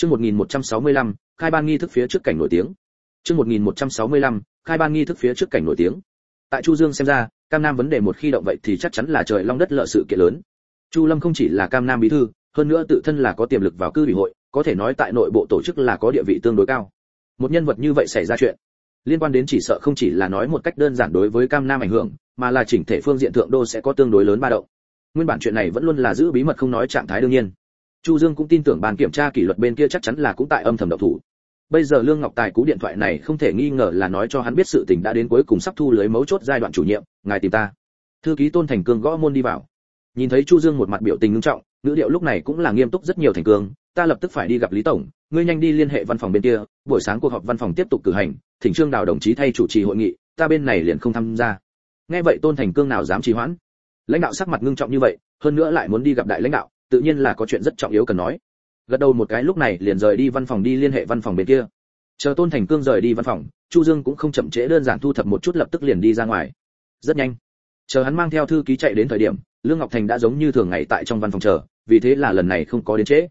Chương 1165, khai ban nghi thức phía trước cảnh nổi tiếng. Chương 1165, khai ban nghi thức phía trước cảnh nổi tiếng. Tại Chu Dương xem ra, Cam Nam vấn đề một khi động vậy thì chắc chắn là trời long đất lợ sự kiện lớn. Chu Lâm không chỉ là Cam Nam bí thư, hơn nữa tự thân là có tiềm lực vào cư ủy hội, có thể nói tại nội bộ tổ chức là có địa vị tương đối cao. Một nhân vật như vậy xảy ra chuyện, liên quan đến chỉ sợ không chỉ là nói một cách đơn giản đối với Cam Nam ảnh hưởng, mà là chỉnh thể phương diện thượng đô sẽ có tương đối lớn ba động. Nguyên bản chuyện này vẫn luôn là giữ bí mật không nói trạng thái đương nhiên. Chu Dương cũng tin tưởng ban kiểm tra kỷ luật bên kia chắc chắn là cũng tại âm thầm động thủ. Bây giờ Lương Ngọc Tài cú điện thoại này không thể nghi ngờ là nói cho hắn biết sự tình đã đến cuối cùng sắp thu lưới mấu chốt giai đoạn chủ nhiệm, ngài tìm ta. Thư ký Tôn Thành Cương gõ môn đi vào. Nhìn thấy Chu Dương một mặt biểu tình nghiêm trọng, ngữ điệu lúc này cũng là nghiêm túc rất nhiều thành cương, ta lập tức phải đi gặp Lý tổng, ngươi nhanh đi liên hệ văn phòng bên kia, buổi sáng cuộc họp văn phòng tiếp tục cử hành, thỉnh Trương Đào đồng chí thay chủ trì hội nghị, ta bên này liền không tham gia. Nghe vậy Tôn Thành Cương nào dám trì hoãn? Lãnh đạo sắc mặt ngưng trọng như vậy, hơn nữa lại muốn đi gặp đại lãnh đạo, tự nhiên là có chuyện rất trọng yếu cần nói. Gật đầu một cái lúc này liền rời đi văn phòng đi liên hệ văn phòng bên kia. Chờ tôn thành cương rời đi văn phòng, chu dương cũng không chậm trễ đơn giản thu thập một chút lập tức liền đi ra ngoài. Rất nhanh. Chờ hắn mang theo thư ký chạy đến thời điểm, lương ngọc thành đã giống như thường ngày tại trong văn phòng chờ, vì thế là lần này không có đến trễ.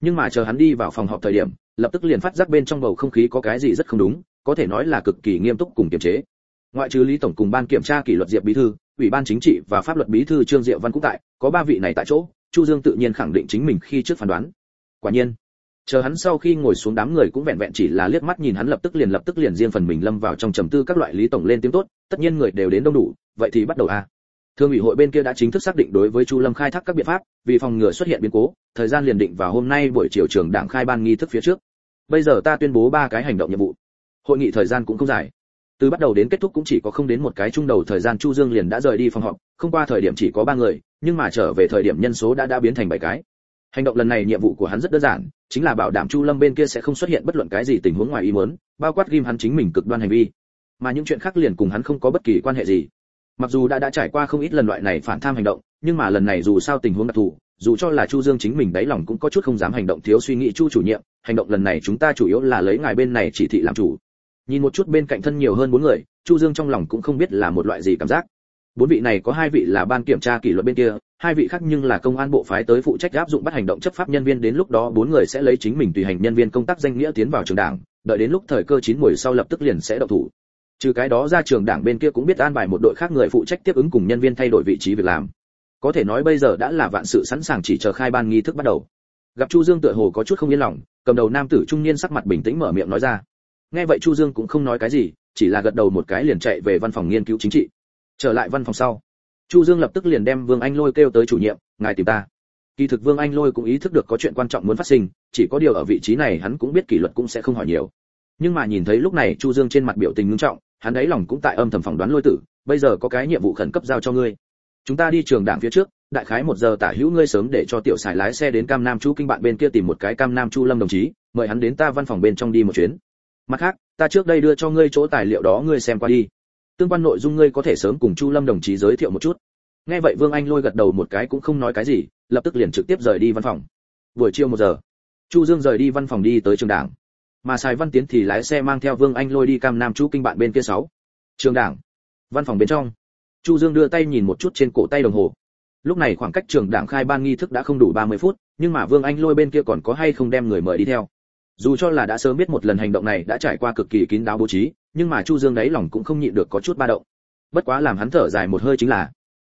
Nhưng mà chờ hắn đi vào phòng họp thời điểm, lập tức liền phát giác bên trong bầu không khí có cái gì rất không đúng, có thể nói là cực kỳ nghiêm túc cùng kiềm chế. Ngoại trừ lý tổng cùng ban kiểm tra kỷ luật diệp bí thư, ủy ban chính trị và pháp luật bí thư trương diệu văn cũng tại, có ba vị này tại chỗ chu dương tự nhiên khẳng định chính mình khi trước phán đoán. Quả nhiên, chờ hắn sau khi ngồi xuống đám người cũng vẹn vẹn chỉ là liếc mắt nhìn hắn lập tức liền lập tức liền riêng phần mình lâm vào trong trầm tư các loại lý tổng lên tiếng tốt, tất nhiên người đều đến đông đủ, vậy thì bắt đầu a thương ủy hội bên kia đã chính thức xác định đối với chu lâm khai thác các biện pháp, vì phòng ngừa xuất hiện biến cố, thời gian liền định vào hôm nay buổi chiều trường đảng khai ban nghi thức phía trước. Bây giờ ta tuyên bố ba cái hành động nhiệm vụ. Hội nghị thời gian cũng không dài từ bắt đầu đến kết thúc cũng chỉ có không đến một cái trung đầu thời gian chu dương liền đã rời đi phòng họp, không qua thời điểm chỉ có ba người, nhưng mà trở về thời điểm nhân số đã đã biến thành bảy cái. Hành động lần này nhiệm vụ của hắn rất đơn giản, chính là bảo đảm chu lâm bên kia sẽ không xuất hiện bất luận cái gì tình huống ngoài ý muốn, bao quát ghim hắn chính mình cực đoan hành vi. Mà những chuyện khác liền cùng hắn không có bất kỳ quan hệ gì. Mặc dù đã đã trải qua không ít lần loại này phản tham hành động, nhưng mà lần này dù sao tình huống đặc thù, dù cho là chu dương chính mình đáy lòng cũng có chút không dám hành động thiếu suy nghĩ chu chủ nhiệm, hành động lần này chúng ta chủ yếu là lấy ngài bên này chỉ thị làm chủ nhìn một chút bên cạnh thân nhiều hơn bốn người, chu dương trong lòng cũng không biết là một loại gì cảm giác. Bốn vị này có hai vị là ban kiểm tra kỷ luật bên kia, hai vị khác nhưng là công an bộ phái tới phụ trách áp dụng bắt hành động chấp pháp nhân viên đến lúc đó bốn người sẽ lấy chính mình tùy hành nhân viên công tác danh nghĩa tiến vào trường đảng, đợi đến lúc thời cơ chín mùi sau lập tức liền sẽ động thủ. Trừ cái đó ra trường đảng bên kia cũng biết an bài một đội khác người phụ trách tiếp ứng cùng nhân viên thay đổi vị trí việc làm. Có thể nói bây giờ đã là vạn sự sẵn sàng chỉ chờ khai ban nghi thức bắt đầu. Gặp chu dương tựa hồ có chút không yên lòng, cầm đầu nam tử trung niên sắc mặt bình tĩnh mở miệng nói ra nghe vậy chu dương cũng không nói cái gì, chỉ là gật đầu một cái liền chạy về văn phòng nghiên cứu chính trị. Trở lại văn phòng sau, chu dương lập tức liền đem vương anh lôi kêu tới chủ nhiệm, ngài tìm ta. Kỳ thực vương anh lôi cũng ý thức được có chuyện quan trọng muốn phát sinh, chỉ có điều ở vị trí này hắn cũng biết kỷ luật cũng sẽ không hỏi nhiều. Nhưng mà nhìn thấy lúc này chu dương trên mặt biểu tình nghiêm trọng, hắn ấy lòng cũng tại âm thầm phỏng đoán lôi tử, bây giờ có cái nhiệm vụ khẩn cấp giao cho ngươi. Chúng ta đi trường đảng phía trước, đại khái một giờ tả hữu ngươi sớm để cho tiểu sải lái xe đến cam nam chu kinh bạn bên kia tìm một cái cam nam chu lâm đồng chí, mời hắn đến ta văn phòng bên trong đi một chuyến mặt khác, ta trước đây đưa cho ngươi chỗ tài liệu đó ngươi xem qua đi. Tương quan nội dung ngươi có thể sớm cùng chu lâm đồng chí giới thiệu một chút. Nghe vậy vương anh lôi gật đầu một cái cũng không nói cái gì, lập tức liền trực tiếp rời đi văn phòng. Buổi chiều một giờ, chu dương rời đi văn phòng đi tới trường đảng. Mà sài văn tiến thì lái xe mang theo vương anh lôi đi cam nam chu kinh bạn bên kia sáu. Trường đảng, văn phòng bên trong. Chu dương đưa tay nhìn một chút trên cổ tay đồng hồ. Lúc này khoảng cách trường đảng khai ban nghi thức đã không đủ 30 phút, nhưng mà vương anh lôi bên kia còn có hay không đem người mời đi theo dù cho là đã sớm biết một lần hành động này đã trải qua cực kỳ kín đáo bố trí, nhưng mà chu dương đấy lòng cũng không nhịn được có chút ba động. Bất quá làm hắn thở dài một hơi chính là,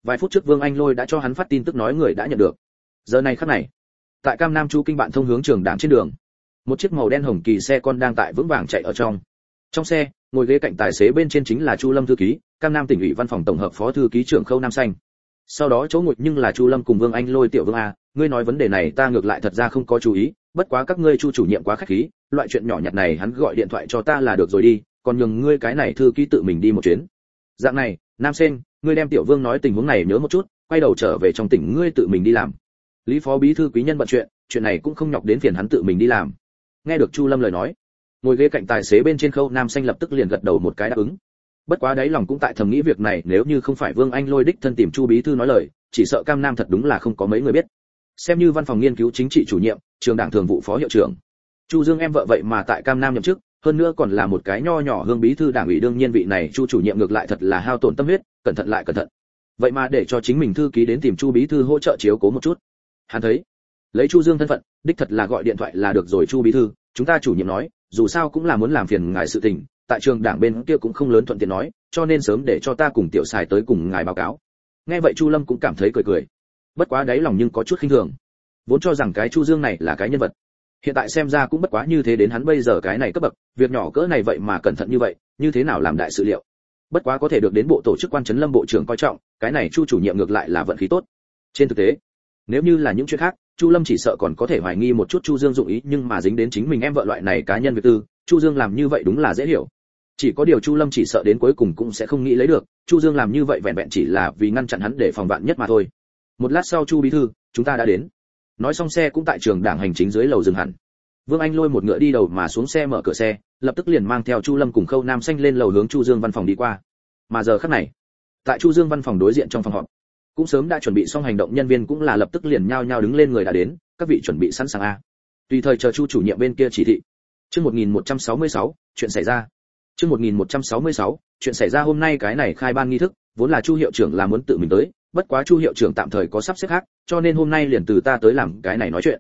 vài phút trước vương anh lôi đã cho hắn phát tin tức nói người đã nhận được. Giờ này khắc này, tại cam nam chu kinh bạn thông hướng trường đảng trên đường, một chiếc màu đen hồng kỳ xe con đang tại vững vàng chạy ở trong. Trong xe, ngồi ghế cạnh tài xế bên trên chính là chu lâm thư ký, cam nam tỉnh ủy văn phòng tổng hợp phó thư ký trưởng khâu nam xanh. Sau đó chỗ ngồi nhưng là chu lâm cùng vương anh lôi tiểu vương a, ngươi nói vấn đề này ta ngược lại thật ra không có chú ý bất quá các ngươi chu chủ nhiệm quá khách khí, loại chuyện nhỏ nhặt này hắn gọi điện thoại cho ta là được rồi đi, còn nhường ngươi cái này thư ký tự mình đi một chuyến. Dạng này, nam sen ngươi đem tiểu vương nói tình huống này nhớ một chút, quay đầu trở về trong tỉnh ngươi tự mình đi làm. Lý phó bí thư quý nhân bận chuyện chuyện này cũng không nhọc đến phiền hắn tự mình đi làm. Nghe được chu lâm lời nói, ngồi ghế cạnh tài xế bên trên khâu, nam xanh lập tức liền gật đầu một cái đáp ứng. Bất quá đấy lòng cũng tại thầm nghĩ việc này, nếu như không phải vương anh lôi đích thân tìm chu bí thư nói lời, chỉ sợ cam nam thật đúng là không có mấy người biết xem như văn phòng nghiên cứu chính trị chủ nhiệm, trường đảng thường vụ phó hiệu trưởng. Chu dương em vợ vậy mà tại cam nam nhậm chức, hơn nữa còn là một cái nho nhỏ hương bí thư đảng ủy, đương nhiên vị này chu chủ nhiệm ngược lại thật là hao tổn tâm huyết, cẩn thận lại cẩn thận. Vậy mà để cho chính mình thư ký đến tìm chu bí thư hỗ trợ chiếu cố một chút. Hắn thấy, lấy chu dương thân phận, đích thật là gọi điện thoại là được rồi chu bí thư, chúng ta chủ nhiệm nói, dù sao cũng là muốn làm phiền ngài sự tình, tại trường đảng bên kia cũng không lớn thuận tiện nói, cho nên sớm để cho ta cùng tiểu xài tới cùng ngài báo cáo. Nghe vậy chu lâm cũng cảm thấy cười cười bất quá đáy lòng nhưng có chút khinh thường. Vốn cho rằng cái chu dương này là cái nhân vật. Hiện tại xem ra cũng bất quá như thế đến hắn bây giờ cái này cấp bậc, việc nhỏ cỡ này vậy mà cẩn thận như vậy, như thế nào làm đại sự liệu? Bất quá có thể được đến bộ tổ chức quan trấn lâm bộ trưởng coi trọng, cái này chu chủ nhiệm ngược lại là vận khí tốt. Trên thực tế, nếu như là những chuyện khác, chu lâm chỉ sợ còn có thể hoài nghi một chút chu dương dụng ý, nhưng mà dính đến chính mình em vợ loại này cá nhân việc tư, chu dương làm như vậy đúng là dễ hiểu. Chỉ có điều chu lâm chỉ sợ đến cuối cùng cũng sẽ không nghĩ lấy được, chu dương làm như vậy vẹn vẹn chỉ là vì ngăn chặn hắn để phòng vạn nhất mà thôi một lát sau chu bí thư chúng ta đã đến. Nói xong xe cũng tại trường đảng hành chính dưới lầu dừng hẳn. Vương anh lôi một ngựa đi đầu mà xuống xe mở cửa xe lập tức liền mang theo chu lâm cùng khâu nam xanh lên lầu hướng chu dương văn phòng đi qua. Mà giờ khắc này tại chu dương văn phòng đối diện trong phòng họp cũng sớm đã chuẩn bị xong hành động nhân viên cũng là lập tức liền nhao nhao đứng lên người đã đến các vị chuẩn bị sẵn sàng a. Tùy thời chờ chu chủ nhiệm bên kia chỉ thị. Chương 1166, chuyện xảy ra. Chương 1166, chuyện xảy ra hôm nay cái này khai ban nghi thức vốn là chu hiệu trưởng là muốn tự mình tới, bất quá chu hiệu trưởng tạm thời có sắp xếp khác, cho nên hôm nay liền từ ta tới làm cái này nói chuyện.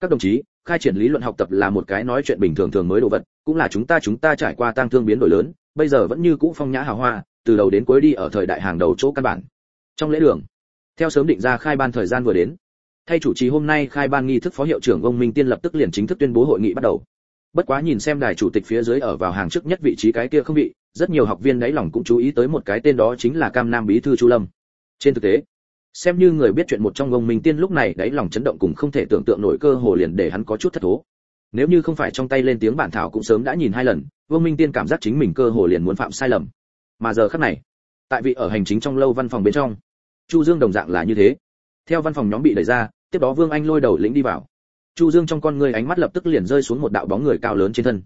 Các đồng chí, khai triển lý luận học tập là một cái nói chuyện bình thường thường mới đồ vật, cũng là chúng ta chúng ta trải qua tăng thương biến đổi lớn, bây giờ vẫn như cũ phong nhã hào hoa, từ đầu đến cuối đi ở thời đại hàng đầu chỗ căn bản. Trong lễ đường, theo sớm định ra khai ban thời gian vừa đến, thay chủ trì hôm nay khai ban nghi thức phó hiệu trưởng ông minh tiên lập tức liền chính thức tuyên bố hội nghị bắt đầu. Bất quá nhìn xem đài chủ tịch phía dưới ở vào hàng trước nhất vị trí cái kia không vị rất nhiều học viên đáy lòng cũng chú ý tới một cái tên đó chính là cam nam bí thư chu lâm. Trên thực tế, xem như người biết chuyện một trong ông minh tiên lúc này đáy lòng chấn động cùng không thể tưởng tượng nổi cơ hồ liền để hắn có chút thất thố. Nếu như không phải trong tay lên tiếng bản thảo cũng sớm đã nhìn hai lần vương minh tiên cảm giác chính mình cơ hồ liền muốn phạm sai lầm. Mà giờ khắc này, tại vị ở hành chính trong lâu văn phòng bên trong, chu dương đồng dạng là như thế. Theo văn phòng nhóm bị đẩy ra, tiếp đó vương anh lôi đầu lĩnh đi vào. Chu dương trong con người ánh mắt lập tức liền rơi xuống một đạo bóng người cao lớn trên thân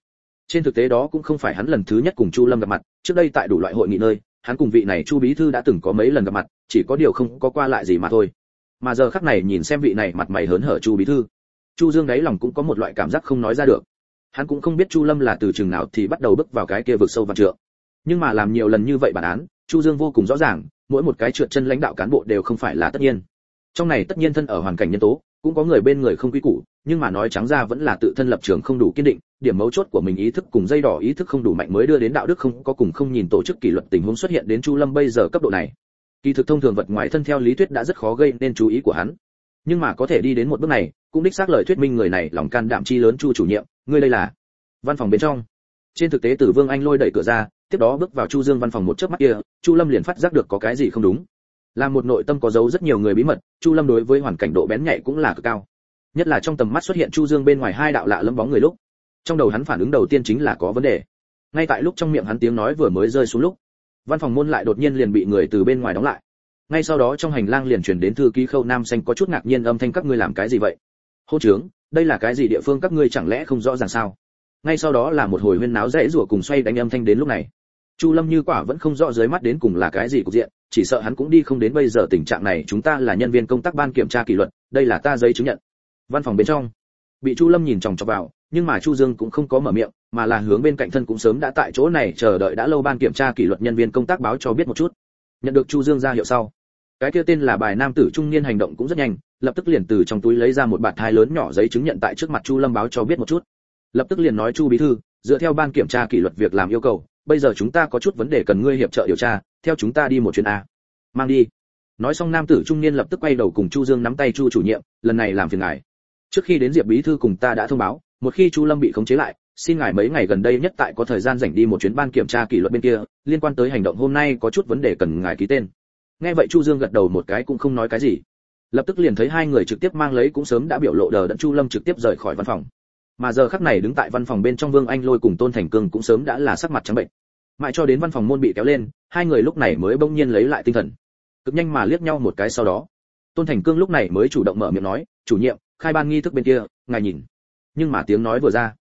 trên thực tế đó cũng không phải hắn lần thứ nhất cùng chu lâm gặp mặt, trước đây tại đủ loại hội nghị nơi, hắn cùng vị này chu bí thư đã từng có mấy lần gặp mặt, chỉ có điều không có qua lại gì mà thôi. Mà giờ khắc này nhìn xem vị này mặt mày hớn hở chu bí thư, chu dương đáy lòng cũng có một loại cảm giác không nói ra được. Hắn cũng không biết chu lâm là từ chừng nào thì bắt đầu bước vào cái kia vực sâu vạn trượng. Nhưng mà làm nhiều lần như vậy bản án, chu dương vô cùng rõ ràng, mỗi một cái trượt chân lãnh đạo cán bộ đều không phải là tất nhiên. Trong này tất nhiên thân ở hoàn cảnh nhân tố cũng có người bên người không quy củ, nhưng mà nói trắng ra vẫn là tự thân lập trường không đủ kiên định, điểm mấu chốt của mình ý thức cùng dây đỏ ý thức không đủ mạnh mới đưa đến đạo đức không có cùng không nhìn tổ chức kỷ luật tình huống xuất hiện đến chu lâm bây giờ cấp độ này. Kỳ thực thông thường vật ngoài thân theo lý thuyết đã rất khó gây nên chú ý của hắn. Nhưng mà có thể đi đến một bước này, cũng đích xác lời thuyết minh người này lòng can đảm chi lớn chu chủ nhiệm, ngươi đây là văn phòng bên trong. Trên thực tế tử vương anh lôi đẩy cửa ra, tiếp đó bước vào chu dương văn phòng một chớp mắt kia, chu lâm liền phát giác được có cái gì không đúng là một nội tâm có giấu rất nhiều người bí mật, chu lâm đối với hoàn cảnh độ bén nhạy cũng là cực cao. Nhất là trong tầm mắt xuất hiện chu dương bên ngoài hai đạo lạ lẫm bóng người lúc, trong đầu hắn phản ứng đầu tiên chính là có vấn đề. Ngay tại lúc trong miệng hắn tiếng nói vừa mới rơi xuống lúc, văn phòng môn lại đột nhiên liền bị người từ bên ngoài đóng lại. Ngay sau đó trong hành lang liền truyền đến thư ký khâu nam xanh có chút ngạc nhiên âm thanh, các ngươi làm cái gì vậy? Hô trướng đây là cái gì địa phương? Các ngươi chẳng lẽ không rõ ràng sao? Ngay sau đó là một hồi huyên náo rẽ rủa cùng xoay đánh âm thanh đến lúc này. Chu lâm như quả vẫn không rõ dưới mắt đến cùng là cái gì cục diện chỉ sợ hắn cũng đi không đến bây giờ tình trạng này, chúng ta là nhân viên công tác ban kiểm tra kỷ luật, đây là ta giấy chứng nhận. Văn phòng bên trong, bị chu lâm nhìn chòng chọc vào, nhưng mà chu dương cũng không có mở miệng, mà là hướng bên cạnh thân cũng sớm đã tại chỗ này, chờ đợi đã lâu ban kiểm tra kỷ luật nhân viên công tác báo cho biết một chút. Nhận được chu dương ra hiệu sau, cái kia tên là bài nam tử trung niên hành động cũng rất nhanh, lập tức liền từ trong túi lấy ra một bạt thai lớn nhỏ giấy chứng nhận tại trước mặt chu lâm báo cho biết một chút. Lập tức liền nói, chu bí thư, dựa theo ban kiểm tra kỷ luật việc làm yêu cầu bây giờ chúng ta có chút vấn đề cần ngươi hiệp trợ điều tra, theo chúng ta đi một chuyến a. Mang đi. Nói xong nam tử trung niên lập tức quay đầu cùng chu dương nắm tay chu chủ nhiệm, lần này làm phiền ngài. Trước khi đến diệp bí thư cùng ta đã thông báo, một khi chu lâm bị khống chế lại, xin ngài mấy ngày gần đây nhất tại có thời gian rảnh đi một chuyến ban kiểm tra kỷ luật bên kia, liên quan tới hành động hôm nay có chút vấn đề cần ngài ký tên. Nghe vậy chu dương gật đầu một cái cũng không nói cái gì. Lập tức liền thấy hai người trực tiếp mang lấy cũng sớm đã biểu lộ đờ đẫn chu lâm trực tiếp rời khỏi văn phòng mà giờ khắc này đứng tại văn phòng bên trong vương anh lôi cùng tôn thành cương cũng sớm đã là sắc mặt trắng bệnh. Mãi cho đến văn phòng môn bị kéo lên, hai người lúc này mới bỗng nhiên lấy lại tinh thần. Cực nhanh mà liếc nhau một cái sau đó, tôn thành cương lúc này mới chủ động mở miệng nói, chủ nhiệm, khai ban nghi thức bên kia, ngài nhìn. Nhưng mà tiếng nói vừa ra,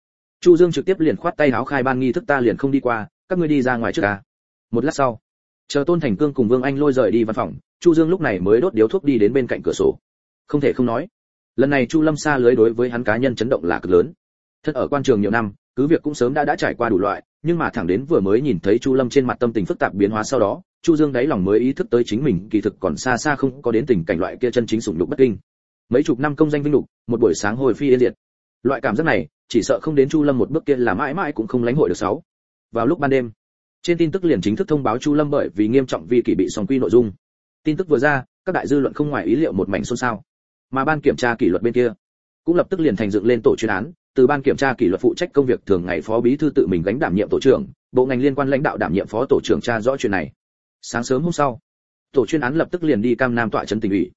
chu dương trực tiếp liền khoát tay áo khai ban nghi thức ta liền không đi qua, các ngươi đi ra ngoài trước ta một lát sau, chờ tôn thành cương cùng vương anh lôi rời đi văn phòng, chu dương lúc này mới đốt điếu thuốc đi đến bên cạnh cửa sổ. Không thể không nói, lần này chu lâm xa lưới đối với hắn cá nhân chấn động là cực lớn thật ở quan trường nhiều năm, cứ việc cũng sớm đã đã trải qua đủ loại, nhưng mà thẳng đến vừa mới nhìn thấy chu lâm trên mặt tâm tình phức tạp biến hóa sau đó, chu dương đáy lòng mới ý thức tới chính mình kỳ thực còn xa xa không có đến tình cảnh loại kia chân chính sủng lục bất kinh. Mấy chục năm công danh vinh lục một buổi sáng hồi phi yên liệt loại cảm giác này, chỉ sợ không đến chu lâm một bước kia là mãi mãi cũng không lãnh hội được sáu. Vào lúc ban đêm, trên tin tức liền chính thức thông báo chu lâm bởi vì nghiêm trọng vi kỷ bị sòng quy nội dung. Tin tức vừa ra, các đại dư luận không ngoài ý liệu một mảnh xôn xao. Mà ban kiểm tra kỷ luật bên kia, cũng lập tức liền thành dựng lên tổ chuyên án từ ban kiểm tra kỷ luật phụ trách công việc thường ngày phó bí thư tự mình gánh đảm nhiệm tổ trưởng, bộ ngành liên quan lãnh đạo đảm nhiệm phó tổ trưởng tra rõ chuyện này. Sáng sớm hôm sau, tổ chuyên án lập tức liền đi cam nam tọa trấn tỉnh ủy.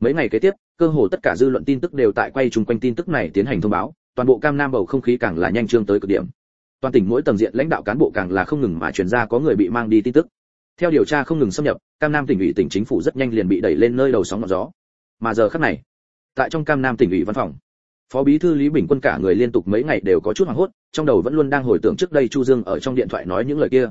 Mấy ngày kế tiếp, cơ hồ tất cả dư luận tin tức đều tại quay chung quanh tin tức này tiến hành thông báo, toàn bộ cam nam bầu không khí càng là nhanh trương tới cực điểm. Toàn tỉnh mỗi tầng diện lãnh đạo cán bộ càng là không ngừng mà truyền ra có người bị mang đi tin tức. Theo điều tra không ngừng xâm nhập, cam nam tỉnh ủy tỉnh chính phủ rất nhanh liền bị đẩy lên nơi đầu sóng ngọn gió. Mà giờ khắc này, tại trong cam nam tỉnh ủy văn phòng phó bí thư lý bình quân cả người liên tục mấy ngày đều có chút hoảng hốt trong đầu vẫn luôn đang hồi tưởng trước đây chu dương ở trong điện thoại nói những lời kia.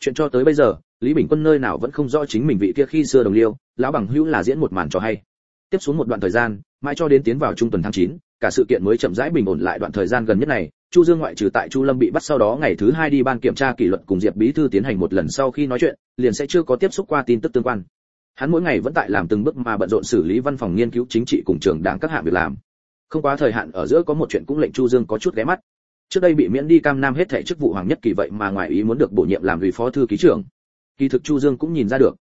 Chuyện cho tới bây giờ lý bình quân nơi nào vẫn không rõ chính mình vị kia khi xưa đồng liêu lão bằng hữu là diễn một màn cho hay. Tiếp xuống một đoạn thời gian mãi cho đến tiến vào trung tuần tháng 9, cả sự kiện mới chậm rãi bình ổn lại đoạn thời gian gần nhất này chu dương ngoại trừ tại chu lâm bị bắt sau đó ngày thứ hai đi ban kiểm tra kỷ luật cùng diệp bí thư tiến hành một lần sau khi nói chuyện liền sẽ chưa có tiếp xúc qua tin tức tương quan. Hắn mỗi ngày vẫn tại làm từng bước mà bận rộn xử lý văn phòng nghiên cứu chính trị cùng trường đảng các hạng việc làm không quá thời hạn, ở giữa có một chuyện cũng lệnh chu dương có chút ghé mắt. Trước đây bị miễn đi cam nam hết thảy chức vụ hoàng nhất kỳ vậy mà ngoài ý muốn được bổ nhiệm làm ủy phó thư ký trưởng. Kỳ thực chu dương cũng nhìn ra được.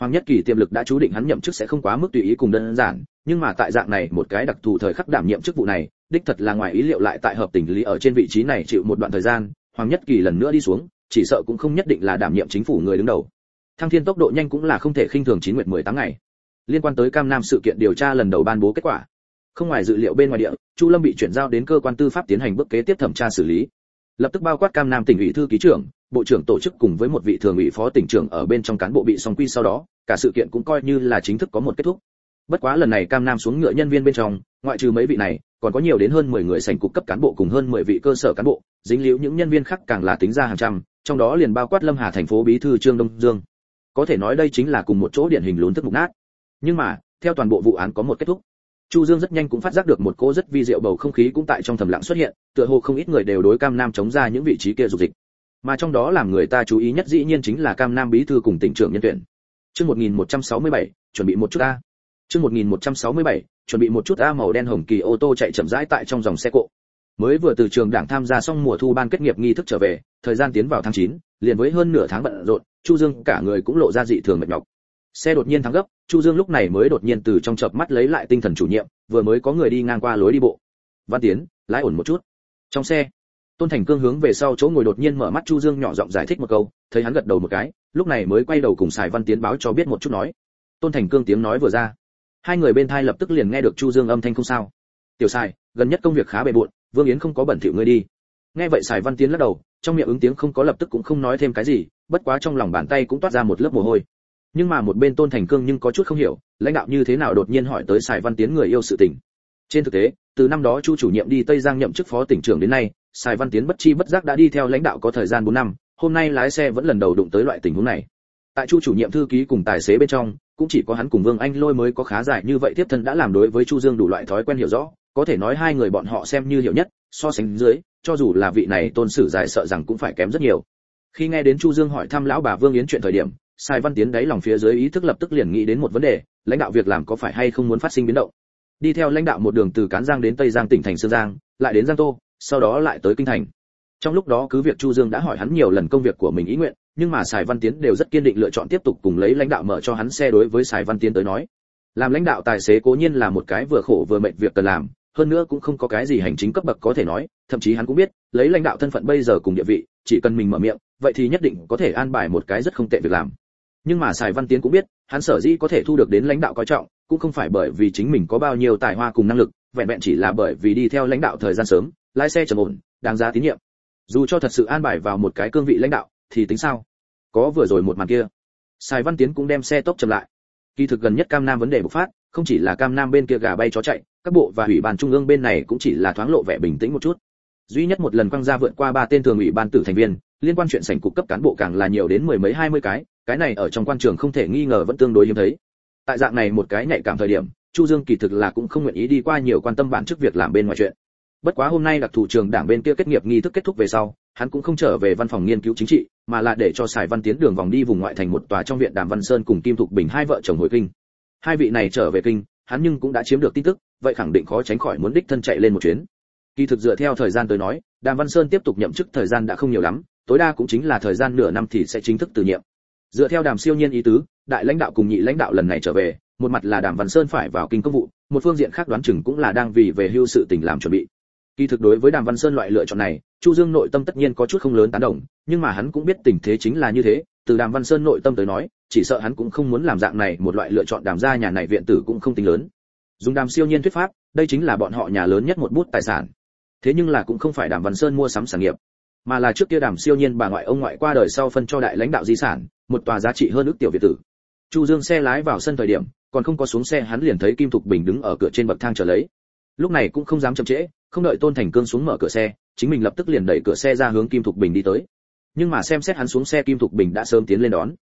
Hoàng nhất kỳ tiềm lực đã chú định hắn nhậm chức sẽ không quá mức tùy ý cùng đơn giản, nhưng mà tại dạng này một cái đặc thù thời khắc đảm nhiệm chức vụ này, đích thật là ngoài ý liệu lại tại hợp tình lý ở trên vị trí này chịu một đoạn thời gian, hoàng nhất kỳ lần nữa đi xuống, chỉ sợ cũng không nhất định là đảm nhiệm chính phủ người đứng đầu. Thăng thiên tốc độ nhanh cũng là không thể khinh thường chín nguyệt mười tám ngày. Liên quan tới cam nam sự kiện điều tra lần đầu ban bố kết quả không ngoài dự liệu bên ngoài địa, chu lâm bị chuyển giao đến cơ quan tư pháp tiến hành bước kế tiếp thẩm tra xử lý. Lập tức bao quát cam nam tỉnh ủy thư ký trưởng, bộ trưởng tổ chức cùng với một vị thường ủy phó tỉnh trưởng ở bên trong cán bộ bị song quy sau đó, cả sự kiện cũng coi như là chính thức có một kết thúc. Bất quá lần này cam nam xuống ngựa nhân viên bên trong, ngoại trừ mấy vị này, còn có nhiều đến hơn 10 người sành cục cấp cán bộ cùng hơn 10 vị cơ sở cán bộ, dính liễu những nhân viên khác càng là tính ra hàng trăm, trong đó liền bao quát lâm hà thành phố bí thư trương đông dương. Có thể nói đây chính là cùng một chỗ điển hình lún thức mục nát. Nhưng mà, theo toàn bộ vụ án có một kết thúc chu dương rất nhanh cũng phát giác được một cô rất vi diệu bầu không khí cũng tại trong thầm lặng xuất hiện tựa hồ không ít người đều đối cam nam chống ra những vị trí kia dục dịch. Mà trong đó làm người ta chú ý nhất dĩ nhiên chính là cam nam bí thư cùng tỉnh trưởng nhân tuyển. Chương 1167, chuẩn bị một chút a. Chương 1167, chuẩn bị một chút a màu đen hồng kỳ ô tô chạy chậm rãi tại trong dòng xe cộ. Mới vừa từ trường đảng tham gia xong mùa thu ban kết nghiệp nghi thức trở về thời gian tiến vào tháng 9, liền với hơn nửa tháng bận rộn chu dương cả người cũng lộ ra dị thường mệt nhọc. Xe đột nhiên thắng gấp chu dương lúc này mới đột nhiên từ trong chợp mắt lấy lại tinh thần chủ nhiệm, vừa mới có người đi ngang qua lối đi bộ. Văn tiến, lái ổn một chút. Trong xe, tôn thành cương hướng về sau chỗ ngồi đột nhiên mở mắt chu dương nhỏ giọng giải thích một câu, thấy hắn gật đầu một cái, lúc này mới quay đầu cùng xài văn tiến báo cho biết một chút nói. Tôn thành cương tiếng nói vừa ra. Hai người bên thai lập tức liền nghe được chu dương âm thanh không sao. Tiểu xài gần nhất công việc khá bề bộn, vương yến không có bẩn thỉu ngươi đi. Nghe vậy xài văn tiến lắc đầu, trong miệng ứng tiếng không có lập tức cũng không nói thêm cái gì, bất quá trong lòng bàn tay cũng toát ra một lớp mồ hôi nhưng mà một bên tôn thành cương nhưng có chút không hiểu, lãnh đạo như thế nào đột nhiên hỏi tới sài văn tiến người yêu sự tình. Trên thực tế, từ năm đó chu chủ nhiệm đi tây giang nhậm chức phó tỉnh trưởng đến nay, sài văn tiến bất chi bất giác đã đi theo lãnh đạo có thời gian 4 năm, hôm nay lái xe vẫn lần đầu đụng tới loại tình huống này. Tại chu chủ nhiệm thư ký cùng tài xế bên trong, cũng chỉ có hắn cùng vương anh lôi mới có khá giải như vậy tiếp thân đã làm đối với chu dương đủ loại thói quen hiểu rõ, có thể nói hai người bọn họ xem như hiểu nhất, so sánh dưới, cho dù là vị này tôn sử giải sợ rằng cũng phải kém rất nhiều. Khi nghe đến chu dương hỏi thăm lão bà vương yến chuyện thời điểm sai văn tiến đáy lòng phía dưới ý thức lập tức liền nghĩ đến một vấn đề, lãnh đạo việc làm có phải hay không muốn phát sinh biến động. Đi theo lãnh đạo một đường từ cán giang đến tây giang tỉnh thành sơn giang, lại đến giang tô, sau đó lại tới kinh thành. Trong lúc đó cứ việc chu dương đã hỏi hắn nhiều lần công việc của mình ý nguyện, nhưng mà sài văn tiến đều rất kiên định lựa chọn tiếp tục cùng lấy lãnh đạo mở cho hắn xe đối với sài văn tiến tới nói. Làm lãnh đạo tài xế cố nhiên là một cái vừa khổ vừa mệt việc cần làm, hơn nữa cũng không có cái gì hành chính cấp bậc có thể nói, thậm chí hắn cũng biết, lấy lãnh đạo thân phận bây giờ cùng địa vị, chỉ cần mình mở miệng, vậy thì nhất định có thể an bài một cái rất không tệ việc làm nhưng mà sài văn tiến cũng biết, hắn sở dĩ có thể thu được đến lãnh đạo coi trọng, cũng không phải bởi vì chính mình có bao nhiêu tài hoa cùng năng lực, vẹn vẹn chỉ là bởi vì đi theo lãnh đạo thời gian sớm, lái xe trầm ổn, đáng giá tín nhiệm. Dù cho thật sự an bài vào một cái cương vị lãnh đạo, thì tính sao? Có vừa rồi một màn kia. Sài văn tiến cũng đem xe tốc chậm lại. Kỳ thực gần nhất cam nam vấn đề bộc phát, không chỉ là cam nam bên kia gà bay chó chạy, các bộ và ủy ban trung ương bên này cũng chỉ là thoáng lộ vẻ bình tĩnh một chút duy nhất một lần quăng ra vượt qua ba tên thường ủy ban tử thành viên, liên quan chuyện sảnh cục cấp cán bộ càng là nhiều đến mười mấy, hai mươi cái cái này ở trong quan trường không thể nghi ngờ vẫn tương đối hiếm thấy. Tại dạng này một cái nhạy cảm thời điểm, chu dương kỳ thực là cũng không nguyện ý đi qua nhiều quan tâm bản chức việc làm bên ngoài chuyện. Bất quá hôm nay đặc thủ trường đảng bên kia kết nghiệp nghi thức kết thúc về sau, hắn cũng không trở về văn phòng nghiên cứu chính trị, mà là để cho sài văn tiến đường vòng đi vùng ngoại thành một tòa trong viện đàm văn sơn cùng kim thục bình hai vợ chồng hồi kinh. Hai vị này trở về kinh, hắn nhưng cũng đã chiếm được tin tức, vậy khẳng định khó tránh khỏi muốn đích thân chạy lên một chuyến kỳ thực dựa theo thời gian tới nói, đàm văn sơn tiếp tục nhậm chức thời gian đã không nhiều lắm, tối đa cũng chính là thời gian nửa năm thì sẽ chính thức từ nhiệm. Dựa theo đàm siêu nhiên ý tứ, đại lãnh đạo cùng nhị lãnh đạo lần này trở về, một mặt là đàm văn sơn phải vào kinh công vụ, một phương diện khác đoán chừng cũng là đang vì về hưu sự tình làm chuẩn bị. Kỳ thực đối với đàm văn sơn loại lựa chọn này, chu dương nội tâm tất nhiên có chút không lớn tán đồng, nhưng mà hắn cũng biết tình thế chính là như thế, từ đàm văn sơn nội tâm tới nói, chỉ sợ hắn cũng không muốn làm dạng này, một loại lựa chọn đàm gia nhà này viện tử cũng không tính lớn. Dùng đàm siêu nhiên thuyết pháp, đây chính là bọn họ nhà lớn nhất một bút tài sản thế nhưng là cũng không phải đàm văn sơn mua sắm sản nghiệp, mà là trước kia đàm siêu nhiên bà ngoại ông ngoại qua đời sau phân cho đại lãnh đạo di sản, một tòa giá trị hơn ước tiểu việt tử. Chu dương xe lái vào sân thời điểm, còn không có xuống xe hắn liền thấy kim thục bình đứng ở cửa trên bậc thang chờ lấy. Lúc này cũng không dám chậm trễ, không đợi tôn thành cương xuống mở cửa xe, chính mình lập tức liền đẩy cửa xe ra hướng kim thục bình đi tới. Nhưng mà xem xét hắn xuống xe kim thục bình đã sớm tiến lên đón.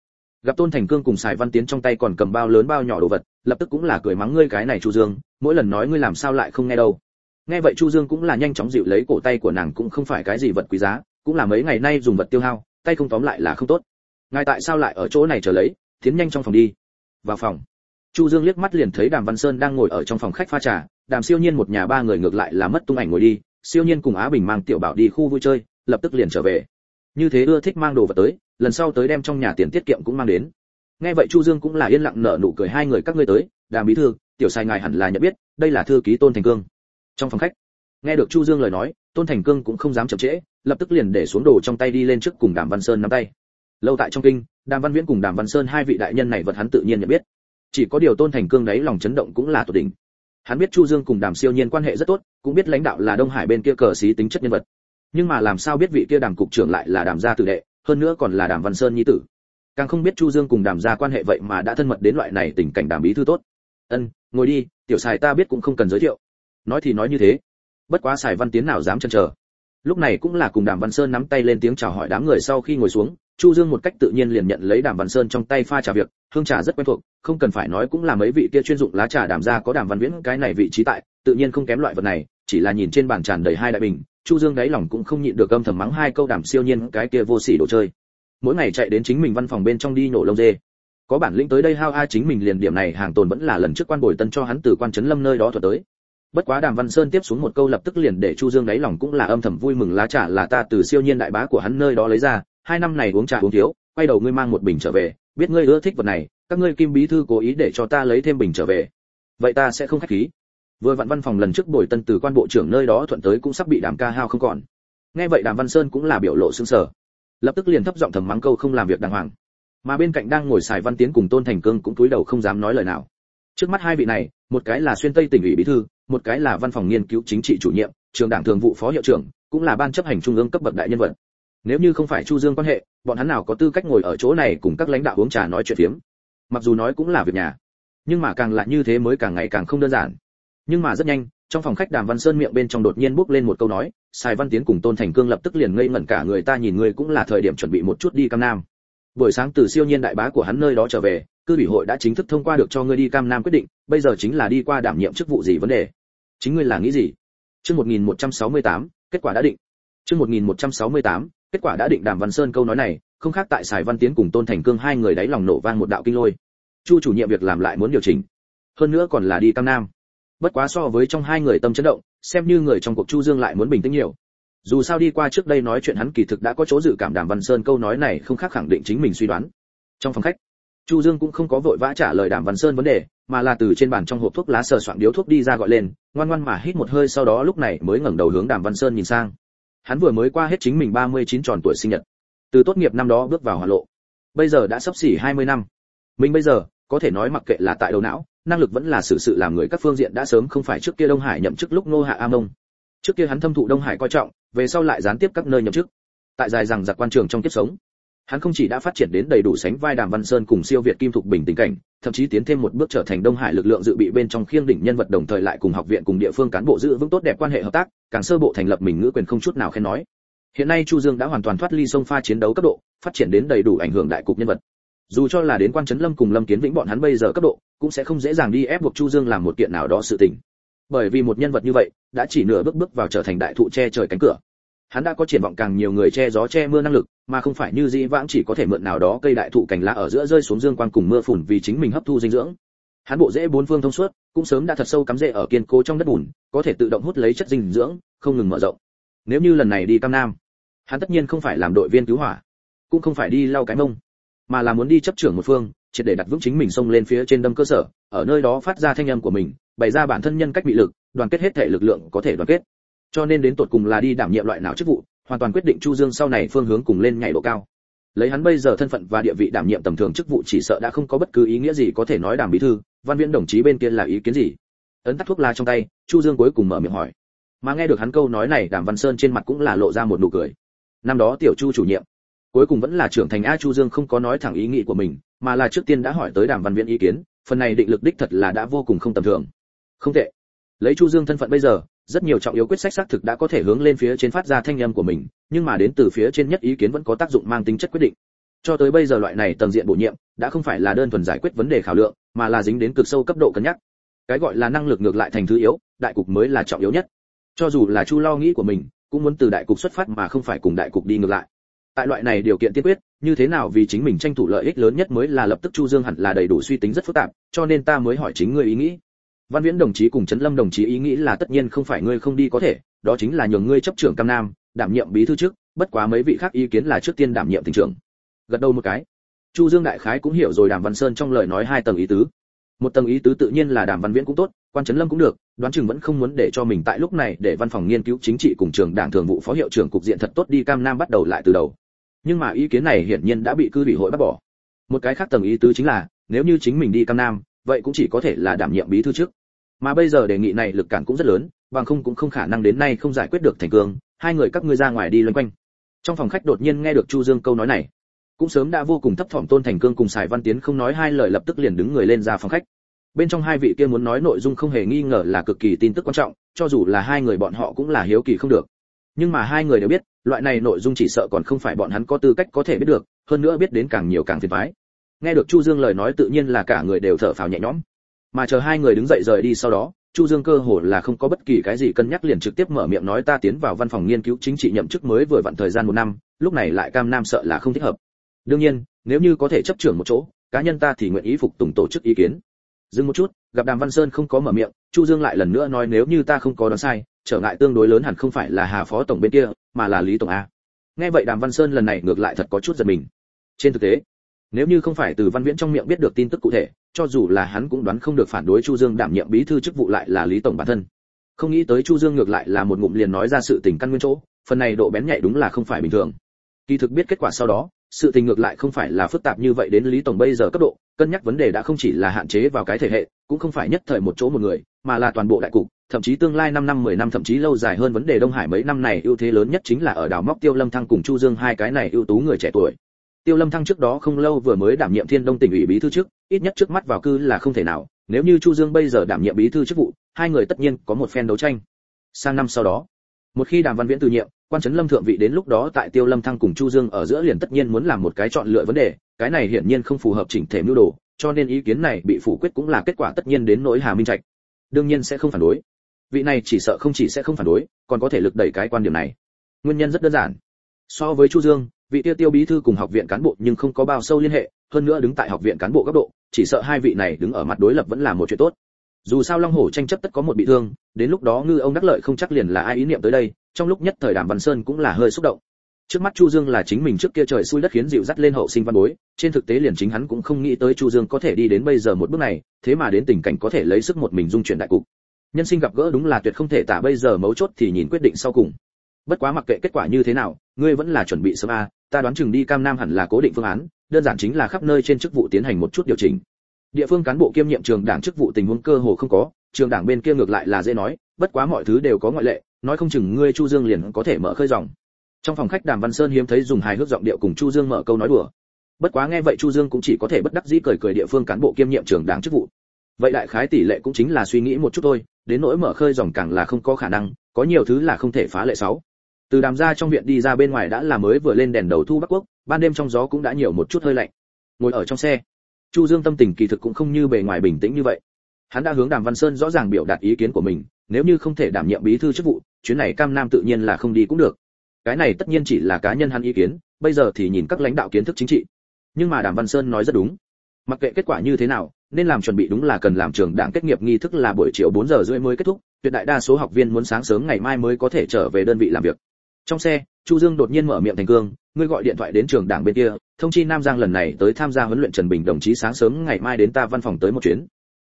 Gặp tôn thành cương cùng sài văn tiến trong tay còn cầm bao lớn bao nhỏ đồ vật, lập tức cũng là cười mắng ngươi cái này chu dương, mỗi lần nói ngươi làm sao lại không nghe đâu nghe vậy chu dương cũng là nhanh chóng dịu lấy cổ tay của nàng cũng không phải cái gì vật quý giá, cũng là mấy ngày nay dùng vật tiêu hao, tay không tóm lại là không tốt. Ngài tại sao lại ở chỗ này chờ lấy? Tiến nhanh trong phòng đi. Vào phòng. Chu dương liếc mắt liền thấy đàm văn sơn đang ngồi ở trong phòng khách pha trà. Đàm siêu nhiên một nhà ba người ngược lại là mất tung ảnh ngồi đi. Siêu nhiên cùng á bình mang tiểu bảo đi khu vui chơi, lập tức liền trở về. Như thế ưa thích mang đồ vật tới, lần sau tới đem trong nhà tiền tiết kiệm cũng mang đến. Nghe vậy chu dương cũng là yên lặng nở nụ cười, hai người các ngươi tới, đàm bí thư, tiểu sai ngài hẳn là nhận biết, đây là thư ký tôn thành cương trong phòng khách. Nghe được chu dương lời nói, tôn thành cương cũng không dám chậm trễ, lập tức liền để xuống đồ trong tay đi lên trước cùng đàm văn sơn nắm tay. Lâu tại trong kinh, đàm văn viễn cùng đàm văn sơn hai vị đại nhân này vật hắn tự nhiên nhận biết. Chỉ có điều tôn thành cương đấy lòng chấn động cũng là tột đỉnh. Hắn biết chu dương cùng đàm siêu nhiên quan hệ rất tốt, cũng biết lãnh đạo là đông hải bên kia cờ xí tính chất nhân vật. Nhưng mà làm sao biết vị kia đàm cục trưởng lại là đàm gia tử đệ, hơn nữa còn là đàm văn sơn nhi tử. Càng không biết chu dương cùng đàm gia quan hệ vậy mà đã thân mật đến loại này tình cảnh đàm bí thư tốt. Ân, ngồi đi, tiểu xài ta biết cũng không cần giới thiệu nói thì nói như thế. Bất quá sài văn tiến nào dám chần chờ. Lúc này cũng là cùng đàm văn sơn nắm tay lên tiếng chào hỏi đám người sau khi ngồi xuống, chu dương một cách tự nhiên liền nhận lấy đàm văn sơn trong tay pha trà việc, hương trà rất quen thuộc, không cần phải nói cũng là mấy vị kia chuyên dụng lá trà đàm ra có đàm văn viễn cái này vị trí tại, tự nhiên không kém loại vật này, chỉ là nhìn trên bàn tràn đầy hai đại bình, chu dương đáy lòng cũng không nhịn được âm thầm mắng hai câu đàm siêu nhiên cái kia vô sỉ đồ chơi. Mỗi ngày chạy đến chính mình văn phòng bên trong đi nổ lông dê. Có bản lĩnh tới đây hao a chính mình liền điểm này hàng tồn vẫn là lần trước quan bồi tân cho hắn từ quan trấn lâm nơi đó thuật tới bất quá đàm văn sơn tiếp xuống một câu lập tức liền để chu dương đáy lòng cũng là âm thầm vui mừng lá trà là ta từ siêu nhiên đại bá của hắn nơi đó lấy ra, hai năm này uống trà uống thiếu, quay đầu ngươi mang một bình trở về, biết ngươi ưa thích vật này, các ngươi kim bí thư cố ý để cho ta lấy thêm bình trở về. Vậy ta sẽ không khách khí. Vừa vặn văn phòng lần trước bồi tân từ quan bộ trưởng nơi đó thuận tới cũng sắp bị đàm ca hao không còn. Nghe vậy đàm văn sơn cũng là biểu lộ sững sờ. Lập tức liền thấp giọng thầm mắng câu không làm việc đàng hoàng. Mà bên cạnh đang ngồi xài văn tiến cùng tôn thành cương cũng cúi đầu không dám nói lời nào. Trước mắt hai vị này, một cái là xuyên tây tỉnh ủy bí thư một cái là văn phòng nghiên cứu chính trị chủ nhiệm, trường đảng thường vụ phó hiệu trưởng, cũng là ban chấp hành trung ương cấp bậc đại nhân vật. Nếu như không phải chu dương quan hệ, bọn hắn nào có tư cách ngồi ở chỗ này cùng các lãnh đạo uống trà nói chuyện phiếm. Mặc dù nói cũng là việc nhà, nhưng mà càng lại như thế mới càng ngày càng không đơn giản. Nhưng mà rất nhanh, trong phòng khách đàm văn sơn miệng bên trong đột nhiên bước lên một câu nói, sài văn tiến cùng tôn thành cương lập tức liền ngây ngẩn cả người, ta nhìn người cũng là thời điểm chuẩn bị một chút đi cam nam. Buổi sáng từ siêu nhiên đại bá của hắn nơi đó trở về, cư ủy hội đã chính thức thông qua được cho ngươi đi cam nam quyết định, bây giờ chính là đi qua đảm nhiệm chức vụ gì vấn đề chính ngươi là nghĩ gì? Chương 1168, kết quả đã định. Chương 1168, kết quả đã định đàm văn sơn câu nói này không khác tại sài văn tiến cùng tôn thành cương hai người đáy lòng nổ vang một đạo kinh lôi. Chu chủ nhiệm việc làm lại muốn điều chỉnh. Hơn nữa còn là đi cam nam. Bất quá so với trong hai người tâm chấn động xem như người trong cuộc chu dương lại muốn bình tĩnh nhiều. Dù sao đi qua trước đây nói chuyện hắn kỳ thực đã có chỗ dự cảm đàm văn sơn câu nói này không khác khẳng định chính mình suy đoán. Trong phòng khách chu dương cũng không có vội vã trả lời đàm văn sơn vấn đề, mà là từ trên bàn trong hộp thuốc lá sờ soạn điếu thuốc đi ra gọi lên, ngoan ngoan mà hít một hơi sau đó lúc này mới ngẩng đầu hướng đàm văn sơn nhìn sang. Hắn vừa mới qua hết chính mình 39 tròn tuổi sinh nhật. Từ tốt nghiệp năm đó bước vào hỏa lộ. Bây giờ đã sắp xỉ 20 năm. Mình bây giờ, có thể nói mặc kệ là tại đầu não, năng lực vẫn là sự sự làm người các phương diện đã sớm không phải trước kia đông hải nhậm chức lúc nô hạ a trước kia hắn thâm thụ đông hải coi trọng, về sau lại gián tiếp các nơi nhậm chức. Tại dài rằng giặc quan trường trong kiếp sống hắn không chỉ đã phát triển đến đầy đủ sánh vai đàm văn sơn cùng siêu việt kim thục bình tình cảnh, thậm chí tiến thêm một bước trở thành đông hải lực lượng dự bị bên trong khiêng đỉnh nhân vật đồng thời lại cùng học viện cùng địa phương cán bộ giữ vững tốt đẹp quan hệ hợp tác, càng sơ bộ thành lập mình ngữ quyền không chút nào khen nói. Hiện nay chu dương đã hoàn toàn thoát ly sông pha chiến đấu cấp độ, phát triển đến đầy đủ ảnh hưởng đại cục nhân vật. Dù cho là đến quan trấn lâm cùng lâm kiến vĩnh bọn hắn bây giờ cấp độ, cũng sẽ không dễ dàng đi ép buộc chu dương làm một kiện nào đó sự tình. Bởi vì một nhân vật như vậy, đã chỉ nửa bước bước vào trở thành đại thụ che trời cánh cửa hắn đã có triển vọng càng nhiều người che gió che mưa năng lực, mà không phải như dĩ vãng chỉ có thể mượn nào đó cây đại thụ cành lá ở giữa rơi xuống dương quang cùng mưa phùn vì chính mình hấp thu dinh dưỡng. Hắn bộ rễ bốn phương thông suốt, cũng sớm đã thật sâu cắm rễ ở kiên cố trong đất bùn, có thể tự động hút lấy chất dinh dưỡng, không ngừng mở rộng. Nếu như lần này đi cam nam, hắn tất nhiên không phải làm đội viên cứu hỏa, cũng không phải đi lau cái mông, mà là muốn đi chấp trưởng một phương, triệt để đặt vững chính mình xông lên phía trên đâm cơ sở, ở nơi đó phát ra thanh âm của mình, bày ra bản thân nhân cách bị lực, đoàn kết hết thể lực lượng có thể đoàn kết cho nên đến tột cùng là đi đảm nhiệm loại nào chức vụ, hoàn toàn quyết định chu dương sau này phương hướng cùng lên nhảy độ cao. Lấy hắn bây giờ thân phận và địa vị đảm nhiệm tầm thường chức vụ chỉ sợ đã không có bất cứ ý nghĩa gì có thể nói đảm bí thư, văn viễn đồng chí bên kia là ý kiến gì? Ấn tắt thuốc la trong tay, chu dương cuối cùng mở miệng hỏi. Mà nghe được hắn câu nói này, đàm văn sơn trên mặt cũng là lộ ra một nụ cười. Năm đó tiểu chu chủ nhiệm, cuối cùng vẫn là trưởng thành a chu dương không có nói thẳng ý nghĩ của mình, mà là trước tiên đã hỏi tới đàm văn viễn ý kiến, phần này định lực đích thật là đã vô cùng không tầm thường. Không tệ. Lấy chu dương thân phận bây giờ rất nhiều trọng yếu quyết sách xác thực đã có thể hướng lên phía trên phát ra thanh âm của mình, nhưng mà đến từ phía trên nhất ý kiến vẫn có tác dụng mang tính chất quyết định. Cho tới bây giờ loại này tầng diện bổ nhiệm đã không phải là đơn thuần giải quyết vấn đề khảo lượng, mà là dính đến cực sâu cấp độ cân nhắc. Cái gọi là năng lực ngược lại thành thứ yếu, đại cục mới là trọng yếu nhất. Cho dù là chu lo nghĩ của mình, cũng muốn từ đại cục xuất phát mà không phải cùng đại cục đi ngược lại. Tại loại này điều kiện tiên quyết, như thế nào vì chính mình tranh thủ lợi ích lớn nhất mới là lập tức chu dương hẳn là đầy đủ suy tính rất phức tạp, cho nên ta mới hỏi chính ngươi ý nghĩ văn viễn đồng chí cùng trấn lâm đồng chí ý nghĩ là tất nhiên không phải ngươi không đi có thể, đó chính là nhường ngươi chấp trưởng cam nam, đảm nhiệm bí thư trước, bất quá mấy vị khác ý kiến là trước tiên đảm nhiệm tỉnh trưởng. Gật đầu một cái. Chu dương đại khái cũng hiểu rồi đàm văn sơn trong lời nói hai tầng ý tứ. Một tầng ý tứ tự nhiên là đàm văn viễn cũng tốt, quan trấn lâm cũng được, đoán chừng vẫn không muốn để cho mình tại lúc này để văn phòng nghiên cứu chính trị cùng trường đảng thường vụ phó hiệu trưởng cục diện thật tốt đi cam nam bắt đầu lại từ đầu. Nhưng mà ý kiến này hiển nhiên đã bị cư ủy hội bác bỏ. Một cái khác tầng ý tứ chính là, nếu như chính mình đi cam nam, vậy cũng chỉ có thể là đảm nhiệm bí thư trước mà bây giờ đề nghị này lực cản cũng rất lớn, bằng không cũng không khả năng đến nay không giải quyết được thành cương, hai người các ngươi ra ngoài đi loanh quanh. Trong phòng khách đột nhiên nghe được chu dương câu nói này. Cũng sớm đã vô cùng thấp thỏm tôn thành cương cùng sài văn tiến không nói hai lời lập tức liền đứng người lên ra phòng khách. Bên trong hai vị kia muốn nói nội dung không hề nghi ngờ là cực kỳ tin tức quan trọng, cho dù là hai người bọn họ cũng là hiếu kỳ không được. Nhưng mà hai người đều biết, loại này nội dung chỉ sợ còn không phải bọn hắn có tư cách có thể biết được, hơn nữa biết đến càng nhiều càng phiền phái nghe được chu dương lời nói tự nhiên là cả người đều thở phào nhẹ nhõm mà chờ hai người đứng dậy rời đi sau đó, chu dương cơ hồ là không có bất kỳ cái gì cân nhắc liền trực tiếp mở miệng nói ta tiến vào văn phòng nghiên cứu chính trị nhậm chức mới vừa vặn thời gian một năm, lúc này lại cam nam sợ là không thích hợp. Đương nhiên, nếu như có thể chấp trưởng một chỗ, cá nhân ta thì nguyện ý phục tùng tổ chức ý kiến. Dừng một chút, gặp đàm văn sơn không có mở miệng, chu dương lại lần nữa nói nếu như ta không có đoán sai, trở ngại tương đối lớn hẳn không phải là hà phó tổng bên kia, mà là lý tổng a. Nghe vậy đàm văn sơn lần này ngược lại thật có chút giật mình. Trên thực tế, nếu như không phải từ văn viễn trong miệng biết được tin tức cụ thể cho dù là hắn cũng đoán không được phản đối chu dương đảm nhiệm bí thư chức vụ lại là lý tổng bản thân không nghĩ tới chu dương ngược lại là một ngụm liền nói ra sự tình căn nguyên chỗ, phần này độ bén nhạy đúng là không phải bình thường kỳ thực biết kết quả sau đó, sự tình ngược lại không phải là phức tạp như vậy đến lý tổng bây giờ cấp độ, cân nhắc vấn đề đã không chỉ là hạn chế vào cái thể hệ, cũng không phải nhất thời một chỗ một người, mà là toàn bộ đại cục, thậm chí tương lai 5 năm 10 năm, thậm chí lâu dài hơn vấn đề Đông Hải mấy năm này ưu thế lớn nhất chính là ở đảo móc Tiêu Lâm Thăng cùng Chu Dương hai cái này ưu tú người trẻ tuổi. Tiêu Lâm Thăng trước đó không lâu vừa mới đảm nhiệm Thiên Đông tỉnh ủy bí thư trước, ít nhất trước mắt vào cư là không thể nào, nếu như Chu Dương bây giờ đảm nhiệm bí thư chức vụ, hai người tất nhiên có một phen đấu tranh. Sang năm sau đó, một khi Đàm Văn Viễn từ nhiệm, quan trấn Lâm thượng vị đến lúc đó tại Tiêu Lâm Thăng cùng Chu Dương ở giữa liền tất nhiên muốn làm một cái chọn lựa vấn đề, cái này hiển nhiên không phù hợp chỉnh thể mưu đồ, cho nên ý kiến này bị phủ quyết cũng là kết quả tất nhiên đến nỗi Hà Minh Trạch. Đương nhiên sẽ không phản đối. Vị này chỉ sợ không chỉ sẽ không phản đối, còn có thể lực đẩy cái quan điểm này. Nguyên nhân rất đơn giản. So với Chu Dương, vị tiêu tiêu bí thư cùng học viện cán bộ nhưng không có bao sâu liên hệ, hơn nữa đứng tại học viện cán bộ cấp độ, chỉ sợ hai vị này đứng ở mặt đối lập vẫn là một chuyện tốt. Dù sao Long Hổ tranh chấp tất có một bị thương, đến lúc đó ngư ông đắc lợi không chắc liền là ai ý niệm tới đây, trong lúc nhất thời Đàm Văn Sơn cũng là hơi xúc động. Trước mắt Chu Dương là chính mình trước kia trời xui đất khiến dịu dắt lên hậu sinh văn bối, trên thực tế liền chính hắn cũng không nghĩ tới Chu Dương có thể đi đến bây giờ một bước này, thế mà đến tình cảnh có thể lấy sức một mình dung chuyển đại cục. Nhân sinh gặp gỡ đúng là tuyệt không thể tả bây giờ mấu chốt thì nhìn quyết định sau cùng. Bất quá mặc kệ kết quả như thế nào, ngươi vẫn là chuẩn bị sớm a, ta đoán chừng đi Cam Nam hẳn là cố định phương án, đơn giản chính là khắp nơi trên chức vụ tiến hành một chút điều chỉnh. Địa phương cán bộ kiêm nhiệm trường đảng chức vụ tình huống cơ hồ không có, trường đảng bên kia ngược lại là dễ nói, bất quá mọi thứ đều có ngoại lệ, nói không chừng ngươi Chu Dương liền có thể mở khơi dòng. Trong phòng khách Đàm Văn Sơn hiếm thấy dùng hài hước giọng điệu cùng Chu Dương mở câu nói đùa. Bất quá nghe vậy Chu Dương cũng chỉ có thể bất đắc dĩ cười cười địa phương cán bộ kiêm nhiệm trường đảng chức vụ. Vậy đại khái tỷ lệ cũng chính là suy nghĩ một chút thôi, đến nỗi mở khơi dòng càng là không có khả năng, có nhiều thứ là không thể phá lệ sáu từ đàm ra trong viện đi ra bên ngoài đã là mới vừa lên đèn đầu thu bắc quốc, ban đêm trong gió cũng đã nhiều một chút hơi lạnh. Ngồi ở trong xe, chu dương tâm tình kỳ thực cũng không như bề ngoài bình tĩnh như vậy. Hắn đã hướng đàm văn sơn rõ ràng biểu đạt ý kiến của mình, nếu như không thể đảm nhiệm bí thư chức vụ, chuyến này cam nam tự nhiên là không đi cũng được. Cái này tất nhiên chỉ là cá nhân hắn ý kiến, bây giờ thì nhìn các lãnh đạo kiến thức chính trị. Nhưng mà đàm văn sơn nói rất đúng. Mặc kệ kết quả như thế nào, nên làm chuẩn bị đúng là cần làm trường đảng kết nghiệp nghi thức là buổi chiều 4 giờ rưỡi mới kết thúc, tuyệt đại đa số học viên muốn sáng sớm ngày mai mới có thể trở về đơn vị làm việc trong xe, chu dương đột nhiên mở miệng thành cương, ngươi gọi điện thoại đến trường đảng bên kia, thông chi nam giang lần này tới tham gia huấn luyện trần bình đồng chí sáng sớm ngày mai đến ta văn phòng tới một chuyến.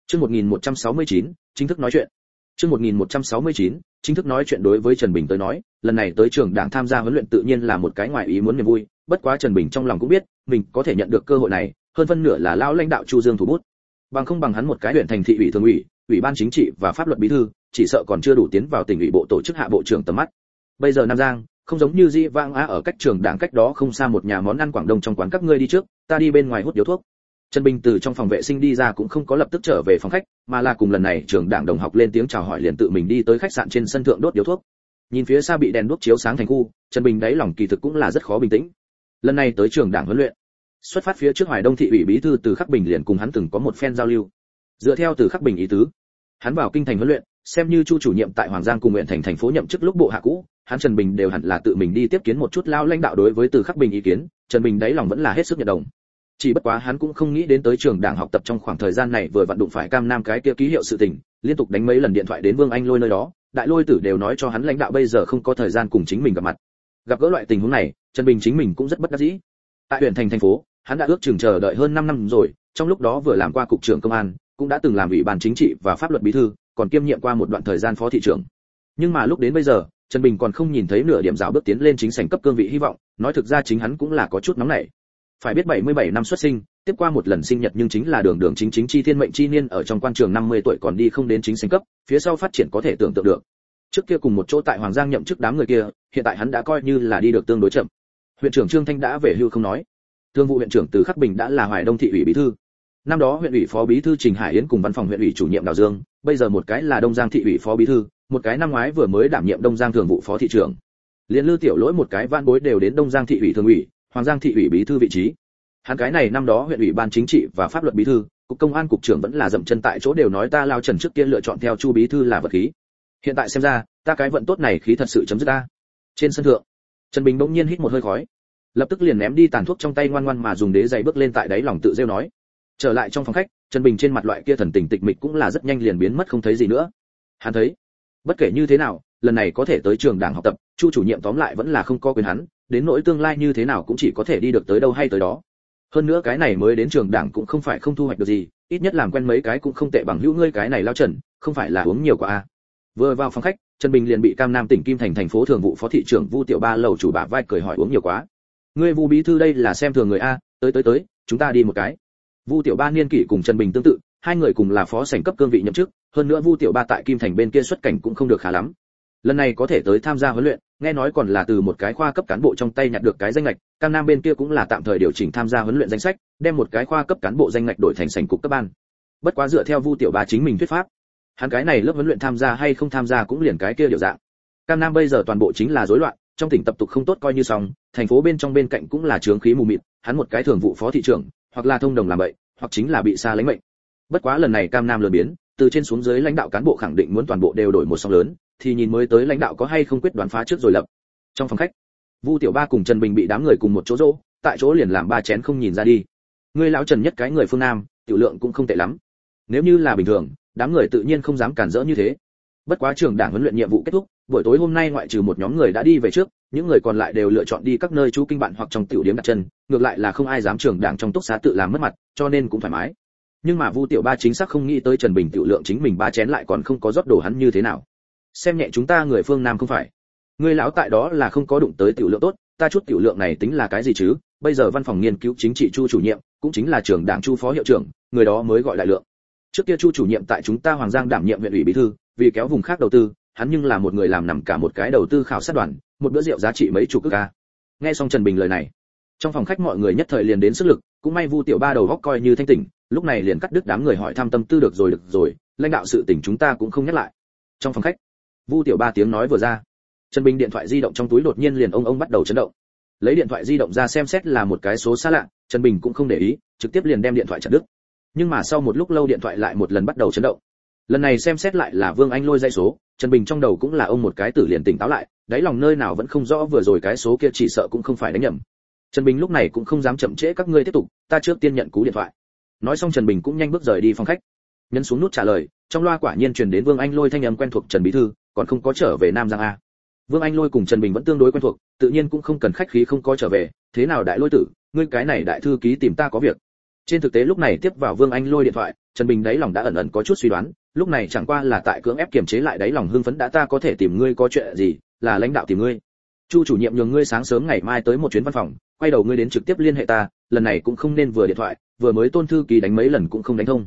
Chương 1169 chính thức nói chuyện. Chương 1169 chính thức nói chuyện đối với trần bình tới nói, lần này tới trường đảng tham gia huấn luyện tự nhiên là một cái ngoài ý muốn niềm vui, bất quá trần bình trong lòng cũng biết, mình có thể nhận được cơ hội này, hơn phân nửa là lão lãnh đạo chu dương thủ bút. Bằng không bằng hắn một cái huyện thành thị ủy thường ủy ủy ban chính trị và pháp luật bí thư, chỉ sợ còn chưa đủ tiến vào tỉnh ủy bộ tổ chức hạ bộ trưởng tầm mắt. Bây giờ nam giang không giống như di vang á ở cách trường đảng cách đó không xa một nhà món ăn quảng đông trong quán các ngươi đi trước, ta đi bên ngoài hút điếu thuốc. Trần bình từ trong phòng vệ sinh đi ra cũng không có lập tức trở về phòng khách, mà là cùng lần này trường đảng đồng học lên tiếng chào hỏi liền tự mình đi tới khách sạn trên sân thượng đốt điếu thuốc. Nhìn phía xa bị đèn đuốc chiếu sáng thành khu, trần bình đáy lòng kỳ thực cũng là rất khó bình tĩnh. Lần này tới trường đảng huấn luyện. Xuất phát phía trước hoài đông thị ủy bí thư từ khắc bình liền cùng hắn từng có một phen giao lưu. Dựa theo từ khắc bình ý tứ, hắn vào kinh thành huấn luyện, xem như chu chủ nhiệm tại hoàng giang cùng nguyện thành thành phố nhậm chức lúc bộ hạ cũ hắn trần bình đều hẳn là tự mình đi tiếp kiến một chút lao lãnh đạo đối với từ khắc bình ý kiến, trần bình đáy lòng vẫn là hết sức nhận đồng. Chỉ bất quá hắn cũng không nghĩ đến tới trường đảng học tập trong khoảng thời gian này vừa vận đụng phải cam nam cái kia ký hiệu sự tình, liên tục đánh mấy lần điện thoại đến vương anh lôi nơi đó, đại lôi tử đều nói cho hắn lãnh đạo bây giờ không có thời gian cùng chính mình gặp mặt. Gặp gỡ loại tình huống này, trần bình chính mình cũng rất bất đắc dĩ. Tại huyện thành thành phố, hắn đã ước chừng chờ đợi hơn 5 năm rồi, trong lúc đó vừa làm qua cục trưởng công an, cũng đã từng làm ủy ban chính trị và pháp luật bí thư, còn kiêm nhiệm qua một đoạn thời gian phó thị trưởng. Nhưng mà lúc đến bây giờ trần bình còn không nhìn thấy nửa điểm rào bước tiến lên chính sảnh cấp cương vị hy vọng, nói thực ra chính hắn cũng là có chút nóng nảy. Phải biết 77 năm xuất sinh, tiếp qua một lần sinh nhật nhưng chính là đường đường chính chính chi thiên mệnh chi niên ở trong quan trường 50 tuổi còn đi không đến chính sảnh cấp, phía sau phát triển có thể tưởng tượng được. Trước kia cùng một chỗ tại hoàng giang nhậm chức đám người kia, hiện tại hắn đã coi như là đi được tương đối chậm. Huyện trưởng trương thanh đã về hưu không nói. Thương vụ huyện trưởng từ khắc bình đã là hoài đông thị ủy bí thư. Năm đó huyện ủy phó bí thư trình hải yến cùng văn phòng huyện ủy chủ nhiệm đào dương, bây giờ một cái là đông giang thị ủy phó bí thư một cái năm ngoái vừa mới đảm nhiệm đông giang thường vụ phó thị trưởng. Liên lư tiểu lỗi một cái van bối đều đến đông giang thị ủy thường ủy, hoàng giang thị ủy bí thư vị trí. Hắn cái này năm đó huyện ủy ban chính trị và pháp luật bí thư, cục công an cục trưởng vẫn là dậm chân tại chỗ đều nói ta lao trần trước kia lựa chọn theo chu bí thư là vật khí. Hiện tại xem ra, ta cái vận tốt này khí thật sự chấm dứt ta. Trên sân thượng, trần bình bỗng nhiên hít một hơi khói. Lập tức liền ném đi tàn thuốc trong tay ngoan ngoan mà dùng đế giày bước lên tại đáy lòng tự rêu nói. Trở lại trong phòng khách, trần bình trên mặt loại kia thần tình tịch mịch cũng là rất nhanh liền biến mất không thấy gì nữa. Hắn thấy bất kể như thế nào, lần này có thể tới trường đảng học tập, chu chủ nhiệm tóm lại vẫn là không có quyền hắn, đến nỗi tương lai như thế nào cũng chỉ có thể đi được tới đâu hay tới đó. Hơn nữa cái này mới đến trường đảng cũng không phải không thu hoạch được gì, ít nhất làm quen mấy cái cũng không tệ bằng hữu ngươi cái này lao trần, không phải là uống nhiều quá à. vừa vào phòng khách, trần bình liền bị cam nam tỉnh kim thành thành phố thường vụ phó thị trưởng vu tiểu ba lầu chủ bả vai cười hỏi uống nhiều quá. Ngươi vu bí thư đây là xem thường người a, tới tới tới, chúng ta đi một cái. Vu tiểu ba niên kỷ cùng trần bình tương tự, hai người cùng là phó sảnh cấp cương vị nhậm chức hơn nữa vu tiểu ba tại kim thành bên kia xuất cảnh cũng không được khá lắm. Lần này có thể tới tham gia huấn luyện nghe nói còn là từ một cái khoa cấp cán bộ trong tay nhặt được cái danh ngạch, cam nam bên kia cũng là tạm thời điều chỉnh tham gia huấn luyện danh sách đem một cái khoa cấp cán bộ danh ngạch đổi thành sảnh cục cấp ban. Bất quá dựa theo vu tiểu ba chính mình thuyết pháp hắn cái này lớp huấn luyện tham gia hay không tham gia cũng liền cái kia điều dạng. Cam nam bây giờ toàn bộ chính là rối loạn trong tỉnh tập tục không tốt coi như xong thành phố bên trong bên cạnh cũng là chướng khí mù mịt hắn một cái thường vụ phó thị trưởng hoặc là thông đồng làm vậy hoặc chính là bị xa lãnh mệnh. Bất quá lần này cam nam lừa biến từ trên xuống dưới lãnh đạo cán bộ khẳng định muốn toàn bộ đều đổi một song lớn, thì nhìn mới tới lãnh đạo có hay không quyết đoán phá trước rồi lập. Trong phòng khách, vu tiểu ba cùng trần bình bị đám người cùng một chỗ rỗ, tại chỗ liền làm ba chén không nhìn ra đi. Ngươi lão trần nhất cái người phương nam, tiểu lượng cũng không tệ lắm. Nếu như là bình thường, đám người tự nhiên không dám cản rỡ như thế. Bất quá trường đảng huấn luyện nhiệm vụ kết thúc, buổi tối hôm nay ngoại trừ một nhóm người đã đi về trước, những người còn lại đều lựa chọn đi các nơi chú kinh bạn hoặc trong tiểu điểm đặt chân, ngược lại là không ai dám trường đảng trong túc xá tự làm mất mặt, cho nên cũng thoải mái nhưng mà vu tiểu ba chính xác không nghĩ tới trần bình tiểu lượng chính mình ba chén lại còn không có rót đồ hắn như thế nào. Xem nhẹ chúng ta người phương nam không phải. Người lão tại đó là không có đụng tới tiểu lượng tốt, ta chút tiểu lượng này tính là cái gì chứ? Bây giờ văn phòng nghiên cứu chính trị chu chủ nhiệm, cũng chính là trưởng đảng chu phó hiệu trưởng, người đó mới gọi đại lượng. Trước kia chu chủ nhiệm tại chúng ta hoàng giang đảm nhiệm huyện ủy bí thư, vì kéo vùng khác đầu tư, hắn nhưng là một người làm nằm cả một cái đầu tư khảo sát đoàn, một bữa rượu giá trị mấy chục ức ca. Nghe xong trần bình lời này, trong phòng khách mọi người nhất thời liền đến sức lực, cũng may vu tiểu ba đầu góc coi như thanh tỉnh lúc này liền cắt đứt đám người hỏi thăm tâm tư được rồi được rồi, lãnh đạo sự tỉnh chúng ta cũng không nhắc lại. Trong phòng khách, vu tiểu ba tiếng nói vừa ra. Trần bình điện thoại di động trong túi đột nhiên liền ông ông bắt đầu chấn động. Lấy điện thoại di động ra xem xét là một cái số xa lạ, trần bình cũng không để ý, trực tiếp liền đem điện thoại chặt đứt. Nhưng mà sau một lúc lâu điện thoại lại một lần bắt đầu chấn động. Lần này xem xét lại là vương anh lôi dây số, trần bình trong đầu cũng là ông một cái tử liền tỉnh táo lại, đáy lòng nơi nào vẫn không rõ vừa rồi cái số kia chỉ sợ cũng không phải đánh nhầm. Trần bình lúc này cũng không dám chậm trễ các ngươi tiếp tục, ta trước tiên nhận cú điện thoại nói xong trần bình cũng nhanh bước rời đi phòng khách. Nhấn xuống nút trả lời, trong loa quả nhiên truyền đến vương anh lôi thanh âm quen thuộc trần bí thư, còn không có trở về nam giang a. Vương anh lôi cùng trần bình vẫn tương đối quen thuộc, tự nhiên cũng không cần khách khí không có trở về. Thế nào đại lôi tử, ngươi cái này đại thư ký tìm ta có việc. Trên thực tế lúc này tiếp vào vương anh lôi điện thoại, trần bình đáy lòng đã ẩn ẩn có chút suy đoán, lúc này chẳng qua là tại cưỡng ép kiềm chế lại đáy lòng hưng phấn đã ta có thể tìm ngươi có chuyện gì, là lãnh đạo tìm ngươi. Chu chủ nhiệm nhường ngươi sáng sớm ngày mai tới một chuyến văn phòng, quay đầu ngươi đến trực tiếp liên hệ ta lần này cũng không nên vừa điện thoại, vừa mới tôn thư ký đánh mấy lần cũng không đánh thông.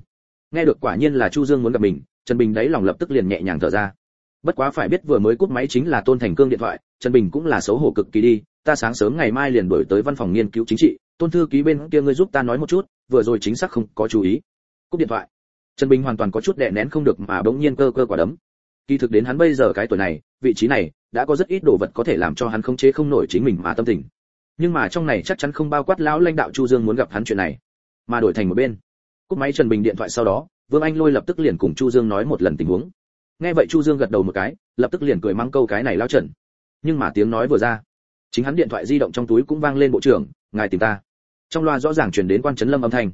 Nghe được quả nhiên là chu dương muốn gặp mình, trần bình đáy lòng lập tức liền nhẹ nhàng thở ra. Bất quá phải biết vừa mới cúp máy chính là tôn thành cương điện thoại, trần bình cũng là xấu hổ cực kỳ đi, ta sáng sớm ngày mai liền đổi tới văn phòng nghiên cứu chính trị, tôn thư ký bên kia ngươi giúp ta nói một chút, vừa rồi chính xác không có chú ý. Cúp điện thoại. Trần bình hoàn toàn có chút đè nén không được mà bỗng nhiên cơ cơ quả đấm. Kỳ thực đến hắn bây giờ cái tuổi này, vị trí này, đã có rất ít đồ vật có thể làm cho hắn không chế không nổi chính mình mà tâm tình nhưng mà trong này chắc chắn không bao quát lão lãnh đạo chu dương muốn gặp hắn chuyện này mà đổi thành một bên. Cúp máy trần bình điện thoại sau đó vương anh lôi lập tức liền cùng chu dương nói một lần tình huống. Nghe vậy chu dương gật đầu một cái lập tức liền cười mắng câu cái này lao trần. Nhưng mà tiếng nói vừa ra chính hắn điện thoại di động trong túi cũng vang lên bộ trưởng ngài tìm ta. Trong loa rõ ràng truyền đến quan trấn lâm âm thanh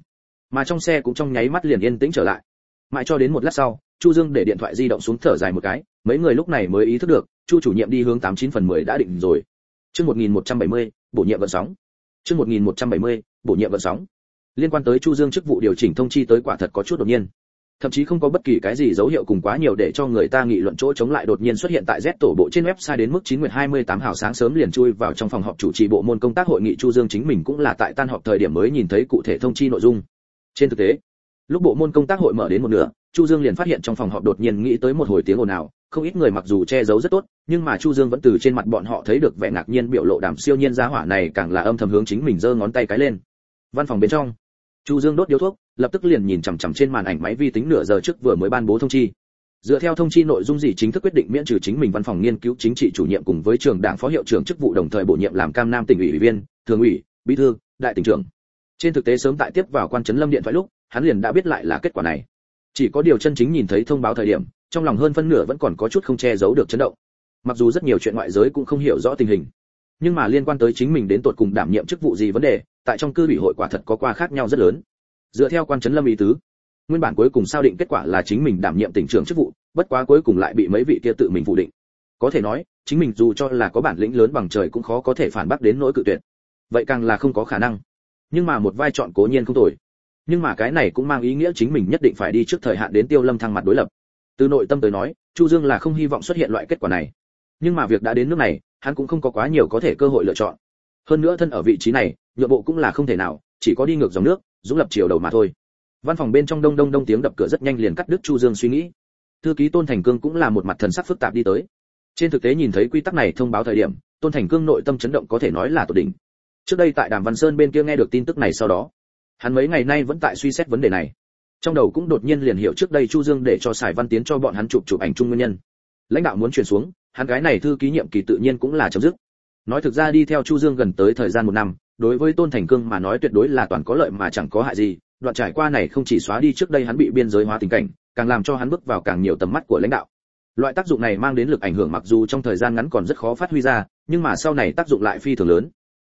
mà trong xe cũng trong nháy mắt liền yên tĩnh trở lại. Mãi cho đến một lát sau chu dương để điện thoại di động xuống thở dài một cái mấy người lúc này mới ý thức được chu chủ nhiệm đi hướng 89 phần 10 đã định rồi. Chương 1170, bổ nhiệm vận sóng. Chương một nghìn một trăm bảy mươi bổ nhiệm vận sóng. Liên quan tới chu dương chức vụ điều chỉnh thông chi tới quả thật có chút đột nhiên. Thậm chí không có bất kỳ cái gì dấu hiệu cùng quá nhiều để cho người ta nghị luận chỗ chống lại đột nhiên xuất hiện tại Z tổ bộ trên website đến mức 9.28 hào sáng sớm liền chui vào trong phòng họp chủ trì bộ môn công tác hội nghị Chu Dương chính mình cũng là tại tan họp thời điểm mới nhìn thấy cụ thể thông chi nội dung. Trên thực tế, lúc bộ môn công tác hội mở đến một nửa, Chu Dương liền phát hiện trong phòng họp đột nhiên nghĩ tới một hồi tiếng ồn ào, không ít người mặc dù che giấu rất tốt, nhưng mà Chu Dương vẫn từ trên mặt bọn họ thấy được vẻ ngạc nhiên biểu lộ đàm siêu nhiên giá hỏa này càng là âm thầm hướng chính mình giơ ngón tay cái lên. Văn phòng bên trong, Chu Dương đốt điếu thuốc, lập tức liền nhìn chằm chằm trên màn ảnh máy vi tính nửa giờ trước vừa mới ban bố thông chi. Dựa theo thông chi nội dung gì chính thức quyết định miễn trừ chính mình văn phòng nghiên cứu chính trị chủ nhiệm cùng với trường đảng phó hiệu trưởng chức vụ đồng thời bổ nhiệm làm Cam Nam tỉnh ủy ủy viên, thường ủy, bí thư, đại tỉnh trưởng. Trên thực tế sớm tại tiếp vào quan trấn Lâm điện thoại lúc, hắn liền đã biết lại là kết quả này. Chỉ có điều chân chính nhìn thấy thông báo thời điểm, trong lòng hơn phân nửa vẫn còn có chút không che giấu được chấn động. Mặc dù rất nhiều chuyện ngoại giới cũng không hiểu rõ tình hình, nhưng mà liên quan tới chính mình đến tột cùng đảm nhiệm chức vụ gì vấn đề, tại trong cư ủy hội quả thật có qua khác nhau rất lớn. Dựa theo quan trấn lâm ý tứ nguyên bản cuối cùng sao định kết quả là chính mình đảm nhiệm tỉnh trưởng chức vụ bất quá cuối cùng lại bị mấy vị kia tự mình phủ định. Có thể nói chính mình dù cho là có bản lĩnh lớn bằng trời cũng khó có thể phản bác đến nỗi cự tuyệt. Vậy càng là không có khả năng. Nhưng mà một vai chọn cố nhiên không tồi. Nhưng mà cái này cũng mang ý nghĩa chính mình nhất định phải đi trước thời hạn đến tiêu lâm thăng mặt đối lập từ nội tâm tới nói, chu dương là không hy vọng xuất hiện loại kết quả này. Nhưng mà việc đã đến nước này, hắn cũng không có quá nhiều có thể cơ hội lựa chọn. Hơn nữa thân ở vị trí này, nhượng bộ cũng là không thể nào, chỉ có đi ngược dòng nước, dũng lập chiều đầu mà thôi. Văn phòng bên trong đông đông đông tiếng đập cửa rất nhanh liền cắt đứt chu dương suy nghĩ. Thư ký tôn thành cương cũng là một mặt thần sắc phức tạp đi tới. Trên thực tế nhìn thấy quy tắc này thông báo thời điểm, tôn thành cương nội tâm chấn động có thể nói là tột đỉnh. Trước đây tại đàm văn sơn bên kia nghe được tin tức này sau đó, hắn mấy ngày nay vẫn tại suy xét vấn đề này trong đầu cũng đột nhiên liền hiểu trước đây chu dương để cho sài văn tiến cho bọn hắn chụp chụp ảnh chung nguyên nhân. Lãnh đạo muốn chuyển xuống, hắn gái này thư ký nhiệm kỳ tự nhiên cũng là chấm dứt. Nói thực ra đi theo chu dương gần tới thời gian một năm, đối với tôn thành cương mà nói tuyệt đối là toàn có lợi mà chẳng có hại gì, đoạn trải qua này không chỉ xóa đi trước đây hắn bị biên giới hóa tình cảnh, càng làm cho hắn bước vào càng nhiều tầm mắt của lãnh đạo. Loại tác dụng này mang đến lực ảnh hưởng mặc dù trong thời gian ngắn còn rất khó phát huy ra, nhưng mà sau này tác dụng lại phi thường lớn.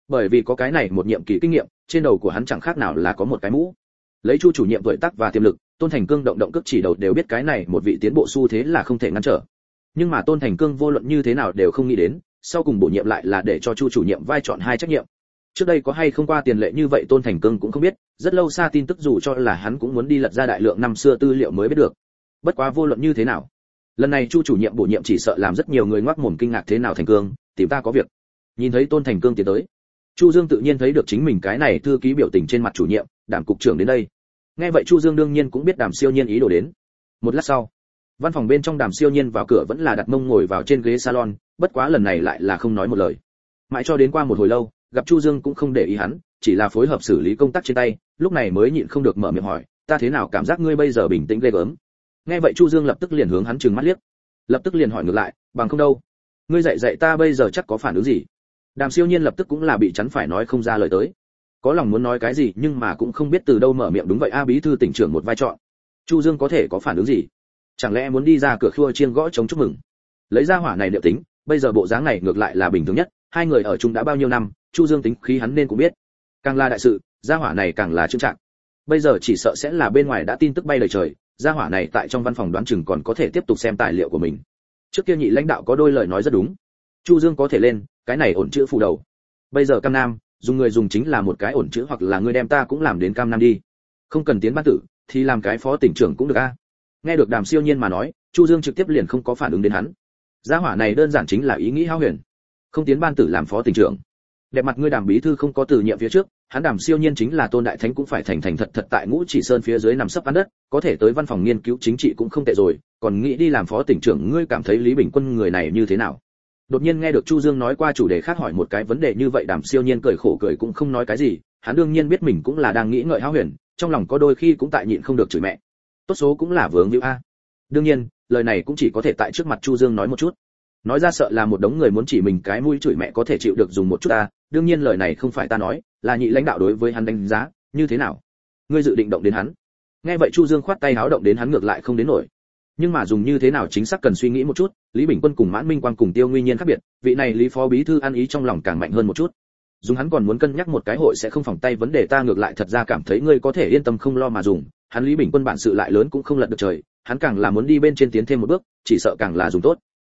Bởi vì có cái này một nhiệm kỳ kinh nghiệm, trên đầu của hắn chẳng khác nào là có một cái mũ lấy chu chủ nhiệm tuổi tác và tiềm lực, tôn thành cương động động cước chỉ đầu đều biết cái này một vị tiến bộ xu thế là không thể ngăn trở. Nhưng mà tôn thành cương vô luận như thế nào đều không nghĩ đến, sau cùng bổ nhiệm lại là để cho chu chủ nhiệm vai chọn hai trách nhiệm. Trước đây có hay không qua tiền lệ như vậy tôn thành cương cũng không biết, rất lâu xa tin tức dù cho là hắn cũng muốn đi lật ra đại lượng năm xưa tư liệu mới biết được. Bất quá vô luận như thế nào, lần này chu chủ nhiệm bổ nhiệm chỉ sợ làm rất nhiều người ngoác mồm kinh ngạc thế nào thành cương, tìm ta có việc. Nhìn thấy tôn thành cương tiến tới, chu dương tự nhiên thấy được chính mình cái này thư ký biểu tình trên mặt chủ nhiệm đảm cục trưởng đến đây. Nghe vậy chu dương đương nhiên cũng biết đàm siêu nhiên ý đồ đến. Một lát sau, văn phòng bên trong đàm siêu nhiên vào cửa vẫn là đặt mông ngồi vào trên ghế salon, bất quá lần này lại là không nói một lời. Mãi cho đến qua một hồi lâu, gặp chu dương cũng không để ý hắn, chỉ là phối hợp xử lý công tác trên tay, lúc này mới nhịn không được mở miệng hỏi, ta thế nào cảm giác ngươi bây giờ bình tĩnh ghê gớm? Nghe vậy chu dương lập tức liền hướng hắn trừng mắt liếc. Lập tức liền hỏi ngược lại, bằng không đâu, ngươi dạy dạy ta bây giờ chắc có phản ứng gì? Đàm siêu nhiên lập tức cũng là bị chắn phải nói không ra lời tới có lòng muốn nói cái gì nhưng mà cũng không biết từ đâu mở miệng đúng vậy, a bí thư tỉnh trưởng một vai trò chu dương có thể có phản ứng gì? Chẳng lẽ muốn đi ra cửa khua chiên gõ chống chúc mừng? Lấy ra hỏa này liệu tính, bây giờ bộ dáng này ngược lại là bình thường nhất, hai người ở chung đã bao nhiêu năm, chu dương tính khí hắn nên cũng biết. Càng là đại sự, gia hỏa này càng là trưng trạng bây giờ chỉ sợ sẽ là bên ngoài đã tin tức bay lời trời, gia hỏa này tại trong văn phòng đoán chừng còn có thể tiếp tục xem tài liệu của mình. Trước kia nhị lãnh đạo có đôi lời nói rất đúng. Chu dương có thể lên, cái này ổn chữ phù đầu. Bây giờ cam nam dùng người dùng chính là một cái ổn chữ hoặc là người đem ta cũng làm đến cam nam đi. Không cần tiến ban tử, thì làm cái phó tỉnh trưởng cũng được a. Nghe được đàm siêu nhiên mà nói, chu dương trực tiếp liền không có phản ứng đến hắn. Gia hỏa này đơn giản chính là ý nghĩ hao huyền. Không tiến ban tử làm phó tỉnh trưởng. Đẹp mặt ngươi đàm bí thư không có từ nhiệm phía trước, hắn đàm siêu nhiên chính là tôn đại thánh cũng phải thành thành thật thật tại ngũ chỉ sơn phía dưới nằm sấp ăn đất, có thể tới văn phòng nghiên cứu chính trị cũng không tệ rồi, còn nghĩ đi làm phó tỉnh trưởng, ngươi cảm thấy lý bình quân người này như thế nào? Đột nhiên nghe được chu dương nói qua chủ đề khác hỏi một cái vấn đề như vậy, đàm siêu nhiên cười khổ cười cũng không nói cái gì, hắn đương nhiên biết mình cũng là đang nghĩ ngợi hao huyền, trong lòng có đôi khi cũng tại nhịn không được chửi mẹ. Tốt số cũng là vướng víu a. Đương nhiên, lời này cũng chỉ có thể tại trước mặt chu dương nói một chút. Nói ra sợ là một đống người muốn chỉ mình cái mũi chửi mẹ có thể chịu được dùng một chút ta, đương nhiên lời này không phải ta nói, là nhị lãnh đạo đối với hắn đánh giá, như thế nào? Ngươi dự định động đến hắn? Nghe vậy chu dương khoát tay háo động đến hắn ngược lại không đến nổi nhưng mà dùng như thế nào chính xác cần suy nghĩ một chút, lý bình quân cùng mãn minh quang cùng tiêu nguyên nhiên khác biệt, vị này lý phó bí thư ăn ý trong lòng càng mạnh hơn một chút. Dùng hắn còn muốn cân nhắc một cái hội sẽ không phòng tay vấn đề ta ngược lại thật ra cảm thấy ngươi có thể yên tâm không lo mà dùng, hắn lý bình quân bản sự lại lớn cũng không lật được trời, hắn càng là muốn đi bên trên tiến thêm một bước, chỉ sợ càng là dùng tốt.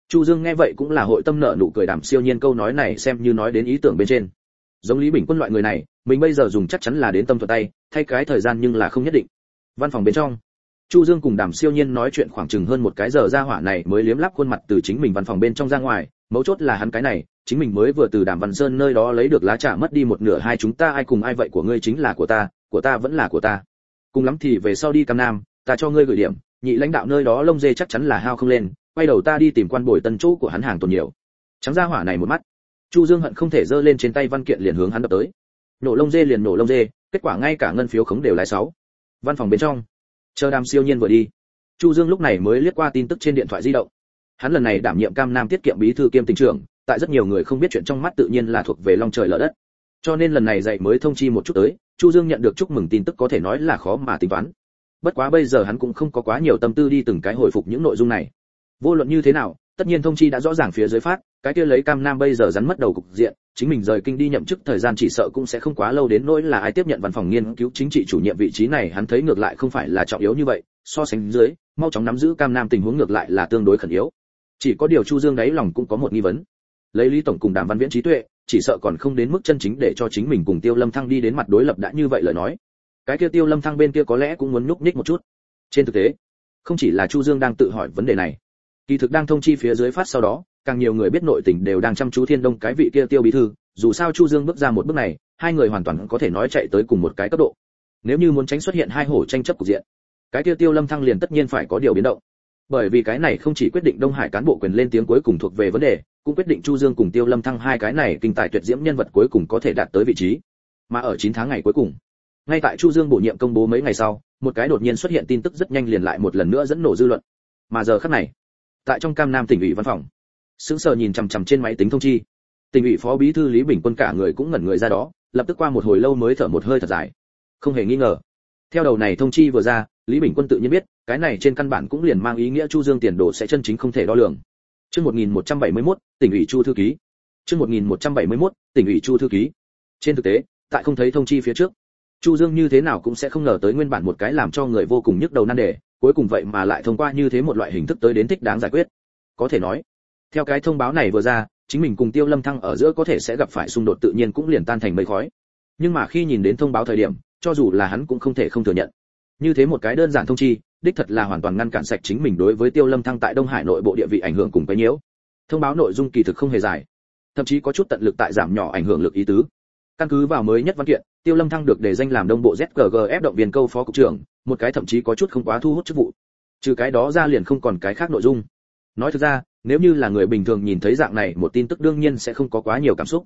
Chu dương nghe vậy cũng là hội tâm nợ nụ cười đảm siêu nhiên câu nói này xem như nói đến ý tưởng bên trên. Giống lý bình quân loại người này, mình bây giờ dùng chắc chắn là đến tâm thuật tay, thay cái thời gian nhưng là không nhất định. Văn phòng bên trong chu dương cùng đàm siêu nhiên nói chuyện khoảng chừng hơn một cái giờ ra hỏa này mới liếm lắp khuôn mặt từ chính mình văn phòng bên trong ra ngoài, mấu chốt là hắn cái này, chính mình mới vừa từ đàm văn sơn nơi đó lấy được lá trà mất đi một nửa hai chúng ta, ai cùng ai vậy của ngươi chính là của ta của ta vẫn là của ta. Cùng lắm thì về sau đi cam nam, ta cho ngươi gửi điểm, nhị lãnh đạo nơi đó lông dê chắc chắn là hao không lên, quay đầu ta đi tìm quan bồi tân chỗ của hắn hàng tuần nhiều. Trắng ra hỏa này một mắt. Chu dương hận không thể giơ lên trên tay văn kiện liền hướng hắn đập tới. Nổ lông dê liền nổ lông dê, kết quả ngay cả ngân phiếu khống đều lái sáu. Văn phòng bên trong chờ đàm siêu nhiên vừa đi. Chu dương lúc này mới liếc qua tin tức trên điện thoại di động. Hắn lần này đảm nhiệm cam nam tiết kiệm bí thư kiêm tỉnh trưởng, tại rất nhiều người không biết chuyện trong mắt tự nhiên là thuộc về long trời lở đất. Cho nên lần này dạy mới thông chi một chút tới, chu dương nhận được chúc mừng tin tức có thể nói là khó mà tính toán. Bất quá bây giờ hắn cũng không có quá nhiều tâm tư đi từng cái hồi phục những nội dung này. Vô luận như thế nào, tất nhiên thông chi đã rõ ràng phía dưới phát, cái kia lấy cam nam bây giờ rắn mất đầu cục diện chính mình rời kinh đi nhậm chức thời gian chỉ sợ cũng sẽ không quá lâu đến nỗi là ai tiếp nhận văn phòng nghiên cứu chính trị chủ nhiệm vị trí này, hắn thấy ngược lại không phải là trọng yếu như vậy. So sánh dưới, mau chóng nắm giữ cam nam tình huống ngược lại là tương đối khẩn yếu. Chỉ có điều chu dương đáy lòng cũng có một nghi vấn. Lấy lý tổng cùng đàm văn viễn trí tuệ, chỉ sợ còn không đến mức chân chính để cho chính mình cùng tiêu lâm thăng đi đến mặt đối lập đã như vậy lời nói. Cái kia tiêu lâm thăng bên kia có lẽ cũng muốn núp nhích một chút. Trên thực tế, không chỉ là chu dương đang tự hỏi vấn đề này, kỳ thực đang thông chi phía dưới phát sau đó càng nhiều người biết nội tình đều đang chăm chú thiên đông cái vị kia tiêu bí thư, dù sao chu dương bước ra một bước này, hai người hoàn toàn có thể nói chạy tới cùng một cái cấp độ. Nếu như muốn tránh xuất hiện hai hổ tranh chấp cục diện, cái kia tiêu lâm thăng liền tất nhiên phải có điều biến động. Bởi vì cái này không chỉ quyết định đông hải cán bộ quyền lên tiếng cuối cùng thuộc về vấn đề, cũng quyết định chu dương cùng tiêu lâm thăng hai cái này kinh tài tuyệt diễm nhân vật cuối cùng có thể đạt tới vị trí. Mà ở 9 tháng ngày cuối cùng, ngay tại chu dương bổ nhiệm công bố mấy ngày sau, một cái đột nhiên xuất hiện tin tức rất nhanh liền lại một lần nữa dẫn nổ dư luận. Mà giờ khắc này, tại trong cam nam tỉnh ủy văn phòng sững sờ nhìn chằm chằm trên máy tính thông chi. Tỉnh ủy phó bí thư lý bình quân cả người cũng ngẩn người ra đó lập tức qua một hồi lâu mới thở một hơi thật dài. Không hề nghi ngờ. Theo đầu này thông chi vừa ra lý bình quân tự nhiên biết cái này trên căn bản cũng liền mang ý nghĩa chu dương tiền đồ sẽ chân chính không thể đo lường. Chương 1171, tỉnh ủy chu thư ký. Chương 1171, tỉnh ủy chu thư ký. Trên thực tế tại không thấy thông chi phía trước chu dương như thế nào cũng sẽ không ngờ tới nguyên bản một cái làm cho người vô cùng nhức đầu nan đề cuối cùng vậy mà lại thông qua như thế một loại hình thức tới đến thích đáng giải quyết. Có thể nói theo cái thông báo này vừa ra, chính mình cùng tiêu lâm thăng ở giữa có thể sẽ gặp phải xung đột tự nhiên cũng liền tan thành mây khói. Nhưng mà khi nhìn đến thông báo thời điểm, cho dù là hắn cũng không thể không thừa nhận. Như thế một cái đơn giản thông chi, đích thật là hoàn toàn ngăn cản sạch chính mình đối với tiêu lâm thăng tại đông hải nội bộ địa vị ảnh hưởng cùng cái nhiễu. Thông báo nội dung kỳ thực không hề dài, thậm chí có chút tận lực tại giảm nhỏ ảnh hưởng lực ý tứ. Căn cứ vào mới nhất văn kiện, tiêu lâm thăng được đề danh làm đông bộ zggf động viên câu phó cục trưởng, một cái thậm chí có chút không quá thu hút chức vụ. Trừ cái đó ra liền không còn cái khác nội dung. Nói thực ra nếu như là người bình thường nhìn thấy dạng này, một tin tức đương nhiên sẽ không có quá nhiều cảm xúc.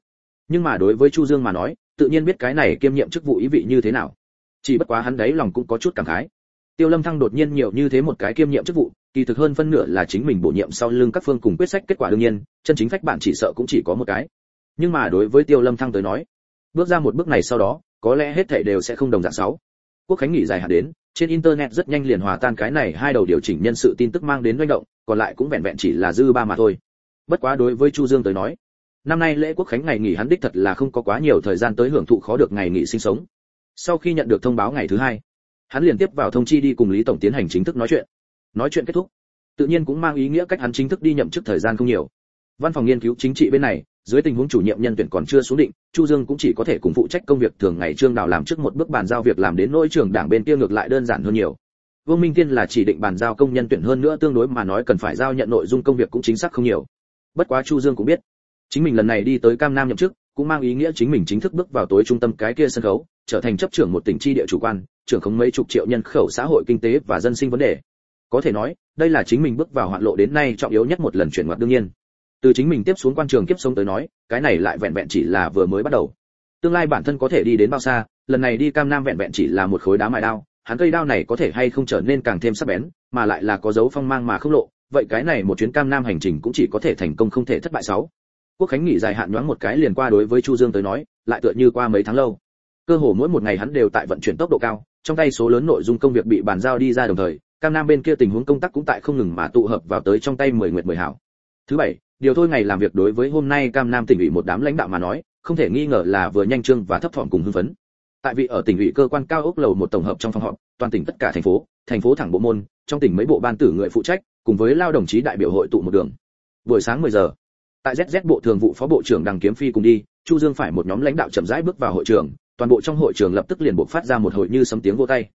Nhưng mà đối với chu dương mà nói, tự nhiên biết cái này kiêm nhiệm chức vụ ý vị như thế nào. Chỉ bất quá hắn đấy lòng cũng có chút cảm khái. Tiêu lâm thăng đột nhiên nhiều như thế một cái kiêm nhiệm chức vụ, kỳ thực hơn phân nửa là chính mình bổ nhiệm sau lưng các phương cùng quyết sách kết quả đương nhiên, chân chính phách bạn chỉ sợ cũng chỉ có một cái. Nhưng mà đối với tiêu lâm thăng tới nói, bước ra một bước này sau đó, có lẽ hết thảy đều sẽ không đồng dạng sáu. Quốc khánh nghỉ dài hạn đến trên internet rất nhanh liền hòa tan cái này hai đầu điều chỉnh nhân sự tin tức mang đến doanh động, còn lại cũng vẹn vẹn chỉ là dư ba mà thôi. Bất quá đối với chu dương tới nói, năm nay lễ quốc khánh ngày nghỉ hắn đích thật là không có quá nhiều thời gian tới hưởng thụ khó được ngày nghỉ sinh sống. Sau khi nhận được thông báo ngày thứ hai, hắn liền tiếp vào thông chi đi cùng lý tổng tiến hành chính thức nói chuyện. Nói chuyện kết thúc, tự nhiên cũng mang ý nghĩa cách hắn chính thức đi nhậm chức thời gian không nhiều. Văn phòng nghiên cứu chính trị bên này dưới tình huống chủ nhiệm nhân tuyển còn chưa xuống định, chu dương cũng chỉ có thể cùng phụ trách công việc thường ngày trương đào làm trước một bước bàn giao việc làm đến nỗi trường đảng bên kia ngược lại đơn giản hơn nhiều. Vương minh tiên là chỉ định bàn giao công nhân tuyển hơn nữa tương đối mà nói cần phải giao nhận nội dung công việc cũng chính xác không nhiều. Bất quá chu dương cũng biết, chính mình lần này đi tới cam nam nhậm chức, cũng mang ý nghĩa chính mình chính thức bước vào tối trung tâm cái kia sân khấu, trở thành chấp trưởng một tỉnh chi địa chủ quan, trưởng không mấy chục triệu nhân khẩu xã hội kinh tế và dân sinh vấn đề. Có thể nói, đây là chính mình bước vào hoạn lộ đến nay trọng yếu nhất một lần chuyển ngoặt đương nhiên từ chính mình tiếp xuống quan trường kiếp sống tới nói, cái này lại vẹn vẹn chỉ là vừa mới bắt đầu. Tương lai bản thân có thể đi đến bao xa, lần này đi cam nam vẹn vẹn chỉ là một khối đá mài đao, hắn cây đao này có thể hay không trở nên càng thêm sắc bén, mà lại là có dấu phong mang mà không lộ, vậy cái này một chuyến cam nam hành trình cũng chỉ có thể thành công không thể thất bại sáu. Quốc khánh nghỉ dài hạn nhoáng một cái liền qua đối với chu dương tới nói, lại tựa như qua mấy tháng lâu. Cơ hồ mỗi một ngày hắn đều tại vận chuyển tốc độ cao, trong tay số lớn nội dung công việc bị bàn giao đi ra đồng thời, cam nam bên kia tình huống công tác cũng tại không ngừng mà tụ hợp vào tới trong tay mười nguyệt mười hảo. Thứ bảy điều thôi ngày làm việc đối với hôm nay cam nam tỉnh ủy một đám lãnh đạo mà nói, không thể nghi ngờ là vừa nhanh trương và thấp thỏm cùng hưng phấn. Tại vị ở tỉnh ủy cơ quan cao ốc lầu một tổng hợp trong phòng họp, toàn tỉnh tất cả thành phố thành phố thẳng bộ môn, trong tỉnh mấy bộ ban tử người phụ trách, cùng với lao đồng chí đại biểu hội tụ một đường. Buổi sáng 10 giờ, tại ZZ bộ thường vụ phó bộ trưởng đằng kiếm phi cùng đi, chu dương phải một nhóm lãnh đạo chậm rãi bước vào hội trường, toàn bộ trong hội trường lập tức liền buộc phát ra một hội như sấm tiếng vô tay.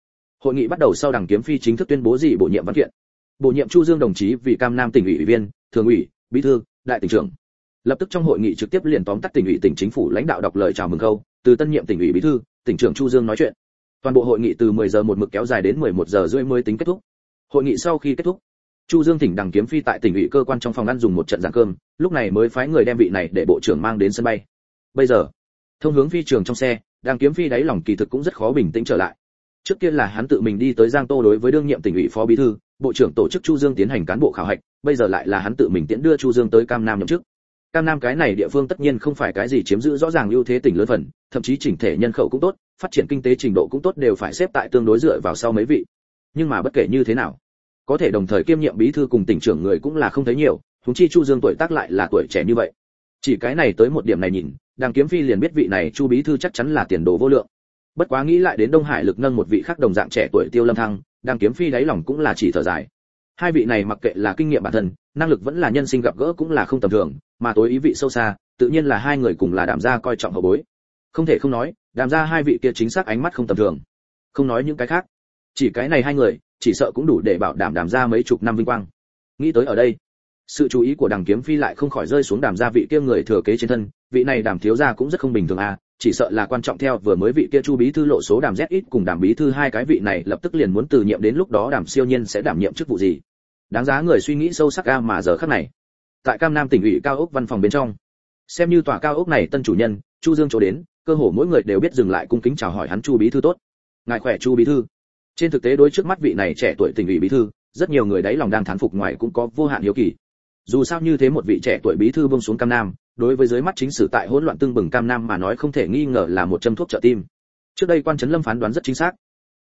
Hội nghị bắt đầu sau đằng kiếm phi chính thức tuyên bố gì bổ nhiệm văn kiện. Bổ nhiệm chu dương đồng chí vì cam nam tỉnh ủy ủy viên, thường ủy, bí thư đại tỉnh trưởng. Lập tức trong hội nghị trực tiếp liền tóm tắt tỉnh ủy, tỉnh chính phủ lãnh đạo đọc lời chào mừng câu, từ tân nhiệm tỉnh ủy bí thư, tỉnh trưởng chu dương nói chuyện. Toàn bộ hội nghị từ 10 giờ một mực kéo dài đến 11 giờ rưỡi mới tính kết thúc. Hội nghị sau khi kết thúc, chu dương tỉnh đằng kiếm phi tại tỉnh ủy cơ quan trong phòng ăn dùng một trận giảng cơm, lúc này mới phái người đem vị này để bộ trưởng mang đến sân bay. Bây giờ, thông hướng phi trường trong xe đằng kiếm phi đáy lòng kỳ thực cũng rất khó bình tĩnh trở lại. Trước kia là hắn tự mình đi tới giang tô đối với đương nhiệm tỉnh ủy phó bí thư bộ trưởng tổ chức chu dương tiến hành cán bộ khảo hạch, bây giờ lại là hắn tự mình tiễn đưa chu dương tới cam nam nhậm chức. Cam nam cái này địa phương tất nhiên không phải cái gì chiếm giữ rõ ràng ưu thế tỉnh lớn phần, thậm chí chỉnh thể nhân khẩu cũng tốt, phát triển kinh tế trình độ cũng tốt đều phải xếp tại tương đối dựa vào sau mấy vị. Nhưng mà bất kể như thế nào, có thể đồng thời kiêm nhiệm bí thư cùng tỉnh trưởng người cũng là không thấy nhiều chúng chi chu dương tuổi tác lại là tuổi trẻ như vậy. Chỉ cái này tới một điểm này nhìn đàng kiếm phi liền biết vị này chu bí thư chắc chắn là tiền đồ vô lượng. Bất quá nghĩ lại đến đông hải lực nâng một vị khác đồng dạng trẻ tuổi tiêu lâm thăng đang kiếm phi đáy lòng cũng là chỉ thở dài. Hai vị này mặc kệ là kinh nghiệm bản thân, năng lực vẫn là nhân sinh gặp gỡ cũng là không tầm thường, mà tối ý vị sâu xa, tự nhiên là hai người cùng là đảm gia coi trọng hậu bối. Không thể không nói đảm gia hai vị kia chính xác ánh mắt không tầm thường. Không nói những cái khác. Chỉ cái này hai người, chỉ sợ cũng đủ để bảo đảm đảm gia mấy chục năm vinh quang. Nghĩ tới ở đây, sự chú ý của đằng kiếm phi lại không khỏi rơi xuống đàm gia vị kia người thừa kế trên thân, vị này đàm thiếu gia cũng rất không bình thường à chỉ sợ là quan trọng theo vừa mới vị kia chu bí thư lộ số đàm z ít cùng đàm bí thư hai cái vị này lập tức liền muốn từ nhiệm đến lúc đó đàm siêu nhiên sẽ đảm nhiệm chức vụ gì. Đáng giá người suy nghĩ sâu sắc a mà giờ khắc này. Tại cam nam tỉnh ủy cao ốc văn phòng bên trong. Xem như tòa cao ốc này tân chủ nhân, chu dương chỗ đến, cơ hồ mỗi người đều biết dừng lại cung kính chào hỏi hắn chu bí thư tốt. Ngài khỏe chu bí thư? Trên thực tế đối trước mắt vị này trẻ tuổi tỉnh ủy bí thư, rất nhiều người đấy lòng đang thán phục ngoài cũng có vô hạn hiếu kỳ. Dù sao như thế một vị trẻ tuổi bí thư buông xuống cam nam đối với giới mắt chính sử tại hỗn loạn tương bừng cam nam mà nói không thể nghi ngờ là một châm thuốc trợ tim. Trước đây quan trấn lâm phán đoán rất chính xác.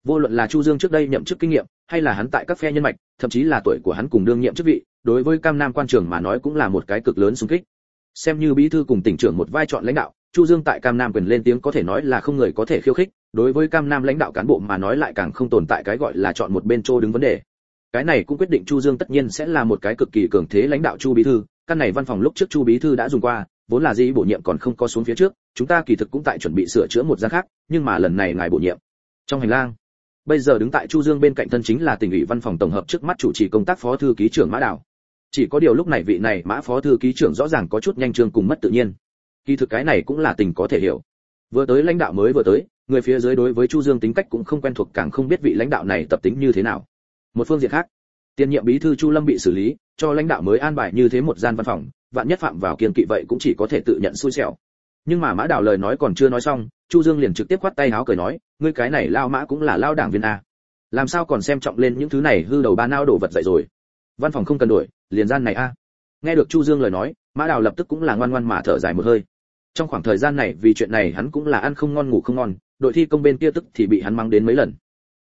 Vô luận là chu dương trước đây nhậm chức kinh nghiệm, hay là hắn tại các phe nhân mạch, thậm chí là tuổi của hắn cùng đương nhiệm chức vị, đối với cam nam quan trường mà nói cũng là một cái cực lớn xung kích. Xem như bí thư cùng tỉnh trưởng một vai chọn lãnh đạo, chu dương tại cam nam quyền lên tiếng có thể nói là không người có thể khiêu khích, đối với cam nam lãnh đạo cán bộ mà nói lại càng không tồn tại cái gọi là chọn một bên trô đứng vấn đề. Cái này cũng quyết định chu dương tất nhiên sẽ là một cái cực kỳ cường thế lãnh đạo chu bí thư căn này văn phòng lúc trước chu bí thư đã dùng qua, vốn là gì bổ nhiệm còn không có xuống phía trước, chúng ta kỳ thực cũng tại chuẩn bị sửa chữa một gian khác, nhưng mà lần này ngài bổ nhiệm. Trong hành lang, bây giờ đứng tại chu dương bên cạnh thân chính là tỉnh ủy văn phòng tổng hợp trước mắt chủ trì công tác phó thư ký trưởng mã đảo chỉ có điều lúc này vị này mã phó thư ký trưởng rõ ràng có chút nhanh trương cùng mất tự nhiên. Kỳ thực cái này cũng là tình có thể hiểu. Vừa tới lãnh đạo mới vừa tới, người phía dưới đối với chu dương tính cách cũng không quen thuộc, càng không biết vị lãnh đạo này tập tính như thế nào. Một phương diện khác tiền nhiệm bí thư chu lâm bị xử lý, cho lãnh đạo mới an bài như thế một gian văn phòng, vạn nhất phạm vào kiên kỵ vậy cũng chỉ có thể tự nhận xui xẻo. Nhưng mà mã đào lời nói còn chưa nói xong, chu dương liền trực tiếp quát tay áo cười nói, ngươi cái này lao mã cũng là lao đảng viên a. Làm sao còn xem trọng lên những thứ này hư đầu ba nao đổ vật dậy rồi? Văn phòng không cần đổi, liền gian này a. Nghe được chu dương lời nói, mã đào lập tức cũng là ngoan ngoan mà thở dài một hơi. Trong khoảng thời gian này vì chuyện này hắn cũng là ăn không ngon ngủ không ngon, đội thi công bên kia tức thì bị hắn mang đến mấy lần.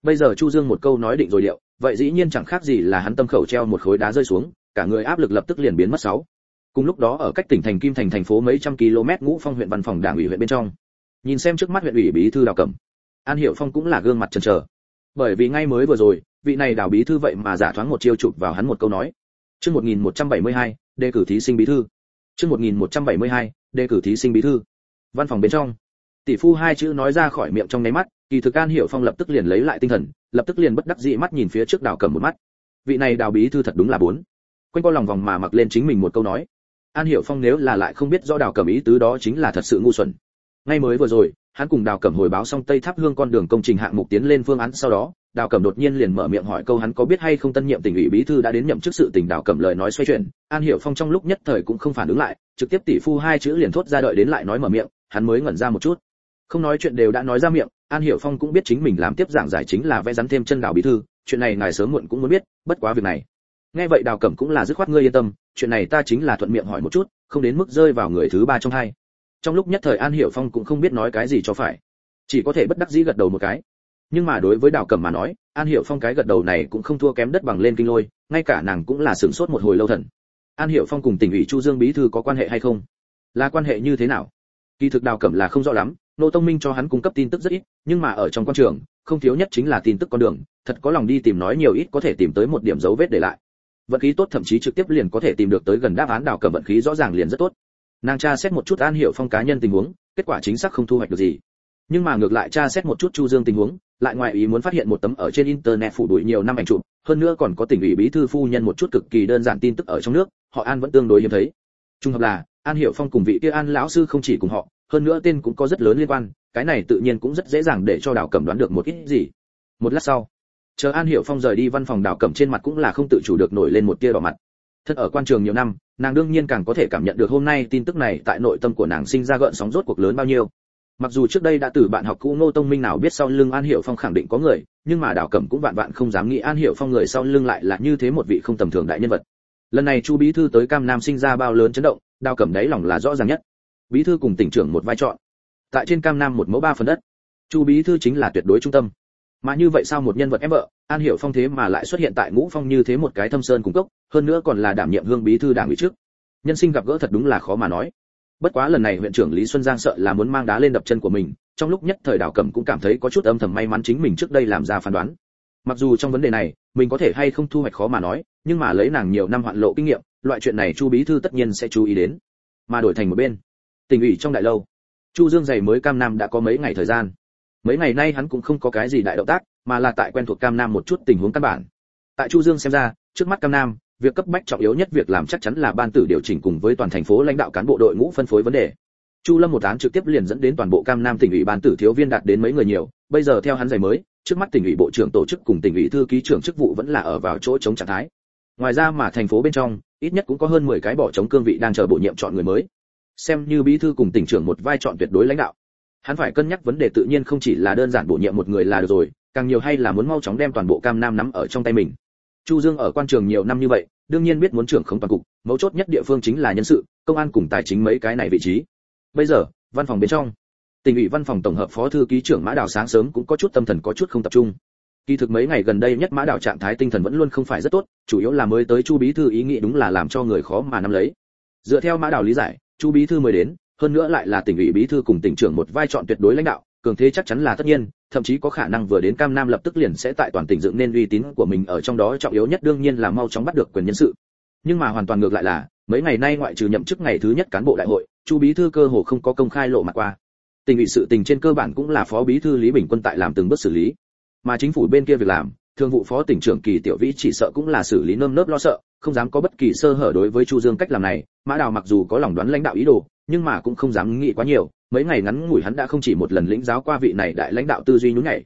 Bây giờ chu dương một câu nói định rồi liệu vậy dĩ nhiên chẳng khác gì là hắn tâm khẩu treo một khối đá rơi xuống cả người áp lực lập tức liền biến mất sáu. Cùng lúc đó ở cách tỉnh thành kim thành thành phố mấy trăm km ngũ phong huyện văn phòng đảng ủy huyện bên trong. Nhìn xem trước mắt huyện ủy bí thư đào cẩm an hiệu phong cũng là gương mặt chần chờ. Bởi vì ngay mới vừa rồi vị này đào bí thư vậy mà giả thoáng một chiêu chụp vào hắn một câu nói. Chương 1172, đề cử thí sinh bí thư. Chương 1172, đề cử thí sinh bí thư. Văn phòng bên trong tỷ phu hai chữ nói ra khỏi miệng trong nháy mắt, kỳ thực an hiểu phong lập tức liền lấy lại tinh thần, lập tức liền bất đắc dĩ mắt nhìn phía trước đào cầm một mắt. Vị này đào bí thư thật đúng là bốn. Quanh co lòng vòng mà mặc lên chính mình một câu nói. An hiểu phong nếu là lại không biết do đào cầm ý tứ đó chính là thật sự ngu xuẩn. Ngay mới vừa rồi, hắn cùng đào cẩm hồi báo xong tây tháp hương con đường công trình hạng mục tiến lên phương án sau đó đào cẩm đột nhiên liền mở miệng hỏi câu hắn có biết hay không tân nhiệm tỉnh ủy bí thư đã đến nhậm chức sự tỉnh đào cẩm lời nói xoay chuyển. An hiểu phong trong lúc nhất thời cũng không phản ứng lại, trực tiếp tỷ phu hai chữ liền thốt ra đợi đến lại nói mở miệng, hắn mới ngẩn ra một chút không nói chuyện đều đã nói ra miệng, an hiểu phong cũng biết chính mình làm tiếp giảng giải chính là vẽ rắn thêm chân đào bí thư, chuyện này ngài sớm muộn cũng muốn biết, bất quá việc này. Nghe vậy đào cẩm cũng là dứt khoát ngươi yên tâm, chuyện này ta chính là thuận miệng hỏi một chút, không đến mức rơi vào người thứ ba trong hai. Trong lúc nhất thời an hiểu phong cũng không biết nói cái gì cho phải. Chỉ có thể bất đắc dĩ gật đầu một cái. Nhưng mà đối với đào cẩm mà nói, an hiểu phong cái gật đầu này cũng không thua kém đất bằng lên kinh lôi, ngay cả nàng cũng là sửng sốt một hồi lâu thần. An hiểu phong cùng tỉnh ủy chu dương bí thư có quan hệ hay không? Là quan hệ như thế nào? Kỳ thực đào cẩm là không rõ lắm nô tông minh cho hắn cung cấp tin tức rất ít, nhưng mà ở trong quan trường, không thiếu nhất chính là tin tức con đường, thật có lòng đi tìm nói nhiều ít có thể tìm tới một điểm dấu vết để lại. Vận khí tốt thậm chí trực tiếp liền có thể tìm được tới gần đáp án đào cẩm vận khí rõ ràng liền rất tốt. Nàng tra xét một chút an hiểu phong cá nhân tình huống, kết quả chính xác không thu hoạch được gì. Nhưng mà ngược lại tra xét một chút chu dương tình huống, lại ngoại ý muốn phát hiện một tấm ở trên internet phủ đuổi nhiều năm ảnh chụp, hơn nữa còn có tỉnh ủy bí thư phu nhân một chút cực kỳ đơn giản tin tức ở trong nước, họ an vẫn tương đối hiếm thấy. Trung hợp là an Hiệu phong cùng vị kia an lão sư không chỉ cùng họ, hơn nữa tên cũng có rất lớn liên quan, cái này tự nhiên cũng rất dễ dàng để cho đào cẩm đoán được một ít gì. Một lát sau, chờ an Hiệu phong rời đi văn phòng đào cẩm trên mặt cũng là không tự chủ được nổi lên một tia đỏ mặt. Thật ở quan trường nhiều năm, nàng đương nhiên càng có thể cảm nhận được hôm nay tin tức này tại nội tâm của nàng sinh ra gợn sóng rốt cuộc lớn bao nhiêu. Mặc dù trước đây đã từ bạn học cũ ngô tông minh nào biết sau lưng an Hiệu phong khẳng định có người, nhưng mà đào cẩm cũng vạn vạn không dám nghĩ an Hiệu phong người sau lưng lại là như thế một vị không tầm thường đại nhân vật. Lần này chu bí thư tới cam nam sinh ra bao lớn chấn động đao cẩm đấy lòng là rõ ràng nhất. Bí thư cùng tỉnh trưởng một vai trò tại trên cam nam một mẫu ba phần đất. Chu bí thư chính là tuyệt đối trung tâm. Mà như vậy sao một nhân vật em vợ, an hiểu phong thế mà lại xuất hiện tại ngũ phong như thế một cái thâm sơn cung cấp hơn nữa còn là đảm nhiệm hương bí thư đảng ủy trước. Nhân sinh gặp gỡ thật đúng là khó mà nói. Bất quá lần này huyện trưởng lý xuân giang sợ là muốn mang đá lên đập chân của mình, trong lúc nhất thời đảo cẩm cũng cảm thấy có chút âm thầm may mắn chính mình trước đây làm ra phán đoán. Mặc dù trong vấn đề này, mình có thể hay không thu hoạch khó mà nói, nhưng mà lấy nàng nhiều năm hoạn lộ kinh nghiệm loại chuyện này chu bí thư tất nhiên sẽ chú ý đến. Mà đổi thành một bên tỉnh ủy trong đại lâu, chu dương giày mới cam nam đã có mấy ngày thời gian. Mấy ngày nay hắn cũng không có cái gì đại động tác, mà là tại quen thuộc cam nam một chút tình huống căn bản. Tại chu dương xem ra, trước mắt cam nam, việc cấp bách trọng yếu nhất việc làm chắc chắn là ban tử điều chỉnh cùng với toàn thành phố lãnh đạo cán bộ đội ngũ phân phối vấn đề. Chu lâm một án trực tiếp liền dẫn đến toàn bộ cam nam tỉnh ủy ban tử thiếu viên đạt đến mấy người nhiều. Bây giờ theo hắn giày mới, trước mắt tỉnh ủy bộ trưởng tổ chức cùng tỉnh ủy thư ký trưởng chức vụ vẫn là ở vào chỗ chống trạng thái ngoài ra mà thành phố bên trong, ít nhất cũng có hơn 10 cái bỏ chống cương vị đang chờ bổ nhiệm chọn người mới. Xem như bí thư cùng tỉnh trưởng một vai chọn tuyệt đối lãnh đạo. Hắn phải cân nhắc vấn đề tự nhiên không chỉ là đơn giản bổ nhiệm một người là được rồi, càng nhiều hay là muốn mau chóng đem toàn bộ cam nam nắm ở trong tay mình. Chu dương ở quan trường nhiều năm như vậy, đương nhiên biết muốn trưởng không toàn cục, mấu chốt nhất địa phương chính là nhân sự, công an cùng tài chính mấy cái này vị trí. Bây giờ, văn phòng bên trong, tỉnh ủy văn phòng tổng hợp phó thư ký trưởng mã đào sáng sớm cũng có chút tâm thần có chút không tập trung kỳ thực mấy ngày gần đây nhất mã đào trạng thái tinh thần vẫn luôn không phải rất tốt, chủ yếu là mới tới chu bí thư ý nghĩ đúng là làm cho người khó mà nắm lấy. Dựa theo mã đào lý giải, chu bí thư mới đến, hơn nữa lại là tỉnh ủy bí thư cùng tỉnh trưởng một vai trò tuyệt đối lãnh đạo, cường thế chắc chắn là tất nhiên, thậm chí có khả năng vừa đến cam nam lập tức liền sẽ tại toàn tỉnh dựng nên uy tín của mình ở trong đó trọng yếu nhất đương nhiên là mau chóng bắt được quyền nhân sự. Nhưng mà hoàn toàn ngược lại là, mấy ngày nay ngoại trừ nhậm chức ngày thứ nhất cán bộ đại hội, chu bí thư cơ hồ không có công khai lộ mặt qua. Tình ủy sự tình trên cơ bản cũng là phó bí thư lý bình quân tại làm từng bước xử lý mà chính phủ bên kia việc làm thường vụ phó tỉnh trưởng kỳ tiểu vĩ chỉ sợ cũng là xử lý nơm nớp lo sợ, không dám có bất kỳ sơ hở đối với chu dương cách làm này. Mã đào mặc dù có lòng đoán lãnh đạo ý đồ, nhưng mà cũng không dám nghĩ quá nhiều. Mấy ngày ngắn ngủi hắn đã không chỉ một lần lĩnh giáo qua vị này đại lãnh đạo tư duy nhún nhảy.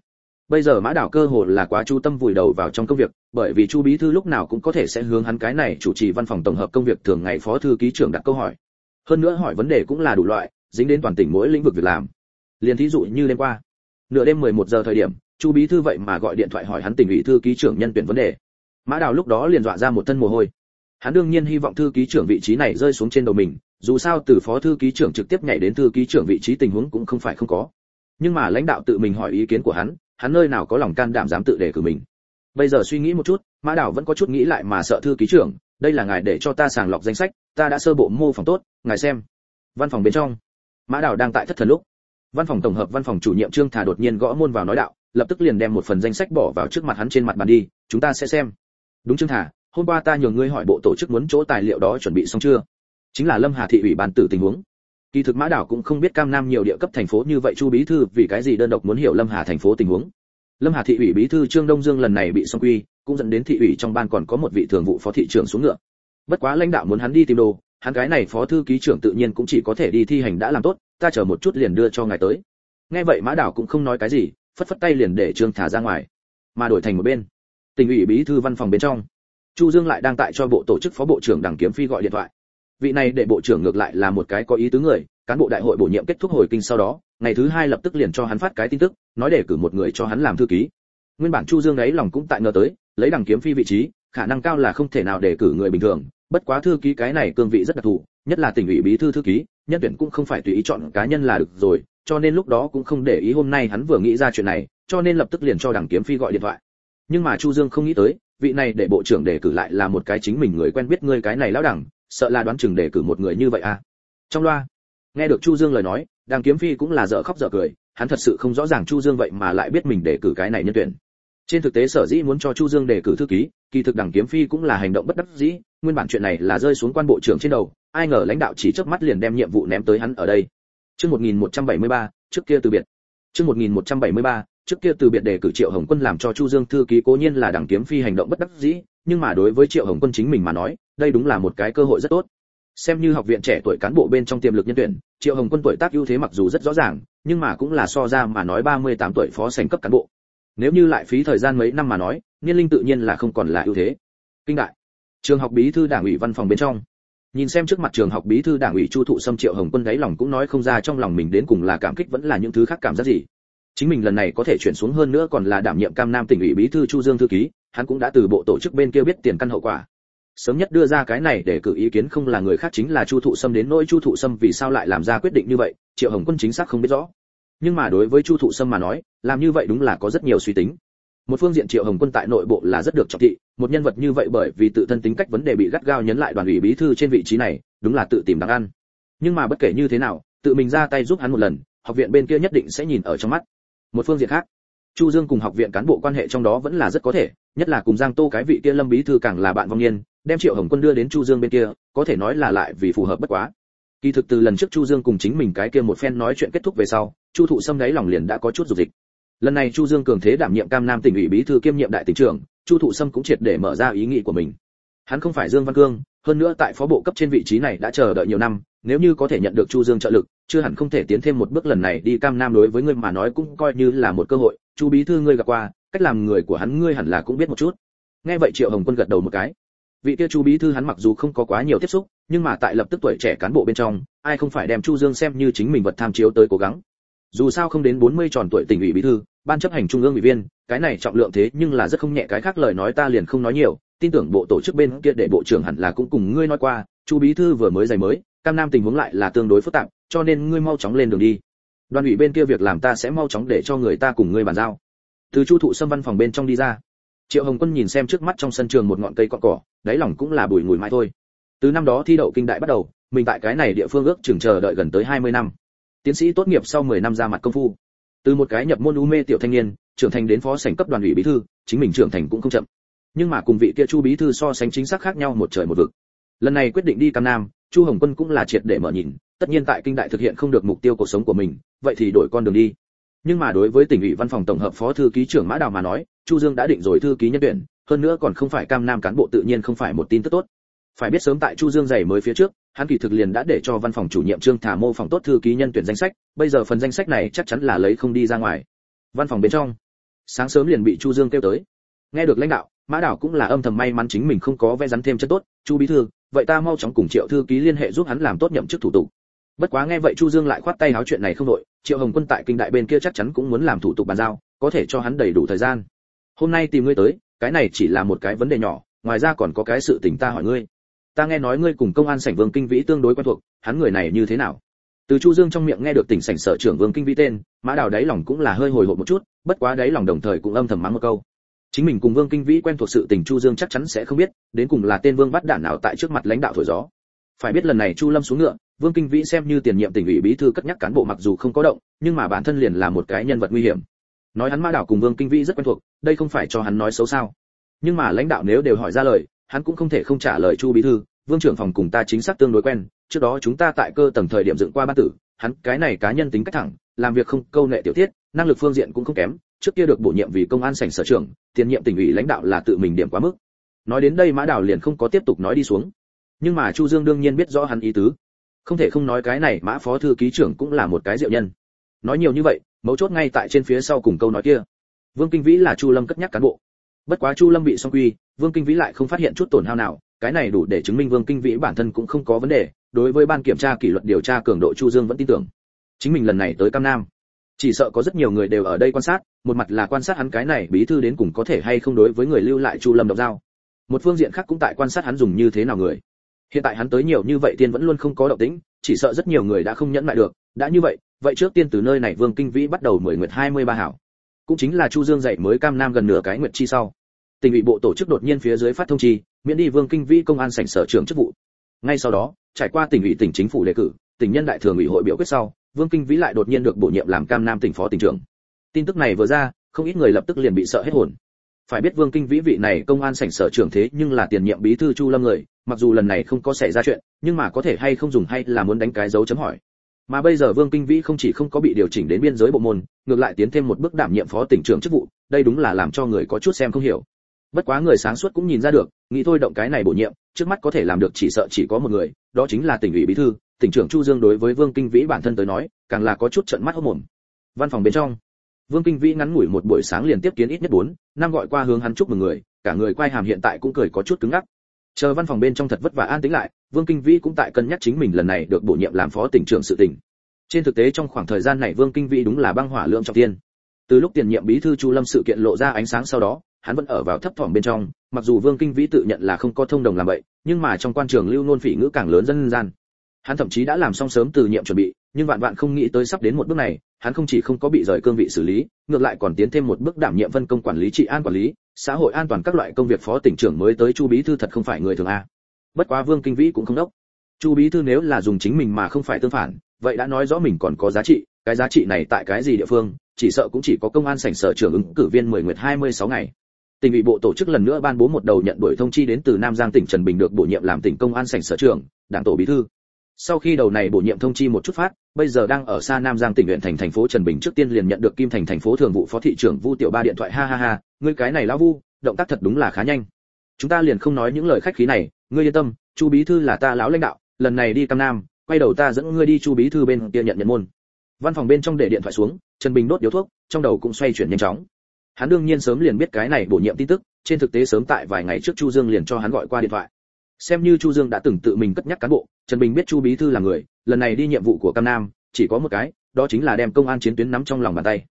Bây giờ mã đảo cơ hồ là quá chu tâm vùi đầu vào trong công việc, bởi vì chu bí thư lúc nào cũng có thể sẽ hướng hắn cái này chủ trì văn phòng tổng hợp công việc thường ngày phó thư ký trưởng đặt câu hỏi. Hơn nữa hỏi vấn đề cũng là đủ loại, dính đến toàn tỉnh mỗi lĩnh vực việc làm. Liền thí dụ như đêm qua, nửa đêm 11 giờ thời điểm chu bí thư vậy mà gọi điện thoại hỏi hắn tỉnh ủy thư ký trưởng nhân tuyển vấn đề. Mã đào lúc đó liền dọa ra một thân mồ hôi. Hắn đương nhiên hy vọng thư ký trưởng vị trí này rơi xuống trên đầu mình, dù sao từ phó thư ký trưởng trực tiếp nhảy đến thư ký trưởng vị trí tình huống cũng không phải không có. Nhưng mà lãnh đạo tự mình hỏi ý kiến của hắn hắn nơi nào có lòng can đảm dám tự đề cử mình. Bây giờ suy nghĩ một chút, mã đảo vẫn có chút nghĩ lại mà sợ thư ký trưởng, đây là ngài để cho ta sàng lọc danh sách, ta đã sơ bộ mô phỏng tốt, ngài xem. Văn phòng bên trong, mã đảo đang tại thất thần lúc. Văn phòng tổng hợp văn phòng chủ nhiệm trương thà đột nhiên gõ môn vào nói đạo lập tức liền đem một phần danh sách bỏ vào trước mặt hắn trên mặt bàn đi, chúng ta sẽ xem. Đúng trương thả hôm qua ta nhường ngươi hỏi bộ tổ chức muốn chỗ tài liệu đó chuẩn bị xong chưa? Chính là lâm hà thị ủy ban tử tình huống. Kỳ thực mã đảo cũng không biết cam nam nhiều địa cấp thành phố như vậy chu bí thư vì cái gì đơn độc muốn hiểu lâm hà thành phố tình huống. Lâm hà thị ủy bí thư trương đông dương lần này bị xong quy, cũng dẫn đến thị ủy trong ban còn có một vị thường vụ phó thị trưởng xuống ngựa. Bất quá lãnh đạo muốn hắn đi tìm đồ, hắn cái này phó thư ký trưởng tự nhiên cũng chỉ có thể đi thi hành đã làm tốt, ta chờ một chút liền đưa cho ngài tới. Nghe vậy mã đảo cũng không nói cái gì phất phất tay liền để trương thả ra ngoài, mà đổi thành một bên. Tỉnh ủy bí thư văn phòng bên trong, chu dương lại đang tại cho bộ tổ chức phó bộ trưởng đảng kiếm phi gọi điện thoại. Vị này để bộ trưởng ngược lại là một cái có ý tứ người, cán bộ đại hội bổ nhiệm kết thúc hồi kinh sau đó, ngày thứ hai lập tức liền cho hắn phát cái tin tức, nói để cử một người cho hắn làm thư ký. Nguyên bản chu dương ấy lòng cũng tại ngờ tới, lấy đằng kiếm phi vị trí, khả năng cao là không thể nào để cử người bình thường, bất quá thư ký cái này cương vị rất đặc thù, nhất là tỉnh ủy bí thư thư ký, nhân tuyển cũng không phải tùy ý chọn cá nhân là được rồi cho nên lúc đó cũng không để ý hôm nay hắn vừa nghĩ ra chuyện này, cho nên lập tức liền cho đằng kiếm phi gọi điện thoại. Nhưng mà chu dương không nghĩ tới, vị này để bộ trưởng đề cử lại là một cái chính mình người quen biết ngươi cái này lão đẳng, sợ là đoán chừng đề cử một người như vậy à. Trong loa, nghe được chu dương lời nói, đằng kiếm phi cũng là dở khóc dở cười, hắn thật sự không rõ ràng chu dương vậy mà lại biết mình đề cử cái này nhân tuyển. Trên thực tế sở dĩ muốn cho chu dương đề cử thư ký, kỳ thực đằng kiếm phi cũng là hành động bất đắc dĩ, nguyên bản chuyện này là rơi xuống quan bộ trưởng trên đầu, ai ngờ lãnh đạo chỉ chớp mắt liền đem nhiệm vụ ném tới hắn ở đây chương 1173, trước kia từ biệt. Chương 1173, trước kia từ biệt đề cử triệu hồng quân làm cho chu dương thư ký cố nhiên là đằng kiếm phi hành động bất đắc dĩ nhưng mà đối với triệu hồng quân chính mình mà nói đây đúng là một cái cơ hội rất tốt. Xem như học viện trẻ tuổi cán bộ bên trong tiềm lực nhân tuyển triệu hồng quân tuổi tác ưu thế mặc dù rất rõ ràng nhưng mà cũng là so ra mà nói 38 tuổi phó sành cấp cán bộ. Nếu như lại phí thời gian mấy năm mà nói niên linh tự nhiên là không còn là ưu thế. Kinh đại. Trường học bí thư đảng ủy văn phòng bên trong nhìn xem trước mặt trường học bí thư đảng ủy chu thụ xâm triệu hồng quân đáy lòng cũng nói không ra trong lòng mình đến cùng là cảm kích vẫn là những thứ khác cảm giác gì. Chính mình lần này có thể chuyển xuống hơn nữa còn là đảm nhiệm cam nam tỉnh ủy bí thư chu dương thư ký, hắn cũng đã từ bộ tổ chức bên kia biết tiền căn hậu quả. Sớm nhất đưa ra cái này để cử ý kiến không là người khác chính là chu thụ sâm đến nỗi chu thụ sâm vì sao lại làm ra quyết định như vậy, triệu hồng quân chính xác không biết rõ. Nhưng mà đối với chu thụ sâm mà nói, làm như vậy đúng là có rất nhiều suy tính một phương diện triệu hồng quân tại nội bộ là rất được trọng thị, một nhân vật như vậy bởi vì tự thân tính cách vấn đề bị gắt gao nhấn lại đoàn ủy bí thư trên vị trí này, đúng là tự tìm đáng ăn. Nhưng mà bất kể như thế nào, tự mình ra tay giúp hắn một lần, học viện bên kia nhất định sẽ nhìn ở trong mắt. Một phương diện khác, chu dương cùng học viện cán bộ quan hệ trong đó vẫn là rất có thể, nhất là cùng giang tô cái vị kia lâm bí thư càng là bạn vong niên, đem triệu hồng quân đưa đến chu dương bên kia, có thể nói là lại vì phù hợp bất quá. Kỳ thực từ lần trước chu dương cùng chính mình cái kia một phen nói chuyện kết thúc về sau, chu thụ xâm đáy lòng liền đã có chút dục dịch lần này chu dương cường thế đảm nhiệm cam nam tỉnh ủy bí thư kiêm nhiệm đại tỉnh trưởng, chu thụ sâm cũng triệt để mở ra ý nghĩ của mình. Hắn không phải dương văn cương, hơn nữa tại phó bộ cấp trên vị trí này đã chờ đợi nhiều năm, nếu như có thể nhận được chu dương trợ lực, chưa hẳn không thể tiến thêm một bước lần này đi cam nam đối với ngươi mà nói cũng coi như là một cơ hội. Chu bí thư ngươi gặp qua, cách làm người của hắn ngươi hẳn là cũng biết một chút. Nghe vậy triệu hồng quân gật đầu một cái. Vị kia chu bí thư hắn mặc dù không có quá nhiều tiếp xúc, nhưng mà tại lập tức tuổi trẻ cán bộ bên trong, ai không phải đem chu dương xem như chính mình vật tham chiếu tới cố gắng. Dù sao không đến 40 tròn tuổi tỉnh ủy bí thư ban chấp hành trung ương ủy viên, cái này trọng lượng thế nhưng là rất không nhẹ, cái khác lời nói ta liền không nói nhiều, tin tưởng bộ tổ chức bên kia để bộ trưởng hẳn là cũng cùng ngươi nói qua, chu bí thư vừa mới giày mới, cam nam tình huống lại là tương đối phức tạp, cho nên ngươi mau chóng lên đường đi. Đoàn ủy bên kia việc làm ta sẽ mau chóng để cho người ta cùng ngươi bàn giao. Từ chu thụ xâm văn phòng bên trong đi ra. Triệu hồng quân nhìn xem trước mắt trong sân trường một ngọn cây cọn cỏ, đáy lòng cũng là bùi ngùi mãi thôi. Từ năm đó thi đậu kinh đại bắt đầu, mình tại cái này địa phương ước chừng chờ đợi gần tới 20 năm. Tiến sĩ tốt nghiệp sau 10 năm ra mặt công phu từ một cái nhập môn u mê tiểu thanh niên, trưởng thành đến phó sảnh cấp đoàn ủy bí thư, chính mình trưởng thành cũng không chậm. Nhưng mà cùng vị kia chu bí thư so sánh chính xác khác nhau một trời một vực. Lần này quyết định đi cam nam, chu hồng quân cũng là triệt để mở nhìn, tất nhiên tại kinh đại thực hiện không được mục tiêu cuộc sống của mình, vậy thì đổi con đường đi. Nhưng mà đối với tỉnh ủy văn phòng tổng hợp phó thư ký trưởng mã đào mà nói, chu dương đã định rồi thư ký nhân tuyển, hơn nữa còn không phải cam nam cán bộ tự nhiên không phải một tin tức tốt phải biết sớm tại chu dương giày mới phía trước, hắn kỳ thực liền đã để cho văn phòng chủ nhiệm trương thả mô phỏng tốt thư ký nhân tuyển danh sách, bây giờ phần danh sách này chắc chắn là lấy không đi ra ngoài. Văn phòng bên trong, sáng sớm liền bị chu dương kêu tới. Nghe được lãnh đạo, mã đảo cũng là âm thầm may mắn chính mình không có vẽ rắn thêm chất tốt. Chu bí thư, vậy ta mau chóng cùng triệu thư ký liên hệ giúp hắn làm tốt nhậm chức thủ tục. Bất quá nghe vậy chu dương lại khoát tay háo chuyện này không đội triệu hồng quân tại kinh đại bên kia chắc chắn cũng muốn làm thủ tục bàn giao, có thể cho hắn đầy đủ thời gian. Hôm nay tìm ngươi tới, cái này chỉ là một cái vấn đề nhỏ, ngoài ra còn có cái sự tình ta hỏi ngươi ta nghe nói ngươi cùng công an sảnh vương kinh vĩ tương đối quen thuộc, hắn người này như thế nào? Từ chu dương trong miệng nghe được tỉnh sảnh sở trưởng vương kinh vĩ tên, mã đào đáy lòng cũng là hơi hồi hộp một chút, bất quá đáy lòng đồng thời cũng âm thầm mắng một câu. Chính mình cùng vương kinh vĩ quen thuộc sự tình chu dương chắc chắn sẽ không biết, đến cùng là tên vương bắt đạn nào tại trước mặt lãnh đạo thổi gió. Phải biết lần này chu lâm xuống ngựa, vương kinh vĩ xem như tiền nhiệm tỉnh ủy bí thư cất nhắc cán bộ mặc dù không có động, nhưng mà bản thân liền là một cái nhân vật nguy hiểm. Nói hắn mã đảo cùng vương kinh vĩ rất quen thuộc, đây không phải cho hắn nói xấu sao. Nhưng mà lãnh đạo nếu đều hỏi ra lời hắn cũng không thể không trả lời chu bí thư, vương trưởng phòng cùng ta chính xác tương đối quen, trước đó chúng ta tại cơ tầng thời điểm dựng qua ban tử, hắn cái này cá nhân tính cách thẳng, làm việc không câu nệ tiểu tiết, năng lực phương diện cũng không kém, trước kia được bổ nhiệm vì công an sảnh sở trưởng, tiền nhiệm tỉnh ủy lãnh đạo là tự mình điểm quá mức. Nói đến đây mã đảo liền không có tiếp tục nói đi xuống. Nhưng mà chu dương đương nhiên biết rõ hắn ý tứ. Không thể không nói cái này mã phó thư ký trưởng cũng là một cái diệu nhân. Nói nhiều như vậy, mấu chốt ngay tại trên phía sau cùng câu nói kia. Vương kinh vĩ là chu lâm cất nhắc cán bộ bất quá chu lâm bị song quy, vương kinh vĩ lại không phát hiện chút tổn hao nào, cái này đủ để chứng minh vương kinh vĩ bản thân cũng không có vấn đề, đối với ban kiểm tra kỷ luật điều tra cường độ chu dương vẫn tin tưởng. Chính mình lần này tới cam nam, chỉ sợ có rất nhiều người đều ở đây quan sát, một mặt là quan sát hắn cái này bí thư đến cùng có thể hay không đối với người lưu lại chu lâm độc giao. Một phương diện khác cũng tại quan sát hắn dùng như thế nào người. Hiện tại hắn tới nhiều như vậy tiên vẫn luôn không có động tĩnh, chỉ sợ rất nhiều người đã không nhẫn lại được, đã như vậy vậy trước tiên từ nơi này vương kinh vĩ bắt đầu mười nguyệt hai mươi ba hảo cũng chính là chu dương dạy mới cam nam gần nửa cái nguyệt chi sau. Tỉnh ủy bộ tổ chức đột nhiên phía dưới phát thông chi, miễn đi vương kinh vĩ công an sảnh sở trưởng chức vụ. Ngay sau đó, trải qua tỉnh ủy tỉnh chính phủ đề cử, tỉnh nhân đại thường ủy hội biểu quyết sau, vương kinh vĩ lại đột nhiên được bổ nhiệm làm cam nam tỉnh phó tỉnh trưởng. Tin tức này vừa ra, không ít người lập tức liền bị sợ hết hồn. Phải biết vương kinh vĩ vị này công an sảnh sở trưởng thế nhưng là tiền nhiệm bí thư chu lâm người, mặc dù lần này không có xảy ra chuyện, nhưng mà có thể hay không dùng hay là muốn đánh cái dấu chấm hỏi mà bây giờ vương kinh vĩ không chỉ không có bị điều chỉnh đến biên giới bộ môn, ngược lại tiến thêm một bước đảm nhiệm phó tỉnh trưởng chức vụ, đây đúng là làm cho người có chút xem không hiểu. Bất quá người sáng suốt cũng nhìn ra được, nghĩ thôi động cái này bổ nhiệm, trước mắt có thể làm được chỉ sợ chỉ có một người, đó chính là tỉnh ủy bí thư, tỉnh trưởng chu dương đối với vương kinh vĩ bản thân tới nói, càng là có chút trận mắt hốc mồm. Văn phòng bên trong, vương kinh vĩ ngắn ngủi một buổi sáng liền tiếp kiến ít nhất bốn, năm gọi qua hướng hắn chúc mừng người, cả người quay hàm hiện tại cũng cười có chút cứng ngắc chờ văn phòng bên trong thật vất vả an tĩnh lại, vương kinh vĩ cũng tại cân nhắc chính mình lần này được bổ nhiệm làm phó tỉnh trưởng sự tỉnh. Trên thực tế trong khoảng thời gian này vương kinh vĩ đúng là băng hỏa lượng trọng tiên. Từ lúc tiền nhiệm bí thư chu lâm sự kiện lộ ra ánh sáng sau đó, hắn vẫn ở vào thấp thỏm bên trong, mặc dù vương kinh vĩ tự nhận là không có thông đồng làm vậy, nhưng mà trong quan trường lưu nôn phỉ ngữ càng lớn dân gian hắn thậm chí đã làm xong sớm từ nhiệm chuẩn bị, nhưng vạn vạn không nghĩ tới sắp đến một bước này, hắn không chỉ không có bị rời cương vị xử lý, ngược lại còn tiến thêm một bước đảm nhiệm phân công quản lý trị an quản lý, xã hội an toàn các loại công việc phó tỉnh trưởng mới tới chu bí thư thật không phải người thường a. Bất quá vương kinh vĩ cũng không đốc. Chu bí thư nếu là dùng chính mình mà không phải tương phản, vậy đã nói rõ mình còn có giá trị, cái giá trị này tại cái gì địa phương, chỉ sợ cũng chỉ có công an sảnh sở trưởng ứng cử viên 10 nguyệt 26 ngày. Tỉnh ủy bộ tổ chức lần nữa ban bố một đầu nhận đuổi thông chi đến từ nam giang tỉnh trần bình được bổ nhiệm làm tỉnh công an sảnh sở trưởng, đảng tổ bí thư sau khi đầu này bổ nhiệm thông chi một chút phát, bây giờ đang ở xa nam giang tỉnh huyện thành thành phố trần bình trước tiên liền nhận được kim thành thành phố thường vụ phó thị trưởng vu tiểu ba điện thoại. Ha ha ha, ngươi cái này lão vu, động tác thật đúng là khá nhanh. Chúng ta liền không nói những lời khách khí này, ngươi yên tâm, chu bí thư là ta lão lãnh đạo, lần này đi cam nam, quay đầu ta dẫn ngươi đi chu bí thư bên kia nhận nhận môn. Văn phòng bên trong để điện thoại xuống, trần bình đốt điếu thuốc, trong đầu cũng xoay chuyển nhanh chóng. Hắn đương nhiên sớm liền biết cái này bổ nhiệm tin tức, trên thực tế sớm tại vài ngày trước chu dương liền cho hắn gọi qua điện thoại xem như chu dương đã từng tự mình cất nhắc cán bộ, trần bình biết chu bí thư là người, lần này đi nhiệm vụ của cam nam, chỉ có một cái, đó chính là đem công an chiến tuyến nắm trong lòng bàn tay.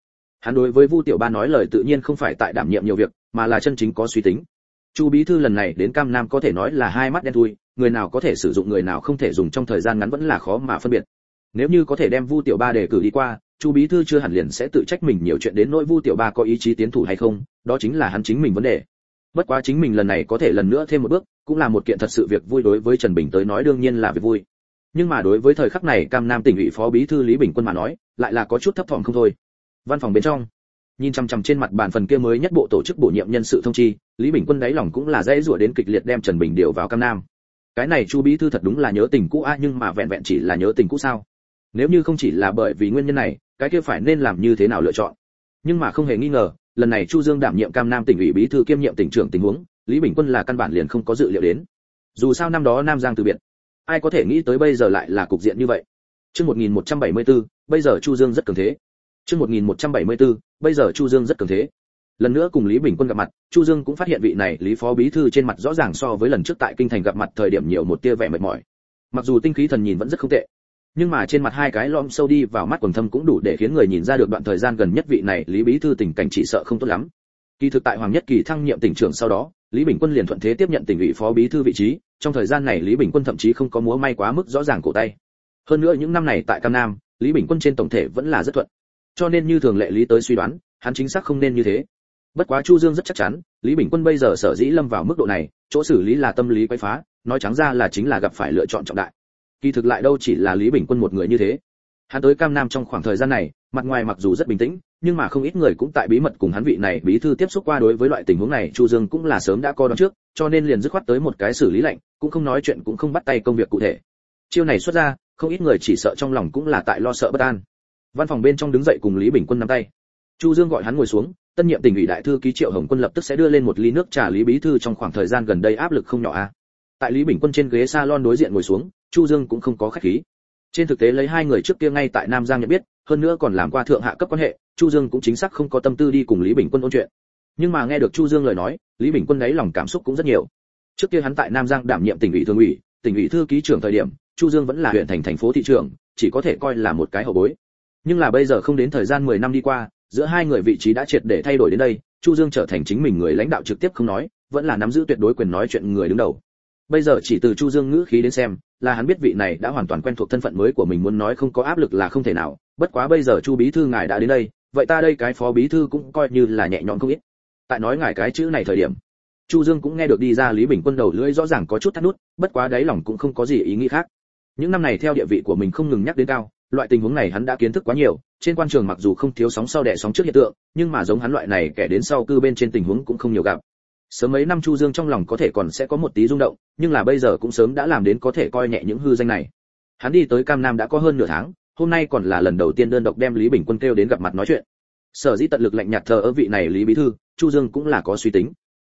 Hắn đối với vu tiểu ba nói lời tự nhiên không phải tại đảm nhiệm nhiều việc, mà là chân chính có suy tính. Chu bí thư lần này đến cam nam có thể nói là hai mắt đen thui, người nào có thể sử dụng người nào không thể dùng trong thời gian ngắn vẫn là khó mà phân biệt. Nếu như có thể đem vu tiểu ba đề cử đi qua, chu bí thư chưa hẳn liền sẽ tự trách mình nhiều chuyện đến nỗi vu tiểu ba có ý chí tiến thủ hay không, đó chính là hắn chính mình vấn đề bất quá chính mình lần này có thể lần nữa thêm một bước, cũng là một kiện thật sự việc vui đối với trần bình tới nói đương nhiên là việc vui. Nhưng mà đối với thời khắc này, cam nam tỉnh ủy phó bí thư lý bình quân mà nói, lại là có chút thấp thỏm không thôi. Văn phòng bên trong, nhìn chằm chằm trên mặt bàn phần kia mới nhất bộ tổ chức bổ nhiệm nhân sự thông chi, lý bình quân đáy lòng cũng là dễ rủa đến kịch liệt đem trần bình điều vào cam nam. Cái này chu bí thư thật đúng là nhớ tình cũ a, nhưng mà vẹn vẹn chỉ là nhớ tình cũ sao? Nếu như không chỉ là bởi vì nguyên nhân này, cái kia phải nên làm như thế nào lựa chọn? Nhưng mà không hề nghi ngờ lần này chu dương đảm nhiệm cam nam tỉnh ủy bí thư kiêm nhiệm tỉnh trưởng tình huống lý bình quân là căn bản liền không có dự liệu đến. Dù sao năm đó nam giang từ biệt ai có thể nghĩ tới bây giờ lại là cục diện như vậy. Chương 1174, bây giờ chu dương rất cường thế. Chương 1174, bây giờ chu dương rất cường thế. Lần nữa cùng lý bình quân gặp mặt chu dương cũng phát hiện vị này lý phó bí thư trên mặt rõ ràng so với lần trước tại kinh thành gặp mặt thời điểm nhiều một tia vẻ mệt mỏi. Mặc dù tinh khí thần nhìn vẫn rất không tệ nhưng mà trên mặt hai cái lõm sâu đi vào mắt quần thâm cũng đủ để khiến người nhìn ra được đoạn thời gian gần nhất vị này lý bí thư tình cảnh chỉ sợ không tốt lắm. Kỳ thực tại hoàng nhất kỳ thăng nhiệm tỉnh trưởng sau đó, lý bình quân liền thuận thế tiếp nhận tỉnh ủy phó bí thư vị trí, trong thời gian này lý bình quân thậm chí không có múa may quá mức rõ ràng cổ tay. Hơn nữa những năm này tại cam nam, lý bình quân trên tổng thể vẫn là rất thuận. Cho nên như thường lệ lý tới suy đoán, hắn chính xác không nên như thế. Bất quá chu dương rất chắc chắn, lý bình quân bây giờ sở dĩ lâm vào mức độ này, chỗ xử lý là tâm lý quấy phá, nói trắng ra là chính là gặp phải lựa chọn trọng đại kỳ thực lại đâu chỉ là lý bình quân một người như thế. Hắn tới cam nam trong khoảng thời gian này, mặt ngoài mặc dù rất bình tĩnh, nhưng mà không ít người cũng tại bí mật cùng hắn vị này bí thư tiếp xúc qua đối với loại tình huống này, chu dương cũng là sớm đã coi đón trước, cho nên liền dứt khoát tới một cái xử lý lệnh, cũng không nói chuyện cũng không bắt tay công việc cụ thể. Chiêu này xuất ra, không ít người chỉ sợ trong lòng cũng là tại lo sợ bất an. Văn phòng bên trong đứng dậy cùng lý bình quân nắm tay. Chu dương gọi hắn ngồi xuống, tân nhiệm tỉnh ủy đại thư ký triệu hồng quân lập tức sẽ đưa lên một ly nước trà lý bí thư trong khoảng thời gian gần đây áp lực không nhỏ a. Tại lý bình quân trên ghế salon đối diện ngồi xuống chu dương cũng không có khách khí. Trên thực tế lấy hai người trước kia ngay tại nam giang nhận biết, hơn nữa còn làm qua thượng hạ cấp quan hệ, chu dương cũng chính xác không có tâm tư đi cùng lý bình quân ôn chuyện. Nhưng mà nghe được chu dương lời nói, lý bình quân đấy lòng cảm xúc cũng rất nhiều. Trước kia hắn tại nam giang đảm nhiệm tỉnh ủy thường ủy, tỉnh ủy thư ký trưởng thời điểm, chu dương vẫn là huyện thành thành phố thị trưởng, chỉ có thể coi là một cái hậu bối. Nhưng là bây giờ không đến thời gian 10 năm đi qua, giữa hai người vị trí đã triệt để thay đổi đến đây, chu dương trở thành chính mình người lãnh đạo trực tiếp không nói, vẫn là nắm giữ tuyệt đối quyền nói chuyện người đứng đầu. Bây giờ chỉ từ chu dương ngữ khí đến xem là hắn biết vị này đã hoàn toàn quen thuộc thân phận mới của mình muốn nói không có áp lực là không thể nào, bất quá bây giờ chu bí thư ngài đã đến đây, vậy ta đây cái phó bí thư cũng coi như là nhẹ nhõm không ít. Tại nói ngài cái chữ này thời điểm, chu dương cũng nghe được đi ra lý bình quân đầu lưỡi rõ ràng có chút thắt nút, bất quá đáy lòng cũng không có gì ý nghĩ khác. Những năm này theo địa vị của mình không ngừng nhắc đến cao, loại tình huống này hắn đã kiến thức quá nhiều, trên quan trường mặc dù không thiếu sóng sau đẻ sóng trước hiện tượng, nhưng mà giống hắn loại này kẻ đến sau cư bên trên tình huống cũng không nhiều gặp sớm mấy năm chu dương trong lòng có thể còn sẽ có một tí rung động, nhưng là bây giờ cũng sớm đã làm đến có thể coi nhẹ những hư danh này. Hắn đi tới cam nam đã có hơn nửa tháng, hôm nay còn là lần đầu tiên đơn độc đem lý bình quân kêu đến gặp mặt nói chuyện. Sở dĩ tận lực lạnh nhạt thờ ở vị này lý bí thư, chu dương cũng là có suy tính.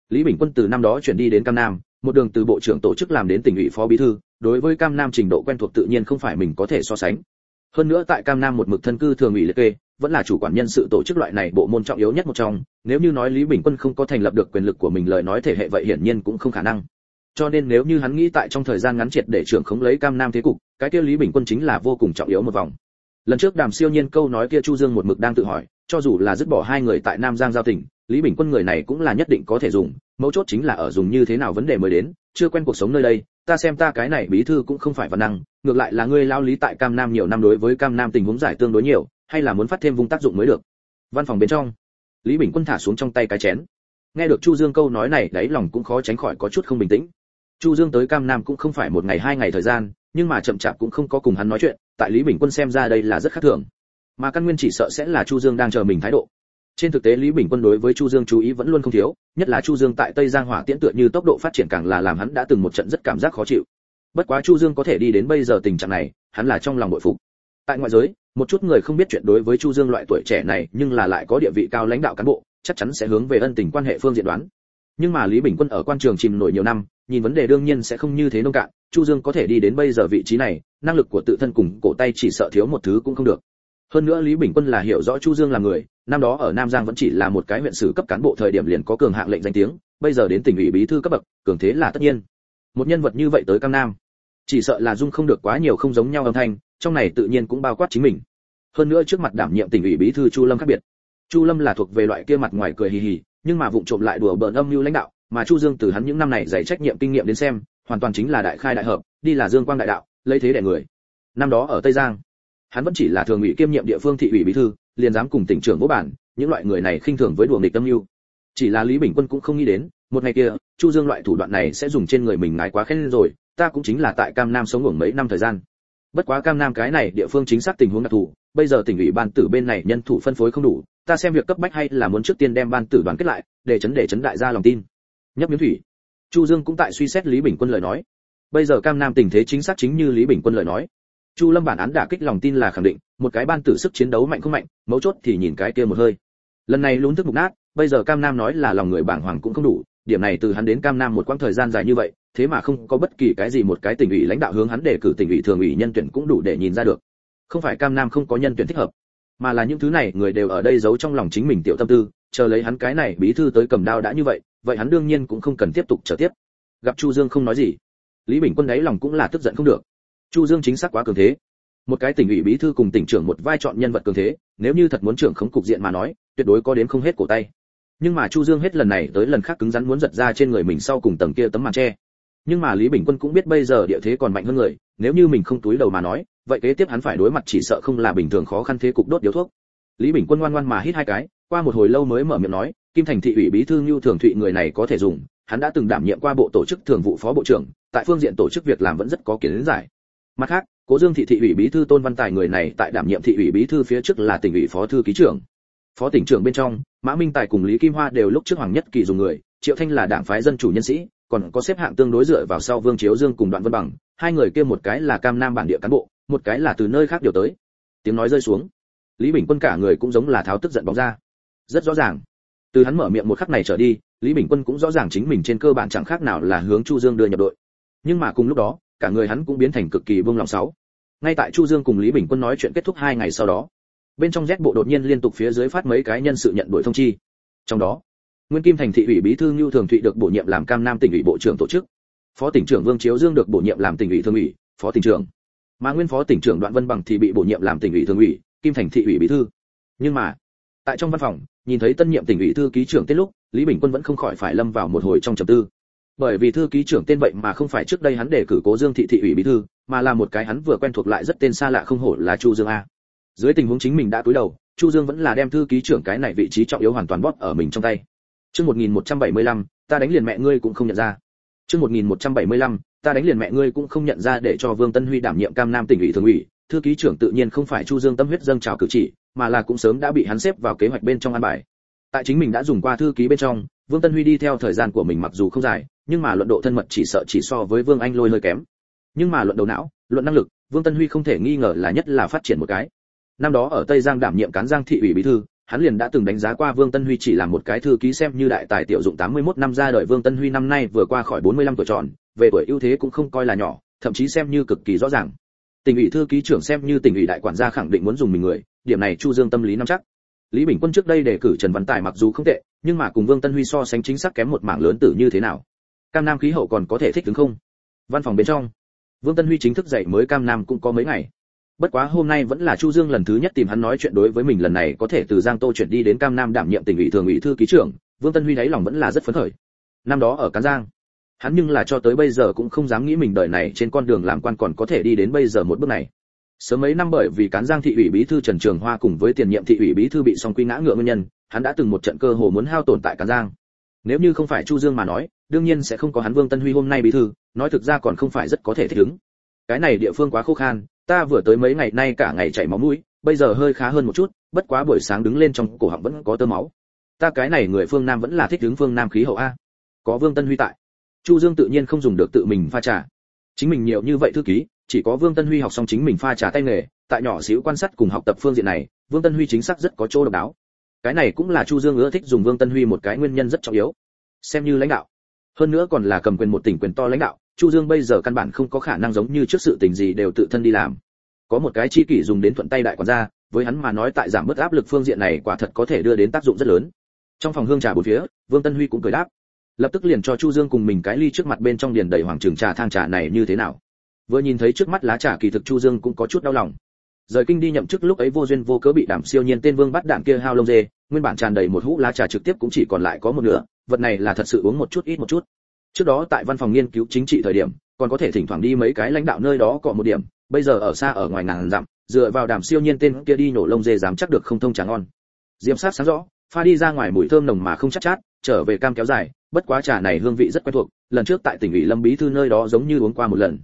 Lý bình quân từ năm đó chuyển đi đến cam nam, một đường từ bộ trưởng tổ chức làm đến tỉnh ủy phó bí thư, đối với cam nam trình độ quen thuộc tự nhiên không phải mình có thể so sánh hơn nữa tại cam nam một mực thân cư thường ủy liệt kê, vẫn là chủ quản nhân sự tổ chức loại này bộ môn trọng yếu nhất một trong. Nếu như nói lý bình quân không có thành lập được quyền lực của mình lời nói thể hệ vậy hiển nhiên cũng không khả năng. Cho nên nếu như hắn nghĩ tại trong thời gian ngắn triệt để trưởng khống lấy cam nam thế cục, cái kia lý bình quân chính là vô cùng trọng yếu một vòng. Lần trước đàm siêu nhiên câu nói kia chu dương một mực đang tự hỏi, cho dù là dứt bỏ hai người tại nam giang giao tỉnh, lý bình quân người này cũng là nhất định có thể dùng, mấu chốt chính là ở dùng như thế nào vấn đề mới đến, chưa quen cuộc sống nơi đây, ta xem ta cái này bí thư cũng không phải văn năng ngược lại là ngươi lao lý tại cam nam nhiều năm đối với cam nam tình huống giải tương đối nhiều, hay là muốn phát thêm vùng tác dụng mới được? Văn phòng bên trong, lý bình quân thả xuống trong tay cái chén. Nghe được chu dương câu nói này, đáy lòng cũng khó tránh khỏi có chút không bình tĩnh. Chu dương tới cam nam cũng không phải một ngày hai ngày thời gian, nhưng mà chậm chạp cũng không có cùng hắn nói chuyện, tại lý bình quân xem ra đây là rất khác thường. Mà căn nguyên chỉ sợ sẽ là chu dương đang chờ mình thái độ. Trên thực tế lý bình quân đối với chu dương chú ý vẫn luôn không thiếu, nhất là chu dương tại tây giang hỏa tiễn tựa như tốc độ phát triển càng là làm hắn đã từng một trận rất cảm giác khó chịu bất quá chu dương có thể đi đến bây giờ tình trạng này, hắn là trong lòng bội phục. Tại ngoại giới, một chút người không biết chuyện đối với chu dương loại tuổi trẻ này, nhưng là lại có địa vị cao lãnh đạo cán bộ, chắc chắn sẽ hướng về ân tình quan hệ phương diện đoán. Nhưng mà lý bình quân ở quan trường chìm nổi nhiều năm, nhìn vấn đề đương nhiên sẽ không như thế nông cạn, chu dương có thể đi đến bây giờ vị trí này, năng lực của tự thân cùng cổ tay chỉ sợ thiếu một thứ cũng không được. Hơn nữa lý bình quân là hiểu rõ chu dương là người, năm đó ở nam giang vẫn chỉ là một cái huyện sử cấp cán bộ thời điểm liền có cường hạng lệnh danh tiếng, bây giờ đến tỉnh ủy bí thư cấp bậc, cường thế là tất nhiên. Một nhân vật như vậy tới cam nam chỉ sợ là dung không được quá nhiều không giống nhau âm thanh, trong này tự nhiên cũng bao quát chính mình. Hơn nữa trước mặt đảm nhiệm tỉnh ủy bí thư chu lâm khác biệt. Chu lâm là thuộc về loại kia mặt ngoài cười hì hì, nhưng mà vụng trộm lại đùa bỡn âm mưu lãnh đạo, mà chu dương từ hắn những năm này dày trách nhiệm kinh nghiệm đến xem, hoàn toàn chính là đại khai đại hợp, đi là dương quang đại đạo, lấy thế đẻ người. Năm đó ở tây giang, hắn vẫn chỉ là thường ủy kiêm nhiệm địa phương thị ủy bí thư, liền dám cùng tỉnh trưởng vô bản, những loại người này khinh thường với đùa nghịch tâm mưu. Chỉ là lý bình quân cũng không nghĩ đến, một ngày kia, chu dương loại thủ đoạn này sẽ dùng trên người mình ngái quá khen rồi ta cũng chính là tại cam nam sống ngủng mấy năm thời gian. Bất quá cam nam cái này địa phương chính xác tình huống đặc thù, bây giờ tỉnh ủy ban tử bên này nhân thủ phân phối không đủ, ta xem việc cấp bách hay là muốn trước tiên đem ban tử đoàn kết lại, để chấn để chấn đại gia lòng tin. Nhấp miếng thủy. Chu dương cũng tại suy xét lý bình quân lời nói. Bây giờ cam nam tình thế chính xác chính như lý bình quân lời nói. Chu lâm bản án đả kích lòng tin là khẳng định, một cái ban tử sức chiến đấu mạnh không mạnh, mấu chốt thì nhìn cái kia một hơi. Lần này lún thức mục nát, bây giờ cam nam nói là lòng người bảng hoàng cũng không đủ, điểm này từ hắn đến cam nam một quãng thời gian dài như vậy thế mà không có bất kỳ cái gì một cái tỉnh ủy lãnh đạo hướng hắn đề cử tỉnh ủy thường ủy nhân tuyển cũng đủ để nhìn ra được. Không phải cam nam không có nhân tuyển thích hợp, mà là những thứ này người đều ở đây giấu trong lòng chính mình tiểu tâm tư, chờ lấy hắn cái này bí thư tới cầm đao đã như vậy vậy hắn đương nhiên cũng không cần tiếp tục trở tiếp. Gặp chu dương không nói gì, lý bình quân đấy lòng cũng là tức giận không được. Chu dương chính xác quá cường thế. Một cái tỉnh ủy bí thư cùng tỉnh trưởng một vai chọn nhân vật cường thế, nếu như thật muốn trưởng khống cục diện mà nói, tuyệt đối có đến không hết cổ tay. Nhưng mà chu dương hết lần này tới lần khác cứng rắn muốn giật ra trên người mình sau cùng tầng kia tấm màn che nhưng mà lý bình quân cũng biết bây giờ địa thế còn mạnh hơn người, nếu như mình không túi đầu mà nói, vậy kế tiếp hắn phải đối mặt chỉ sợ không là bình thường khó khăn thế cục đốt điếu thuốc. Lý bình quân ngoan ngoan mà hít hai cái, qua một hồi lâu mới mở miệng nói, kim thành thị ủy bí thư như thường thụy người này có thể dùng, hắn đã từng đảm nhiệm qua bộ tổ chức thường vụ phó bộ trưởng, tại phương diện tổ chức việc làm vẫn rất có kiến giải. Mặt khác, cố dương thị thị ủy bí thư tôn văn tài người này tại đảm nhiệm thị ủy bí thư phía trước là tỉnh ủy phó thư ký trưởng. Phó tỉnh trưởng bên trong, mã minh tài cùng lý kim hoa đều lúc trước hoàng nhất kỳ dùng người, triệu thanh là đảng phái dân chủ nhân sĩ còn có xếp hạng tương đối dựa vào sau vương chiếu dương cùng đoạn vân bằng, hai người kia một cái là cam nam bản địa cán bộ, một cái là từ nơi khác điều tới. Tiếng nói rơi xuống, lý bình quân cả người cũng giống là tháo tức giận bóng ra. Rất rõ ràng. Từ hắn mở miệng một khắc này trở đi, lý bình quân cũng rõ ràng chính mình trên cơ bản chẳng khác nào là hướng chu dương đưa nhập đội. Nhưng mà cùng lúc đó, cả người hắn cũng biến thành cực kỳ buông lòng sáu. Ngay tại chu dương cùng lý bình quân nói chuyện kết thúc hai ngày sau đó, bên trong Z bộ đột nhiên liên tục phía dưới phát mấy cái nhân sự nhận đổi thông chi. Trong đó nguyên kim thành thị ủy bí thư ngưu thường thụy được bổ nhiệm làm cam nam tỉnh ủy bộ trưởng tổ chức. Phó tỉnh trưởng vương chiếu dương được bổ nhiệm làm tỉnh ủy thường ủy, phó tỉnh trưởng. Mà nguyên phó tỉnh trưởng đoạn vân bằng thì bị bổ nhiệm làm tỉnh ủy thường ủy, kim thành thị ủy bí thư. Nhưng mà, tại trong văn phòng, nhìn thấy tân nhiệm tỉnh ủy thư ký trưởng tên lúc, lý bình quân vẫn không khỏi phải lâm vào một hồi trong trầm tư. Bởi vì thư ký trưởng tên vậy mà không phải trước đây hắn đề cử cố dương thị thị ủy bí thư, mà là một cái hắn vừa quen thuộc lại rất tên xa lạ không hổ là chu dương a. Dưới tình huống chính mình đã cúi đầu, chu dương vẫn là đem thư ký trưởng cái này vị trí trọng yếu hoàn toàn bóp ở mình trong tay chương 1175, ta đánh liền mẹ ngươi cũng không nhận ra. Chương 1175, ta đánh liền mẹ ngươi cũng không nhận ra để cho vương tân huy đảm nhiệm cam nam tỉnh ủy thường ủy thư ký trưởng tự nhiên không phải chu dương tâm huyết dâng trào cử chỉ mà là cũng sớm đã bị hắn xếp vào kế hoạch bên trong an bài. Tại chính mình đã dùng qua thư ký bên trong vương tân huy đi theo thời gian của mình mặc dù không dài nhưng mà luận độ thân mật chỉ sợ chỉ so với vương anh lôi hơi kém. Nhưng mà luận đầu não luận năng lực vương tân huy không thể nghi ngờ là nhất là phát triển một cái. Năm đó ở tây giang đảm nhiệm cán giang thị ủy bí thư hắn liền đã từng đánh giá qua Vương Tân Huy chỉ là một cái thư ký xem như đại tài tiểu dụng 81 năm ra đời Vương Tân Huy năm nay vừa qua khỏi 45 tuổi tròn, về tuổi ưu thế cũng không coi là nhỏ, thậm chí xem như cực kỳ rõ ràng. Tỉnh ủy thư ký trưởng xem như tỉnh ủy đại quản gia khẳng định muốn dùng mình người, điểm này Chu Dương tâm lý nắm chắc. Lý Bình Quân trước đây đề cử Trần Văn Tài mặc dù không tệ, nhưng mà cùng Vương Tân Huy so sánh chính xác kém một mảng lớn tử như thế nào? Cam Nam khí hậu còn có thể thích ứng không? Văn phòng bên trong, Vương Tân Huy chính thức dậy mới Cam Nam cũng có mấy ngày bất quá hôm nay vẫn là chu dương lần thứ nhất tìm hắn nói chuyện đối với mình, lần này có thể từ giang tô chuyển đi đến cam nam đảm nhiệm tỉnh ủy thường ủy thư ký trưởng, vương tân huy đáy lòng vẫn là rất phấn khởi. Năm đó ở cán giang, hắn nhưng là cho tới bây giờ cũng không dám nghĩ mình đời này trên con đường làm quan còn có thể đi đến bây giờ một bước này. Sớm mấy năm bởi vì cán giang thị ủy bí thư trần trường hoa cùng với tiền nhiệm thị ủy bí thư bị song quy ngã ngựa nguyên nhân, hắn đã từng một trận cơ hồ muốn hao tổn tại cán giang. Nếu như không phải chu dương mà nói, đương nhiên sẽ không có hắn vương tân huy hôm nay bí thư, nói thực ra còn không phải rất có thể thích ứng. Cái này địa phương quá khô khan ta vừa tới mấy ngày nay cả ngày chảy máu mũi, bây giờ hơi khá hơn một chút, bất quá buổi sáng đứng lên trong cổ họng vẫn có tơ máu. Ta cái này người phương nam vẫn là thích hướng phương nam khí hậu a. Có vương tân huy tại. Chu dương tự nhiên không dùng được tự mình pha trà. Chính mình nhiều như vậy thư ký, chỉ có vương tân huy học xong chính mình pha trà tay nghề, tại nhỏ xíu quan sát cùng học tập phương diện này, vương tân huy chính xác rất có chỗ độc đáo. Cái này cũng là chu dương ưa thích dùng vương tân huy một cái nguyên nhân rất trọng yếu. Xem như lãnh đạo. Hơn nữa còn là cầm quyền một tỉnh quyền to lãnh đạo chu dương bây giờ căn bản không có khả năng giống như trước sự tình gì đều tự thân đi làm. Có một cái chi kỷ dùng đến thuận tay đại quản gia, với hắn mà nói tại giảm bớt áp lực phương diện này quả thật có thể đưa đến tác dụng rất lớn. Trong phòng hương trà bốn phía, vương tân huy cũng cười đáp. Lập tức liền cho chu dương cùng mình cái ly trước mặt bên trong điền đầy hoàng trường trà thang trà này như thế nào. Vừa nhìn thấy trước mắt lá trà kỳ thực chu dương cũng có chút đau lòng. Rời kinh đi nhậm chức lúc ấy vô duyên vô cớ bị đảm siêu nhiên tên vương bắt đạn kia hao lông dê, nguyên bản tràn đầy một hũ lá trà trực tiếp cũng chỉ còn lại có một nửa, vật này là thật sự uống một chút ít một chút trước đó tại văn phòng nghiên cứu chính trị thời điểm còn có thể thỉnh thoảng đi mấy cái lãnh đạo nơi đó cọ một điểm bây giờ ở xa ở ngoài ngàn dặm dựa vào đàm siêu nhiên tên kia đi nổ lông dê dám chắc được không thông trà ngon. Diêm sát sáng rõ pha đi ra ngoài mùi thơm nồng mà không chắc chát, chát trở về cam kéo dài bất quá trà này hương vị rất quen thuộc lần trước tại tỉnh ủy lâm bí thư nơi đó giống như uống qua một lần.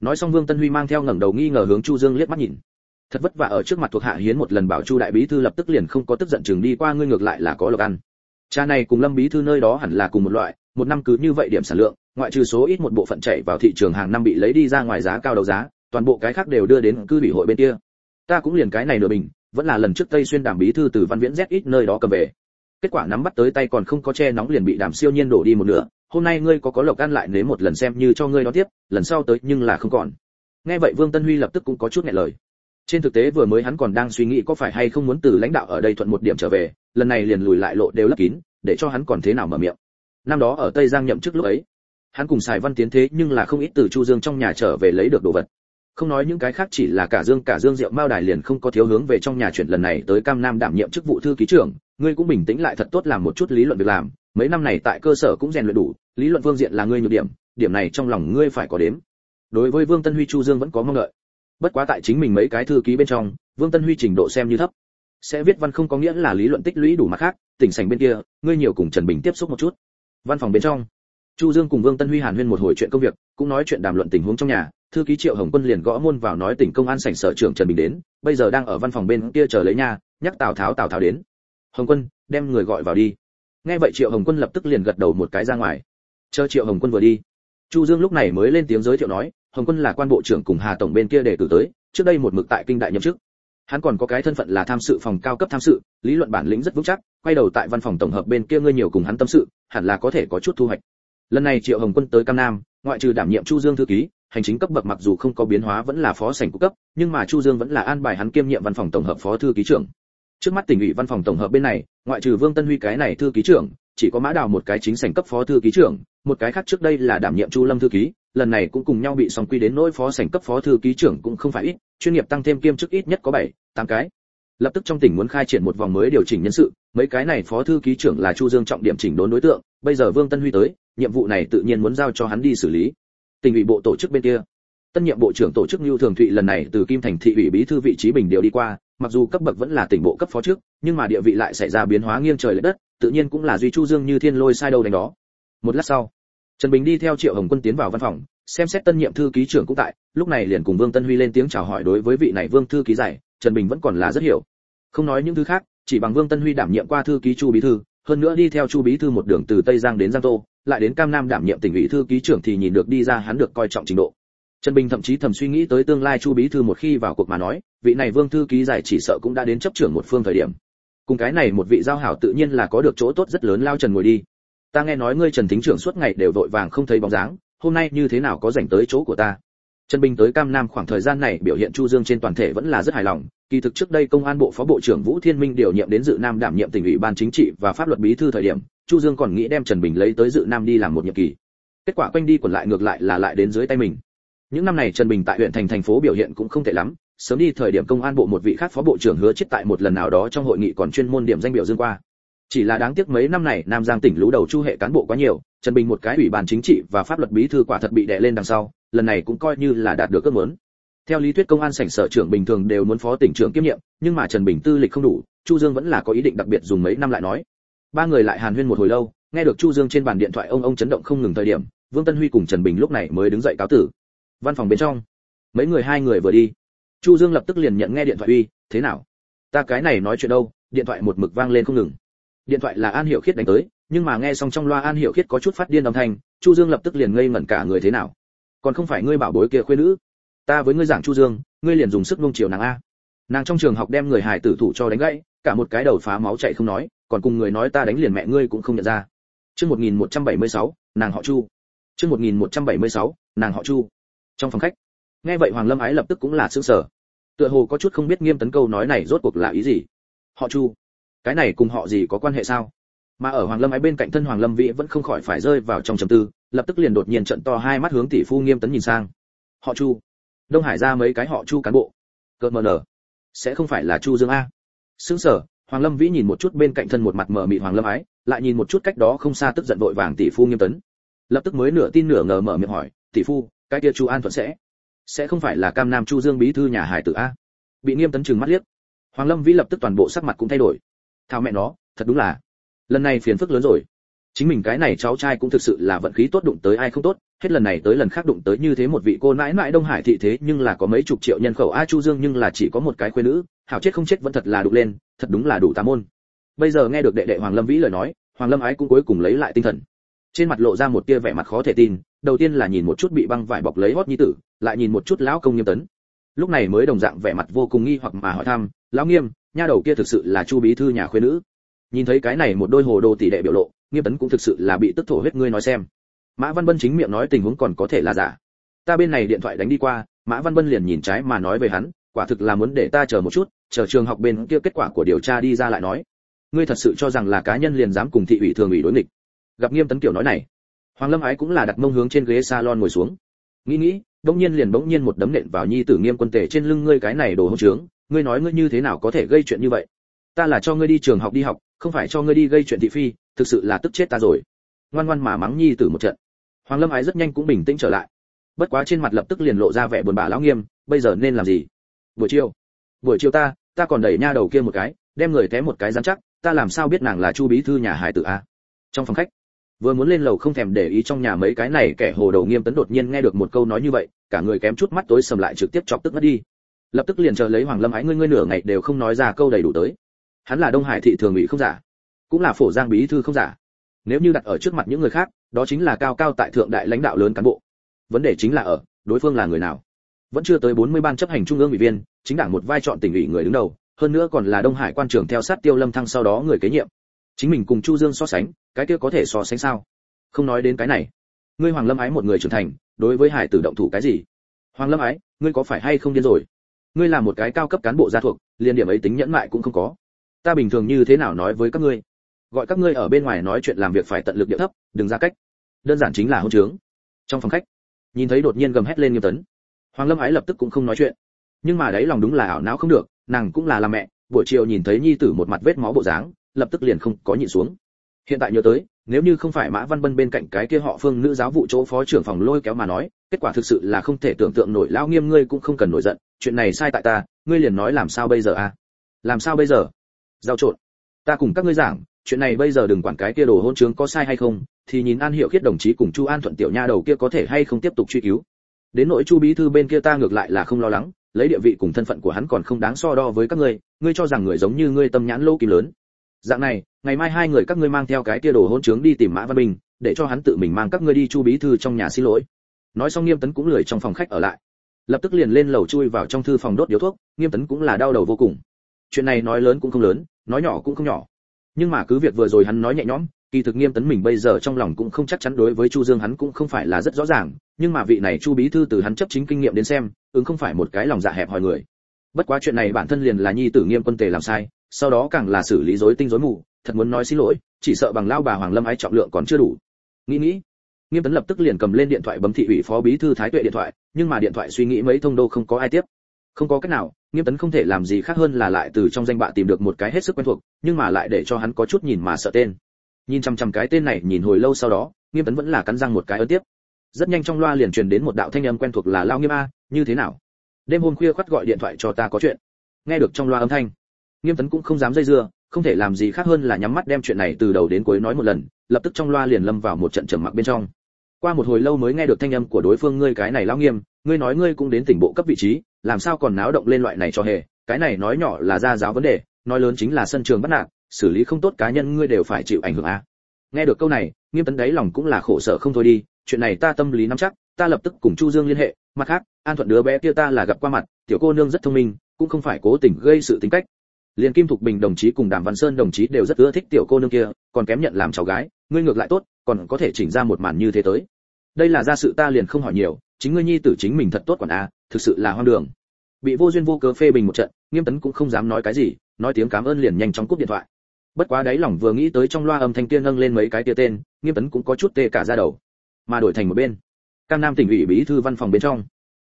Nói xong vương tân huy mang theo ngẩng đầu nghi ngờ hướng chu dương liếc mắt nhìn. Thật vất vả ở trước mặt thuộc hạ hiến một lần bảo chu đại bí thư lập tức liền không có tức giận chừng đi qua ngươi ngược lại là có lộc ăn. Trà này cùng lâm bí thư nơi đó hẳn là cùng một loại một năm cứ như vậy điểm sản lượng, ngoại trừ số ít một bộ phận chạy vào thị trường hàng năm bị lấy đi ra ngoài giá cao đấu giá, toàn bộ cái khác đều đưa đến cư ủy hội bên kia. Ta cũng liền cái này nửa bình, vẫn là lần trước tây xuyên đàm bí thư từ văn viễn ZX ít nơi đó cầm về. Kết quả nắm bắt tới tay còn không có che nóng liền bị đàm siêu nhiên đổ đi một nửa, hôm nay ngươi có có lộc ăn lại nếm một lần xem như cho ngươi đó tiếp, lần sau tới nhưng là không còn. Nghe vậy vương tân huy lập tức cũng có chút nghẹn lời. Trên thực tế vừa mới hắn còn đang suy nghĩ có phải hay không muốn từ lãnh đạo ở đây thuận một điểm trở về, lần này liền lùi lại lộ đều lấp kín, để cho hắn còn thế nào mở miệng năm đó ở tây giang nhậm chức lúc ấy. Hắn cùng sài văn tiến thế nhưng là không ít từ chu dương trong nhà trở về lấy được đồ vật. Không nói những cái khác chỉ là cả dương cả dương rượu mao đài liền không có thiếu hướng về trong nhà chuyển lần này tới cam nam đảm nhiệm chức vụ thư ký trưởng. Ngươi cũng bình tĩnh lại thật tốt làm một chút lý luận việc làm. Mấy năm này tại cơ sở cũng rèn luyện đủ, lý luận phương diện là ngươi nhược điểm điểm này trong lòng ngươi phải có đếm. Đối với vương tân huy, chu dương vẫn có mong đợi. Bất quá tại chính mình mấy cái thư ký bên trong, vương tân huy trình độ xem như thấp. Sẽ viết văn không có nghĩa là lý luận tích lũy đủ mặt khác, tỉnh sành bên kia, ngươi nhiều cùng trần bình tiếp xúc một chút văn phòng bên trong, chu dương cùng vương tân huy hàn huyên một hồi chuyện công việc, cũng nói chuyện đàm luận tình huống trong nhà. Thư ký triệu hồng quân liền gõ môn vào nói tỉnh công an sảnh sở trưởng trần bình đến, bây giờ đang ở văn phòng bên kia chờ lấy nha nhắc tào tháo tào tháo đến. Hồng quân, đem người gọi vào đi. Nghe vậy triệu hồng quân lập tức liền gật đầu một cái ra ngoài. Chờ triệu hồng quân vừa đi, chu dương lúc này mới lên tiếng giới thiệu nói, hồng quân là quan bộ trưởng cùng hà tổng bên kia để cử tới, trước đây một mực tại kinh đại nhậm chức hắn còn có cái thân phận là tham sự phòng cao cấp tham sự, lý luận bản lĩnh rất vững chắc, quay đầu tại văn phòng tổng hợp bên kia ngươi nhiều cùng hắn tâm sự, hẳn là có thể có chút thu hoạch. Lần này triệu hồng quân tới cam nam, ngoại trừ đảm nhiệm chu dương thư ký, hành chính cấp bậc mặc dù không có biến hóa vẫn là phó sảnh cục cấp, nhưng mà chu dương vẫn là an bài hắn kiêm nhiệm văn phòng tổng hợp phó thư ký trưởng. Trước mắt tỉnh ủy văn phòng tổng hợp bên này, ngoại trừ vương tân huy cái này thư ký trưởng, chỉ có mã đào một cái chính sảnh cấp phó thư ký trưởng, một cái khác trước đây là đảm nhiệm chu lâm thư ký, lần này cũng cùng nhau bị song quy đến nỗi phó sảnh cấp phó thư ký trưởng cũng không phải ít chuyên nghiệp tăng thêm kiêm chức ít nhất có 7, 8 cái. Lập tức trong tỉnh muốn khai triển một vòng mới điều chỉnh nhân sự mấy cái này phó thư ký trưởng là chu dương trọng điểm chỉnh đốn đối tượng bây giờ vương tân huy tới nhiệm vụ này tự nhiên muốn giao cho hắn đi xử lý. Tỉnh ủy bộ tổ chức bên kia. Tân nhiệm bộ trưởng tổ chức lưu thường thụy lần này từ kim thành thị ủy bí thư vị trí bình điều đi qua mặc dù cấp bậc vẫn là tỉnh bộ cấp phó trước nhưng mà địa vị lại xảy ra biến hóa nghiêng trời lệch đất tự nhiên cũng là duy chu dương như thiên lôi sai đầu đánh đó. Một lát sau trần bình đi theo triệu hồng quân tiến vào văn phòng xem xét tân nhiệm thư ký trưởng cũng tại, lúc này liền cùng vương tân huy lên tiếng chào hỏi đối với vị này vương thư ký giải, trần bình vẫn còn là rất hiểu. Không nói những thứ khác, chỉ bằng vương tân huy đảm nhiệm qua thư ký chu bí thư, hơn nữa đi theo chu bí thư một đường từ tây giang đến giang tô, lại đến cam nam đảm nhiệm tỉnh ủy thư ký trưởng thì nhìn được đi ra hắn được coi trọng trình độ. Trần bình thậm chí thầm suy nghĩ tới tương lai chu bí thư một khi vào cuộc mà nói, vị này vương thư ký giải chỉ sợ cũng đã đến chấp trưởng một phương thời điểm. Cùng cái này một vị giao hảo tự nhiên là có được chỗ tốt rất lớn lao trần ngồi đi. Ta nghe nói ngươi trần thính trưởng suốt ngày đều vội vàng không thấy bóng dáng hôm nay như thế nào có rảnh tới chỗ của ta? Trần bình tới cam nam khoảng thời gian này biểu hiện chu dương trên toàn thể vẫn là rất hài lòng. Kỳ thực trước đây công an bộ phó bộ trưởng vũ thiên minh điều nhiệm đến dự nam đảm nhiệm tỉnh ủy ban chính trị và pháp luật bí thư thời điểm, chu dương còn nghĩ đem trần bình lấy tới dự nam đi làm một nhiệm kỳ. Kết quả quanh đi quẩn lại ngược lại là lại đến dưới tay mình. Những năm này trần bình tại huyện thành thành phố biểu hiện cũng không tệ lắm. Sớm đi thời điểm công an bộ một vị khác phó bộ trưởng hứa chết tại một lần nào đó trong hội nghị còn chuyên môn điểm danh biểu dương qua chỉ là đáng tiếc mấy năm này nam giang tỉnh lũ đầu chu hệ cán bộ quá nhiều, trần bình một cái ủy ban chính trị và pháp luật bí thư quả thật bị đè lên đằng sau, lần này cũng coi như là đạt được ước muốn. Theo lý thuyết công an sảnh sở trưởng bình thường đều muốn phó tỉnh trưởng kiêm nhiệm, nhưng mà trần bình tư lịch không đủ, chu dương vẫn là có ý định đặc biệt dùng mấy năm lại nói. Ba người lại hàn huyên một hồi lâu, nghe được chu dương trên bàn điện thoại ông ông chấn động không ngừng thời điểm, vương tân huy cùng trần bình lúc này mới đứng dậy cáo tử. Văn phòng bên trong, mấy người hai người vừa đi. Chu dương lập tức liền nhận nghe điện thoại uy, thế nào? Ta cái này nói chuyện đâu? Điện thoại một mực vang lên không ngừng điện thoại là an Hiểu khiết đánh tới nhưng mà nghe xong trong loa an Hiểu khiết có chút phát điên âm thanh chu dương lập tức liền ngây ngẩn cả người thế nào. Còn không phải ngươi bảo bối kia khuê nữ? Ta với ngươi giảng chu dương ngươi liền dùng sức nung chiều nàng a. Nàng trong trường học đem người Hải tử thủ cho đánh gãy cả một cái đầu phá máu chạy không nói còn cùng người nói ta đánh liền mẹ ngươi cũng không nhận ra. Chương 1176, nàng họ chu. Chương 1176, nàng họ chu. Trong phòng khách nghe vậy hoàng lâm ái lập tức cũng là sững sờ. Tựa hồ có chút không biết nghiêm tấn câu nói này rốt cuộc là ý gì. Họ chu cái này cùng họ gì có quan hệ sao? Mà ở hoàng lâm ái bên cạnh thân hoàng lâm vĩ vẫn không khỏi phải rơi vào trong trầm tư, lập tức liền đột nhiên trận to hai mắt hướng tỷ phu nghiêm tấn nhìn sang. Họ chu. Đông hải ra mấy cái họ chu cán bộ. Cợt mờ nở. Sẽ không phải là chu dương a. Sững sờ, hoàng lâm vĩ nhìn một chút bên cạnh thân một mặt mờ mịt hoàng lâm ái, lại nhìn một chút cách đó không xa tức giận vội vàng tỷ phu nghiêm tấn. Lập tức mới nửa tin nửa ngờ mở miệng hỏi, tỷ phu, cái kia chu an thuận sẽ sẽ không phải là cam nam chu dương bí thư nhà hải tử a? Bị nghiêm tấn chừng mắt liếc. Hoàng lâm vĩ lập tức toàn bộ sắc mặt cũng thay đổi thao mẹ nó, thật đúng là. Lần này phiền phức lớn rồi. Chính mình cái này cháu trai cũng thực sự là vận khí tốt đụng tới ai không tốt, hết lần này tới lần khác đụng tới như thế một vị cô nãi nãi đông hải thị thế nhưng là có mấy chục triệu nhân khẩu a chu dương nhưng là chỉ có một cái khuê nữ, hảo chết không chết vẫn thật là đụng lên, thật đúng là đủ tà môn. Bây giờ nghe được đệ đệ hoàng lâm vĩ lời nói, hoàng lâm ái cũng cuối cùng lấy lại tinh thần. Trên mặt lộ ra một tia vẻ mặt khó thể tin, đầu tiên là nhìn một chút bị băng vải bọc lấy hót nhi tử, lại nhìn một chút lão công nghiêm tấn lúc này mới đồng dạng vẻ mặt vô cùng nghi hoặc mà hỏi thăm, lão nghiêm, nha đầu kia thực sự là chu bí thư nhà khuê nữ? Nhìn thấy cái này một đôi hồ đồ tỷ đệ biểu lộ, nghiêm tấn cũng thực sự là bị tức thổ huyết ngươi nói xem. Mã văn bân chính miệng nói tình huống còn có thể là giả. Ta bên này điện thoại đánh đi qua, mã văn bân liền nhìn trái mà nói về hắn, quả thực là muốn để ta chờ một chút, chờ trường học bên kia kết quả của điều tra đi ra lại nói. Ngươi thật sự cho rằng là cá nhân liền dám cùng thị ủy thường ủy đối nghịch? Gặp nghiêm tấn kiểu nói này, hoàng lâm ái cũng là đặt mông hướng trên ghế salon ngồi xuống. Nghĩ nghĩ đông nhiên liền bỗng nhiên một đấm nện vào nhi tử nghiêm quân tề trên lưng, ngươi cái này đồ hỗn trướng, ngươi nói ngươi như thế nào có thể gây chuyện như vậy? Ta là cho ngươi đi trường học đi học, không phải cho ngươi đi gây chuyện thị phi, thực sự là tức chết ta rồi. Ngoan ngoan mà mắng nhi tử một trận. Hoàng lâm ái rất nhanh cũng bình tĩnh trở lại. Bất quá trên mặt lập tức liền lộ ra vẻ buồn bã lão nghiêm, bây giờ nên làm gì? Buổi chiều. Buổi chiều ta ta còn đẩy nha đầu kia một cái, đem người té một cái dám chắc, ta làm sao biết nàng là chu bí thư nhà hải tử a? Trong phòng khách vừa muốn lên lầu không thèm để ý trong nhà mấy cái này kẻ hồ đầu nghiêm tấn đột nhiên nghe được một câu nói như vậy, cả người kém chút mắt tối sầm lại trực tiếp chọc tức mất đi. Lập tức liền chờ lấy hoàng lâm ái ngươi ngươi nửa ngày đều không nói ra câu đầy đủ tới. Hắn là đông hải thị thường ủy không giả, cũng là phổ giang bí thư không giả. Nếu như đặt ở trước mặt những người khác, đó chính là cao cao tại thượng đại lãnh đạo lớn cán bộ. Vấn đề chính là ở, đối phương là người nào? Vẫn chưa tới 40 ban chấp hành trung ương ủy viên, chính đảng một vai chọn tỉnh ủy người đứng đầu, hơn nữa còn là đông hải quan trưởng theo sát tiêu lâm thăng sau đó người kế nhiệm chính mình cùng chu dương so sánh, cái kia có thể so sánh sao? Không nói đến cái này. Ngươi hoàng lâm ái một người trưởng thành, đối với hải tử động thủ cái gì? Hoàng lâm ái, ngươi có phải hay không điên rồi? Ngươi là một cái cao cấp cán bộ gia thuộc liên điểm ấy tính nhẫn mại cũng không có. Ta bình thường như thế nào nói với các ngươi? Gọi các ngươi ở bên ngoài nói chuyện làm việc phải tận lực địa thấp, đừng ra cách. Đơn giản chính là hôn trướng. Trong phòng khách, nhìn thấy đột nhiên gầm hét lên nghiêm tấn. Hoàng lâm ái lập tức cũng không nói chuyện. Nhưng mà đấy lòng đúng là ảo não không được, nàng cũng là làm mẹ, buổi chiều nhìn thấy nhi tử một mặt vết máu bộ dáng lập tức liền không có nhịn xuống. Hiện tại nhớ tới, nếu như không phải mã văn bân bên cạnh cái kia họ phương nữ giáo vụ chỗ phó trưởng phòng lôi kéo mà nói, kết quả thực sự là không thể tưởng tượng nổi, lão nghiêm ngươi cũng không cần nổi giận, chuyện này sai tại ta, ngươi liền nói làm sao bây giờ à? Làm sao bây giờ? Giao trộn. Ta cùng các ngươi giảng, chuyện này bây giờ đừng quản cái kia đồ hôn trướng có sai hay không, thì nhìn an hiệu khiết đồng chí cùng chu an thuận tiểu nha đầu kia có thể hay không tiếp tục truy cứu. Đến nỗi chu bí thư bên kia ta ngược lại là không lo lắng, lấy địa vị cùng thân phận của hắn còn không đáng so đo với các ngươi ngươi cho rằng người giống như ngươi tâm nhãn lô kim lớn dạng này, ngày mai hai người các ngươi mang theo cái kia đồ hôn trướng đi tìm mã văn bình, để cho hắn tự mình mang các ngươi đi chu bí thư trong nhà xin lỗi. Nói xong nghiêm tấn cũng lười trong phòng khách ở lại. Lập tức liền lên lầu chui vào trong thư phòng đốt điếu thuốc, nghiêm tấn cũng là đau đầu vô cùng. Chuyện này nói lớn cũng không lớn, nói nhỏ cũng không nhỏ. Nhưng mà cứ việc vừa rồi hắn nói nhẹ nhõm, kỳ thực nghiêm tấn mình bây giờ trong lòng cũng không chắc chắn đối với chu dương hắn cũng không phải là rất rõ ràng, nhưng mà vị này chu bí thư từ hắn chấp chính kinh nghiệm đến xem, ứng không phải một cái lòng dạ hẹp hòi người. Bất quá chuyện này bản thân liền là nhi tử nghiêm quân tề làm sai sau đó càng là xử lý rối tinh rối mù, thật muốn nói xin lỗi, chỉ sợ bằng lao bà hoàng lâm ái trọng lượng còn chưa đủ. Nghĩ nghĩ, nghiêm tấn lập tức liền cầm lên điện thoại bấm thị ủy phó bí thư thái tuệ điện thoại, nhưng mà điện thoại suy nghĩ mấy thông đô không có ai tiếp. Không có cách nào, nghiêm tấn không thể làm gì khác hơn là lại từ trong danh bạ tìm được một cái hết sức quen thuộc, nhưng mà lại để cho hắn có chút nhìn mà sợ tên. Nhìn chằm chằm cái tên này, nhìn hồi lâu sau đó, nghiêm tấn vẫn là cắn răng một cái ấn tiếp. Rất nhanh trong loa liền truyền đến một đạo thanh âm quen thuộc là lao nghiêm a, như thế nào? Đêm hôm khuya khoắt gọi điện thoại cho ta có chuyện. Nghe được trong loa âm thanh nghiêm tấn cũng không dám dây dưa, không thể làm gì khác hơn là nhắm mắt đem chuyện này từ đầu đến cuối nói một lần, lập tức trong loa liền lâm vào một trận trầm mặc bên trong. Qua một hồi lâu mới nghe được thanh âm của đối phương, ngươi cái này lao nghiêm, ngươi nói ngươi cũng đến tỉnh bộ cấp vị trí, làm sao còn náo động lên loại này cho hề? Cái này nói nhỏ là ra giáo vấn đề, nói lớn chính là sân trường bắt nạt, xử lý không tốt cá nhân ngươi đều phải chịu ảnh hưởng a. Nghe được câu này, nghiêm tấn đáy lòng cũng là khổ sở không thôi đi, chuyện này ta tâm lý nắm chắc, ta lập tức cùng chu dương liên hệ, mặt khác, an thuận đứa bé kia ta là gặp qua mặt, tiểu cô nương rất thông minh, cũng không phải cố tình gây sự tính cách liền kim thục bình đồng chí cùng đàm văn sơn đồng chí đều rất ưa thích tiểu cô nương kia, còn kém nhận làm cháu gái, ngươi ngược lại tốt, còn có thể chỉnh ra một màn như thế tới. Đây là ra sự ta liền không hỏi nhiều, chính ngươi nhi tử chính mình thật tốt còn a thực sự là hoang đường. Bị vô duyên vô cớ phê bình một trận, nghiêm tấn cũng không dám nói cái gì, nói tiếng cảm ơn liền nhanh chóng cúp điện thoại. Bất quá đáy lòng vừa nghĩ tới trong loa âm thanh tiên nâng lên mấy cái tia tên, nghiêm tấn cũng có chút tê cả ra đầu. Mà đổi thành một bên, cam nam tỉnh ủy bí thư văn phòng bên trong.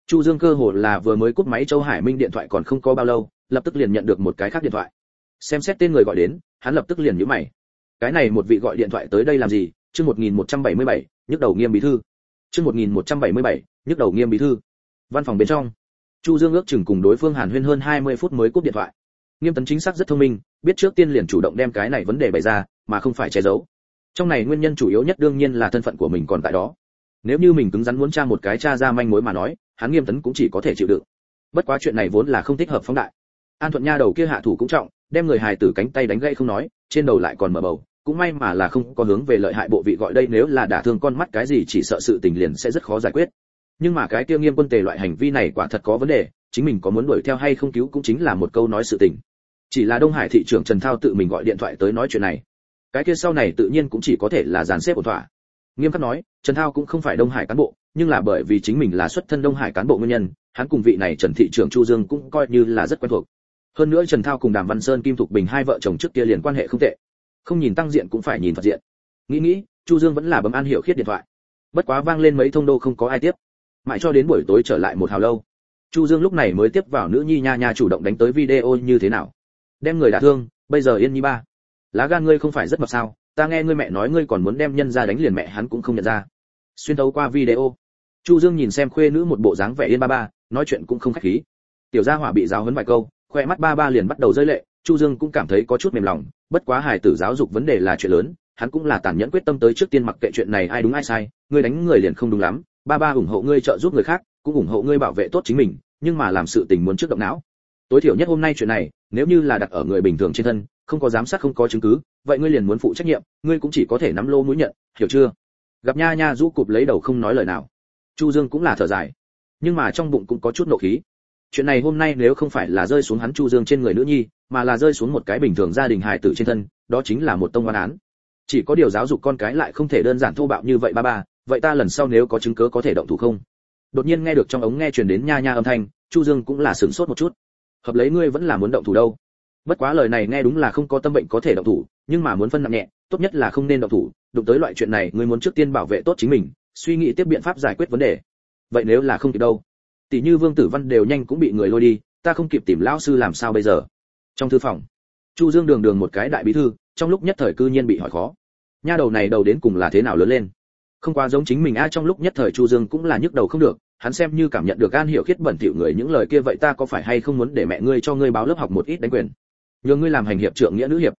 Chu dương cơ hồ là vừa mới cúp máy châu hải minh điện thoại còn không có bao lâu lập tức liền nhận được một cái khác điện thoại. Xem xét tên người gọi đến hắn lập tức liền nhíu mày. Cái này một vị gọi điện thoại tới đây làm gì? Chương 1177, nhức đầu nghiêm bí thư. Chương 1177, nhức đầu nghiêm bí thư. Văn phòng bên trong chu dương ước chừng cùng đối phương hàn huyên hơn 20 phút mới cúp điện thoại. Nghiêm tấn chính xác rất thông minh biết trước tiên liền chủ động đem cái này vấn đề bày ra mà không phải che giấu. Trong này nguyên nhân chủ yếu nhất đương nhiên là thân phận của mình còn tại đó. Nếu như mình cứng rắn muốn tra một cái tra ra manh mối mà nói hắn nghiêm tấn cũng chỉ có thể chịu đựng. Bất quá chuyện này vốn là không thích hợp phóng đại an thuận nha đầu kia hạ thủ cũng trọng, đem người hài tử cánh tay đánh gãy không nói, trên đầu lại còn mở bầu. Cũng may mà là không có hướng về lợi hại bộ vị gọi đây, nếu là đả thương con mắt cái gì chỉ sợ sự tình liền sẽ rất khó giải quyết. Nhưng mà cái kia nghiêm quân tề loại hành vi này quả thật có vấn đề, chính mình có muốn đuổi theo hay không cứu cũng chính là một câu nói sự tình. Chỉ là đông hải thị trưởng trần thao tự mình gọi điện thoại tới nói chuyện này. Cái kia sau này tự nhiên cũng chỉ có thể là dàn xếp ổn thỏa. Nghiêm khắc nói, trần thao cũng không phải đông hải cán bộ, nhưng là bởi vì chính mình là xuất thân đông hải cán bộ nguyên nhân, hắn cùng vị này trần thị trưởng chu dương cũng coi như là rất quen thuộc hơn nữa trần thao cùng đàm văn sơn, kim thục bình hai vợ chồng trước kia liền quan hệ không tệ. Không nhìn tăng diện cũng phải nhìn phật diện. Nghĩ nghĩ, chu dương vẫn là bấm an hiểu khiết điện thoại. Bất quá vang lên mấy thông đô không có ai tiếp. Mãi cho đến buổi tối trở lại một hào lâu, chu dương lúc này mới tiếp vào nữ nhi nha nha chủ động đánh tới video như thế nào. Đem người đả thương, bây giờ yên nhi ba. Lá gan ngươi không phải rất mập sao, ta nghe ngươi mẹ nói ngươi còn muốn đem nhân ra đánh liền mẹ hắn cũng không nhận ra. Xuyên tấu qua video, chu dương nhìn xem khuê nữ một bộ dáng vẻ yên ba ba, nói chuyện cũng không khách khí. Tiểu gia hỏa bị giáo huấn vài câu khoe mắt ba ba liền bắt đầu rơi lệ, chu dương cũng cảm thấy có chút mềm lòng, bất quá hài tử giáo dục vấn đề là chuyện lớn, hắn cũng là tàn nhẫn quyết tâm tới trước tiên mặc kệ chuyện này ai đúng ai sai, ngươi đánh người liền không đúng lắm, ba ba ủng hộ ngươi trợ giúp người khác, cũng ủng hộ ngươi bảo vệ tốt chính mình, nhưng mà làm sự tình muốn trước động não. Tối thiểu nhất hôm nay chuyện này, nếu như là đặt ở người bình thường trên thân, không có giám sát không có chứng cứ, vậy ngươi liền muốn phụ trách nhiệm, ngươi cũng chỉ có thể nắm lô mũi nhận, hiểu chưa? Gặp nha nha rũ cụp lấy đầu không nói lời nào. Chu dương cũng là thở dài, nhưng mà trong bụng cũng có chút nộ khí chuyện này hôm nay nếu không phải là rơi xuống hắn chu dương trên người nữ nhi, mà là rơi xuống một cái bình thường gia đình hài tử trên thân, đó chính là một tông oan án. Chỉ có điều giáo dục con cái lại không thể đơn giản thô bạo như vậy ba ba, vậy ta lần sau nếu có chứng cứ có thể động thủ không? Đột nhiên nghe được trong ống nghe truyền đến nha nha âm thanh, chu dương cũng là sửng sốt một chút. Hợp lấy ngươi vẫn là muốn động thủ đâu? Bất quá lời này nghe đúng là không có tâm bệnh có thể động thủ, nhưng mà muốn phân nặng nhẹ, tốt nhất là không nên động thủ. Đụng tới loại chuyện này, ngươi muốn trước tiên bảo vệ tốt chính mình, suy nghĩ tiếp biện pháp giải quyết vấn đề. Vậy nếu là không kịp đâu? Tỷ như vương tử văn đều nhanh cũng bị người lôi đi, ta không kịp tìm lão sư làm sao bây giờ? Trong thư phòng, chu dương đường đường một cái đại bí thư, trong lúc nhất thời cư nhiên bị hỏi khó. Nha đầu này đầu đến cùng là thế nào lớn lên? Không quá giống chính mình a, trong lúc nhất thời chu dương cũng là nhức đầu không được, hắn xem như cảm nhận được an hiểu khiết bẩn thỉu người những lời kia vậy ta có phải hay không muốn để mẹ ngươi cho ngươi báo lớp học một ít đánh quyền? Nhờ ngươi làm hành hiệp trưởng nghĩa nữ hiệp.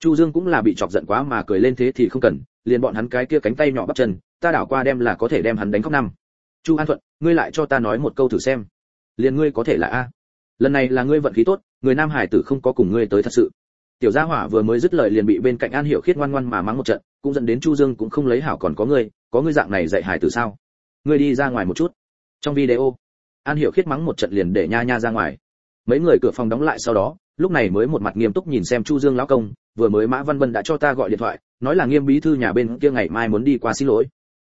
Chu dương cũng là bị chọc giận quá mà cười lên thế thì không cần, liền bọn hắn cái kia cánh tay nhỏ bắp chân, ta đảo qua đem là có thể đem hắn đánh khóc năm. Chu an thuận ngươi lại cho ta nói một câu thử xem. Liền ngươi có thể là a. Lần này là ngươi vận khí tốt, người nam hải tử không có cùng ngươi tới thật sự. Tiểu gia hỏa vừa mới dứt lời liền bị bên cạnh an hiểu khiết ngoan ngoan mà mắng một trận, cũng dẫn đến chu dương cũng không lấy hảo còn có ngươi có ngươi dạng này dạy hải tử sao? Ngươi đi ra ngoài một chút. Trong video, an hiểu khiết mắng một trận liền để nha nha ra ngoài. Mấy người cửa phòng đóng lại sau đó, lúc này mới một mặt nghiêm túc nhìn xem chu dương lão công, vừa mới mã văn vân đã cho ta gọi điện thoại, nói là nghiêm bí thư nhà bên kia ngày mai muốn đi qua xin lỗi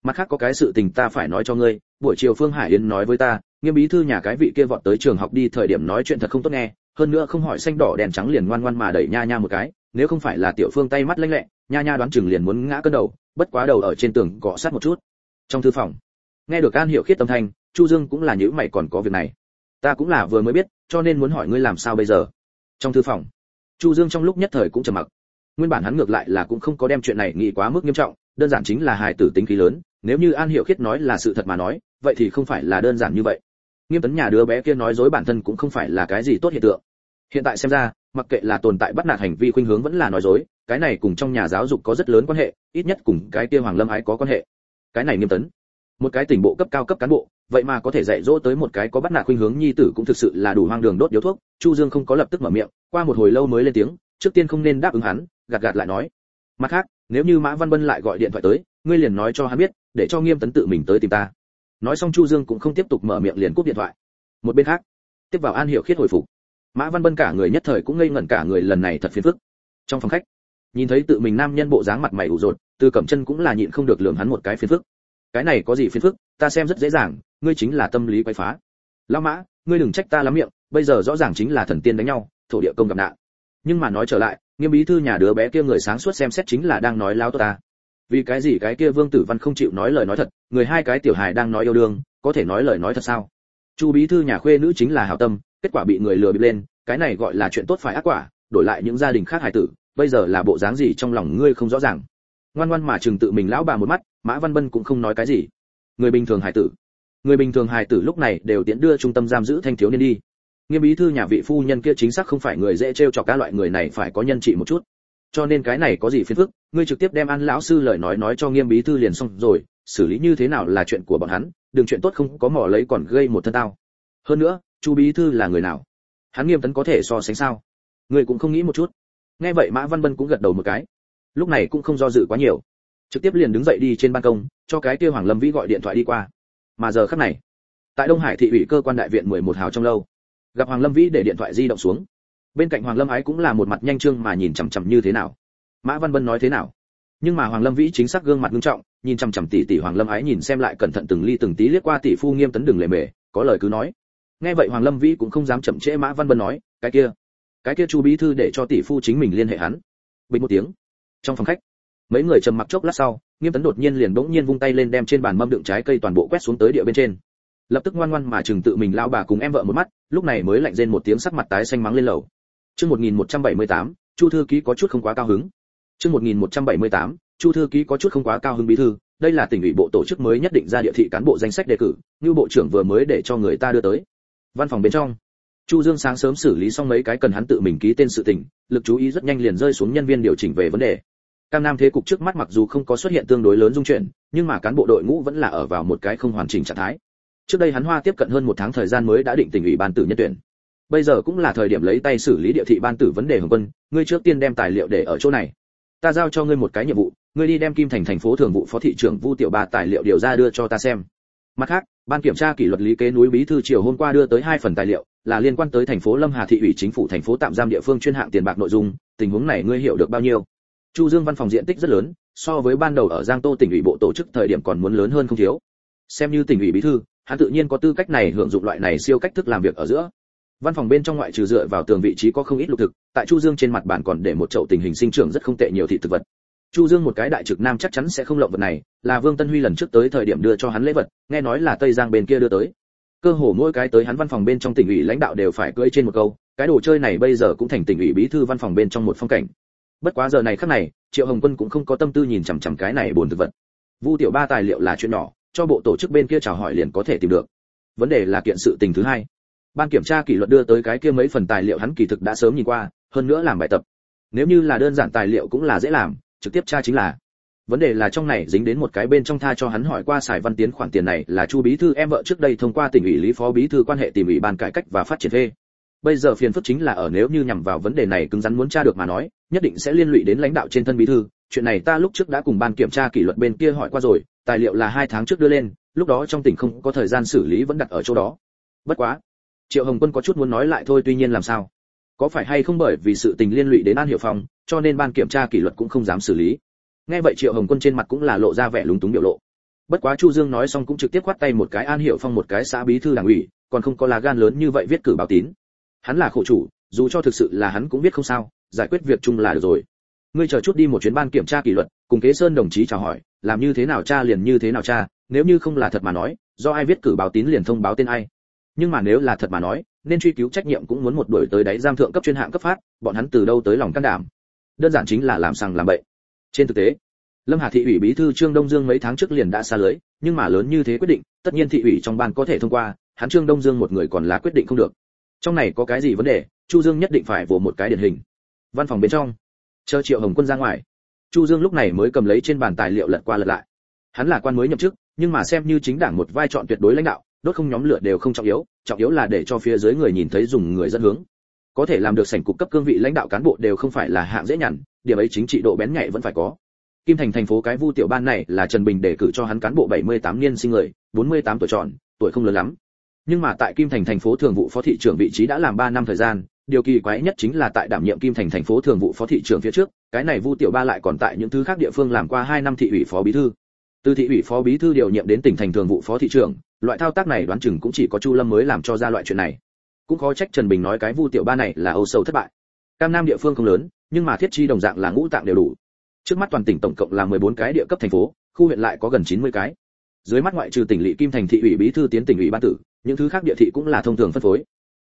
mặt khác có cái sự tình ta phải nói cho ngươi, buổi chiều phương hải yến nói với ta, nghiêm bí thư nhà cái vị kia vọt tới trường học đi, thời điểm nói chuyện thật không tốt nghe, hơn nữa không hỏi xanh đỏ đèn trắng liền ngoan ngoan mà đẩy nha nha một cái, nếu không phải là tiểu phương tay mắt lanh lẹ, nha nha đoán chừng liền muốn ngã cân đầu, bất quá đầu ở trên tường cọ sát một chút. Trong thư phòng, nghe được an hiệu khiết tâm thanh, chu dương cũng là nhữ mày còn có việc này. Ta cũng là vừa mới biết, cho nên muốn hỏi ngươi làm sao bây giờ? Trong thư phòng, chu dương trong lúc nhất thời cũng trầm mặc. Nguyên bản hắn ngược lại là cũng không có đem chuyện này nghĩ quá mức nghiêm trọng, đơn giản chính là hài tử tính khí lớn nếu như an hiểu khiết nói là sự thật mà nói, vậy thì không phải là đơn giản như vậy. Nghiêm tấn nhà đứa bé kia nói dối bản thân cũng không phải là cái gì tốt hiện tượng. Hiện tại xem ra, mặc kệ là tồn tại bắt nạt hành vi khuynh hướng vẫn là nói dối, cái này cùng trong nhà giáo dục có rất lớn quan hệ, ít nhất cùng cái kia hoàng lâm ái có quan hệ. Cái này nghiêm tấn, một cái tỉnh bộ cấp cao cấp cán bộ, vậy mà có thể dạy dỗ tới một cái có bắt nạt khuynh hướng nhi tử cũng thực sự là đủ hoang đường đốt điếu thuốc, chu dương không có lập tức mở miệng, qua một hồi lâu mới lên tiếng, trước tiên không nên đáp ứng hắn, gạt gạt lại nói. Mặt khác, nếu như mã văn bân lại gọi điện thoại tới, ngươi liền nói cho hắn biết để cho nghiêm tấn tự mình tới tìm ta. Nói xong chu dương cũng không tiếp tục mở miệng liền cúp điện thoại. Một bên khác, tiếp vào an hiểu khiết hồi phục. Mã văn bân cả người nhất thời cũng ngây ngẩn cả người lần này thật phiền phức. Trong phòng khách, nhìn thấy tự mình nam nhân bộ dáng mặt mày ủ rột, từ cẩm chân cũng là nhịn không được lường hắn một cái phiền phức. Cái này có gì phiền phức, ta xem rất dễ dàng, ngươi chính là tâm lý quấy phá. Lão mã, ngươi đừng trách ta lắm miệng, bây giờ rõ ràng chính là thần tiên đánh nhau, thổ địa công gặp nạn. Nhưng mà nói trở lại, nghiêm bí thư nhà đứa bé kia người sáng suốt xem xét chính là đang nói lao ta vì cái gì cái kia vương tử văn không chịu nói lời nói thật, người hai cái tiểu hài đang nói yêu đương, có thể nói lời nói thật sao? Chu bí thư nhà khuê nữ chính là hảo tâm, kết quả bị người lừa bịp lên, cái này gọi là chuyện tốt phải ác quả, đổi lại những gia đình khác hài tử, bây giờ là bộ dáng gì trong lòng ngươi không rõ ràng. Ngoan ngoan mà chừng tự mình lão bà một mắt, mã văn bân cũng không nói cái gì. Người bình thường hài tử. Người bình thường hài tử lúc này đều tiễn đưa trung tâm giam giữ thanh thiếu niên đi. Nghiêm bí thư nhà vị phu nhân kia chính xác không phải người dễ trêu chọc các loại người này, phải có nhân trị một chút cho nên cái này có gì phiền phức, ngươi trực tiếp đem ăn lão sư lời nói nói cho nghiêm bí thư liền xong rồi, xử lý như thế nào là chuyện của bọn hắn, đừng chuyện tốt không có mỏ lấy còn gây một thân tao. Hơn nữa, chu bí thư là người nào? Hắn nghiêm tấn có thể so sánh sao? Ngươi cũng không nghĩ một chút. Nghe vậy mã văn bân cũng gật đầu một cái. Lúc này cũng không do dự quá nhiều. Trực tiếp liền đứng dậy đi trên ban công, cho cái kia hoàng lâm vĩ gọi điện thoại đi qua. Mà giờ khắc này, tại đông hải thị ủy cơ quan đại viện 11 hào trong lâu, gặp hoàng lâm vĩ để điện thoại di động xuống bên cạnh hoàng lâm ái cũng là một mặt nhanh trương mà nhìn chằm chằm như thế nào. Mã văn vân nói thế nào? Nhưng mà hoàng lâm vĩ chính xác gương mặt nghiêm trọng, nhìn chằm chằm tỷ tỷ hoàng lâm ái nhìn xem lại cẩn thận từng ly từng tí liếc qua tỷ phu nghiêm tấn đường lề mề, có lời cứ nói. Nghe vậy hoàng lâm vĩ cũng không dám chậm trễ mã văn vân nói, cái kia cái kia chu bí thư để cho tỷ phu chính mình liên hệ hắn. Bình một tiếng. Trong phòng khách, mấy người trầm mặc chốc lát sau, nghiêm tấn đột nhiên liền bỗng nhiên vung tay lên đem trên bàn mâm đựng trái cây toàn bộ quét xuống tới địa bên trên. Lập tức ngoan ngoan mà chừng tự mình lao bà cùng em vợ một mắt, lúc này mới lạnh rên một tiếng sắc mặt tái xanh mắng lên lầu chương 1178, chu thư ký có chút không quá cao hứng. Chương 1178, chu thư ký có chút không quá cao hứng bí thư. Đây là tỉnh ủy bộ tổ chức mới nhất định ra địa thị cán bộ danh sách đề cử như bộ trưởng vừa mới để cho người ta đưa tới. Văn phòng bên trong chu dương sáng sớm xử lý xong mấy cái cần hắn tự mình ký tên sự tình lực chú ý rất nhanh liền rơi xuống nhân viên điều chỉnh về vấn đề. Cam nam thế cục trước mắt mặc dù không có xuất hiện tương đối lớn dung chuyển nhưng mà cán bộ đội ngũ vẫn là ở vào một cái không hoàn chỉnh trạng thái. Trước đây hắn hoa tiếp cận hơn một tháng thời gian mới đã định tỉnh ủy ban tử nhân tuyển bây giờ cũng là thời điểm lấy tay xử lý địa thị ban tử vấn đề hồng quân, ngươi trước tiên đem tài liệu để ở chỗ này. Ta giao cho ngươi một cái nhiệm vụ, ngươi đi đem kim thành thành phố thường vụ phó thị trưởng vu tiểu ba tài liệu điều ra đưa cho ta xem. Mặt khác, ban kiểm tra kỷ luật lý kế núi bí thư chiều hôm qua đưa tới hai phần tài liệu, là liên quan tới thành phố lâm hà thị ủy chính phủ thành phố tạm giam địa phương chuyên hạng tiền bạc nội dung, tình huống này ngươi hiểu được bao nhiêu? Chu dương văn phòng diện tích rất lớn, so với ban đầu ở giang tô tỉnh ủy bộ tổ chức thời điểm còn muốn lớn hơn không thiếu. Xem như tỉnh ủy bí thư, hắn tự nhiên có tư cách này hưởng dụng loại này siêu cách thức làm việc ở giữa văn phòng bên trong ngoại trừ dựa vào tường vị trí có không ít lục thực, tại chu dương trên mặt bàn còn để một chậu tình hình sinh trưởng rất không tệ nhiều thị thực vật. Chu dương một cái đại trực nam chắc chắn sẽ không lộng vật này, là vương tân huy lần trước tới thời điểm đưa cho hắn lễ vật, nghe nói là tây giang bên kia đưa tới. Cơ hồ mỗi cái tới hắn văn phòng bên trong tỉnh ủy lãnh đạo đều phải cưỡi trên một câu, cái đồ chơi này bây giờ cũng thành tỉnh ủy bí thư văn phòng bên trong một phong cảnh. Bất quá giờ này khắc này, triệu hồng quân cũng không có tâm tư nhìn chằm chằm cái này buồn thực vật. Vu tiểu ba tài liệu là chuyện nhỏ, cho bộ tổ chức bên kia chào hỏi liền có thể tìm được. Vấn đề là kiện sự tình thứ hai ban kiểm tra kỷ luật đưa tới cái kia mấy phần tài liệu hắn kỳ thực đã sớm nhìn qua, hơn nữa làm bài tập. Nếu như là đơn giản tài liệu cũng là dễ làm, trực tiếp tra chính là. Vấn đề là trong này dính đến một cái bên trong tha cho hắn hỏi qua xài văn tiến khoản tiền này là chu bí thư em vợ trước đây thông qua tỉnh ủy lý phó bí thư quan hệ tìm ủy ban cải cách và phát triển thuê. Bây giờ phiền phức chính là ở nếu như nhằm vào vấn đề này cứng rắn muốn tra được mà nói, nhất định sẽ liên lụy đến lãnh đạo trên thân bí thư. Chuyện này ta lúc trước đã cùng ban kiểm tra kỷ luật bên kia hỏi qua rồi, tài liệu là hai tháng trước đưa lên, lúc đó trong tỉnh không có thời gian xử lý vẫn đặt ở chỗ đó. Bất quá triệu hồng quân có chút muốn nói lại thôi, tuy nhiên làm sao? Có phải hay không bởi vì sự tình liên lụy đến an hiệu phong, cho nên ban kiểm tra kỷ luật cũng không dám xử lý? Nghe vậy triệu hồng quân trên mặt cũng là lộ ra vẻ lúng túng biểu lộ. Bất quá chu dương nói xong cũng trực tiếp quát tay một cái an hiệu phong một cái xã bí thư đảng ủy, còn không có lá gan lớn như vậy viết cử báo tín. Hắn là khổ chủ, dù cho thực sự là hắn cũng biết không sao, giải quyết việc chung là được rồi. Ngươi chờ chút đi một chuyến ban kiểm tra kỷ luật, cùng kế sơn đồng chí chào hỏi, làm như thế nào cha liền như thế nào cha, nếu như không là thật mà nói, do ai viết cử báo tín liền thông báo tên ai? Nhưng mà nếu là thật mà nói, nên truy cứu trách nhiệm cũng muốn một đuổi tới đáy giam thượng cấp chuyên hạng cấp phát, bọn hắn từ đâu tới lòng can đảm? Đơn giản chính là làm sằng làm bậy. Trên thực tế, lâm hà thị ủy bí thư trương đông dương mấy tháng trước liền đã xa lưới, nhưng mà lớn như thế quyết định, tất nhiên thị ủy trong ban có thể thông qua, hắn trương đông dương một người còn là quyết định không được. Trong này có cái gì vấn đề, chu dương nhất định phải vồ một cái điển hình. Văn phòng bên trong, chờ triệu hồng quân ra ngoài. Chu dương lúc này mới cầm lấy trên bàn tài liệu lật qua lật lại. Hắn là quan mới nhậm chức, nhưng mà xem như chính đảng một vai trò tuyệt đối lãnh đạo đốt không nhóm lửa đều không trọng yếu trọng yếu là để cho phía dưới người nhìn thấy dùng người dẫn hướng. Có thể làm được sảnh cục cấp cương vị lãnh đạo cán bộ đều không phải là hạng dễ nhằn, điểm ấy chính trị độ bén nhạy vẫn phải có. Kim thành thành phố cái vu tiểu ban này là trần bình đề cử cho hắn cán bộ 78 niên sinh người 48 tuổi tròn, tuổi không lớn lắm. Nhưng mà tại kim thành thành phố thường vụ phó thị trưởng vị trí đã làm 3 năm thời gian, điều kỳ quái nhất chính là tại đảm nhiệm kim thành thành phố thường vụ phó thị trưởng phía trước, cái này vu tiểu ba lại còn tại những thứ khác địa phương làm qua 2 năm thị ủy phó bí thư. Từ thị ủy phó bí thư điều nhiệm đến tỉnh thành thường vụ phó thị trưởng loại thao tác này đoán chừng cũng chỉ có chu lâm mới làm cho ra loại chuyện này. Cũng khó trách trần bình nói cái vu tiểu ba này là âu sâu thất bại. Cam nam địa phương không lớn, nhưng mà thiết chi đồng dạng là ngũ tạng đều đủ. Trước mắt toàn tỉnh tổng cộng là 14 cái địa cấp thành phố, khu huyện lại có gần 90 cái. Dưới mắt ngoại trừ tỉnh lỵ kim thành thị ủy bí thư tiến tỉnh ủy ban tử, những thứ khác địa thị cũng là thông thường phân phối.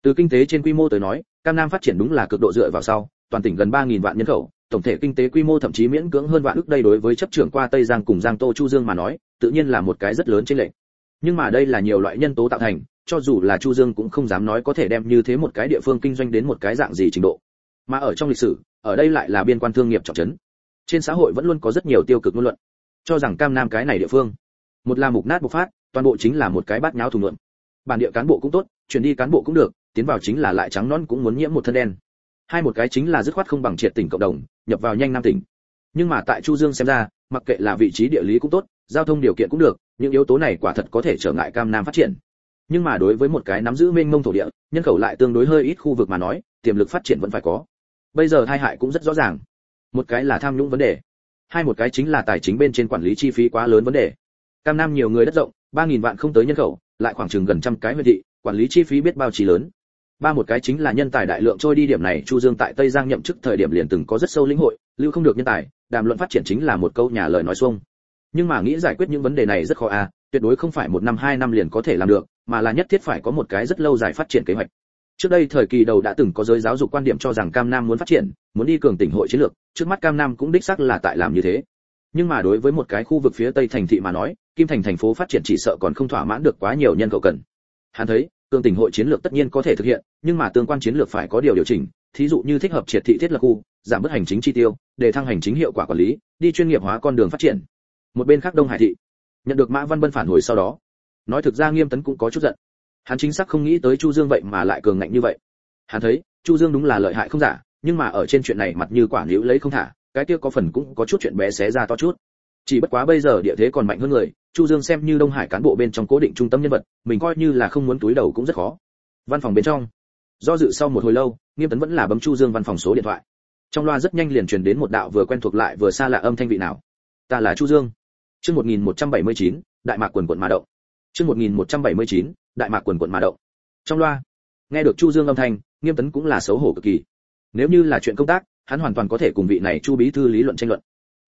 Từ kinh tế trên quy mô tới nói, cam nam phát triển đúng là cực độ dựa vào sau, toàn tỉnh gần 3.000 vạn nhân khẩu, tổng thể kinh tế quy mô thậm chí miễn cưỡng hơn vạn ước đây đối với chấp trưởng qua tây giang cùng giang tô chu dương mà nói, tự nhiên là một cái rất lớn trên lệnh nhưng mà đây là nhiều loại nhân tố tạo thành, cho dù là chu dương cũng không dám nói có thể đem như thế một cái địa phương kinh doanh đến một cái dạng gì trình độ. Mà ở trong lịch sử, ở đây lại là biên quan thương nghiệp trọng trấn. Trên xã hội vẫn luôn có rất nhiều tiêu cực ngôn luận. Cho rằng cam nam cái này địa phương, một là mục nát bộc phát, toàn bộ chính là một cái bát nháo thùng luận bản địa cán bộ cũng tốt, chuyển đi cán bộ cũng được, tiến vào chính là lại trắng non cũng muốn nhiễm một thân đen. Hai một cái chính là dứt khoát không bằng triệt tỉnh cộng đồng, nhập vào nhanh nam tỉnh. Nhưng mà tại chu dương xem ra, mặc kệ là vị trí địa lý cũng tốt, giao thông điều kiện cũng được những yếu tố này quả thật có thể trở ngại cam nam phát triển. Nhưng mà đối với một cái nắm giữ mênh mông thổ địa, nhân khẩu lại tương đối hơi ít khu vực mà nói, tiềm lực phát triển vẫn phải có. Bây giờ hai hại cũng rất rõ ràng. Một cái là tham nhũng vấn đề, hai một cái chính là tài chính bên trên quản lý chi phí quá lớn vấn đề. Cam nam nhiều người đất rộng, ba nghìn vạn không tới nhân khẩu, lại khoảng chừng gần trăm cái huyện thị, quản lý chi phí biết bao trì lớn. Ba một cái chính là nhân tài đại lượng trôi đi điểm này, chu dương tại tây giang nhậm chức thời điểm liền từng có rất sâu lĩnh hội, lưu không được nhân tài, đàm luận phát triển chính là một câu nhà lời nói xuông nhưng mà nghĩ giải quyết những vấn đề này rất khó à tuyệt đối không phải một năm, hai năm liền có thể làm được, mà là nhất thiết phải có một cái rất lâu dài phát triển kế hoạch. Trước đây thời kỳ đầu đã từng có giới giáo dục quan điểm cho rằng cam nam muốn phát triển, muốn đi cường tỉnh hội chiến lược, trước mắt cam nam cũng đích xác là tại làm như thế. Nhưng mà đối với một cái khu vực phía tây thành thị mà nói, kim thành thành phố phát triển chỉ sợ còn không thỏa mãn được quá nhiều nhân khẩu cần. Hắn thấy, cường tỉnh hội chiến lược tất nhiên có thể thực hiện, nhưng mà tương quan chiến lược phải có điều điều chỉnh, thí dụ như thích hợp triệt thị thiết lập khu, giảm bớt hành chính chi tiêu, để thăng hành chính hiệu quả quản lý, đi chuyên nghiệp hóa con đường phát triển một bên khác đông hải thị. Nhận được mã văn bân phản hồi sau đó, nói thực ra nghiêm tấn cũng có chút giận. Hắn chính xác không nghĩ tới chu dương vậy mà lại cường ngạnh như vậy. Hắn thấy, chu dương đúng là lợi hại không giả, nhưng mà ở trên chuyện này mặt như quả liễu lấy không thả, cái kia có phần cũng có chút chuyện bé xé ra to chút. Chỉ bất quá bây giờ địa thế còn mạnh hơn người, chu dương xem như đông hải cán bộ bên trong cố định trung tâm nhân vật, mình coi như là không muốn túi đầu cũng rất khó. Văn phòng bên trong, do dự sau một hồi lâu, nghiêm tấn vẫn là bấm chu dương văn phòng số điện thoại. Trong loa rất nhanh liền truyền đến một đạo vừa quen thuộc lại vừa xa lạ âm thanh vị nào. Ta là chu dương chương 1179, đại mạc quần quần mà động. Chương 1179, đại mạc quần quần mà động. Trong loa nghe được chu dương âm thanh nghiêm tấn cũng là xấu hổ cực kỳ. Nếu như là chuyện công tác hắn hoàn toàn có thể cùng vị này chu bí thư lý luận tranh luận.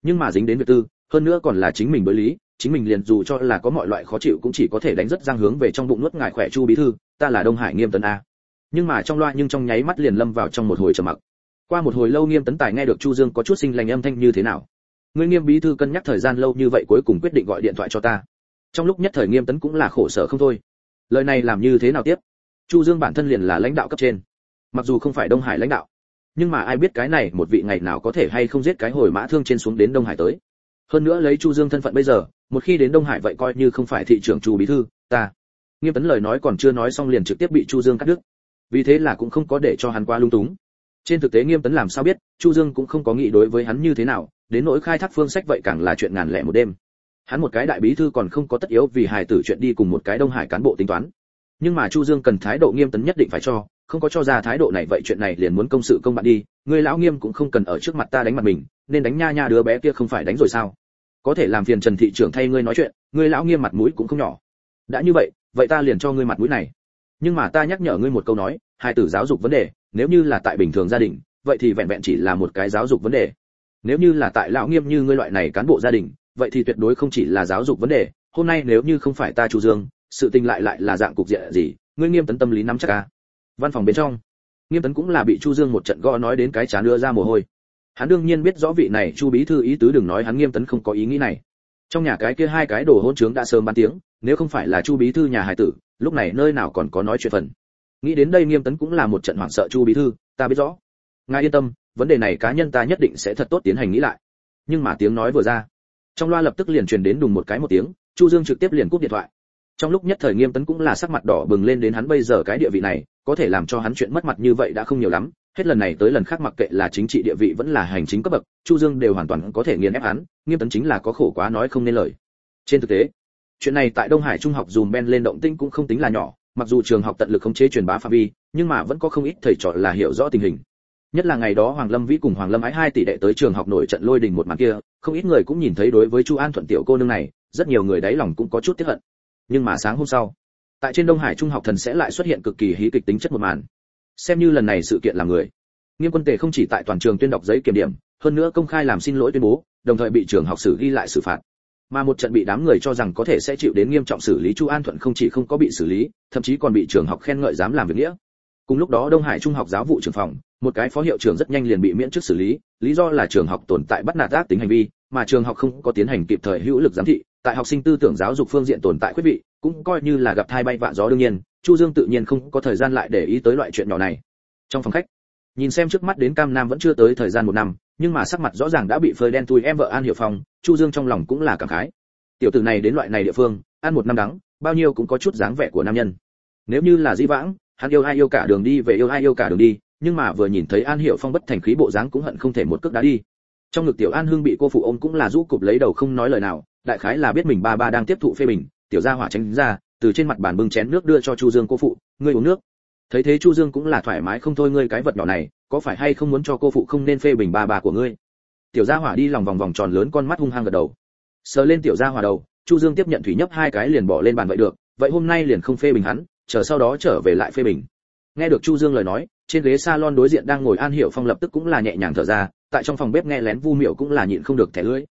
Nhưng mà dính đến việc tư hơn nữa còn là chính mình đối lý chính mình liền dù cho là có mọi loại khó chịu cũng chỉ có thể đánh rất răng hướng về trong bụng nuốt ngài khỏe chu bí thư ta là đông hải nghiêm tấn a. Nhưng mà trong loa nhưng trong nháy mắt liền lâm vào trong một hồi trầm mặc. Qua một hồi lâu nghiêm tấn tài nghe được chu dương có chút sinh lành âm thanh như thế nào? Ngươi nghiêm bí thư cân nhắc thời gian lâu như vậy cuối cùng quyết định gọi điện thoại cho ta. Trong lúc nhất thời nghiêm tấn cũng là khổ sở không thôi. Lời này làm như thế nào tiếp? Chu dương bản thân liền là lãnh đạo cấp trên. Mặc dù không phải đông hải lãnh đạo, nhưng mà ai biết cái này một vị ngày nào có thể hay không giết cái hồi mã thương trên xuống đến đông hải tới. Hơn nữa lấy chu dương thân phận bây giờ, một khi đến đông hải vậy coi như không phải thị trưởng chu bí thư, ta. Nghiêm tấn lời nói còn chưa nói xong liền trực tiếp bị chu dương cắt đứt. Vì thế là cũng không có để cho hắn qua lung túng. Trên thực tế nghiêm tấn làm sao biết, chu dương cũng không có nghĩ đối với hắn như thế nào đến nỗi khai thác phương sách vậy càng là chuyện ngàn lẻ một đêm. Hắn một cái đại bí thư còn không có tất yếu vì hài tử chuyện đi cùng một cái đông hải cán bộ tính toán. Nhưng mà chu dương cần thái độ nghiêm tấn nhất định phải cho, không có cho ra thái độ này vậy chuyện này liền muốn công sự công bạn đi, người lão nghiêm cũng không cần ở trước mặt ta đánh mặt mình, nên đánh nha nha đứa bé kia không phải đánh rồi sao? Có thể làm phiền trần thị trưởng thay ngươi nói chuyện ngươi lão nghiêm mặt mũi cũng không nhỏ. Đã như vậy vậy ta liền cho ngươi mặt mũi này. Nhưng mà ta nhắc nhở ngươi một câu nói hai tử giáo dục vấn đề, nếu như là tại bình thường gia đình, vậy thì vẹn vẹn chỉ là một cái giáo dục vấn đề nếu như là tại lão nghiêm như ngươi loại này cán bộ gia đình, vậy thì tuyệt đối không chỉ là giáo dục vấn đề, hôm nay nếu như không phải ta chủ dương, sự tình lại lại là dạng cục diện gì, ngươi nghiêm tấn tâm lý nắm chắc à? Văn phòng bên trong, nghiêm tấn cũng là bị chu dương một trận gõ nói đến cái chán đưa ra mồ hôi. Hắn đương nhiên biết rõ vị này chu bí thư ý tứ đừng nói hắn nghiêm tấn không có ý nghĩ này. Trong nhà cái kia hai cái đồ hôn trướng đã sớm bán tiếng, nếu không phải là chu bí thư nhà hải tử, lúc này nơi nào còn có nói chuyện phần. Nghĩ đến đây nghiêm tấn cũng là một trận hoảng sợ chu bí thư, ta biết rõ. Ngài yên tâm vấn đề này cá nhân ta nhất định sẽ thật tốt tiến hành nghĩ lại. Nhưng mà tiếng nói vừa ra, trong loa lập tức liền truyền đến đùng một cái một tiếng, chu dương trực tiếp liền cúp điện thoại. Trong lúc nhất thời nghiêm tấn cũng là sắc mặt đỏ bừng lên đến hắn bây giờ cái địa vị này, có thể làm cho hắn chuyện mất mặt như vậy đã không nhiều lắm. Hết lần này tới lần khác mặc kệ là chính trị địa vị vẫn là hành chính cấp bậc, chu dương đều hoàn toàn có thể nghiền ép hắn, nghiêm tấn chính là có khổ quá nói không nên lời. Trên thực tế, chuyện này tại đông hải trung học dùm ben lên động tĩnh cũng không tính là nhỏ, mặc dù trường học tận lực khống chế truyền bá phạm vi, nhưng mà vẫn có không ít thầy trò là hiểu rõ tình hình nhất là ngày đó hoàng lâm vĩ cùng hoàng lâm ái hai tỷ đệ tới trường học nổi trận lôi đình một màn kia, không ít người cũng nhìn thấy đối với chu an thuận tiểu cô nương này, rất nhiều người đáy lòng cũng có chút tiếc hận. Nhưng mà sáng hôm sau, tại trên đông hải trung học thần sẽ lại xuất hiện cực kỳ hí kịch tính chất một màn. Xem như lần này sự kiện là người. Nghiêm quân tề không chỉ tại toàn trường tuyên đọc giấy kiểm điểm, hơn nữa công khai làm xin lỗi tuyên bố, đồng thời bị trường học xử ghi lại xử phạt. Mà một trận bị đám người cho rằng có thể sẽ chịu đến nghiêm trọng xử lý chu an thuận không chỉ không có bị xử lý, thậm chí còn bị trường học khen ngợi dám làm việc nghĩa cùng lúc đó đông hải trung học giáo vụ trưởng phòng, một cái phó hiệu trưởng rất nhanh liền bị miễn chức xử lý lý do là trường học tồn tại bắt nạt ác tính hành vi, mà trường học không có tiến hành kịp thời hữu lực giám thị, tại học sinh tư tưởng giáo dục phương diện tồn tại khuyết vị, cũng coi như là gặp thai bay vạ gió đương nhiên, chu dương tự nhiên không có thời gian lại để ý tới loại chuyện nhỏ này. Trong phòng khách, nhìn xem trước mắt đến cam nam vẫn chưa tới thời gian một năm, nhưng mà sắc mặt rõ ràng đã bị phơi đen tui em vợ an hiểu phong, chu dương trong lòng cũng là cảm khái. Tiểu tử này đến loại này địa phương, ăn một năm đắng, bao nhiêu cũng có chút dáng vẻ của nam nhân. Nếu như là di vãng hắn yêu ai yêu cả đường đi, về yêu ai yêu cả đường đi, nhưng mà vừa nhìn thấy an hiểu phong bất thành khí bộ dáng cũng hận không thể một cước đá đi. Trong ngực tiểu an hương bị cô phụ ôm cũng là rũ cụp lấy đầu không nói lời nào, đại khái là biết mình ba ba đang tiếp thụ phê bình, tiểu gia hỏa tránh ra, từ trên mặt bàn bưng chén nước đưa cho chu dương cô phụ, ngươi uống nước. Thấy thế chu dương cũng là thoải mái không thôi, ngươi cái vật nhỏ này, có phải hay không muốn cho cô phụ không nên phê bình ba bà của ngươi? Tiểu gia hỏa đi lòng vòng vòng tròn lớn con mắt hung hăng gật đầu. Sờ lên tiểu gia hỏa đầu, chu dương tiếp nhận thủy nhấp hai cái liền bỏ lên bàn vậy được, vậy hôm nay liền không phê bình hắn chờ sau đó trở về lại phê bình nghe được chu dương lời nói trên ghế salon đối diện đang ngồi an hiểu phong lập tức cũng là nhẹ nhàng thở ra tại trong phòng bếp nghe lén vu miệu cũng là nhịn không được thẻ lưỡi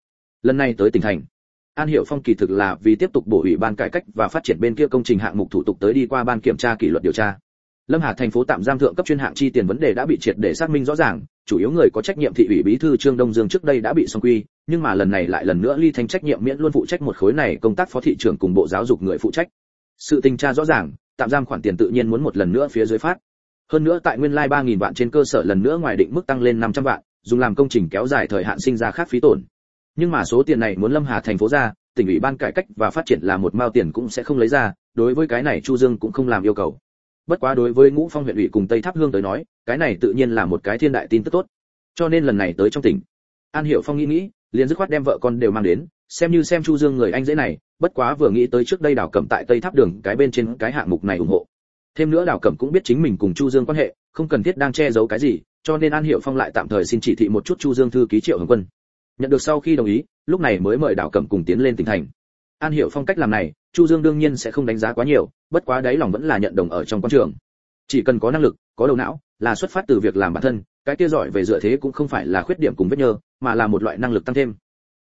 lần này tới tỉnh thành An Hiểu Phong kỳ thực là vì tiếp tục bổ ủy ban cải cách và phát triển bên kia công trình hạng mục thủ tục tới đi qua ban kiểm tra kỷ luật điều tra. Lâm Hà thành phố tạm giam thượng cấp chuyên hạng chi tiền vấn đề đã bị triệt để xác minh rõ ràng, chủ yếu người có trách nhiệm thị ủy bí thư Trương Đông Dương trước đây đã bị xong quy, nhưng mà lần này lại lần nữa ly thanh trách nhiệm miễn luôn phụ trách một khối này công tác phó thị trưởng cùng bộ giáo dục người phụ trách. Sự tình tra rõ ràng, tạm giam khoản tiền tự nhiên muốn một lần nữa phía dưới phát. Hơn nữa tại nguyên lai ba 3000 vạn trên cơ sở lần nữa ngoài định mức tăng lên 500 vạn, dùng làm công trình kéo dài thời hạn sinh ra khác phí tổn. Nhưng mà số tiền này muốn lâm hà thành phố ra tỉnh ủy ban cải cách và phát triển là một mao tiền cũng sẽ không lấy ra đối với cái này chu dương cũng không làm yêu cầu. Bất quá đối với ngũ phong huyện ủy cùng tây tháp hương tới nói cái này tự nhiên là một cái thiên đại tin tức tốt. Cho nên lần này tới trong tỉnh an hiểu phong nghĩ nghĩ liền dứt khoát đem vợ con đều mang đến xem như xem chu dương người anh dễ này, bất quá vừa nghĩ tới trước đây đào cẩm tại tây tháp đường, cái bên trên cái hạng mục này ủng hộ. Thêm nữa đào cẩm cũng biết chính mình cùng chu dương quan hệ, không cần thiết đang che giấu cái gì, cho nên an hiệu phong lại tạm thời xin chỉ thị một chút chu dương thư ký triệu hồng quân. Nhận được sau khi đồng ý, lúc này mới mời đào cẩm cùng tiến lên tỉnh thành. An hiệu phong cách làm này, chu dương đương nhiên sẽ không đánh giá quá nhiều, bất quá đấy lòng vẫn là nhận đồng ở trong quan trường. Chỉ cần có năng lực, có đầu não, là xuất phát từ việc làm bản thân, cái kia giỏi về dựa thế cũng không phải là khuyết điểm cùng vết nhơ, mà là một loại năng lực tăng thêm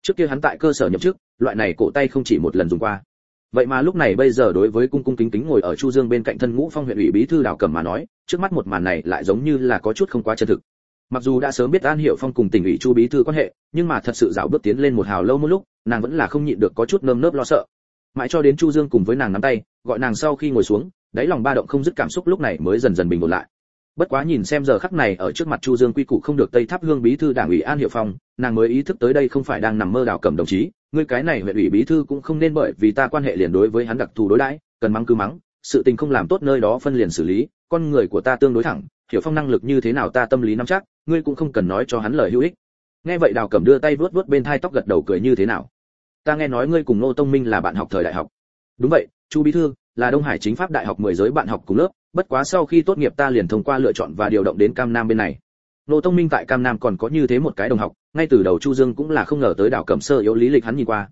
trước kia hắn tại cơ sở nhậm chức, loại này cổ tay không chỉ một lần dùng qua. Vậy mà lúc này bây giờ đối với cung cung kính kính ngồi ở chu dương bên cạnh thân ngũ phong huyện ủy bí thư đào cẩm mà nói, trước mắt một màn này lại giống như là có chút không quá chân thực. Mặc dù đã sớm biết an hiệu phong cùng tỉnh ủy chu bí thư quan hệ, nhưng mà thật sự dạo bước tiến lên một hào lâu một lúc, nàng vẫn là không nhịn được có chút nơm nớp lo sợ. Mãi cho đến chu dương cùng với nàng nắm tay, gọi nàng sau khi ngồi xuống, đáy lòng ba động không dứt cảm xúc lúc này mới dần dần bình ổn lại bất quá nhìn xem giờ khắc này ở trước mặt chu dương quy củ không được tây tháp hương bí thư đảng ủy an hiệu phong, nàng mới ý thức tới đây không phải đang nằm mơ đảo cầm đồng chí, ngươi cái này huyện ủy bí thư cũng không nên bởi vì ta quan hệ liền đối với hắn đặc thù đối đãi, cần mắng cứ mắng, sự tình không làm tốt nơi đó phân liền xử lý, con người của ta tương đối thẳng, hiểu phong năng lực như thế nào ta tâm lý nắm chắc, ngươi cũng không cần nói cho hắn lời hữu ích. Nghe vậy đào cẩm đưa tay vuốt vuốt bên thai tóc gật đầu cười như thế nào. Ta nghe nói ngươi cùng nô tông minh là bạn học thời đại học. Đúng vậy, chu bí thư là đông hải chính pháp đại học mười giới bạn học cùng lớp, bất quá sau khi tốt nghiệp ta liền thông qua lựa chọn và điều động đến cam nam bên này. Nô tông minh tại cam nam còn có như thế một cái đồng học, ngay từ đầu chu dương cũng là không ngờ tới đảo cẩm sơ yếu lý lịch hắn nhìn qua.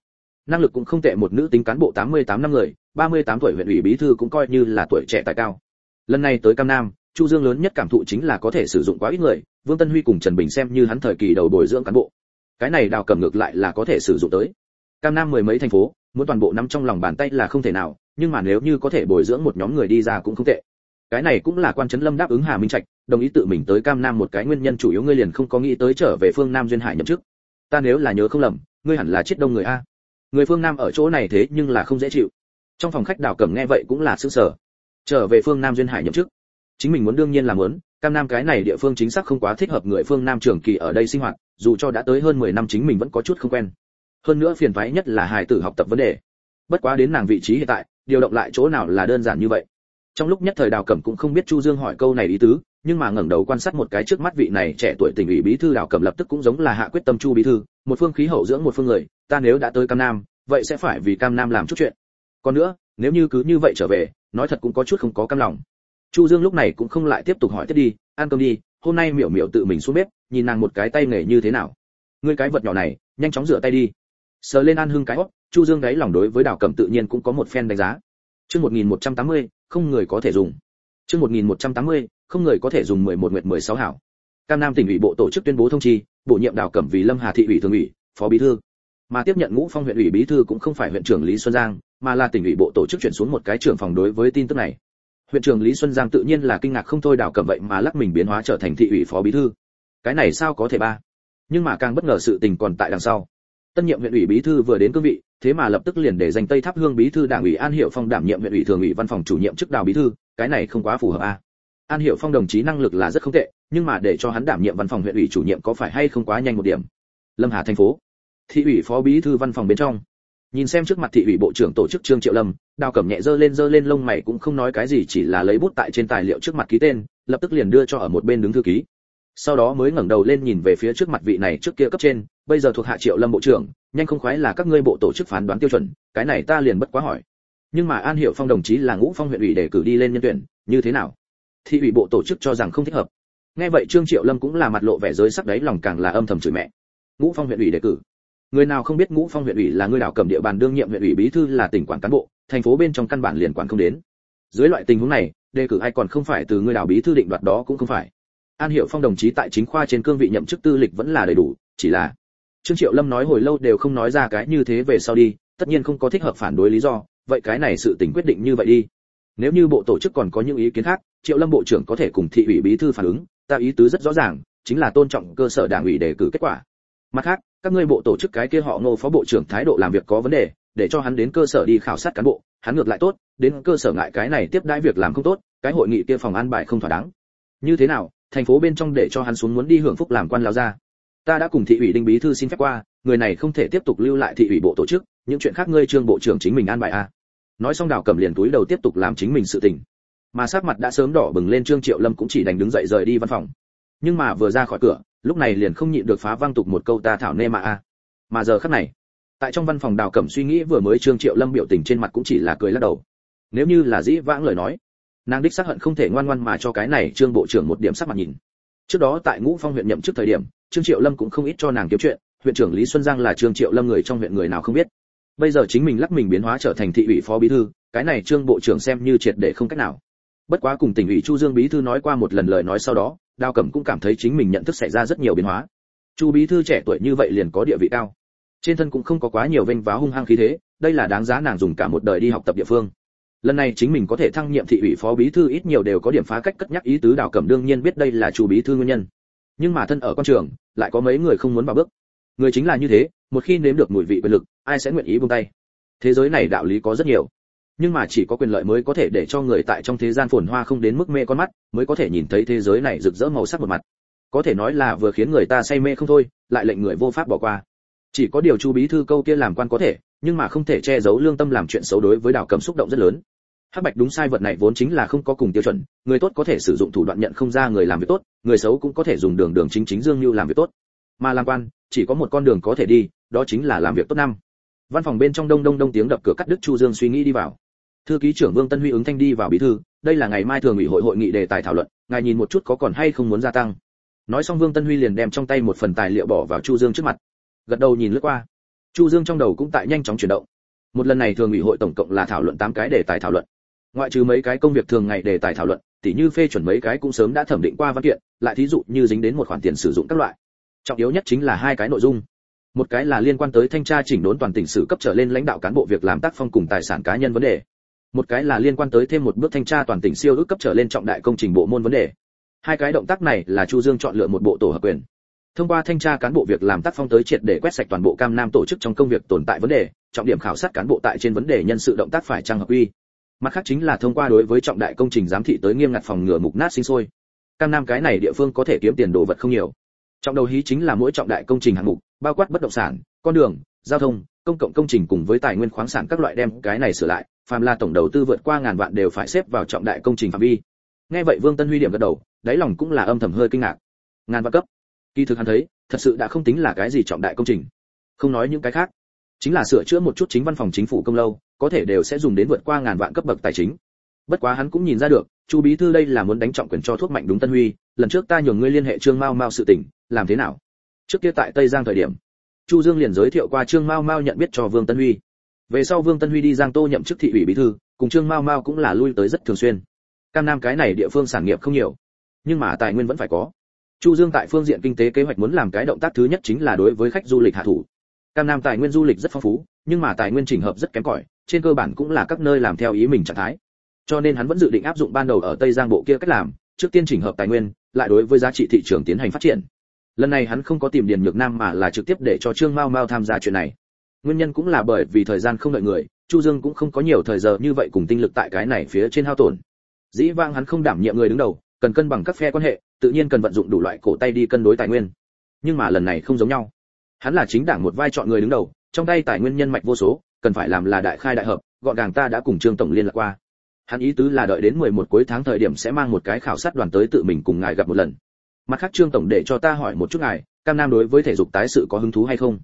Năng lực cũng không tệ một nữ tính cán bộ 88 năm người 38 tuổi huyện ủy bí thư cũng coi như là tuổi trẻ tài cao. Lần này tới cam nam, chu dương lớn nhất cảm thụ chính là có thể sử dụng quá ít người, vương tân huy cùng trần bình xem như hắn thời kỳ đầu bồi dưỡng cán bộ. Cái này đào cầm ngược lại là có thể sử dụng tới. Cam nam mười mấy thành phố, muốn toàn bộ nắm trong lòng bàn tay là không thể nào nhưng mà nếu như có thể bồi dưỡng một nhóm người đi ra cũng không tệ. Cái này cũng là quan trấn lâm đáp ứng hà minh trạch, đồng ý tự mình tới cam nam một cái nguyên nhân chủ yếu ngươi liền không có nghĩ tới trở về phương nam duyên hải nhậm chức. Ta nếu là nhớ không lầm, ngươi hẳn là chết đông người a. Người phương nam ở chỗ này thế nhưng là không dễ chịu. Trong phòng khách đào cẩm nghe vậy cũng là sững sờ. Trở về phương nam duyên hải nhậm chức. Chính mình muốn đương nhiên là muốn, cam nam cái này địa phương chính xác không quá thích hợp người phương nam trường kỳ ở đây sinh hoạt, dù cho đã tới hơn 10 năm chính mình vẫn có chút không quen. Hơn nữa phiền toái nhất là hài tử học tập vấn đề. Bất quá đến nàng vị trí hiện tại điều động lại chỗ nào là đơn giản như vậy. Trong lúc nhất thời đào cẩm cũng không biết chu dương hỏi câu này ý tứ, nhưng mà ngẩng đầu quan sát một cái trước mắt vị này trẻ tuổi tỉnh ủy bí thư đào cẩm lập tức cũng giống là hạ quyết tâm chu bí thư, một phương khí hậu dưỡng một phương người, ta nếu đã tới cam nam, vậy sẽ phải vì cam nam làm chút chuyện. Còn nữa, nếu như cứ như vậy trở về, nói thật cũng có chút không có cam lòng. Chu dương lúc này cũng không lại tiếp tục hỏi tiếp đi, ăn cơm đi, hôm nay miểu miểu tự mình xuống bếp, nhìn nàng một cái tay nghề như thế nào. Ngươi cái vật nhỏ này, nhanh chóng rửa tay đi. Sờ lên ăn hưng cái hót chu dương đáy lòng đối với đào cẩm tự nhiên cũng có một phen đánh giá. Chương 1180, không người có thể dùng. Chương 1180, không người có thể dùng 11 nguyệt 16 hảo. Cam nam tỉnh ủy bộ tổ chức tuyên bố thông chi bổ nhiệm đào cẩm vì lâm hà thị ủy thường ủy phó bí thư. Mà tiếp nhận ngũ phong huyện ủy bí thư cũng không phải huyện trưởng lý xuân giang mà là tỉnh ủy bộ tổ chức chuyển xuống một cái trưởng phòng đối với tin tức này. Huyện trưởng lý xuân giang tự nhiên là kinh ngạc không thôi đào cẩm vậy mà lắc mình biến hóa trở thành thị ủy phó bí thư. Cái này sao có thể ba? Nhưng mà càng bất ngờ sự tình còn tại đằng sau tân nhiệm huyện ủy bí thư vừa đến cương vị, thế mà lập tức liền để dành tây tháp hương bí thư đảng ủy an hiệu phong đảm nhiệm huyện ủy thường ủy văn phòng chủ nhiệm chức đào bí thư, cái này không quá phù hợp a à? an hiệu phong đồng chí năng lực là rất không tệ, nhưng mà để cho hắn đảm nhiệm văn phòng huyện ủy chủ nhiệm có phải hay không quá nhanh một điểm? Lâm hà thành phố, thị ủy phó bí thư văn phòng bên trong. Nhìn xem trước mặt thị ủy bộ trưởng tổ chức trương triệu lâm, đào cẩm nhẹ dơ lên dơ lên lông mày cũng không nói cái gì, chỉ là lấy bút tại trên tài liệu trước mặt ký tên, lập tức liền đưa cho ở một bên đứng thư ký sau đó mới ngẩng đầu lên nhìn về phía trước mặt vị này trước kia cấp trên, bây giờ thuộc hạ triệu lâm bộ trưởng, nhanh không khoái là các ngươi bộ tổ chức phán đoán tiêu chuẩn, cái này ta liền bất quá hỏi. Nhưng mà an hiệu phong đồng chí là ngũ phong huyện ủy để cử đi lên nhân tuyển, như thế nào? Thị ủy bộ tổ chức cho rằng không thích hợp. Nghe vậy trương triệu lâm cũng là mặt lộ vẻ giới sắc đấy lòng càng là âm thầm chửi mẹ. Ngũ phong huyện ủy đề cử. Người nào không biết ngũ phong huyện ủy là người đảo cầm địa bàn đương nhiệm huyện ủy bí thư là tỉnh quản cán bộ, thành phố bên trong căn bản liền quản không đến. Dưới loại tình huống này, đề cử ai còn không phải từ người đảo bí thư định đoạt đó cũng không phải an hiệu phong đồng chí tại chính khoa trên cương vị nhậm chức tư lịch vẫn là đầy đủ, chỉ là trương triệu lâm nói hồi lâu đều không nói ra cái như thế về sau đi, tất nhiên không có thích hợp phản đối lý do, vậy cái này sự tình quyết định như vậy đi. Nếu như bộ tổ chức còn có những ý kiến khác, triệu lâm bộ trưởng có thể cùng thị ủy bí thư phản ứng, ta ý tứ rất rõ ràng, chính là tôn trọng cơ sở đảng ủy đề cử kết quả. Mặt khác, các ngươi bộ tổ chức cái kia họ ngô phó bộ trưởng thái độ làm việc có vấn đề, để cho hắn đến cơ sở đi khảo sát cán bộ, hắn ngược lại tốt, đến cơ sở ngại cái này tiếp đãi việc làm không tốt, cái hội nghị kia phòng an bài không thỏa đáng. Như thế nào? Thành phố bên trong để cho hắn xuống muốn đi hưởng phúc làm quan lao ra. Ta đã cùng thị ủy đinh bí thư xin phép qua, người này không thể tiếp tục lưu lại thị ủy bộ tổ chức, những chuyện khác ngươi trương bộ trưởng chính mình an bài a à. nói xong đào cầm liền túi đầu tiếp tục làm chính mình sự tình. Mà sát mặt đã sớm đỏ bừng lên trương triệu lâm cũng chỉ đành đứng dậy rời đi văn phòng. Nhưng mà vừa ra khỏi cửa, lúc này liền không nhịn được phá vang tục một câu ta thảo nê mà a mà giờ khắc này, tại trong văn phòng đào cẩm suy nghĩ vừa mới trương triệu lâm biểu tình trên mặt cũng chỉ là cười lắc đầu. Nếu như là dĩ vãng lời nói nàng đích xác hận không thể ngoan ngoan mà cho cái này trương bộ trưởng một điểm sắc mặt nhìn. Trước đó tại ngũ phong huyện nhậm chức thời điểm, trương triệu lâm cũng không ít cho nàng kiếm chuyện, huyện trưởng lý xuân giang là trương triệu lâm người trong huyện người nào không biết. Bây giờ chính mình lắc mình biến hóa trở thành thị ủy phó bí thư, cái này trương bộ trưởng xem như triệt để không cách nào. Bất quá cùng tỉnh ủy chu dương bí thư nói qua một lần lời nói sau đó đào cẩm cũng cảm thấy chính mình nhận thức xảy ra rất nhiều biến hóa. Chu bí thư trẻ tuổi như vậy liền có địa vị cao. Trên thân cũng không có quá nhiều vênh váo hung hăng khí thế, đây là đáng giá nàng dùng cả một đời đi học tập địa phương lần này chính mình có thể thăng nhiệm thị ủy phó bí thư ít nhiều đều có điểm phá cách cất nhắc ý tứ đào cẩm đương nhiên biết đây là chủ bí thư nguyên nhân. Nhưng mà thân ở con trường, lại có mấy người không muốn vào bước. Người chính là như thế, một khi nếm được mùi vị quyền lực, ai sẽ nguyện ý buông tay? Thế giới này đạo lý có rất nhiều. Nhưng mà chỉ có quyền lợi mới có thể để cho người tại trong thế gian phồn hoa không đến mức mê con mắt, mới có thể nhìn thấy thế giới này rực rỡ màu sắc một mặt. Có thể nói là vừa khiến người ta say mê không thôi, lại lệnh người vô pháp bỏ qua. Chỉ có điều chu bí thư câu kia làm quan có thể nhưng mà không thể che giấu lương tâm làm chuyện xấu đối với đào cầm xúc động rất lớn. Hắc bạch đúng sai vật này vốn chính là không có cùng tiêu chuẩn, người tốt có thể sử dụng thủ đoạn nhận không ra người làm việc tốt, người xấu cũng có thể dùng đường đường chính chính dương như làm việc tốt. Mà làm quan, chỉ có một con đường có thể đi, đó chính là làm việc tốt năm. Văn phòng bên trong đông đông đông tiếng đập cửa cắt đứt chu dương suy nghĩ đi vào. Thư ký trưởng vương tân huy ứng thanh đi vào bí thư, đây là ngày mai thường ủy hội hội nghị đề tài thảo luận, ngài nhìn một chút có còn hay không muốn gia tăng. Nói xong vương tân huy liền đem trong tay một phần tài liệu bỏ vào chu dương trước mặt. Gật đầu nhìn lướt qua chu dương trong đầu cũng tại nhanh chóng chuyển động. Một lần này thường ủy hội tổng cộng là thảo luận 8 cái đề tài thảo luận. Ngoại trừ mấy cái công việc thường ngày đề tài thảo luận, tỉ như phê chuẩn mấy cái cũng sớm đã thẩm định qua văn kiện, lại thí dụ như dính đến một khoản tiền sử dụng các loại. Trọng yếu nhất chính là hai cái nội dung. Một cái là liên quan tới thanh tra chỉnh đốn toàn tỉnh sử cấp trở lên lãnh đạo cán bộ việc làm tác phong cùng tài sản cá nhân vấn đề. Một cái là liên quan tới thêm một bước thanh tra toàn tỉnh siêu ước cấp trở lên trọng đại công trình bộ môn vấn đề. Hai cái động tác này là chu dương chọn lựa một bộ tổ hợp quyền thông qua thanh tra cán bộ việc làm tác phong tới triệt để quét sạch toàn bộ cam nam tổ chức trong công việc tồn tại vấn đề, trọng điểm khảo sát cán bộ tại trên vấn đề nhân sự động tác phải trang hợp quy. Mặt khác chính là thông qua đối với trọng đại công trình giám thị tới nghiêm ngặt phòng ngừa mục nát sinh sôi. Cam nam cái này địa phương có thể kiếm tiền đồ vật không nhiều. Trọng đầu hí chính là mỗi trọng đại công trình hạng mục, bao quát bất động sản, con đường, giao thông, công cộng công trình cùng với tài nguyên khoáng sản các loại đem cái này sửa lại, phàm là tổng đầu tư vượt qua ngàn vạn đều phải xếp vào trọng đại công trình phạm vi. Nghe vậy vương tân huy điểm gật đầu, đáy lòng cũng là âm thầm hơi kinh ngạc. Ngàn vạn cấp kỳ thực hắn thấy, thật sự đã không tính là cái gì trọng đại công trình. Không nói những cái khác. Chính là sửa chữa một chút chính văn phòng chính phủ công lâu, có thể đều sẽ dùng đến vượt qua ngàn vạn cấp bậc tài chính. Bất quá hắn cũng nhìn ra được, chu bí thư đây là muốn đánh trọng quyền cho thuốc mạnh đúng tân huy, lần trước ta nhường ngươi liên hệ trương mao mao sự tình, làm thế nào? Trước kia tại tây giang thời điểm, chu dương liền giới thiệu qua trương mao mao nhận biết cho vương tân huy. Về sau vương tân huy đi giang tô nhậm chức thị ủy bí thư, cùng trương mao mao cũng là lui tới rất thường xuyên. Cam nam cái này địa phương sản nghiệp không nhiều, nhưng mà tài nguyên vẫn phải có chu dương tại phương diện kinh tế kế hoạch muốn làm cái động tác thứ nhất chính là đối với khách du lịch hạ thủ. Cam nam tài nguyên du lịch rất phong phú, nhưng mà tài nguyên chỉnh hợp rất kém cỏi, trên cơ bản cũng là các nơi làm theo ý mình trạng thái. Cho nên hắn vẫn dự định áp dụng ban đầu ở tây giang bộ kia cách làm, trước tiên chỉnh hợp tài nguyên, lại đối với giá trị thị trường tiến hành phát triển. Lần này hắn không có tìm điền nhược nam mà là trực tiếp để cho trương mao mao tham gia chuyện này. Nguyên nhân cũng là bởi vì thời gian không đợi người, chu dương cũng không có nhiều thời giờ như vậy cùng tinh lực tại cái này phía trên hao tổn. Dĩ vang hắn không đảm nhiệm người đứng đầu cần cân bằng các phe quan hệ, tự nhiên cần vận dụng đủ loại cổ tay đi cân đối tài nguyên. Nhưng mà lần này không giống nhau. Hắn là chính đảng một vai chọn người đứng đầu, trong tay tài nguyên nhân mạch vô số, cần phải làm là đại khai đại hợp, gọn gàng ta đã cùng trương tổng liên lạc qua. Hắn ý tứ là đợi đến 11 cuối tháng thời điểm sẽ mang một cái khảo sát đoàn tới tự mình cùng ngài gặp một lần. Mặt khác trương tổng để cho ta hỏi một chút ngài, cam nam đối với thể dục tái sự có hứng thú hay không?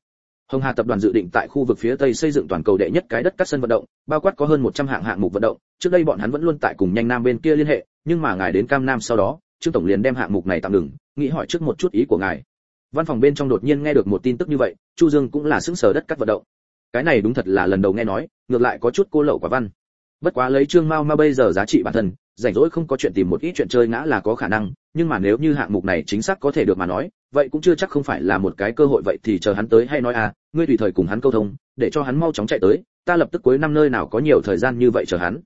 Hồng hà tập đoàn dự định tại khu vực phía tây xây dựng toàn cầu đệ nhất cái đất cắt sân vận động, bao quát có hơn 100 hạng hạng mục vận động. Trước đây bọn hắn vẫn luôn tại cùng nhanh nam bên kia liên hệ nhưng mà ngài đến cam nam sau đó, trương tổng liền đem hạng mục này tạm ngừng, nghĩ hỏi trước một chút ý của ngài. Văn phòng bên trong đột nhiên nghe được một tin tức như vậy, chu dương cũng là sững sờ đất cắt vận động. Cái này đúng thật là lần đầu nghe nói, ngược lại có chút cô lậu quả văn. Bất quá lấy trương mao ma bây giờ giá trị bản thân, rảnh rỗi không có chuyện tìm một ít chuyện chơi ngã là có khả năng, nhưng mà nếu như hạng mục này chính xác có thể được mà nói, vậy cũng chưa chắc không phải là một cái cơ hội vậy thì chờ hắn tới hay nói à ngươi tùy thời cùng hắn câu thông, để cho hắn mau chóng chạy tới, ta lập tức cuối năm nơi nào có nhiều thời gian như vậy chờ hắn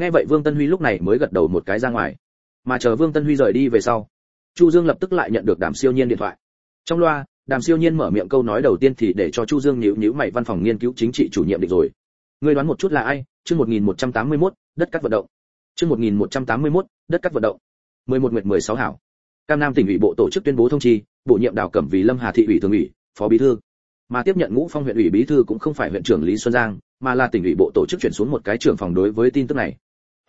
nghe vậy vương tân huy lúc này mới gật đầu một cái ra ngoài. Mà chờ vương tân huy rời đi về sau chu dương lập tức lại nhận được đàm siêu nhiên điện thoại. Trong loa đàm siêu nhiên mở miệng câu nói đầu tiên thì để cho chu dương nhíu nhíu mày văn phòng nghiên cứu chính trị chủ nhiệm định rồi. Ngươi đoán một chút là ai? Chương 1181, đất cắt vận động. Chương 1181, đất cắt vận động. 11 nguyệt 16 hảo. Cam nam tỉnh ủy bộ tổ chức tuyên bố thông chi bổ nhiệm đào cẩm vì lâm hà thị ủy thường ủy phó bí thư. Mà tiếp nhận ngũ phong huyện ủy bí thư cũng không phải huyện trưởng lý xuân giang mà là tỉnh ủy bộ tổ chức chuyển xuống một cái trưởng phòng đối với tin tức này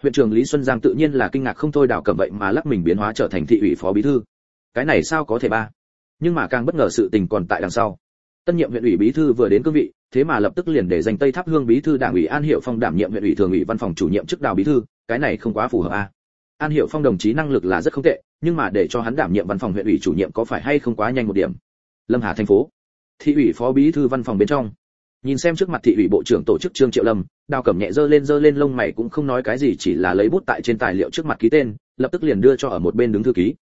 huyện trưởng lý xuân giang tự nhiên là kinh ngạc không thôi đào cẩm vậy mà lắc mình biến hóa trở thành thị ủy phó bí thư. Cái này sao có thể ba? Nhưng mà càng bất ngờ sự tình còn tại đằng sau. Tân nhiệm huyện ủy bí thư vừa đến cương vị, thế mà lập tức liền để dành tây tháp hương bí thư đảng ủy an hiệu phong đảm nhiệm huyện ủy thường ủy văn phòng chủ nhiệm chức đào bí thư, cái này không quá phù hợp a. An hiệu phong đồng chí năng lực là rất không tệ, nhưng mà để cho hắn đảm nhiệm văn phòng huyện ủy chủ nhiệm có phải hay không quá nhanh một điểm. Lâm hà thành phố. Thị ủy phó bí thư văn phòng bên trong nhìn xem trước mặt thị ủy bộ trưởng tổ chức trương triệu lâm, đào cẩm nhẹ dơ lên dơ lên lông mày cũng không nói cái gì, chỉ là lấy bút tại trên tài liệu trước mặt ký tên, lập tức liền đưa cho ở một bên đứng thư ký.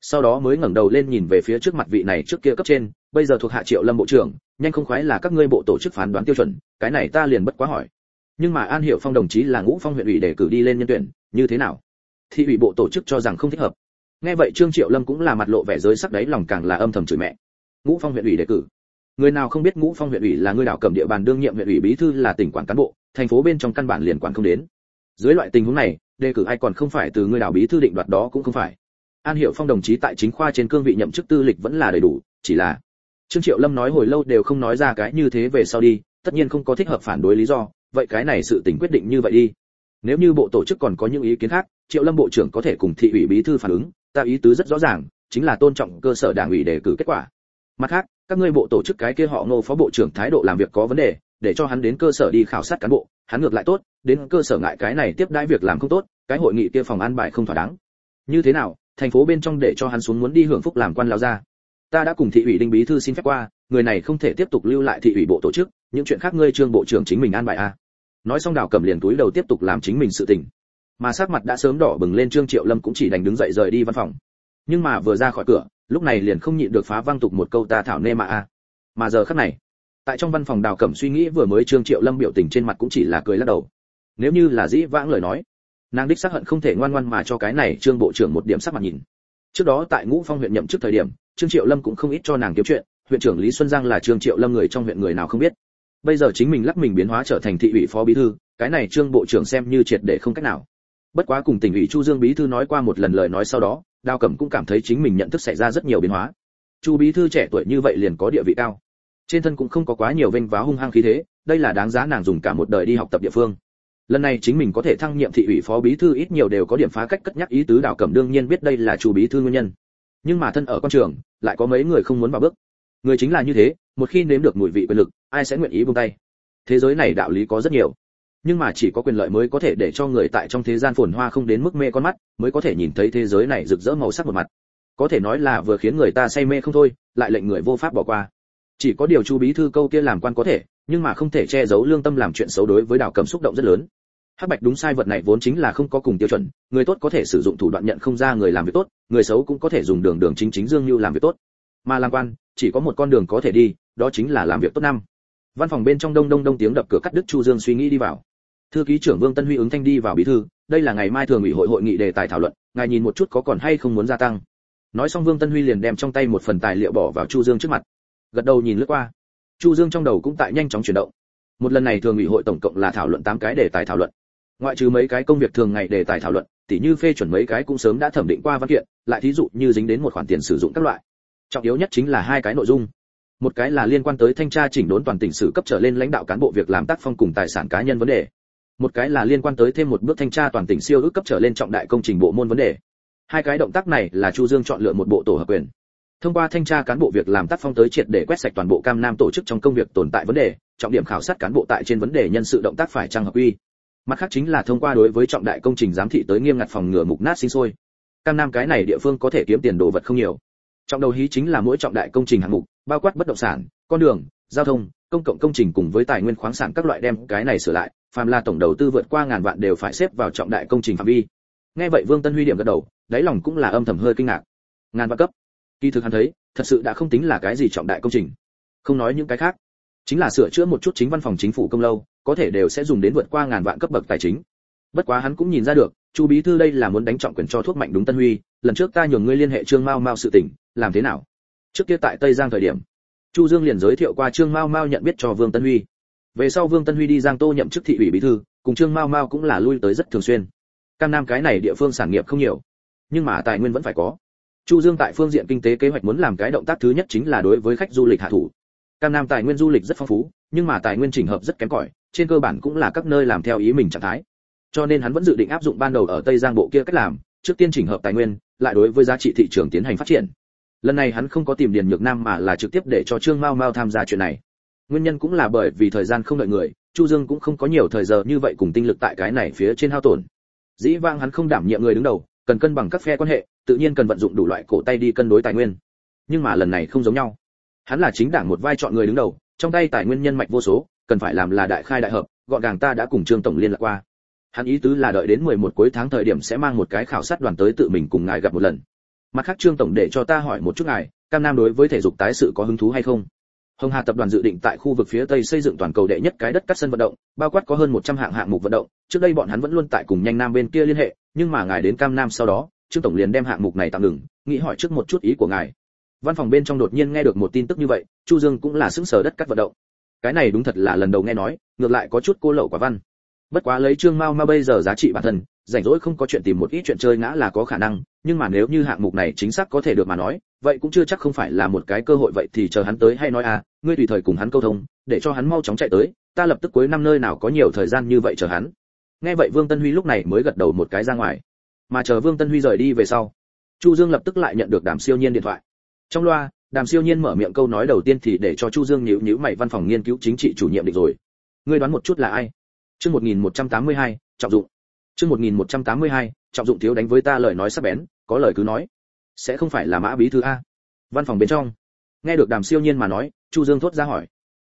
Sau đó mới ngẩng đầu lên nhìn về phía trước mặt vị này trước kia cấp trên, bây giờ thuộc hạ triệu lâm bộ trưởng, nhanh không khoái là các ngươi bộ tổ chức phán đoán tiêu chuẩn, cái này ta liền bất quá hỏi. Nhưng mà an hiệu phong đồng chí là ngũ phong huyện ủy để cử đi lên nhân tuyển, như thế nào? Thị ủy bộ tổ chức cho rằng không thích hợp. Nghe vậy trương triệu lâm cũng là mặt lộ vẻ giới sắc đấy lòng càng là âm thầm chửi mẹ. Ngũ phong huyện ủy đề cử người nào không biết ngũ phong huyện ủy là người đảo cầm địa bàn đương nhiệm huyện ủy bí thư là tỉnh quản cán bộ, thành phố bên trong căn bản liền quản không đến. Dưới loại tình huống này, đề cử ai còn không phải từ người đảo bí thư định đoạt đó cũng không phải. An hiệu phong đồng chí tại chính khoa trên cương vị nhậm chức tư lịch vẫn là đầy đủ, chỉ là trương triệu lâm nói hồi lâu đều không nói ra cái như thế về sau đi, tất nhiên không có thích hợp phản đối lý do, vậy cái này sự tình quyết định như vậy đi. Nếu như bộ tổ chức còn có những ý kiến khác, triệu lâm bộ trưởng có thể cùng thị ủy bí thư phản ứng, ta ý tứ rất rõ ràng, chính là tôn trọng cơ sở đảng ủy đề cử kết quả mặt khác, các ngươi bộ tổ chức cái kia họ ngô phó bộ trưởng thái độ làm việc có vấn đề, để cho hắn đến cơ sở đi khảo sát cán bộ, hắn ngược lại tốt, đến cơ sở ngại cái này tiếp đãi việc làm không tốt, cái hội nghị kia phòng an bài không thỏa đáng. Như thế nào, thành phố bên trong để cho hắn xuống muốn đi hưởng phúc làm quan lao ra ta đã cùng thị ủy đinh bí thư xin phép qua, người này không thể tiếp tục lưu lại thị ủy bộ tổ chức, những chuyện khác ngươi trương bộ trưởng chính mình an bài a nói xong đào cầm liền túi đầu tiếp tục làm chính mình sự tình. Mà sắc mặt đã sớm đỏ bừng lên, trương triệu lâm cũng chỉ đành đứng dậy rời đi văn phòng. Nhưng mà vừa ra khỏi cửa lúc này liền không nhịn được phá vang tục một câu ta thảo nê mà a. Mà giờ khắc này, tại trong văn phòng đào cẩm suy nghĩ vừa mới trương triệu lâm biểu tình trên mặt cũng chỉ là cười lắc đầu. Nếu như là dĩ vãng lời nói, nàng đích xác hận không thể ngoan ngoan mà cho cái này trương bộ trưởng một điểm sắc mặt nhìn. Trước đó tại ngũ phong huyện nhậm chức thời điểm, trương triệu lâm cũng không ít cho nàng kiếm chuyện, huyện trưởng lý xuân giang là trương triệu lâm người trong huyện người nào không biết. Bây giờ chính mình lắc mình biến hóa trở thành thị ủy phó bí thư, cái này trương bộ trưởng xem như triệt để không cách nào bất quá cùng tỉnh ủy chu dương bí thư nói qua một lần lời nói sau đó đào cẩm cũng cảm thấy chính mình nhận thức xảy ra rất nhiều biến hóa. Chu bí thư trẻ tuổi như vậy liền có địa vị cao. Trên thân cũng không có quá nhiều vênh váo hung hăng khí thế, đây là đáng giá nàng dùng cả một đời đi học tập địa phương. Lần này chính mình có thể thăng nhiệm thị ủy phó bí thư ít nhiều đều có điểm phá cách cất nhắc ý tứ đào cẩm đương nhiên biết đây là chu bí thư nguyên nhân. Nhưng mà thân ở con trường, lại có mấy người không muốn vào bước. Người chính là như thế, một khi nếm được mùi vị quyền lực, ai sẽ nguyện ý buông tay? Thế giới này đạo lý có rất nhiều nhưng mà chỉ có quyền lợi mới có thể để cho người tại trong thế gian phồn hoa không đến mức mê con mắt, mới có thể nhìn thấy thế giới này rực rỡ màu sắc một mặt. Có thể nói là vừa khiến người ta say mê không thôi, lại lệnh người vô pháp bỏ qua. Chỉ có điều chu bí thư câu kia làm quan có thể, nhưng mà không thể che giấu lương tâm làm chuyện xấu đối với đào cầm xúc động rất lớn. Hắc bạch đúng sai vật này vốn chính là không có cùng tiêu chuẩn, người tốt có thể sử dụng thủ đoạn nhận không ra người làm việc tốt, người xấu cũng có thể dùng đường đường chính chính dương như làm việc tốt. Mà làm quan, chỉ có một con đường có thể đi, đó chính là làm việc tốt năm. Văn phòng bên trong đông đông đông tiếng đập cửa cắt đứt chu dương suy nghĩ đi vào thư ký trưởng vương tân huy ứng thanh đi vào bí thư, đây là ngày mai thường ủy hội hội nghị đề tài thảo luận, ngài nhìn một chút có còn hay không muốn gia tăng. Nói xong vương tân huy liền đem trong tay một phần tài liệu bỏ vào chu dương trước mặt. Gật đầu nhìn lướt qua. Chu dương trong đầu cũng tại nhanh chóng chuyển động. Một lần này thường ủy hội tổng cộng là thảo luận 8 cái đề tài thảo luận. Ngoại trừ mấy cái công việc thường ngày đề tài thảo luận, tỉ như phê chuẩn mấy cái cũng sớm đã thẩm định qua văn kiện, lại thí dụ như dính đến một khoản tiền sử dụng các loại. Trọng yếu nhất chính là hai cái nội dung. Một cái là liên quan tới thanh tra chỉnh đốn toàn tỉnh sử cấp trở lên lãnh đạo cán bộ việc làm tác phong cùng tài sản cá nhân vấn đề một cái là liên quan tới thêm một bước thanh tra toàn tỉnh siêu ước cấp trở lên trọng đại công trình bộ môn vấn đề. Hai cái động tác này là chu dương chọn lựa một bộ tổ hợp quyền. Thông qua thanh tra cán bộ việc làm tác phong tới triệt để quét sạch toàn bộ cam nam tổ chức trong công việc tồn tại vấn đề, trọng điểm khảo sát cán bộ tại trên vấn đề nhân sự động tác phải trang hợp quy. Mặt khác chính là thông qua đối với trọng đại công trình giám thị tới nghiêm ngặt phòng ngừa mục nát sinh sôi. Cam nam cái này địa phương có thể kiếm tiền đồ vật không nhiều. Trọng đầu hí chính là mỗi trọng đại công trình hạng mục, bao quát bất động sản, con đường, giao thông, công cộng công trình cùng với tài nguyên khoáng sản các loại đem cái này sửa lại phàm là tổng đầu tư vượt qua ngàn vạn đều phải xếp vào trọng đại công trình phạm vi. Nghe vậy vương tân huy điểm gật đầu, đáy lòng cũng là âm thầm hơi kinh ngạc. Ngàn vạn cấp? Kỳ thực hắn thấy, thật sự đã không tính là cái gì trọng đại công trình. Không nói những cái khác. Chính là sửa chữa một chút chính văn phòng chính phủ công lâu, có thể đều sẽ dùng đến vượt qua ngàn vạn cấp bậc tài chính. Bất quá hắn cũng nhìn ra được, chu bí thư đây là muốn đánh trọng quyền cho thuốc mạnh đúng tân huy, lần trước ta nhường ngươi liên hệ trương mao mao sự tình, làm thế nào? Trước kia tại tây giang thời điểm, chu dương liền giới thiệu qua trương mao mao nhận biết cho vương tân huy về sau vương tân huy đi giang tô nhậm chức thị ủy bí thư, cùng trương mao mao cũng là lui tới rất thường xuyên. Cam nam cái này địa phương sản nghiệp không nhiều, nhưng mà tài nguyên vẫn phải có. Chu dương tại phương diện kinh tế kế hoạch muốn làm cái động tác thứ nhất chính là đối với khách du lịch hạ thủ. Cam nam tài nguyên du lịch rất phong phú, nhưng mà tài nguyên chỉnh hợp rất kém cỏi, trên cơ bản cũng là các nơi làm theo ý mình trạng thái. Cho nên hắn vẫn dự định áp dụng ban đầu ở tây giang bộ kia cách làm, trước tiên chỉnh hợp tài nguyên, lại đối với giá trị thị trường tiến hành phát triển. Lần này hắn không có tìm điền nhược nam mà là trực tiếp để cho trương mao mao tham gia chuyện này nguyên nhân cũng là bởi vì thời gian không đợi người, chu dương cũng không có nhiều thời giờ như vậy cùng tinh lực tại cái này phía trên hao tổn. Dĩ vang hắn không đảm nhiệm người đứng đầu, cần cân bằng các phe quan hệ, tự nhiên cần vận dụng đủ loại cổ tay đi cân đối tài nguyên. Nhưng mà lần này không giống nhau. Hắn là chính đảng một vai chọn người đứng đầu, trong tay tài nguyên nhân mạch vô số, cần phải làm là đại khai đại hợp, gọn gàng ta đã cùng trương tổng liên lạc qua. Hắn ý tứ là đợi đến 11 cuối tháng thời điểm sẽ mang một cái khảo sát đoàn tới tự mình cùng ngài gặp một lần. Mặt khác trương tổng để cho ta hỏi một chút ngài, cam nam đối với thể dục tái sự có hứng thú hay không? Hồng hà tập đoàn dự định tại khu vực phía tây xây dựng toàn cầu đệ nhất cái đất cắt sân vận động, bao quát có hơn 100 hạng hạng mục vận động. Trước đây bọn hắn vẫn luôn tại cùng nhanh nam bên kia liên hệ, nhưng mà ngài đến cam nam sau đó, trương tổng liền đem hạng mục này tạm ngừng, nghĩ hỏi trước một chút ý của ngài. Văn phòng bên trong đột nhiên nghe được một tin tức như vậy, chu dương cũng là sững sờ đất cắt vận động. Cái này đúng thật là lần đầu nghe nói, ngược lại có chút cô lậu quả văn bất quá lấy trương mao ma bây giờ giá trị bản thân, rảnh rỗi không có chuyện tìm một ít chuyện chơi ngã là có khả năng, nhưng mà nếu như hạng mục này chính xác có thể được mà nói, vậy cũng chưa chắc không phải là một cái cơ hội vậy thì chờ hắn tới hay nói à ngươi tùy thời cùng hắn câu thông, để cho hắn mau chóng chạy tới, ta lập tức cuối năm nơi nào có nhiều thời gian như vậy chờ hắn. Nghe vậy vương tân huy lúc này mới gật đầu một cái ra ngoài. Mà chờ vương tân huy rời đi về sau, chu dương lập tức lại nhận được đàm siêu nhiên điện thoại. Trong loa, đàm siêu nhiên mở miệng câu nói đầu tiên thì để cho chu dương nhíu nhíu mày văn phòng nghiên cứu chính trị chủ nhiệm định rồi. Ngươi đoán một chút là ai? Chương 1182, trọng dụng. Chương 1182, trọng dụng thiếu đánh với ta lời nói sắc bén có lời cứ nói. Sẽ không phải là mã bí thư a. Văn phòng bên trong. Nghe được đàm siêu nhiên mà nói chu dương thốt ra hỏi.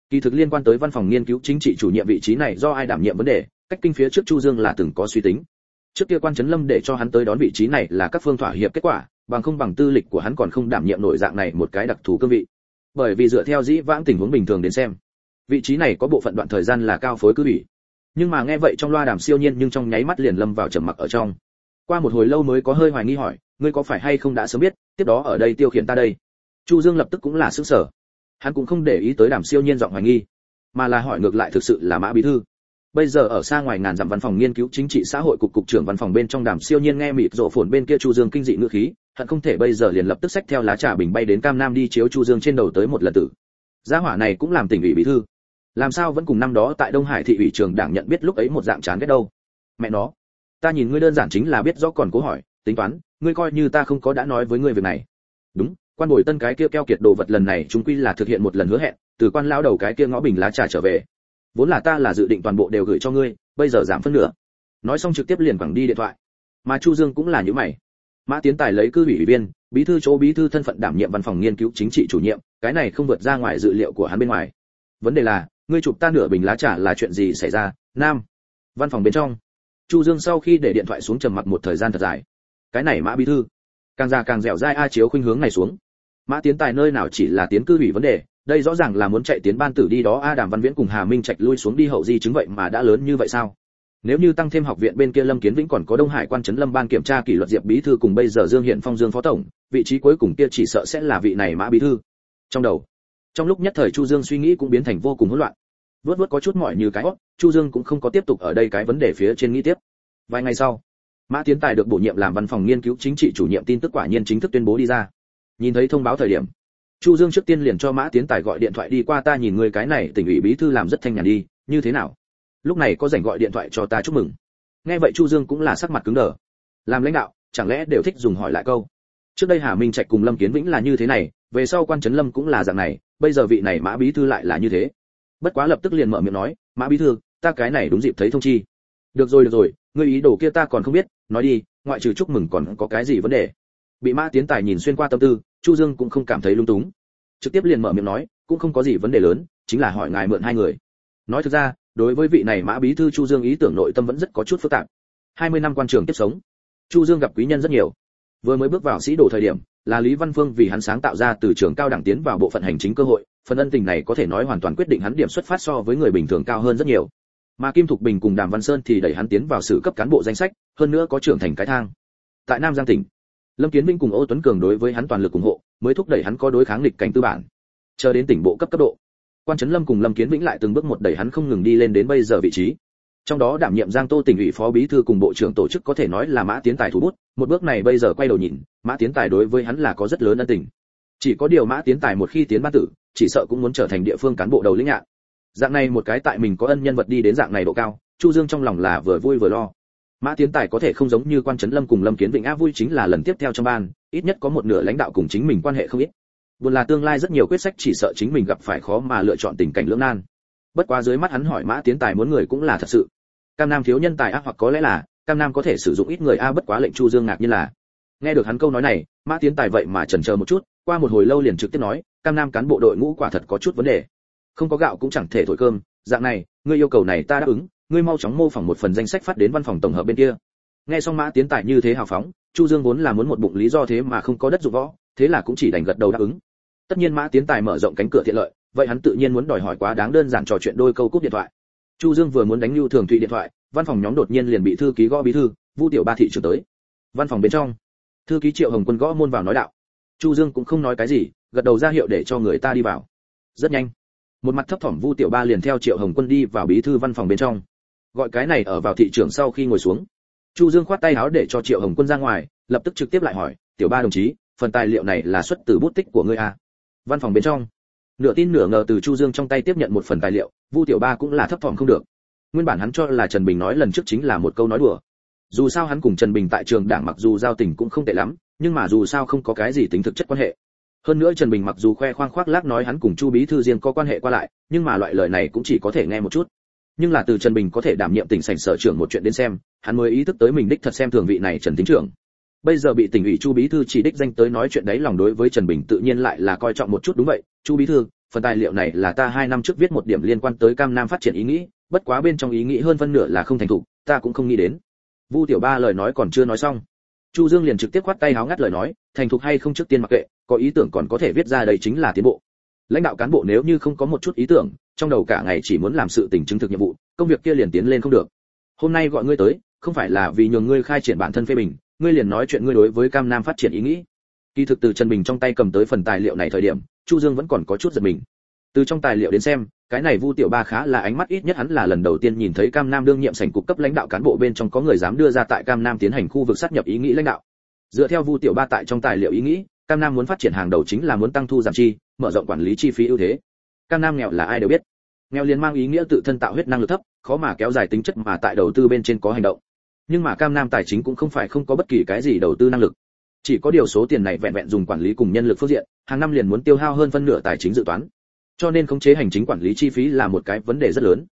Kỳ thực liên quan tới văn phòng nghiên cứu chính trị chủ nhiệm vị trí này do ai đảm nhiệm vấn đề cách kinh phía trước chu dương là từng có suy tính. Trước kia quan trấn lâm để cho hắn tới đón vị trí này là các phương thỏa hiệp kết quả bằng không bằng tư lịch của hắn còn không đảm nhiệm nội dạng này một cái đặc thù cương vị. Bởi vì dựa theo dĩ vãng tình huống bình thường đến xem vị trí này có bộ phận đoạn thời gian là cao phối cứ ủy nhưng mà nghe vậy trong loa đàm siêu nhiên nhưng trong nháy mắt liền lâm vào trầm mặc ở trong. Qua một hồi lâu mới có hơi hoài nghi hỏi, ngươi có phải hay không đã sớm biết, tiếp đó ở đây tiêu khiển ta đây? Chu dương lập tức cũng là sức sở hắn cũng không để ý tới đàm siêu nhiên giọng hoài nghi, mà là hỏi ngược lại thực sự là mã bí thư. Bây giờ ở xa ngoài ngàn dặm văn phòng nghiên cứu chính trị xã hội cục cục trưởng văn phòng bên trong đàm siêu nhiên nghe mịt rộ phồn bên kia chu dương kinh dị ngữ khí, hận không thể bây giờ liền lập tức xách theo lá trà bình bay đến cam nam đi chiếu chu dương trên đầu tới một lần tử. Gia hỏa này cũng làm tỉnh ủy bí thư làm sao vẫn cùng năm đó tại đông hải thị ủy trường đảng nhận biết lúc ấy một dạng chán ghét đâu? Mẹ nó, ta nhìn ngươi đơn giản chính là biết rõ còn cố hỏi, tính toán, ngươi coi như ta không có đã nói với ngươi việc này. Đúng, quan bồi tân cái kia keo kiệt đồ vật lần này chúng quy là thực hiện một lần hứa hẹn, từ quan lao đầu cái kia ngõ bình lá trà trở về. Vốn là ta là dự định toàn bộ đều gửi cho ngươi, bây giờ giảm phân nửa. Nói xong trực tiếp liền quẳng đi điện thoại. Mà chu dương cũng là như mày. Mã tiến tài lấy cư ủy viên, bí thư chỗ bí thư thân phận đảm nhiệm văn phòng nghiên cứu chính trị chủ nhiệm, cái này không vượt ra ngoài dự liệu của hắn bên ngoài. Vấn đề là ngươi chụp ta nửa bình lá trà là chuyện gì xảy ra? Nam. Văn phòng bên trong. Chu dương sau khi để điện thoại xuống trầm mặc một thời gian thật dài. Cái này mã bí thư. Càng già càng dẻo dai a chiếu khuynh hướng này xuống. Mã tiến tài nơi nào chỉ là tiến cư ủy vấn đề, đây rõ ràng là muốn chạy tiến ban tử đi đó a đàm văn viễn cùng hà minh trạch lui xuống đi hậu di chứng vậy mà đã lớn như vậy sao? Nếu như tăng thêm học viện bên kia lâm kiến vĩnh còn có đông hải quan trấn lâm ban kiểm tra kỷ luật diệp bí thư cùng bây giờ dương hiện phong dương phó tổng, vị trí cuối cùng kia chỉ sợ sẽ là vị này mã bí thư. Trong đầu, trong lúc nhất thời chu dương suy nghĩ cũng biến thành vô cùng hỗn loạn vớt vớt có chút mỏi như cái hót chu dương cũng không có tiếp tục ở đây cái vấn đề phía trên nghĩ tiếp. Vài ngày sau, mã tiến tài được bổ nhiệm làm văn phòng nghiên cứu chính trị chủ nhiệm tin tức quả nhiên chính thức tuyên bố đi ra. Nhìn thấy thông báo thời điểm, chu dương trước tiên liền cho mã tiến tài gọi điện thoại đi qua ta nhìn người cái này tỉnh ủy bí thư làm rất thanh nhàn đi, như thế nào? Lúc này có rảnh gọi điện thoại cho ta chúc mừng. Nghe vậy chu dương cũng là sắc mặt cứng đờ. Làm lãnh đạo, chẳng lẽ đều thích dùng hỏi lại câu? Trước đây hà minh trạch cùng lâm kiến vĩnh là như thế này, về sau quan trấn lâm cũng là dạng này, bây giờ vị này mã bí thư lại là như thế bất quá lập tức liền mở miệng nói, mã bí thư, ta cái này đúng dịp thấy thông chi. Được rồi được rồi, ngươi ý đồ kia ta còn không biết, nói đi, ngoại trừ chúc mừng còn có cái gì vấn đề? Bị mã tiến tài nhìn xuyên qua tâm tư, chu dương cũng không cảm thấy lung túng. Trực tiếp liền mở miệng nói, cũng không có gì vấn đề lớn, chính là hỏi ngài mượn hai người. Nói thực ra, đối với vị này mã bí thư chu dương ý tưởng nội tâm vẫn rất có chút phức tạp. 20 năm quan trường tiếp sống, chu dương gặp quý nhân rất nhiều. Vừa mới bước vào sĩ đồ thời điểm là lý văn phương vì hắn sáng tạo ra từ trường cao đẳng tiến vào bộ phận hành chính cơ hội, phần ân tình này có thể nói hoàn toàn quyết định hắn điểm xuất phát so với người bình thường cao hơn rất nhiều. Mà kim thục bình cùng đàm văn sơn thì đẩy hắn tiến vào sự cấp cán bộ danh sách, hơn nữa có trưởng thành cái thang. Tại nam giang tỉnh, lâm kiến minh cùng ô tuấn cường đối với hắn toàn lực ủng hộ, mới thúc đẩy hắn có đối kháng lịch cảnh tư bản. Chờ đến tỉnh bộ cấp cấp độ, quan trấn lâm cùng lâm kiến vĩnh lại từng bước một đẩy hắn không ngừng đi lên đến bây giờ vị trí trong đó đảm nhiệm giang tô tỉnh ủy phó bí thư cùng bộ trưởng tổ chức có thể nói là mã tiến tài thủ bút. Một bước này bây giờ quay đầu nhìn, mã tiến tài đối với hắn là có rất lớn ân tình. Chỉ có điều mã tiến tài một khi tiến ban tử, chỉ sợ cũng muốn trở thành địa phương cán bộ đầu lĩnh nhạn dạng này một cái tại mình có ân nhân vật đi đến dạng này độ cao, chu dương trong lòng là vừa vui vừa lo. Mã tiến tài có thể không giống như quan trấn lâm cùng lâm kiến vịnh a vui chính là lần tiếp theo trong ban, ít nhất có một nửa lãnh đạo cùng chính mình quan hệ không ít. Buồn là tương lai rất nhiều quyết sách chỉ sợ chính mình gặp phải khó mà lựa chọn tình cảnh lưỡng nan bất quá dưới mắt hắn hỏi mã tiến tài muốn người cũng là thật sự. Cam nam thiếu nhân tài ác hoặc có lẽ là, cam nam có thể sử dụng ít người a bất quá lệnh chu dương ngạc như là. Nghe được hắn câu nói này, mã tiến tài vậy mà chần chờ một chút, qua một hồi lâu liền trực tiếp nói, cam nam cán bộ đội ngũ quả thật có chút vấn đề. Không có gạo cũng chẳng thể thổi cơm, dạng này, ngươi yêu cầu này ta đáp ứng, ngươi mau chóng mô phỏng một phần danh sách phát đến văn phòng tổng hợp bên kia. Nghe xong mã tiến tài như thế hào phóng, chu dương vốn là muốn một bụng lý do thế mà không có đất dụng võ, thế là cũng chỉ đành gật đầu đáp ứng. Tất nhiên mã tiến tài mở rộng cánh cửa thiện lợi vậy hắn tự nhiên muốn đòi hỏi quá đáng đơn giản trò chuyện đôi câu cúp điện thoại. Chu dương vừa muốn đánh lưu thường thụy điện thoại, văn phòng nhóm đột nhiên liền bị thư ký gõ bí thư, vu tiểu ba thị trưởng tới. Văn phòng bên trong, thư ký triệu hồng quân gõ môn vào nói đạo. Chu dương cũng không nói cái gì, gật đầu ra hiệu để cho người ta đi vào. Rất nhanh, một mặt thấp thỏm vu tiểu ba liền theo triệu hồng quân đi vào bí thư văn phòng bên trong. Gọi cái này ở vào thị trưởng sau khi ngồi xuống. Chu dương khoát tay áo để cho triệu hồng quân ra ngoài, lập tức trực tiếp lại hỏi, tiểu ba đồng chí, phần tài liệu này là xuất từ bút tích của ngươi à? văn phòng bên trong nửa tin nửa ngờ từ chu dương trong tay tiếp nhận một phần tài liệu, vu tiểu ba cũng là thấp thỏm không được. Nguyên bản hắn cho là trần bình nói lần trước chính là một câu nói đùa. Dù sao hắn cùng trần bình tại trường đảng mặc dù giao tình cũng không tệ lắm, nhưng mà dù sao không có cái gì tính thực chất quan hệ. Hơn nữa trần bình mặc dù khoe khoang khoác lác nói hắn cùng chu bí thư riêng có quan hệ qua lại, nhưng mà loại lời này cũng chỉ có thể nghe một chút. Nhưng là từ trần bình có thể đảm nhiệm tỉnh sảnh sở trưởng một chuyện đến xem, hắn mới ý thức tới mình đích thật xem thường vị này trần tính trưởng. Bây giờ bị tỉnh ủy chu bí thư chỉ đích danh tới nói chuyện đấy lòng đối với trần bình tự nhiên lại là coi trọng một chút đúng vậy chu bí thư, phần tài liệu này là ta hai năm trước viết một điểm liên quan tới cam nam phát triển ý nghĩ, bất quá bên trong ý nghĩ hơn phân nửa là không thành thục, ta cũng không nghĩ đến. Vu tiểu ba lời nói còn chưa nói xong, chu dương liền trực tiếp khoát tay háo ngắt lời nói, thành thục hay không trước tiên mặc kệ, có ý tưởng còn có thể viết ra đây chính là tiến bộ. Lãnh đạo cán bộ nếu như không có một chút ý tưởng, trong đầu cả ngày chỉ muốn làm sự tình chứng thực nhiệm vụ, công việc kia liền tiến lên không được. Hôm nay gọi ngươi tới, không phải là vì nhường ngươi khai triển bản thân phê bình, ngươi liền nói chuyện ngươi đối với cam nam phát triển ý nghĩ kỳ thực từ trần bình trong tay cầm tới phần tài liệu này thời điểm, chu dương vẫn còn có chút giật mình. Từ trong tài liệu đến xem, cái này vu tiểu ba khá là ánh mắt ít nhất hắn là lần đầu tiên nhìn thấy cam nam đương nhiệm sảnh cục cấp lãnh đạo cán bộ bên trong có người dám đưa ra tại cam nam tiến hành khu vực sát nhập ý nghĩ lãnh đạo. Dựa theo vu tiểu ba tại trong tài liệu ý nghĩ, cam nam muốn phát triển hàng đầu chính là muốn tăng thu giảm chi, mở rộng quản lý chi phí ưu thế. Cam nam nghèo là ai đều biết. Nghèo liền mang ý nghĩa tự thân tạo huyết năng lực thấp, khó mà kéo dài tính chất mà tại đầu tư bên trên có hành động. Nhưng mà cam nam tài chính cũng không phải không có bất kỳ cái gì đầu tư năng lực chỉ có điều số tiền này vẹn vẹn dùng quản lý cùng nhân lực phương diện, hàng năm liền muốn tiêu hao hơn phân nửa tài chính dự toán. Cho nên khống chế hành chính quản lý chi phí là một cái vấn đề rất lớn.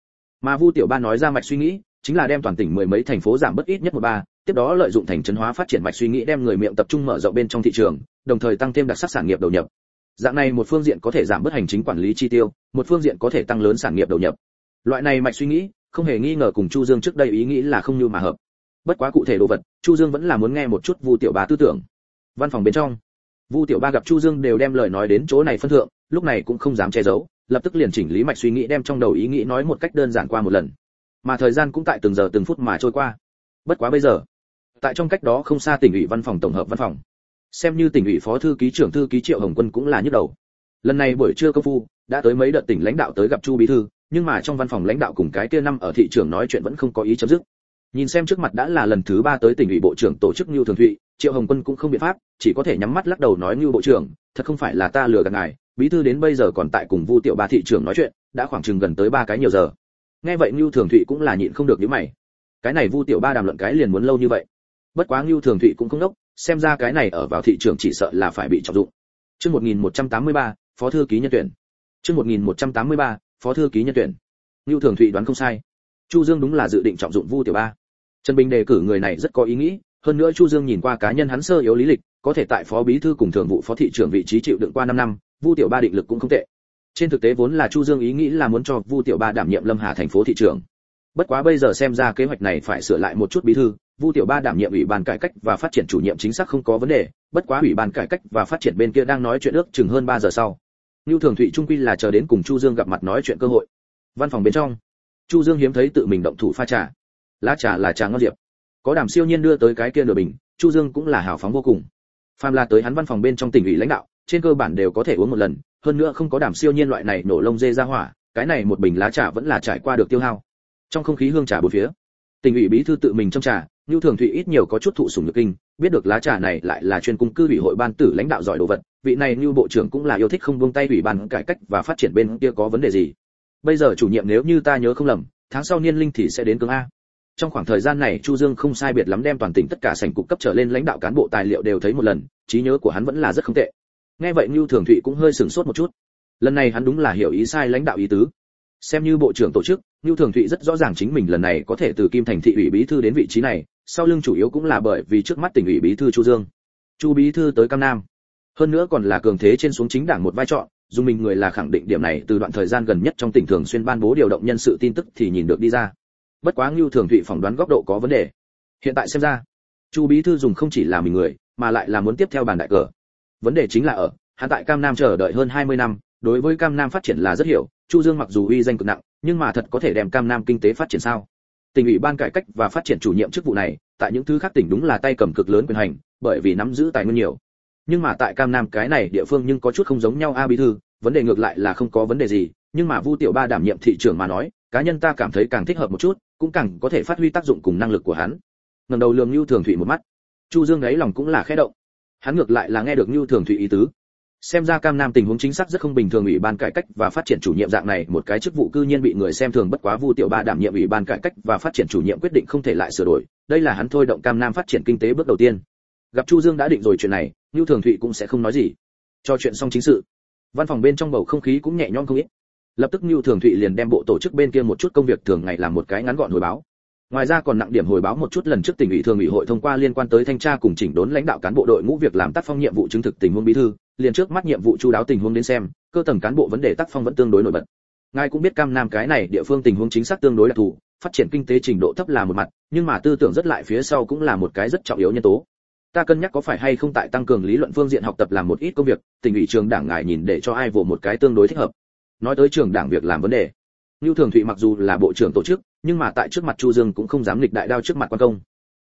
Mà vu tiểu ba nói ra mạch suy nghĩ, chính là đem toàn tỉnh mười mấy thành phố giảm bớt ít nhất một ba, tiếp đó lợi dụng thành trấn hóa phát triển mạch suy nghĩ đem người miệng tập trung mở rộng bên trong thị trường, đồng thời tăng thêm đặc sắc sản nghiệp đầu nhập. Dạng này một phương diện có thể giảm bớt hành chính quản lý chi tiêu, một phương diện có thể tăng lớn sản nghiệp đầu nhập. Loại này mạch suy nghĩ, không hề nghi ngờ cùng chu dương trước đây ý nghĩ là không như mà hợp. Bất quá cụ thể đồ vật, chu dương vẫn là muốn nghe một chút vu tiểu ba tư tưởng văn phòng bên trong. Vu tiểu ba gặp chu dương đều đem lời nói đến chỗ này phân thượng, lúc này cũng không dám che giấu, lập tức liền chỉnh lý mạch suy nghĩ đem trong đầu ý nghĩ nói một cách đơn giản qua một lần. Mà thời gian cũng tại từng giờ từng phút mà trôi qua. Bất quá bây giờ, tại trong cách đó không xa tỉnh ủy văn phòng tổng hợp văn phòng. Xem như tỉnh ủy phó thư ký trưởng thư ký triệu hồng quân cũng là nhức đầu. Lần này buổi trưa công phu, đã tới mấy đợt tỉnh lãnh đạo tới gặp chu bí thư, nhưng mà trong văn phòng lãnh đạo cùng cái kia năm ở thị trường nói chuyện vẫn không có ý chấm dứt. Nhìn xem trước mặt đã là lần thứ ba tới tỉnh ủy bộ trưởng tổ chức như thường thụy triệu hồng quân cũng không biện pháp chỉ có thể nhắm mắt lắc đầu nói như bộ trưởng thật không phải là ta lừa gạt ngài bí thư đến bây giờ còn tại cùng vu tiểu ba thị trưởng nói chuyện đã khoảng chừng gần tới ba cái nhiều giờ. Nghe vậy như thường thụy cũng là nhịn không được những mày. Cái này vu tiểu ba đàm luận cái liền muốn lâu như vậy. Bất quá như thường thụy cũng không đốc xem ra cái này ở vào thị trường chỉ sợ là phải bị trọng dụng. Chương 1183, phó thư ký nhân tuyển. Chương 1183, phó thư ký nhân tuyển. Như thường thụy đoán không sai. Chu dương đúng là dự định trọng dụng vu tiểu ba. Trần bình đề cử người này rất có ý nghĩ hơn nữa chu dương nhìn qua cá nhân hắn sơ yếu lý lịch có thể tại phó bí thư cùng thường vụ phó thị trưởng vị trí chịu đựng qua 5 năm vu tiểu ba định lực cũng không tệ trên thực tế vốn là chu dương ý nghĩ là muốn cho vu tiểu ba đảm nhiệm lâm hà thành phố thị trưởng bất quá bây giờ xem ra kế hoạch này phải sửa lại một chút bí thư vu tiểu ba đảm nhiệm ủy ban cải cách và phát triển chủ nhiệm chính xác không có vấn đề bất quá ủy ban cải cách và phát triển bên kia đang nói chuyện ước chừng hơn 3 giờ sau lưu Thường Thụy trung quy là chờ đến cùng Chu Dương gặp mặt nói chuyện cơ hội. Văn phòng bên trong, Chu Dương hiếm thấy tự mình động thủ pha trà. Lá trà là trà ngon diệp. Có Đàm Siêu Nhiên đưa tới cái kia nửa bình, Chu Dương cũng là hào phóng vô cùng. Phàm là tới hắn văn phòng bên trong tỉnh ủy lãnh đạo, trên cơ bản đều có thể uống một lần, hơn nữa không có Đàm Siêu Nhiên loại này nổ lông dê ra hỏa, cái này một bình lá trà vẫn là trải qua được tiêu hao. Trong không khí hương trà bốn phía, tỉnh ủy bí thư tự mình trong trà, Nưu Thường Thụy ít nhiều có chút thụ sủng nhược kinh, biết được lá trà này lại là chuyên cung cư ủy hội ban tử lãnh đạo giỏi đồ vật, vị này Nưu bộ trưởng cũng là yêu thích không buông tay ủy ban cải cách và phát triển bên kia có vấn đề gì. Bây giờ chủ nhiệm nếu như ta nhớ không lầm, tháng sau niên linh thì sẽ đến cương a trong khoảng thời gian này chu dương không sai biệt lắm đem toàn tỉnh tất cả sảnh cục cấp trở lên lãnh đạo cán bộ tài liệu đều thấy một lần trí nhớ của hắn vẫn là rất không tệ nghe vậy như Thường Thụy cũng hơi sửng sốt một chút. Lần này hắn đúng là hiểu ý sai lãnh đạo ý tứ. Xem như bộ trưởng tổ chức, như Thường Thụy rất rõ ràng chính mình lần này có thể từ Kim Thành thị ủy bí thư đến vị trí này, sau lưng chủ yếu cũng là bởi vì trước mắt tỉnh ủy bí thư Chu Dương. Chu bí thư tới Cam Nam. Hơn nữa còn là cường thế trên xuống chính đảng một vai trò, dù mình người là khẳng định điểm này từ đoạn thời gian gần nhất trong tỉnh thường xuyên ban bố điều động nhân sự tin tức thì nhìn được đi ra. Bất quá ngưu Thường Thụy phỏng đoán góc độ có vấn đề. Hiện tại xem ra, Chu bí thư dùng không chỉ là mình người, mà lại là muốn tiếp theo bàn đại cờ. Vấn đề chính là ở, hắn tại Cam Nam chờ đợi hơn 20 năm, đối với Cam Nam phát triển là rất hiểu, Chu Dương mặc dù uy danh cực nặng, nhưng mà thật có thể đem Cam Nam kinh tế phát triển sao? Tỉnh ủy ban cải cách và phát triển chủ nhiệm chức vụ này, tại những thứ khác tỉnh đúng là tay cầm cực lớn quyền hành, bởi vì nắm giữ tài nguyên nhiều. Nhưng mà tại Cam Nam cái này địa phương nhưng có chút không giống nhau a bí thư, vấn đề ngược lại là không có vấn đề gì, nhưng mà Vu Tiểu Ba đảm nhiệm thị trưởng mà nói, cá nhân ta cảm thấy càng thích hợp một chút, cũng càng có thể phát huy tác dụng cùng năng lực của hắn. Ngẩng đầu lườm Nưu Thường Thụy một mắt. Chu Dương ấy lòng cũng là khẽ động. Hắn ngược lại là nghe được Nưu Thường Thụy ý tứ, xem ra cam nam tình huống chính xác rất không bình thường ủy ban cải cách và phát triển chủ nhiệm dạng này một cái chức vụ cư nhiên bị người xem thường bất quá vu tiểu ba đảm nhiệm ủy ban cải cách và phát triển chủ nhiệm quyết định không thể lại sửa đổi đây là hắn thôi động cam nam phát triển kinh tế bước đầu tiên gặp chu dương đã định rồi chuyện này lưu thường thụy cũng sẽ không nói gì cho chuyện xong chính sự văn phòng bên trong bầu không khí cũng nhẹ nhõm không ít lập tức Nưu thường thụy liền đem bộ tổ chức bên kia một chút công việc thường ngày làm một cái ngắn gọn hồi báo. Ngoài ra còn nặng điểm hồi báo một chút lần trước tỉnh ủy thường ủy hội thông qua liên quan tới thanh tra cùng chỉnh đốn lãnh đạo cán bộ đội ngũ việc làm tác phong nhiệm vụ chứng thực tình huống bí thư, liền trước mắt nhiệm vụ chu đáo tình huống đến xem, cơ tầng cán bộ vấn đề tác phong vẫn tương đối nổi bật. Ngài cũng biết cam nam cái này địa phương tình huống chính xác tương đối đặc thù, phát triển kinh tế trình độ thấp là một mặt, nhưng mà tư tưởng rất lại phía sau cũng là một cái rất trọng yếu nhân tố. Ta cân nhắc có phải hay không tại tăng cường lý luận phương diện học tập làm một ít công việc, tỉnh ủy trường đảng ngài nhìn để cho ai vụ một cái tương đối thích hợp nói tới trường đảng việc làm vấn đề Lưu Thường Thụy mặc dù là bộ trưởng tổ chức, nhưng mà tại trước mặt Chu Dương cũng không dám nghịch đại đao trước mặt quan công.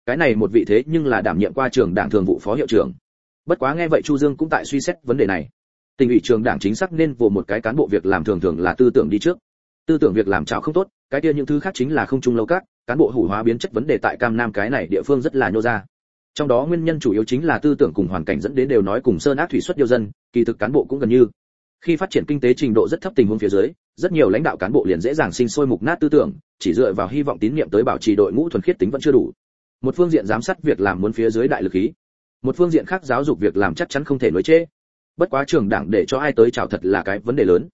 Cái này một vị thế nhưng là đảm nhiệm qua trường đảng thường vụ phó hiệu trưởng. Bất quá nghe vậy Chu Dương cũng tại suy xét vấn đề này. Tỉnh ủy trường đảng chính xác nên vụ một cái cán bộ việc làm thường thường là tư tưởng đi trước. Tư tưởng việc làm chảo không tốt, cái kia những thứ khác chính là không chung lâu các, cán bộ hủ hóa biến chất vấn đề tại Cam Nam cái này địa phương rất là nhô ra. Trong đó nguyên nhân chủ yếu chính là tư tưởng cùng hoàn cảnh dẫn đến đều nói cùng sơn ác thủy xuất yêu dân, kỳ thực cán bộ cũng gần như khi phát triển kinh tế trình độ rất thấp tình huống phía dưới, rất nhiều lãnh đạo cán bộ liền dễ dàng sinh sôi mục nát tư tưởng, chỉ dựa vào hy vọng tín nhiệm tới bảo trì đội ngũ thuần khiết tính vẫn chưa đủ. Một phương diện giám sát việc làm muốn phía dưới đại lực khí, một phương diện khác giáo dục việc làm chắc chắn không thể nối chê bất quá trường đảng để cho ai tới chào thật là cái vấn đề lớn.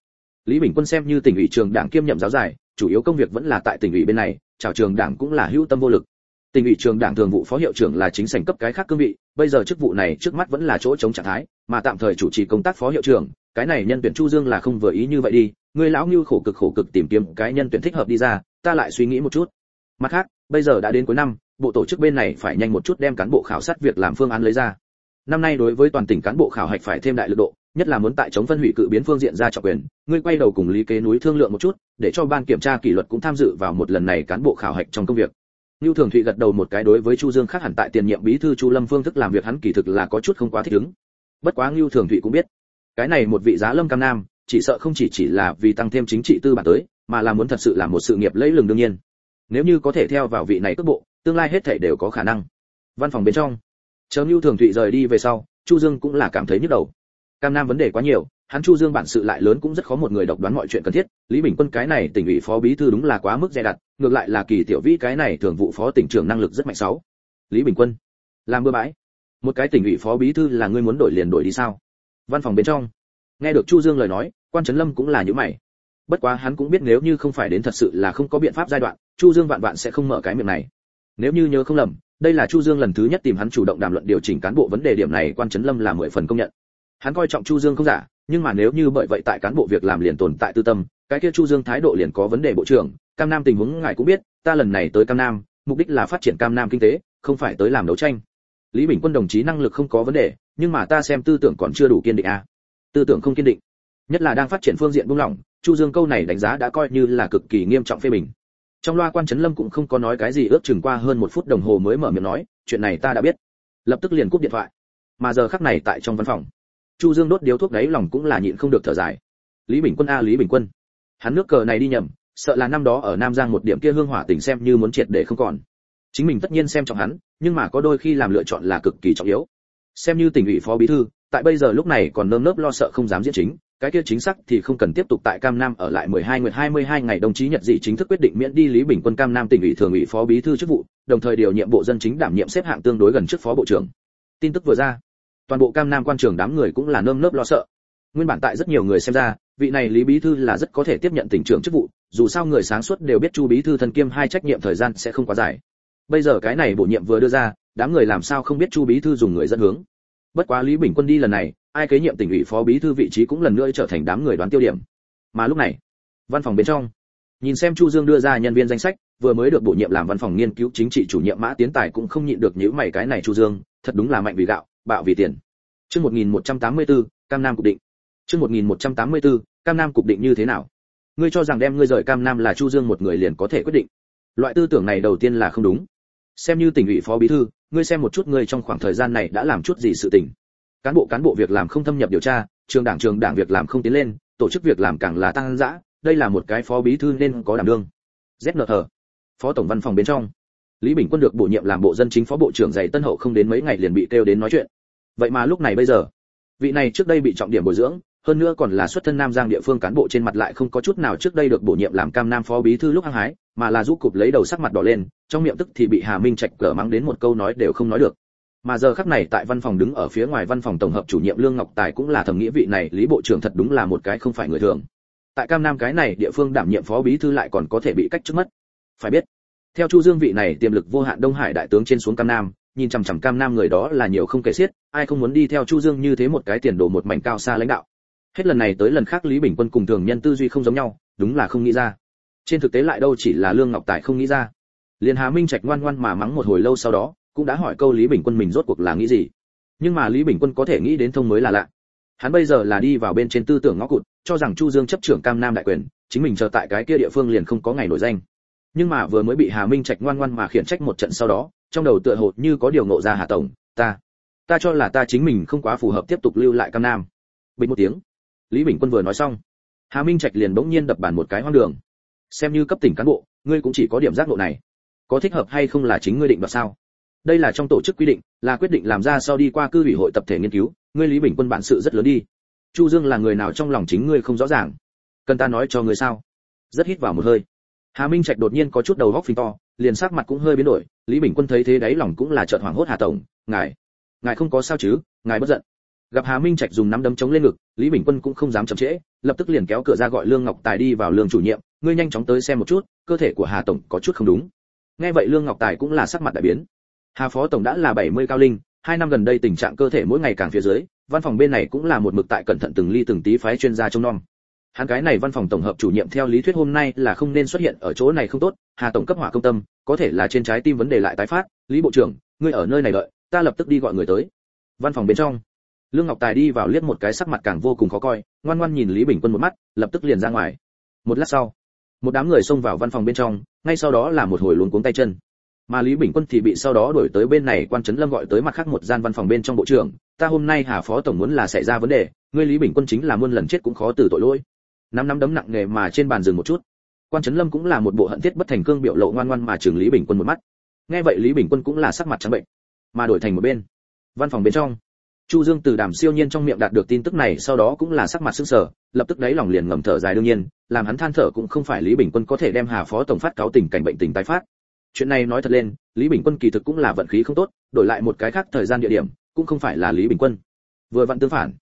Lý bình quân xem như tỉnh ủy trường đảng kiêm nhiệm giáo giải chủ yếu công việc vẫn là tại tỉnh ủy bên này, chào trường đảng cũng là hữu tâm vô lực. Tỉnh ủy trường đảng thường vụ phó hiệu trưởng là chính sảnh cấp cái khác cương vị, bây giờ chức vụ này trước mắt vẫn là chỗ chống trạng thái mà tạm thời chủ trì công tác phó hiệu trưởng, cái này nhân tuyển chu dương là không vừa ý như vậy đi, người lão như khổ cực khổ cực tìm kiếm cái nhân tuyển thích hợp đi ra, ta lại suy nghĩ một chút. Mặt khác, bây giờ đã đến cuối năm, bộ tổ chức bên này phải nhanh một chút đem cán bộ khảo sát việc làm phương án lấy ra. Năm nay đối với toàn tỉnh cán bộ khảo hạch phải thêm đại lực độ, nhất là muốn tại chống phân hủy cự biến phương diện ra trọng quyền, ngươi quay đầu cùng lý kế núi thương lượng một chút, để cho ban kiểm tra kỷ luật cũng tham dự vào một lần này cán bộ khảo hạch trong công việc. Nưu Thường Thụy gật đầu một cái đối với Chu Dương khác hẳn tại tiền nhiệm bí thư Chu Lâm phương thức làm việc hắn kỳ thực là có chút không quá thích ứng. Bất quá ngưu Thường Thụy cũng biết, cái này một vị giá lâm cam nam chỉ sợ không chỉ chỉ là vì tăng thêm chính trị tư bản tới mà là muốn thật sự là một sự nghiệp lẫy lừng đương nhiên. Nếu như có thể theo vào vị này cước bộ tương lai hết thể đều có khả năng. Văn phòng bên trong chờ ngưu thường thụy rời đi về sau chu dương cũng là cảm thấy nhức đầu. Cam nam vấn đề quá nhiều hắn chu dương bản sự lại lớn cũng rất khó một người độc đoán mọi chuyện cần thiết lý bình quân cái này tỉnh ủy phó bí thư đúng là quá mức dè đặt ngược lại là kỳ tiểu vĩ cái này thường vụ phó tỉnh trưởng năng lực rất mạnh sáu. Lý bình quân làm mưa bãi một cái tỉnh ủy phó bí thư là ngươi muốn đổi liền đổi đi sao? Văn phòng bên trong. Nghe được chu dương lời nói, quan trấn lâm cũng là như mày. Bất quá hắn cũng biết nếu như không phải đến thật sự là không có biện pháp giai đoạn, chu dương vạn vạn sẽ không mở cái miệng này. Nếu như nhớ không lầm, đây là chu dương lần thứ nhất tìm hắn chủ động đàm luận điều chỉnh cán bộ vấn đề điểm này, quan trấn lâm là mười phần công nhận. Hắn coi trọng chu dương không giả, nhưng mà nếu như bởi vậy tại cán bộ việc làm liền tồn tại tư tâm, cái kia chu dương thái độ liền có vấn đề bộ trưởng. Cam nam tình huống ngài cũng biết, ta lần này tới cam nam, mục đích là phát triển cam nam kinh tế, không phải tới làm đấu tranh lý bình quân đồng chí năng lực không có vấn đề, nhưng mà ta xem tư tưởng còn chưa đủ kiên định à. tư tưởng không kiên định. Nhất là đang phát triển phương diện buông lỏng, chu dương câu này đánh giá đã coi như là cực kỳ nghiêm trọng phê bình. Trong loa quan trấn lâm cũng không có nói cái gì, ước chừng qua hơn một phút đồng hồ mới mở miệng nói, chuyện này ta đã biết. Lập tức liền cúp điện thoại. Mà giờ khắc này tại trong văn phòng, chu dương đốt điếu thuốc đấy lòng cũng là nhịn không được thở dài. Lý bình quân a, lý bình quân. Hắn nước cờ này đi nhầm, sợ là năm đó ở nam giang một điểm kia hương hỏa Tỉnh xem như muốn triệt để không còn chính mình tất nhiên xem trọng hắn nhưng mà có đôi khi làm lựa chọn là cực kỳ trọng yếu xem như tỉnh ủy phó bí thư tại bây giờ lúc này còn nơm nớp lo sợ không dám diễn chính cái kia chính xác thì không cần tiếp tục tại Cam Nam ở lại 12 nguyệt 22 ngày đồng chí Nhật dị chính thức quyết định miễn đi Lý Bình Quân Cam Nam tỉnh ủy thường ủy phó bí thư chức vụ, đồng thời điều nhiệm bộ dân chính đảm nhiệm xếp hạng tương đối gần trước phó bộ trưởng. Tin tức vừa ra, toàn bộ Cam Nam quan trường đám người cũng là nơm nớp lo sợ. Nguyên bản tại rất nhiều người xem ra, vị này Lý bí thư là rất có thể tiếp nhận tỉnh trưởng chức vụ, dù sao người sáng suốt đều biết Chu bí thư thân kiêm hai trách nhiệm thời gian sẽ không quá dài. Bây giờ cái này bổ nhiệm vừa đưa ra, đám người làm sao không biết Chu bí thư dùng người dẫn hướng. Bất quá Lý Bình Quân đi lần này, ai kế nhiệm tỉnh ủy phó bí thư vị trí cũng lần nữa trở thành đám người đoán tiêu điểm. Mà lúc này văn phòng bên trong nhìn xem chu dương đưa ra nhân viên danh sách vừa mới được bổ nhiệm làm văn phòng nghiên cứu chính trị chủ nhiệm mã tiến tài cũng không nhịn được nhíu mày cái này chu dương thật đúng là mạnh vì gạo bạo vì tiền. Chương 1184, cam nam cục định. Chương 1184, cam nam cục định như thế nào? Ngươi cho rằng đem ngươi rời cam nam là chu dương một người liền có thể quyết định. Loại tư tưởng này đầu tiên là không đúng xem như tỉnh ủy phó bí thư, ngươi xem một chút ngươi trong khoảng thời gian này đã làm chút gì sự tình. Cán bộ cán bộ việc làm không thâm nhập điều tra, trường đảng trường đảng việc làm không tiến lên, tổ chức việc làm càng là tăng dã, đây là một cái phó bí thư nên có đảm đương. Zn phó tổng văn phòng bên trong. Lý bình quân được bổ nhiệm làm bộ dân chính phó bộ trưởng dày tân hậu không đến mấy ngày liền bị kêu đến nói chuyện. Vậy mà lúc này bây giờ, vị này trước đây bị trọng điểm bồi dưỡng, hơn nữa còn là xuất thân nam giang địa phương cán bộ trên mặt lại không có chút nào trước đây được bổ nhiệm làm cam nam phó bí thư lúc hăng hái mà là giúp cụp lấy đầu sắc mặt đỏ lên, trong miệng tức thì bị hà minh trạch cờ mắng đến một câu nói đều không nói được. Mà giờ khắc này tại văn phòng đứng ở phía ngoài văn phòng tổng hợp chủ nhiệm lương ngọc tài cũng là thẩm nghĩa vị này lý bộ trưởng thật đúng là một cái không phải người thường. Tại cam nam cái này địa phương đảm nhiệm phó bí thư lại còn có thể bị cách trước mất. Phải biết, theo chu dương vị này tiềm lực vô hạn đông hải đại tướng trên xuống cam nam, nhìn chằm chằm cam nam người đó là nhiều không kể xiết, ai không muốn đi theo chu dương như thế một cái tiền đồ một mảnh cao xa lãnh đạo. Hết lần này tới lần khác lý bình quân cùng thường nhân tư duy không giống nhau, đúng là không nghĩ ra trên thực tế lại đâu chỉ là lương ngọc tài không nghĩ ra. Liền hà minh trạch ngoan ngoan mà mắng một hồi lâu sau đó, cũng đã hỏi câu lý bình quân mình rốt cuộc là nghĩ gì. Nhưng mà lý bình quân có thể nghĩ đến thông mới là lạ. Hắn bây giờ là đi vào bên trên tư tưởng ngõ cụt, cho rằng chu dương chấp trưởng cam nam đại quyền, chính mình chờ tại cái kia địa phương liền không có ngày nổi danh. Nhưng mà vừa mới bị hà minh trạch ngoan ngoan mà khiển trách một trận sau đó, trong đầu tựa hồ như có điều ngộ ra hà tổng, ta ta cho là ta chính mình không quá phù hợp tiếp tục lưu lại cam nam. Bình một tiếng, lý bình quân vừa nói xong, hà minh trạch liền bỗng nhiên đập bàn một cái hoang đường xem như cấp tỉnh cán bộ, ngươi cũng chỉ có điểm giác ngộ này. Có thích hợp hay không là chính ngươi định đoạt sao? Đây là trong tổ chức quy định, là quyết định làm ra sau đi qua cư ủy hội tập thể nghiên cứu, ngươi lý bình quân bản sự rất lớn đi. Chu dương là người nào trong lòng chính ngươi không rõ ràng? Cần ta nói cho ngươi sao? Rất hít vào một hơi. Hà minh trạch đột nhiên có chút đầu góc phình to, liền sắc mặt cũng hơi biến đổi, lý bình quân thấy thế đáy lòng cũng là chợt hoảng hốt hà tổng, ngài ngài không có sao chứ, ngài bất giận. Gặp hà minh trạch dùng nắm đấm chống lên ngực, lý bình quân cũng không dám chậm trễ, lập tức liền kéo cửa ra gọi lương ngọc tài đi vào lương chủ nhiệm ngươi nhanh chóng tới xem một chút cơ thể của hà tổng có chút không đúng nghe vậy lương ngọc tài cũng là sắc mặt đại biến Hà phó tổng đã là 70 cao linh, hai năm gần đây tình trạng cơ thể mỗi ngày càng phía dưới, văn phòng bên này cũng là một mực tại cẩn thận từng ly từng tí phái chuyên gia trông nom. Hắn cái này văn phòng tổng hợp chủ nhiệm theo lý thuyết hôm nay là không nên xuất hiện ở chỗ này không tốt, Hà tổng cấp hỏa công tâm, có thể là trên trái tim vấn đề lại tái phát, Lý bộ trưởng, ngươi ở nơi này đợi, ta lập tức đi gọi người tới. Văn phòng bên trong, Lương Ngọc Tài đi vào liếc một cái sắc mặt càng vô cùng khó coi, ngoan ngoan nhìn Lý Bình Quân một mắt, lập tức liền ra ngoài. Một lát sau, một đám người xông vào văn phòng bên trong, ngay sau đó là một hồi luống cuống tay chân. Mà lý bình quân thì bị sau đó đổi tới bên này quan trấn lâm gọi tới mặt khác một gian văn phòng bên trong bộ trưởng ta hôm nay hà phó tổng muốn là xảy ra vấn đề ngươi lý bình quân chính là muôn lần chết cũng khó từ tội lỗi. Năm năm đấm nặng nề mà trên bàn dừng một chút. Quan trấn lâm cũng là một bộ hận thiết bất thành cương biểu lộ ngoan ngoan mà trường lý bình quân một mắt. Nghe vậy lý bình quân cũng là sắc mặt trắng bệnh mà đổi thành một bên. Văn phòng bên trong chu dương từ đàm siêu nhiên trong miệng đạt được tin tức này sau đó cũng là sắc mặt sưng sờ lập tức đáy lòng liền ngầm thở dài đương nhiên làm hắn than thở cũng không phải lý bình quân có thể đem hà phó tổng phát cáo tình cảnh bệnh tình tái phát. Chuyện này nói thật lên, lý bình quân kỳ thực cũng là vận khí không tốt, đổi lại một cái khác thời gian địa điểm, cũng không phải là lý bình quân. Vừa vặn tương phản.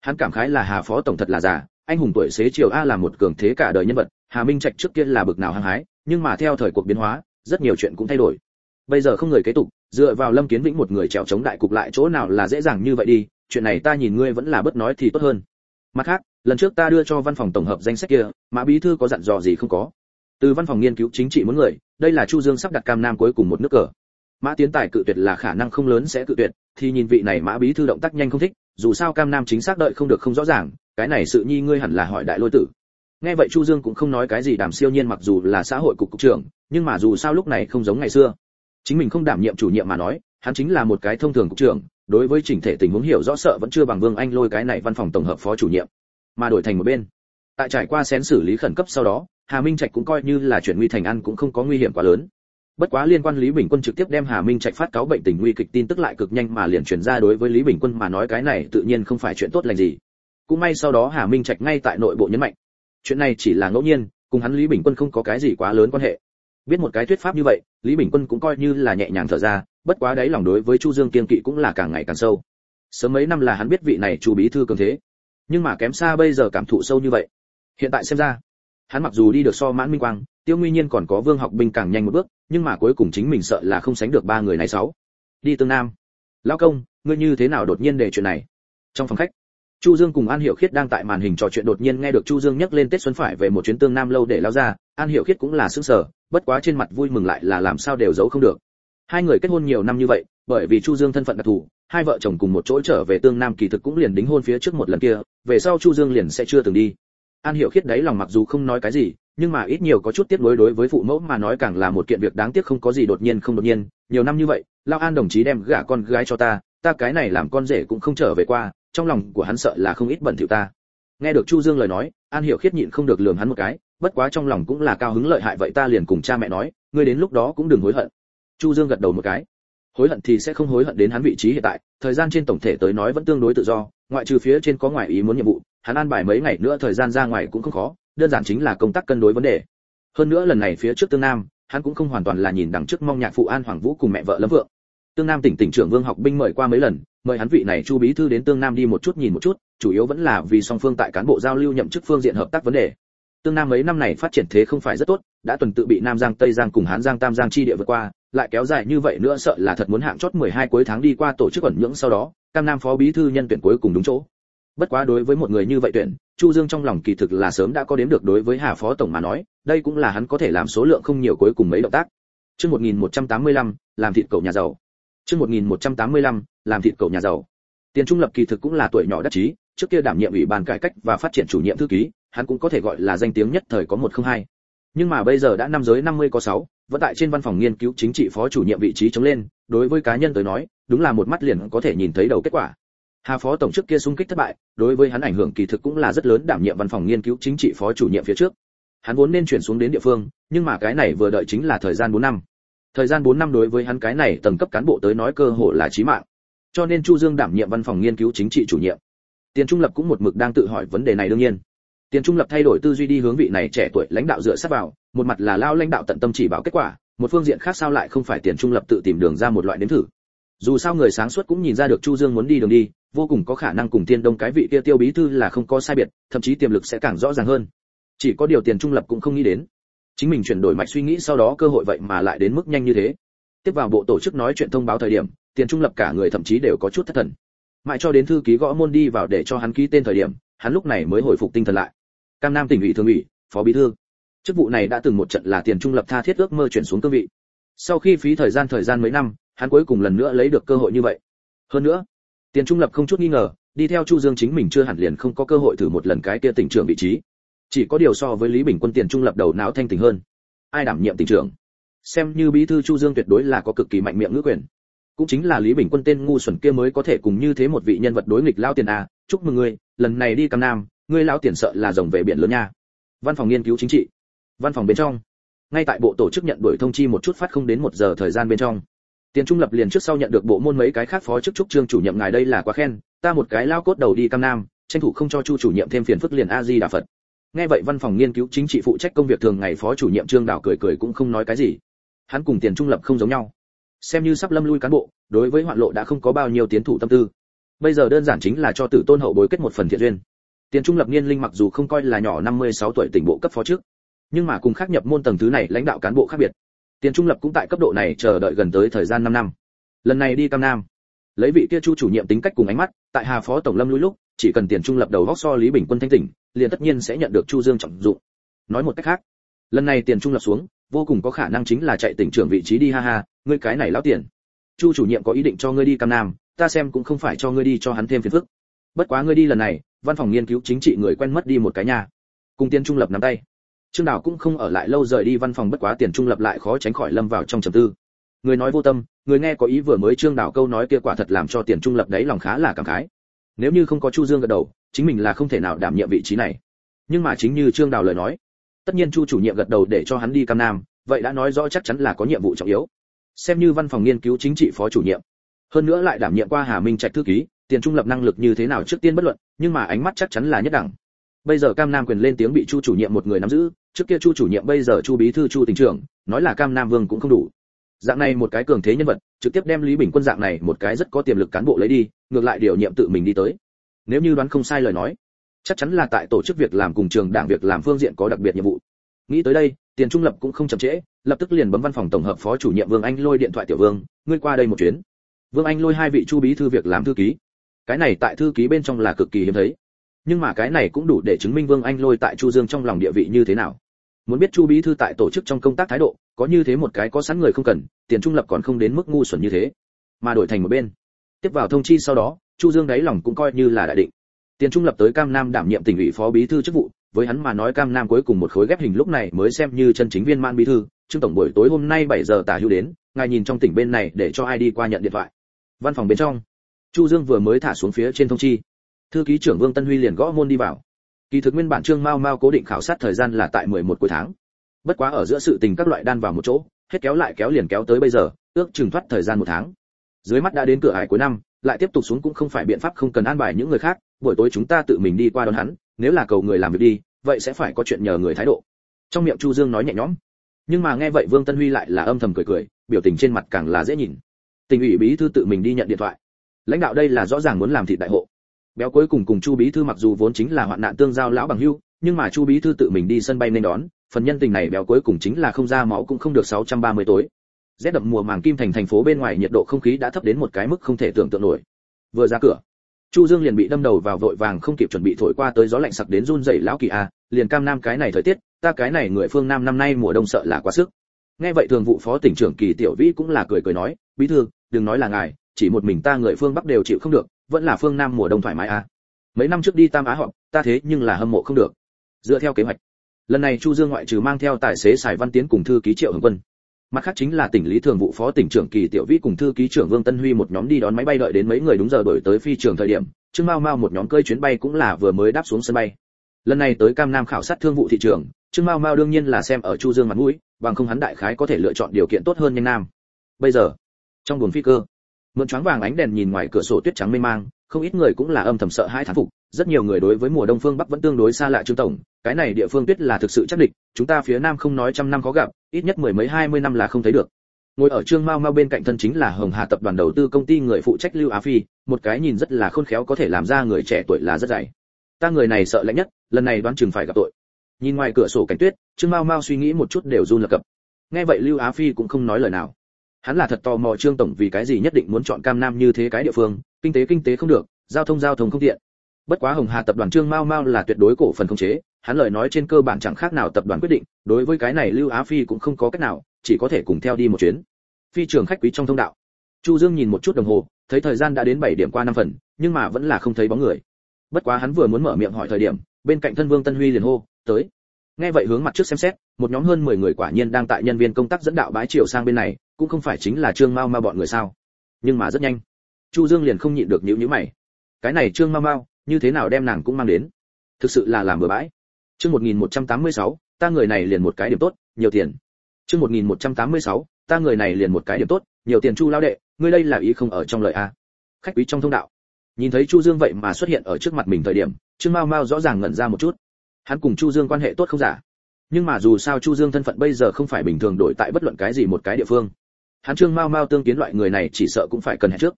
Hắn cảm khái là hà phó tổng thật là già, anh hùng tuổi xế chiều a là một cường thế cả đời nhân vật, hà minh trạch trước kia là bực nào hăng hái, nhưng mà theo thời cuộc biến hóa, rất nhiều chuyện cũng thay đổi. Bây giờ không người kế tục, dựa vào lâm kiến vĩnh một người trèo chống đại cục lại chỗ nào là dễ dàng như vậy đi, chuyện này ta nhìn ngươi vẫn là bất nói thì tốt hơn. Mặt khác lần trước ta đưa cho văn phòng tổng hợp danh sách kia, mã bí thư có dặn dò gì không có? Từ văn phòng nghiên cứu chính trị muốn người, đây là chu dương sắp đặt cam nam cuối cùng một nước cờ. Mã tiến tài cự tuyệt là khả năng không lớn sẽ cự tuyệt, thì nhìn vị này mã bí thư động tác nhanh không thích, dù sao cam nam chính xác đợi không được không rõ ràng, cái này sự nhi ngươi hẳn là hỏi đại lôi tử. Nghe vậy chu dương cũng không nói cái gì đàm siêu nhiên mặc dù là xã hội cục cục trưởng, nhưng mà dù sao lúc này không giống ngày xưa. Chính mình không đảm nhiệm chủ nhiệm mà nói, hắn chính là một cái thông thường cục trưởng, đối với chỉnh thể tình huống hiểu rõ sợ vẫn chưa bằng vương anh lôi cái này văn phòng tổng hợp phó chủ nhiệm mà đổi thành một bên. Tại trải qua xén xử lý khẩn cấp sau đó, Hà Minh Trạch cũng coi như là chuyển nguy thành ăn cũng không có nguy hiểm quá lớn. Bất quá liên quan Lý Bình Quân trực tiếp đem Hà Minh Trạch phát cáo bệnh tình nguy kịch tin tức lại cực nhanh mà liền truyền ra đối với Lý Bình Quân mà nói cái này tự nhiên không phải chuyện tốt lành gì. cũng may sau đó hà minh trạch ngay tại nội bộ nhấn mạnh. Chuyện này chỉ là ngẫu nhiên, cùng hắn lý bình quân không có cái gì quá lớn quan hệ. Biết một cái thuyết pháp như vậy, lý bình quân cũng coi như là nhẹ nhàng thở ra, bất quá đấy lòng đối với chu dương kiên kỵ cũng là càng ngày càng sâu. Sớm mấy năm là hắn biết vị này chu bí thư cường thế nhưng mà kém xa bây giờ cảm thụ sâu như vậy. Hiện tại xem ra, hắn mặc dù đi được so mãn minh quang, tiêu nguyên nhiên còn có vương học binh càng nhanh một bước, nhưng mà cuối cùng chính mình sợ là không sánh được ba người này sáu. Đi tương nam. Lão công, ngươi như thế nào đột nhiên để chuyện này? Trong phòng khách, chu dương cùng an hiểu khiết đang tại màn hình trò chuyện đột nhiên nghe được chu dương nhắc lên tết xuân phải về một chuyến tương nam lâu để lao ra, an hiểu khiết cũng là sững sờ, bất quá trên mặt vui mừng lại là làm sao đều giấu không được. Hai người kết hôn nhiều năm như vậy, bởi vì chu dương thân phận đặc thù, hai vợ chồng cùng một chỗ trở về tương nam kỳ thực cũng liền đính hôn phía trước một lần kia về sau chu dương liền sẽ chưa từng đi. An hiểu khiết đấy lòng mặc dù không nói cái gì, nhưng mà ít nhiều có chút tiếc nuối đối với phụ mẫu mà nói càng là một kiện việc đáng tiếc không có gì đột nhiên không đột nhiên. Nhiều năm như vậy, lao an đồng chí đem gả con gái cho ta ta cái này làm con rể cũng không trở về qua, trong lòng của hắn sợ là không ít bẩn thỉu ta. Nghe được chu dương lời nói, an hiểu khiết nhịn không được lườm hắn một cái, bất quá trong lòng cũng là cao hứng lợi hại vậy ta liền cùng cha mẹ nói, ngươi đến lúc đó cũng đừng hối hận. Chu dương gật đầu một cái. Hối hận thì sẽ không hối hận đến hắn vị trí hiện tại, thời gian trên tổng thể tới nói vẫn tương đối tự do ngoại trừ phía trên có ngoại ý muốn nhiệm vụ, hắn an bài mấy ngày nữa thời gian ra ngoài cũng không khó, đơn giản chính là công tác cân đối vấn đề. Hơn nữa lần này phía trước tương nam, hắn cũng không hoàn toàn là nhìn đằng trước mong nhạc phụ an hoàng vũ cùng mẹ vợ lâm vượng. Tương nam tỉnh tỉnh trưởng vương học binh mời qua mấy lần, mời hắn vị này chu bí thư đến tương nam đi một chút nhìn một chút, chủ yếu vẫn là vì song phương tại cán bộ giao lưu nhậm chức phương diện hợp tác vấn đề. Tương nam mấy năm này phát triển thế không phải rất tốt, đã tuần tự bị nam giang, tây giang cùng hán giang, tam giang chi địa vượt qua, lại kéo dài như vậy nữa sợ là thật muốn hạng chót 12 cuối tháng đi qua tổ chức ẩn nhưỡng sau đó cam nam phó bí thư nhân tuyển cuối cùng đúng chỗ. Bất quá đối với một người như vậy tuyển chu dương trong lòng kỳ thực là sớm đã có đếm được đối với hà phó tổng mà nói đây cũng là hắn có thể làm số lượng không nhiều cuối cùng mấy động tác. Chương 1185 làm thịt cậu nhà giàu. Chương 1185 làm thịt cậu nhà giàu. Tiền trung lập kỳ thực cũng là tuổi nhỏ đắc chí trước kia đảm nhiệm ủy ban cải cách và phát triển chủ nhiệm thư ký hắn cũng có thể gọi là danh tiếng nhất thời có một không hai. Nhưng mà bây giờ đã năm giới 50 có 6, vẫn tại trên văn phòng nghiên cứu chính trị phó chủ nhiệm vị trí chống lên, đối với cá nhân tới nói, đúng là một mắt liền có thể nhìn thấy đầu kết quả. Hà phó tổng trước kia xung kích thất bại, đối với hắn ảnh hưởng kỳ thực cũng là rất lớn đảm nhiệm văn phòng nghiên cứu chính trị phó chủ nhiệm phía trước. Hắn vốn nên chuyển xuống đến địa phương, nhưng mà cái này vừa đợi chính là thời gian 4 năm. Thời gian 4 năm đối với hắn cái này tầng cấp cán bộ tới nói cơ hội là chí mạng. Cho nên chu dương đảm nhiệm văn phòng nghiên cứu chính trị chủ nhiệm. Tiền trung lập cũng một mực đang tự hỏi vấn đề này đương nhiên. Tiền trung lập thay đổi tư duy đi hướng vị này trẻ tuổi lãnh đạo dựa sát vào một mặt là lao lãnh đạo tận tâm chỉ bảo kết quả, một phương diện khác sao lại không phải tiền trung lập tự tìm đường ra một loại nếm thử. Dù sao người sáng suốt cũng nhìn ra được chu dương muốn đi đường đi, vô cùng có khả năng cùng tiên đông cái vị kia tiêu bí thư là không có sai biệt, thậm chí tiềm lực sẽ càng rõ ràng hơn. Chỉ có điều tiền trung lập cũng không nghĩ đến. Chính mình chuyển đổi mạch suy nghĩ sau đó cơ hội vậy mà lại đến mức nhanh như thế. Tiếp vào bộ tổ chức nói chuyện thông báo thời điểm, tiền trung lập cả người thậm chí đều có chút thất thần. Mãi cho đến thư ký gõ môn đi vào để cho hắn ký tên thời điểm, hắn lúc này mới hồi phục tinh thần lại. Cam nam tỉnh ủy thường ủy, phó bí thư chức vụ này đã từng một trận là tiền trung lập tha thiết ước mơ chuyển xuống cương vị. Sau khi phí thời gian thời gian mấy năm, hắn cuối cùng lần nữa lấy được cơ hội như vậy. Hơn nữa, tiền trung lập không chút nghi ngờ, đi theo chu dương chính mình chưa hẳn liền không có cơ hội thử một lần cái kia tỉnh trưởng vị trí. Chỉ có điều so với lý bình quân tiền trung lập đầu não thanh tỉnh hơn. Ai đảm nhiệm tỉnh trưởng? Xem như bí thư chu dương tuyệt đối là có cực kỳ mạnh miệng ngữ quyền. Cũng chính là lý bình quân tên ngu xuẩn kia mới có thể cùng như thế một vị nhân vật đối nghịch lao tiền a. Chúc mừng ngươi, lần này đi cam nam, ngươi lao tiền sợ là rồng về biển lớn nha. Văn phòng nghiên cứu chính trị văn phòng bên trong. Ngay tại bộ tổ chức nhận đổi thông chi một chút phát không đến một giờ thời gian bên trong. Tiền trung lập liền trước sau nhận được bộ môn mấy cái khác phó chức trúc trương chủ nhiệm ngài đây là quá khen, ta một cái lao cốt đầu đi cam nam, tranh thủ không cho chu chủ nhiệm thêm phiền phức liền a di đà phật. Nghe vậy văn phòng nghiên cứu chính trị phụ trách công việc thường ngày phó chủ nhiệm trương đào cười cười cũng không nói cái gì. Hắn cùng tiền trung lập không giống nhau. Xem như sắp lâm lui cán bộ, đối với hoạn lộ đã không có bao nhiêu tiến thủ tâm tư. Bây giờ đơn giản chính là cho tử tôn hậu bối kết một phần thiện duyên. Tiền trung lập niên linh mặc dù không coi là nhỏ 56 tuổi tỉnh bộ cấp phó trước nhưng mà cùng khác nhập môn tầng thứ này lãnh đạo cán bộ khác biệt. Tiền trung lập cũng tại cấp độ này chờ đợi gần tới thời gian 5 năm. Lần này đi cam nam. Lấy vị kia chu chủ nhiệm tính cách cùng ánh mắt, tại hà phó tổng lâm lui lúc, chỉ cần tiền trung lập đầu góc so lý bình quân thanh tỉnh, liền tất nhiên sẽ nhận được chu dương trọng dụng. Nói một cách khác, lần này tiền trung lập xuống, vô cùng có khả năng chính là chạy tỉnh trưởng vị trí đi ha ha, ngươi cái này lão tiền. Chu chủ nhiệm có ý định cho ngươi đi cam nam, ta xem cũng không phải cho ngươi đi cho hắn thêm phiền phức. Bất quá ngươi đi lần này, văn phòng nghiên cứu chính trị người quen mất đi một cái nhà. Cùng tiền trung lập nắm tay trương đào cũng không ở lại lâu rời đi văn phòng bất quá tiền trung lập lại khó tránh khỏi lâm vào trong trầm tư. Người nói vô tâm, người nghe có ý vừa mới trương đào câu nói kia quả thật làm cho tiền trung lập đấy lòng khá là cảm khái. Nếu như không có chu dương gật đầu, chính mình là không thể nào đảm nhiệm vị trí này. Nhưng mà chính như trương đào lời nói, tất nhiên chu chủ nhiệm gật đầu để cho hắn đi cam nam, vậy đã nói rõ chắc chắn là có nhiệm vụ trọng yếu. Xem như văn phòng nghiên cứu chính trị phó chủ nhiệm, hơn nữa lại đảm nhiệm qua hà minh trạch thư ký, tiền trung lập năng lực như thế nào trước tiên bất luận, nhưng mà ánh mắt chắc chắn là nhất đẳng. Bây giờ cam nam quyền lên tiếng bị chu chủ nhiệm một người nắm giữ trước kia chu chủ nhiệm bây giờ chu bí thư chu tỉnh trưởng, nói là cam nam vương cũng không đủ. Dạng này một cái cường thế nhân vật, trực tiếp đem lý bình quân dạng này một cái rất có tiềm lực cán bộ lấy đi, ngược lại điều nhiệm tự mình đi tới. Nếu như đoán không sai lời nói, chắc chắn là tại tổ chức việc làm cùng trường đảng việc làm phương diện có đặc biệt nhiệm vụ. Nghĩ tới đây, tiền trung lập cũng không chậm trễ, lập tức liền bấm văn phòng tổng hợp phó chủ nhiệm vương anh lôi điện thoại tiểu vương, ngươi qua đây một chuyến. Vương anh lôi hai vị chu bí thư việc làm thư ký. Cái này tại thư ký bên trong là cực kỳ hiếm thấy nhưng mà cái này cũng đủ để chứng minh vương anh lôi tại chu dương trong lòng địa vị như thế nào. Muốn biết chu bí thư tại tổ chức trong công tác thái độ, có như thế một cái có sẵn người không cần, tiền trung lập còn không đến mức ngu xuẩn như thế. Mà đổi thành một bên. Tiếp vào thông chi sau đó, chu dương đáy lòng cũng coi như là đại định. Tiền trung lập tới cam nam đảm nhiệm tỉnh ủy phó bí thư chức vụ, với hắn mà nói cam nam cuối cùng một khối ghép hình lúc này mới xem như chân chính viên man bí thư. Trương tổng buổi tối hôm nay 7 giờ tả hữu đến, ngài nhìn trong tỉnh bên này để cho ai đi qua nhận điện thoại. Văn phòng bên trong. Chu dương vừa mới thả xuống phía trên thông chi thư ký trưởng vương tân huy liền gõ môn đi vào. Kỳ thực nguyên bản trương mao mao cố định khảo sát thời gian là tại 11 cuối tháng. Bất quá ở giữa sự tình các loại đan vào một chỗ, hết kéo lại kéo liền kéo tới bây giờ, ước chừng thoát thời gian một tháng. Dưới mắt đã đến cửa hải cuối năm, lại tiếp tục xuống cũng không phải biện pháp không cần an bài những người khác, buổi tối chúng ta tự mình đi qua đón hắn, nếu là cầu người làm việc đi, vậy sẽ phải có chuyện nhờ người thái độ. Trong miệng chu dương nói nhẹ nhõm. Nhưng mà nghe vậy vương tân huy lại là âm thầm cười cười, biểu tình trên mặt càng là dễ nhìn. Tỉnh ủy bí thư tự mình đi nhận điện thoại. Lãnh đạo đây là rõ ràng muốn làm thịt đại hộ béo cuối cùng cùng chu bí thư mặc dù vốn chính là hoạn nạn tương giao lão bằng hưu, nhưng mà chu bí thư tự mình đi sân bay nên đón, phần nhân tình này béo cuối cùng chính là không ra máu cũng không được 630 tối. Rét đậm mùa màng kim thành thành phố bên ngoài nhiệt độ không khí đã thấp đến một cái mức không thể tưởng tượng nổi. Vừa ra cửa, chu dương liền bị đâm đầu vào vội vàng không kịp chuẩn bị thổi qua tới gió lạnh sặc đến run rẩy lão kỳ a, liền cam nam cái này thời tiết, ta cái này người phương nam năm nay mùa đông sợ là quá sức. Nghe vậy thường vụ phó tỉnh trưởng kỳ tiểu vĩ cũng là cười cười nói, bí thư, đừng nói là ngài, chỉ một mình ta người phương bắc đều chịu không được vẫn là phương nam mùa đông thoải mái à? mấy năm trước đi tam á họp, ta thế nhưng là hâm mộ không được. Dựa theo kế hoạch, lần này chu dương ngoại trừ mang theo tài xế sài văn tiến cùng thư ký triệu hồng quân, mặt khác chính là tỉnh lý thường vụ phó tỉnh trưởng kỳ tiểu vĩ cùng thư ký trưởng vương tân huy một nhóm đi đón máy bay đợi đến mấy người đúng giờ đổi tới phi trường thời điểm, trương mao mao một nhóm cơi chuyến bay cũng là vừa mới đáp xuống sân bay. Lần này tới cam nam khảo sát thương vụ thị trường, trương mao mao đương nhiên là xem ở chu dương mặt mũi, bằng không hắn đại khái có thể lựa chọn điều kiện tốt hơn nhanh nam. Bây giờ, trong buồng phi cơ mượn choáng vàng ánh đèn nhìn ngoài cửa sổ tuyết trắng mê mang, không ít người cũng là âm thầm sợ hai thán phục. Rất nhiều người đối với mùa đông phương bắc vẫn tương đối xa lạ trương tổng, cái này địa phương tuyết là thực sự chắc địch, chúng ta phía nam không nói trăm năm có gặp, ít nhất mười mấy hai mươi năm là không thấy được. Ngồi ở trương mao mao bên cạnh thân chính là hồng hà tập đoàn đầu tư công ty người phụ trách lưu á phi, một cái nhìn rất là khôn khéo có thể làm ra người trẻ tuổi là rất dày. Ta người này sợ lạnh nhất, lần này đoán chừng phải gặp tội. Nhìn ngoài cửa sổ cảnh tuyết, trương mao mao suy nghĩ một chút đều run lập cập. Nghe vậy lưu á phi cũng không nói lời nào hắn là thật tò mò trương tổng vì cái gì nhất định muốn chọn cam nam như thế cái địa phương, kinh tế kinh tế không được, giao thông giao thông không tiện. Bất quá hồng hà tập đoàn trương mao mao là tuyệt đối cổ phần không chế, hắn lời nói trên cơ bản chẳng khác nào tập đoàn quyết định, đối với cái này lưu á phi cũng không có cách nào, chỉ có thể cùng theo đi một chuyến. Phi trường khách quý trong thông đạo. Chu dương nhìn một chút đồng hồ, thấy thời gian đã đến 7 điểm qua năm phần, nhưng mà vẫn là không thấy bóng người. Bất quá hắn vừa muốn mở miệng hỏi thời điểm, bên cạnh thân vương tân huy liền hô, tới. Nghe vậy hướng mặt trước xem xét, một nhóm hơn 10 người quả nhiên đang tại nhân viên công tác dẫn đạo bãi chiều sang bên này cũng không phải chính là trương mao mao bọn người sao? Nhưng mà rất nhanh chu dương liền không nhịn được nhíu nhíu mày. Cái này trương mao mao như thế nào đem nàng cũng mang đến? Thực sự là làm bừa bãi. Chương 1186, ta người này liền một cái điểm tốt nhiều tiền. Chương 1186, ta người này liền một cái điểm tốt nhiều tiền chu lao đệ ngươi đây là ý không ở trong lời a? Khách quý trong thông đạo. Nhìn thấy chu dương vậy mà xuất hiện ở trước mặt mình thời điểm trương mao mao rõ ràng ngẩn ra một chút. Hắn cùng chu dương quan hệ tốt không giả. Nhưng mà dù sao chu dương thân phận bây giờ không phải bình thường đổi tại bất luận cái gì một cái địa phương hắn trương mao mao tương kiến loại người này chỉ sợ cũng phải cần hẹn trước.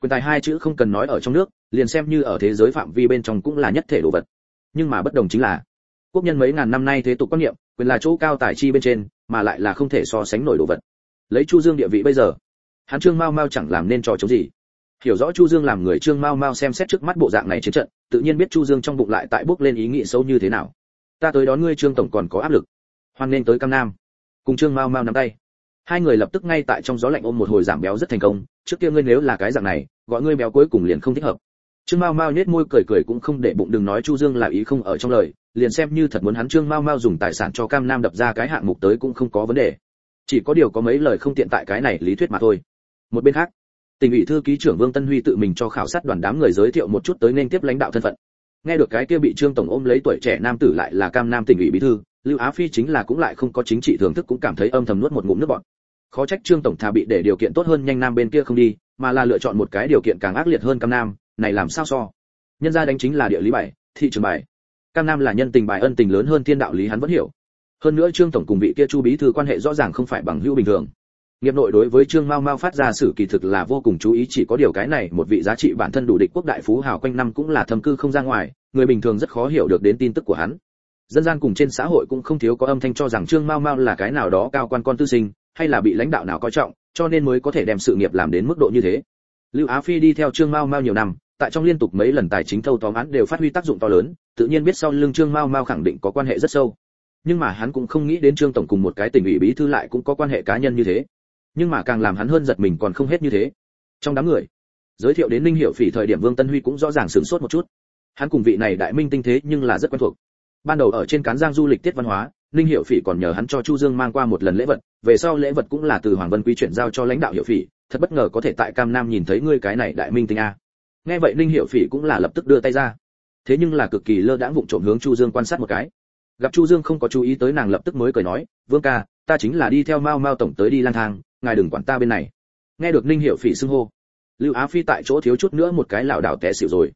Quyền tài hai chữ không cần nói ở trong nước, liền xem như ở thế giới phạm vi bên trong cũng là nhất thể đồ vật. Nhưng mà bất đồng chính là, quốc nhân mấy ngàn năm nay thế tục quan niệm, quyền là chỗ cao tài chi bên trên, mà lại là không thể so sánh nổi đồ vật. Lấy chu dương địa vị bây giờ, hắn trương mao mao chẳng làm nên trò chống gì. Hiểu rõ chu dương làm người trương mao mao xem xét trước mắt bộ dạng này chiến trận, tự nhiên biết chu dương trong bụng lại tại bước lên ý nghĩ xấu như thế nào. Ta tới đón ngươi trương tổng còn có áp lực. Hoan nên tới cam nam. Cùng trương mao mao nắm tay hai người lập tức ngay tại trong gió lạnh ôm một hồi giảm béo rất thành công, trước kia ngươi nếu là cái dạng này, gọi ngươi béo cuối cùng liền không thích hợp. Trương mao mao nhếch môi cười cười cũng không để bụng đừng nói chu dương là ý không ở trong lời, liền xem như thật muốn hắn trương mao mao dùng tài sản cho cam nam đập ra cái hạng mục tới cũng không có vấn đề. Chỉ có điều có mấy lời không tiện tại cái này lý thuyết mà thôi. Một bên khác tỉnh ủy thư ký trưởng vương tân huy tự mình cho khảo sát đoàn đám người giới thiệu một chút tới nên tiếp lãnh đạo thân phận. Nghe được cái kia bị trương tổng ôm lấy tuổi trẻ nam tử lại là cam nam tỉnh ủy bí thư, lưu á phi chính là cũng lại không có chính trị thưởng thức cũng cảm thấy âm thầm nuốt một ngụm nước bọt khó trách trương tổng thà bị để điều kiện tốt hơn nhanh nam bên kia không đi, mà là lựa chọn một cái điều kiện càng ác liệt hơn cam nam, này làm sao so? Nhân gia đánh chính là địa lý bài, thị trường bài. Cam nam là nhân tình bài ân tình lớn hơn thiên đạo lý hắn vẫn hiểu. Hơn nữa trương tổng cùng vị kia chu bí thư quan hệ rõ ràng không phải bằng hữu bình thường. Nghiệp nội đối với trương mao mao phát ra sử kỳ thực là vô cùng chú ý, chỉ có điều cái này một vị giá trị bản thân đủ địch quốc đại phú hào quanh năm cũng là thâm cư không ra ngoài, người bình thường rất khó hiểu được đến tin tức của hắn. Dân gian cùng trên xã hội cũng không thiếu có âm thanh cho rằng trương mao mao là cái nào đó cao quan con tư sinh hay là bị lãnh đạo nào coi trọng, cho nên mới có thể đem sự nghiệp làm đến mức độ như thế. Lưu á phi đi theo trương mao mao nhiều năm, tại trong liên tục mấy lần tài chính thâu tóm án đều phát huy tác dụng to lớn, tự nhiên biết sau lưng trương mao mao khẳng định có quan hệ rất sâu. Nhưng mà hắn cũng không nghĩ đến trương tổng cùng một cái tỉnh ủy bí thư lại cũng có quan hệ cá nhân như thế. Nhưng mà càng làm hắn hơn giật mình còn không hết như thế. Trong đám người, giới thiệu đến ninh Hiểu phỉ thời điểm vương tân huy cũng rõ ràng sửng sốt một chút. Hắn cùng vị này đại minh tinh thế nhưng là rất quen thuộc. Ban đầu ở trên cán giang du lịch tiết văn hóa ninh hiệu phỉ còn nhờ hắn cho chu dương mang qua một lần lễ vật, về sau lễ vật cũng là từ hoàng vân quý chuyển giao cho lãnh đạo hiệu phỉ, thật bất ngờ có thể tại cam nam nhìn thấy ngươi cái này đại minh tinh a. Nghe vậy ninh hiệu phỉ cũng là lập tức đưa tay ra. Thế nhưng là cực kỳ lơ đãng vụng trộm hướng chu dương quan sát một cái. Gặp chu dương không có chú ý tới nàng lập tức mới cười nói, vương ca, ta chính là đi theo mao mao tổng tới đi lang thang, ngài đừng quản ta bên này. Nghe được ninh hiệu phỉ xưng hô, lưu á phi tại chỗ thiếu chút nữa một cái lảo đảo té xỉu rồi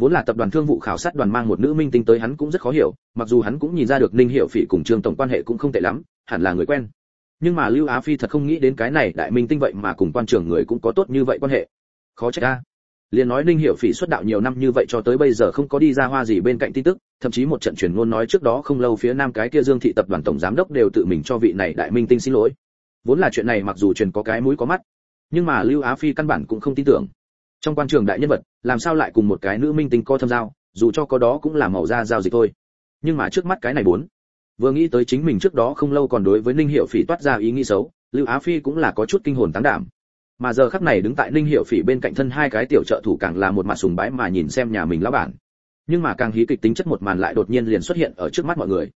vốn là tập đoàn thương vụ khảo sát đoàn mang một nữ minh tinh tới hắn cũng rất khó hiểu, mặc dù hắn cũng nhìn ra được ninh hiệu phỉ cùng trương tổng quan hệ cũng không tệ lắm, hẳn là người quen. Nhưng mà lưu á phi thật không nghĩ đến cái này đại minh tinh vậy mà cùng quan trưởng người cũng có tốt như vậy quan hệ. Khó trách a. Liền nói ninh hiệu phỉ xuất đạo nhiều năm như vậy cho tới bây giờ không có đi ra hoa gì bên cạnh tin tức, thậm chí một trận truyền ngôn nói trước đó không lâu phía nam cái kia dương thị tập đoàn tổng giám đốc đều tự mình cho vị này đại minh tinh xin lỗi. Vốn là chuyện này mặc dù truyền có cái mũi có mắt, nhưng mà lưu á phi căn bản cũng không tin tưởng trong quan trường đại nhân vật, làm sao lại cùng một cái nữ minh tinh co thâm giao, dù cho có đó cũng là màu da giao dịch thôi. Nhưng mà trước mắt cái này bốn, vừa nghĩ tới chính mình trước đó không lâu còn đối với ninh hiệu phỉ toát ra ý nghĩ xấu, lưu á phi cũng là có chút kinh hồn tán đảm. Mà giờ khắc này đứng tại ninh hiệu phỉ bên cạnh thân hai cái tiểu trợ thủ càng là một mặt sùng bái mà nhìn xem nhà mình lão bản. Nhưng mà càng hí kịch tính chất một màn lại đột nhiên liền xuất hiện ở trước mắt mọi người.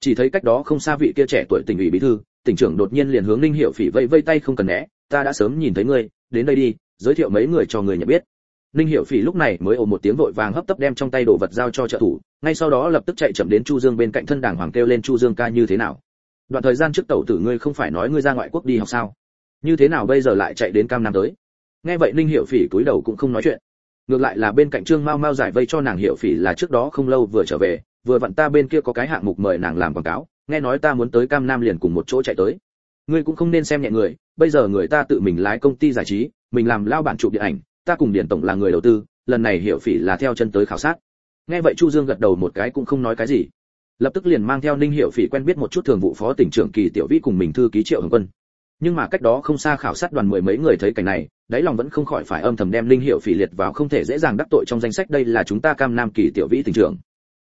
Chỉ thấy cách đó không xa vị kia trẻ tuổi tỉnh ủy bí thư, tỉnh trưởng đột nhiên liền hướng ninh hiệu phỉ vây vây tay không cần né, ta đã sớm nhìn thấy ngươi, đến đây đi giới thiệu mấy người cho người nhận biết. Ninh hiệu phỉ lúc này mới ồ một tiếng vội vàng hấp tấp đem trong tay đồ vật giao cho trợ thủ, ngay sau đó lập tức chạy chậm đến chu dương bên cạnh thân đảng hoàng kêu lên chu dương ca như thế nào? Đoạn thời gian trước tẩu tử ngươi không phải nói ngươi ra ngoại quốc đi học sao? Như thế nào bây giờ lại chạy đến cam nam tới? Nghe vậy ninh hiệu phỉ cúi đầu cũng không nói chuyện. Ngược lại là bên cạnh trương mau mau giải vây cho nàng hiệu phỉ là trước đó không lâu vừa trở về, vừa vặn ta bên kia có cái hạng mục mời nàng làm quảng cáo, nghe nói ta muốn tới cam nam liền cùng một chỗ chạy tới. Ngươi cũng không nên xem nhẹ người, bây giờ người ta tự mình lái công ty giải trí mình làm lao bản chụp điện ảnh, ta cùng điển tổng là người đầu tư, lần này hiệu phỉ là theo chân tới khảo sát. Nghe vậy chu dương gật đầu một cái cũng không nói cái gì. Lập tức liền mang theo ninh hiệu phỉ quen biết một chút thường vụ phó tỉnh trưởng kỳ tiểu vĩ cùng mình thư ký triệu hồng quân. Nhưng mà cách đó không xa khảo sát đoàn mười mấy người thấy cảnh này, đáy lòng vẫn không khỏi phải âm thầm đem linh hiệu phỉ liệt vào không thể dễ dàng đắc tội trong danh sách đây là chúng ta cam nam kỳ tiểu vĩ tỉnh trưởng.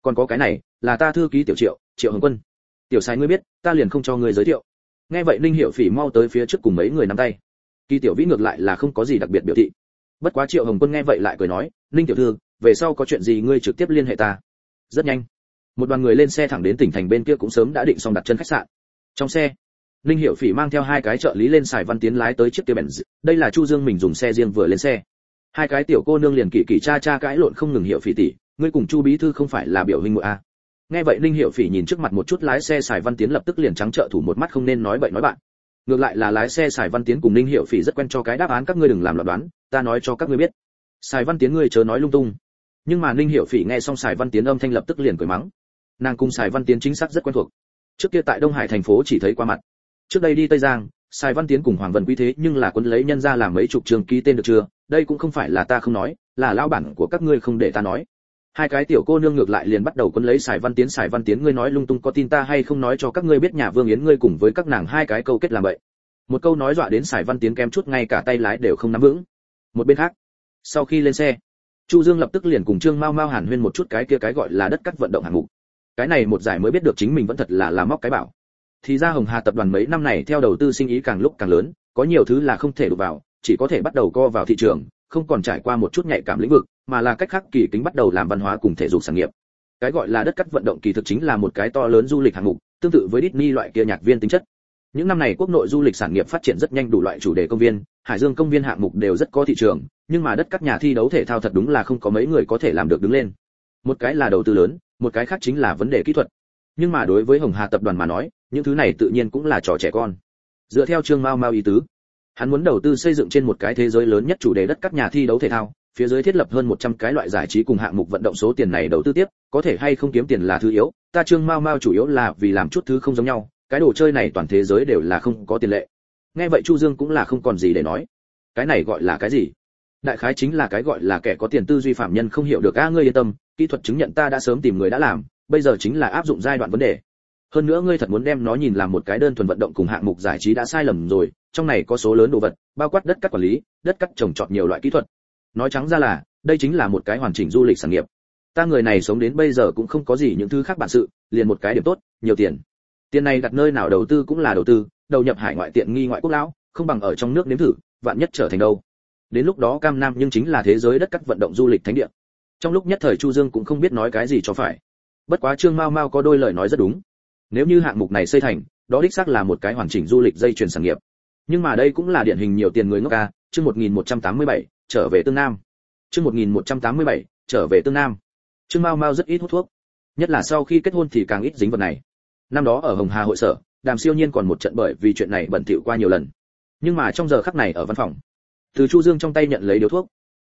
Còn có cái này, là ta thư ký tiểu triệu triệu hồng quân. Tiểu sai ngươi biết, ta liền không cho ngươi giới thiệu. Nghe vậy linh hiệu phỉ mau tới phía trước cùng mấy người nắm tay kỳ tiểu vĩ ngược lại là không có gì đặc biệt biểu thị bất quá triệu hồng quân nghe vậy lại cười nói linh tiểu thư về sau có chuyện gì ngươi trực tiếp liên hệ ta rất nhanh một đoàn người lên xe thẳng đến tỉnh thành bên kia cũng sớm đã định xong đặt chân khách sạn trong xe Ninh Hiểu Phỉ mang theo hai cái trợ lý lên xài văn tiến lái tới chiếc kia bèn đây là Chu Dương mình dùng xe riêng vừa lên xe. Hai cái tiểu cô nương liền kỳ kỳ cha cha cãi lộn không ngừng Hiểu Phỉ tỷ, ngươi cùng Chu bí thư không phải là biểu hình muội a? Nghe vậy Ninh Hiểu Phỉ nhìn trước mặt một chút lái xe xài văn tiến lập tức liền trắng trợ thủ một mắt không nên nói bậy nói bạn. Ngược lại là lái xe sài văn tiến cùng Ninh Hiểu Phỉ rất quen cho cái đáp án các ngươi đừng làm loạn đoán, ta nói cho các ngươi biết. sài văn tiến ngươi chớ nói lung tung. Nhưng mà Ninh Hiểu Phỉ nghe xong sài văn tiến âm thanh lập tức liền cười mắng. Nàng cùng sài văn tiến chính xác rất quen thuộc. Trước kia tại Đông Hải thành phố chỉ thấy qua mặt trước đây đi tây giang sài văn tiến cùng hoàng vân quý thế nhưng là quân lấy nhân ra làm mấy chục trường ký tên được chưa đây cũng không phải là ta không nói là lão bản của các ngươi không để ta nói hai cái tiểu cô nương ngược lại liền bắt đầu quấn lấy sài văn tiến. Sài văn tiến, ngươi nói lung tung có tin ta hay không nói cho các ngươi biết nhà vương yến ngươi cùng với các nàng hai cái câu kết làm vậy. Một câu nói dọa đến sài văn tiến kém chút ngay cả tay lái đều không nắm vững. Một bên khác, sau khi lên xe, chu dương lập tức liền cùng trương mao mao hàn huyên một chút cái kia cái gọi là đất cắt vận động hạng mục. Cái này một giải mới biết được chính mình vẫn thật là làm móc cái bảo. Thì ra hồng hà tập đoàn mấy năm này theo đầu tư sinh ý càng lúc càng lớn, có nhiều thứ là không thể đụng vào, chỉ có thể bắt đầu co vào thị trường, không còn trải qua một chút nhạy cảm lĩnh vực mà là cách khác kỳ kính bắt đầu làm văn hóa cùng thể dục sản nghiệp. Cái gọi là đất cắt vận động kỳ thực chính là một cái to lớn du lịch hạng mục, tương tự với Disney loại kia nhạc viên tính chất. Những năm này quốc nội du lịch sản nghiệp phát triển rất nhanh đủ loại chủ đề công viên, hải dương công viên hạng mục đều rất có thị trường, nhưng mà đất cắt nhà thi đấu thể thao thật đúng là không có mấy người có thể làm được đứng lên. Một cái là đầu tư lớn, một cái khác chính là vấn đề kỹ thuật. Nhưng mà đối với hồng hà tập đoàn mà nói, những thứ này tự nhiên cũng là trò trẻ con. Dựa theo trương mao mao ý tứ, hắn muốn đầu tư xây dựng trên một cái thế giới lớn nhất chủ đề đất các nhà thi đấu thể thao phía dưới thiết lập hơn 100 cái loại giải trí cùng hạng mục vận động số tiền này đầu tư tiếp, có thể hay không kiếm tiền là thứ yếu, ta Trương Mao Mao chủ yếu là vì làm chút thứ không giống nhau, cái đồ chơi này toàn thế giới đều là không có tiền lệ. Nghe vậy Chu Dương cũng là không còn gì để nói. Cái này gọi là cái gì? Đại khái chính là cái gọi là kẻ có tiền tư duy phạm nhân không hiểu được a ngươi yên tâm, kỹ thuật chứng nhận ta đã sớm tìm người đã làm, bây giờ chính là áp dụng giai đoạn vấn đề. Hơn nữa ngươi thật muốn đem nó nhìn làm một cái đơn thuần vận động cùng hạng mục giải trí đã sai lầm rồi, trong này có số lớn đồ vật, bao quát đất cắt quản lý, đất cắt trồng trọt nhiều loại kỹ thuật, nói trắng ra là đây chính là một cái hoàn chỉnh du lịch sản nghiệp. Ta người này sống đến bây giờ cũng không có gì những thứ khác bản sự liền một cái điểm tốt nhiều tiền. Tiền này đặt nơi nào đầu tư cũng là đầu tư đầu nhập hải ngoại tiện nghi ngoại quốc lão không bằng ở trong nước nếm thử vạn nhất trở thành đâu. Đến lúc đó cam nam nhưng chính là thế giới đất cắt vận động du lịch thánh địa. Trong lúc nhất thời chu dương cũng không biết nói cái gì cho phải. Bất quá trương mao mao có đôi lời nói rất đúng. Nếu như hạng mục này xây thành đó đích xác là một cái hoàn chỉnh du lịch dây chuyền sản nghiệp. Nhưng mà đây cũng là điển hình nhiều tiền người ngốc ca chương 1187, trở về tương nam. Chương 1187, trở về tương nam. Trương mao mao rất ít hút thuốc nhất là sau khi kết hôn thì càng ít dính vật này. Năm đó ở hồng hà hội sở đàm siêu nhiên còn một trận bởi vì chuyện này bẩn thỉu qua nhiều lần. Nhưng mà trong giờ khắc này ở văn phòng từ chu dương trong tay nhận lấy điếu thuốc.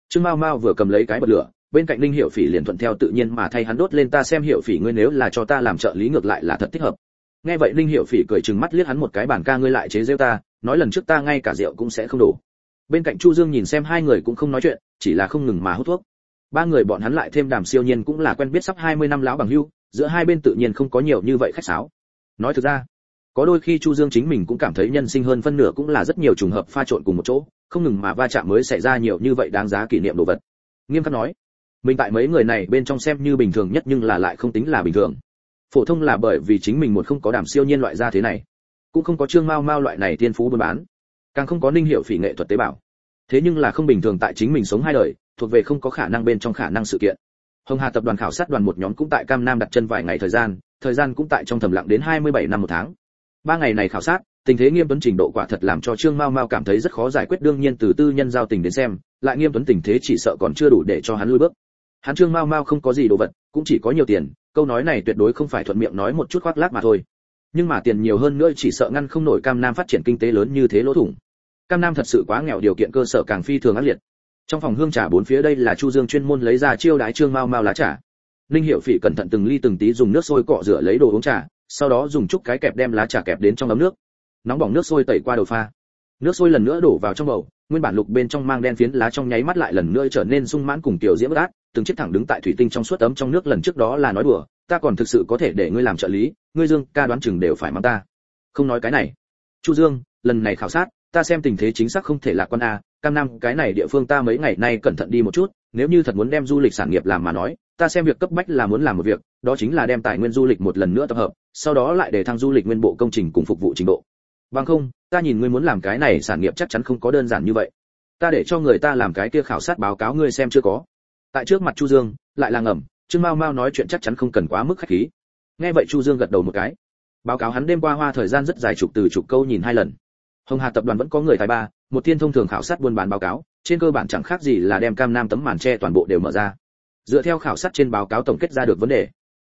Trương mao mao vừa cầm lấy cái bật lửa bên cạnh linh hiệu phỉ liền thuận theo tự nhiên mà thay hắn đốt lên ta xem hiệu phỉ ngươi nếu là cho ta làm trợ lý ngược lại là thật thích hợp. Nghe vậy linh hiệu phỉ cười chừng mắt liếc hắn một cái bản ca ngươi lại chế giễu ta nói lần trước ta ngay cả rượu cũng sẽ không đủ bên cạnh chu dương nhìn xem hai người cũng không nói chuyện, chỉ là không ngừng mà hút thuốc. Ba người bọn hắn lại thêm đàm siêu nhiên cũng là quen biết sắp 20 năm lão bằng hưu, giữa hai bên tự nhiên không có nhiều như vậy khách sáo. Nói thực ra, có đôi khi chu dương chính mình cũng cảm thấy nhân sinh hơn phân nửa cũng là rất nhiều trùng hợp pha trộn cùng một chỗ, không ngừng mà va chạm mới xảy ra nhiều như vậy đáng giá kỷ niệm đồ vật. Nghiêm khắc nói, mình tại mấy người này bên trong xem như bình thường nhất nhưng là lại không tính là bình thường. Phổ thông là bởi vì chính mình một không có đàm siêu nhiên loại ra thế này, cũng không có trương mao mao loại này tiên phú buôn bán càng không có ninh hiệu phỉ nghệ thuật tế bào. Thế nhưng là không bình thường tại chính mình sống hai đời, thuộc về không có khả năng bên trong khả năng sự kiện. Hồng hà tập đoàn khảo sát đoàn một nhóm cũng tại cam nam đặt chân vài ngày thời gian thời gian cũng tại trong thầm lặng đến 27 năm một tháng. Ba ngày này khảo sát, tình thế nghiêm tuấn trình độ quả thật làm cho trương mao mao cảm thấy rất khó giải quyết đương nhiên từ tư nhân giao tình đến xem, lại nghiêm tuấn tình thế chỉ sợ còn chưa đủ để cho hắn lui bước. Hắn trương mao mao không có gì đồ vật, cũng chỉ có nhiều tiền, câu nói này tuyệt đối không phải thuận miệng nói một chút khoác lác mà thôi. Nhưng mà tiền nhiều hơn nữa chỉ sợ ngăn không nổi cam nam phát triển kinh tế lớn như thế lỗ thủng cam nam thật sự quá nghèo, điều kiện cơ sở càng phi thường ác liệt. Trong phòng hương trà bốn phía đây là chu dương chuyên môn lấy ra chiêu đái trương mao mao lá trà. Ninh hiệu phỉ cẩn thận từng ly từng tí dùng nước sôi cọ rửa lấy đồ uống trà, sau đó dùng chút cái kẹp đem lá trà kẹp đến trong ấm nước. Nóng bỏng nước sôi tẩy qua đầu pha. Nước sôi lần nữa đổ vào trong bầu, nguyên bản lục bên trong mang đen phiến lá trong nháy mắt lại lần nữa trở nên sung mãn cùng tiểu diễm ác, từng chiếc thẳng đứng tại thủy tinh trong suốt ấm trong nước lần trước đó là nói đùa, ta còn thực sự có thể để ngươi làm trợ lý, ngươi dương, ca đoán chừng đều phải mang ta. Không nói cái này. Chu dương, lần này khảo sát ta xem tình thế chính xác không thể lạc quan a, cam nam, cái này địa phương ta mấy ngày nay cẩn thận đi một chút, nếu như thật muốn đem du lịch sản nghiệp làm mà nói, ta xem việc cấp bách là muốn làm một việc, đó chính là đem tài nguyên du lịch một lần nữa tập hợp, sau đó lại để thăng du lịch nguyên bộ công trình cùng phục vụ trình độ. Bằng không, ta nhìn ngươi muốn làm cái này sản nghiệp chắc chắn không có đơn giản như vậy. Ta để cho người ta làm cái kia khảo sát báo cáo ngươi xem chưa có. Tại trước mặt chu dương, lại là ngầm, trương mao mao nói chuyện chắc chắn không cần quá mức khách khí. Nghe vậy chu dương gật đầu một cái. Báo cáo hắn đêm qua hoa thời gian rất dài chục từ chục câu nhìn hai lần hồng hà tập đoàn vẫn có người tài ba, một thiên thông thường khảo sát buôn bán báo cáo, trên cơ bản chẳng khác gì là đem cam nam tấm màn che toàn bộ đều mở ra. Dựa theo khảo sát trên báo cáo tổng kết ra được vấn đề,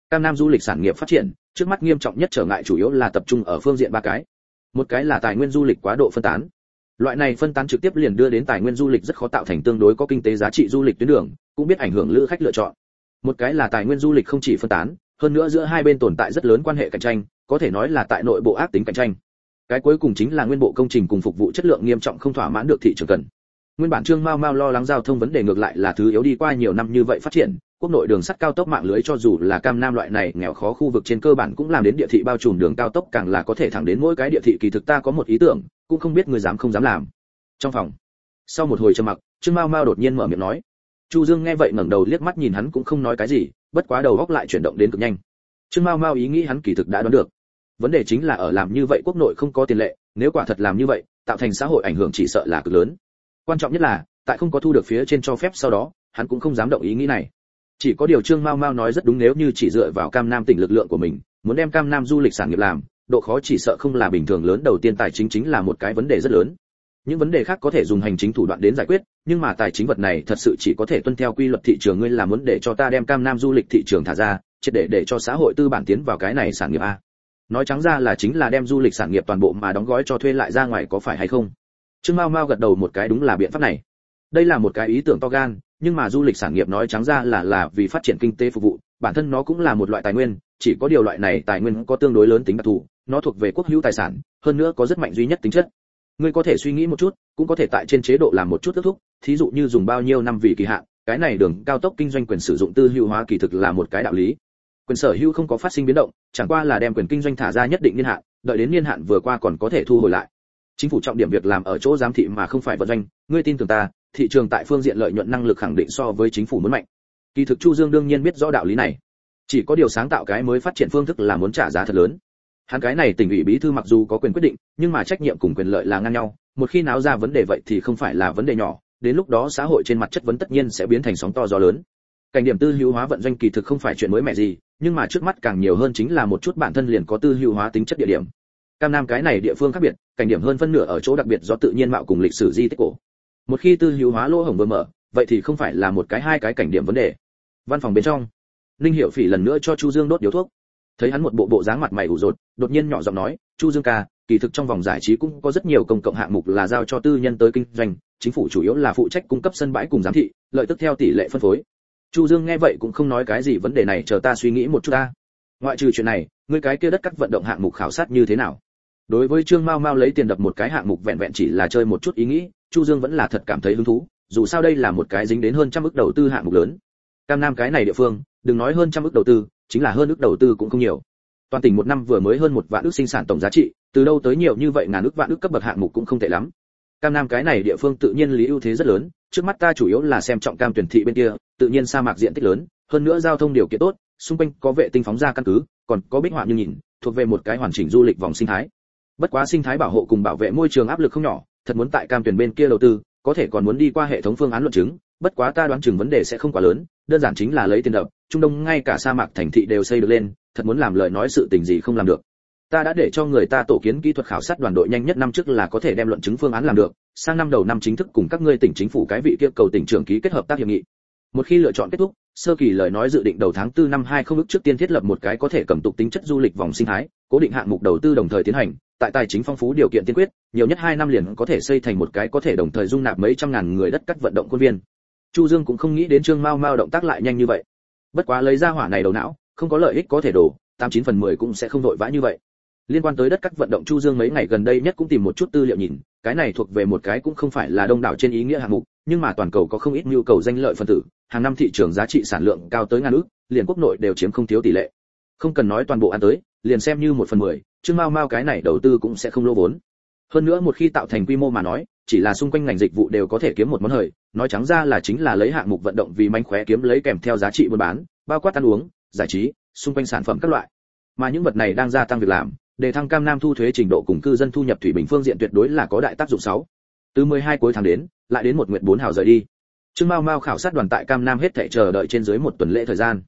cam nam du lịch sản nghiệp phát triển, trước mắt nghiêm trọng nhất trở ngại chủ yếu là tập trung ở phương diện ba cái. Một cái là tài nguyên du lịch quá độ phân tán. Loại này phân tán trực tiếp liền đưa đến tài nguyên du lịch rất khó tạo thành tương đối có kinh tế giá trị du lịch tuyến đường, cũng biết ảnh hưởng lữ khách lựa chọn. Một cái là tài nguyên du lịch không chỉ phân tán, hơn nữa giữa hai bên tồn tại rất lớn quan hệ cạnh tranh, có thể nói là tại nội bộ ác tính cạnh tranh cái cuối cùng chính là nguyên bộ công trình cùng phục vụ chất lượng nghiêm trọng không thỏa mãn được thị trường cần. Nguyên bản trương mao mao lo lắng giao thông vấn đề ngược lại là thứ yếu đi qua nhiều năm như vậy phát triển, quốc nội đường sắt cao tốc mạng lưới cho dù là cam nam loại này nghèo khó khu vực trên cơ bản cũng làm đến địa thị bao trùm đường cao tốc càng là có thể thẳng đến mỗi cái địa thị kỳ thực ta có một ý tưởng, cũng không biết người dám không dám làm. Trong phòng, sau một hồi trầm mặc, trương mao mao đột nhiên mở miệng nói. Chu dương nghe vậy ngẩng đầu liếc mắt nhìn hắn cũng không nói cái gì, bất quá đầu góc lại chuyển động đến cực nhanh. Trương mao mao ý nghĩ hắn kỳ thực đã đoán được vấn đề chính là ở làm như vậy quốc nội không có tiền lệ, nếu quả thật làm như vậy, tạo thành xã hội ảnh hưởng chỉ sợ là cực lớn. Quan trọng nhất là, tại không có thu được phía trên cho phép sau đó, hắn cũng không dám động ý nghĩ này. Chỉ có điều trương mao mao nói rất đúng nếu như chỉ dựa vào cam nam tỉnh lực lượng của mình, muốn đem cam nam du lịch sản nghiệp làm, độ khó chỉ sợ không là bình thường lớn, đầu tiên tài chính chính là một cái vấn đề rất lớn. Những vấn đề khác có thể dùng hành chính thủ đoạn đến giải quyết, nhưng mà tài chính vật này thật sự chỉ có thể tuân theo quy luật thị trường, ngươi là muốn để cho ta đem cam nam du lịch thị trường thả ra, triệt để để cho xã hội tư bản tiến vào cái này sản nghiệp a nói trắng ra là chính là đem du lịch sản nghiệp toàn bộ mà đóng gói cho thuê lại ra ngoài có phải hay không? Trương mao mao gật đầu một cái đúng là biện pháp này. Đây là một cái ý tưởng to gan, nhưng mà du lịch sản nghiệp nói trắng ra là là vì phát triển kinh tế phục vụ, bản thân nó cũng là một loại tài nguyên, chỉ có điều loại này tài nguyên có tương đối lớn tính đặc thù, nó thuộc về quốc hữu tài sản, hơn nữa có rất mạnh duy nhất tính chất. Ngươi có thể suy nghĩ một chút, cũng có thể tại trên chế độ làm một chút ước thúc, thí dụ như dùng bao nhiêu năm vì kỳ hạn, cái này đường cao tốc kinh doanh quyền sử dụng tư hữu hóa kỳ thực là một cái đạo lý quyền sở hữu không có phát sinh biến động, chẳng qua là đem quyền kinh doanh thả ra nhất định niên hạn, đợi đến niên hạn vừa qua còn có thể thu hồi lại. Chính phủ trọng điểm việc làm ở chỗ giám thị mà không phải vận doanh, ngươi tin tưởng ta, thị trường tại phương diện lợi nhuận năng lực khẳng định so với chính phủ muốn mạnh. Kỳ thực chu dương đương nhiên biết rõ đạo lý này. Chỉ có điều sáng tạo cái mới phát triển phương thức là muốn trả giá thật lớn. Hắn cái này tỉnh ủy bí thư mặc dù có quyền quyết định, nhưng mà trách nhiệm cùng quyền lợi là ngang nhau, một khi náo ra vấn đề vậy thì không phải là vấn đề nhỏ, đến lúc đó xã hội trên mặt chất vấn tất nhiên sẽ biến thành sóng to gió lớn cảnh điểm tư hữu hóa vận doanh kỳ thực không phải chuyện mới mẻ gì, nhưng mà trước mắt càng nhiều hơn chính là một chút bản thân liền có tư hữu hóa tính chất địa điểm. Cam nam cái này địa phương khác biệt, cảnh điểm hơn phân nửa ở chỗ đặc biệt do tự nhiên mạo cùng lịch sử di tích cổ. Một khi tư hữu hóa lỗ hổng vừa mở, vậy thì không phải là một cái hai cái cảnh điểm vấn đề. Văn phòng bên trong, ninh hiệu phỉ lần nữa cho chu dương đốt điếu thuốc. Thấy hắn một bộ bộ dáng mặt mày ủ rột, đột nhiên nhỏ giọng nói, chu dương ca, kỳ thực trong vòng giải trí cũng có rất nhiều công cộng hạng mục là giao cho tư nhân tới kinh doanh, chính phủ chủ yếu là phụ trách cung cấp sân bãi cùng giám thị, lợi tức theo tỷ lệ phân phối chu dương nghe vậy cũng không nói cái gì vấn đề này, chờ ta suy nghĩ một chút ta. Ngoại trừ chuyện này, ngươi cái kia đất cắt vận động hạng mục khảo sát như thế nào? Đối với trương mao mao lấy tiền đập một cái hạng mục vẹn vẹn chỉ là chơi một chút ý nghĩ, chu dương vẫn là thật cảm thấy hứng thú, dù sao đây là một cái dính đến hơn trăm ức đầu tư hạng mục lớn. Cam nam cái này địa phương, đừng nói hơn trăm ức đầu tư, chính là hơn ức đầu tư cũng không nhiều. Toàn tỉnh một năm vừa mới hơn một vạn ức sinh sản tổng giá trị, từ đâu tới nhiều như vậy ngàn ức vạn ức cấp bậc hạng mục cũng không tệ lắm. Cam nam cái này địa phương tự nhiên lý ưu thế rất lớn trước mắt ta chủ yếu là xem trọng cam tuyển thị bên kia, tự nhiên sa mạc diện tích lớn, hơn nữa giao thông điều kiện tốt, xung quanh có vệ tinh phóng ra căn cứ, còn có bích họa như nhìn, thuộc về một cái hoàn chỉnh du lịch vòng sinh thái. Bất quá sinh thái bảo hộ cùng bảo vệ môi trường áp lực không nhỏ, thật muốn tại cam tuyển bên kia đầu tư, có thể còn muốn đi qua hệ thống phương án luận chứng, bất quá ta đoán chừng vấn đề sẽ không quá lớn, đơn giản chính là lấy tiền đập, trung đông ngay cả sa mạc thành thị đều xây được lên, thật muốn làm lời nói sự tình gì không làm được ta đã để cho người ta tổ kiến kỹ thuật khảo sát đoàn đội nhanh nhất năm trước là có thể đem luận chứng phương án làm được. Sang năm đầu năm chính thức cùng các ngươi tỉnh chính phủ cái vị kia cầu tỉnh trưởng ký kết hợp tác hiệp nghị. Một khi lựa chọn kết thúc, sơ kỳ lời nói dự định đầu tháng 4 năm 20 ước trước tiên thiết lập một cái có thể cầm tục tính chất du lịch vòng sinh thái, cố định hạng mục đầu tư đồng thời tiến hành. Tại tài chính phong phú điều kiện tiên quyết, nhiều nhất 2 năm liền có thể xây thành một cái có thể đồng thời dung nạp mấy trăm ngàn người đất cắt vận động quân viên. Chu dương cũng không nghĩ đến trương mao mao động tác lại nhanh như vậy. Bất quá lấy ra hỏa này đầu não, không có lợi ích có thể đổ, tám chín phần mười cũng sẽ không vội vã như vậy liên quan tới đất cắt vận động chu dương mấy ngày gần đây nhất cũng tìm một chút tư liệu nhìn, cái này thuộc về một cái cũng không phải là đông đảo trên ý nghĩa hạng mục, nhưng mà toàn cầu có không ít nhu cầu danh lợi phân tử, hàng năm thị trường giá trị sản lượng cao tới ngàn ước liền quốc nội đều chiếm không thiếu tỷ lệ. Không cần nói toàn bộ ăn tới, liền xem như một phần mười chứ mau mau cái này đầu tư cũng sẽ không lỗ vốn. Hơn nữa một khi tạo thành quy mô mà nói, chỉ là xung quanh ngành dịch vụ đều có thể kiếm một món hời, nói trắng ra là chính là lấy hạng mục vận động vì manh khóe kiếm lấy kèm theo giá trị buôn bán, bao quát ăn uống, giải trí, xung quanh sản phẩm các loại. Mà những vật này đang gia tăng việc làm đề thăng cam nam thu thuế trình độ cùng cư dân thu nhập thủy bình phương diện tuyệt đối là có đại tác dụng sáu. Từ 12 cuối tháng đến, lại đến một nguyện bốn hào rời đi. Trương mao mao khảo sát đoàn tại cam nam hết thảy chờ đợi trên dưới một tuần lễ thời gian.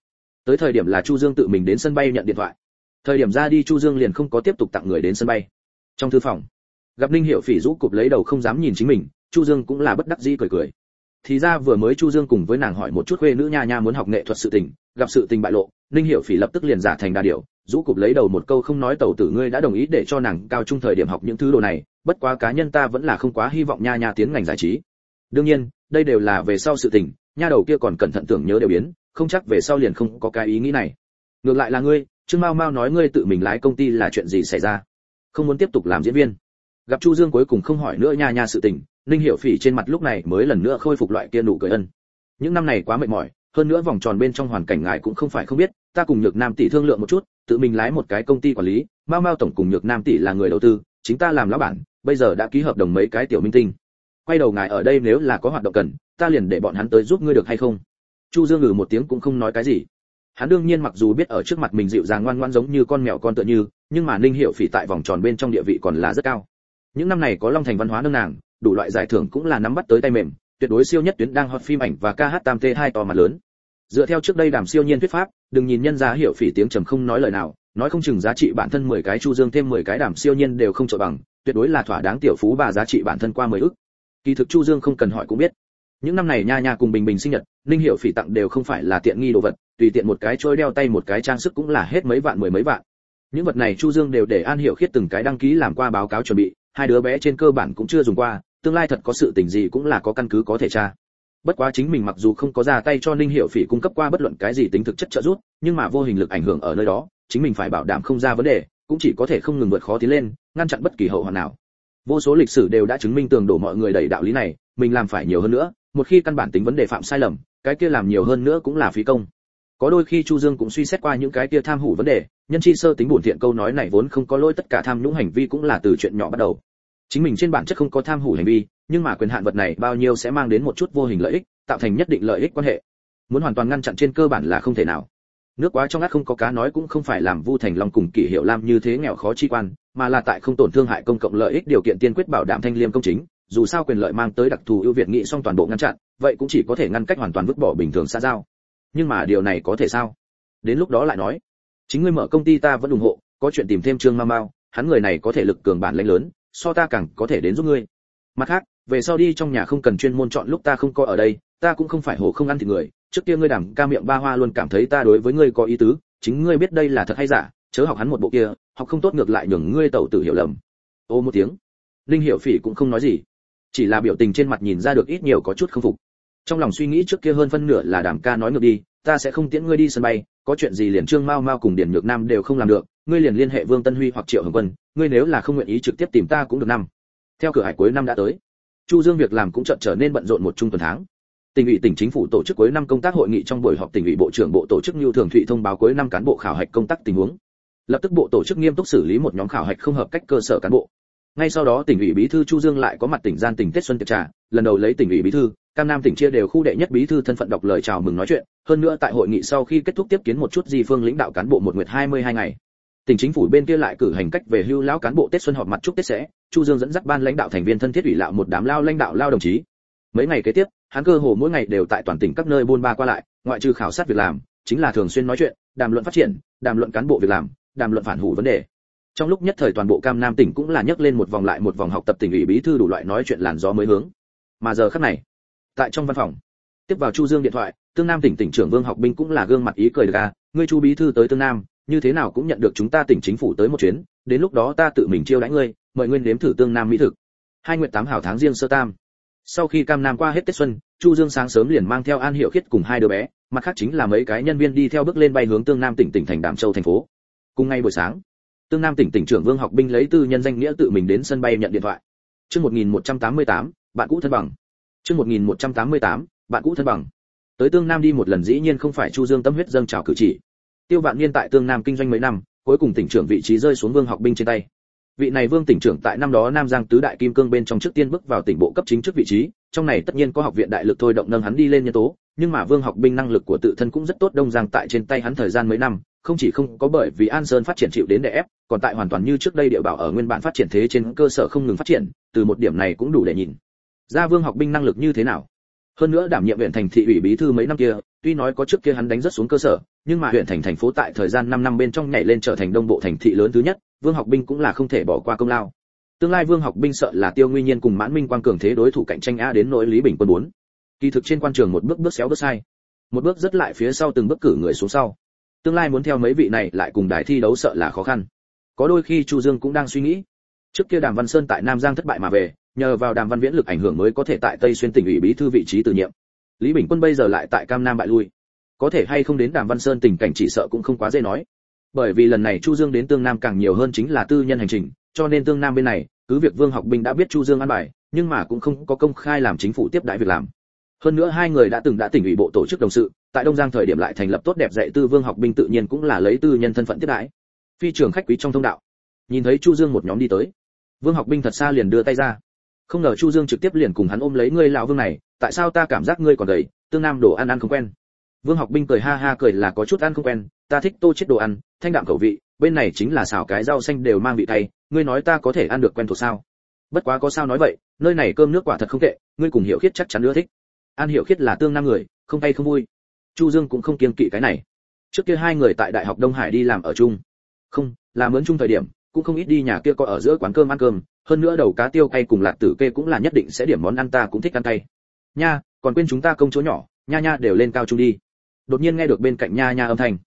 Tới thời điểm là chu dương tự mình đến sân bay nhận điện thoại. Thời điểm ra đi chu dương liền không có tiếp tục tặng người đến sân bay. Trong thư phòng, gặp ninh hiệu phỉ rũ cụp lấy đầu không dám nhìn chính mình, chu dương cũng là bất đắc dĩ cười cười. Thì ra vừa mới chu dương cùng với nàng hỏi một chút khuê nữ nha nha muốn học nghệ thuật sự tình gặp sự tình bại lộ, ninh Hiểu phỉ lập tức liền giả thành đa điểu, rũ cụp lấy đầu một câu không nói tẩu tử ngươi đã đồng ý để cho nàng cao trung thời điểm học những thứ đồ này, bất quá cá nhân ta vẫn là không quá hy vọng nha nha tiến ngành giải trí. Đương nhiên, đây đều là về sau sự tình, nha đầu kia còn cẩn thận tưởng nhớ đều biến, không chắc về sau liền không có cái ý nghĩ này. Ngược lại là ngươi, trương mao mao nói ngươi tự mình lái công ty là chuyện gì xảy ra? Không muốn tiếp tục làm diễn viên. Gặp chu dương cuối cùng không hỏi nữa nha nha sự tình, ninh hiểu phỉ trên mặt lúc này mới lần nữa khôi phục loại kia nụ cười ân. Những năm này quá mệt mỏi hơn nữa vòng tròn bên trong hoàn cảnh ngài cũng không phải không biết, ta cùng nhược nam tỷ thương lượng một chút, tự mình lái một cái công ty quản lý, mao mao tổng cùng nhược nam tỷ là người đầu tư, chính ta làm lão bản, bây giờ đã ký hợp đồng mấy cái tiểu minh tinh. Quay đầu ngài ở đây nếu là có hoạt động cần, ta liền để bọn hắn tới giúp ngươi được hay không? Chu dương ngừ một tiếng cũng không nói cái gì. Hắn đương nhiên mặc dù biết ở trước mặt mình dịu dàng ngoan ngoan giống như con mèo con tựa như, nhưng mà ninh hiệu phỉ tại vòng tròn bên trong địa vị còn là rất cao. Những năm này có long thành văn hóa nâng nàng, đủ loại giải thưởng cũng là nắm bắt tới tay mềm tuyệt đối siêu nhất tuyến đang hot phim ảnh và ca hát tam t hai to mặt lớn. Dựa theo trước đây đàm siêu nhiên thuyết pháp, đừng nhìn nhân giá hiệu phỉ tiếng trầm không nói lời nào, nói không chừng giá trị bản thân 10 cái chu dương thêm 10 cái đàm siêu nhiên đều không trội bằng, tuyệt đối là thỏa đáng tiểu phú bà giá trị bản thân qua 10 ức. Kỳ thực chu dương không cần hỏi cũng biết. Những năm này nha nha cùng bình bình sinh nhật, ninh hiệu phỉ tặng đều không phải là tiện nghi đồ vật, tùy tiện một cái trôi đeo tay một cái trang sức cũng là hết mấy vạn mười mấy vạn. Những vật này chu dương đều để an hiểu khiết từng cái đăng ký làm qua báo cáo chuẩn bị, hai đứa bé trên cơ bản cũng chưa dùng qua tương lai thật có sự tình gì cũng là có căn cứ có thể tra. Bất quá chính mình mặc dù không có ra tay cho ninh hiệu phỉ cung cấp qua bất luận cái gì tính thực chất trợ giúp, nhưng mà vô hình lực ảnh hưởng ở nơi đó, chính mình phải bảo đảm không ra vấn đề, cũng chỉ có thể không ngừng vượt khó tiến lên, ngăn chặn bất kỳ hậu hoạn nào. Vô số lịch sử đều đã chứng minh tường đổ mọi người đẩy đạo lý này, mình làm phải nhiều hơn nữa, một khi căn bản tính vấn đề phạm sai lầm, cái kia làm nhiều hơn nữa cũng là phí công. Có đôi khi chu dương cũng suy xét qua những cái kia tham hủ vấn đề, nhân chi sơ tính bổn thiện câu nói này vốn không có lỗi tất cả tham nhũng hành vi cũng là từ chuyện nhỏ bắt đầu chính mình trên bản chất không có tham hủ hành vi, nhưng mà quyền hạn vật này bao nhiêu sẽ mang đến một chút vô hình lợi ích, tạo thành nhất định lợi ích quan hệ. Muốn hoàn toàn ngăn chặn trên cơ bản là không thể nào. Nước quá trong ngắt không có cá nói cũng không phải làm vu thành long cùng kỷ hiệu lam như thế nghèo khó chi quan, mà là tại không tổn thương hại công cộng lợi ích điều kiện tiên quyết bảo đảm thanh liêm công chính, dù sao quyền lợi mang tới đặc thù ưu việt nghị xong toàn bộ ngăn chặn, vậy cũng chỉ có thể ngăn cách hoàn toàn vứt bỏ bình thường xã giao. Nhưng mà điều này có thể sao? Đến lúc đó lại nói. Chính ngươi mở công ty ta vẫn ủng hộ, có chuyện tìm thêm trương ma mao hắn người này có thể lực cường bản lãnh lớn so ta càng có thể đến giúp ngươi. Mặt khác, về sau đi trong nhà không cần chuyên môn chọn lúc ta không có ở đây, ta cũng không phải hồ không ăn thịt người. Trước kia ngươi đảm ca miệng ba hoa luôn cảm thấy ta đối với ngươi có ý tứ, chính ngươi biết đây là thật hay giả, chớ học hắn một bộ kia, học không tốt ngược lại nhường ngươi tẩu tử hiểu lầm. Ô một tiếng. Linh hiểu phỉ cũng không nói gì. Chỉ là biểu tình trên mặt nhìn ra được ít nhiều có chút không phục. Trong lòng suy nghĩ trước kia hơn phân nửa là đảm ca nói ngược đi, ta sẽ không tiễn ngươi đi sân bay, có chuyện gì liền trương mao mao cùng điển nhược nam đều không làm được ngươi liền liên hệ vương tân huy hoặc triệu hồng quân, ngươi nếu là không nguyện ý trực tiếp tìm ta cũng được năm. Theo cửa hải cuối năm đã tới, chu dương việc làm cũng chợt trở nên bận rộn một trung tuần tháng. Tỉnh ủy tỉnh chính phủ tổ chức cuối năm công tác hội nghị trong buổi họp tỉnh ủy bộ trưởng bộ tổ chức lưu thường thụy thông báo cuối năm cán bộ khảo hạch công tác tình huống. Lập tức bộ tổ chức nghiêm túc xử lý một nhóm khảo hạch không hợp cách cơ sở cán bộ. Ngay sau đó tỉnh ủy bí thư chu dương lại có mặt tỉnh gian tỉnh tết xuân tiệc trà, lần đầu lấy tỉnh ủy bí thư, cam nam tỉnh chia đều khu đệ nhất bí thư thân phận đọc lời chào mừng nói chuyện. Hơn nữa tại hội nghị sau khi kết thúc tiếp kiến một chút di phương lãnh đạo cán bộ một nguyệt 22 ngày tỉnh chính phủ bên kia lại cử hành cách về hưu lão cán bộ tết xuân họp mặt chúc tết sẽ, chu dương dẫn dắt ban lãnh đạo thành viên thân thiết ủy lạo một đám lao lãnh đạo lao đồng chí. Mấy ngày kế tiếp, hắn cơ hồ mỗi ngày đều tại toàn tỉnh các nơi buôn ba qua lại, ngoại trừ khảo sát việc làm, chính là thường xuyên nói chuyện, đàm luận phát triển, đàm luận cán bộ việc làm, đàm luận phản hủ vấn đề. Trong lúc nhất thời toàn bộ cam nam tỉnh cũng là nhấc lên một vòng lại một vòng học tập tỉnh ủy bí thư đủ loại nói chuyện làn gió mới hướng. Mà giờ khắc này, tại trong văn phòng, tiếp vào chu dương điện thoại, tương nam tỉnh tỉnh trưởng vương học binh cũng là gương mặt ý cười ga à, ngươi chu bí thư tới tương nam như thế nào cũng nhận được chúng ta tỉnh chính phủ tới một chuyến đến lúc đó ta tự mình chiêu đãi ngươi mời ngươi nếm thử tương nam mỹ thực. Hai nguyện tám hảo tháng riêng sơ tam. Sau khi cam nam qua hết tết xuân chu dương sáng sớm liền mang theo an hiệu khiết cùng hai đứa bé mặt khác chính là mấy cái nhân viên đi theo bước lên bay hướng tương nam tỉnh tỉnh thành đạm châu thành phố. Cùng ngay buổi sáng tương nam tỉnh tỉnh trưởng vương học binh lấy tư nhân danh nghĩa tự mình đến sân bay nhận điện thoại. Chương 1188, bạn cũ thân bằng. Chương 1188, bạn cũ thân bằng. Tới tương nam đi một lần dĩ nhiên không phải chu dương tâm huyết dâng trào cử chỉ tiêu vạn niên tại tương nam kinh doanh mấy năm, cuối cùng tỉnh trưởng vị trí rơi xuống vương học binh trên tay. Vị này vương tỉnh trưởng tại năm đó nam giang tứ đại kim cương bên trong trước tiên bước vào tỉnh bộ cấp chính chức vị trí, trong này tất nhiên có học viện đại lực thôi động nâng hắn đi lên nhân tố, nhưng mà vương học binh năng lực của tự thân cũng rất tốt, đông giang tại trên tay hắn thời gian mấy năm, không chỉ không có bởi vì an sơn phát triển chịu đến đè ép, còn tại hoàn toàn như trước đây địa bảo ở nguyên bản phát triển thế trên cơ sở không ngừng phát triển, từ một điểm này cũng đủ để nhìn. Ra vương học binh năng lực như thế nào? Hơn nữa đảm nhiệm huyện thành thị ủy bí thư mấy năm kia, tuy nói có trước kia hắn đánh rất xuống cơ sở, nhưng mà huyện thành thành phố tại thời gian 5 năm bên trong nhảy lên trở thành đông bộ thành thị lớn thứ nhất, vương học binh cũng là không thể bỏ qua công lao. Tương lai vương học binh sợ là tiêu nguyên nhiên cùng mãn minh quang cường thế đối thủ cạnh tranh a đến nỗi lý bình quân bốn. Kỳ thực trên quan trường một bước bước xéo bước sai. Một bước rất lại phía sau từng bước cử người xuống sau. Tương lai muốn theo mấy vị này lại cùng đài thi đấu sợ là khó khăn. Có đôi khi chu dương cũng đang suy nghĩ. Trước kia đàm văn sơn tại nam giang thất bại mà về nhờ vào đàm văn viễn lực ảnh hưởng mới có thể tại tây xuyên tỉnh ủy bí thư vị trí từ nhiệm. Lý bình quân bây giờ lại tại cam nam bại lui. Có thể hay không đến đàm văn sơn tình cảnh chỉ sợ cũng không quá dễ nói. Bởi vì lần này chu dương đến tương nam càng nhiều hơn chính là tư nhân hành trình, cho nên tương nam bên này, cứ việc vương học binh đã biết chu dương ăn bài, nhưng mà cũng không có công khai làm chính phủ tiếp đãi việc làm. Hơn nữa hai người đã từng đã tỉnh ủy bộ tổ chức đồng sự, tại đông giang thời điểm lại thành lập tốt đẹp dạy tư vương học binh tự nhiên cũng là lấy tư nhân thân phận tiếp đãi. Phi trường khách quý trong thông đạo. Nhìn thấy chu dương một nhóm đi tới, vương học binh thật xa liền đưa tay ra không ngờ chu dương trực tiếp liền cùng hắn ôm lấy ngươi lão vương này, tại sao ta cảm giác ngươi còn đầy tương nam đồ ăn ăn không quen. Vương học binh cười ha ha cười là có chút ăn không quen, ta thích tô chết đồ ăn, thanh đạm khẩu vị, bên này chính là xào cái rau xanh đều mang vị thay ngươi nói ta có thể ăn được quen thuộc sao? Bất quá có sao nói vậy, nơi này cơm nước quả thật không tệ, ngươi cùng hiểu khiết chắc chắn ưa thích. An hiểu khiết là tương nam người, không tay không vui. Chu dương cũng không kiêng kỵ cái này. Trước kia hai người tại đại học đông hải đi làm ở chung. Không làm mướn chung thời điểm, cũng không ít đi nhà kia có ở giữa quán cơm ăn cơm hơn nữa đầu cá tiêu cay cùng lạc tử kê cũng là nhất định sẽ điểm món ăn ta cũng thích ăn cay. Nha, còn quên chúng ta công chỗ nhỏ, nha nha đều lên cao trung đi. Đột nhiên nghe được bên cạnh nha nha âm thanh.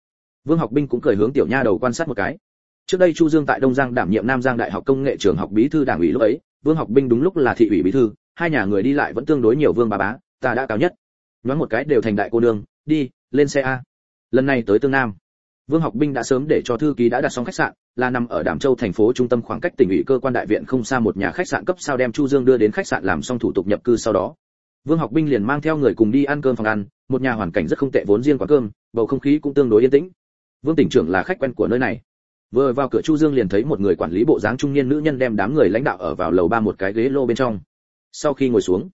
Vương học binh cũng cười hướng tiểu nha đầu quan sát một cái. Trước đây chu dương tại đông giang đảm nhiệm nam giang đại học công nghệ trường học bí thư đảng ủy lúc ấy, vương học binh đúng lúc là thị ủy bí thư, hai nhà người đi lại vẫn tương đối nhiều vương bà bá, ta đã cao nhất. Nhoáng một cái đều thành đại cô nương, đi, lên xe a. Lần này tới tương nam vương học binh đã sớm để cho thư ký đã đặt xong khách sạn, là nằm ở đàm châu thành phố trung tâm khoảng cách tỉnh ủy cơ quan đại viện không xa một nhà khách sạn cấp sao đem chu dương đưa đến khách sạn làm xong thủ tục nhập cư sau đó. Vương học binh liền mang theo người cùng đi ăn cơm phòng ăn, một nhà hoàn cảnh rất không tệ vốn riêng quán cơm, bầu không khí cũng tương đối yên tĩnh. Vương tỉnh trưởng là khách quen của nơi này. Vừa vào cửa chu dương liền thấy một người quản lý bộ dáng trung niên nữ nhân đem đám người lãnh đạo ở vào lầu ba một cái ghế lô bên trong. Sau khi ngồi xuống,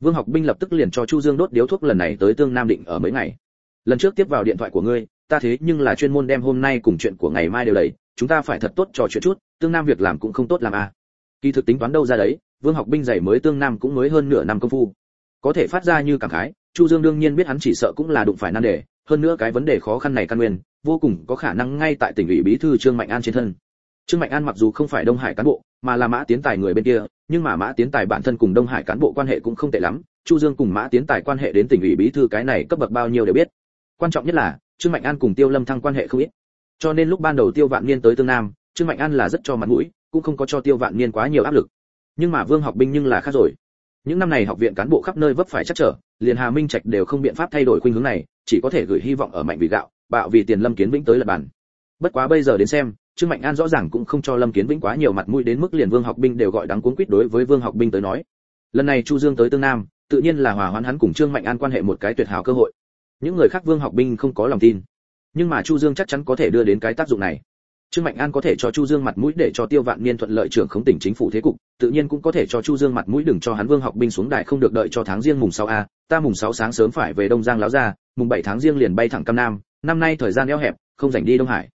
vương học binh lập tức liền cho chu dương đốt điếu thuốc lần này tới tương nam định ở mấy ngày. Lần trước tiếp vào điện thoại của ngươi ta thế nhưng là chuyên môn đem hôm nay cùng chuyện của ngày mai đều đầy chúng ta phải thật tốt trò chuyện chút, tương nam việc làm cũng không tốt làm à. Kỳ thực tính toán đâu ra đấy, vương học binh dày mới tương nam cũng mới hơn nửa năm công phu. Có thể phát ra như cảm khái, chu dương đương nhiên biết hắn chỉ sợ cũng là đụng phải nan đề, hơn nữa cái vấn đề khó khăn này căn nguyên, vô cùng có khả năng ngay tại tỉnh ủy bí thư trương mạnh an trên thân. Trương mạnh an mặc dù không phải đông hải cán bộ, mà là mã tiến tài người bên kia, nhưng mà mã tiến tài bản thân cùng đông hải cán bộ quan hệ cũng không tệ lắm, chu dương cùng mã tiến tài quan hệ đến tỉnh ủy bí thư cái này cấp bậc bao nhiêu đều biết. Quan trọng nhất là trương mạnh an cùng tiêu lâm thăng quan hệ không ít. Cho nên lúc ban đầu tiêu vạn niên tới tương nam, trương mạnh an là rất cho mặt mũi, cũng không có cho tiêu vạn niên quá nhiều áp lực. Nhưng mà vương học binh nhưng là khác rồi. Những năm này học viện cán bộ khắp nơi vấp phải chắc trở, liền hà minh trạch đều không biện pháp thay đổi khuynh hướng này, chỉ có thể gửi hy vọng ở mạnh vì gạo, bạo vì tiền lâm kiến vĩnh tới lập bản bất quá bây giờ đến xem, trương mạnh an rõ ràng cũng không cho lâm kiến vĩnh quá nhiều mặt mũi đến mức liền vương học binh đều gọi đáng cuốn quýt đối với vương học binh tới nói. Lần này chu dương tới tương nam, tự nhiên là hòa hoãn hắn cùng trương mạnh an quan hệ một cái tuyệt hảo cơ hội những người khác vương học binh không có lòng tin. Nhưng mà chu dương chắc chắn có thể đưa đến cái tác dụng này. Trương mạnh an có thể cho chu dương mặt mũi để cho tiêu vạn niên thuận lợi trưởng khống tỉnh chính phủ thế cục, tự nhiên cũng có thể cho chu dương mặt mũi đừng cho hắn vương học binh xuống đại không được đợi cho tháng riêng mùng 6 a, ta mùng 6 sáng sớm phải về đông giang láo ra, mùng 7 tháng riêng liền bay thẳng cam nam, năm nay thời gian eo hẹp, không dành đi đông hải.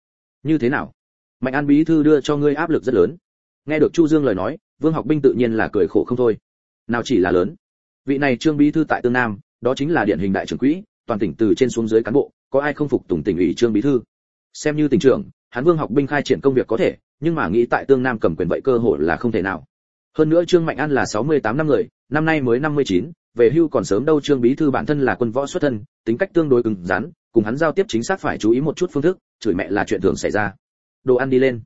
Như thế nào? Mạnh an bí thư đưa cho ngươi áp lực rất lớn. Nghe được chu dương lời nói, vương học binh tự nhiên là cười khổ không thôi. Nào chỉ là lớn. Vị này trương bí thư tại tương nam, đó chính là điển hình đại trưởng quỹ toàn tỉnh từ trên xuống dưới cán bộ có ai không phục tùng tỉnh ủy trương bí thư? Xem như tỉnh trưởng hắn vương học binh khai triển công việc có thể nhưng mà nghĩ tại tương nam cầm quyền vậy cơ hội là không thể nào. Hơn nữa trương mạnh an là 68 năm người năm nay mới 59, về hưu còn sớm đâu trương bí thư bản thân là quân võ xuất thân tính cách tương đối cứng rắn cùng hắn giao tiếp chính xác phải chú ý một chút phương thức chửi mẹ là chuyện thường xảy ra. Đồ ăn đi lên.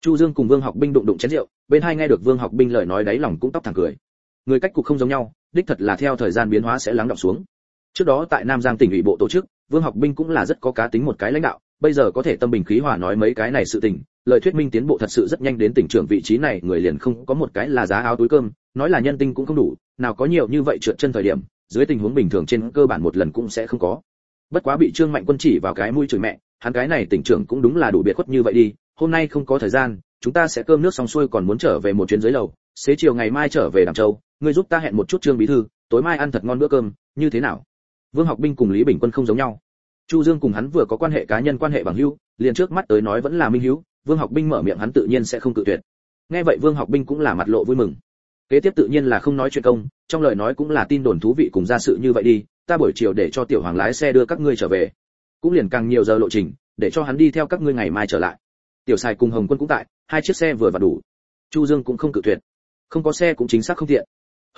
Chu dương cùng vương học binh đụng đụng chén rượu bên hai nghe được vương học binh lời nói đáy lòng cũng tóc thẳng cười. Người cách cục không giống nhau đích thật là theo thời gian biến hóa sẽ lắng động xuống trước đó tại nam giang tỉnh ủy bộ tổ chức, vương học binh cũng là rất có cá tính một cái lãnh đạo, bây giờ có thể tâm bình khí hòa nói mấy cái này sự tình, lời thuyết minh tiến bộ thật sự rất nhanh đến tỉnh trưởng vị trí này, người liền không có một cái là giá áo túi cơm, nói là nhân tinh cũng không đủ, nào có nhiều như vậy trượt chân thời điểm, dưới tình huống bình thường trên cơ bản một lần cũng sẽ không có. Bất quá bị trương mạnh quân chỉ vào cái mũi chửi mẹ, hắn cái này tỉnh trưởng cũng đúng là đủ biệt khuất như vậy đi, hôm nay không có thời gian, chúng ta sẽ cơm nước xong xuôi còn muốn trở về một chuyến dưới lầu, xế chiều ngày mai trở về đàm châu, ngươi giúp ta hẹn một chút trương bí thư, tối mai ăn thật ngon bữa cơm, như thế nào? Vương học binh cùng lý bình quân không giống nhau. Chu dương cùng hắn vừa có quan hệ cá nhân quan hệ bằng hữu, liền trước mắt tới nói vẫn là minh hữu, vương học binh mở miệng hắn tự nhiên sẽ không cự tuyệt. Nghe vậy vương học binh cũng là mặt lộ vui mừng. Kế tiếp tự nhiên là không nói chuyện công, trong lời nói cũng là tin đồn thú vị cùng ra sự như vậy đi, ta buổi chiều để cho tiểu hoàng lái xe đưa các ngươi trở về. Cũng liền càng nhiều giờ lộ trình, để cho hắn đi theo các ngươi ngày mai trở lại. Tiểu sài cùng hồng quân cũng tại, hai chiếc xe vừa và đủ. Chu dương cũng không cự tuyệt. Không có xe cũng chính xác không tiện.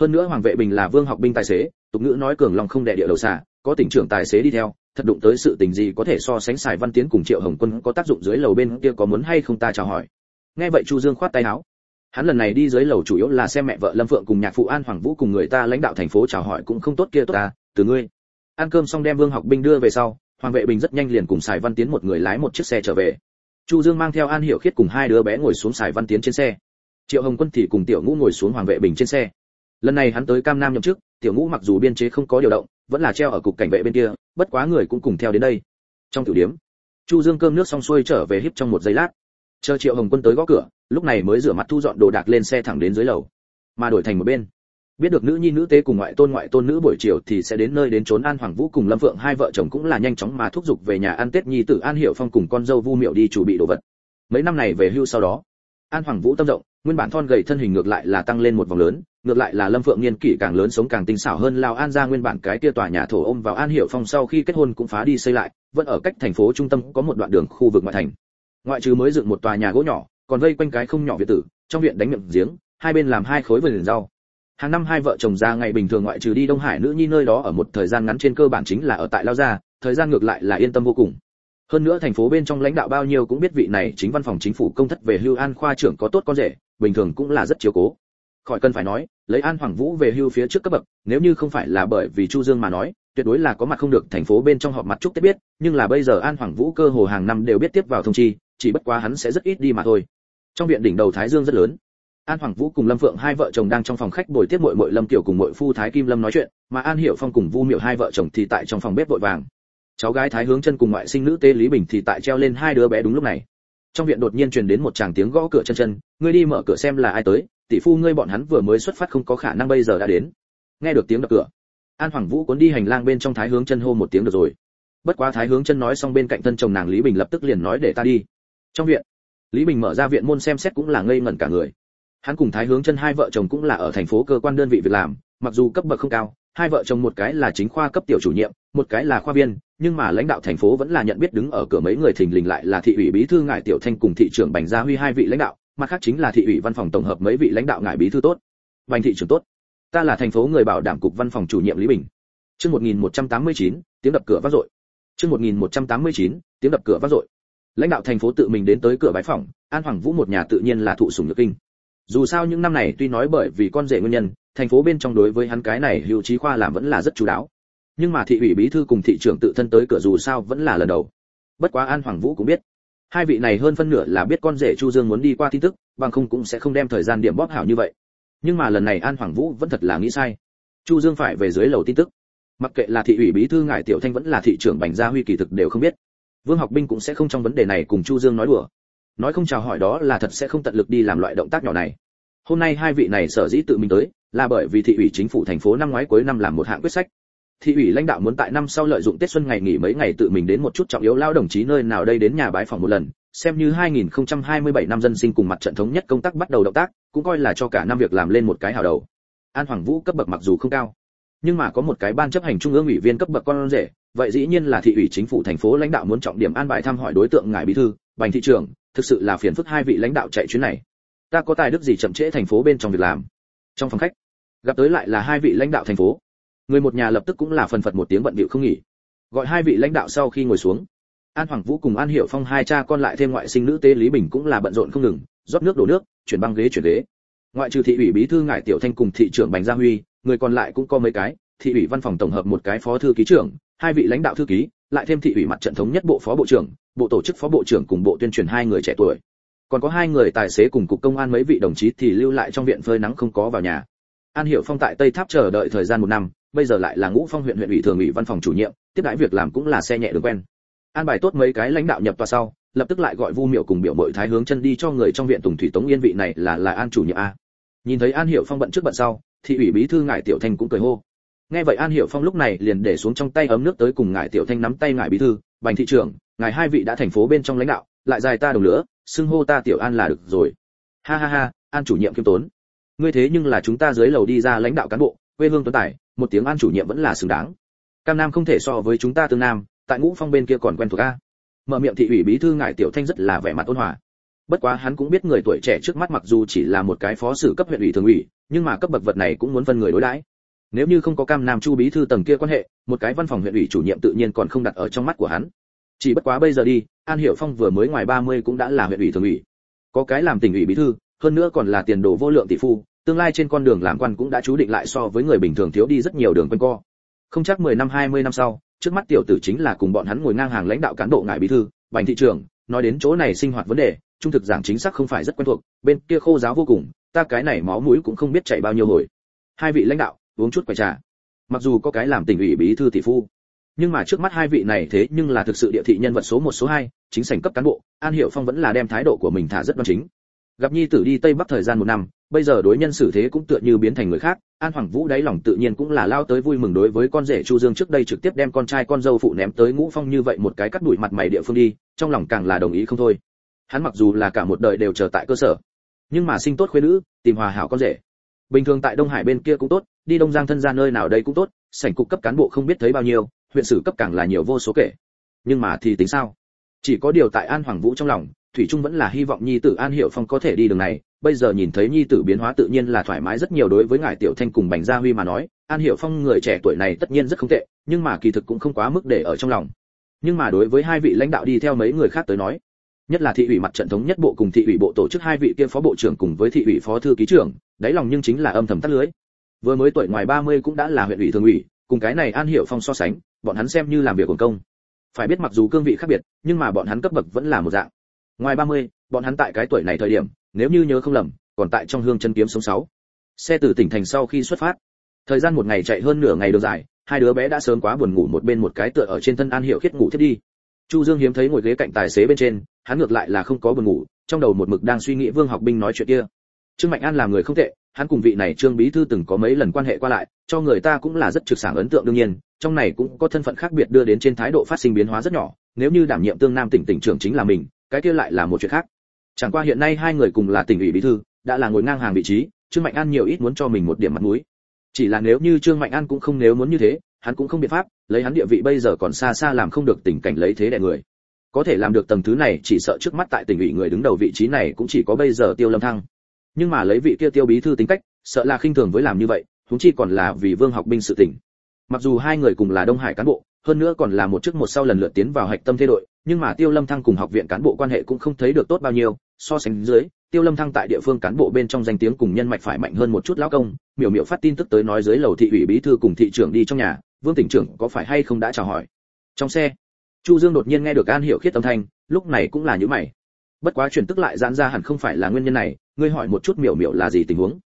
Hơn nữa hoàng vệ bình là vương học binh tài xế tục ngữ nói cường long không đè địa đầu xả có tỉnh trưởng tài xế đi theo, thật đụng tới sự tình gì có thể so sánh xài văn tiến cùng triệu hồng quân có tác dụng dưới lầu bên kia có muốn hay không ta chào hỏi. Nghe vậy chu dương khoát tay áo. Hắn lần này đi dưới lầu chủ yếu là xem mẹ vợ lâm phượng cùng nhạc phụ an hoàng vũ cùng người ta lãnh đạo thành phố chào hỏi cũng không tốt kia tốt ta, từ ngươi. Ăn cơm xong đem vương học binh đưa về sau, hoàng vệ bình rất nhanh liền cùng xài văn tiến một người lái một chiếc xe trở về. Chu dương mang theo an hiểu khiết cùng hai đứa bé ngồi xuống xài văn tiến trên xe. Triệu hồng quân thì cùng tiểu ngũ ngồi xuống hoàng vệ bình trên xe. Lần này hắn tới cam nam nhậm chức tiểu ngũ mặc dù biên chế không có điều động, vẫn là treo ở cục cảnh vệ bên kia, bất quá người cũng cùng theo đến đây. Trong tiểu điếm, chu dương cơm nước xong xuôi trở về híp trong một giây lát. Chờ triệu hồng quân tới gõ cửa, lúc này mới rửa mặt thu dọn đồ đạc lên xe thẳng đến dưới lầu. Mà đổi thành một bên. Biết được nữ nhi nữ tế cùng ngoại tôn ngoại tôn nữ buổi chiều thì sẽ đến nơi đến trốn an hoàng vũ cùng lâm phượng hai vợ chồng cũng là nhanh chóng mà thúc giục về nhà ăn tết nhi tử an hiểu phong cùng con dâu vu miệu đi chuẩn bị đồ vật. Mấy năm này về hưu sau đó, an hoàng vũ tâm rộng nguyên bản thon gầy thân hình ngược lại là tăng lên một vòng lớn, ngược lại là lâm phượng niên kỷ càng lớn sống càng tinh xảo hơn, lao an ra nguyên bản cái kia tòa nhà thổ ôm vào an Hiệu phong sau khi kết hôn cũng phá đi xây lại, vẫn ở cách thành phố trung tâm có một đoạn đường khu vực ngoại thành. Ngoại trừ mới dựng một tòa nhà gỗ nhỏ, còn vây quanh cái không nhỏ viện tử, trong viện đánh miệng giếng, hai bên làm hai khối vườn rau. Hàng năm hai vợ chồng ra ngày bình thường ngoại trừ đi đông hải, nữ nhi nơi đó ở một thời gian ngắn trên cơ bản chính là ở tại lao gia, thời gian ngược lại là yên tâm vô cùng hơn nữa thành phố bên trong lãnh đạo bao nhiêu cũng biết vị này chính văn phòng chính phủ công thất về hưu an khoa trưởng có tốt con rể bình thường cũng là rất chiếu cố. Khỏi cần phải nói, lấy an hoàng vũ về hưu phía trước cấp bậc, nếu như không phải là bởi vì chu dương mà nói, tuyệt đối là có mặt không được thành phố bên trong họp mặt chúc tết biết, nhưng là bây giờ an hoàng vũ cơ hồ hàng năm đều biết tiếp vào thông chi, chỉ bất quá hắn sẽ rất ít đi mà thôi. Trong viện đỉnh đầu thái dương rất lớn. An hoàng vũ cùng lâm phượng hai vợ chồng đang trong phòng khách bồi tiếp muội muội lâm tiểu cùng muội phu thái kim lâm nói chuyện, mà an hiểu phong cùng vu miệu hai vợ chồng thì tại trong phòng bếp vội vàng cháu gái thái hướng chân cùng ngoại sinh nữ tê lý bình thì tại treo lên hai đứa bé đúng lúc này. Trong viện đột nhiên truyền đến một tràng tiếng gõ cửa chân chân, ngươi đi mở cửa xem là ai tới, tỷ phu ngươi bọn hắn vừa mới xuất phát không có khả năng bây giờ đã đến. Nghe được tiếng đập cửa, an hoàng vũ cuốn đi hành lang bên trong thái hướng chân hô một tiếng được rồi. Bất quá thái hướng chân nói xong bên cạnh thân chồng nàng lý bình lập tức liền nói để ta đi. Trong viện, lý bình mở ra viện môn xem xét cũng là ngây ngẩn cả người. Hắn cùng thái hướng chân hai vợ chồng cũng là ở thành phố cơ quan đơn vị việc làm, mặc dù cấp bậc không cao hai vợ chồng một cái là chính khoa cấp tiểu chủ nhiệm một cái là khoa viên nhưng mà lãnh đạo thành phố vẫn là nhận biết đứng ở cửa mấy người thình lình lại là thị ủy bí thư ngải tiểu thanh cùng thị trưởng bành gia huy hai vị lãnh đạo mặt khác chính là thị ủy văn phòng tổng hợp mấy vị lãnh đạo ngải bí thư tốt. Bành thị trưởng tốt. Ta là thành phố người bảo đảm cục văn phòng chủ nhiệm lý bình. Chương 1189, tiếng đập cửa vang dội. Chương 1189, tiếng đập cửa vang dội. Lãnh đạo thành phố tự mình đến tới cửa bái phòng an hoàng vũ một nhà tự nhiên là thụ sủng nhược kinh. Dù sao những năm này tuy nói bởi vì con rể nguyên nhân thành phố bên trong đối với hắn cái này hữu trí khoa làm vẫn là rất chú đáo. Nhưng mà thị ủy bí thư cùng thị trưởng tự thân tới cửa dù sao vẫn là lần đầu. Bất quá an hoàng vũ cũng biết. Hai vị này hơn phân nửa là biết con rể chu dương muốn đi qua tin tức, bằng không cũng sẽ không đem thời gian điểm bóp hảo như vậy. Nhưng mà lần này an hoàng vũ vẫn thật là nghĩ sai. Chu dương phải về dưới lầu tin tức. Mặc kệ là thị ủy bí thư ngải tiểu thanh vẫn là thị trưởng bành gia huy kỳ thực đều không biết. Vương học binh cũng sẽ không trong vấn đề này cùng chu dương nói đùa. Nói không chào hỏi đó là thật sẽ không tận lực đi làm loại động tác nhỏ này. Hôm nay hai vị này sở dĩ tự mình tới là bởi vì thị ủy chính phủ thành phố năm ngoái cuối năm làm một hạng quyết sách. Thị ủy lãnh đạo muốn tại năm sau lợi dụng tết xuân ngày nghỉ mấy ngày tự mình đến một chút trọng yếu lao đồng chí nơi nào đây đến nhà bái phòng một lần, xem như 2027 năm dân sinh cùng mặt trận thống nhất công tác bắt đầu động tác, cũng coi là cho cả năm việc làm lên một cái hào đầu. An hoàng vũ cấp bậc mặc dù không cao, nhưng mà có một cái ban chấp hành trung ương ủy viên cấp bậc con rể, vậy dĩ nhiên là thị ủy chính phủ thành phố lãnh đạo muốn trọng điểm an bài thăm hỏi đối tượng ngài bí thư, bành thị trưởng thực sự là phiền phức hai vị lãnh đạo chạy chuyến này. Ta có tài đức gì chậm trễ thành phố bên trong việc làm? Trong phòng khách gặp tới lại là hai vị lãnh đạo thành phố. Người một nhà lập tức cũng là phần phật một tiếng bận bịu không nghỉ. Gọi hai vị lãnh đạo sau khi ngồi xuống. An hoàng vũ cùng an hiệu phong hai cha con lại thêm ngoại sinh nữ tế lý bình cũng là bận rộn không ngừng, rót nước đổ nước, chuyển băng ghế chuyển ghế. Ngoại trừ thị ủy bí thư ngải tiểu thanh cùng thị trưởng bành gia huy, người còn lại cũng có mấy cái, thị ủy văn phòng tổng hợp một cái phó thư ký trưởng, hai vị lãnh đạo thư ký, lại thêm thị ủy mặt trận thống nhất bộ phó bộ trưởng, bộ tổ chức phó bộ trưởng cùng bộ tuyên truyền hai người trẻ tuổi. Còn có hai người tài xế cùng cục công an mấy vị đồng chí thì lưu lại trong viện phơi nắng không có vào nhà an hiệu phong tại tây tháp chờ đợi thời gian một năm, bây giờ lại là ngũ phong huyện huyện ủy thường ủy văn phòng chủ nhiệm, tiếp đãi việc làm cũng là xe nhẹ đường quen. An bài tốt mấy cái lãnh đạo nhập tòa sau, lập tức lại gọi vu miệu cùng biểu mội thái hướng chân đi cho người trong viện tùng thủy tống yên vị này là là an chủ nhiệm a. Nhìn thấy an hiệu phong bận trước bận sau thị ủy bí thư ngải tiểu thanh cũng cười hô. Nghe vậy an hiệu phong lúc này liền để xuống trong tay ấm nước tới cùng ngải tiểu thanh nắm tay ngải bí thư, bành thị trưởng, ngài hai vị đã thành phố bên trong lãnh đạo, lại dài ta đồng nữa xưng hô ta tiểu an là được rồi. Ha ha ha, an chủ nhiệm kiêm tốn ngươi thế nhưng là chúng ta dưới lầu đi ra lãnh đạo cán bộ, quê hương tuấn tài, một tiếng an chủ nhiệm vẫn là xứng đáng. Cam nam không thể so với chúng ta tương nam, tại ngũ phong bên kia còn quen thuộc a. Mở miệng thị ủy bí thư ngải tiểu thanh rất là vẻ mặt ôn hòa. Bất quá hắn cũng biết người tuổi trẻ trước mắt mặc dù chỉ là một cái phó sử cấp huyện ủy thường ủy, nhưng mà cấp bậc vật này cũng muốn phân người đối đãi. Nếu như không có cam nam chu bí thư tầng kia quan hệ, một cái văn phòng huyện ủy chủ nhiệm tự nhiên còn không đặt ở trong mắt của hắn. Chỉ bất quá bây giờ đi, an hiểu phong vừa mới ngoài 30 cũng đã là huyện ủy thường ủy. Có cái làm tỉnh ủy bí thư hơn nữa còn là tiền đồ vô lượng tỷ phu, tương lai trên con đường làm quan cũng đã chú định lại so với người bình thường thiếu đi rất nhiều đường quanh co. Không chắc 10 năm 20 năm sau, trước mắt tiểu tử chính là cùng bọn hắn ngồi ngang hàng lãnh đạo cán bộ ngại bí thư, bành thị trưởng, nói đến chỗ này sinh hoạt vấn đề, trung thực giảng chính xác không phải rất quen thuộc, bên kia khô giáo vô cùng, ta cái này máu mũi cũng không biết chạy bao nhiêu hồi. Hai vị lãnh đạo, uống chút quầy trà. Mặc dù có cái làm tỉnh ủy bí thư tỷ phu, nhưng mà trước mắt hai vị này thế nhưng là thực sự địa thị nhân vật số một, số hai, chính sảnh cấp cán bộ, an hiệu phong vẫn là đem thái độ của mình thả rất đoan chính gặp nhi tử đi tây bắc thời gian một năm, bây giờ đối nhân xử thế cũng tựa như biến thành người khác, an hoàng vũ đáy lòng tự nhiên cũng là lao tới vui mừng đối với con rể chu dương trước đây trực tiếp đem con trai con dâu phụ ném tới ngũ phong như vậy một cái cắt đuổi mặt mày địa phương đi, trong lòng càng là đồng ý không thôi. Hắn mặc dù là cả một đời đều chờ tại cơ sở, nhưng mà sinh tốt khuê nữ, tìm hòa hảo con rể. Bình thường tại đông hải bên kia cũng tốt, đi đông giang thân ra nơi nào đây cũng tốt, sảnh cục cấp cán bộ không biết thấy bao nhiêu, huyện sử cấp càng là nhiều vô số kể. Nhưng mà thì tính sao? Chỉ có điều tại an hoàng vũ trong lòng thủy trung vẫn là hy vọng nhi tử an hiệu phong có thể đi đường này. Bây giờ nhìn thấy nhi tử biến hóa tự nhiên là thoải mái rất nhiều đối với ngài tiểu thanh cùng bành gia huy mà nói. An hiệu phong người trẻ tuổi này tất nhiên rất không tệ, nhưng mà kỳ thực cũng không quá mức để ở trong lòng. Nhưng mà đối với hai vị lãnh đạo đi theo mấy người khác tới nói, nhất là thị ủy mặt trận thống nhất bộ cùng thị ủy bộ tổ chức hai vị kia phó bộ trưởng cùng với thị ủy phó thư ký trưởng, đáy lòng nhưng chính là âm thầm tắt lưới. Vừa mới tuổi ngoài 30 cũng đã là huyện ủy thường ủy, cùng cái này an Hiệu phong so sánh, bọn hắn xem như làm việc quần công. Phải biết mặc dù cương vị khác biệt, nhưng mà bọn hắn cấp bậc vẫn là một dạng ngoài 30, bọn hắn tại cái tuổi này thời điểm nếu như nhớ không lầm còn tại trong hương chân kiếm sống sáu. Xe từ tỉnh thành sau khi xuất phát thời gian một ngày chạy hơn nửa ngày đường dài hai đứa bé đã sớm quá buồn ngủ một bên một cái tựa ở trên thân an Hiểu khiết ngủ thiết đi. Chu dương hiếm thấy ngồi ghế cạnh tài xế bên trên hắn ngược lại là không có buồn ngủ trong đầu một mực đang suy nghĩ vương học binh nói chuyện kia. Trương mạnh an là người không tệ hắn cùng vị này trương bí thư từng có mấy lần quan hệ qua lại cho người ta cũng là rất trực sảng ấn tượng đương nhiên trong này cũng có thân phận khác biệt đưa đến trên thái độ phát sinh biến hóa rất nhỏ nếu như đảm nhiệm tương nam tỉnh tỉnh trưởng chính là mình cái kia lại là một chuyện khác. Chẳng qua hiện nay hai người cùng là tỉnh ủy bí thư, đã là ngồi ngang hàng vị trí, trương mạnh an nhiều ít muốn cho mình một điểm mặt mũi. Chỉ là nếu như trương mạnh an cũng không nếu muốn như thế, hắn cũng không biện pháp, lấy hắn địa vị bây giờ còn xa xa làm không được tình cảnh lấy thế đè người. Có thể làm được tầng thứ này, chỉ sợ trước mắt tại tỉnh ủy người đứng đầu vị trí này cũng chỉ có bây giờ tiêu lâm thăng. Nhưng mà lấy vị kia tiêu bí thư tính cách, sợ là khinh thường với làm như vậy chúng chi còn là vì vương học binh sự tỉnh. Mặc dù hai người cùng là đông hải cán bộ, hơn nữa còn là một trước một sau lần lượt tiến vào hạch tâm thế đội nhưng mà tiêu lâm thăng cùng học viện cán bộ quan hệ cũng không thấy được tốt bao nhiêu, so sánh dưới, tiêu lâm thăng tại địa phương cán bộ bên trong danh tiếng cùng nhân mạch phải mạnh hơn một chút lão công, miểu miểu phát tin tức tới nói dưới lầu thị ủy bí thư cùng thị trưởng đi trong nhà, vương tỉnh trưởng có phải hay không đã chào hỏi. Trong xe, chu dương đột nhiên nghe được an hiểu khiết âm thanh, lúc này cũng là như mày. Bất quá chuyển tức lại giãn ra hẳn không phải là nguyên nhân này, ngươi hỏi một chút miểu miểu là gì tình huống.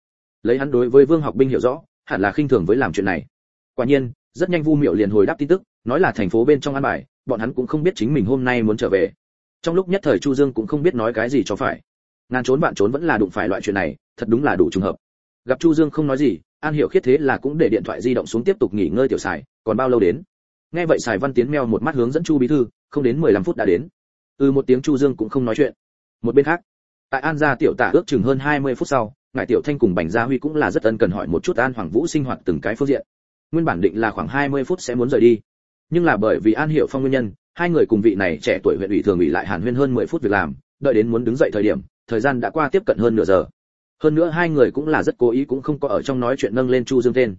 Lấy hắn đối với vương học binh hiểu rõ, hẳn là khinh thường với làm chuyện này. Quả nhiên, rất nhanh vu miểu liền hồi đáp tin tức, nói là thành phố bên trong an bài bọn hắn cũng không biết chính mình hôm nay muốn trở về. Trong lúc nhất thời chu dương cũng không biết nói cái gì cho phải. Ngàn trốn bạn trốn vẫn là đụng phải loại chuyện này, thật đúng là đủ trùng hợp. Gặp chu dương không nói gì, an hiểu khiết thế là cũng để điện thoại di động xuống tiếp tục nghỉ ngơi tiểu xài, còn bao lâu đến? Nghe vậy xài văn tiến meo một mắt hướng dẫn chu bí thư, không đến 15 phút đã đến. Ừ một tiếng chu dương cũng không nói chuyện. Một bên khác, tại an gia tiểu tả ước chừng hơn 20 phút sau, ngài tiểu thanh cùng bành gia huy cũng là rất ân cần hỏi một chút an hoàng vũ sinh hoạt từng cái phương diện. Nguyên bản định là khoảng 20 phút sẽ muốn rời đi nhưng là bởi vì an hiểu phong nguyên nhân, hai người cùng vị này trẻ tuổi huyện ủy thường ủy lại hàn huyên hơn 10 phút việc làm, đợi đến muốn đứng dậy thời điểm, thời gian đã qua tiếp cận hơn nửa giờ. Hơn nữa hai người cũng là rất cố ý cũng không có ở trong nói chuyện nâng lên chu dương tên.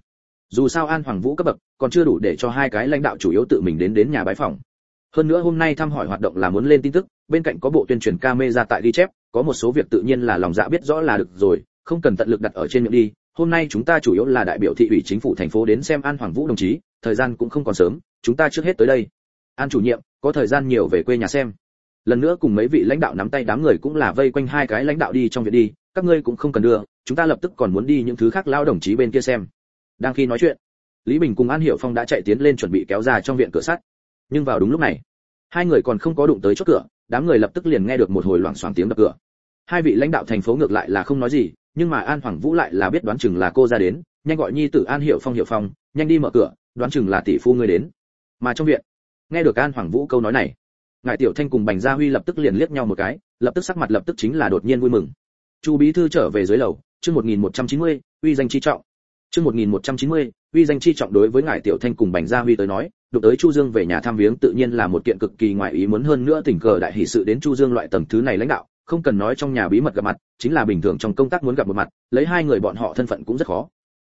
Dù sao an hoàng vũ cấp bậc, còn chưa đủ để cho hai cái lãnh đạo chủ yếu tự mình đến đến nhà bái phòng hơn nữa hôm nay thăm hỏi hoạt động là muốn lên tin tức, bên cạnh có bộ tuyên truyền camera tại ghi chép, có một số việc tự nhiên là lòng dạ biết rõ là được rồi, không cần tận lực đặt ở trên miệng đi hôm nay chúng ta chủ yếu là đại biểu thị ủy chính phủ thành phố đến xem an hoàng vũ đồng chí, thời gian cũng không còn sớm, chúng ta trước hết tới đây. An chủ nhiệm, có thời gian nhiều về quê nhà xem. Lần nữa cùng mấy vị lãnh đạo nắm tay đám người cũng là vây quanh hai cái lãnh đạo đi trong viện đi, các ngươi cũng không cần đưa, chúng ta lập tức còn muốn đi những thứ khác lao đồng chí bên kia xem. Đang khi nói chuyện, lý bình cùng an hiểu phong đã chạy tiến lên chuẩn bị kéo ra trong viện cửa sắt. Nhưng vào đúng lúc này, hai người còn không có đụng tới chốt cửa, đám người lập tức liền nghe được một hồi loảng xoảng tiếng đập cửa hai vị lãnh đạo thành phố ngược lại là không nói gì nhưng mà an hoàng vũ lại là biết đoán chừng là cô ra đến nhanh gọi nhi tử an hiểu phong hiểu phong nhanh đi mở cửa đoán chừng là tỷ phu ngươi đến. Mà trong viện nghe được an hoàng vũ câu nói này ngài tiểu thanh cùng bành gia huy lập tức liền liếc nhau một cái lập tức sắc mặt lập tức chính là đột nhiên vui mừng. Chu bí thư trở về dưới lầu chương 1190, uy danh chi trọng. Chương 1190, uy danh chi trọng đối với ngài tiểu thanh cùng bành gia huy tới nói đụng tới chu dương về nhà thăm viếng tự nhiên là một kiện cực kỳ ngoại ý muốn hơn nữa tình cờ đại hỷ sự đến chu dương loại tầng thứ này lãnh đạo không cần nói trong nhà bí mật gặp mặt, chính là bình thường trong công tác muốn gặp một mặt, lấy hai người bọn họ thân phận cũng rất khó.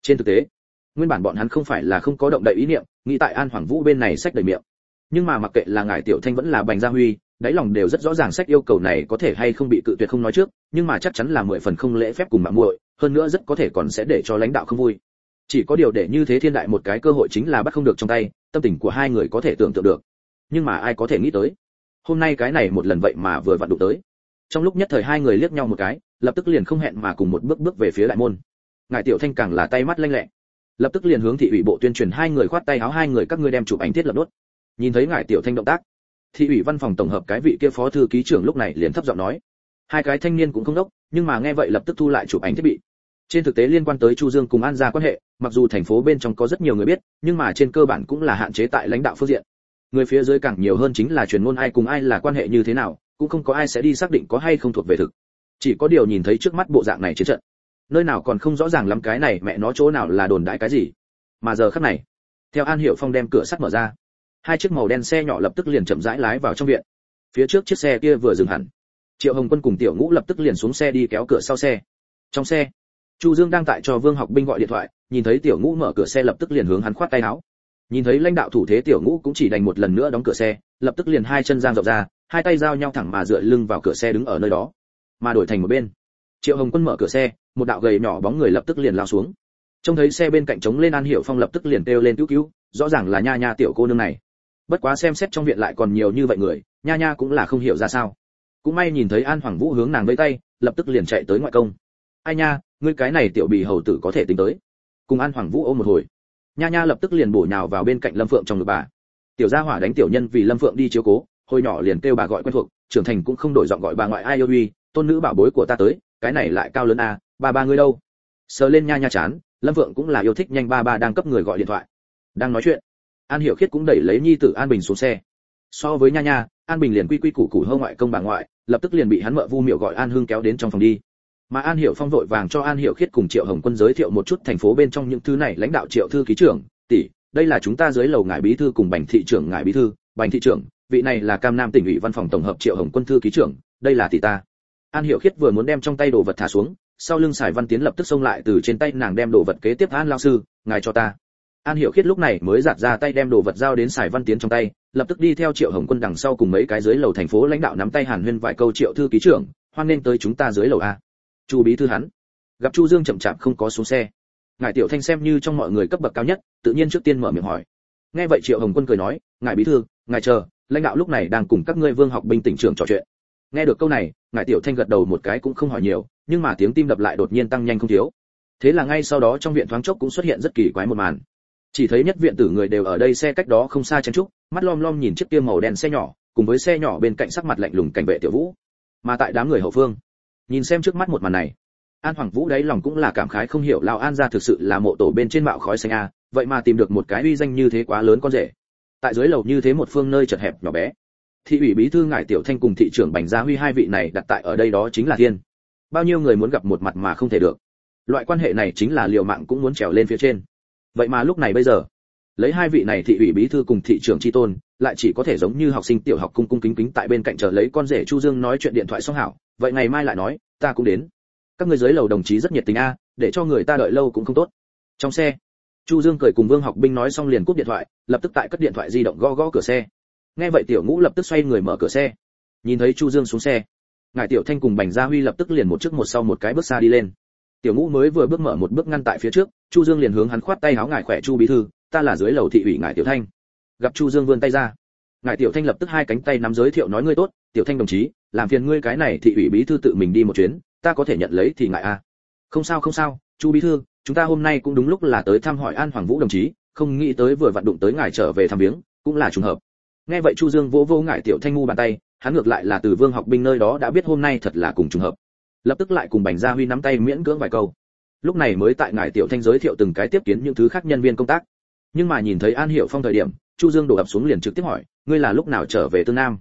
Trên thực tế, nguyên bản bọn hắn không phải là không có động đậy ý niệm, nghĩ tại an hoàng vũ bên này sách đầy miệng. Nhưng mà mặc kệ là ngài tiểu thanh vẫn là bành gia huy, đáy lòng đều rất rõ ràng sách yêu cầu này có thể hay không bị cự tuyệt không nói trước, nhưng mà chắc chắn là mười phần không lễ phép cùng mạng muội, hơn nữa rất có thể còn sẽ để cho lãnh đạo không vui. Chỉ có điều để như thế thiên đại một cái cơ hội chính là bắt không được trong tay, tâm tình của hai người có thể tưởng tượng được. Nhưng mà ai có thể nghĩ tới? Hôm nay cái này một lần vậy mà vừa vặn đụng tới trong lúc nhất thời hai người liếc nhau một cái, lập tức liền không hẹn mà cùng một bước bước về phía đại môn. Ngài tiểu thanh càng là tay mắt lanh lẹ. Lập tức liền hướng thị ủy bộ tuyên truyền hai người khoát tay áo, hai người các ngươi đem chụp ảnh thiết lập đốt nhìn thấy ngài tiểu thanh động tác, thị ủy văn phòng tổng hợp cái vị kia phó thư ký trưởng lúc này liền thấp giọng nói. Hai cái thanh niên cũng không đốc, nhưng mà nghe vậy lập tức thu lại chụp ảnh thiết bị. Trên thực tế liên quan tới chu dương cùng an gia quan hệ, mặc dù thành phố bên trong có rất nhiều người biết, nhưng mà trên cơ bản cũng là hạn chế tại lãnh đạo phương diện. Người phía dưới càng nhiều hơn chính là truyền ngôn ai cùng ai là quan hệ như thế nào cũng không có ai sẽ đi xác định có hay không thuộc về thực. Chỉ có điều nhìn thấy trước mắt bộ dạng này chiến trận, nơi nào còn không rõ ràng lắm cái này mẹ nó chỗ nào là đồn đãi cái gì. Mà giờ khắc này, theo an hiệu phong đem cửa sắt mở ra, hai chiếc màu đen xe nhỏ lập tức liền chậm rãi lái vào trong viện. Phía trước chiếc xe kia vừa dừng hẳn, triệu hồng quân cùng tiểu ngũ lập tức liền xuống xe đi kéo cửa sau xe. Trong xe, chu dương đang tại cho vương học binh gọi điện thoại, nhìn thấy tiểu ngũ mở cửa xe lập tức liền hướng hắn khoát tay áo. Nhìn thấy lãnh đạo thủ thế tiểu ngũ cũng chỉ đành một lần nữa đóng cửa xe, lập tức liền hai chân giang rộng ra hai tay giao nhau thẳng mà dựa lưng vào cửa xe đứng ở nơi đó, mà đổi thành một bên. Triệu hồng quân mở cửa xe, một đạo gầy nhỏ bóng người lập tức liền lao xuống. Trông thấy xe bên cạnh trống lên an hiểu phong lập tức liền kêu lên cứu cứu, rõ ràng là nha nha tiểu cô nương này. Bất quá xem xét trong viện lại còn nhiều như vậy người, nha nha cũng là không hiểu ra sao. Cũng may nhìn thấy an hoàng vũ hướng nàng vẫy tay, lập tức liền chạy tới ngoại công. Ai nha, ngươi cái này tiểu bì hầu tử có thể tính tới. Cùng an hoàng vũ ôm một hồi. Nha nha lập tức liền bổ nhào vào bên cạnh lâm phượng trong ngực bà. Tiểu gia hỏa đánh tiểu nhân vì lâm phượng đi chiếu cố hồi nhỏ liền kêu bà gọi quen thuộc, trưởng thành cũng không đổi giọng gọi bà ngoại ai yêu uy, tôn nữ bảo bối của ta tới, cái này lại cao lớn à ba ba ngươi đâu? Sờ lên nha nha chán, lâm Vượng cũng là yêu thích nhanh ba ba đang cấp người gọi điện thoại. Đang nói chuyện, an hiểu khiết cũng đẩy lấy nhi tử an bình xuống xe. So với nha nha, an bình liền quy quy củ củ hơn ngoại công bà ngoại, lập tức liền bị hắn mợ vu miệu gọi an hương kéo đến trong phòng đi. Mà an hiểu phong vội vàng cho an hiểu khiết cùng triệu hồng quân giới thiệu một chút thành phố bên trong những thứ này, lãnh đạo triệu thư ký trưởng, tỷ, đây là chúng ta dưới lầu ngài bí thư cùng bành thị trưởng ngài bí thư, bành thị trưởng vị này là cam nam tỉnh ủy văn phòng tổng hợp triệu hồng quân thư ký trưởng, đây là tỷ ta. An hiểu khiết vừa muốn đem trong tay đồ vật thả xuống, sau lưng sài văn tiến lập tức xông lại từ trên tay nàng đem đồ vật kế tiếp an lao sư, ngài cho ta. An hiểu khiết lúc này mới giạt ra tay đem đồ vật giao đến sài văn tiến trong tay, lập tức đi theo triệu hồng quân đằng sau cùng mấy cái dưới lầu thành phố lãnh đạo nắm tay hàn huyên vài câu triệu thư ký trưởng, hoan nên tới chúng ta dưới lầu a. Chu bí thư hắn. Gặp chu dương chậm chạp không có xuống xe. Ngài tiểu thanh xem như trong mọi người cấp bậc cao nhất, tự nhiên trước tiên mở miệng hỏi. Nghe vậy triệu hồng quân cười nói, ngài bí thư, ngài chờ lãnh đạo lúc này đang cùng các ngươi vương học binh tỉnh trưởng trò chuyện. Nghe được câu này, ngài tiểu thanh gật đầu một cái cũng không hỏi nhiều, nhưng mà tiếng tim đập lại đột nhiên tăng nhanh không thiếu. Thế là ngay sau đó trong viện thoáng chốc cũng xuất hiện rất kỳ quái một màn. Chỉ thấy nhất viện tử người đều ở đây xe cách đó không xa chen trúc, mắt lom lom nhìn chiếc kia màu đen xe nhỏ, cùng với xe nhỏ bên cạnh sắc mặt lạnh lùng cảnh vệ tiểu vũ. Mà tại đám người hậu phương, nhìn xem trước mắt một màn này, an hoàng vũ đáy lòng cũng là cảm khái không hiểu lao an gia thực sự là mộ tổ bên trên mạo khói xanh a, vậy mà tìm được một cái uy danh như thế quá lớn con rể tại dưới lầu như thế một phương nơi chật hẹp nhỏ bé. Thị ủy bí thư ngải tiểu thanh cùng thị trưởng bành gia huy hai vị này đặt tại ở đây đó chính là thiên. Bao nhiêu người muốn gặp một mặt mà không thể được. Loại quan hệ này chính là liều mạng cũng muốn trèo lên phía trên. Vậy mà lúc này bây giờ, lấy hai vị này thị ủy bí thư cùng thị trưởng tri tôn, lại chỉ có thể giống như học sinh tiểu học cung cung kính kính tại bên cạnh chờ lấy con rể chu dương nói chuyện điện thoại xong hảo. Vậy ngày mai lại nói, ta cũng đến. Các người dưới lầu đồng chí rất nhiệt tình a, để cho người ta đợi lâu cũng không tốt. Trong xe chu dương cười cùng vương học binh nói xong liền cúp điện thoại, lập tức tại cất điện thoại di động gõ gõ cửa xe. Nghe vậy tiểu ngũ lập tức xoay người mở cửa xe. Nhìn thấy chu dương xuống xe ngài tiểu thanh cùng bành gia huy lập tức liền một trước một sau một cái bước xa đi lên. Tiểu ngũ mới vừa bước mở một bước ngăn tại phía trước, chu dương liền hướng hắn khoát tay háo ngài khỏe chu bí thư, ta là dưới lầu thị ủy ngài tiểu thanh. Gặp chu dương vươn tay ra ngài tiểu thanh lập tức hai cánh tay nắm giới thiệu nói, ngươi tốt, tiểu thanh đồng chí, làm phiền ngươi cái này thị ủy bí thư tự mình đi một chuyến, ta có thể nhận lấy thì ngại a à. không sao không sao, chu bí thư chúng ta hôm nay cũng đúng lúc là tới thăm hỏi an hoàng vũ đồng chí, không nghĩ tới vừa vặn đụng tới ngài trở về thăm viếng, cũng là trùng hợp. Nghe vậy chu dương vỗ vỗ ngài tiểu thanh ngu bàn tay, hắn ngược lại là từ vương học binh nơi đó đã biết hôm nay thật là cùng trùng hợp. Lập tức lại cùng bành gia huy nắm tay miễn cưỡng vài câu. Lúc này mới tại ngài tiểu thanh giới thiệu từng cái tiếp kiến những thứ khác nhân viên công tác. Nhưng mà nhìn thấy an hiệu phong thời điểm, chu dương đổ ập xuống liền trực tiếp hỏi, ngươi là lúc nào trở về tương nam?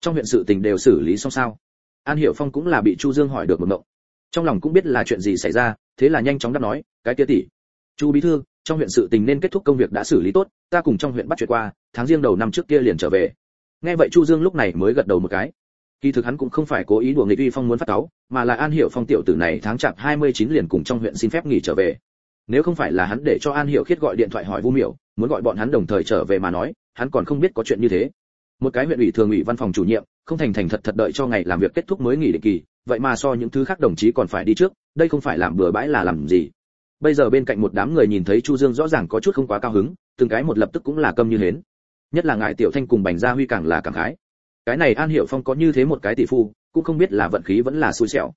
Trong huyện sự tình đều xử lý xong sao? An hiệu phong cũng là bị chu dương hỏi được một mộng trong lòng cũng biết là chuyện gì xảy ra thế là nhanh chóng đáp nói, cái kia tỷ, chu bí thư, trong huyện sự tình nên kết thúc công việc đã xử lý tốt, ta cùng trong huyện bắt chuyện qua, tháng riêng đầu năm trước kia liền trở về. Nghe vậy chu dương lúc này mới gật đầu một cái. Kỳ thực hắn cũng không phải cố ý đùa nghịch uy phong muốn phát cáo mà là an hiểu phong tiểu tử này tháng chạp 29 liền cùng trong huyện xin phép nghỉ trở về. Nếu không phải là hắn để cho an hiểu khiết gọi điện thoại hỏi vu miểu, muốn gọi bọn hắn đồng thời trở về mà nói, hắn còn không biết có chuyện như thế. Một cái huyện ủy thường ủy văn phòng chủ nhiệm, không thành thành thật thật đợi cho ngày làm việc kết thúc mới nghỉ định kỳ, vậy mà so những thứ khác đồng chí còn phải đi trước đây không phải làm bừa bãi là làm gì. Bây giờ bên cạnh một đám người nhìn thấy chu dương rõ ràng có chút không quá cao hứng, từng cái một lập tức cũng là câm như hến. Nhất là ngài tiểu thanh cùng bành gia huy càng là càng khái. Cái này an hiểu phong có như thế một cái tỷ phu, cũng không biết là vận khí vẫn là xui xẻo.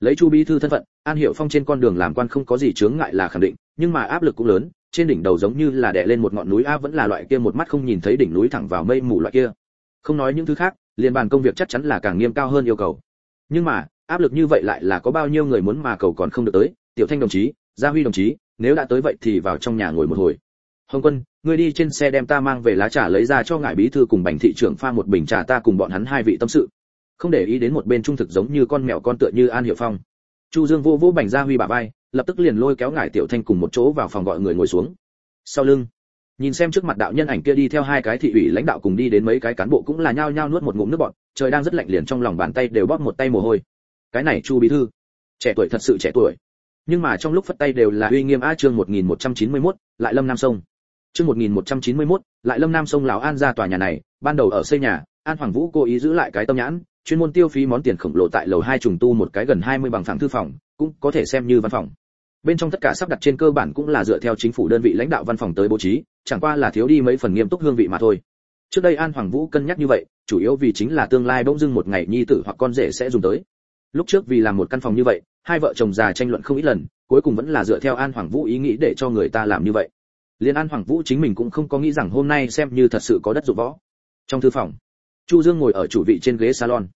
Lấy chu bí thư thân phận, an hiểu phong trên con đường làm quan không có gì chướng ngại là khẳng định, nhưng mà áp lực cũng lớn, trên đỉnh đầu giống như là đè lên một ngọn núi a vẫn là loại kia một mắt không nhìn thấy đỉnh núi thẳng vào mây mù loại kia. Không nói những thứ khác, liên bàn công việc chắc chắn là càng nghiêm cao hơn yêu cầu. Nhưng mà áp lực như vậy lại là có bao nhiêu người muốn mà cầu còn không được tới, tiểu thanh đồng chí, gia huy đồng chí, nếu đã tới vậy thì vào trong nhà ngồi một hồi. Hồng quân, ngươi đi trên xe đem ta mang về lá trà lấy ra cho ngài bí thư cùng bành thị trưởng pha một bình trà ta cùng bọn hắn hai vị tâm sự. Không để ý đến một bên trung thực giống như con mèo con tựa như an hiệu phong. Chu dương vô vô bành gia huy bà vai, lập tức liền lôi kéo ngài tiểu thanh cùng một chỗ vào phòng gọi người ngồi xuống. Sau lưng, nhìn xem trước mặt đạo nhân ảnh kia đi theo hai cái thị ủy lãnh đạo cùng đi đến mấy cái cán bộ cũng là nhao nhao nuốt một ngụm nước bọt, trời đang rất lạnh liền trong lòng bàn tay đều bóp một tay mồ hôi cái này chu bí thư. Trẻ tuổi thật sự trẻ tuổi. Nhưng mà trong lúc phất tay đều là uy nghiêm a chương 1191, lại lâm nam sông. Chương 1191, lại lâm nam sông lão an ra tòa nhà này ban đầu ở xây nhà an hoàng vũ cố ý giữ lại cái tâm nhãn chuyên môn tiêu phí món tiền khổng lồ tại lầu hai trùng tu một cái gần 20 bằng phẳng thư phòng cũng có thể xem như văn phòng. Bên trong tất cả sắp đặt trên cơ bản cũng là dựa theo chính phủ đơn vị lãnh đạo văn phòng tới bố trí chẳng qua là thiếu đi mấy phần nghiêm túc hương vị mà thôi. Trước đây an hoàng vũ cân nhắc như vậy chủ yếu vì chính là tương lai bỗng dưng một ngày nhi tử hoặc con rể sẽ dùng tới lúc trước vì làm một căn phòng như vậy, hai vợ chồng già tranh luận không ít lần, cuối cùng vẫn là dựa theo an hoàng vũ ý nghĩ để cho người ta làm như vậy. Liên an hoàng vũ chính mình cũng không có nghĩ rằng hôm nay xem như thật sự có đất dụng võ. Trong thư phòng, chu dương ngồi ở chủ vị trên ghế salon.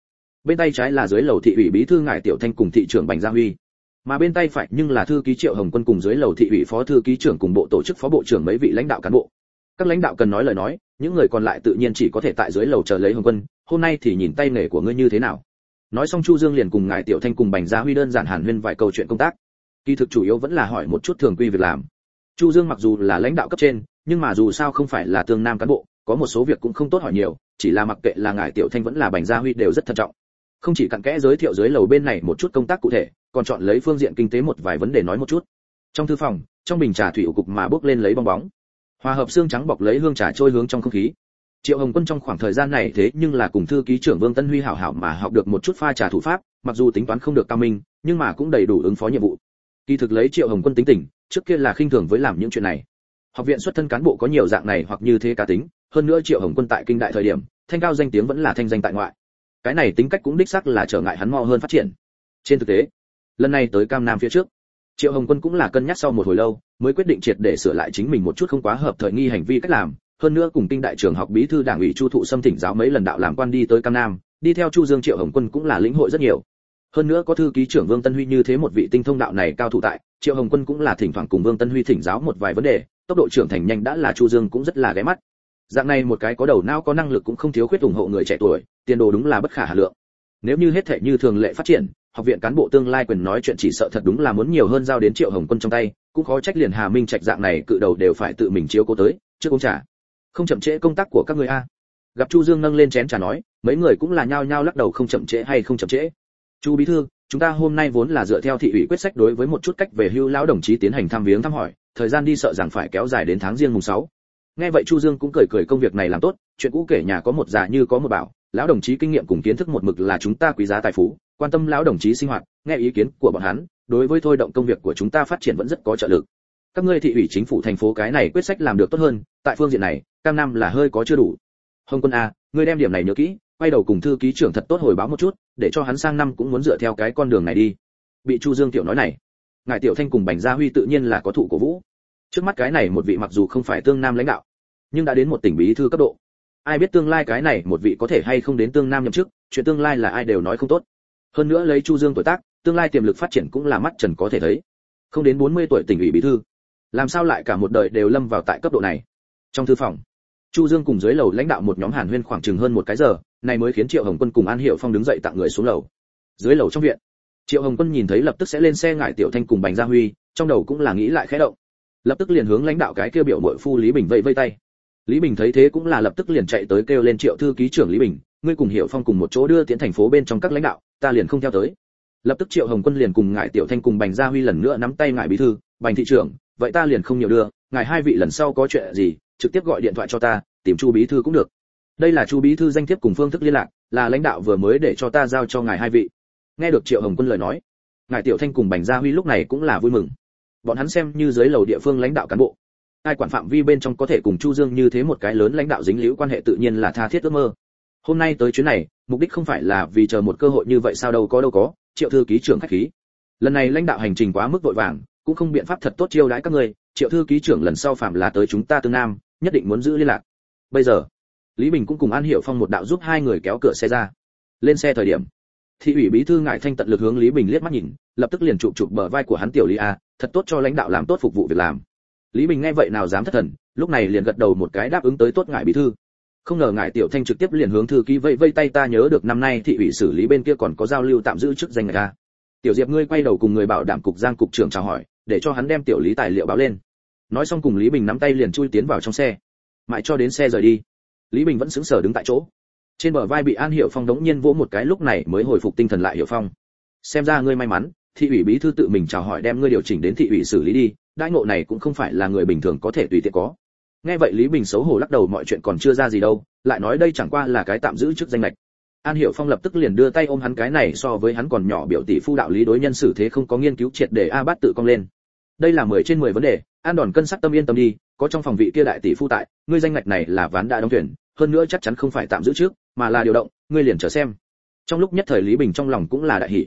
Bên tay trái là dưới lầu thị ủy bí thư ngải tiểu thanh cùng thị trưởng bành gia huy. Mà bên tay phải nhưng là thư ký triệu hồng quân cùng dưới lầu thị ủy phó thư ký trưởng cùng bộ tổ chức phó bộ trưởng mấy vị lãnh đạo cán bộ. Các lãnh đạo cần nói lời nói, những người còn lại tự nhiên chỉ có thể tại dưới lầu chờ lấy hồng quân. Hôm nay thì nhìn tay nghề của ngươi như thế nào? Nói xong chu dương liền cùng ngài tiểu thanh cùng bành gia huy đơn giản hàn huyên vài câu chuyện công tác. Kỳ thực chủ yếu vẫn là hỏi một chút thường quy việc làm. Chu dương mặc dù là lãnh đạo cấp trên, nhưng mà dù sao không phải là tương nam cán bộ, có một số việc cũng không tốt hỏi nhiều, chỉ là mặc kệ là ngài tiểu thanh vẫn là bành gia huy đều rất thận trọng. Không chỉ cặn kẽ giới thiệu dưới lầu bên này một chút công tác cụ thể, còn chọn lấy phương diện kinh tế một vài vấn đề nói một chút. Trong thư phòng, trong bình trà thủy ủ cục mà bước lên lấy bong bóng. Hòa hợp xương trắng bọc lấy hương trà trôi hướng trong không khí triệu hồng quân trong khoảng thời gian này thế nhưng là cùng thư ký trưởng vương tân huy hảo hảo mà học được một chút pha trà thủ pháp, mặc dù tính toán không được cao minh, nhưng mà cũng đầy đủ ứng phó nhiệm vụ. Kỳ thực lấy triệu hồng quân tính tình, trước kia là khinh thường với làm những chuyện này. Học viện xuất thân cán bộ có nhiều dạng này hoặc như thế cá tính, hơn nữa triệu hồng quân tại kinh đại thời điểm, thanh cao danh tiếng vẫn là thanh danh tại ngoại. Cái này tính cách cũng đích xác là trở ngại hắn mo hơn phát triển. Trên thực tế, lần này tới cam nam phía trước, triệu hồng quân cũng là cân nhắc sau một hồi lâu, mới quyết định triệt để sửa lại chính mình một chút không quá hợp thời nghi hành vi cách làm hơn nữa cùng kinh đại trường học bí thư đảng ủy chu thụ xâm thỉnh giáo mấy lần đạo làm quan đi tới cam nam, đi theo chu dương triệu hồng quân cũng là lĩnh hội rất nhiều. Hơn nữa có thư ký trưởng vương tân huy như thế một vị tinh thông đạo này cao thủ tại, triệu hồng quân cũng là thỉnh thoảng cùng vương tân huy thỉnh giáo một vài vấn đề, tốc độ trưởng thành nhanh đã là chu dương cũng rất là ghé mắt. Dạng này một cái có đầu não có năng lực cũng không thiếu khuyết ủng hộ người trẻ tuổi, tiền đồ đúng là bất khả hà lượng. Nếu như hết thể như thường lệ phát triển, học viện cán bộ tương lai quyền nói chuyện chỉ sợ thật đúng là muốn nhiều hơn giao đến triệu hồng quân trong tay, cũng khó trách liền hà minh trạch dạng này cự đầu đều phải tự mình chiếu cố tới, trước ông trả không chậm trễ công tác của các người a. Gặp chu dương nâng lên chén trà nói, mấy người cũng là nhao nhao lắc đầu không chậm trễ hay không chậm trễ. Chu bí thư, chúng ta hôm nay vốn là dựa theo thị ủy quyết sách đối với một chút cách về hưu lão đồng chí tiến hành thăm viếng thăm hỏi, thời gian đi sợ rằng phải kéo dài đến tháng riêng mùng 6. nghe vậy chu dương cũng cười cười công việc này làm tốt, chuyện cũ kể nhà có một già như có một bảo, lão đồng chí kinh nghiệm cùng kiến thức một mực là chúng ta quý giá tài phú, quan tâm lão đồng chí sinh hoạt, nghe ý kiến của bọn hắn, đối với thôi động công việc của chúng ta phát triển vẫn rất có trợ lực. Các ngươi thị ủy chính phủ thành phố cái này quyết sách làm được tốt hơn, tại phương diện này cam nam là hơi có chưa đủ. Hồng quân a ngươi đem điểm này nhớ kỹ, quay đầu cùng thư ký trưởng thật tốt hồi báo một chút, để cho hắn sang năm cũng muốn dựa theo cái con đường này đi. Bị chu dương tiểu nói này, ngài tiểu thanh cùng bành gia huy tự nhiên là có thủ của vũ. Trước mắt cái này một vị mặc dù không phải tương nam lãnh đạo, nhưng đã đến một tỉnh bí thư cấp độ. Ai biết tương lai cái này một vị có thể hay không đến tương nam nhậm chức, chuyện tương lai là ai đều nói không tốt. Hơn nữa lấy chu dương tuổi tác, tương lai tiềm lực phát triển cũng là mắt trần có thể thấy. Không đến 40 tuổi tỉnh ủy bí thư, làm sao lại cả một đời đều lâm vào tại cấp độ này? Trong thư phòng chu dương cùng dưới lầu lãnh đạo một nhóm hàn huyên khoảng chừng hơn một cái giờ này mới khiến triệu hồng quân cùng an hiệu phong đứng dậy tặng người xuống lầu. Dưới lầu trong viện, triệu hồng quân nhìn thấy lập tức sẽ lên xe ngải tiểu thanh cùng bành gia huy, trong đầu cũng là nghĩ lại khẽ động. Lập tức liền hướng lãnh đạo cái kêu biểu mội phu lý bình vẫy vây tay. Lý bình thấy thế cũng là lập tức liền chạy tới kêu lên triệu thư ký trưởng lý bình, ngươi cùng hiệu phong cùng một chỗ đưa tiến thành phố bên trong các lãnh đạo, ta liền không theo tới. Lập tức triệu hồng quân liền cùng ngải tiểu thanh cùng bành gia huy lần nữa nắm tay ngải bí thư, bành thị trưởng, vậy ta liền không nhiều đưa, ngài hai vị lần sau có chuyện gì trực tiếp gọi điện thoại cho ta, tìm chu bí thư cũng được. Đây là chu bí thư danh thiếp cùng phương thức liên lạc, là lãnh đạo vừa mới để cho ta giao cho ngài hai vị. Nghe được triệu hồng quân lời nói, ngài tiểu thanh cùng bành gia huy lúc này cũng là vui mừng. Bọn hắn xem như dưới lầu địa phương lãnh đạo cán bộ. Ai quản phạm vi bên trong có thể cùng chu dương như thế một cái lớn lãnh đạo dính liễu quan hệ tự nhiên là tha thiết ước mơ. Hôm nay tới chuyến này, mục đích không phải là vì chờ một cơ hội như vậy sao đâu có đâu có, triệu thư ký trưởng khách khí. Lần này lãnh đạo hành trình quá mức vội vàng, cũng không biện pháp thật tốt chiêu đãi các người triệu thư ký trưởng lần sau phạm là tới chúng ta tương nam nhất định muốn giữ liên lạc. Bây giờ, lý bình cũng cùng an hiểu phong một đạo giúp hai người kéo cửa xe ra. Lên xe thời điểm, thị ủy bí thư ngại thanh tận lực hướng lý bình liếc mắt nhìn, lập tức liền chụp chụp bờ vai của hắn tiểu lý a, thật tốt cho lãnh đạo làm tốt phục vụ việc làm. Lý bình nghe vậy nào dám thất thần, lúc này liền gật đầu một cái đáp ứng tới tốt ngại bí thư. Không ngờ ngại tiểu thanh trực tiếp liền hướng thư ký vây vây tay ta nhớ được năm nay thị ủy xử lý bên kia còn có giao lưu tạm giữ chức danh ngài tiểu diệp ngươi quay đầu cùng người bảo đảm cục giang cục trưởng chào hỏi, để cho hắn đem tiểu lý tài liệu báo lên nói xong cùng lý bình nắm tay liền chui tiến vào trong xe. Mãi cho đến xe rời đi, lý bình vẫn sững sờ đứng tại chỗ. Trên bờ vai bị an hiệu phong đống nhiên vỗ một cái lúc này mới hồi phục tinh thần lại hiệu phong. Xem ra ngươi may mắn, thị ủy bí thư tự mình chào hỏi đem ngươi điều chỉnh đến thị ủy xử lý đi, đãi ngộ này cũng không phải là người bình thường có thể tùy tiện có. Nghe vậy lý bình xấu hổ lắc đầu mọi chuyện còn chưa ra gì đâu, lại nói đây chẳng qua là cái tạm giữ chức danh lệch an Hiệu phong lập tức liền đưa tay ôm hắn cái này so với hắn còn nhỏ biểu tỷ phu đạo lý đối nhân xử thế không có nghiên cứu triệt để a bát tự cong lên đây là 10 trên 10 vấn đề, an đòn cân sắc tâm yên tâm đi, có trong phòng vị kia đại tỷ phu tại, ngươi danh ngạch này là ván đã đóng tuyển hơn nữa chắc chắn không phải tạm giữ trước, mà là điều động, ngươi liền chờ xem. Trong lúc nhất thời lý bình trong lòng cũng là đại hỉ.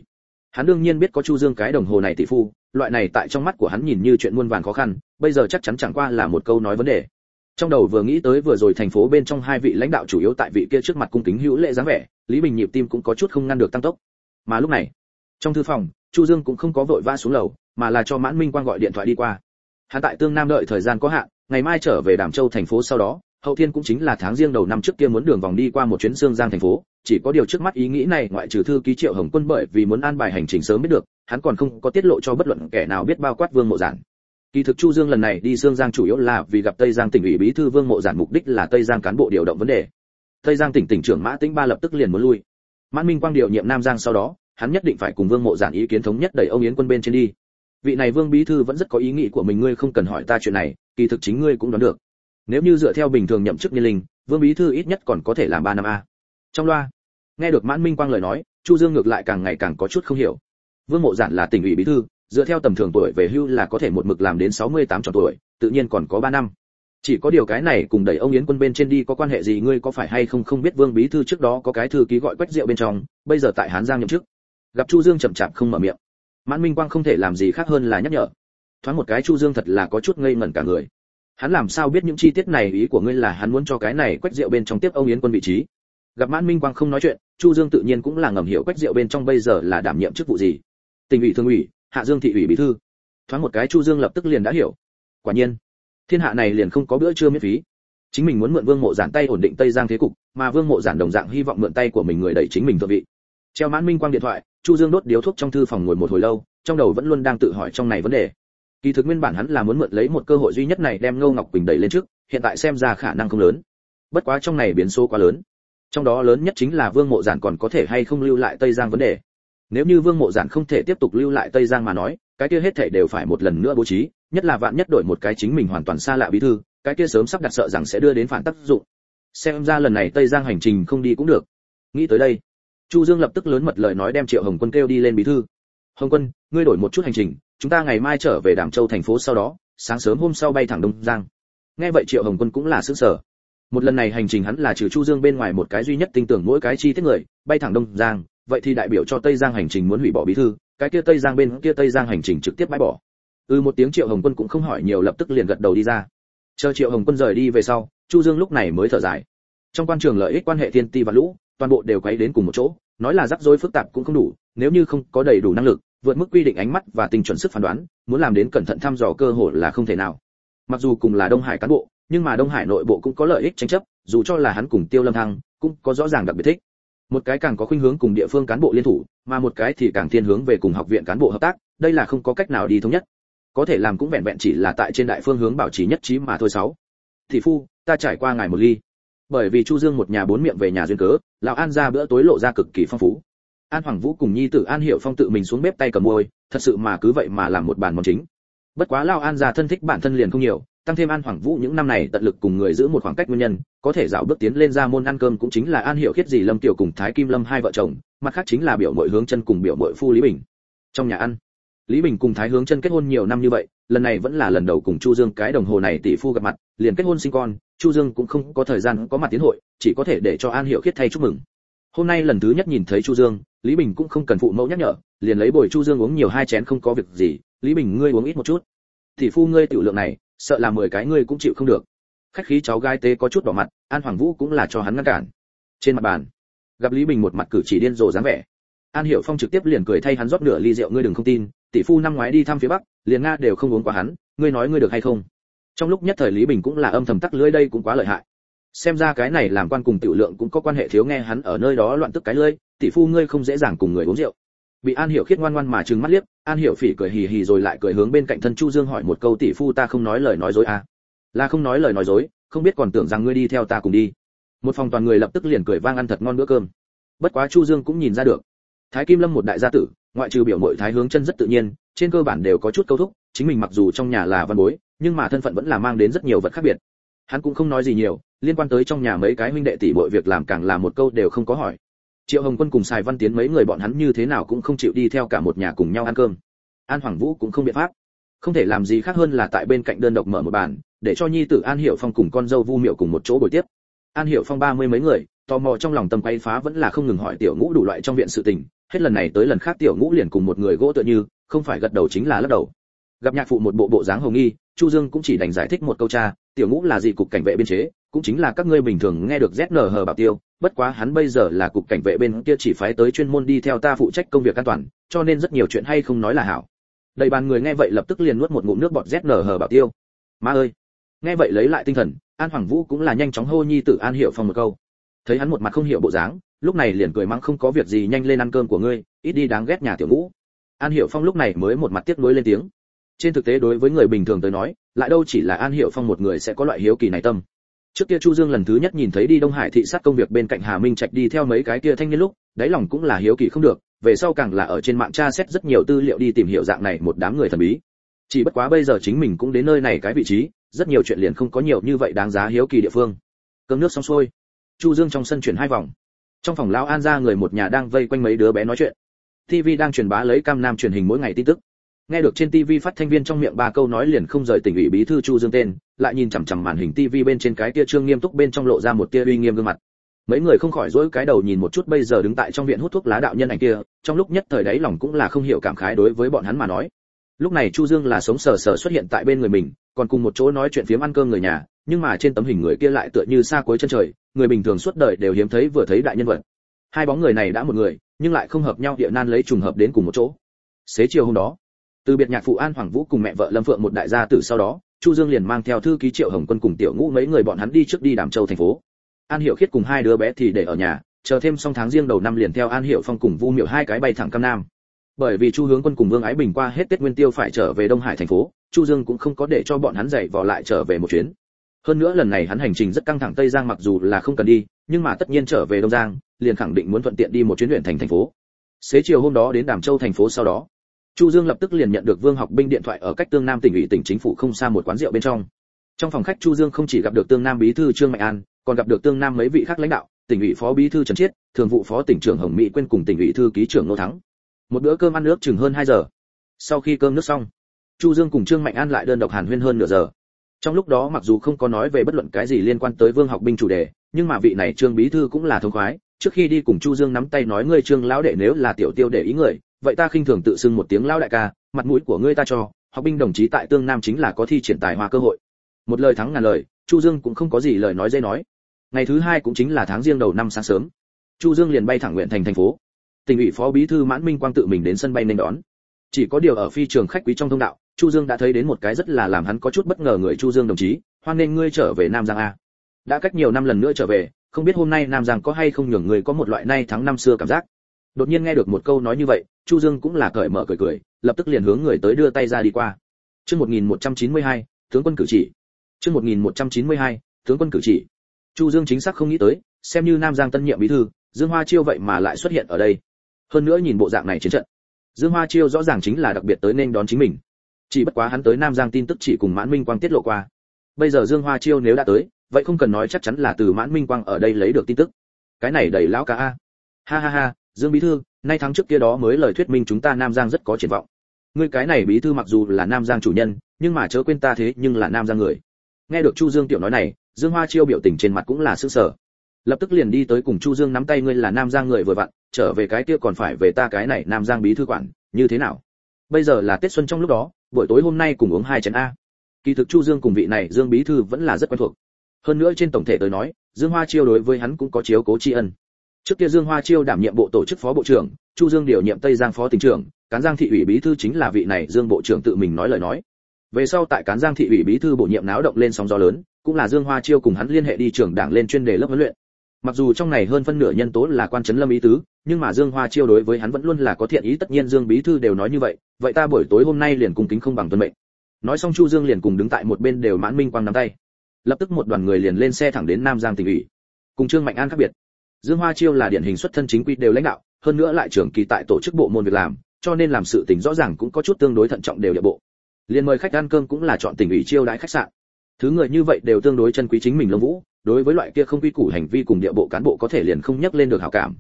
Hắn đương nhiên biết có chu dương cái đồng hồ này tỷ phu, loại này tại trong mắt của hắn nhìn như chuyện muôn vàn khó khăn, bây giờ chắc chắn chẳng qua là một câu nói vấn đề. Trong đầu vừa nghĩ tới vừa rồi thành phố bên trong hai vị lãnh đạo chủ yếu tại vị kia trước mặt cung kính hữu lễ dáng vẻ, lý bình nhịp tim cũng có chút không ngăn được tăng tốc. Mà lúc này, trong thư phòng, chu dương cũng không có vội vã xuống lầu mà là cho mãn minh quang gọi điện thoại đi qua. Hắn tại tương nam đợi thời gian có hạn, ngày mai trở về đàm châu thành phố sau đó, hậu thiên cũng chính là tháng riêng đầu năm trước kia muốn đường vòng đi qua một chuyến xương giang thành phố, chỉ có điều trước mắt ý nghĩ này ngoại trừ thư ký triệu hồng quân bởi vì muốn an bài hành trình sớm biết được, hắn còn không có tiết lộ cho bất luận kẻ nào biết bao quát vương mộ giản. Kỳ thực chu dương lần này đi xương giang chủ yếu là vì gặp tây giang tỉnh ủy bí thư vương mộ giản mục đích là tây giang cán bộ điều động vấn đề. Tây giang tỉnh tỉnh trưởng mã tĩnh ba lập tức liền muốn lui. Mãn minh quang điều nhiệm nam giang sau đó, hắn nhất định phải cùng vương mộ giản ý kiến thống nhất đẩy ông yến quân bên trên đi vị này vương bí thư vẫn rất có ý nghĩ của mình, ngươi không cần hỏi ta chuyện này, kỳ thực chính ngươi cũng đoán được. Nếu như dựa theo bình thường nhậm chức niên linh, vương bí thư ít nhất còn có thể làm ba năm a. Trong loa, nghe được mãn minh quang lời nói, chu dương ngược lại càng ngày càng có chút không hiểu. Vương mộ giản là tỉnh ủy bí thư, dựa theo tầm thường tuổi về hưu là có thể một mực làm đến 68 tròn tuổi, tự nhiên còn có 3 năm. Chỉ có điều cái này cùng đẩy ông yến quân bên trên đi có quan hệ gì, ngươi có phải hay không không biết vương bí thư trước đó có cái thư ký gọi quách rượu bên trong, bây giờ tại hán giang nhậm chức. Gặp chu dương chậm chạp không mở miệng mãn minh quang không thể làm gì khác hơn là nhắc nhở. Thoáng một cái chu dương thật là có chút ngây ngẩn cả người. Hắn làm sao biết những chi tiết này, ý của ngươi là hắn muốn cho cái này quách rượu bên trong tiếp ông yến quân vị trí? Gặp mãn minh quang không nói chuyện, chu dương tự nhiên cũng là ngầm hiểu quách rượu bên trong bây giờ là đảm nhiệm chức vụ gì. Tỉnh ủy thường ủy, hạ dương thị ủy bí thư. Thoáng một cái chu dương lập tức liền đã hiểu. Quả nhiên, thiên hạ này liền không có bữa trưa miễn phí. Chính mình muốn mượn vương mộ giản tay ổn định tây giang thế cục, mà vương mộ giản đồng dạng hy vọng mượn tay của mình người đẩy chính mình thượng vị. Treo mãn minh quang điện thoại chu dương đốt điếu thuốc trong thư phòng ngồi một hồi lâu, trong đầu vẫn luôn đang tự hỏi trong này vấn đề. Kỳ thực nguyên bản hắn là muốn mượn lấy một cơ hội duy nhất này đem ngô ngọc quỳnh đẩy lên trước, hiện tại xem ra khả năng không lớn. Bất quá trong này biến số quá lớn. Trong đó lớn nhất chính là vương mộ giản còn có thể hay không lưu lại tây giang vấn đề. Nếu như vương mộ giản không thể tiếp tục lưu lại tây giang mà nói, cái kia hết thể đều phải một lần nữa bố trí, nhất là vạn nhất đổi một cái chính mình hoàn toàn xa lạ bí thư, cái kia sớm sắp đặt sợ rằng sẽ đưa đến phản tác dụng. Xem ra lần này tây giang hành trình không đi cũng được. Nghĩ tới đây chu dương lập tức lớn mật lời nói đem triệu hồng quân kêu đi lên bí thư. Hồng quân, ngươi đổi một chút hành trình, chúng ta ngày mai trở về đàm châu thành phố sau đó, sáng sớm hôm sau bay thẳng đông giang. Nghe vậy triệu hồng quân cũng là sững sờ. Một lần này hành trình hắn là trừ chu dương bên ngoài một cái duy nhất tin tưởng mỗi cái chi tiết người, bay thẳng đông giang, vậy thì đại biểu cho tây giang hành trình muốn hủy bỏ bí thư, cái kia tây giang bên kia tây giang hành trình trực tiếp bãi bỏ. Ừ một tiếng triệu hồng quân cũng không hỏi nhiều lập tức liền gật đầu đi ra. Chờ triệu hồng quân rời đi về sau, chu dương lúc này mới thở dài. Trong quan trường lợi ích quan hệ thiên ti và lũ toàn bộ đều quấy đến cùng một chỗ, nói là rắc rối phức tạp cũng không đủ, nếu như không có đầy đủ năng lực, vượt mức quy định ánh mắt và tình chuẩn sức phán đoán, muốn làm đến cẩn thận thăm dò cơ hội là không thể nào. Mặc dù cùng là đông hải cán bộ, nhưng mà đông hải nội bộ cũng có lợi ích tranh chấp, dù cho là hắn cùng tiêu lâm thăng, cũng có rõ ràng đặc biệt thích. Một cái càng có khuynh hướng cùng địa phương cán bộ liên thủ, mà một cái thì càng thiên hướng về cùng học viện cán bộ hợp tác, đây là không có cách nào đi thống nhất. Có thể làm cũng vẹn vẹn chỉ là tại trên đại phương hướng bảo trì nhất trí mà thôi sáu. Thị phu, ta trải qua ngày một ly bởi vì chu dương một nhà bốn miệng về nhà duyên cớ, lão an ra bữa tối lộ ra cực kỳ phong phú. An hoàng vũ cùng nhi tử an hiểu phong tự mình xuống bếp tay cầm môi thật sự mà cứ vậy mà làm một bàn món chính. Bất quá lão an gia thân thích bản thân liền không nhiều, tăng thêm an hoàng vũ những năm này tận lực cùng người giữ một khoảng cách nguyên nhân, có thể dạo bước tiến lên ra môn ăn cơm cũng chính là an hiểu khiết gì lâm tiểu cùng thái kim lâm hai vợ chồng, mặt khác chính là biểu mội hướng chân cùng biểu mội phu lý bình. Trong nhà ăn, lý bình cùng thái hướng chân kết hôn nhiều năm như vậy, lần này vẫn là lần đầu cùng chu dương cái đồng hồ này tỷ phu gặp mặt, liền kết hôn sinh con chu dương cũng không có thời gian có mặt tiến hội, chỉ có thể để cho an hiểu khiết thay chúc mừng. Hôm nay lần thứ nhất nhìn thấy chu dương, lý bình cũng không cần phụ mẫu nhắc nhở, liền lấy bồi chu dương uống nhiều hai chén không có việc gì, lý bình, ngươi uống ít một chút. Tỷ phu ngươi tiểu lượng này, sợ là mười cái ngươi cũng chịu không được. Khách khí cháu gái tế có chút đỏ mặt, an hoàng vũ cũng là cho hắn ngăn cản. Trên mặt bàn, gặp lý bình một mặt cử chỉ điên rồ dáng vẻ. An hiểu phong trực tiếp liền cười thay hắn rót nửa ly rượu, ngươi đừng không tin, tỷ phu năm ngoái đi thăm phía bắc, liền nga đều không uống qua hắn, ngươi nói ngươi được hay không? Trong lúc nhất thời lý bình cũng là âm thầm tắc lưỡi đây cũng quá lợi hại. Xem ra cái này làm quan cùng tiểu lượng cũng có quan hệ thiếu nghe hắn ở nơi đó loạn tức cái lưỡi, tỷ phu ngươi không dễ dàng cùng người uống rượu. Bị an hiểu khiết ngoan ngoan mà trừng mắt liếc, an hiểu phỉ cười hì hì rồi lại cười hướng bên cạnh thân chu dương hỏi một câu tỷ phu ta không nói lời nói dối à? Là không nói lời nói dối, không biết còn tưởng rằng ngươi đi theo ta cùng đi. Một phòng toàn người lập tức liền cười vang ăn thật ngon bữa cơm. Bất quá chu dương cũng nhìn ra được. Thái kim lâm một đại gia tử, ngoại trừ biểu mội thái hướng chân rất tự nhiên, trên cơ bản đều có chút câu thúc, chính mình mặc dù trong nhà là văn bối nhưng mà thân phận vẫn là mang đến rất nhiều vật khác biệt. Hắn cũng không nói gì nhiều, liên quan tới trong nhà mấy cái huynh đệ tỷ bội việc làm càng là một câu đều không có hỏi. Triệu hồng quân cùng sài văn tiến mấy người bọn hắn như thế nào cũng không chịu đi theo cả một nhà cùng nhau ăn cơm. An hoàng vũ cũng không biện pháp. Không thể làm gì khác hơn là tại bên cạnh đơn độc mở một bàn, để cho nhi tử an hiểu phong cùng con dâu vu miệu cùng một chỗ buổi tiếp. An hiểu phong ba mươi mấy người, tò mò trong lòng tâm quay phá vẫn là không ngừng hỏi tiểu ngũ đủ loại trong viện sự tình, hết lần này tới lần khác tiểu ngũ liền cùng một người gỗ tựa như, không phải gật đầu chính là lắc đầu gặp nhạc phụ một bộ bộ dáng hồng nghi, chu dương cũng chỉ đành giải thích một câu cha, tiểu ngũ là gì cục cảnh vệ biên chế, cũng chính là các ngươi bình thường nghe được ZNH bảo tiêu, bất quá hắn bây giờ là cục cảnh vệ bên kia chỉ phái tới chuyên môn đi theo ta phụ trách công việc an toàn, cho nên rất nhiều chuyện hay không nói là hảo. Đầy bàn người nghe vậy lập tức liền nuốt một ngụm nước bọt ZNH bảo tiêu. Ma ơi! Nghe vậy lấy lại tinh thần, an hoàng vũ cũng là nhanh chóng hô nhi tử an hiểu phong một câu. Thấy hắn một mặt không hiểu bộ dáng, lúc này liền cười mắng không có việc gì nhanh lên ăn cơm của ngươi, ít đi đáng ghét nhà tiểu ngũ. An hiểu phong lúc này mới một mặt tiếc nuối lên tiếng trên thực tế đối với người bình thường tới nói, lại đâu chỉ là an hiểu phong một người sẽ có loại hiếu kỳ này tâm. Trước kia chu dương lần thứ nhất nhìn thấy đi đông hải thị sát công việc bên cạnh hà minh trạch đi theo mấy cái kia thanh niên lúc, đáy lòng cũng là hiếu kỳ không được, về sau càng là ở trên mạng tra xét rất nhiều tư liệu đi tìm hiểu dạng này một đám người thần bí. Chỉ bất quá bây giờ chính mình cũng đến nơi này cái vị trí, rất nhiều chuyện liền không có nhiều như vậy đáng giá hiếu kỳ địa phương. Cơm nước xong xuôi, chu dương trong sân chuyển hai vòng. Trong phòng lão an ra người một nhà đang vây quanh mấy đứa bé nói chuyện. Tv đang truyền bá lấy cam nam truyền hình mỗi ngày tin tức nghe được trên tv phát thanh viên trong miệng ba câu nói liền không rời tỉnh ủy bí thư chu dương tên, lại nhìn chằm chằm màn hình tv bên trên cái tia trương nghiêm túc bên trong lộ ra một tia uy nghiêm gương mặt. Mấy người không khỏi rũi cái đầu nhìn một chút bây giờ đứng tại trong viện hút thuốc lá đạo nhân ảnh kia, trong lúc nhất thời đấy lòng cũng là không hiểu cảm khái đối với bọn hắn mà nói. Lúc này chu dương là sống sờ sờ xuất hiện tại bên người mình, còn cùng một chỗ nói chuyện phiếm ăn cơm người nhà, nhưng mà trên tấm hình người kia lại tựa như xa cuối chân trời, người bình thường suốt đời đều hiếm thấy vừa thấy đại nhân vật. Hai bóng người này đã một người, nhưng lại không hợp nhau địa nan lấy trùng hợp đến cùng một chỗ. Xế chiều hôm đó từ biệt nhạc phụ an hoàng vũ cùng mẹ vợ lâm phượng một đại gia tử sau đó, chu dương liền mang theo thư ký triệu hồng quân cùng tiểu ngũ mấy người bọn hắn đi trước đi đàm châu thành phố. An hiểu khiết cùng hai đứa bé thì để ở nhà, chờ thêm xong tháng riêng đầu năm liền theo an hiểu phong cùng vu miệu hai cái bay thẳng cam nam. Bởi vì chu hướng quân cùng vương ái bình qua hết tết nguyên tiêu phải trở về đông hải thành phố, chu dương cũng không có để cho bọn hắn dậy vò lại trở về một chuyến. Hơn nữa lần này hắn hành trình rất căng thẳng tây giang mặc dù là không cần đi, nhưng mà tất nhiên trở về đông giang, liền khẳng định muốn thuận tiện đi một chuyến huyện thành thành phố. Xế chiều hôm đó đến đàm châu thành phố sau đó chu dương lập tức liền nhận được vương học binh điện thoại ở cách tương nam tỉnh ủy tỉnh chính phủ không xa một quán rượu bên trong. Trong phòng khách chu dương không chỉ gặp được tương nam bí thư trương mạnh an, còn gặp được tương nam mấy vị khác lãnh đạo, tỉnh ủy phó bí thư trần chiết, thường vụ phó tỉnh trưởng hồng mỹ quên cùng tỉnh ủy thư ký trưởng nô thắng. Một bữa cơm ăn nước chừng hơn 2 giờ. Sau khi cơm nước xong, chu dương cùng trương mạnh an lại đơn độc hàn huyên hơn nửa giờ. Trong lúc đó mặc dù không có nói về bất luận cái gì liên quan tới vương học binh chủ đề, nhưng mà vị này trương bí thư cũng là thông khoái. Trước khi đi cùng chu dương nắm tay nói, ngươi trương lão đệ nếu là tiểu tiêu để ý người vậy ta khinh thường tự xưng một tiếng lão đại ca, mặt mũi của ngươi ta cho, học binh đồng chí tại tương nam chính là có thi triển tài hoa cơ hội. Một lời thắng ngàn lời, chu dương cũng không có gì lời nói dây nói. Ngày thứ hai cũng chính là tháng riêng đầu năm sáng sớm. Chu dương liền bay thẳng nguyện thành thành phố. Tỉnh ủy phó bí thư mãn minh quang tự mình đến sân bay nên đón. Chỉ có điều ở phi trường khách quý trong thông đạo, chu dương đã thấy đến một cái rất là làm hắn có chút bất ngờ người chu dương đồng chí, hoan nên ngươi trở về nam giang a. Đã cách nhiều năm lần nữa trở về, không biết hôm nay nam giang có hay không nhường người có một loại nay tháng năm xưa cảm giác đột nhiên nghe được một câu nói như vậy chu dương cũng là cởi mở cười cười lập tức liền hướng người tới đưa tay ra đi qua. Chương 1192, tướng quân cử chỉ. Chương 1192, tướng quân cử chỉ. Chu dương chính xác không nghĩ tới xem như nam giang tân nhiệm bí thư dương hoa chiêu vậy mà lại xuất hiện ở đây. Hơn nữa nhìn bộ dạng này chiến trận dương hoa chiêu rõ ràng chính là đặc biệt tới nên đón chính mình. Chỉ bất quá hắn tới nam giang tin tức chỉ cùng mãn minh quang tiết lộ qua. Bây giờ dương hoa chiêu nếu đã tới vậy không cần nói chắc chắn là từ mãn minh quang ở đây lấy được tin tức. Cái này đầy lão cả a. Ha ha ha dương bí thư, nay tháng trước kia đó mới lời thuyết minh chúng ta nam giang rất có triển vọng. Ngươi cái này bí thư mặc dù là nam giang chủ nhân, nhưng mà chớ quên ta thế nhưng là nam giang người. Nghe được chu dương tiểu nói này, dương hoa chiêu biểu tình trên mặt cũng là sức sờ. Lập tức liền đi tới cùng chu dương nắm tay ngươi là nam giang người vừa vặn, trở về cái kia còn phải về ta cái này nam giang bí thư quản, như thế nào? Bây giờ là tết xuân trong lúc đó, buổi tối hôm nay cùng uống hai chén a. Kỳ thực chu dương cùng vị này dương bí thư vẫn là rất quen thuộc. Hơn nữa trên tổng thể tới nói, dương hoa chiêu đối với hắn cũng có chiếu cố tri ân trước kia dương hoa chiêu đảm nhiệm bộ tổ chức phó bộ trưởng, chu dương điều nhiệm tây giang phó tỉnh trưởng, cán giang thị ủy bí thư chính là vị này dương bộ trưởng tự mình nói lời nói. Về sau tại cán giang thị ủy bí thư bổ nhiệm náo động lên sóng gió lớn, cũng là dương hoa chiêu cùng hắn liên hệ đi trưởng đảng lên chuyên đề lớp huấn luyện. Mặc dù trong này hơn phân nửa nhân tố là quan trấn lâm ý tứ, nhưng mà dương hoa chiêu đối với hắn vẫn luôn là có thiện ý, tất nhiên dương bí thư đều nói như vậy vậy ta buổi tối hôm nay liền cùng kính không bằng tuân mệnh. Nói xong chu dương liền cùng đứng tại một bên đều mãn minh quang nắm tay. Lập tức một đoàn người liền lên xe thẳng đến nam giang tỉnh ủy. Cùng trương mạnh an khác biệt dương hoa chiêu là điển hình xuất thân chính quy đều lãnh đạo, hơn nữa lại trưởng kỳ tại tổ chức bộ môn việc làm, cho nên làm sự tình rõ ràng cũng có chút tương đối thận trọng đều địa bộ. Liên mời khách ăn cơm cũng là chọn tỉnh ủy chiêu đãi khách sạn. Thứ người như vậy đều tương đối chân quý chính mình lông vũ, đối với loại kia không quy củ hành vi cùng địa bộ cán bộ có thể liền không nhắc lên được hảo cảm.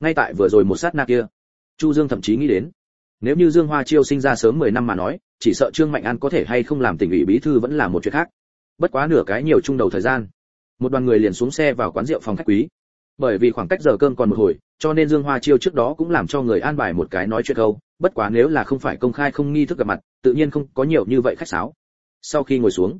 Ngay tại vừa rồi một sát na kia, chu dương thậm chí nghĩ đến, nếu như dương hoa chiêu sinh ra sớm 10 năm mà nói, chỉ sợ trương mạnh an có thể hay không làm tỉnh ủy bí thư vẫn là một chuyện khác. Bất quá nửa cái nhiều chung đầu thời gian, một đoàn người liền xuống xe vào quán rượu phòng khách quý bởi vì khoảng cách giờ cơm còn một hồi, cho nên dương hoa chiêu trước đó cũng làm cho người an bài một cái nói chuyện câu, bất quá nếu là không phải công khai không nghi thức gặp mặt, tự nhiên không có nhiều như vậy khách sáo. Sau khi ngồi xuống,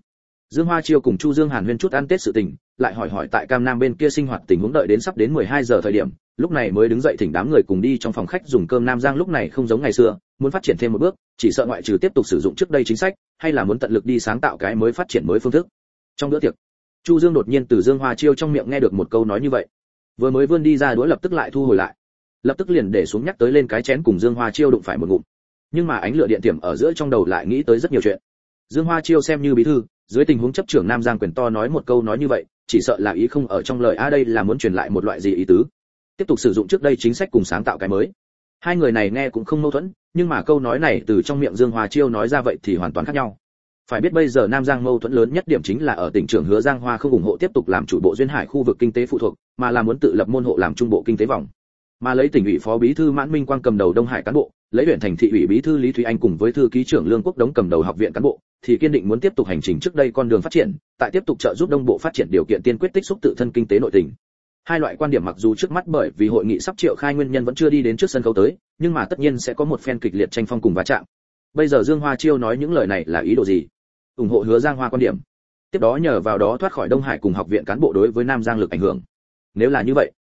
dương hoa chiêu cùng chu dương hàn huyên chút ăn tết sự tình, lại hỏi hỏi tại cam nam bên kia sinh hoạt tình huống đợi đến sắp đến 12 giờ thời điểm, lúc này mới đứng dậy thỉnh đám người cùng đi trong phòng khách dùng cơm nam giang lúc này không giống ngày xưa, muốn phát triển thêm một bước, chỉ sợ ngoại trừ tiếp tục sử dụng trước đây chính sách, hay là muốn tận lực đi sáng tạo cái mới phát triển mới phương thức. Trong bữa tiệc, chu dương đột nhiên từ dương hoa chiêu trong miệng nghe được một câu nói như vậy vừa mới vươn đi ra đũa lập tức lại thu hồi lại. Lập tức liền để xuống nhắc tới lên cái chén cùng dương hoa chiêu đụng phải một ngụm. Nhưng mà ánh lửa điện tiềm ở giữa trong đầu lại nghĩ tới rất nhiều chuyện. Dương hoa chiêu xem như bí thư, dưới tình huống chấp trưởng nam giang quyền to nói một câu nói như vậy, chỉ sợ là ý không ở trong lời, a, đây là muốn truyền lại một loại gì ý tứ? Tiếp tục sử dụng trước đây chính sách cùng sáng tạo cái mới. Hai người này nghe cũng không mâu thuẫn, nhưng mà câu nói này từ trong miệng dương hoa chiêu nói ra vậy thì hoàn toàn khác nhau phải biết bây giờ nam giang mâu thuẫn lớn nhất điểm chính là ở tỉnh trưởng hứa giang hoa không ủng hộ tiếp tục làm chủ bộ duyên hải khu vực kinh tế phụ thuộc, mà là muốn tự lập môn hộ làm trung bộ kinh tế vòng. Mà lấy tỉnh ủy phó bí thư mãn minh quang cầm đầu đông hải cán bộ, lấy huyện thành thị ủy bí thư lý thúy anh cùng với thư ký trưởng lương quốc đống cầm đầu học viện cán bộ, thì kiên định muốn tiếp tục hành trình trước đây con đường phát triển, tại tiếp tục trợ giúp đông bộ phát triển điều kiện tiên quyết tích xúc tự thân kinh tế nội tỉnh hai loại quan điểm mặc dù trước mắt bởi vì hội nghị sắp triệu khai nguyên nhân vẫn chưa đi đến trước sân khấu tới, nhưng mà tất nhiên sẽ có một phen kịch liệt tranh phong cùng va chạm. Bây giờ dương hoa chiêu nói những lời này là ý đồ gì? Ủng hộ hứa giang hoa quan điểm. Tiếp đó nhờ vào đó thoát khỏi đông hải cùng học viện cán bộ đối với nam giang lực ảnh hưởng. Nếu là như vậy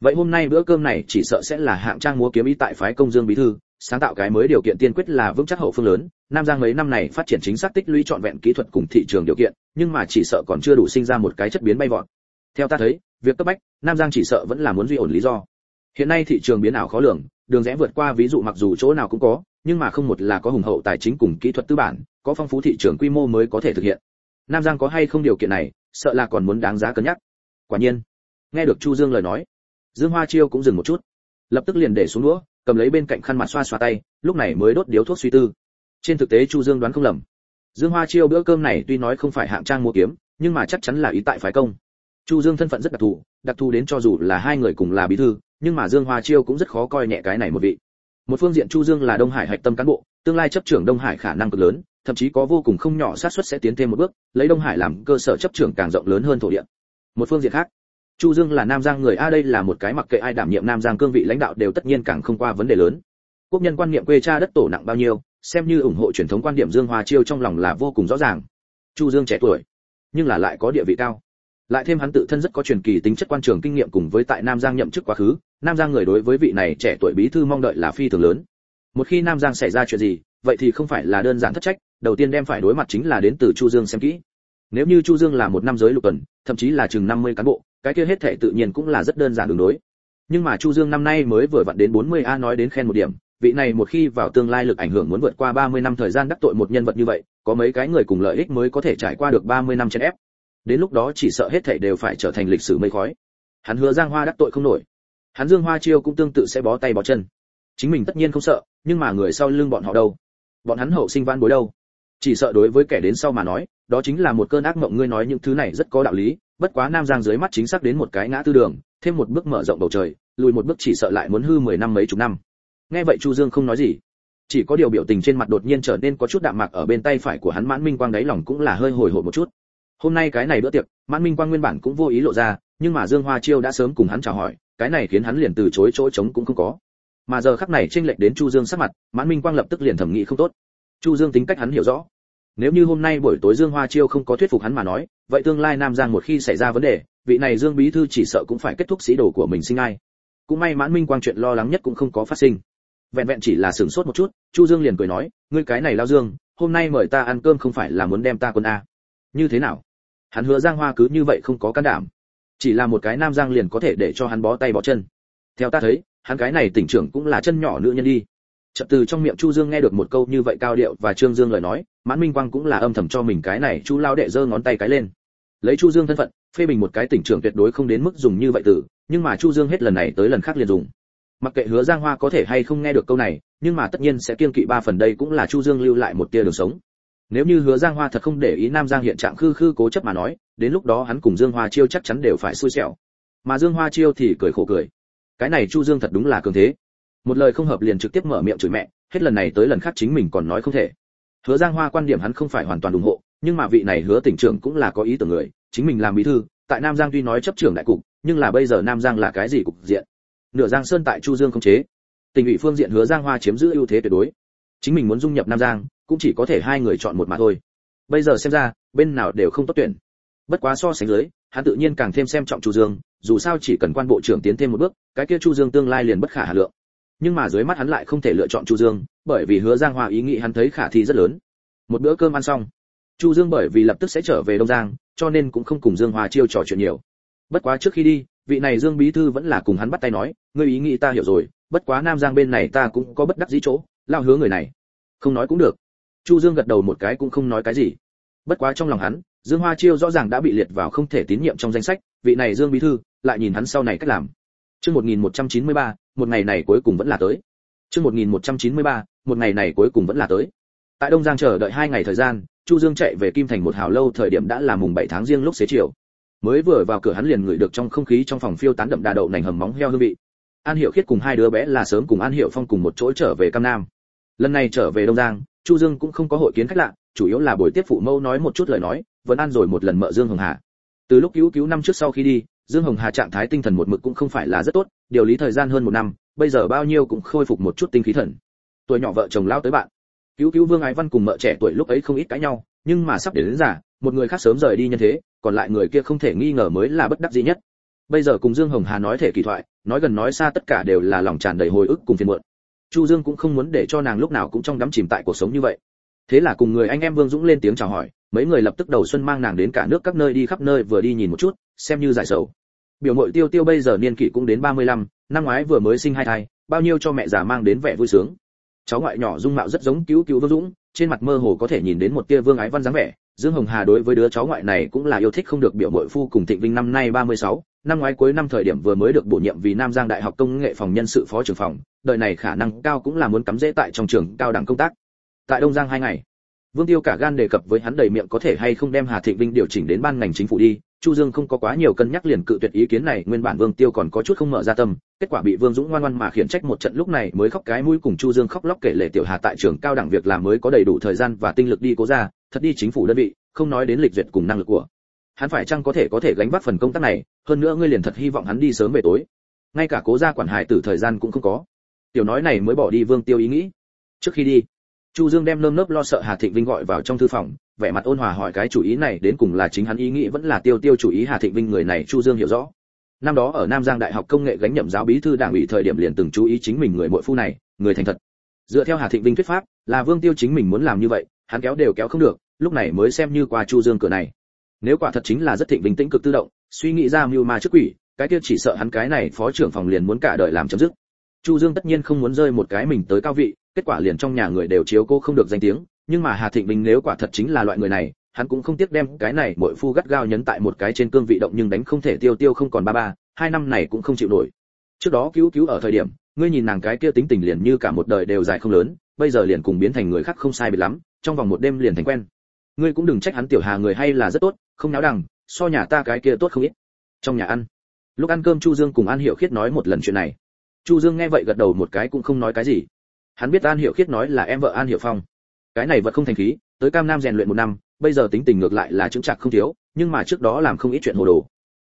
vậy hôm nay bữa cơm này chỉ sợ sẽ là hạng trang múa kiếm ý tại phái công dương bí thư, sáng tạo cái mới điều kiện tiên quyết là vững chắc hậu phương lớn. Nam giang mấy năm này phát triển chính xác tích lũy trọn vẹn kỹ thuật cùng thị trường điều kiện, nhưng mà chỉ sợ còn chưa đủ sinh ra một cái chất biến bay vọt. Theo ta thấy, việc cấp bách, nam giang chỉ sợ vẫn là muốn duy ổn lý do. Hiện nay thị trường biến ảo khó lường, đường rẽ vượt qua ví dụ mặc dù chỗ nào cũng có, nhưng mà không một là có hùng hậu tài chính cùng kỹ thuật tư bản có phong phú thị trường quy mô mới có thể thực hiện. Nam giang có hay không điều kiện này, sợ là còn muốn đáng giá cân nhắc. Quả nhiên, nghe được chu dương lời nói, dương hoa chiêu cũng dừng một chút, lập tức liền để xuống đũa, cầm lấy bên cạnh khăn mặt xoa xoa tay, lúc này mới đốt điếu thuốc suy tư. Trên thực tế chu dương đoán không lầm, dương hoa chiêu bữa cơm này tuy nói không phải hạng trang mua kiếm, nhưng mà chắc chắn là ý tại phái công. Chu dương thân phận rất đặc thù đặc thù đến cho dù là hai người cùng là bí thư, nhưng mà dương hoa chiêu cũng rất khó coi nhẹ cái này một vị. Một phương diện chu dương là đông hải hạch tâm cán bộ, tương lai chấp trưởng đông hải khả năng cực lớn thậm chí có vô cùng không nhỏ sát suất sẽ tiến thêm một bước, lấy đông hải làm cơ sở chấp trưởng càng rộng lớn hơn thổ địa. Một phương diện khác, chu dương là nam giang người, a, đây là một cái mặc kệ ai đảm nhiệm nam giang cương vị lãnh đạo đều tất nhiên càng không qua vấn đề lớn. Quốc nhân quan niệm quê cha đất tổ nặng bao nhiêu, xem như ủng hộ truyền thống quan điểm dương hoa chiêu trong lòng là vô cùng rõ ràng. Chu dương trẻ tuổi, nhưng là lại có địa vị cao. Lại thêm hắn tự thân rất có truyền kỳ tính chất quan trường kinh nghiệm cùng với tại nam giang nhậm chức quá khứ, nam giang người đối với vị này trẻ tuổi bí thư mong đợi là phi thường lớn. Một khi nam giang xảy ra chuyện gì vậy thì không phải là đơn giản thất trách, đầu tiên đem phải đối mặt chính là đến từ chu dương xem kỹ. Nếu như chu dương là một năm giới lục tuần, thậm chí là chừng 50 cán bộ, cái kia hết thể tự nhiên cũng là rất đơn giản đường đối. Nhưng mà chu dương năm nay mới vừa vặn đến 40 a nói đến khen một điểm, vị này một khi vào tương lai lực ảnh hưởng muốn vượt qua 30 năm thời gian đắc tội một nhân vật như vậy, có mấy cái người cùng lợi ích mới có thể trải qua được 30 năm trên ép. Đến lúc đó chỉ sợ hết thảy đều phải trở thành lịch sử mây khói. Hắn hứa giang hoa đắc tội không nổi. Hắn dương hoa chiêu cũng tương tự sẽ bó tay bó chân. Chính mình tất nhiên không sợ, nhưng mà người sau lưng bọn họ đâu? Bọn hắn hậu sinh van bối đâu? Chỉ sợ đối với kẻ đến sau mà nói, đó chính là một cơn ác mộng ngươi nói những thứ này rất có đạo lý, bất quá nam giang dưới mắt chính xác đến một cái ngã tư đường, thêm một bước mở rộng bầu trời, lùi một bước chỉ sợ lại muốn hư mười năm mấy chục năm. Nghe vậy chu dương không nói gì. Chỉ có điều biểu tình trên mặt đột nhiên trở nên có chút đạm mạc ở bên tay phải của hắn mãn minh quang đáy lòng cũng là hơi hồi hộp một chút. Hôm nay cái này bữa tiệc, mãn minh quang nguyên bản cũng vô ý lộ ra, nhưng mà dương hoa chiêu đã sớm cùng hắn chào hỏi, cái này khiến hắn liền từ chối chỗ trống cũng không có mà giờ khắc này tranh lệch đến chu dương sắc mặt, mãn minh quang lập tức liền thẩm nghĩ không tốt. Chu dương tính cách hắn hiểu rõ. Nếu như hôm nay buổi tối dương hoa chiêu không có thuyết phục hắn mà nói, vậy tương lai nam giang một khi xảy ra vấn đề, vị này dương bí thư chỉ sợ cũng phải kết thúc sĩ đồ của mình sinh ai. Cũng may mãn minh quang chuyện lo lắng nhất cũng không có phát sinh. Vẹn vẹn chỉ là sửng sốt một chút, chu dương liền cười nói, ngươi cái này lao dương, hôm nay mời ta ăn cơm không phải là muốn đem ta quân a. Như thế nào? Hắn hứa giang hoa cứ như vậy không có can đảm. Chỉ là một cái nam giang liền có thể để cho hắn bó tay bó chân. Theo ta thấy hắn cái này tỉnh trưởng cũng là chân nhỏ nữ nhân đi. Chợt từ trong miệng chu dương nghe được một câu như vậy cao điệu và trương dương lời nói, mãn minh quang cũng là âm thầm cho mình cái này chu lao đệ giơ ngón tay cái lên. Lấy chu dương thân phận, phê bình một cái tỉnh trưởng tuyệt đối không đến mức dùng như vậy từ, nhưng mà chu dương hết lần này tới lần khác liền dùng. Mặc kệ hứa giang hoa có thể hay không nghe được câu này, nhưng mà tất nhiên sẽ kiên kỵ ba phần đây cũng là chu dương lưu lại một tia đường sống. Nếu như hứa giang hoa thật không để ý nam giang hiện trạng khư khư cố chấp mà nói, đến lúc đó hắn cùng dương hoa chiêu chắc chắn đều phải xui xẻo. Mà dương hoa chiêu thì cười khổ cười cái này chu dương thật đúng là cường thế. Một lời không hợp liền trực tiếp mở miệng chửi mẹ, hết lần này tới lần khác chính mình còn nói không thể. Hứa giang hoa quan điểm hắn không phải hoàn toàn ủng hộ, nhưng mà vị này hứa tỉnh trưởng cũng là có ý tưởng người, chính mình làm bí thư, tại nam giang tuy nói chấp trưởng đại cục, nhưng là bây giờ nam giang là cái gì cục diện? Nửa giang sơn tại chu dương không chế. Tỉnh ủy phương diện hứa giang hoa chiếm giữ ưu thế tuyệt đối. Chính mình muốn dung nhập nam giang, cũng chỉ có thể hai người chọn một mà thôi. Bây giờ xem ra, bên nào đều không tốt tuyển. Bất quá so sánh dưới hắn tự nhiên càng thêm xem trọng chu dương, dù sao chỉ cần quan bộ trưởng tiến thêm một bước, cái kia chu dương tương lai liền bất khả hà lượng. Nhưng mà dưới mắt hắn lại không thể lựa chọn chu dương, bởi vì hứa giang hoa ý nghĩ hắn thấy khả thi rất lớn. Một bữa cơm ăn xong, chu dương bởi vì lập tức sẽ trở về đông giang, cho nên cũng không cùng dương hoa chiêu trò chuyện nhiều. Bất quá trước khi đi, vị này dương bí thư vẫn là cùng hắn bắt tay nói, ngươi ý nghĩ ta hiểu rồi, bất quá nam giang bên này ta cũng có bất đắc dĩ chỗ, lao hứa người này. Không nói cũng được. Chu dương gật đầu một cái cũng không nói cái gì bất quá trong lòng hắn dương hoa chiêu rõ ràng đã bị liệt vào không thể tín nhiệm trong danh sách vị này dương bí thư lại nhìn hắn sau này cách làm. Chương 1193, một ngày này cuối cùng vẫn là tới. Chương 1193, một ngày này cuối cùng vẫn là tới. Tại đông giang chờ đợi hai ngày thời gian chu dương chạy về kim thành một hào lâu thời điểm đã là mùng 7 tháng riêng lúc xế chiều. Mới vừa vào cửa hắn liền ngửi được trong không khí trong phòng phiêu tán đậm đà đậu nành hầm móng heo hương vị. An hiệu khiết cùng hai đứa bé là sớm cùng an hiệu phong cùng một chỗ trở về cam nam. Lần này trở về đông giang chu dương cũng không có hội kiến khách lạ chủ yếu là buổi tiếp phụ mâu nói một chút lời nói vẫn ăn rồi một lần mợ dương hồng hà. Từ lúc cứu cứu năm trước sau khi đi dương hồng hà trạng thái tinh thần một mực cũng không phải là rất tốt điều lý thời gian hơn một năm bây giờ bao nhiêu cũng khôi phục một chút tinh khí thần. Tuổi nhỏ vợ chồng lao tới bạn. Cứu cứu vương ái văn cùng mợ trẻ tuổi lúc ấy không ít cãi nhau nhưng mà sắp đến, đến giả một người khác sớm rời đi như thế còn lại người kia không thể nghi ngờ mới là bất đắc dĩ nhất. Bây giờ cùng dương hồng hà nói thể kỳ thoại nói gần nói xa tất cả đều là lòng tràn đầy hồi ức cùng phiền muộn. Chu dương cũng không muốn để cho nàng lúc nào cũng trong đắm chìm tại cuộc sống như vậy thế là cùng người anh em vương dũng lên tiếng chào hỏi mấy người lập tức đầu xuân mang nàng đến cả nước các nơi đi khắp nơi vừa đi nhìn một chút xem như giải sầu. Biểu mội tiêu tiêu bây giờ niên kỷ cũng đến 35, năm ngoái vừa mới sinh hai thai bao nhiêu cho mẹ già mang đến vẻ vui sướng. Cháu ngoại nhỏ dung mạo rất giống cứu cứu vương dũng trên mặt mơ hồ có thể nhìn đến một tia vương ái văn dáng vẻ. Dương hồng hà đối với đứa cháu ngoại này cũng là yêu thích không được biểu mội phu cùng thịnh vinh năm nay 36, năm ngoái cuối năm thời điểm vừa mới được bổ nhiệm vì nam giang đại học công nghệ phòng nhân sự phó trưởng phòng đời này khả năng cao cũng là muốn cắm rễ tại trong trường cao đẳng công tác tại đông giang hai ngày. Vương tiêu cả gan đề cập với hắn đầy miệng có thể hay không đem hà thịnh vinh điều chỉnh đến ban ngành chính phủ đi. Chu dương không có quá nhiều cân nhắc liền cự tuyệt ý kiến này, nguyên bản vương tiêu còn có chút không mở ra tâm. Kết quả bị vương dũng ngoan ngoan mà khiển trách một trận lúc này mới khóc cái mũi cùng chu dương khóc lóc kể lể tiểu hà tại trường cao đẳng việc làm mới có đầy đủ thời gian và tinh lực đi cố ra, thật đi chính phủ đơn vị, không nói đến lịch duyệt cùng năng lực của. Hắn phải chăng có thể có thể gánh vác phần công tác này, hơn nữa ngươi liền thật hy vọng hắn đi sớm về tối. Ngay cả cố gia quản hải tử thời gian cũng không có. Tiểu nói này mới bỏ đi vương tiêu ý nghĩ. Trước khi đi chu dương đem nơm nớp lo sợ hà thịnh vinh gọi vào trong thư phòng, vẻ mặt ôn hòa hỏi cái chủ ý này đến cùng là chính hắn ý nghĩ vẫn là tiêu tiêu chủ ý hà thịnh vinh người này chu dương hiểu rõ. Năm đó ở nam giang đại học công nghệ gánh nhậm giáo bí thư đảng ủy thời điểm liền từng chú ý chính mình người muội phu này, người thành thật. Dựa theo hà thịnh vinh thuyết pháp, là vương tiêu chính mình muốn làm như vậy, hắn kéo đều kéo không được, lúc này mới xem như qua chu dương cửa này. Nếu quả thật chính là rất thịnh vinh tĩnh cực tự động, suy nghĩ ra mưu ma trước quỷ, cái kia chỉ sợ hắn cái này phó trưởng phòng liền muốn cả đời làm chấm dứt chu dương tất nhiên không muốn rơi một cái mình tới cao vị, kết quả liền trong nhà người đều chiếu cô không được danh tiếng, nhưng mà hà thịnh bình nếu quả thật chính là loại người này, hắn cũng không tiếc đem cái này mỗi phu gắt gao nhấn tại một cái trên cương vị động nhưng đánh không thể tiêu tiêu không còn ba ba, hai năm này cũng không chịu nổi. Trước đó cứu cứu ở thời điểm, ngươi nhìn nàng cái kia tính tình liền như cả một đời đều dài không lớn, bây giờ liền cùng biến thành người khác không sai biệt lắm, trong vòng một đêm liền thành quen. Ngươi cũng đừng trách hắn tiểu hà người hay là rất tốt, không náo đằng, so nhà ta cái kia tốt không ít. Trong nhà ăn. Lúc ăn cơm chu dương cùng an Hiểu khiết nói một lần chuyện này chu dương nghe vậy gật đầu một cái cũng không nói cái gì. Hắn biết an Hiểu khiết nói là em vợ an Hiểu phong. Cái này vật không thành khí, tới cam nam rèn luyện một năm, bây giờ tính tình ngược lại là chứng chặt không thiếu, nhưng mà trước đó làm không ít chuyện hồ đồ.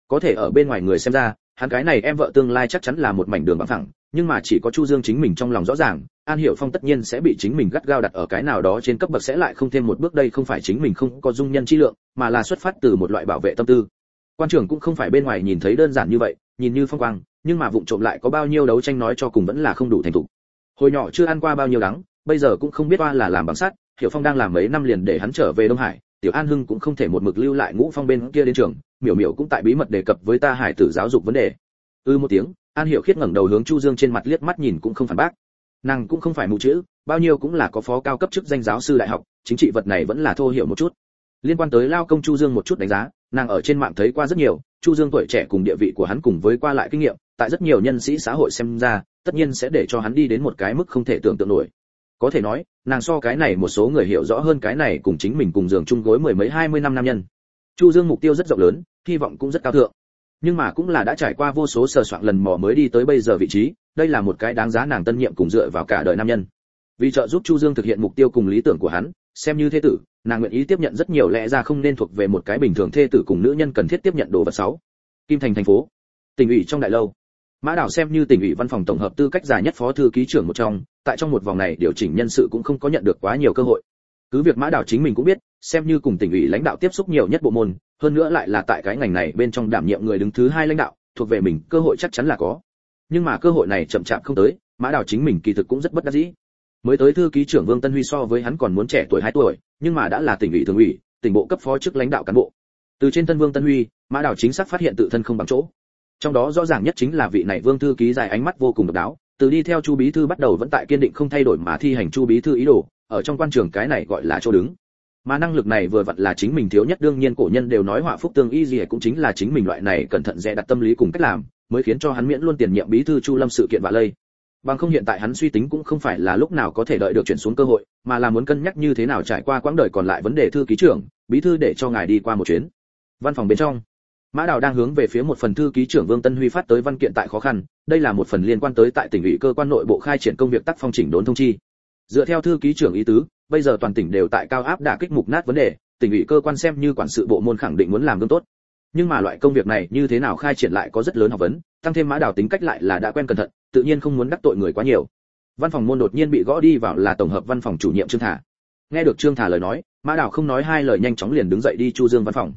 Có thể ở bên ngoài người xem ra, hắn cái này em vợ tương lai chắc chắn là một mảnh đường bằng phẳng, nhưng mà chỉ có chu dương chính mình trong lòng rõ ràng, an Hiểu phong tất nhiên sẽ bị chính mình gắt gao đặt ở cái nào đó trên cấp bậc sẽ lại không thêm một bước đây không phải chính mình không có dung nhân chi lượng, mà là xuất phát từ một loại bảo vệ tâm tư. Quan trưởng cũng không phải bên ngoài nhìn thấy đơn giản như vậy, nhìn như phong quang nhưng mà vụng trộm lại có bao nhiêu đấu tranh nói cho cùng vẫn là không đủ thành thục. Hồi nhỏ chưa ăn qua bao nhiêu đắng, bây giờ cũng không biết oa là làm bằng sắt, hiểu phong đang làm mấy năm liền để hắn trở về đông hải, tiểu an hưng cũng không thể một mực lưu lại ngũ phong bên kia đến trường, miểu miểu cũng tại bí mật đề cập với ta hải tử giáo dục vấn đề. Ư ừ một tiếng, an hiểu khiết ngẩng đầu hướng chu dương trên mặt liếc mắt nhìn cũng không phản bác. Nàng cũng không phải mù chữ, bao nhiêu cũng là có phó cao cấp chức danh giáo sư đại học, chính trị vật này vẫn là thô hiểu một chút. Liên quan tới lao công chu dương một chút đánh giá, nàng ở trên mạng thấy qua rất nhiều, chu dương tuổi trẻ cùng địa vị của hắn cùng với qua lại kinh nghiệm tại rất nhiều nhân sĩ xã hội xem ra, tất nhiên sẽ để cho hắn đi đến một cái mức không thể tưởng tượng nổi. Có thể nói, nàng so cái này một số người hiểu rõ hơn cái này cùng chính mình cùng giường chung gối mười mấy hai mươi năm nam nhân. Chu dương mục tiêu rất rộng lớn, hy vọng cũng rất cao thượng. Nhưng mà cũng là đã trải qua vô số sờ soạn lần mò mới đi tới bây giờ vị trí, đây là một cái đáng giá nàng tân nhiệm cùng dựa vào cả đời nam nhân. Vì trợ giúp chu dương thực hiện mục tiêu cùng lý tưởng của hắn, xem như thế tử, nàng nguyện ý tiếp nhận rất nhiều lẽ ra không nên thuộc về một cái bình thường thê tử cùng nữ nhân cần thiết tiếp nhận đồ vật sáu. Kim thành thành phố. Tỉnh ủy trong đại lâu mã đảo xem như tỉnh ủy văn phòng tổng hợp tư cách dài nhất phó thư ký trưởng một trong, tại trong một vòng này điều chỉnh nhân sự cũng không có nhận được quá nhiều cơ hội. Cứ việc mã đảo chính mình cũng biết, xem như cùng tỉnh ủy lãnh đạo tiếp xúc nhiều nhất bộ môn, hơn nữa lại là tại cái ngành này bên trong đảm nhiệm người đứng thứ hai lãnh đạo, thuộc về mình, cơ hội chắc chắn là có. Nhưng mà cơ hội này chậm chạp không tới, mã đảo chính mình kỳ thực cũng rất bất đắc dĩ. Mới tới thư ký trưởng vương tân huy so với hắn còn muốn trẻ tuổi hai tuổi, nhưng mà đã là tỉnh ủy thường ủy, tỉnh bộ cấp phó chức lãnh đạo cán bộ. Từ trên thân vương tân huy, mã đảo chính xác phát hiện tự thân không bằng chỗ trong đó rõ ràng nhất chính là vị này vương thư ký dài ánh mắt vô cùng độc đáo, từ đi theo chu bí thư bắt đầu vẫn tại kiên định không thay đổi mà thi hành chu bí thư ý đồ, ở trong quan trường cái này gọi là chỗ đứng. Mà năng lực này vừa vặn là chính mình thiếu nhất, đương nhiên cổ nhân đều nói họa phúc tương y gì cũng chính là chính mình loại này cẩn thận dè đặt tâm lý cùng cách làm, mới khiến cho hắn miễn luôn tiền nhiệm bí thư chu lâm sự kiện vạ lây. Bằng không hiện tại hắn suy tính cũng không phải là lúc nào có thể đợi được chuyển xuống cơ hội, mà là muốn cân nhắc như thế nào trải qua quãng đời còn lại vấn đề thư ký trưởng, bí thư để cho ngài đi qua một chuyến. Văn phòng bên trong mã đào đang hướng về phía một phần thư ký trưởng vương tân huy phát tới văn kiện tại khó khăn, đây là một phần liên quan tới tại tỉnh ủy cơ quan nội bộ khai triển công việc tác phong chỉnh đốn thông chi. Dựa theo thư ký trưởng ý tứ, bây giờ toàn tỉnh đều tại cao áp đả kích mục nát vấn đề, tỉnh ủy cơ quan xem như quản sự bộ môn khẳng định muốn làm gương tốt. Nhưng mà loại công việc này như thế nào khai triển lại có rất lớn học vấn, tăng thêm mã đào tính cách lại là đã quen cẩn thận, tự nhiên không muốn đắc tội người quá nhiều. Văn phòng môn đột nhiên bị gõ đi vào là tổng hợp văn phòng chủ nhiệm trương thả. Nghe được trương thả lời nói, mã đào không nói hai lời nhanh chóng liền đứng dậy đi chu dương văn phòng.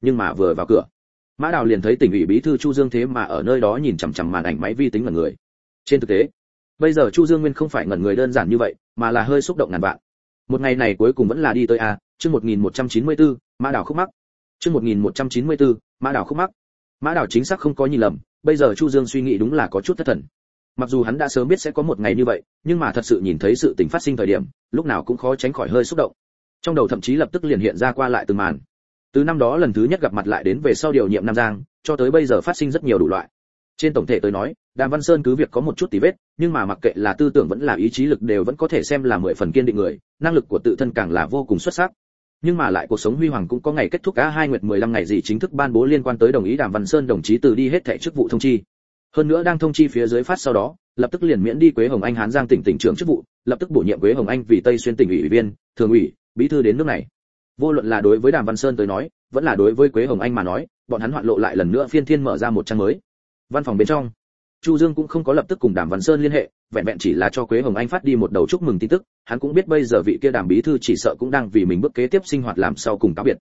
Nhưng mà vừa vào cửa mã đào liền thấy tỉnh ủy bí thư chu dương thế mà ở nơi đó nhìn chằm chằm màn ảnh máy vi tính ngẩn người. Trên thực tế bây giờ chu dương nguyên không phải ngẩn người đơn giản như vậy mà là hơi xúc động ngàn vạn. Một ngày này cuối cùng vẫn là đi tới a chương 1194, mã đào khúc mắc. Chương 1194, mã đào khúc mắc. Mã đào chính xác không có nhìn lầm bây giờ chu dương suy nghĩ đúng là có chút thất thần. Mặc dù hắn đã sớm biết sẽ có một ngày như vậy nhưng mà thật sự nhìn thấy sự tình phát sinh thời điểm lúc nào cũng khó tránh khỏi hơi xúc động. Trong đầu thậm chí lập tức liền hiện ra qua lại từng màn từ năm đó lần thứ nhất gặp mặt lại đến về sau điều nhiệm nam giang, cho tới bây giờ phát sinh rất nhiều đủ loại. Trên tổng thể tôi nói, đàm văn sơn cứ việc có một chút tí vết, nhưng mà mặc kệ là tư tưởng vẫn là ý chí lực đều vẫn có thể xem là mười phần kiên định người, năng lực của tự thân càng là vô cùng xuất sắc. Nhưng mà lại cuộc sống huy hoàng cũng có ngày kết thúc cả hai nguyệt 15 ngày gì chính thức ban bố liên quan tới đồng ý đàm văn sơn đồng chí từ đi hết thẻ chức vụ thông chi. Hơn nữa đang thông chi phía dưới phát sau đó, lập tức liền miễn đi quế hồng anh hán giang tỉnh tỉnh trưởng chức vụ, lập tức bổ nhiệm quế hồng anh vì tây xuyên tỉnh ủy viên, thường ủy, bí thư đến nước này vô luận là đối với đàm văn sơn tới nói, vẫn là đối với quế hồng anh mà nói, bọn hắn hoạn lộ lại lần nữa phiên thiên mở ra một trang mới. Văn phòng bên trong, chu dương cũng không có lập tức cùng đàm văn sơn liên hệ, vẹn vẹn chỉ là cho quế hồng anh phát đi một đầu chúc mừng tin tức, hắn cũng biết bây giờ vị kia đàm bí thư chỉ sợ cũng đang vì mình bước kế tiếp sinh hoạt làm sau cùng cáo biệt.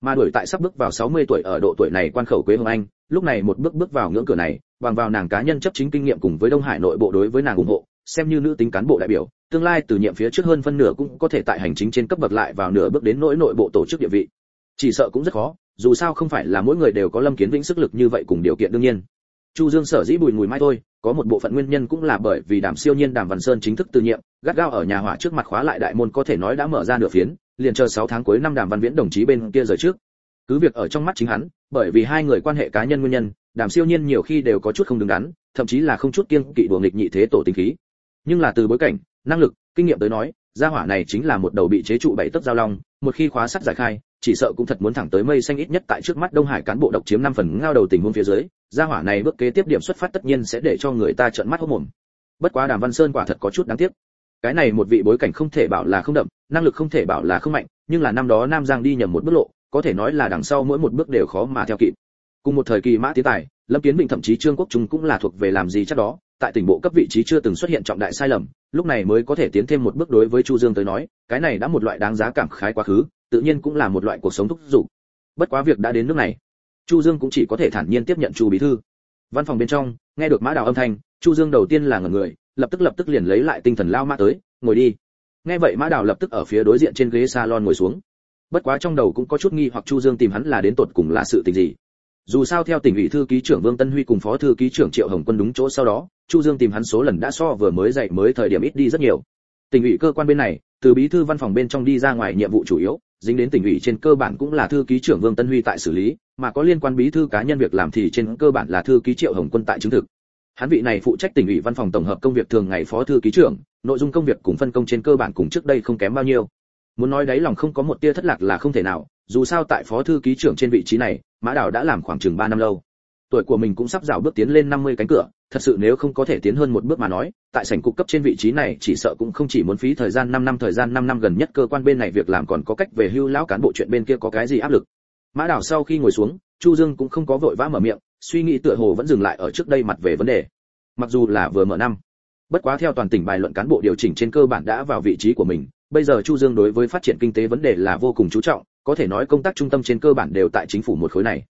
Mà đuổi tại sắp bước vào 60 tuổi ở độ tuổi này quan khẩu quế hồng anh, lúc này một bước bước vào ngưỡng cửa này, bằng vào nàng cá nhân chấp chính kinh nghiệm cùng với đông hải nội bộ đối với nàng ủng hộ xem như nữ tính cán bộ đại biểu, tương lai từ nhiệm phía trước hơn phân nửa cũng có thể tại hành chính trên cấp bậc lại vào nửa bước đến nỗi nội bộ tổ chức địa vị. Chỉ sợ cũng rất khó, dù sao không phải là mỗi người đều có lâm kiến vĩnh sức lực như vậy cùng điều kiện đương nhiên. Chu dương sở dĩ bùi mùi mai thôi, có một bộ phận nguyên nhân cũng là bởi vì đàm siêu nhiên đàm văn sơn chính thức từ nhiệm, gắt gao ở nhà hỏa trước mặt khóa lại đại môn có thể nói đã mở ra nửa phiến, liền chờ 6 tháng cuối năm đàm văn viễn đồng chí bên kia rời trước. Cứ việc ở trong mắt chính hắn, bởi vì hai người quan hệ cá nhân nguyên nhân, đàm siêu nhiên nhiều khi đều có chút không đứng đắn, thậm chí là không chút kiêng kỵ đùa nghịch nhị thế tổ tinh khí nhưng là từ bối cảnh, năng lực, kinh nghiệm tới nói, gia hỏa này chính là một đầu bị chế trụ bảy tấc giao long, một khi khóa sắt giải khai, chỉ sợ cũng thật muốn thẳng tới mây xanh ít nhất tại trước mắt đông hải cán bộ độc chiếm năm phần ngao đầu tình huống phía dưới, gia hỏa này bước kế tiếp điểm xuất phát tất nhiên sẽ để cho người ta trợn mắt hốt mồm. Bất quá đàm văn sơn quả thật có chút đáng tiếc. Cái này một vị bối cảnh không thể bảo là không đậm, năng lực không thể bảo là không mạnh, nhưng là năm đó nam giang đi nhầm một bước lộ, có thể nói là đằng sau mỗi một bước đều khó mà theo kịp. Cùng một thời kỳ mã tiến tài, lâm kiến bình thậm chí trương quốc trung cũng là thuộc về làm gì chắc đó tại tỉnh bộ cấp vị trí chưa từng xuất hiện trọng đại sai lầm, lúc này mới có thể tiến thêm một bước đối với chu dương tới nói, cái này đã một loại đáng giá cảm khái quá khứ, tự nhiên cũng là một loại cuộc sống thúc giục. Bất quá việc đã đến nước này, chu dương cũng chỉ có thể thản nhiên tiếp nhận chu bí thư. Văn phòng bên trong, nghe được mã đào âm thanh, chu dương đầu tiên là ngẩn người, lập tức lập tức liền lấy lại tinh thần lao mã tới, ngồi đi. Nghe vậy mã đào lập tức ở phía đối diện trên ghế salon ngồi xuống. Bất quá trong đầu cũng có chút nghi hoặc chu dương tìm hắn là đến tột cùng là sự tình gì dù sao theo tỉnh ủy thư ký trưởng vương tân huy cùng phó thư ký trưởng triệu hồng quân đúng chỗ sau đó, chu dương tìm hắn số lần đã so vừa mới dậy mới thời điểm ít đi rất nhiều. Tỉnh ủy cơ quan bên này, từ bí thư văn phòng bên trong đi ra ngoài nhiệm vụ chủ yếu, dính đến tỉnh ủy trên cơ bản cũng là thư ký trưởng vương tân huy tại xử lý, mà có liên quan bí thư cá nhân việc làm thì trên cơ bản là thư ký triệu hồng quân tại chứng thực. Hắn vị này phụ trách tỉnh ủy văn phòng tổng hợp công việc thường ngày phó thư ký trưởng, nội dung công việc cùng phân công trên cơ bản cùng trước đây không kém bao nhiêu. Muốn nói đấy lòng không có một tia thất lạc là không thể nào, dù sao tại phó thư ký trưởng trên vị trí này mã đào đã làm khoảng chừng ba năm lâu tuổi của mình cũng sắp rào bước tiến lên 50 cánh cửa, thật sự nếu không có thể tiến hơn một bước mà nói, tại sảnh cục cấp trên vị trí này chỉ sợ cũng không chỉ muốn phí thời gian 5 năm thời gian 5 năm gần nhất cơ quan bên này việc làm còn có cách về hưu lão cán bộ chuyện bên kia có cái gì áp lực. Mã Đào sau khi ngồi xuống, Chu Dương cũng không có vội vã mở miệng, suy nghĩ tựa hồ vẫn dừng lại ở trước đây mặt về vấn đề. Mặc dù là vừa mở năm, bất quá theo toàn tỉnh bài luận cán bộ điều chỉnh trên cơ bản đã vào vị trí của mình, bây giờ Chu Dương đối với phát triển kinh tế vấn đề là vô cùng chú trọng, có thể nói công tác trung tâm trên cơ bản đều tại chính phủ một khối này.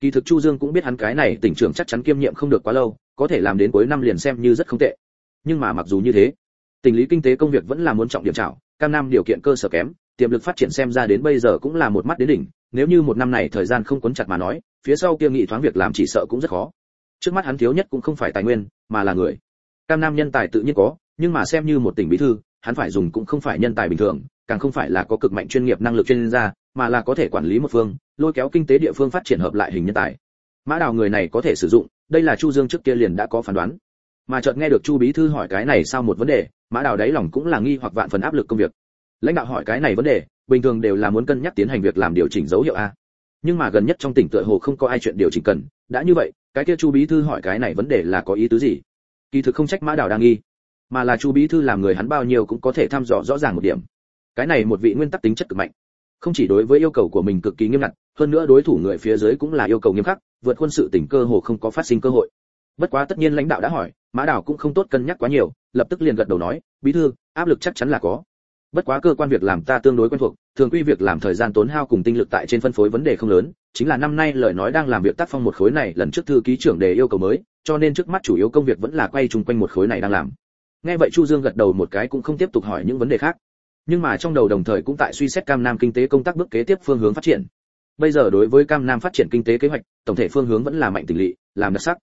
Kỳ thực chu dương cũng biết hắn cái này tỉnh trưởng chắc chắn kiêm nhiệm không được quá lâu, có thể làm đến cuối năm liền xem như rất không tệ. Nhưng mà mặc dù như thế, tình lý kinh tế công việc vẫn là muốn trọng điểm trảo, cam nam điều kiện cơ sở kém, tiềm lực phát triển xem ra đến bây giờ cũng là một mắt đến đỉnh, nếu như một năm này thời gian không quấn chặt mà nói, phía sau kia nghị thoáng việc làm chỉ sợ cũng rất khó. Trước mắt hắn thiếu nhất cũng không phải tài nguyên, mà là người. Cam nam nhân tài tự nhiên có, nhưng mà xem như một tỉnh bí thư hắn phải dùng cũng không phải nhân tài bình thường, càng không phải là có cực mạnh chuyên nghiệp năng lực chuyên gia, mà là có thể quản lý một phương, lôi kéo kinh tế địa phương phát triển hợp lại hình nhân tài. Mã đào người này có thể sử dụng, đây là chu dương trước kia liền đã có phán đoán. Mà chợt nghe được chu bí thư hỏi cái này sao một vấn đề, mã đào đáy lòng cũng là nghi hoặc vạn phần áp lực công việc. Lãnh đạo hỏi cái này vấn đề, bình thường đều là muốn cân nhắc tiến hành việc làm điều chỉnh dấu hiệu a. Nhưng mà gần nhất trong tỉnh tựa hồ không có ai chuyện điều chỉnh cần, đã như vậy, cái kia chu bí thư hỏi cái này vấn đề là có ý tứ gì? Kỳ thực không trách mã đào đang nghi mà là chu bí thư làm người hắn bao nhiêu cũng có thể thăm dò rõ ràng một điểm. Cái này một vị nguyên tắc tính chất cực mạnh. Không chỉ đối với yêu cầu của mình cực kỳ nghiêm ngặt, hơn nữa đối thủ người phía dưới cũng là yêu cầu nghiêm khắc, vượt quân sự tỉnh cơ hồ không có phát sinh cơ hội. Bất quá tất nhiên lãnh đạo đã hỏi, mã đảo cũng không tốt cân nhắc quá nhiều, lập tức liền gật đầu nói, bí thư, áp lực chắc chắn là có. Bất quá cơ quan việc làm ta tương đối quen thuộc, thường quy việc làm thời gian tốn hao cùng tinh lực tại trên phân phối vấn đề không lớn, chính là năm nay lời nói đang làm việc tác phong một khối này lần trước thư ký trưởng đề yêu cầu mới, cho nên trước mắt chủ yếu công việc vẫn là quay chung quanh một khối này đang làm nghe vậy chu dương gật đầu một cái cũng không tiếp tục hỏi những vấn đề khác. Nhưng mà trong đầu đồng thời cũng tại suy xét cam nam kinh tế công tác bước kế tiếp phương hướng phát triển. Bây giờ đối với cam nam phát triển kinh tế kế hoạch, tổng thể phương hướng vẫn là mạnh tỉnh lỵ, làm đặc sắc.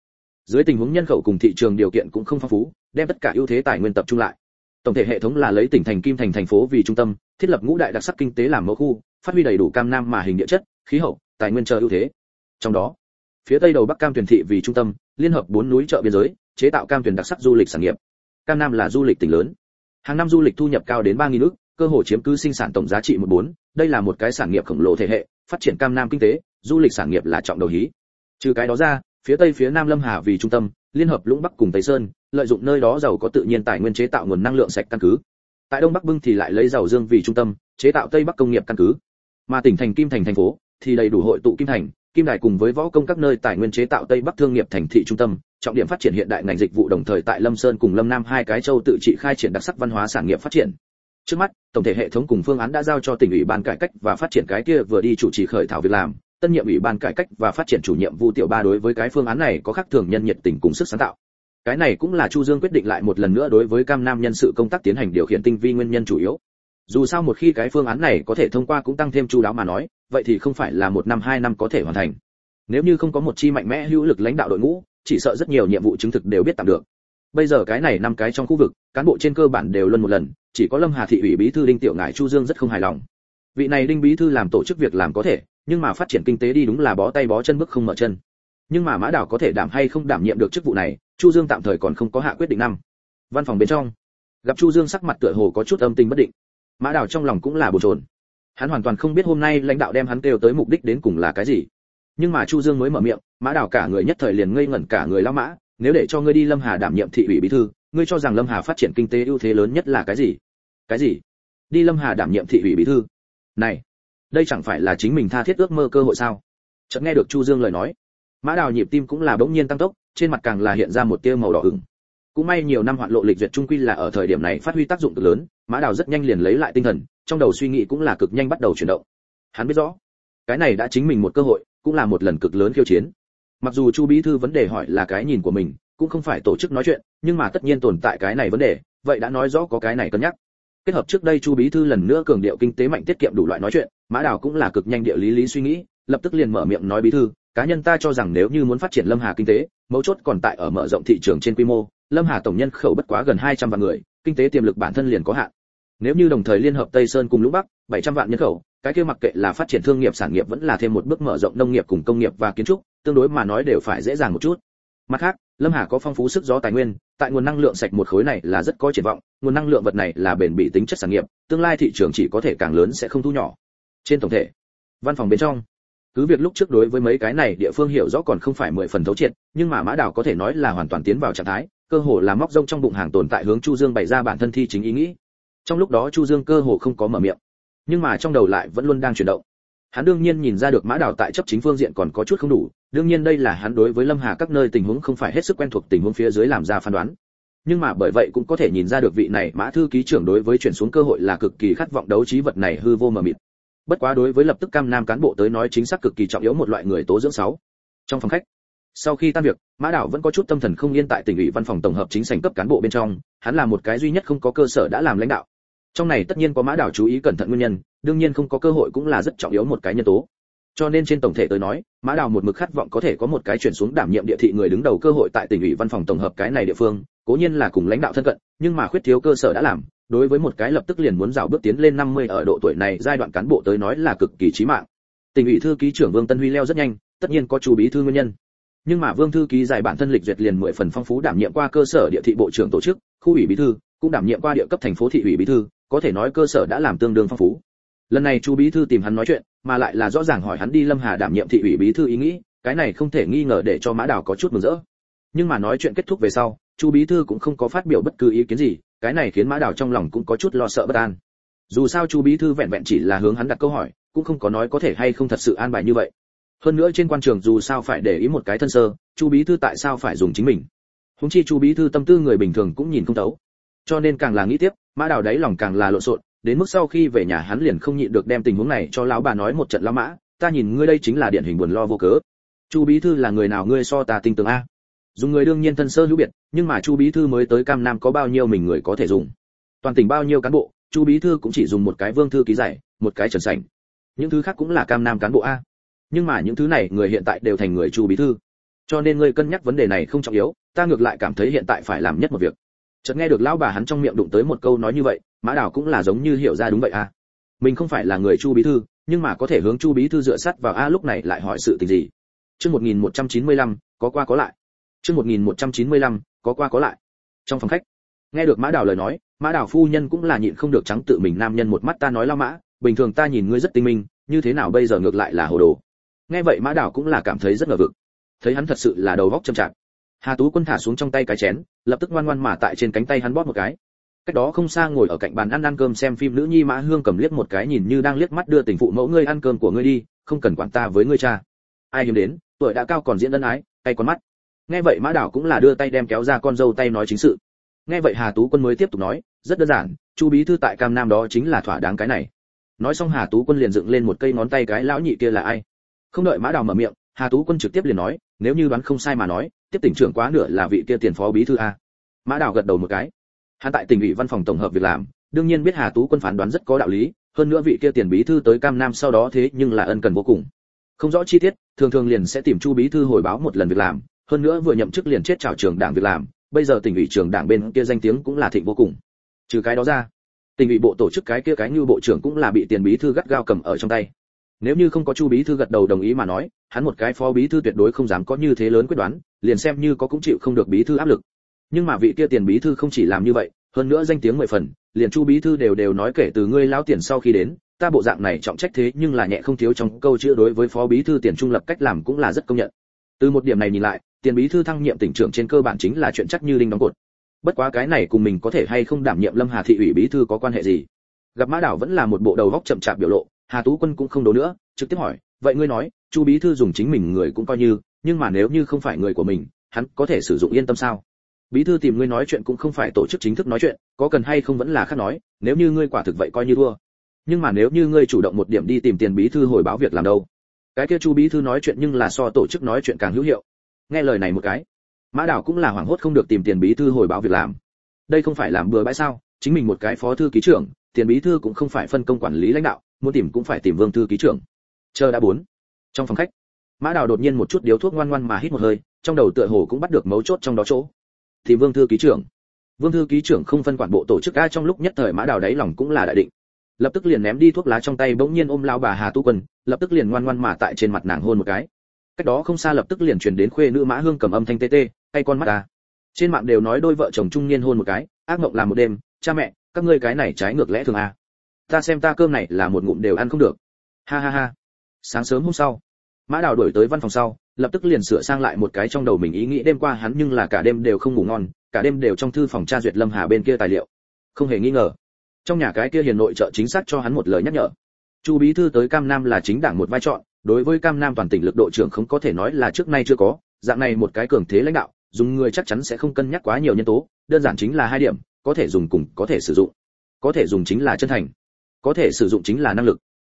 Dưới tình huống nhân khẩu cùng thị trường điều kiện cũng không phong phú, đem tất cả ưu thế tài nguyên tập trung lại. Tổng thể hệ thống là lấy tỉnh thành kim thành thành phố vì trung tâm, thiết lập ngũ đại đặc sắc kinh tế làm mẫu khu, phát huy đầy đủ cam nam mà hình địa chất, khí hậu, tài nguyên chờ ưu thế. Trong đó, phía tây đầu bắc cam tuyển thị vì trung tâm, liên hợp bốn núi chợ biên giới, chế tạo cam tuyển đặc sắc du lịch sản nghiệp cam nam là du lịch tỉnh lớn. Hàng năm du lịch thu nhập cao đến ba nghìn nước cơ hội chiếm cứ sinh sản tổng giá trị một bốn. Đây là một cái sản nghiệp khổng lồ thể hệ, phát triển cam nam kinh tế, du lịch sản nghiệp là trọng đầu hí. Trừ cái đó ra, phía tây phía nam lâm hà vì trung tâm, liên hợp lũng bắc cùng tây sơn, lợi dụng nơi đó giàu có tự nhiên tài nguyên chế tạo nguồn năng lượng sạch căn cứ. Tại đông bắc bưng thì lại lấy giàu dương vì trung tâm, chế tạo tây bắc công nghiệp căn cứ. Mà tỉnh thành kim thành thành phố thì đầy đủ hội tụ kim thành kim đài cùng với võ công các nơi tài nguyên chế tạo tây bắc thương nghiệp thành thị trung tâm, trọng điểm phát triển hiện đại ngành dịch vụ đồng thời tại lâm sơn cùng lâm nam hai cái châu tự trị khai triển đặc sắc văn hóa sản nghiệp phát triển. Trước mắt, tổng thể hệ thống cùng phương án đã giao cho tỉnh ủy ban cải cách và phát triển cái kia vừa đi chủ trì khởi thảo việc làm. Tân nhiệm ủy ban cải cách và phát triển chủ nhiệm vu tiểu ba đối với cái phương án này có khác thường nhân nhiệt tình cùng sức sáng tạo. Cái này cũng là chu dương quyết định lại một lần nữa đối với cam nam nhân sự công tác tiến hành điều khiển tinh vi nguyên nhân chủ yếu dù sao một khi cái phương án này có thể thông qua cũng tăng thêm chú đáo mà nói, vậy thì không phải là một năm, hai năm có thể hoàn thành. Nếu như không có một chi mạnh mẽ hữu lực lãnh đạo đội ngũ, chỉ sợ rất nhiều nhiệm vụ chứng thực đều biết tạm được. Bây giờ cái này năm cái trong khu vực, cán bộ trên cơ bản đều luân một lần, chỉ có lâm hà thị ủy bí thư đinh tiểu ngải, chu dương rất không hài lòng. Vị này đinh bí thư làm tổ chức việc làm có thể, nhưng mà phát triển kinh tế đi đúng là bó tay bó chân bước không mở chân. Nhưng mà mã đảo có thể đảm hay không đảm nhiệm được chức vụ này, chu dương tạm thời còn không có hạ quyết định năm. Văn phòng bên trong, gặp chu dương sắc mặt tựa hồ có chút âm tình bất định mã đảo trong lòng cũng là bồn chồn. Hắn hoàn toàn không biết hôm nay lãnh đạo đem hắn kêu tới mục đích đến cùng là cái gì. Nhưng mà chu dương mới mở miệng, mã đảo cả người nhất thời liền ngây ngẩn cả người lao mã, nếu để cho ngươi đi lâm hà đảm nhiệm thị ủy bí thư, ngươi cho rằng lâm hà phát triển kinh tế ưu thế lớn nhất là cái gì? Cái gì? Đi lâm hà đảm nhiệm thị ủy bí thư? Này, đây chẳng phải là chính mình tha thiết ước mơ cơ hội sao? Chợt nghe được chu dương lời nói, mã đào nhịp tim cũng là bỗng nhiên tăng tốc, trên mặt càng là hiện ra một tia màu đỏ ửng cũng may nhiều năm hoạn lộ lịch duyệt trung quy là ở thời điểm này phát huy tác dụng cực lớn, mã đào rất nhanh liền lấy lại tinh thần, trong đầu suy nghĩ cũng là cực nhanh bắt đầu chuyển động. Hắn biết rõ, cái này đã chính mình một cơ hội, cũng là một lần cực lớn khiêu chiến. Mặc dù chu bí thư vấn đề hỏi là cái nhìn của mình, cũng không phải tổ chức nói chuyện, nhưng mà tất nhiên tồn tại cái này vấn đề, vậy đã nói rõ có cái này cân nhắc. Kết hợp trước đây chu bí thư lần nữa cường điệu kinh tế mạnh tiết kiệm đủ loại nói chuyện, mã đào cũng là cực nhanh địa lý lý suy nghĩ, lập tức liền mở miệng nói bí thư, cá nhân ta cho rằng nếu như muốn phát triển lâm hà kinh tế, mấu chốt còn tại ở mở rộng thị trường trên quy mô lâm hà tổng nhân khẩu bất quá gần 200 vạn người, kinh tế tiềm lực bản thân liền có hạn. Nếu như đồng thời liên hợp tây sơn cùng Lũ bắc 700 vạn nhân khẩu, cái kia mặc kệ là phát triển thương nghiệp sản nghiệp vẫn là thêm một bước mở rộng nông nghiệp cùng công nghiệp và kiến trúc, tương đối mà nói đều phải dễ dàng một chút. Mặt khác, lâm hà có phong phú sức gió tài nguyên, tại nguồn năng lượng sạch một khối này là rất có triển vọng, nguồn năng lượng vật này là bền bỉ tính chất sản nghiệp, tương lai thị trường chỉ có thể càng lớn sẽ không thu nhỏ. Trên tổng thể, văn phòng bên trong, cứ việc lúc trước đối với mấy cái này địa phương hiểu rõ còn không phải mười phần thấu triệt, nhưng mà mã đảo có thể nói là hoàn toàn tiến vào trạng thái cơ hồ là móc rông trong bụng hàng tồn tại hướng chu dương bày ra bản thân thi chính ý nghĩ. Trong lúc đó chu dương cơ hồ không có mở miệng, nhưng mà trong đầu lại vẫn luôn đang chuyển động. Hắn đương nhiên nhìn ra được mã Đào tại chấp chính phương diện còn có chút không đủ, đương nhiên đây là hắn đối với lâm hà các nơi tình huống không phải hết sức quen thuộc tình huống phía dưới làm ra phán đoán. Nhưng mà bởi vậy cũng có thể nhìn ra được vị này mã thư ký trưởng đối với chuyển xuống cơ hội là cực kỳ khát vọng đấu trí vật này hư vô mờ mịt. Bất quá đối với lập tức cam nam cán bộ tới nói chính xác cực kỳ trọng yếu một loại người tố dưỡng sáu. Trong phòng khách sau khi tan việc, mã đảo vẫn có chút tâm thần không yên tại tỉnh ủy văn phòng tổng hợp chính sảnh cấp cán bộ bên trong, hắn là một cái duy nhất không có cơ sở đã làm lãnh đạo. Trong này tất nhiên có mã đảo chú ý cẩn thận nguyên nhân, đương nhiên không có cơ hội cũng là rất trọng yếu một cái nhân tố. Cho nên trên tổng thể tới nói, mã đào một mực khát vọng có thể có một cái chuyển xuống đảm nhiệm địa thị người đứng đầu cơ hội tại tỉnh ủy văn phòng tổng hợp cái này địa phương, cố nhiên là cùng lãnh đạo thân cận, nhưng mà khuyết thiếu cơ sở đã làm, đối với một cái lập tức liền muốn rào bước tiến lên 50 ở độ tuổi này giai đoạn cán bộ tới nói là cực kỳ chí mạng. Tỉnh ủy thư ký trưởng vương tân huy leo rất nhanh, tất nhiên có chú bí thư nguyên nhân nhưng mà vương thư ký giải bản thân lịch duyệt liền mười phần phong phú đảm nhiệm qua cơ sở địa thị bộ trưởng tổ chức, khu ủy bí thư, cũng đảm nhiệm qua địa cấp thành phố thị ủy bí thư, có thể nói cơ sở đã làm tương đương phong phú. Lần này chu bí thư tìm hắn nói chuyện, mà lại là rõ ràng hỏi hắn đi lâm hà đảm nhiệm thị ủy bí thư ý nghĩ, cái này không thể nghi ngờ để cho mã đào có chút mừng rỡ. Nhưng mà nói chuyện kết thúc về sau, chu bí thư cũng không có phát biểu bất cứ ý kiến gì, cái này khiến mã đào trong lòng cũng có chút lo sợ bất an. Dù sao chu bí thư vẹn vẹn chỉ là hướng hắn đặt câu hỏi, cũng không có nói có thể hay không thật sự an bài như vậy hơn nữa trên quan trường dù sao phải để ý một cái thân sơ, chu bí thư tại sao phải dùng chính mình? Húng chi chu bí thư tâm tư người bình thường cũng nhìn không thấu. Cho nên càng là nghĩ tiếp, mã đào đáy lòng càng là lộn xộn, đến mức sau khi về nhà hắn liền không nhịn được đem tình huống này cho lão bà nói một trận lão mã, ta nhìn ngươi đây chính là điển hình buồn lo vô cớ. Chu bí thư là người nào ngươi so ta tin tường a? Dùng người đương nhiên thân sơ hữu biệt, nhưng mà chu bí thư mới tới cam nam có bao nhiêu mình người có thể dùng. Toàn tỉnh bao nhiêu cán bộ, chu bí thư cũng chỉ dùng một cái vương thư ký giải, một cái trần sảnh. Những thứ khác cũng là cam nam cán bộ a nhưng mà những thứ này người hiện tại đều thành người chu bí thư. Cho nên ngươi cân nhắc vấn đề này không trọng yếu ta ngược lại cảm thấy hiện tại phải làm nhất một việc. Chợt nghe được lão bà hắn trong miệng đụng tới một câu nói như vậy mã đào cũng là giống như hiểu ra đúng vậy à. Mình không phải là người chu bí thư nhưng mà có thể hướng chu bí thư dựa sát vào a lúc này lại hỏi sự tình gì? Chương 1195, có qua có lại. Chương 1195, có qua có lại. Trong phòng khách nghe được mã đào lời nói mã đào phu nhân cũng là nhịn không được trắng tự mình nam nhân một mắt ta nói lao mã bình thường ta nhìn ngươi rất tinh minh như thế nào bây giờ ngược lại là hồ đồ? Nghe vậy mã đào cũng là cảm thấy rất ngờ vực. Thấy hắn thật sự là đầu góc châm chạc hà tú quân thả xuống trong tay cái chén, lập tức ngoan ngoan mà tại trên cánh tay hắn bóp một cái. Cách đó không xa ngồi ở cạnh bàn ăn ăn cơm xem phim nữ nhi mã hương cầm liếc một cái nhìn như đang liếc mắt đưa tình phụ mẫu ngươi ăn cơm của ngươi đi, không cần quản ta với ngươi cha. Ai hiếm đến, tuổi đã cao còn diễn ân ái tay con mắt. Nghe vậy mã đảo cũng là đưa tay đem kéo ra con dâu tay nói chính sự. Nghe vậy hà tú quân mới tiếp tục nói, rất đơn giản, chu bí thư tại cam nam đó chính là thỏa đáng cái này. Nói xong hà tú quân liền dựng lên một cây ngón tay cái, lão nhị kia là ai? Không đợi mã đào mở miệng, hà tú quân trực tiếp liền nói, nếu như đoán không sai mà nói, tiếp tỉnh trưởng quá nửa là vị kia tiền phó bí thư a. Mã đào gật đầu một cái. Hắn tại tỉnh ủy văn phòng tổng hợp việc làm, đương nhiên biết hà tú quân phán đoán rất có đạo lý, hơn nữa vị kia tiền bí thư tới cam nam sau đó thế nhưng là ân cần vô cùng. Không rõ chi tiết, thường thường liền sẽ tìm chu bí thư hồi báo một lần việc làm, hơn nữa vừa nhậm chức liền chết chào trường đảng việc làm, bây giờ tỉnh ủy trường đảng bên kia danh tiếng cũng là thịnh vô cùng. Trừ cái đó ra, tỉnh ủy bộ tổ chức cái kia cái như bộ trưởng cũng là bị tiền bí thư gắt gao cầm ở trong tay nếu như không có chu bí thư gật đầu đồng ý mà nói, hắn một cái phó bí thư tuyệt đối không dám có như thế lớn quyết đoán, liền xem như có cũng chịu không được bí thư áp lực. Nhưng mà vị kia tiền bí thư không chỉ làm như vậy, hơn nữa danh tiếng mười phần, liền chu bí thư đều đều nói kể từ ngươi lão tiền sau khi đến, ta bộ dạng này trọng trách thế nhưng là nhẹ không thiếu trong câu chữ đối với phó bí thư tiền trung lập cách làm cũng là rất công nhận. Từ một điểm này nhìn lại, tiền bí thư thăng nhiệm tỉnh trưởng trên cơ bản chính là chuyện chắc như đinh đóng cột. Bất quá cái này cùng mình có thể hay không đảm nhiệm lâm hà thị ủy bí thư có quan hệ gì? Gặp mã đảo vẫn là một bộ đầu góc chậm chạp biểu lộ hà tú quân cũng không đố nữa, trực tiếp hỏi, vậy ngươi nói, chu bí thư dùng chính mình người cũng coi như, nhưng mà nếu như không phải người của mình, hắn có thể sử dụng yên tâm sao? Bí thư tìm ngươi nói chuyện cũng không phải tổ chức chính thức nói chuyện, có cần hay không vẫn là khác nói, nếu như ngươi quả thực vậy coi như thua. Nhưng mà nếu như ngươi chủ động một điểm đi tìm tiền bí thư hồi báo việc làm đâu? Cái kia chu bí thư nói chuyện nhưng là so tổ chức nói chuyện càng hữu hiệu. Nghe lời này một cái, mã đảo cũng là hoảng hốt không được tìm tiền bí thư hồi báo việc làm. Đây không phải làm bừa bãi sao? Chính mình một cái phó thư ký trưởng, tiền bí thư cũng không phải phân công quản lý lãnh đạo muốn tìm cũng phải tìm vương thư ký trưởng. Chờ đã bốn. Trong phòng khách, mã đào đột nhiên một chút điếu thuốc ngoan ngoan mà hít một hơi, trong đầu tựa hồ cũng bắt được mấu chốt trong đó chỗ. Thì vương thư ký trưởng. Vương thư ký trưởng không phân quản bộ tổ chức a trong lúc nhất thời mã đào đáy lòng cũng là đại định. Lập tức liền ném đi thuốc lá trong tay bỗng nhiên ôm lao bà hà tu quân, lập tức liền ngoan ngoan mà tại trên mặt nàng hôn một cái. Cách đó không xa lập tức liền truyền đến khuê nữ mã hương cầm âm thanh tê tê, tay con mắt ta. Trên mạng đều nói đôi vợ chồng trung niên hôn một cái, ác mộng làm một đêm, cha mẹ, các ngươi cái này trái ngược lẽ thường a ta xem ta cơm này là một ngụm đều ăn không được. Ha ha ha. Sáng sớm hôm sau, mã đào đổi tới văn phòng sau, lập tức liền sửa sang lại một cái trong đầu mình ý nghĩ đêm qua hắn nhưng là cả đêm đều không ngủ ngon, cả đêm đều trong thư phòng tra duyệt lâm hà bên kia tài liệu. Không hề nghi ngờ, trong nhà cái kia hiền nội trợ chính xác cho hắn một lời nhắc nhở. Chu bí thư tới cam nam là chính đảng một vai trò đối với cam nam toàn tỉnh lực độ trưởng không có thể nói là trước nay chưa có, dạng này một cái cường thế lãnh đạo, dùng người chắc chắn sẽ không cân nhắc quá nhiều nhân tố, đơn giản chính là hai điểm, có thể dùng cùng có thể sử dụng. Có thể dùng chính là chân thành có thể sử dụng chính là năng lực.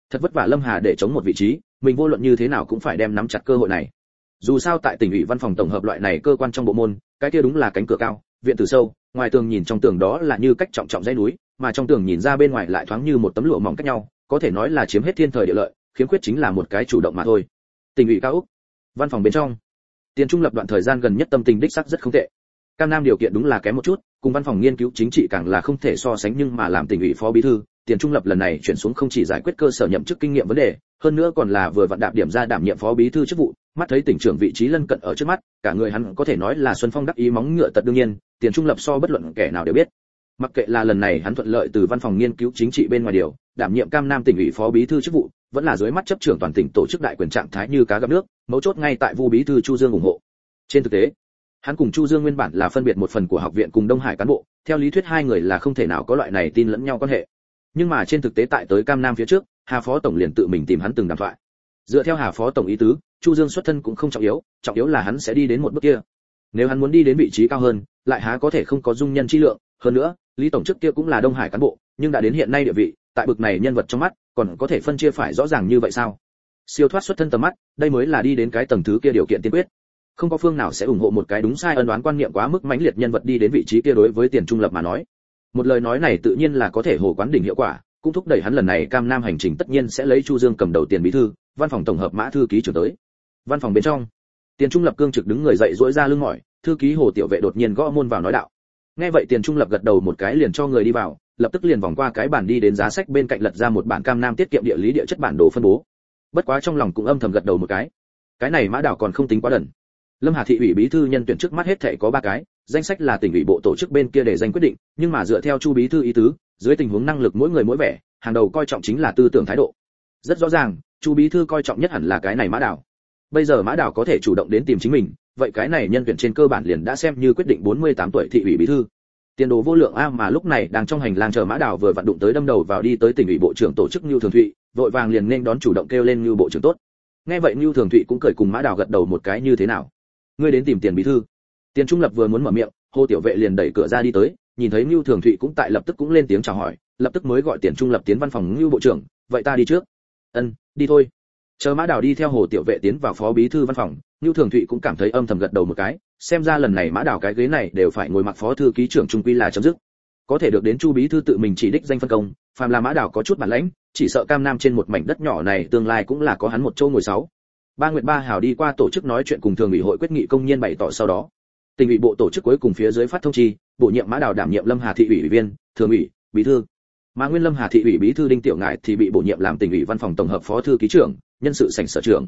Thật vất vả lâm hà để chống một vị trí, mình vô luận như thế nào cũng phải đem nắm chặt cơ hội này. Dù sao tại tỉnh ủy văn phòng tổng hợp loại này cơ quan trong bộ môn, cái kia đúng là cánh cửa cao, viện từ sâu, ngoài tường nhìn trong tường đó là như cách trọng trọng dãy núi, mà trong tường nhìn ra bên ngoài lại thoáng như một tấm lụa mỏng cách nhau, có thể nói là chiếm hết thiên thời địa lợi, khiếm khuyết chính là một cái chủ động mà thôi. Tỉnh ủy cao úc, văn phòng bên trong. Tiền trung lập đoạn thời gian gần nhất tâm tình đích sắc rất không tệ. Cam nam điều kiện đúng là kém một chút, cùng văn phòng nghiên cứu chính trị càng là không thể so sánh nhưng mà làm tỉnh ủy phó bí thư tiền trung lập lần này chuyển xuống không chỉ giải quyết cơ sở nhậm chức kinh nghiệm vấn đề, hơn nữa còn là vừa vận đạp điểm ra đảm nhiệm phó bí thư chức vụ, mắt thấy tỉnh trưởng vị trí lân cận ở trước mắt, cả người hắn có thể nói là xuân phong đắc ý móng ngựa tật đương nhiên, tiền trung lập so bất luận kẻ nào đều biết. Mặc kệ là lần này hắn thuận lợi từ văn phòng nghiên cứu chính trị bên ngoài điều, đảm nhiệm cam nam tỉnh ủy phó bí thư chức vụ, vẫn là dưới mắt chấp trưởng toàn tỉnh tổ chức đại quyền trạng thái như cá gặp nước, mấu chốt ngay tại vu bí thư chu dương ủng hộ. Trên thực tế, hắn cùng chu dương nguyên bản là phân biệt một phần của học viện cùng đông hải cán bộ, theo lý thuyết hai người là không thể nào có loại này tin lẫn nhau quan hệ nhưng mà trên thực tế tại tới cam nam phía trước, hà phó tổng liền tự mình tìm hắn từng đàm thoại. Dựa theo hà phó tổng ý tứ, chu dương xuất thân cũng không trọng yếu trọng yếu là hắn sẽ đi đến một bước kia. Nếu hắn muốn đi đến vị trí cao hơn, lại há có thể không có dung nhân chi lượng. Hơn nữa, lý tổng trước kia cũng là đông hải cán bộ, nhưng đã đến hiện nay địa vị, tại bực này nhân vật trong mắt, còn có thể phân chia phải rõ ràng như vậy sao? Siêu thoát xuất thân tầm mắt, đây mới là đi đến cái tầng thứ kia điều kiện tiên quyết. Không có phương nào sẽ ủng hộ một cái đúng sai ân đoán quan niệm quá mức mãnh liệt nhân vật đi đến vị trí kia đối với tiền trung lập mà nói một lời nói này tự nhiên là có thể hồ quán đỉnh hiệu quả, cũng thúc đẩy hắn lần này cam nam hành trình tất nhiên sẽ lấy chu dương cầm đầu tiền bí thư, văn phòng tổng hợp mã thư ký trưởng tới. Văn phòng bên trong, tiền trung lập cương trực đứng người dậy dỗi ra lưng mỏi, thư ký hồ tiểu vệ đột nhiên gõ môn vào nói đạo. Nghe vậy tiền trung lập gật đầu một cái liền cho người đi vào, lập tức liền vòng qua cái bàn đi đến giá sách bên cạnh lật ra một bản cam nam tiết kiệm địa lý địa chất bản đồ phân bố. Bất quá trong lòng cũng âm thầm gật đầu một cái. Cái này mã đảo còn không tính quá đần. Lâm hà thị ủy bí thư nhân tuyển trước mắt hết thảy có ba cái danh sách là tỉnh ủy bộ tổ chức bên kia để danh quyết định nhưng mà dựa theo chu bí thư ý tứ dưới tình huống năng lực mỗi người mỗi vẻ hàng đầu coi trọng chính là tư tưởng thái độ rất rõ ràng chu bí thư coi trọng nhất hẳn là cái này mã đảo bây giờ mã đảo có thể chủ động đến tìm chính mình vậy cái này nhân tuyển trên cơ bản liền đã xem như quyết định 48 tuổi thị ủy bí thư tiền đồ vô lượng a mà lúc này đang trong hành lang chờ mã đảo vừa vận đụng tới đâm đầu vào đi tới tỉnh ủy bộ trưởng tổ chức Nưu Thường Thụy, vội vàng liền nên đón chủ động kêu lên Nưu bộ trưởng tốt. Nghe vậy Nưu Thường Thụy cũng cười cùng mã đảo gật đầu một cái như thế nào. Ngươi đến tìm tiền bí thư. Tiền Trung Lập vừa muốn mở miệng, Hồ Tiểu Vệ liền đẩy cửa ra đi tới, nhìn thấy Nưu Thường Thụy cũng tại lập tức cũng lên tiếng chào hỏi, lập tức mới gọi Tiền Trung Lập tiến văn phòng Nưu bộ trưởng, vậy ta đi trước. Ân, đi thôi. Chờ Mã Đào đi theo Hồ Tiểu Vệ tiến vào phó bí thư văn phòng, Nưu Thường Thụy cũng cảm thấy âm thầm gật đầu một cái, xem ra lần này Mã Đào cái ghế này đều phải ngồi mặc phó thư ký trưởng trung quy là chấm dứt. Có thể được đến Chu bí thư tự mình chỉ đích danh phân công, phàm là Mã Đào có chút bản lãnh, chỉ sợ Cam Nam trên một mảnh đất nhỏ này tương lai cũng là có hắn một châu ngồi sáu. Ba Nguyệt Ba Hào đi qua tổ chức nói chuyện cùng thường ủy hội quyết nghị công nhân bày tỏ sau đó. Tỉnh ủy bộ tổ chức cuối cùng phía dưới phát thông chi, bổ nhiệm Mã Đào đảm nhiệm Lâm Hà thị ủy ủy viên, thường ủy, bí thư. Mà Nguyên Lâm Hà thị ủy bí thư Đinh Tiểu Ngải thì bị bổ nhiệm làm tỉnh ủy văn phòng tổng hợp phó thư ký trưởng, nhân sự sảnh sở trưởng.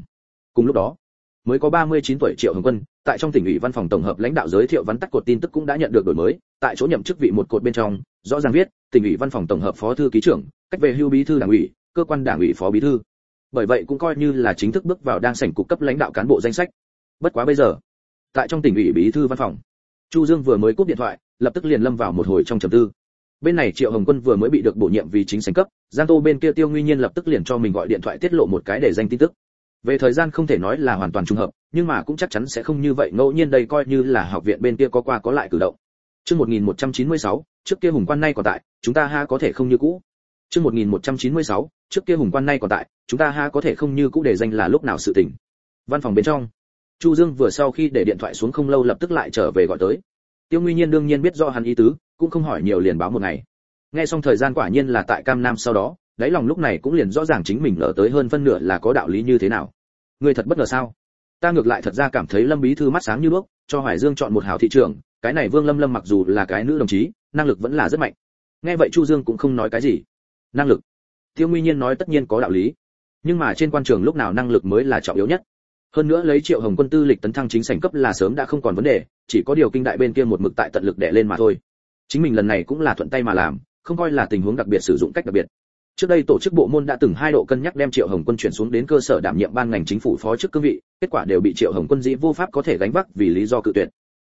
Cùng lúc đó, mới có 39 tuổi Triệu Hồng Quân, tại trong tỉnh ủy văn phòng tổng hợp lãnh đạo giới thiệu vắn tắt cột tin tức cũng đã nhận được đổi mới, tại chỗ nhậm chức vị một cột bên trong, rõ ràng viết, tỉnh ủy văn phòng tổng hợp phó thư ký trưởng, cách về hưu bí thư đảng ủy, cơ quan đảng ủy phó bí thư. Bởi vậy cũng coi như là chính thức bước vào đang sảnh cục cấp lãnh đạo cán bộ danh sách. Bất quá bây giờ, tại trong tỉnh ủy bí thư văn phòng, Chu Dương vừa mới cúp điện thoại, lập tức liền lâm vào một hồi trong trầm tư. Bên này Triệu Hồng Quân vừa mới bị được bổ nhiệm vì chính sánh cấp, Giang Tô bên kia Tiêu Nguy Nhiên lập tức liền cho mình gọi điện thoại tiết lộ một cái để danh tin tức. Về thời gian không thể nói là hoàn toàn trùng hợp nhưng mà cũng chắc chắn sẽ không như vậy ngẫu nhiên đây coi như là học viện bên kia có qua có lại cử động. Chương 1196, trước kia hùng quan nay còn tại chúng ta ha có thể không như cũ. Chương 1196, trước kia hùng quan nay còn tại chúng ta ha có thể không như cũ để danh là lúc nào sự tình. Văn phòng bên trong chu dương vừa sau khi để điện thoại xuống không lâu lập tức lại trở về gọi tới. Tiêu nguy nhiên đương nhiên biết rõ hắn ý tứ, cũng không hỏi nhiều liền báo một ngày. Nghe xong thời gian quả nhiên là tại cam nam sau đó, đáy lòng lúc này cũng liền rõ ràng chính mình ở tới hơn phân nửa là có đạo lý như thế nào. Người thật bất ngờ sao? Ta ngược lại thật ra cảm thấy lâm bí thư mắt sáng như đuốc, cho hoài dương chọn một hào thị trưởng cái này vương lâm lâm mặc dù là cái nữ đồng chí, năng lực vẫn là rất mạnh. Nghe vậy chu dương cũng không nói cái gì. Năng lực. Tiêu nguy nhiên nói tất nhiên có đạo lý. Nhưng mà trên quan trường lúc nào năng lực mới là trọng yếu nhất? Hơn nữa lấy triệu hồng quân tư lịch tấn thăng chính sảnh cấp là sớm đã không còn vấn đề, chỉ có điều kinh đại bên kia một mực tại tận lực đè lên mà thôi. Chính mình lần này cũng là thuận tay mà làm, không coi là tình huống đặc biệt sử dụng cách đặc biệt. Trước đây tổ chức bộ môn đã từng hai độ cân nhắc đem triệu hồng quân chuyển xuống đến cơ sở đảm nhiệm ban ngành chính phủ phó chức cương vị, kết quả đều bị triệu hồng quân dĩ vô pháp có thể gánh vác vì lý do cự tuyệt.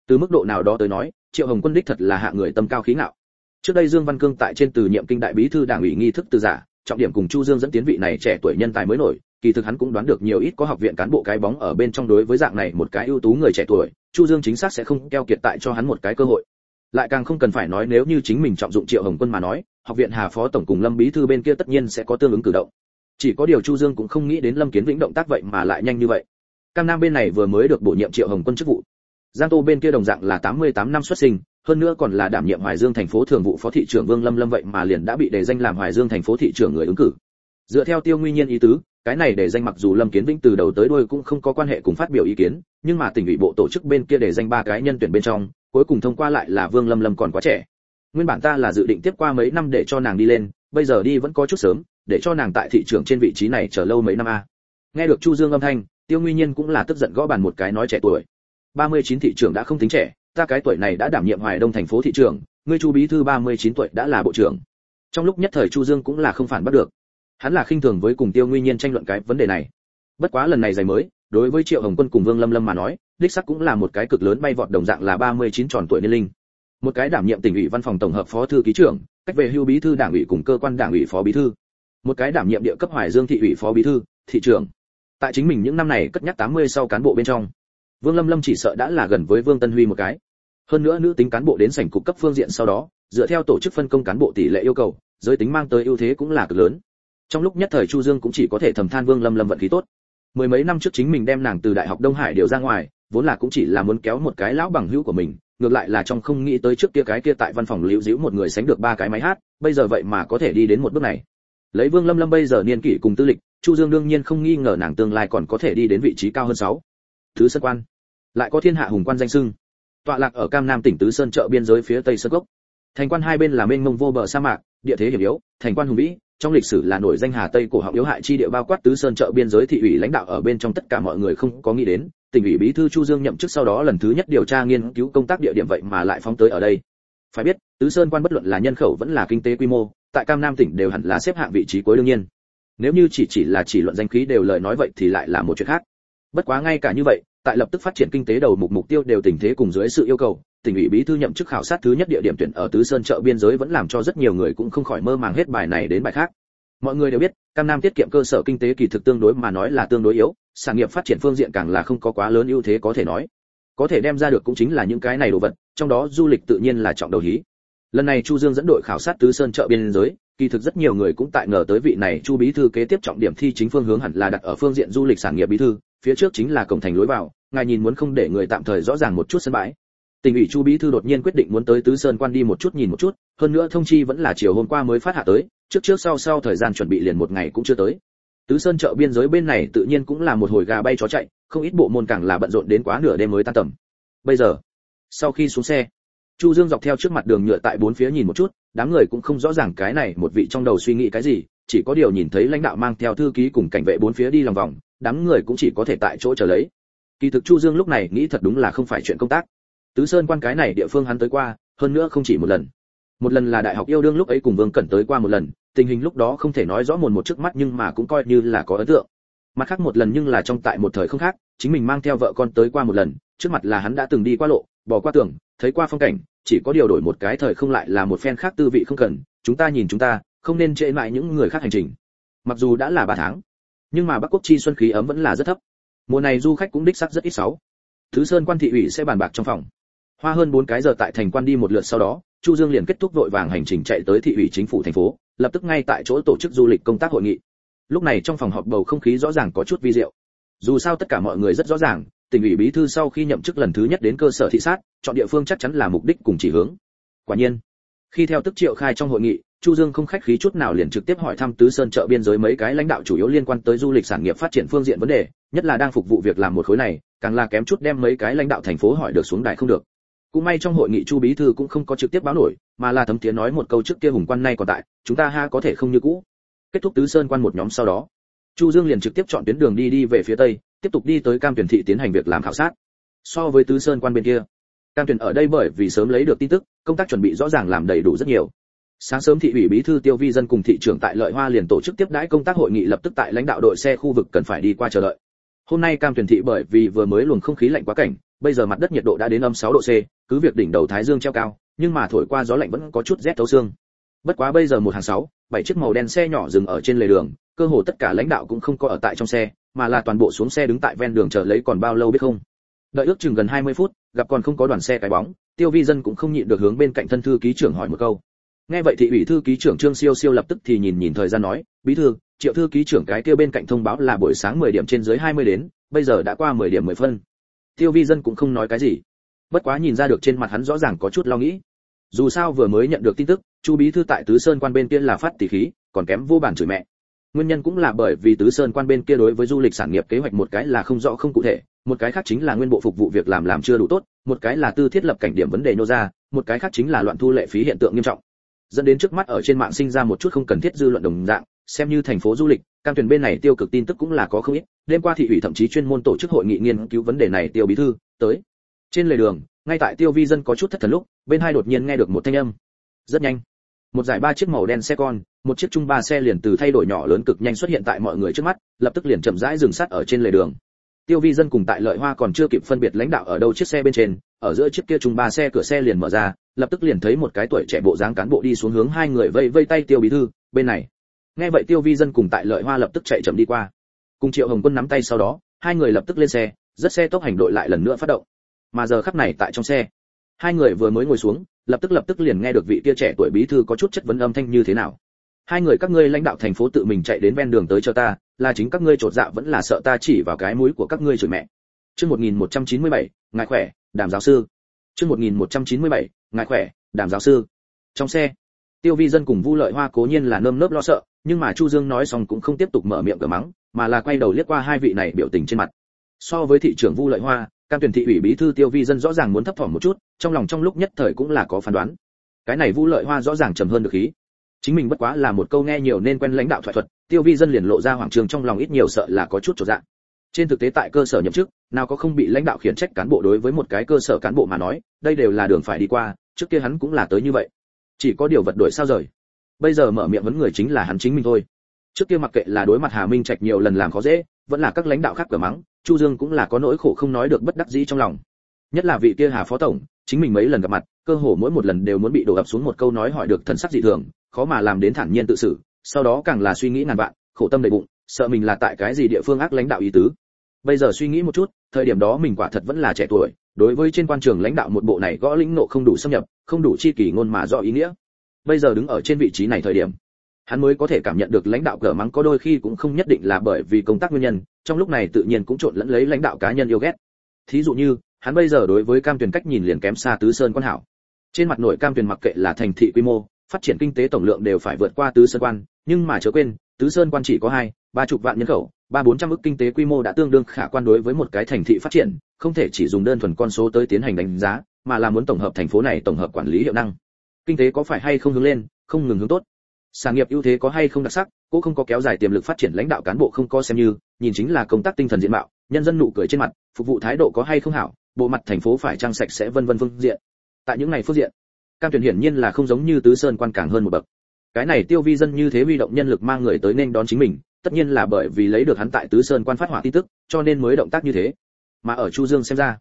Từ mức độ nào đó tới nói, triệu hồng quân đích thật là hạ người tâm cao khí ngạo. Trước đây dương văn cương tại trên từ nhiệm kinh đại bí thư đảng ủy nghi thức từ giả trọng điểm cùng chu dương dẫn tiến vị này trẻ tuổi nhân tài mới nổi, kỳ thực hắn cũng đoán được nhiều ít có học viện cán bộ cái bóng ở bên trong đối với dạng này một cái ưu tú người trẻ tuổi, chu dương chính xác sẽ không keo kiệt tại cho hắn một cái cơ hội. Lại càng không cần phải nói nếu như chính mình trọng dụng triệu hồng quân mà nói, học viện hà phó tổng cùng lâm bí thư bên kia tất nhiên sẽ có tương ứng cử động. Chỉ có điều chu dương cũng không nghĩ đến lâm kiến vĩnh động tác vậy mà lại nhanh như vậy. Cam nam bên này vừa mới được bổ nhiệm triệu hồng quân chức vụ. Giang tô bên kia đồng dạng là 88 năm xuất sinh hơn nữa còn là đảm nhiệm hoài dương thành phố thường vụ phó thị trưởng vương lâm lâm vậy mà liền đã bị đề danh làm hoài dương thành phố thị trưởng người ứng cử. Dựa theo tiêu nguyên nhiên ý tứ, cái này để danh mặc dù lâm kiến vĩnh từ đầu tới đuôi cũng không có quan hệ cùng phát biểu ý kiến, nhưng mà tỉnh ủy bộ tổ chức bên kia để danh ba cái nhân tuyển bên trong, cuối cùng thông qua lại là vương lâm lâm còn quá trẻ. Nguyên bản ta là dự định tiếp qua mấy năm để cho nàng đi lên, bây giờ đi vẫn có chút sớm, để cho nàng tại thị trường trên vị trí này chờ lâu mấy năm a. Nghe được chu dương âm thanh, tiêu nguyên nhiên cũng là tức giận gõ bàn một cái nói trẻ tuổi. 39 thị trưởng đã không tính trẻ ta cái tuổi này đã đảm nhiệm hoài đông thành phố thị trưởng ngươi chu bí thư 39 tuổi đã là bộ trưởng. Trong lúc nhất thời chu dương cũng là không phản bắt được. Hắn là khinh thường với cùng tiêu nguyên nhiên tranh luận cái vấn đề này. Bất quá lần này giày mới, đối với triệu hồng quân cùng vương lâm lâm mà nói, đích sắc cũng là một cái cực lớn bay vọt đồng dạng là 39 tròn tuổi niên linh. Một cái đảm nhiệm tỉnh ủy văn phòng tổng hợp phó thư ký trưởng, cách về hưu bí thư đảng ủy cùng cơ quan đảng ủy phó bí thư. Một cái đảm nhiệm địa cấp hoài dương thị ủy phó bí thư, thị trưởng. Tại chính mình những năm này cất nhắc 80 sau cán bộ bên trong vương lâm lâm chỉ sợ đã là gần với vương tân huy một cái. Hơn nữa nữ tính cán bộ đến sảnh cục cấp phương diện sau đó, dựa theo tổ chức phân công cán bộ tỷ lệ yêu cầu, giới tính mang tới ưu thế cũng là cực lớn. Trong lúc nhất thời chu dương cũng chỉ có thể thầm than vương lâm lâm vận khí tốt. Mười mấy năm trước chính mình đem nàng từ đại học đông hải điều ra ngoài, vốn là cũng chỉ là muốn kéo một cái lão bằng hữu của mình, ngược lại là trong không nghĩ tới trước kia cái kia tại văn phòng liễu diễu một người sánh được ba cái máy hát, bây giờ vậy mà có thể đi đến một bước này. Lấy vương lâm lâm bây giờ niên kỷ cùng tư lịch, chu dương đương nhiên không nghi ngờ nàng tương lai còn có thể đi đến vị trí cao hơn sáu thứ sơn quan. Lại có thiên hạ hùng quan danh sưng tọa lạc ở cam nam tỉnh tứ sơn chợ biên giới phía tây sơn gốc thành quan hai bên là mênh mông vô bờ sa mạc, địa thế hiểm yếu, thành quan hùng vĩ, trong lịch sử là nổi danh hà tây cổ họng yếu hại chi địa bao quát tứ sơn chợ biên giới thị ủy lãnh đạo ở bên trong tất cả mọi người không có nghĩ đến, tỉnh ủy bí thư chu dương nhậm chức sau đó lần thứ nhất điều tra nghiên cứu công tác địa điểm vậy mà lại phóng tới ở đây. Phải biết, tứ sơn quan bất luận là nhân khẩu vẫn là kinh tế quy mô, tại cam nam tỉnh đều hẳn là xếp hạng vị trí cuối đương nhiên. Nếu như chỉ chỉ là chỉ luận danh khí đều lời nói vậy thì lại là một chuyện khác. Bất quá ngay cả như vậy tại lập tức phát triển kinh tế đầu mục mục tiêu đều tình thế cùng dưới sự yêu cầu, tỉnh ủy bí thư nhậm chức khảo sát thứ nhất địa điểm tuyển ở tứ sơn chợ biên giới vẫn làm cho rất nhiều người cũng không khỏi mơ màng hết bài này đến bài khác. Mọi người đều biết, cam nam tiết kiệm cơ sở kinh tế kỳ thực tương đối mà nói là tương đối yếu, sản nghiệp phát triển phương diện càng là không có quá lớn ưu thế có thể nói. Có thể đem ra được cũng chính là những cái này đồ vật, trong đó du lịch tự nhiên là trọng đầu hí. Lần này chu dương dẫn đội khảo sát tứ sơn chợ biên giới, kỳ thực rất nhiều người cũng tại ngờ tới vị này chu bí thư kế tiếp trọng điểm thi chính phương hướng hẳn là đặt ở phương diện du lịch sản nghiệp bí thư phía trước chính là cổng thành lối vào, ngài nhìn muốn không để người tạm thời rõ ràng một chút sân bãi. Tỉnh ủy chu bí thư đột nhiên quyết định muốn tới tứ sơn quan đi một chút nhìn một chút, hơn nữa thông chi vẫn là chiều hôm qua mới phát hạ tới, trước trước sau sau thời gian chuẩn bị liền một ngày cũng chưa tới. Tứ sơn chợ biên giới bên này tự nhiên cũng là một hồi gà bay chó chạy, không ít bộ môn càng là bận rộn đến quá nửa đêm mới tan tầm. Bây giờ, sau khi xuống xe, chu dương dọc theo trước mặt đường nhựa tại bốn phía nhìn một chút, đám người cũng không rõ ràng cái này một vị trong đầu suy nghĩ cái gì, chỉ có điều nhìn thấy lãnh đạo mang theo thư ký cùng cảnh vệ bốn phía đi lòng vòng đám người cũng chỉ có thể tại chỗ chờ lấy. Kỳ thực chu dương lúc này nghĩ thật đúng là không phải chuyện công tác. Tứ sơn quan cái này địa phương hắn tới qua, hơn nữa không chỉ một lần. Một lần là đại học yêu đương lúc ấy cùng vương cẩn tới qua một lần, tình hình lúc đó không thể nói rõ mồn một trước mắt nhưng mà cũng coi như là có ấn tượng. Mặt khác một lần nhưng là trong tại một thời không khác, chính mình mang theo vợ con tới qua một lần, trước mặt là hắn đã từng đi qua lộ bỏ qua tường, thấy qua phong cảnh, chỉ có điều đổi một cái thời không lại là một phen khác tư vị không cần, chúng ta nhìn chúng ta, không nên trễ mãi những người khác hành trình. Mặc dù đã là ba tháng nhưng mà bắc quốc chi xuân khí ấm vẫn là rất thấp. Mùa này du khách cũng đích sắc rất ít sáu. Thứ sơn quan thị ủy sẽ bàn bạc trong phòng. Hoa hơn bốn cái giờ tại thành quan đi một lượt sau đó, chu dương liền kết thúc vội vàng hành trình chạy tới thị ủy chính phủ thành phố, lập tức ngay tại chỗ tổ chức du lịch công tác hội nghị. Lúc này trong phòng họp bầu không khí rõ ràng có chút vi diệu. Dù sao tất cả mọi người rất rõ ràng, tỉnh ủy bí thư sau khi nhậm chức lần thứ nhất đến cơ sở thị sát, chọn địa phương chắc chắn là mục đích cùng chỉ hướng. Quả nhiên, khi theo tức triệu khai trong hội nghị chu dương không khách khí chút nào liền trực tiếp hỏi thăm tứ sơn chợ biên giới mấy cái lãnh đạo chủ yếu liên quan tới du lịch sản nghiệp phát triển phương diện vấn đề, nhất là đang phục vụ việc làm một khối này, càng là kém chút đem mấy cái lãnh đạo thành phố hỏi được xuống đài không được. Cũng may trong hội nghị chu bí thư cũng không có trực tiếp báo nổi, mà là thấm tiếng nói một câu trước kia hùng quan nay còn tại, chúng ta ha có thể không như cũ. Kết thúc tứ sơn quan một nhóm sau đó, chu dương liền trực tiếp chọn tuyến đường đi đi về phía tây, tiếp tục đi tới cam tuyển thị tiến hành việc làm khảo sát. So với tứ sơn quan bên kia, cam tuyển ở đây bởi vì sớm lấy được tin tức, công tác chuẩn bị rõ ràng làm đầy đủ rất nhiều sáng sớm thị ủy bí thư tiêu vi dân cùng thị trưởng tại lợi hoa liền tổ chức tiếp đãi công tác hội nghị lập tức tại lãnh đạo đội xe khu vực cần phải đi qua chờ đợi. Hôm nay cam tuyển thị bởi vì vừa mới luồng không khí lạnh quá cảnh, bây giờ mặt đất nhiệt độ đã đến âm 6 độ c, cứ việc đỉnh đầu thái dương treo cao, nhưng mà thổi qua gió lạnh vẫn có chút rét thấu xương. Bất quá bây giờ một hàng sáu, bảy chiếc màu đen xe nhỏ dừng ở trên lề đường, cơ hồ tất cả lãnh đạo cũng không có ở tại trong xe, mà là toàn bộ xuống xe đứng tại ven đường chờ lấy còn bao lâu biết không. Đợi ước chừng gần 20 phút, gặp còn không có đoàn xe cái bóng, tiêu vi dân cũng không nhịn được hướng bên cạnh thân thư ký trưởng hỏi một câu nghe vậy thị ủy thư ký trưởng trương siêu siêu lập tức thì nhìn nhìn thời gian nói, bí thư, triệu thư ký trưởng cái kia bên cạnh thông báo là buổi sáng 10 điểm trên dưới 20 đến, bây giờ đã qua 10 điểm 10 phân. Tiêu vi dân cũng không nói cái gì. Bất quá nhìn ra được trên mặt hắn rõ ràng có chút lo nghĩ. Dù sao vừa mới nhận được tin tức, chu bí thư tại tứ sơn quan bên kia là phát tỷ khí, còn kém vô bản chửi mẹ. Nguyên nhân cũng là bởi vì tứ sơn quan bên kia đối với du lịch sản nghiệp kế hoạch một cái là không rõ không cụ thể, một cái khác chính là nguyên bộ phục vụ việc làm làm chưa đủ tốt, một cái là tư thiết lập cảnh điểm vấn đề nô ra, một cái khác chính là loạn thu lệ phí hiện tượng nghiêm trọng dẫn đến trước mắt ở trên mạng sinh ra một chút không cần thiết dư luận đồng dạng, xem như thành phố du lịch, cam tuyển bên này tiêu cực tin tức cũng là có không ít. Đêm qua thị ủy thậm chí chuyên môn tổ chức hội nghị nghiên cứu vấn đề này, tiêu bí thư, tới. Trên lề đường, ngay tại tiêu vi dân có chút thất thần lúc, bên hai đột nhiên nghe được một thanh âm. Rất nhanh. Một giải ba chiếc màu đen xe con, một chiếc trung ba xe liền từ thay đổi nhỏ lớn cực nhanh xuất hiện tại mọi người trước mắt, lập tức liền chậm rãi dừng sát ở trên lề đường. Tiêu vi dân cùng tại lợi hoa còn chưa kịp phân biệt lãnh đạo ở đâu chiếc xe bên trên, ở giữa chiếc kia trung ba xe cửa xe liền mở ra lập tức liền thấy một cái tuổi trẻ bộ dáng cán bộ đi xuống hướng hai người vây vây tay tiêu bí thư bên này. Nghe vậy tiêu vi dân cùng tại lợi hoa lập tức chạy chậm đi qua. Cùng triệu hồng quân nắm tay sau đó hai người lập tức lên xe rất xe tốc hành đội lại lần nữa phát động. Mà giờ khắc này tại trong xe hai người vừa mới ngồi xuống lập tức lập tức liền nghe được vị kia trẻ tuổi bí thư có chút chất vấn âm thanh như thế nào. Hai người các ngươi lãnh đạo thành phố tự mình chạy đến ven đường tới cho ta là chính các ngươi trột dạ vẫn là sợ ta chỉ vào cái mũi của các ngươi chửi mẹ. Chương 1197, ngài khỏe đàm giáo sư chương 1197, ngài khỏe đàm giáo sư. Trong xe tiêu vi dân cùng vu lợi hoa cố nhiên là nơm nớp lo sợ nhưng mà chu dương nói xong cũng không tiếp tục mở miệng cờ mắng mà là quay đầu liếc qua hai vị này biểu tình trên mặt. So với thị trưởng vu lợi hoa cam tuyển thị ủy bí thư tiêu vi dân rõ ràng muốn thấp thỏm một chút trong lòng trong lúc nhất thời cũng là có phán đoán. Cái này vu lợi hoa rõ ràng trầm hơn được khí. Chính mình bất quá là một câu nghe nhiều nên quen lãnh đạo thoại thuật tiêu vi dân liền lộ ra hoàng trường trong lòng ít nhiều sợ là có chút chỗ dạng trên thực tế tại cơ sở nhậm chức, nào có không bị lãnh đạo khiển trách cán bộ đối với một cái cơ sở cán bộ mà nói, đây đều là đường phải đi qua, trước kia hắn cũng là tới như vậy. Chỉ có điều vật đổi sao rời. Bây giờ mở miệng vấn người chính là hắn chính mình thôi. Trước kia mặc kệ là đối mặt hà minh trạch nhiều lần làm khó dễ, vẫn là các lãnh đạo khác cửa mắng, chu dương cũng là có nỗi khổ không nói được bất đắc dĩ trong lòng. Nhất là vị kia hà phó tổng, chính mình mấy lần gặp mặt, cơ hồ mỗi một lần đều muốn bị đổ ập xuống một câu nói hỏi được thần sắc dị thường, khó mà làm đến thản nhiên tự xử, sau đó càng là suy nghĩ ngàn vạn, khổ tâm đầy bụng sợ mình là tại cái gì địa phương ác lãnh đạo ý tứ. Bây giờ suy nghĩ một chút, thời điểm đó mình quả thật vẫn là trẻ tuổi, đối với trên quan trường lãnh đạo một bộ này gõ lĩnh nộ không đủ xâm nhập, không đủ chi kỳ ngôn mà rõ ý nghĩa. Bây giờ đứng ở trên vị trí này thời điểm, hắn mới có thể cảm nhận được lãnh đạo cờ mắng có đôi khi cũng không nhất định là bởi vì công tác nguyên nhân, trong lúc này tự nhiên cũng trộn lẫn lấy lãnh đạo cá nhân yêu ghét. Thí dụ như, hắn bây giờ đối với cam tuyển cách nhìn liền kém xa tứ sơn quan hảo. Trên mặt nội cam tuyển mặc kệ là thành thị quy mô, phát triển kinh tế tổng lượng đều phải vượt qua tứ sơn quan, nhưng mà chớ quên tứ sơn quan chỉ có hai, ba chục vạn nhân khẩu, ba bốn trăm ức kinh tế quy mô đã tương đương khả quan đối với một cái thành thị phát triển, không thể chỉ dùng đơn thuần con số tới tiến hành đánh giá, mà là muốn tổng hợp thành phố này tổng hợp quản lý hiệu năng. Kinh tế có phải hay không hướng lên, không ngừng hướng tốt. Sản nghiệp ưu thế có hay không đặc sắc cũng không có kéo dài tiềm lực phát triển lãnh đạo cán bộ không có xem như, nhìn chính là công tác tinh thần diện mạo, nhân dân nụ cười trên mặt, phục vụ thái độ có hay không hảo, bộ mặt thành phố phải trang sạch sẽ vân vân phương diện. Tại những ngày phương diện, cam tuyển hiển nhiên là không giống như tứ sơn quan càng hơn một bậc cái này tiêu vi dân như thế huy động nhân lực mang người tới nên đón chính mình, tất nhiên là bởi vì lấy được hắn tại tứ sơn quan phát hỏa tin tức, cho nên mới động tác như thế. Mà ở chu dương xem ra,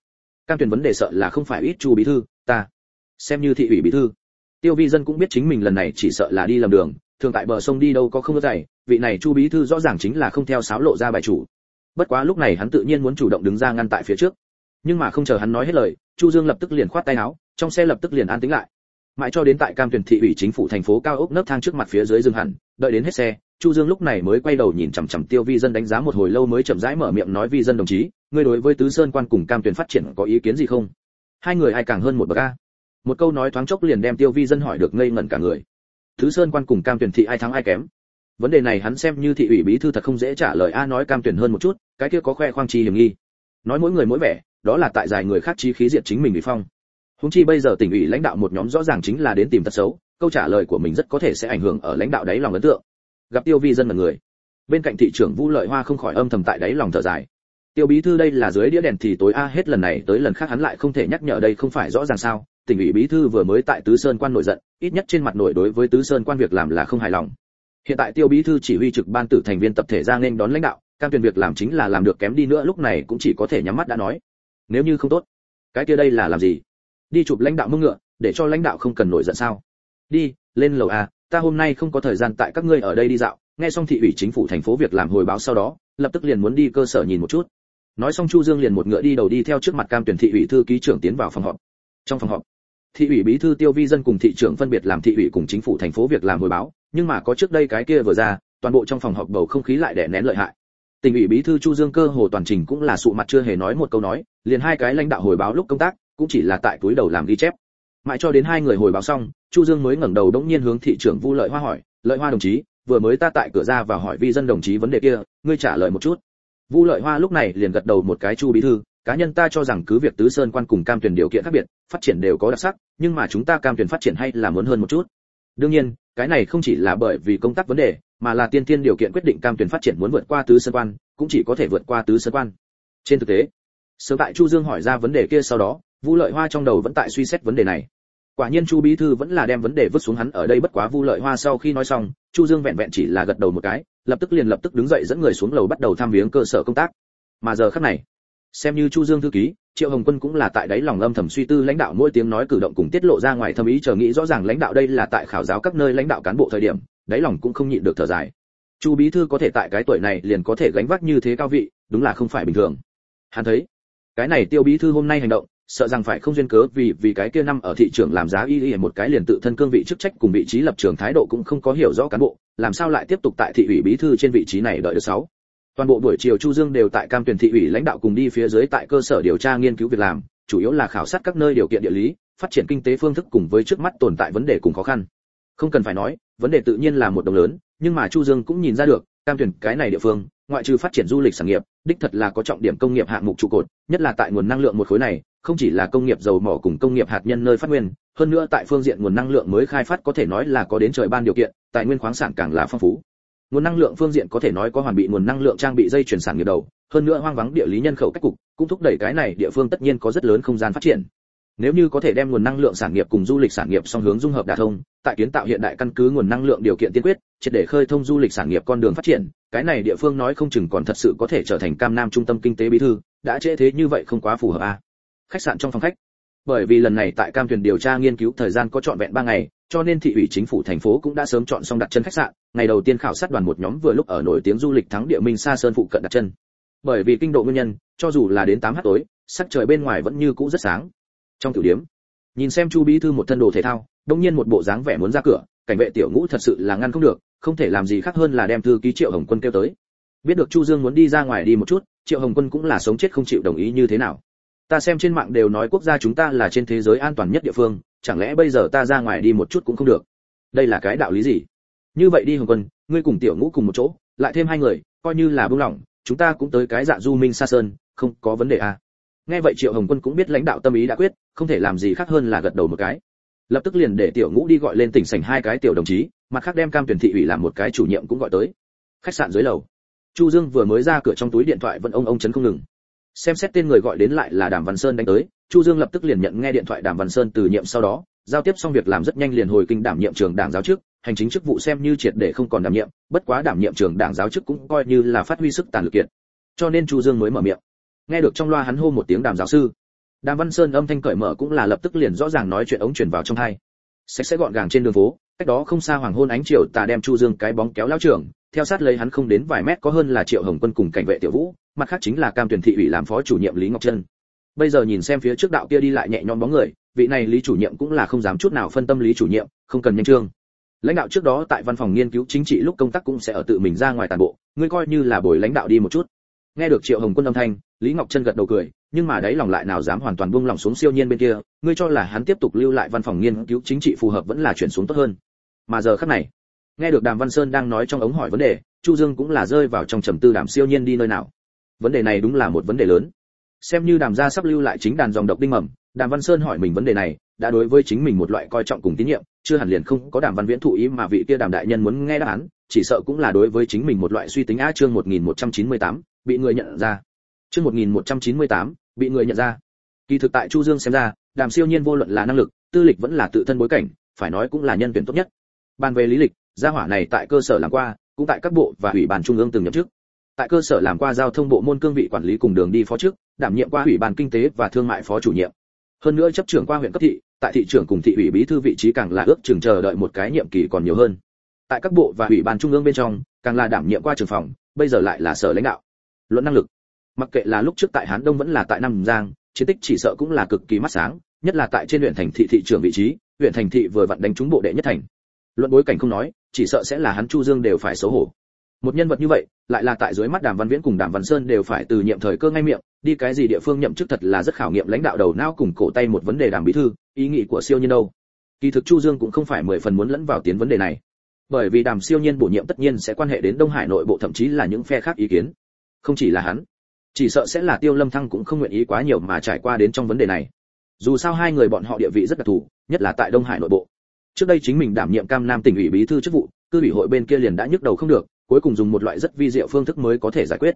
cam tuyển vấn đề sợ là không phải ít chu bí thư, ta xem như thị ủy bí thư. Tiêu vi dân cũng biết chính mình lần này chỉ sợ là đi lầm đường, thường tại bờ sông đi đâu có không có dày vị này chu bí thư rõ ràng chính là không theo sáo lộ ra bài chủ. Bất quá lúc này hắn tự nhiên muốn chủ động đứng ra ngăn tại phía trước. Nhưng mà không chờ hắn nói hết lời, chu dương lập tức liền khoát tay áo, trong xe lập tức liền an tĩnh lại mãi cho đến tại cam tuyển thị ủy chính phủ thành phố cao ốc nấc thang trước mặt phía dưới dừng hẳn, đợi đến hết xe, chu dương lúc này mới quay đầu nhìn chằm chằm tiêu vi dân đánh giá một hồi lâu mới chậm rãi mở miệng nói vi dân đồng chí, ngươi đối với tứ sơn quan cùng cam tuyển phát triển có ý kiến gì không? Hai người ai càng hơn một bậc a? Một câu nói thoáng chốc liền đem tiêu vi dân hỏi được ngây ngẩn cả người. Tứ sơn quan cùng cam tuyển thị ai thắng ai kém? Vấn đề này hắn xem như thị ủy bí thư thật không dễ trả lời a, nói cam tuyển hơn một chút, cái kia có khoe khoang chi hiểm nghi. Nói mỗi người mỗi vẻ, đó là tại giải người khác chi khí diệt chính mình bị phong húng chi bây giờ tỉnh ủy lãnh đạo một nhóm rõ ràng chính là đến tìm tật xấu, câu trả lời của mình rất có thể sẽ ảnh hưởng ở lãnh đạo đáy lòng ấn tượng. Gặp tiêu vi dân là người. Bên cạnh thị trưởng vũ lợi hoa không khỏi âm thầm tại đáy lòng thở dài. Tiêu bí thư đây là dưới đĩa đèn thì tối a, hết lần này tới lần khác hắn lại không thể nhắc nhở đây không phải rõ ràng sao? Tỉnh ủy bí thư vừa mới tại tứ sơn quan nổi giận, ít nhất trên mặt nổi đối với tứ sơn quan việc làm là không hài lòng. Hiện tại tiêu bí thư chỉ huy trực ban tử thành viên tập thể ra nên đón lãnh đạo, cam tuyển việc làm chính là làm được kém đi nữa, lúc này cũng chỉ có thể nhắm mắt đã nói. Nếu như không tốt, cái kia đây là làm gì? Đi chụp lãnh đạo mông ngựa, để cho lãnh đạo không cần nổi giận sao? Đi, lên lầu a ta hôm nay không có thời gian tại các ngươi ở đây đi dạo. Nghe xong thị ủy chính phủ thành phố việc làm hồi báo sau đó, lập tức liền muốn đi cơ sở nhìn một chút. Nói xong chu dương liền một ngựa đi đầu đi theo trước mặt cam tuyển thị ủy thư ký trưởng tiến vào phòng họp. Trong phòng họp, thị ủy bí thư tiêu vi dân cùng thị trưởng phân biệt làm thị ủy cùng chính phủ thành phố việc làm hồi báo, nhưng mà có trước đây cái kia vừa ra, toàn bộ trong phòng họp bầu không khí lại đè nén lợi hại. Tỉnh ủy bí thư chu dương cơ hồ toàn trình cũng là sụ mặt chưa hề nói một câu nói, liền hai cái lãnh đạo hồi báo lúc công tác cũng chỉ là tại túi đầu làm ghi chép. Mãi cho đến hai người hồi báo xong, chu dương mới ngẩng đầu đống nhiên hướng thị trưởng vu lợi hoa hỏi, lợi hoa đồng chí, vừa mới ta tại cửa ra và hỏi vi dân đồng chí vấn đề kia, ngươi trả lời một chút. Vu lợi hoa lúc này liền gật đầu một cái, chu bí thư, cá nhân ta cho rằng cứ việc tứ sơn quan cùng cam tuyển điều kiện khác biệt, phát triển đều có đặc sắc, nhưng mà chúng ta cam tuyển phát triển hay là muốn hơn một chút. Đương nhiên, cái này không chỉ là bởi vì công tác vấn đề, mà là tiên tiên điều kiện quyết định cam tuyển phát triển muốn vượt qua tứ sơn quan, cũng chỉ có thể vượt qua tứ sơn quan. Trên thực tế, sớm tại chu dương hỏi ra vấn đề kia sau đó vu lợi hoa trong đầu vẫn tại suy xét vấn đề này. Quả nhiên chu bí thư vẫn là đem vấn đề vứt xuống hắn ở đây bất quá vu lợi hoa sau khi nói xong, chu dương vẹn vẹn chỉ là gật đầu một cái, lập tức liền lập tức đứng dậy dẫn người xuống lầu bắt đầu tham viếng cơ sở công tác. Mà giờ khắc này, xem như chu dương thư ký, triệu hồng quân cũng là tại đáy lòng âm thầm suy tư lãnh đạo mỗi tiếng nói cử động cùng tiết lộ ra ngoài thâm ý chờ nghĩ rõ ràng lãnh đạo đây là tại khảo giáo các nơi lãnh đạo cán bộ thời điểm, đáy lòng cũng không nhịn được thở dài. Chu bí thư có thể tại cái tuổi này liền có thể gánh vác như thế cao vị, đúng là không phải bình thường. Hắn thấy, cái này tiêu bí thư hôm nay hành động sợ rằng phải không duyên cớ vì vì cái kia năm ở thị trường làm giá y y một cái liền tự thân cương vị chức trách cùng vị trí lập trường thái độ cũng không có hiểu rõ cán bộ, làm sao lại tiếp tục tại thị ủy bí thư trên vị trí này đợi được sáu. Toàn bộ buổi chiều chu dương đều tại cam tuyển thị ủy lãnh đạo cùng đi phía dưới tại cơ sở điều tra nghiên cứu việc làm, chủ yếu là khảo sát các nơi điều kiện địa lý, phát triển kinh tế phương thức cùng với trước mắt tồn tại vấn đề cùng khó khăn. Không cần phải nói, vấn đề tự nhiên là một đồng lớn, nhưng mà chu dương cũng nhìn ra được, cam tuyển cái này địa phương ngoại trừ phát triển du lịch sản nghiệp, đích thật là có trọng điểm công nghiệp hạng mục trụ cột, nhất là tại nguồn năng lượng một khối này, không chỉ là công nghiệp dầu mỏ cùng công nghiệp hạt nhân nơi phát nguyên, hơn nữa tại phương diện nguồn năng lượng mới khai phát có thể nói là có đến trời ban điều kiện tài nguyên khoáng sản càng là phong phú. Nguồn năng lượng phương diện có thể nói có hoàn bị nguồn năng lượng trang bị dây chuyển sản nghiệp đầu, hơn nữa hoang vắng địa lý nhân khẩu cách cục, cũng thúc đẩy cái này địa phương tất nhiên có rất lớn không gian phát triển nếu như có thể đem nguồn năng lượng sản nghiệp cùng du lịch sản nghiệp song hướng dung hợp đả thông, tại kiến tạo hiện đại căn cứ nguồn năng lượng điều kiện tiên quyết, triệt để khơi thông du lịch sản nghiệp con đường phát triển, cái này địa phương nói không chừng còn thật sự có thể trở thành cam nam trung tâm kinh tế bí thư, đã trễ thế như vậy không quá phù hợp à. khách sạn trong phòng khách. Bởi vì lần này tại cam thuyền điều tra nghiên cứu thời gian có trọn vẹn ba ngày, cho nên thị ủy chính phủ thành phố cũng đã sớm chọn xong đặt chân khách sạn, ngày đầu tiên khảo sát đoàn một nhóm vừa lúc ở nổi tiếng du lịch thắng địa minh xa sơn phụ cận đặt chân. Bởi vì kinh độ nguyên nhân, cho dù là đến tám h tối, sắc trời bên ngoài vẫn như cũ rất sáng trong tiểu điểm nhìn xem chu bí thư một thân đồ thể thao, đông nhiên một bộ dáng vẻ muốn ra cửa, cảnh vệ tiểu ngũ thật sự là ngăn không được, không thể làm gì khác hơn là đem thư ký triệu hồng quân kêu tới. Biết được chu dương muốn đi ra ngoài đi một chút, triệu hồng quân cũng là sống chết không chịu đồng ý như thế nào. Ta xem trên mạng đều nói quốc gia chúng ta là trên thế giới an toàn nhất địa phương, chẳng lẽ bây giờ ta ra ngoài đi một chút cũng không được? Đây là cái đạo lý gì? Như vậy đi hồng quân, ngươi cùng tiểu ngũ cùng một chỗ, lại thêm hai người, coi như là buông lỏng, chúng ta cũng tới cái dạ du minh xa sơn, không có vấn đề à? Nghe vậy triệu hồng quân cũng biết lãnh đạo tâm ý đã quyết, không thể làm gì khác hơn là gật đầu một cái. Lập tức liền để tiểu ngũ đi gọi lên tỉnh sảnh hai cái tiểu đồng chí, mặt khác đem cam tuyển thị ủy làm một cái chủ nhiệm cũng gọi tới. Khách sạn dưới lầu. Chu dương vừa mới ra cửa trong túi điện thoại vẫn ông ông chấn không ngừng. Xem xét tên người gọi đến lại là đàm văn sơn đánh tới, chu dương lập tức liền nhận nghe điện thoại đàm văn sơn từ nhiệm sau đó, giao tiếp xong việc làm rất nhanh liền hồi kinh đảm nhiệm trường đảng giáo chức, hành chính chức vụ xem như triệt để không còn đảm nhiệm, bất quá đảm nhiệm trường đảng giáo chức cũng coi như là phát huy sức tàn lực kiện. Cho nên chu dương mới mở miệng nghe được trong loa hắn hô một tiếng đàm giáo sư, đàm văn sơn âm thanh cởi mở cũng là lập tức liền rõ ràng nói chuyện ống truyền vào trong hai. Sạch sẽ gọn gàng trên đường phố, cách đó không xa hoàng hôn ánh chiều tà đem chu dương cái bóng kéo lao trưởng, theo sát lấy hắn không đến vài mét có hơn là triệu hồng quân cùng cảnh vệ tiểu vũ, mặt khác chính là cam tuyển thị ủy làm phó chủ nhiệm lý ngọc trân. Bây giờ nhìn xem phía trước đạo kia đi lại nhẹ nhõm bóng người, vị này lý chủ nhiệm cũng là không dám chút nào phân tâm lý chủ nhiệm, không cần nhanh trương. Lãnh đạo trước đó tại văn phòng nghiên cứu chính trị lúc công tác cũng sẽ ở tự mình ra ngoài toàn bộ, ngươi coi như là buổi lãnh đạo đi một chút. Nghe được triệu hồng quân âm thanh lý ngọc trân gật đầu cười nhưng mà đấy lòng lại nào dám hoàn toàn buông lòng xuống siêu nhiên bên kia ngươi cho là hắn tiếp tục lưu lại văn phòng nghiên cứu chính trị phù hợp vẫn là chuyển xuống tốt hơn. Mà giờ khắc này nghe được đàm văn sơn đang nói trong ống hỏi vấn đề chu dương cũng là rơi vào trong trầm tư đàm siêu nhiên đi nơi nào. Vấn đề này đúng là một vấn đề lớn. Xem như đàm gia sắp lưu lại chính đàn dòng độc đinh mầm đàm văn sơn hỏi mình vấn đề này đã đối với chính mình một loại coi trọng cùng tín nhiệm chưa hẳn liền không có đàm văn viễn thụ ý mà vị kia đàm đại nhân muốn nghe đáp án chỉ sợ cũng là đối với chính mình một loại suy tính á chương 1198, bị người nhận ra chương 1198, bị người nhận ra. Kỳ thực tại chu dương xem ra đàm siêu nhiên vô luận là năng lực tư lịch vẫn là tự thân bối cảnh phải nói cũng là nhân tuyển tốt nhất. Bàn về lý lịch gia hỏa này tại cơ sở làm qua cũng tại các bộ và ủy ban trung ương từng nhậm chức. Tại cơ sở làm qua giao thông bộ môn cương vị quản lý cùng đường đi phó chức đảm nhiệm qua ủy ban kinh tế và thương mại phó chủ nhiệm. Hơn nữa chấp trưởng qua huyện cấp thị tại thị trưởng cùng thị ủy bí thư vị trí càng là ước chừng chờ đợi một cái nhiệm kỳ còn nhiều hơn. Tại các bộ và ủy ban trung ương bên trong càng là đảm nhiệm qua trưởng phòng bây giờ lại là sở lãnh đạo. Luận năng lực mặc kệ là lúc trước tại hán đông vẫn là tại nam giang, chiến tích chỉ sợ cũng là cực kỳ mắt sáng, nhất là tại trên huyện thành thị thị trưởng vị trí, huyện thành thị vừa vặn đánh trúng bộ đệ nhất thành. Luận bối cảnh không nói, chỉ sợ sẽ là hắn chu dương đều phải xấu hổ. Một nhân vật như vậy, lại là tại dưới mắt đàm văn viễn cùng đàm văn sơn đều phải từ nhiệm thời cơ ngay miệng, đi cái gì địa phương nhậm chức thật là rất khảo nghiệm lãnh đạo đầu não cùng cổ tay một vấn đề đàm bí thư, ý nghĩ của siêu nhân đâu. Kỳ thực chu dương cũng không phải mười phần muốn lẫn vào tiến vấn đề này. Bởi vì đàm siêu nhiên bổ nhiệm tất nhiên sẽ quan hệ đến đông hải nội bộ thậm chí là những phe khác ý kiến. Không chỉ là hắn chỉ sợ sẽ là tiêu lâm thăng cũng không nguyện ý quá nhiều mà trải qua đến trong vấn đề này. Dù sao hai người bọn họ địa vị rất đặc thù, nhất là tại đông hải nội bộ. Trước đây chính mình đảm nhiệm cam nam tỉnh ủy bí thư chức vụ, cư ủy hội bên kia liền đã nhức đầu không được, cuối cùng dùng một loại rất vi diệu phương thức mới có thể giải quyết.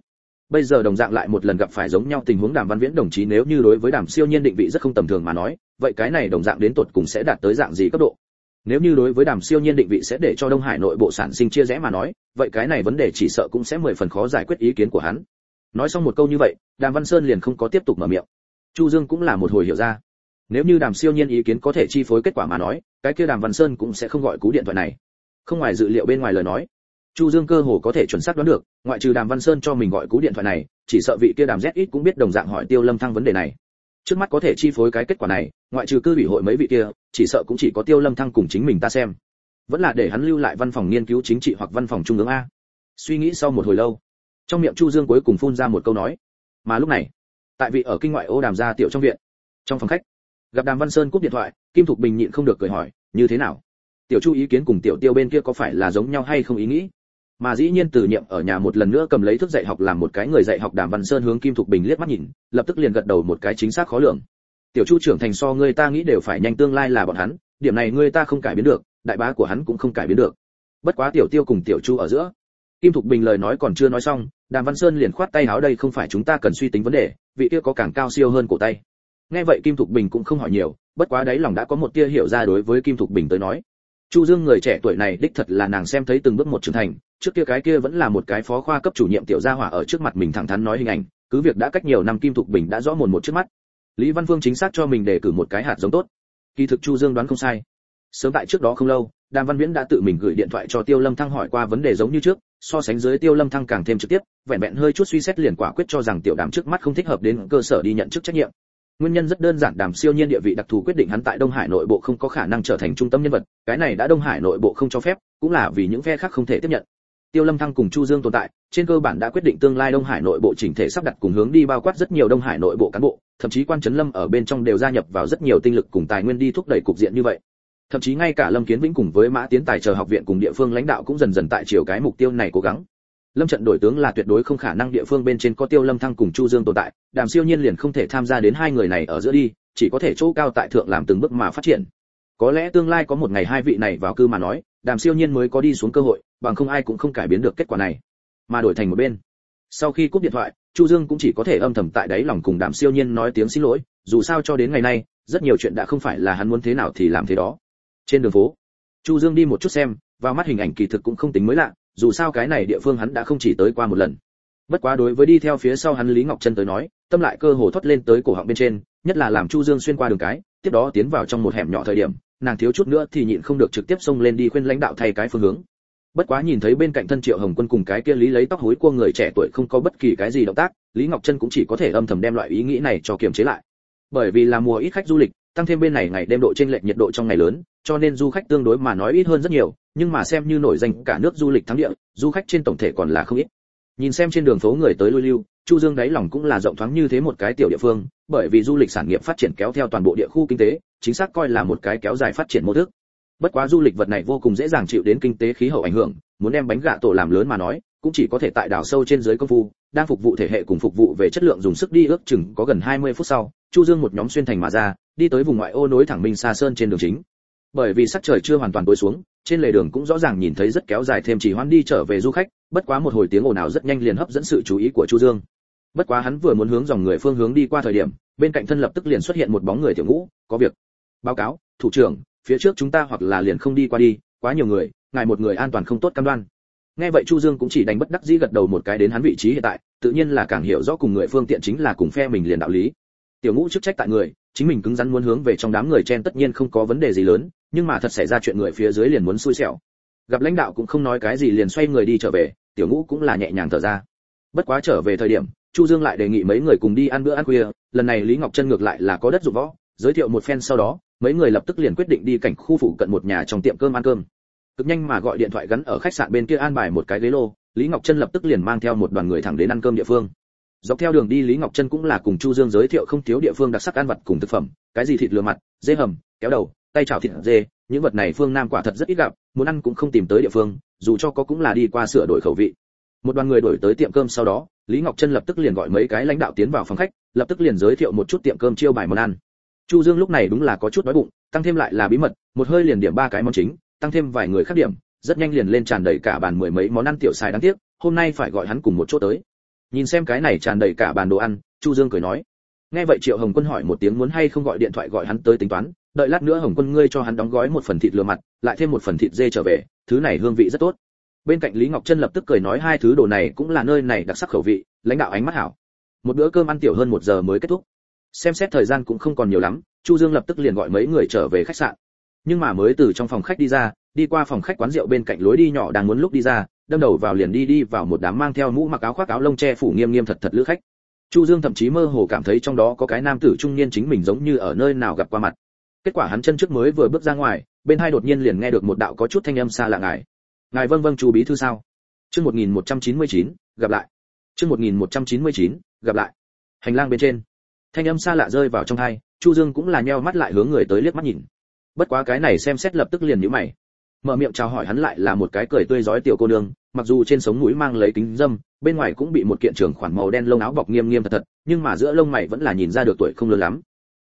Bây giờ đồng dạng lại một lần gặp phải giống nhau tình huống đàm văn viễn đồng chí nếu như đối với đàm siêu nhiên định vị rất không tầm thường mà nói, vậy cái này đồng dạng đến tột cùng sẽ đạt tới dạng gì cấp độ? Nếu như đối với đàm siêu nhiên định vị sẽ để cho đông hải nội bộ sản sinh chia rẽ mà nói, vậy cái này vấn đề chỉ sợ cũng sẽ mười phần khó giải quyết ý kiến của hắn nói xong một câu như vậy, đàm văn sơn liền không có tiếp tục mở miệng. Chu dương cũng là một hồi hiểu ra. Nếu như đàm siêu nhiên ý kiến có thể chi phối kết quả mà nói, cái kia đàm văn sơn cũng sẽ không gọi cú điện thoại này. Không ngoài dự liệu bên ngoài lời nói, chu dương cơ hồ có thể chuẩn xác đoán được, ngoại trừ đàm văn sơn cho mình gọi cú điện thoại này, chỉ sợ vị kia đàm z ít cũng biết đồng dạng hỏi tiêu lâm thăng vấn đề này. Trước mắt có thể chi phối cái kết quả này, ngoại trừ cư ủy hội mấy vị kia, chỉ sợ cũng chỉ có tiêu lâm thăng cùng chính mình ta xem. Vẫn là để hắn lưu lại văn phòng nghiên cứu chính trị hoặc văn phòng trung ương a. Suy nghĩ sau một hồi lâu trong miệng chu dương cuối cùng phun ra một câu nói. Mà lúc này, tại vị ở kinh ngoại ô đàm gia tiểu trong viện, trong phòng khách, gặp đàm văn sơn cúp điện thoại, kim thục bình nhịn không được cười hỏi, như thế nào? Tiểu chu ý kiến cùng tiểu tiêu bên kia có phải là giống nhau hay không ý nghĩ? Mà dĩ nhiên từ nhiệm ở nhà một lần nữa cầm lấy thức dạy học làm một cái người dạy học đàm văn sơn hướng kim thục bình liếc mắt nhìn, lập tức liền gật đầu một cái chính xác khó lường. Tiểu chu trưởng thành so ngươi ta nghĩ đều phải nhanh, tương lai là bọn hắn, điểm này ngươi ta không cải biến được, đại bá của hắn cũng không cải biến được. Bất quá tiểu tiêu cùng tiểu chu ở giữa kim thục bình lời nói còn chưa nói xong, đàm văn sơn liền khoát tay áo đây không phải chúng ta cần suy tính vấn đề, vị kia có càng cao siêu hơn cổ tay. Nghe vậy kim thục bình cũng không hỏi nhiều, bất quá đấy lòng đã có một tia hiểu ra đối với kim thục bình tới nói. Chu dương người trẻ tuổi này đích thật là nàng xem thấy từng bước một trưởng thành, trước kia cái kia vẫn là một cái phó khoa cấp chủ nhiệm tiểu gia hỏa ở trước mặt mình thẳng thắn nói hình ảnh, cứ việc đã cách nhiều năm kim thục bình đã rõ mồn một trước mắt. Lý văn phương chính xác cho mình đề cử một cái hạt giống tốt. Kỳ thực chu dương đoán không sai. Sớm tại trước đó không lâu, đàm văn viễn đã tự mình gửi điện thoại cho tiêu lâm thăng hỏi qua vấn đề giống như trước so sánh dưới tiêu lâm thăng càng thêm trực tiếp, vẹn vẹn hơi chút suy xét liền quả quyết cho rằng tiểu đàm trước mắt không thích hợp đến cơ sở đi nhận chức trách nhiệm. Nguyên nhân rất đơn giản, đàm siêu nhiên địa vị đặc thù quyết định hắn tại đông hải nội bộ không có khả năng trở thành trung tâm nhân vật, cái này đã đông hải nội bộ không cho phép, cũng là vì những phe khác không thể tiếp nhận. Tiêu lâm thăng cùng chu dương tồn tại, trên cơ bản đã quyết định tương lai đông hải nội bộ chỉnh thể sắp đặt cùng hướng đi bao quát rất nhiều đông hải nội bộ cán bộ, thậm chí quan trấn lâm ở bên trong đều gia nhập vào rất nhiều tinh lực cùng tài nguyên đi thúc đẩy cục diện như vậy thậm chí ngay cả lâm kiến vĩnh cùng với mã tiến tài chờ học viện cùng địa phương lãnh đạo cũng dần dần tại chiều cái mục tiêu này cố gắng. Lâm trận đổi tướng là tuyệt đối không khả năng địa phương bên trên có tiêu lâm thăng cùng chu dương tồn tại, đàm siêu nhiên liền không thể tham gia đến hai người này ở giữa đi, chỉ có thể chỗ cao tại thượng làm từng bước mà phát triển. Có lẽ tương lai có một ngày hai vị này vào cư mà nói, đàm siêu nhiên mới có đi xuống cơ hội, bằng không ai cũng không cải biến được kết quả này. Mà đổi thành một bên. Sau khi cúp điện thoại, chu dương cũng chỉ có thể âm thầm tại đáy lòng cùng đàm siêu nhiên nói tiếng xin lỗi, dù sao cho đến ngày nay, rất nhiều chuyện đã không phải là hắn muốn thế nào thì làm thế đó trên đường phố. Chu dương đi một chút xem, vào mắt hình ảnh kỳ thực cũng không tính mới lạ, dù sao cái này địa phương hắn đã không chỉ tới qua một lần. Bất quá đối với đi theo phía sau hắn lý ngọc chân tới nói, tâm lại cơ hồ thoát lên tới cổ họng bên trên, nhất là làm chu dương xuyên qua đường cái, tiếp đó tiến vào trong một hẻm nhỏ thời điểm, nàng thiếu chút nữa thì nhịn không được trực tiếp xông lên đi khuyên lãnh đạo thay cái phương hướng. Bất quá nhìn thấy bên cạnh thân triệu hồng quân cùng cái kia lý lấy tóc hối của người trẻ tuổi không có bất kỳ cái gì động tác, lý ngọc chân cũng chỉ có thể âm thầm đem loại ý nghĩ này cho kiềm chế lại. Bởi vì là mùa ít khách du lịch tăng thêm bên này ngày đêm độ trên lệch nhiệt độ trong ngày lớn, cho nên du khách tương đối mà nói ít hơn rất nhiều, nhưng mà xem như nổi danh cả nước du lịch thắng địa, du khách trên tổng thể còn là không ít. Nhìn xem trên đường phố người tới lui lưu, chu dương đáy lòng cũng là rộng thoáng như thế một cái tiểu địa phương, bởi vì du lịch sản nghiệp phát triển kéo theo toàn bộ địa khu kinh tế, chính xác coi là một cái kéo dài phát triển mô thức. Bất quá du lịch vật này vô cùng dễ dàng chịu đến kinh tế khí hậu ảnh hưởng, muốn đem bánh gạ tổ làm lớn mà nói cũng chỉ có thể tại đảo sâu trên dưới công phu, đang phục vụ thể hệ cùng phục vụ về chất lượng dùng sức đi ước chừng có gần 20 phút sau, chu dương một nhóm xuyên thành mà ra, đi tới vùng ngoại ô nối thẳng minh xa sơn trên đường chính. Bởi vì sắc trời chưa hoàn toàn tối xuống, trên lề đường cũng rõ ràng nhìn thấy rất kéo dài thêm chỉ hoan đi trở về du khách, bất quá một hồi tiếng ồn ào rất nhanh liền hấp dẫn sự chú ý của chu dương. Bất quá hắn vừa muốn hướng dòng người phương hướng đi qua thời điểm, bên cạnh thân lập tức liền xuất hiện một bóng người tiểu ngũ, có việc. Báo cáo, thủ trưởng, phía trước chúng ta hoặc là liền không đi qua đi, quá nhiều người, ngài một người an toàn không tốt cam đoan nghe vậy chu dương cũng chỉ đánh bất đắc dĩ gật đầu một cái đến hắn vị trí hiện tại, tự nhiên là càng hiểu rõ cùng người phương tiện chính là cùng phe mình liền đạo lý. Tiểu ngũ chức trách tại người, chính mình cứng rắn muốn hướng về trong đám người chen tất nhiên không có vấn đề gì lớn, nhưng mà thật xảy ra chuyện người phía dưới liền muốn xui xẻo. Gặp lãnh đạo cũng không nói cái gì liền xoay người đi trở về, tiểu ngũ cũng là nhẹ nhàng thở ra. Bất quá trở về thời điểm, chu dương lại đề nghị mấy người cùng đi ăn bữa ăn khuya, lần này lý ngọc chân ngược lại là có đất dụng võ, giới thiệu một phen sau đó, mấy người lập tức liền quyết định đi cảnh khu phụ cận một nhà trong tiệm cơm ăn cơm cực nhanh mà gọi điện thoại gắn ở khách sạn bên kia an bài một cái ghế lô, lý ngọc Trân lập tức liền mang theo một đoàn người thẳng đến ăn cơm địa phương. Dọc theo đường đi, lý ngọc Trân cũng là cùng chu dương giới thiệu không thiếu địa phương đặc sắc ăn vật cùng thực phẩm, cái gì thịt lừa mặt, dê hầm, kéo đầu, tay chảo thịt dê, những vật này phương nam quả thật rất ít gặp, muốn ăn cũng không tìm tới địa phương, dù cho có cũng là đi qua sửa đổi khẩu vị. Một đoàn người đổi tới tiệm cơm sau đó, lý ngọc Trân lập tức liền gọi mấy cái lãnh đạo tiến vào phòng khách, lập tức liền giới thiệu một chút tiệm cơm chiêu bài món ăn. Chu dương lúc này đúng là có chút đói bụng, tăng thêm lại là bí mật, một hơi liền điểm ba cái món chính tăng thêm vài người khác điểm, rất nhanh liền lên tràn đầy cả bàn mười mấy món ăn tiểu xài đáng tiếc, hôm nay phải gọi hắn cùng một chỗ tới. Nhìn xem cái này tràn đầy cả bàn đồ ăn, chu dương cười nói. Nghe vậy triệu hồng quân hỏi một tiếng muốn hay không gọi điện thoại gọi hắn tới tính toán, đợi lát nữa hồng quân ngươi cho hắn đóng gói một phần thịt lừa mặt, lại thêm một phần thịt dê trở về, thứ này hương vị rất tốt. Bên cạnh lý ngọc chân lập tức cười nói hai thứ đồ này cũng là nơi này đặc sắc khẩu vị, lãnh đạo ánh mắt hảo. Một bữa cơm ăn tiểu hơn một giờ mới kết thúc. Xem xét thời gian cũng không còn nhiều lắm, chu dương lập tức liền gọi mấy người trở về khách sạn nhưng mà mới từ trong phòng khách đi ra đi qua phòng khách quán rượu bên cạnh lối đi nhỏ đang muốn lúc đi ra đâm đầu vào liền đi đi vào một đám mang theo mũ mặc áo khoác áo lông che phủ nghiêm nghiêm thật thật lữ khách. Chu dương thậm chí mơ hồ cảm thấy trong đó có cái nam tử trung niên chính mình giống như ở nơi nào gặp qua mặt. Kết quả hắn chân trước mới vừa bước ra ngoài bên hai đột nhiên liền nghe được một đạo có chút thanh âm xa lạ ngài. Ngài vâng vâng chú bí thư sao? Chương 1199, gặp lại. Chương 1199, gặp lại. Hành lang bên trên. Thanh âm xa lạ rơi vào trong hai chu dương cũng là nheo mắt lại hướng người tới liếc mắt nhìn bất quá cái này xem xét lập tức liền nhíu mày. Mở miệng chào hỏi hắn lại là một cái cười tươi rói tiểu cô nương, mặc dù trên sống mũi mang lấy kính dâm, bên ngoài cũng bị một kiện trường khoản màu đen lông áo bọc nghiêm nghiêm thật thật, nhưng mà giữa lông mày vẫn là nhìn ra được tuổi không lớn lắm.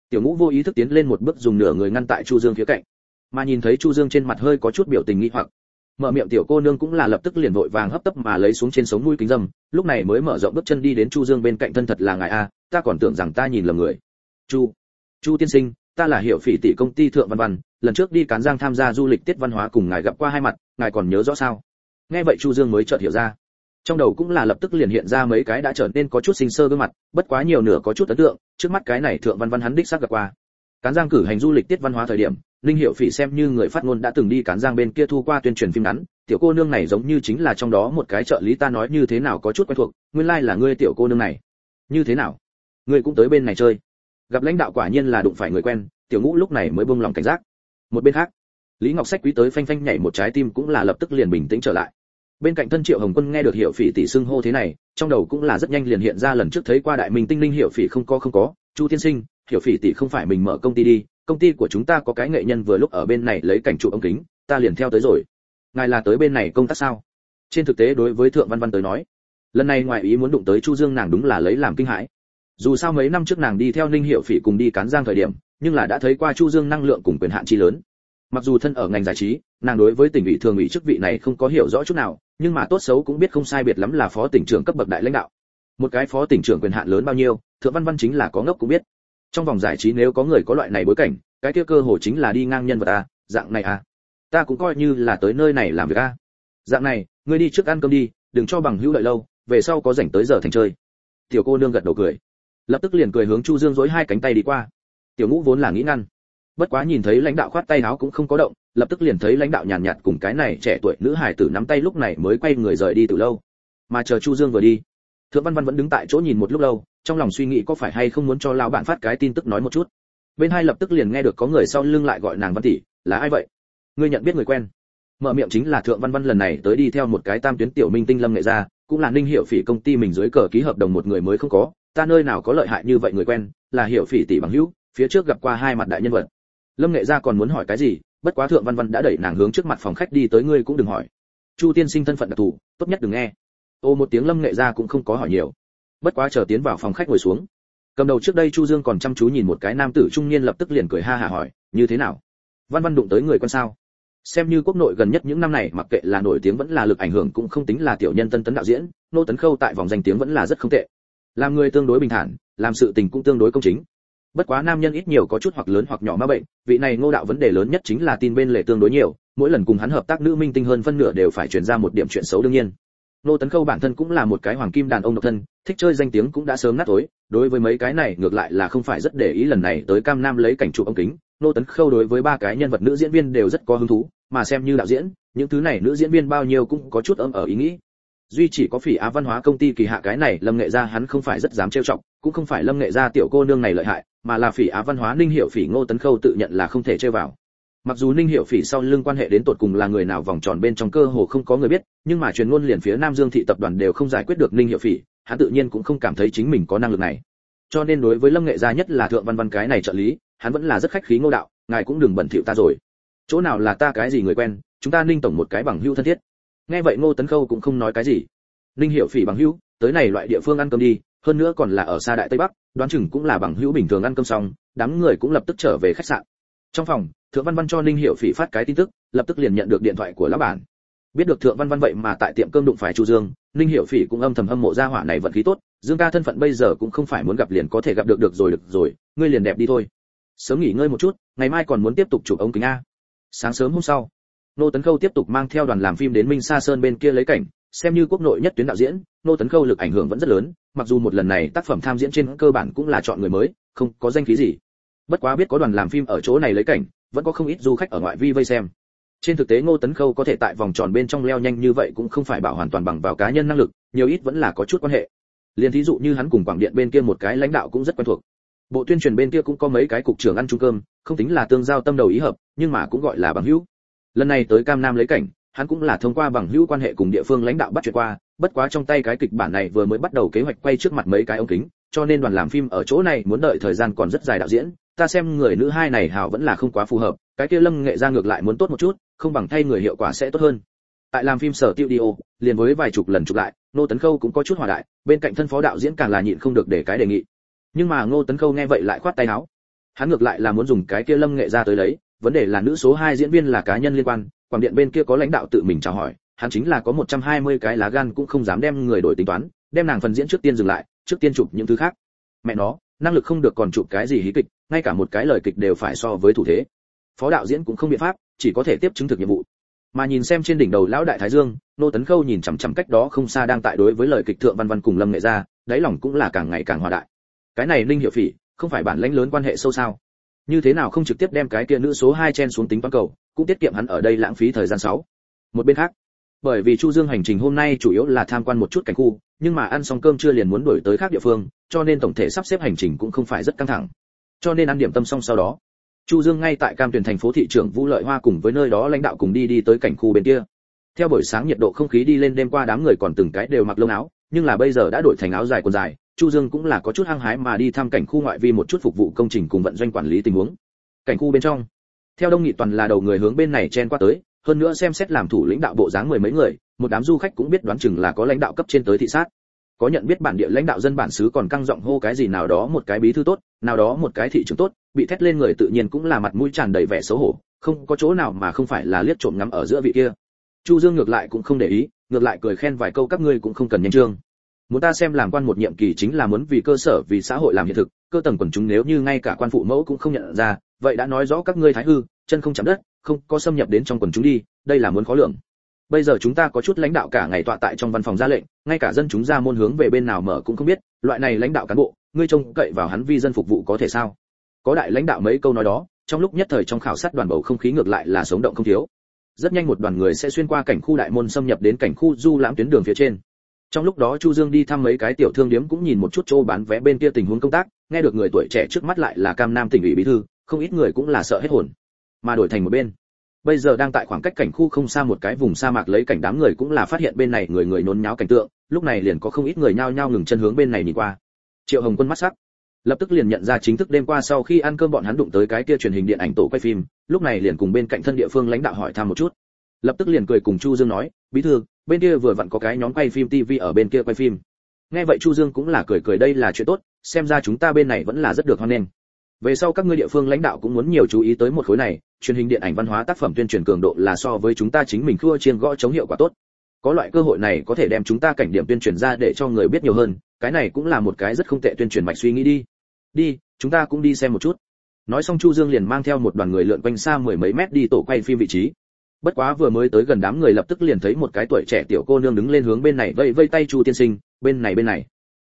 Tiểu ngũ vô ý thức tiến lên một bước dùng nửa người ngăn tại chu dương phía cạnh. Mà nhìn thấy chu dương trên mặt hơi có chút biểu tình nghi hoặc. Mở miệng tiểu cô nương cũng là lập tức liền vội vàng hấp tấp mà lấy xuống trên sống mũi kính dâm, lúc này mới mở rộng bước chân đi đến chu dương bên cạnh thân thật là ngài a, ta còn tưởng rằng ta nhìn lầm người. Chu chu tiên sinh ta là hiệu phỉ tỷ công ty thượng văn văn, lần trước đi cán giang tham gia du lịch tiết văn hóa cùng ngài gặp qua hai mặt, ngài còn nhớ rõ sao? Nghe vậy chu dương mới chợt hiểu ra. Trong đầu cũng là lập tức liền hiện ra mấy cái đã trở nên có chút sinh sơ gương mặt, bất quá nhiều nửa có chút ấn tượng, trước mắt cái này thượng văn văn hắn đích xác gặp qua. Cán giang cử hành du lịch tiết văn hóa thời điểm linh hiệu phỉ xem như người phát ngôn đã từng đi cán giang bên kia thu qua tuyên truyền phim ngắn, tiểu cô nương này giống như chính là trong đó một cái trợ lý ta nói như thế nào có chút quen thuộc, nguyên lai like là ngươi tiểu cô nương này. Như thế nào? Ngươi cũng tới bên này chơi gặp lãnh đạo quả nhiên là đụng phải người quen, tiểu ngũ lúc này mới buông lòng cảnh giác. Một bên khác, lý ngọc sách quý tới phanh phanh nhảy một trái tim cũng là lập tức liền bình tĩnh trở lại. Bên cạnh thân triệu hồng quân nghe được hiệu phỉ tỷ xưng hô thế này, trong đầu cũng là rất nhanh liền hiện ra lần trước thấy qua đại minh tinh linh hiệu phỉ không có không có, chu tiên sinh, hiệu phỉ tỷ không phải mình mở công ty đi, công ty của chúng ta có cái nghệ nhân vừa lúc ở bên này lấy cảnh trụ ống kính, ta liền theo tới rồi. Ngài là tới bên này công tác sao? Trên thực tế đối với thượng văn văn tới nói, lần này ngoài ý muốn đụng tới chu dương nàng đúng là lấy làm kinh hãi dù sao mấy năm trước nàng đi theo ninh hiệu phỉ cùng đi cán giang thời điểm, nhưng là đã thấy qua chu dương năng lượng cùng quyền hạn chi lớn. Mặc dù thân ở ngành giải trí, nàng đối với tỉnh ủy thường ủy chức vị này không có hiểu rõ chút nào, nhưng mà tốt xấu cũng biết không sai biệt lắm là phó tỉnh trưởng cấp bậc đại lãnh đạo. Một cái phó tỉnh trưởng quyền hạn lớn bao nhiêu, thượng văn văn chính là có ngốc cũng biết. Trong vòng giải trí nếu có người có loại này bối cảnh, cái kia cơ hồ chính là đi ngang nhân vật a dạng này a ta cũng coi như là tới nơi này làm việc a dạng này, ngươi đi trước ăn cơm đi, đừng cho bằng hữu đợi lâu, về sau có rảnh tới giờ thành chơi. Tiểu cô nương gật đầu cười lập tức liền cười hướng chu dương dối hai cánh tay đi qua. Tiểu ngũ vốn là nghĩ ngăn bất quá nhìn thấy lãnh đạo khoát tay áo cũng không có động lập tức liền thấy lãnh đạo nhàn nhạt, cùng cái này trẻ tuổi nữ hải tử nắm tay lúc này mới quay người rời đi từ lâu. Mà chờ chu dương vừa đi thượng văn văn vẫn đứng tại chỗ nhìn một lúc lâu trong lòng suy nghĩ có phải hay không muốn cho lão bạn phát cái tin tức nói một chút. Bên hai lập tức liền nghe được có người sau lưng lại gọi nàng văn tỷ là ai vậy? Ngươi nhận biết người quen? Mở miệng chính là thượng văn văn lần này tới đi theo một cái tam tuyến tiểu minh tinh lâm nghệ gia cũng là ninh hiệu phỉ công ty mình dưới cờ ký hợp đồng một người mới không có ta nơi nào có lợi hại như vậy người quen, là hiểu phỉ tỷ bằng hữu, phía trước gặp qua hai mặt đại nhân vật. Lâm nghệ gia còn muốn hỏi cái gì, bất quá thượng văn văn đã đẩy nàng hướng trước mặt phòng khách đi tới ngươi cũng đừng hỏi. Chu tiên sinh thân phận đặc thù, tốt nhất đừng nghe. Ô, một tiếng lâm nghệ gia cũng không có hỏi nhiều. Bất quá chờ tiến vào phòng khách ngồi xuống. Cầm đầu trước đây chu dương còn chăm chú nhìn một cái nam tử trung niên lập tức liền cười ha hả hỏi, như thế nào? Văn văn đụng tới người con sao? Xem như quốc nội gần nhất những năm này, mặc kệ là nổi tiếng vẫn là lực ảnh hưởng cũng không tính là tiểu nhân tân tấn đạo diễn, nô tấn khâu tại vòng danh tiếng vẫn là rất không tệ làm người tương đối bình thản, làm sự tình cũng tương đối công chính. Bất quá nam nhân ít nhiều có chút hoặc lớn hoặc nhỏ ma bệnh, vị này ngô đạo vấn đề lớn nhất chính là tin bên lệ tương đối nhiều, mỗi lần cùng hắn hợp tác nữ minh tinh hơn phân nửa đều phải truyền ra một điểm chuyện xấu đương nhiên. Nô tấn khâu bản thân cũng là một cái hoàng kim đàn ông độc thân, thích chơi danh tiếng cũng đã sớm nát tối, đối với mấy cái này ngược lại là không phải rất để ý lần này tới cam nam lấy cảnh chụp ống kính, nô tấn khâu đối với ba cái nhân vật nữ diễn viên đều rất có hứng thú, mà xem như đạo diễn, những thứ này nữ diễn viên bao nhiêu cũng có chút ấm ở ý nghĩ duy chỉ có phỉ á văn hóa công ty kỳ hạ cái này, lâm nghệ gia hắn không phải rất dám trêu chọc, cũng không phải lâm nghệ gia tiểu cô nương này lợi hại, mà là phỉ á văn hóa ninh hiệu phỉ ngô tấn khâu tự nhận là không thể chơi vào. Mặc dù ninh hiệu phỉ sau lưng quan hệ đến tột cùng là người nào vòng tròn bên trong cơ hồ không có người biết, nhưng mà truyền ngôn liền phía nam dương thị tập đoàn đều không giải quyết được ninh hiệu phỉ, hắn tự nhiên cũng không cảm thấy chính mình có năng lực này. Cho nên đối với lâm nghệ gia nhất là thượng văn văn cái này trợ lý, hắn vẫn là rất khách khí ngô đạo, ngài cũng đừng bẩn thỉu ta rồi. Chỗ nào là ta cái gì người quen, chúng ta ninh tổng một cái bằng hữu thân thiết nghe vậy ngô tấn khâu cũng không nói cái gì. Ninh hiệu phỉ bằng hữu, tới này loại địa phương ăn cơm đi, hơn nữa còn là ở xa đại tây bắc, đoán chừng cũng là bằng hữu bình thường ăn cơm xong, đám người cũng lập tức trở về khách sạn. Trong phòng, thượng văn văn cho ninh hiệu phỉ phát cái tin tức, lập tức liền nhận được điện thoại của lão bản. Biết được thượng văn văn vậy mà tại tiệm cơm đụng phải chu dương, ninh hiệu phỉ cũng âm thầm hâm mộ gia hỏa này vận khí tốt, dương ca thân phận bây giờ cũng không phải muốn gặp liền có thể gặp được được rồi được rồi, ngươi liền đẹp đi thôi. Sớm nghỉ ngơi một chút, ngày mai còn muốn tiếp tục chụp ống kính a. Sáng sớm hôm sau nô tấn khâu tiếp tục mang theo đoàn làm phim đến minh sa sơn bên kia lấy cảnh, xem như quốc nội nhất tuyến đạo diễn, nô tấn khâu lực ảnh hưởng vẫn rất lớn, mặc dù một lần này tác phẩm tham diễn trên cơ bản cũng là chọn người mới, không có danh khí gì. Bất quá biết có đoàn làm phim ở chỗ này lấy cảnh, vẫn có không ít du khách ở ngoại vi vây xem. Trên thực tế ngô tấn khâu có thể tại vòng tròn bên trong leo nhanh như vậy cũng không phải bảo hoàn toàn bằng vào cá nhân năng lực, nhiều ít vẫn là có chút quan hệ. Liền thí dụ như hắn cùng quảng điện bên kia một cái lãnh đạo cũng rất quen thuộc. Bộ tuyên truyền bên kia cũng có mấy cái cục trưởng ăn chung cơm, không tính là tương giao tâm đầu ý hợp, nhưng mà cũng gọi là bằng hữu lần này tới cam nam lấy cảnh, hắn cũng là thông qua bằng hữu quan hệ cùng địa phương lãnh đạo bắt chuyện qua, bất quá trong tay cái kịch bản này vừa mới bắt đầu kế hoạch quay trước mặt mấy cái ống kính, cho nên đoàn làm phim ở chỗ này muốn đợi thời gian còn rất dài đạo diễn, ta xem người nữ hai này hào vẫn là không quá phù hợp, cái kia lâm nghệ ra ngược lại muốn tốt một chút, không bằng thay người hiệu quả sẽ tốt hơn. Tại làm phim sở tiêu đi ô, liền với vài chục lần chụp lại nô tấn khâu cũng có chút hòa đại, bên cạnh thân phó đạo diễn càng là nhịn không được để cái đề nghị. Nhưng mà ngô tấn khâu nghe vậy lại khoát tay áo. Hắn ngược lại là muốn dùng cái kia lâm nghệ ra tới đấy vấn đề là nữ số hai diễn viên là cá nhân liên quan quảng điện bên kia có lãnh đạo tự mình chào hỏi hắn chính là có 120 cái lá gan cũng không dám đem người đổi tính toán đem nàng phần diễn trước tiên dừng lại trước tiên chụp những thứ khác. Mẹ nó năng lực không được còn chụp cái gì hí kịch ngay cả một cái lời kịch đều phải so với thủ thế. Phó đạo diễn cũng không biện pháp chỉ có thể tiếp chứng thực nhiệm vụ. Mà nhìn xem trên đỉnh đầu lão đại thái dương nô tấn khâu nhìn chằm chằm cách đó không xa đang tại đối với lời kịch thượng văn văn cùng lâm nghệ ra, đáy lòng cũng là càng ngày càng hòa đại. Cái này linh hiệu phỉ không phải bản lãnh lớn quan hệ sâu sao? Như thế nào không trực tiếp đem cái kia nữ số 2 chen xuống tính toán cầu, cũng tiết kiệm hắn ở đây lãng phí thời gian 6. một bên khác, bởi vì chu dương hành trình hôm nay chủ yếu là tham quan một chút cảnh khu, nhưng mà ăn xong cơm trưa liền muốn đổi tới khác địa phương, cho nên tổng thể sắp xếp hành trình cũng không phải rất căng thẳng. Cho nên ăn điểm tâm xong sau đó, chu dương ngay tại cam tuyển thành phố thị trưởng vũ lợi hoa cùng với nơi đó lãnh đạo cùng đi đi tới cảnh khu bên kia. Theo buổi sáng nhiệt độ không khí đi lên đêm qua đám người còn từng cái đều mặc lông áo, nhưng là bây giờ đã đổi thành áo dài quần dài chu dương cũng là có chút hăng hái mà đi thăm cảnh khu ngoại vi một chút phục vụ công trình cùng vận doanh quản lý tình huống. Cảnh khu bên trong, theo đông nghị toàn là đầu người hướng bên này chen qua tới, hơn nữa xem xét làm thủ lãnh đạo bộ dáng mười mấy người, một đám du khách cũng biết đoán chừng là có lãnh đạo cấp trên tới thị sát. Có nhận biết bản địa lãnh đạo dân bản xứ còn căng giọng hô cái gì nào đó một cái bí thư tốt, nào đó một cái thị trưởng tốt, bị thét lên người tự nhiên cũng là mặt mũi tràn đầy vẻ xấu hổ, không có chỗ nào mà không phải là liếc trộm ngắm ở giữa vị kia. Chu dương ngược lại cũng không để ý, ngược lại cười khen vài câu các ngươi cũng không cần nhanh trương muốn ta xem làm quan một nhiệm kỳ chính là muốn vì cơ sở, vì xã hội làm hiện thực, cơ tầng quần chúng nếu như ngay cả quan phụ mẫu cũng không nhận ra, vậy đã nói rõ các ngươi thái hư, chân không chạm đất, không có xâm nhập đến trong quần chúng đi, đây là muốn khó lượng bây giờ chúng ta có chút lãnh đạo cả ngày tọa tại trong văn phòng ra lệnh, ngay cả dân chúng ra môn hướng về bên nào mở cũng không biết, loại này lãnh đạo cán bộ, ngươi trông cậy vào hắn vi dân phục vụ có thể sao? Có đại lãnh đạo mấy câu nói đó, trong lúc nhất thời trong khảo sát đoàn bầu không khí ngược lại là sống động không thiếu. Rất nhanh một đoàn người sẽ xuyên qua cảnh khu đại môn xâm nhập đến cảnh khu du lãm tuyến đường phía trên trong lúc đó chu dương đi thăm mấy cái tiểu thương điếm cũng nhìn một chút chỗ bán vé bên kia tình huống công tác, nghe được người tuổi trẻ trước mắt lại là cam nam tỉnh ủy bí thư, không ít người cũng là sợ hết hồn, mà đổi thành một bên. Bây giờ đang tại khoảng cách cảnh khu không xa một cái vùng sa mạc lấy cảnh đám người cũng là phát hiện bên này người người nôn nháo cảnh tượng, lúc này liền có không ít người nhao nhao ngừng chân hướng bên này nhìn qua. Triệu hồng quân mắt sắc, lập tức liền nhận ra chính thức đêm qua sau khi ăn cơm bọn hắn đụng tới cái kia truyền hình điện ảnh tổ quay phim, lúc này liền cùng bên cạnh thân địa phương lãnh đạo hỏi thăm một chút. Lập tức liền cười cùng chu dương nói, bí thư bên kia vừa vặn có cái nhóm quay phim tv ở bên kia quay phim. Nghe vậy chu dương cũng là cười cười, đây là chuyện tốt, xem ra chúng ta bên này vẫn là rất được hoan nghênh. Về sau các ngươi địa phương lãnh đạo cũng muốn nhiều chú ý tới một khối này, truyền hình điện ảnh văn hóa tác phẩm tuyên truyền cường độ là so với chúng ta chính mình khua chiên gõ chống hiệu quả tốt. Có loại cơ hội này có thể đem chúng ta cảnh điểm tuyên truyền ra để cho người biết nhiều hơn, cái này cũng là một cái rất không tệ tuyên truyền mạch suy nghĩ đi. Đi, chúng ta cũng đi xem một chút. Nói xong chu dương liền mang theo một đoàn người lượn quanh xa mười mấy mét đi tổ quay phim vị trí bất quá vừa mới tới gần đám người lập tức liền thấy một cái tuổi trẻ tiểu cô nương đứng lên hướng bên này vây vây tay chu tiên sinh bên này bên này.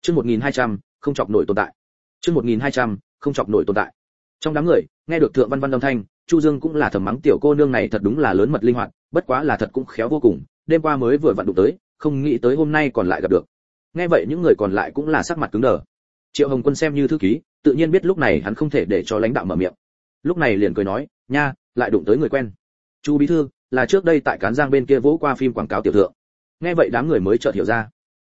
Chương 1200, không chọc nổi tồn tại. Chương 1200, không chọc nổi tồn tại. Trong đám người nghe được thượng văn văn âm thanh chu dương cũng là thầm mắng tiểu cô nương này thật đúng là lớn mật linh hoạt bất quá là thật cũng khéo vô cùng đêm qua mới vừa vặn đụng tới không nghĩ tới hôm nay còn lại gặp được. Nghe vậy những người còn lại cũng là sắc mặt cứng đờ. Triệu hồng quân xem như thư ký tự nhiên biết lúc này hắn không thể để cho lãnh đạo mở miệng. Lúc này liền cười nói nha lại đụng tới người quen. Chu bí thư là trước đây tại cán giang bên kia vỗ qua phim quảng cáo tiểu thượng. Nghe vậy đám người mới chợt hiểu ra.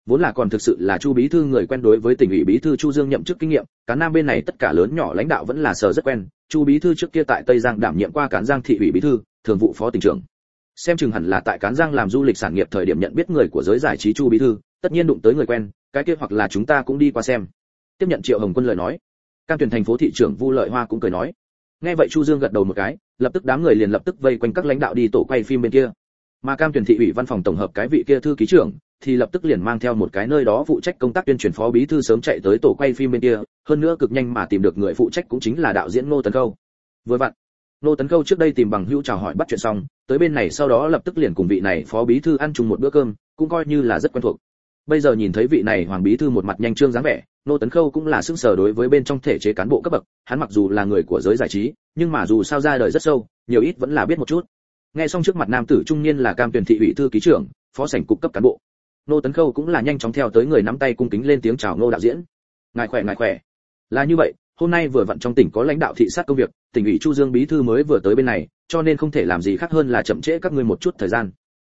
Vốn là còn thực sự là chu bí thư người quen đối với tỉnh ủy bí thư chu dương nhậm chức kinh nghiệm, cán nam bên này tất cả lớn nhỏ lãnh đạo vẫn là sở rất quen. Chu bí thư trước kia tại tây giang đảm nhiệm qua cán giang thị ủy bí thư, thường vụ phó tỉnh trưởng. Xem chừng hẳn là tại cán giang làm du lịch sản nghiệp thời điểm nhận biết người của giới giải trí chu bí thư, tất nhiên đụng tới người quen, cái kia hoặc là chúng ta cũng đi qua xem. Tiếp nhận triệu hồng quân lời nói. Cam tuyển thành phố thị trưởng vu lợi hoa cũng cười nói nghe vậy chu dương gật đầu một cái, lập tức đám người liền lập tức vây quanh các lãnh đạo đi tổ quay phim bên kia. Mà cam tuyển thị ủy văn phòng tổng hợp cái vị kia thư ký trưởng, thì lập tức liền mang theo một cái nơi đó phụ trách công tác tuyên truyền phó bí thư sớm chạy tới tổ quay phim bên kia, hơn nữa cực nhanh mà tìm được người phụ trách cũng chính là đạo diễn ngô tấn câu. Vừa vặn, ngô tấn câu trước đây tìm bằng hữu chào hỏi bắt chuyện xong, tới bên này sau đó lập tức liền cùng vị này phó bí thư ăn chung một bữa cơm, cũng coi như là rất quen thuộc. Bây giờ nhìn thấy vị này hoàng bí thư một mặt nhanh trương dáng vẻ nô tấn khâu cũng là sức sở đối với bên trong thể chế cán bộ cấp bậc, hắn mặc dù là người của giới giải trí, nhưng mà dù sao ra đời rất sâu, nhiều ít vẫn là biết một chút. Nghe xong trước mặt nam tử trung niên là cam tuyển thị ủy thư ký trưởng, phó sảnh cục cấp cán bộ. Nô tấn khâu cũng là nhanh chóng theo tới người nắm tay cung kính lên tiếng chào nô đạo diễn. Ngài khỏe ngài khỏe. Là như vậy, hôm nay vừa vặn trong tỉnh có lãnh đạo thị sát công việc, tỉnh ủy chu dương bí thư mới vừa tới bên này, cho nên không thể làm gì khác hơn là chậm trễ các ngươi một chút thời gian.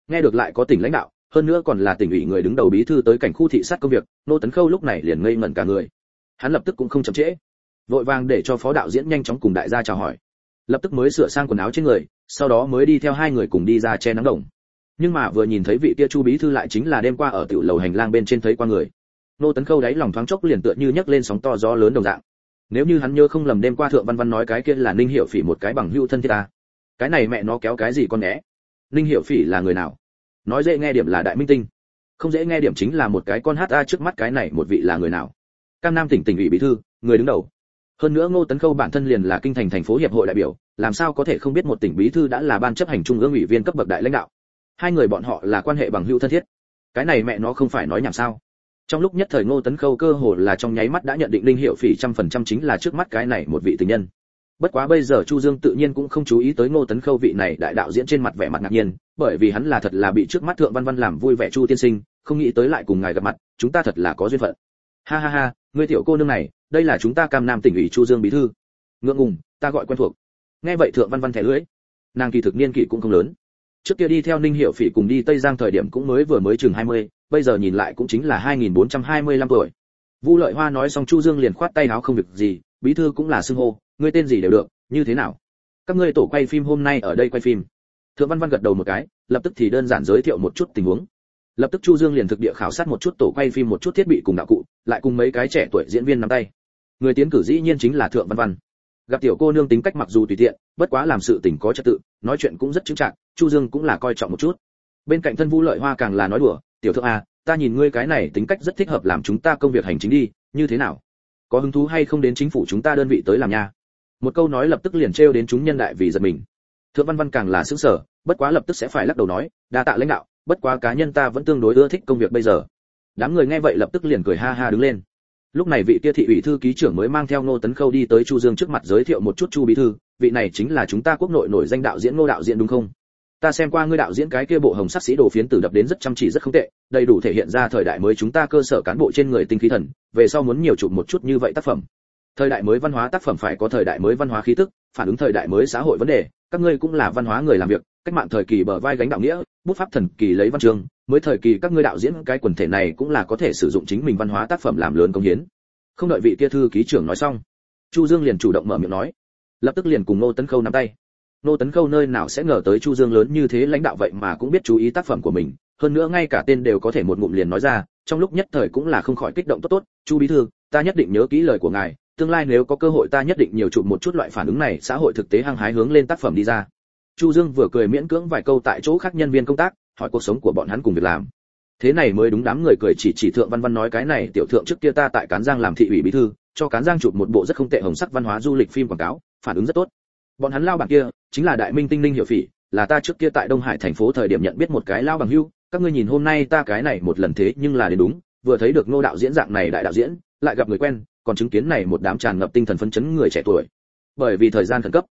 Nghe được lại có tỉnh lãnh đạo hơn nữa còn là tỉnh ủy người đứng đầu bí thư tới cảnh khu thị sát công việc, nô tấn khâu lúc này liền ngây ngẩn cả người. Hắn lập tức cũng không chậm trễ. Vội vàng để cho phó đạo diễn nhanh chóng cùng đại gia chào hỏi. Lập tức mới sửa sang quần áo trên người, sau đó mới đi theo hai người cùng đi ra che nắng đồng. Nhưng mà vừa nhìn thấy vị kia chu bí thư lại chính là đêm qua ở tiểu lầu hành lang bên trên thấy qua người. Nô tấn khâu đáy lòng thoáng chốc liền tựa như nhấc lên sóng to gió lớn đồng dạng. Nếu như hắn nhớ không lầm đêm qua thượng văn văn nói cái kia là ninh hiệu phỉ một cái bằng hữu thân thiết ta. Cái này mẹ nó kéo cái gì con né ninh hiệu phỉ là người nào? Nói dễ nghe điểm là đại minh tinh. Không dễ nghe điểm chính là một cái con hát a trước mắt cái này một vị là người nào. Cam nam tỉnh tỉnh ủy bí thư, người đứng đầu. Hơn nữa ngô tấn khâu bản thân liền là kinh thành thành phố hiệp hội đại biểu, làm sao có thể không biết một tỉnh bí thư đã là ban chấp hành trung ương ủy viên cấp bậc đại lãnh đạo. Hai người bọn họ là quan hệ bằng hữu thân thiết. Cái này mẹ nó không phải nói nhảm sao. Trong lúc nhất thời ngô tấn khâu cơ hồ là trong nháy mắt đã nhận định linh hiệu phỉ trăm phần trăm chính là trước mắt cái này một vị tình nhân bất quá bây giờ chu dương tự nhiên cũng không chú ý tới ngô tấn khâu vị này đại đạo diễn trên mặt vẻ mặt ngạc nhiên bởi vì hắn là thật là bị trước mắt thượng văn văn làm vui vẻ chu tiên sinh không nghĩ tới lại cùng ngài gặp mặt chúng ta thật là có duyên phận. Ha ha ha người tiểu cô nương này đây là chúng ta cam nam tỉnh ủy chu dương bí thư. Ngượng ngùng ta gọi quen thuộc. Nghe vậy thượng văn văn thẻ lưỡi. Nàng kỳ thực niên kỷ cũng không lớn. Trước kia đi theo ninh hiệu phỉ cùng đi tây giang thời điểm cũng mới vừa mới chừng 20, bây giờ nhìn lại cũng chính là 2425 tuổi. Vu lợi hoa nói xong chu dương liền khoát tay áo không việc gì bí thư cũng là xưng hô ngươi tên gì đều được, như thế nào? Các ngươi tổ quay phim hôm nay ở đây quay phim. Thượng văn văn gật đầu một cái, lập tức thì đơn giản giới thiệu một chút tình huống. Lập tức chu dương liền thực địa khảo sát một chút tổ quay phim một chút thiết bị cùng đạo cụ, lại cùng mấy cái trẻ tuổi diễn viên nắm tay. Người tiến cử dĩ nhiên chính là thượng văn văn. Gặp tiểu cô nương tính cách mặc dù tùy tiện, bất quá làm sự tình có trật tự, nói chuyện cũng rất chững chạc, chu dương cũng là coi trọng một chút. Bên cạnh thân vũ lợi hoa càng là nói đùa, tiểu thượng à ta nhìn ngươi cái này tính cách rất thích hợp làm chúng ta công việc hành chính đi, như thế nào? Có hứng thú hay không đến chính phủ chúng ta đơn vị tới làm nha? Một câu nói lập tức liền trêu đến chúng nhân đại vì giật mình. Thượng văn văn càng là sững sở bất quá lập tức sẽ phải lắc đầu nói, đa tạ lãnh đạo, bất quá cá nhân ta vẫn tương đối ưa thích công việc bây giờ. Đám người nghe vậy lập tức liền cười ha ha đứng lên. Lúc này vị kia thị ủy thư ký trưởng mới mang theo ngô tấn khâu đi tới chu dương trước mặt giới thiệu một chút chu bí thư, vị này chính là chúng ta quốc nội nổi danh đạo diễn ngô đạo diễn đúng không? Ta xem qua ngươi đạo diễn cái kia bộ hồng sắc sĩ đồ phiến tử đập đến rất chăm chỉ rất không tệ, đầy đủ thể hiện ra thời đại mới chúng ta cơ sở cán bộ trên người tinh khí thần, về sau muốn nhiều chụp một chút như vậy tác phẩm thời đại mới văn hóa tác phẩm phải có thời đại mới văn hóa khí tức, phản ứng thời đại mới xã hội vấn đề, các ngươi cũng là văn hóa người làm việc, cách mạng thời kỳ bờ vai gánh đạo nghĩa, bút pháp thần kỳ lấy văn chương, mới thời kỳ các ngươi đạo diễn, cái quần thể này cũng là có thể sử dụng chính mình văn hóa tác phẩm làm lớn công hiến. Không đợi vị kia thư ký trưởng nói xong, chu dương liền chủ động mở miệng nói. Lập tức liền cùng nô tấn khâu nắm tay. Nô tấn khâu nơi nào sẽ ngờ tới chu dương lớn như thế lãnh đạo vậy mà cũng biết chú ý tác phẩm của mình, hơn nữa ngay cả tên đều có thể một ngụm liền nói ra, trong lúc nhất thời cũng là không khỏi kích động tốt tốt. Chu bí thư, ta nhất định nhớ kỹ lời của ngài tương lai nếu có cơ hội ta nhất định nhiều chụp một chút loại phản ứng này, xã hội thực tế hăng hái hướng lên tác phẩm đi ra. Chu dương vừa cười miễn cưỡng vài câu tại chỗ khác nhân viên công tác, hỏi cuộc sống của bọn hắn cùng việc làm. Thế này mới đúng đám người cười chỉ chỉ thượng văn văn nói cái này, tiểu thượng trước kia ta tại cán giang làm thị ủy bí thư, cho cán giang chụp một bộ rất không tệ hồng sắc văn hóa du lịch phim quảng cáo, phản ứng rất tốt. Bọn hắn lao bảng kia, chính là đại minh tinh linh hiểu phỉ, là ta trước kia tại đông hải thành phố thời điểm nhận biết một cái lao bằng hưu, các ngươi nhìn hôm nay ta cái này một lần thế nhưng là đến đúng, vừa thấy được ngô đạo diễn dạng này đại đạo diễn, lại gặp người quen còn chứng kiến này một đám tràn ngập tinh thần phấn chấn người trẻ tuổi. Bởi vì thời gian khẩn cấp,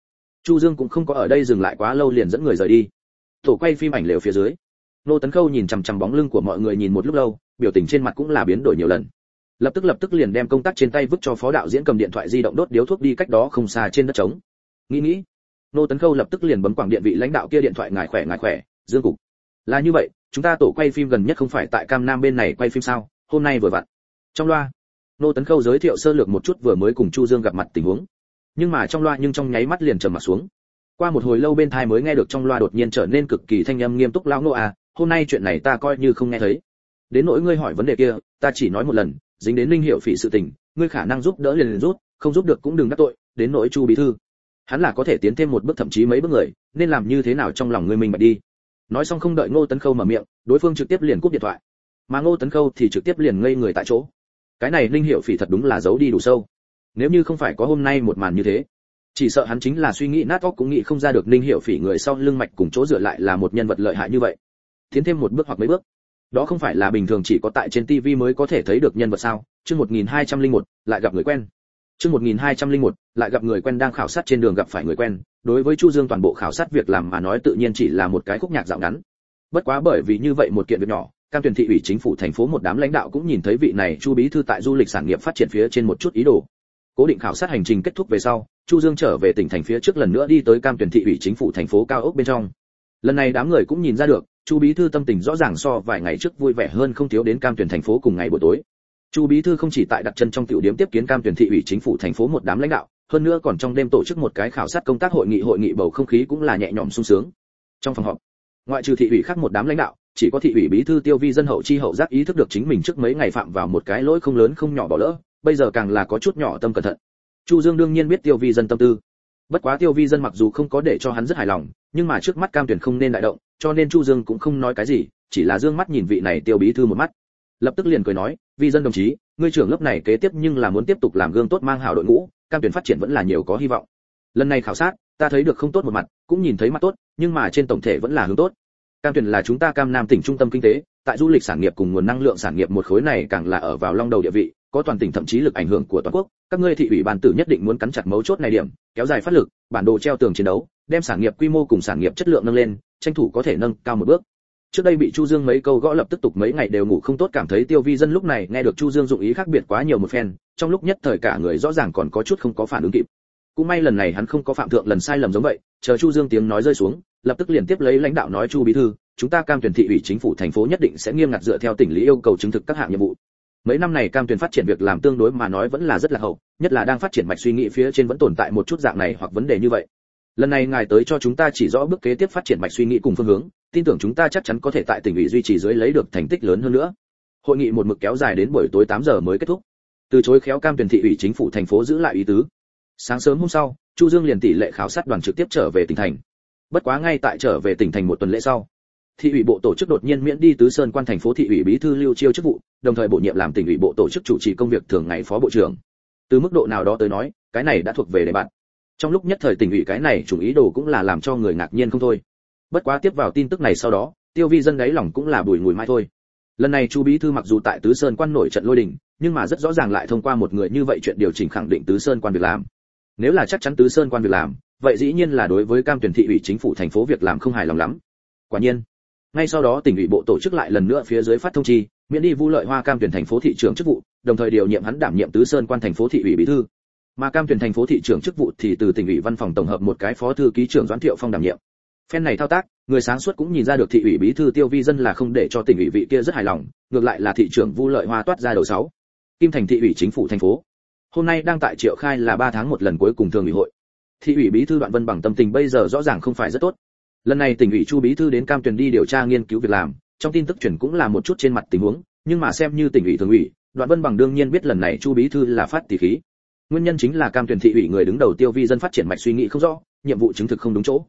chu dương cũng không có ở đây dừng lại quá lâu liền dẫn người rời đi. Tổ quay phim ảnh lều phía dưới, nô tấn khâu nhìn chằm chằm bóng lưng của mọi người nhìn một lúc lâu, biểu tình trên mặt cũng là biến đổi nhiều lần. Lập tức lập tức liền đem công tác trên tay vứt cho phó đạo diễn cầm điện thoại di động đốt điếu thuốc đi cách đó không xa trên đất trống. Nghĩ nghĩ, nô tấn khâu lập tức liền bấm quảng điện vị lãnh đạo kia điện thoại, ngài khỏe ngài khỏe, dương cục. Là như vậy, chúng ta tổ quay phim gần nhất không phải tại cam nam bên này quay phim sao? Hôm nay vừa vặn. Trong loa nô tấn khâu giới thiệu sơ lược một chút vừa mới cùng chu dương gặp mặt tình huống. Nhưng mà trong loa nhưng trong nháy mắt liền trầm mặt xuống. Qua một hồi lâu bên thai mới nghe được trong loa đột nhiên trở nên cực kỳ thanh âm nghiêm túc, lão nô à hôm nay chuyện này ta coi như không nghe thấy. Đến nỗi ngươi hỏi vấn đề kia, ta chỉ nói một lần, dính đến linh hiệu phỉ sự tình, ngươi khả năng giúp đỡ liền liền rút không giúp được cũng đừng đắc tội, đến nỗi chu bí thư. Hắn là có thể tiến thêm một bước thậm chí mấy bước người, nên làm như thế nào trong lòng ngươi mình mà đi. Nói xong không đợi ngô tấn khâu mở miệng, đối phương trực tiếp liền cúp điện thoại. Mà ngô tấn khâu thì trực tiếp liền ngây người tại chỗ cái này linh hiệu phỉ thật đúng là giấu đi đủ sâu. Nếu như không phải có hôm nay một màn như thế chỉ sợ hắn chính là suy nghĩ nát óc cũng nghĩ không ra được linh hiệu phỉ người sau lưng mạch cùng chỗ dựa lại là một nhân vật lợi hại như vậy. Tiến thêm một bước hoặc mấy bước đó không phải là bình thường chỉ có tại trên TV mới có thể thấy được nhân vật sao? Chương 1201, lại gặp người quen. Chương 1201, lại gặp người quen đang khảo sát trên đường gặp phải người quen. Đối với chu dương toàn bộ khảo sát việc làm mà nói tự nhiên chỉ là một cái khúc nhạc dạo ngắn. Bất quá bởi vì như vậy một kiện việc nhỏ cam tuyển thị ủy chính phủ thành phố một đám lãnh đạo cũng nhìn thấy vị này chu bí thư tại du lịch sản nghiệp phát triển phía trên một chút ý đồ. Cố định khảo sát hành trình kết thúc về sau, chu dương trở về tỉnh thành phía trước lần nữa đi tới cam tuyển thị ủy chính phủ thành phố cao ốc bên trong. Lần này đám người cũng nhìn ra được, chu bí thư tâm tình rõ ràng so vài ngày trước vui vẻ hơn không thiếu đến cam tuyển thành phố cùng ngày buổi tối. Chu bí thư không chỉ tại đặt chân trong tiểu điểm tiếp kiến cam tuyển thị ủy chính phủ thành phố một đám lãnh đạo, hơn nữa còn trong đêm tổ chức một cái khảo sát công tác hội nghị hội nghị bầu không khí cũng là nhẹ nhõm sung sướng. Trong phòng họp, ngoại trừ thị ủy khác một đám lãnh đạo chỉ có thị ủy bí thư tiêu vi dân hậu chi hậu giác ý thức được chính mình trước mấy ngày phạm vào một cái lỗi không lớn không nhỏ bỏ lỡ, bây giờ càng là có chút nhỏ tâm cẩn thận. Chu dương đương nhiên biết tiêu vi dân tâm tư. Bất quá tiêu vi dân mặc dù không có để cho hắn rất hài lòng, nhưng mà trước mắt cam tuyển không nên đại động, cho nên chu dương cũng không nói cái gì, chỉ là dương mắt nhìn vị này tiêu bí thư một mắt. Lập tức liền cười nói, vi dân đồng chí, ngươi trưởng lớp này kế tiếp nhưng là muốn tiếp tục làm gương tốt mang hảo đội ngũ, cam tuyển phát triển vẫn là nhiều có hy vọng. Lần này khảo sát, ta thấy được không tốt một mặt, cũng nhìn thấy mặt tốt, nhưng mà trên tổng thể vẫn là hướng tốt cam Tuyền là chúng ta cam nam tỉnh trung tâm kinh tế, tại du lịch sản nghiệp cùng nguồn năng lượng sản nghiệp một khối này càng là ở vào long đầu địa vị, có toàn tỉnh thậm chí lực ảnh hưởng của toàn quốc. Các ngươi thị ủy ban tử nhất định muốn cắn chặt mấu chốt này điểm, kéo dài phát lực, bản đồ treo tường chiến đấu, đem sản nghiệp quy mô cùng sản nghiệp chất lượng nâng lên, tranh thủ có thể nâng cao một bước. Trước đây bị chu dương mấy câu gõ lập tức tục mấy ngày đều ngủ không tốt cảm thấy tiêu vi dân lúc này nghe được chu dương dụng ý khác biệt quá nhiều một phen, trong lúc nhất thời cả người rõ ràng còn có chút không có phản ứng kịp. Cũng may lần này hắn không có phạm thượng lần sai lầm giống vậy, chờ chu dương tiếng nói rơi xuống lập tức liền tiếp lấy lãnh đạo nói chu bí thư, chúng ta cam tuyển thị ủy chính phủ thành phố nhất định sẽ nghiêm ngặt dựa theo tỉnh lý yêu cầu chứng thực các hạng nhiệm vụ. Mấy năm này cam tuyển phát triển việc làm tương đối mà nói vẫn là rất là hậu, nhất là đang phát triển mạch suy nghĩ phía trên vẫn tồn tại một chút dạng này hoặc vấn đề như vậy. Lần này ngài tới cho chúng ta chỉ rõ bước kế tiếp phát triển mạch suy nghĩ cùng phương hướng, tin tưởng chúng ta chắc chắn có thể tại tỉnh ủy duy trì dưới lấy được thành tích lớn hơn nữa. Hội nghị một mực kéo dài đến buổi tối 8 giờ mới kết thúc. Từ chối khéo cam tuyển thị ủy chính phủ thành phố giữ lại ý tứ. Sáng sớm hôm sau, chu dương liền tỷ lệ khảo sát đoàn trực tiếp trở về tỉnh thành bất quá ngay tại trở về tỉnh thành một tuần lễ sau, thị ủy bộ tổ chức đột nhiên miễn đi tứ sơn quan thành phố thị ủy bí thư lưu chiêu chức vụ, đồng thời bổ nhiệm làm tỉnh ủy bộ tổ chức chủ trì công việc thường ngày phó bộ trưởng. Từ mức độ nào đó tới nói, cái này đã thuộc về đề bạn trong lúc nhất thời tỉnh ủy cái này chủ ý đồ cũng là làm cho người ngạc nhiên không thôi. Bất quá tiếp vào tin tức này sau đó, tiêu vi dân đáy lòng cũng là bùi ngùi mai thôi. Lần này chu bí thư mặc dù tại tứ sơn quan nổi trận lôi đình, nhưng mà rất rõ ràng lại thông qua một người như vậy chuyện điều chỉnh khẳng định tứ sơn quan việc làm. Nếu là chắc chắn tứ sơn quan việc làm vậy dĩ nhiên là đối với cam tuyển thị ủy chính phủ thành phố việc làm không hài lòng lắm. Quả nhiên, ngay sau đó tỉnh ủy bộ tổ chức lại lần nữa phía dưới phát thông chi, miễn đi vu lợi hoa cam tuyển thành phố thị trưởng chức vụ, đồng thời điều nhiệm hắn đảm nhiệm tứ sơn quan thành phố thị ủy bí thư. Mà cam tuyển thành phố thị trưởng chức vụ thì từ tỉnh ủy văn phòng tổng hợp một cái phó thư ký trưởng doãn thiệu phong đảm nhiệm. Phen này thao tác, người sáng suốt cũng nhìn ra được thị ủy bí thư tiêu vi dân là không để cho tỉnh ủy vị kia rất hài lòng, ngược lại là thị trưởng vu lợi hoa toát ra đầu sáu. Kim thành thị ủy chính phủ thành phố. Hôm nay đang tại triệu khai là 3 tháng một lần cuối cùng thường ủy hội thị ủy bí thư đoạn vân bằng tâm tình bây giờ rõ ràng không phải rất tốt. Lần này tỉnh ủy chu bí thư đến cam tuyền đi điều tra nghiên cứu việc làm, trong tin tức truyền cũng là một chút trên mặt tình huống, nhưng mà xem như tỉnh ủy thường ủy, đoạn vân bằng đương nhiên biết lần này chu bí thư là phát tỷ khí. Nguyên nhân chính là cam tuyền thị ủy người đứng đầu tiêu vi dân phát triển mạch suy nghĩ không rõ, nhiệm vụ chứng thực không đúng chỗ.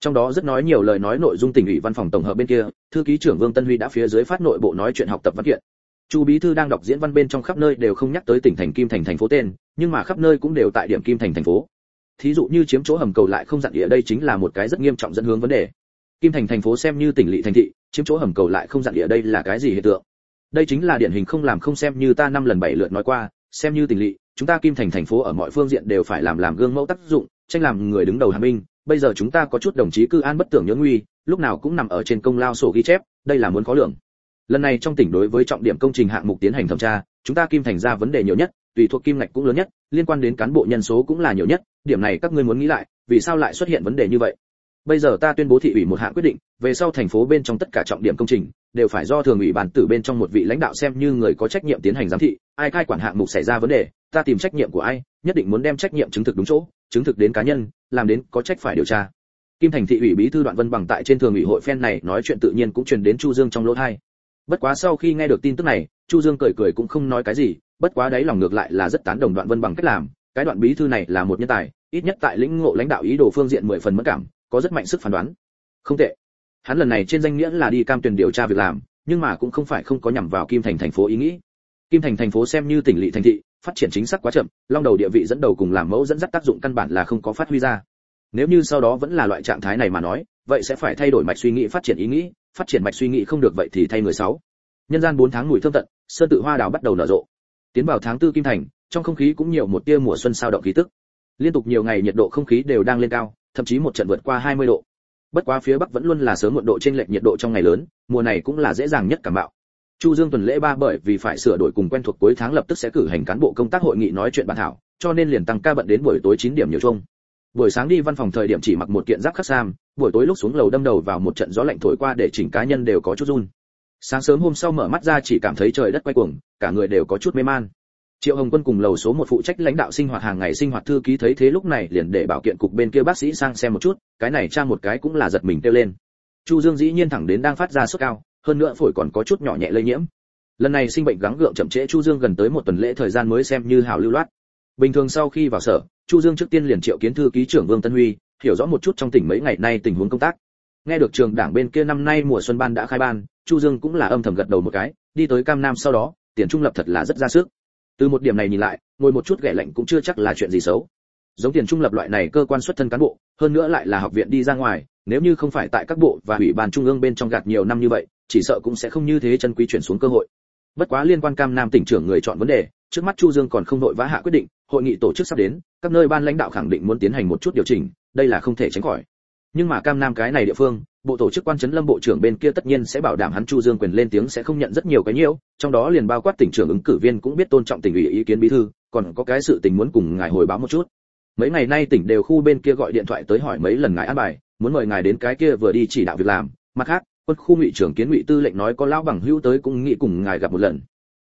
Trong đó rất nói nhiều lời nói nội dung tỉnh ủy văn phòng tổng hợp bên kia, thư ký trưởng vương tân huy đã phía dưới phát nội bộ nói chuyện học tập văn kiện. Chu bí thư đang đọc diễn văn bên trong khắp nơi đều không nhắc tới tỉnh thành kim thành thành phố tên, nhưng mà khắp nơi cũng đều tại điểm kim thành thành phố thí dụ như chiếm chỗ hầm cầu lại không dặn địa đây chính là một cái rất nghiêm trọng dẫn hướng vấn đề. Kim thành thành phố xem như tỉnh lỵ thành thị, chiếm chỗ hầm cầu lại không dặn địa đây là cái gì hiện tượng? Đây chính là điển hình không làm không xem như ta năm lần bảy lượt nói qua, xem như tỉnh lỵ, chúng ta kim thành thành phố ở mọi phương diện đều phải làm làm gương mẫu tác dụng, tranh làm người đứng đầu hàm minh bây giờ chúng ta có chút đồng chí cư an bất tưởng nhớ nguy, lúc nào cũng nằm ở trên công lao sổ ghi chép, đây là muốn khó lượng lần này trong tỉnh đối với trọng điểm công trình hạng mục tiến hành thẩm tra, chúng ta kim thành ra vấn đề nhiều nhất tùy thuộc kim ngạch cũng lớn nhất, liên quan đến cán bộ nhân số cũng là nhiều nhất, điểm này các ngươi muốn nghĩ lại, vì sao lại xuất hiện vấn đề như vậy? Bây giờ ta tuyên bố thị ủy một hạng quyết định, về sau thành phố bên trong tất cả trọng điểm công trình, đều phải do thường ủy bàn tử bên trong một vị lãnh đạo xem như người có trách nhiệm tiến hành giám thị, ai khai quản hạng mục xảy ra vấn đề, ta tìm trách nhiệm của ai, nhất định muốn đem trách nhiệm chứng thực đúng chỗ, chứng thực đến cá nhân, làm đến có trách phải điều tra. Kim thành thị ủy bí thư đoạn vân bằng tại trên thường ủy hội phen này nói chuyện tự nhiên cũng truyền đến chu dương trong lỗ tai bất quá sau khi nghe được tin tức này, chu dương cười cười cũng không nói cái gì, bất quá đấy lòng ngược lại là rất tán đồng đoạn vân bằng cách làm. Cái đoạn bí thư này là một nhân tài, ít nhất tại lĩnh ngộ lãnh đạo ý đồ phương diện mười phần mất cảm, có rất mạnh sức phán đoán. Không tệ. Hắn lần này trên danh nghĩa là đi cam tuyển điều tra việc làm, nhưng mà cũng không phải không có nhằm vào kim thành thành phố ý nghĩ. Kim thành thành phố xem như tỉnh lỵ thành thị, phát triển chính xác quá chậm, long đầu địa vị dẫn đầu cùng làm mẫu dẫn dắt tác dụng căn bản là không có phát huy ra. Nếu như sau đó vẫn là loại trạng thái này mà nói, vậy sẽ phải thay đổi mạch suy nghĩ phát triển ý nghĩ phát triển mạch suy nghĩ không được vậy thì thay người sáu. Nhân gian 4 tháng mùi thơm tận, sơn tự hoa đào bắt đầu nở rộ. Tiến vào tháng tư kim thành, trong không khí cũng nhiều một tia mùa xuân sao động khí tức. Liên tục nhiều ngày nhiệt độ không khí đều đang lên cao, thậm chí một trận vượt qua 20 độ. Bất quá phía bắc vẫn luôn là sớm muộn độ trên lệch nhiệt độ trong ngày lớn, mùa này cũng là dễ dàng nhất cảm bạo. Chu dương tuần lễ ba bởi vì phải sửa đổi cùng quen thuộc cuối tháng lập tức sẽ cử hành cán bộ công tác hội nghị nói chuyện bàn thảo, cho nên liền tăng ca bận đến buổi tối 9 điểm nhiều chung. Buổi sáng đi văn phòng thời điểm chỉ mặc một kiện giáp khắc sam buổi tối lúc xuống lầu đâm đầu vào một trận gió lạnh thổi qua để chỉnh cá nhân đều có chút run. Sáng sớm hôm sau mở mắt ra chỉ cảm thấy trời đất quay cuồng, cả người đều có chút mê man. Triệu hồng quân cùng lầu số một phụ trách lãnh đạo sinh hoạt hàng ngày sinh hoạt thư ký thấy thế lúc này liền để bảo kiện cục bên kia bác sĩ sang xem một chút, cái này tra một cái cũng là giật mình kêu lên. Chu dương dĩ nhiên thẳng đến đang phát ra sốt cao, hơn nữa phổi còn có chút nhỏ nhẹ lây nhiễm. Lần này sinh bệnh gắng gượng chậm trễ chu dương gần tới một tuần lễ thời gian mới xem như hào lưu loát. Bình thường sau khi vào sở, chu dương trước tiên liền triệu kiến thư ký trưởng vương tân huy hiểu rõ một chút trong tỉnh mấy ngày nay tình huống công tác. Nghe được trường đảng bên kia năm nay mùa xuân ban đã khai ban, chu dương cũng là âm thầm gật đầu một cái, đi tới cam nam sau đó, tiền trung lập thật là rất ra sức. Từ một điểm này nhìn lại, ngồi một chút ghẻ lạnh cũng chưa chắc là chuyện gì xấu. Giống tiền trung lập loại này cơ quan xuất thân cán bộ, hơn nữa lại là học viện đi ra ngoài, nếu như không phải tại các bộ và ủy ban trung ương bên trong gạt nhiều năm như vậy, chỉ sợ cũng sẽ không như thế chân quý chuyển xuống cơ hội. Bất quá liên quan cam nam tỉnh trưởng người chọn vấn đề, trước mắt chu dương còn không đội vã hạ quyết định, hội nghị tổ chức sắp đến, các nơi ban lãnh đạo khẳng định muốn tiến hành một chút điều chỉnh đây là không thể tránh khỏi. Nhưng mà cam nam cái này địa phương bộ tổ chức quan trấn lâm bộ trưởng bên kia tất nhiên sẽ bảo đảm hắn chu dương quyền lên tiếng sẽ không nhận rất nhiều cái nhiễu trong đó liền bao quát tỉnh trưởng ứng cử viên cũng biết tôn trọng tỉnh ủy ý kiến bí thư còn có cái sự tình muốn cùng ngài hồi báo một chút. Mấy ngày nay tỉnh đều khu bên kia gọi điện thoại tới hỏi mấy lần ngài an bài muốn mời ngài đến cái kia vừa đi chỉ đạo việc làm. Mặt khác quân khu ngụy trưởng kiến ngụy tư lệnh nói có lão bằng hữu tới cũng nghĩ cùng ngài gặp một lần.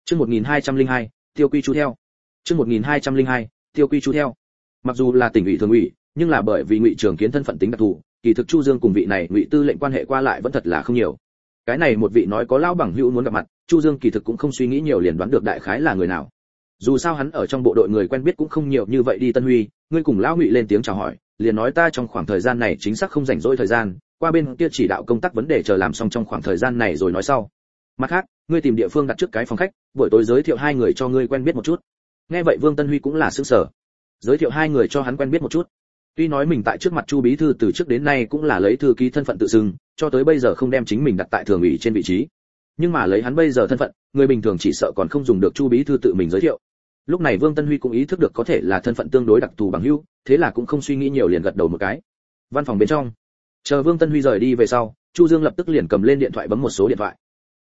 Chương 1202, tiêu quy chú theo. Chương 1202, tiêu quy chú theo. Mặc dù là tỉnh ủy thường ủy nhưng là bởi vì ngụy trường kiến thân phận tính đặc thù, kỳ thực chu dương cùng vị này ngụy tư lệnh quan hệ qua lại vẫn thật là không nhiều. Cái này một vị nói có lão bằng hữu muốn gặp mặt, chu dương kỳ thực cũng không suy nghĩ nhiều liền đoán được đại khái là người nào. Dù sao hắn ở trong bộ đội người quen biết cũng không nhiều như vậy đi tân huy, ngươi cùng lão ngụy lên tiếng chào hỏi, liền nói ta trong khoảng thời gian này chính xác không rảnh rỗi thời gian, qua bên kia chỉ đạo công tác vấn đề chờ làm xong trong khoảng thời gian này rồi nói sau. Mặt khác, ngươi tìm địa phương đặt trước cái phòng khách, buổi tối giới thiệu hai người cho ngươi quen biết một chút. Nghe vậy vương tân huy cũng là sức sở giới thiệu hai người cho hắn quen biết một chút tuy nói mình tại trước mặt chu bí thư từ trước đến nay cũng là lấy thư ký thân phận tự xưng, cho tới bây giờ không đem chính mình đặt tại thường ủy trên vị trí. Nhưng mà lấy hắn bây giờ thân phận, người bình thường chỉ sợ còn không dùng được chu bí thư tự mình giới thiệu. Lúc này vương tân huy cũng ý thức được có thể là thân phận tương đối đặc thù bằng hữu, thế là cũng không suy nghĩ nhiều liền gật đầu một cái. Văn phòng bên trong. Chờ vương tân huy rời đi về sau, chu dương lập tức liền cầm lên điện thoại bấm một số điện thoại.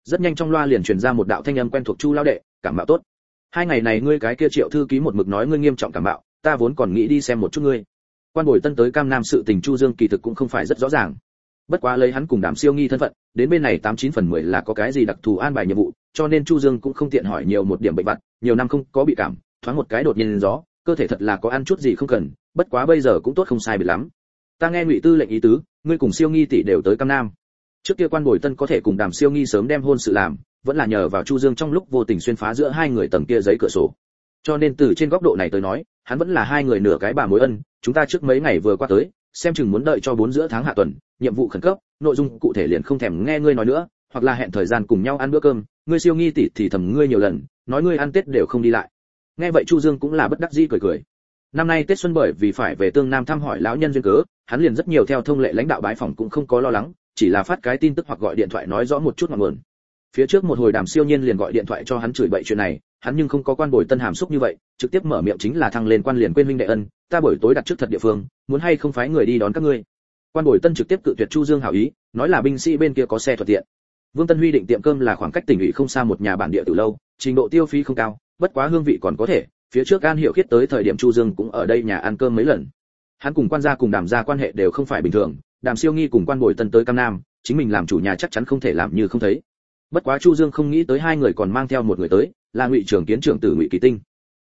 Rất nhanh trong loa liền truyền ra một đạo thanh âm quen thuộc chu lao đệ, cảm mạo tốt. Hai ngày này ngươi cái kia triệu thư ký một mực nói ngươi nghiêm trọng cảm mạo, ta vốn còn nghĩ đi xem một chút ngươi quan bồi tân tới cam nam sự tình chu dương kỳ thực cũng không phải rất rõ ràng bất quá lấy hắn cùng đàm siêu nghi thân phận đến bên này tám chín phần mười là có cái gì đặc thù an bài nhiệm vụ cho nên chu dương cũng không tiện hỏi nhiều một điểm bệnh vặt nhiều năm không có bị cảm thoáng một cái đột nhiên gió cơ thể thật là có ăn chút gì không cần bất quá bây giờ cũng tốt không sai biệt lắm ta nghe ngụy tư lệnh ý tứ ngươi cùng siêu nghi tỷ đều tới cam nam trước kia quan bồi tân có thể cùng đàm siêu nghi sớm đem hôn sự làm vẫn là nhờ vào chu dương trong lúc vô tình xuyên phá giữa hai người tầng kia giấy cửa sổ cho nên từ trên góc độ này tới nói, hắn vẫn là hai người nửa cái bà mối ân, chúng ta trước mấy ngày vừa qua tới, xem chừng muốn đợi cho bốn giữa tháng hạ tuần, nhiệm vụ khẩn cấp, nội dung cụ thể liền không thèm nghe ngươi nói nữa, hoặc là hẹn thời gian cùng nhau ăn bữa cơm, ngươi siêu nghi tỷ thì thầm ngươi nhiều lần, nói ngươi ăn tết đều không đi lại. Nghe vậy chu dương cũng là bất đắc dĩ cười cười. Năm nay tết xuân bởi vì phải về tương nam thăm hỏi lão nhân duyên cớ, hắn liền rất nhiều theo thông lệ lãnh đạo bãi phòng cũng không có lo lắng, chỉ là phát cái tin tức hoặc gọi điện thoại nói rõ một chút ngọn nguồn phía trước một hồi đàm siêu nhiên liền gọi điện thoại cho hắn chửi bậy chuyện này, hắn nhưng không có quan bồi tân hàm xúc như vậy, trực tiếp mở miệng chính là thăng lên quan liền quên huynh đệ ân, ta buổi tối đặt trước thật địa phương, muốn hay không phái người đi đón các ngươi. Quan bồi tân trực tiếp cự tuyệt chu dương hảo ý, nói là binh sĩ bên kia có xe thuận tiện. Vương tân huy định tiệm cơm là khoảng cách tỉnh ủy không xa một nhà bản địa từ lâu, trình độ tiêu phí không cao, bất quá hương vị còn có thể, phía trước an hiệu khiết tới thời điểm chu dương cũng ở đây nhà ăn cơm mấy lần. Hắn cùng quan gia cùng đàm gia quan hệ đều không phải bình thường, đàm siêu nghi cùng quan bồi tân tới cam nam, chính mình làm chủ nhà chắc chắn không thể làm như không thấy bất quá chu dương không nghĩ tới hai người còn mang theo một người tới, là ngụy trưởng kiến trưởng tử ngụy kỳ tinh.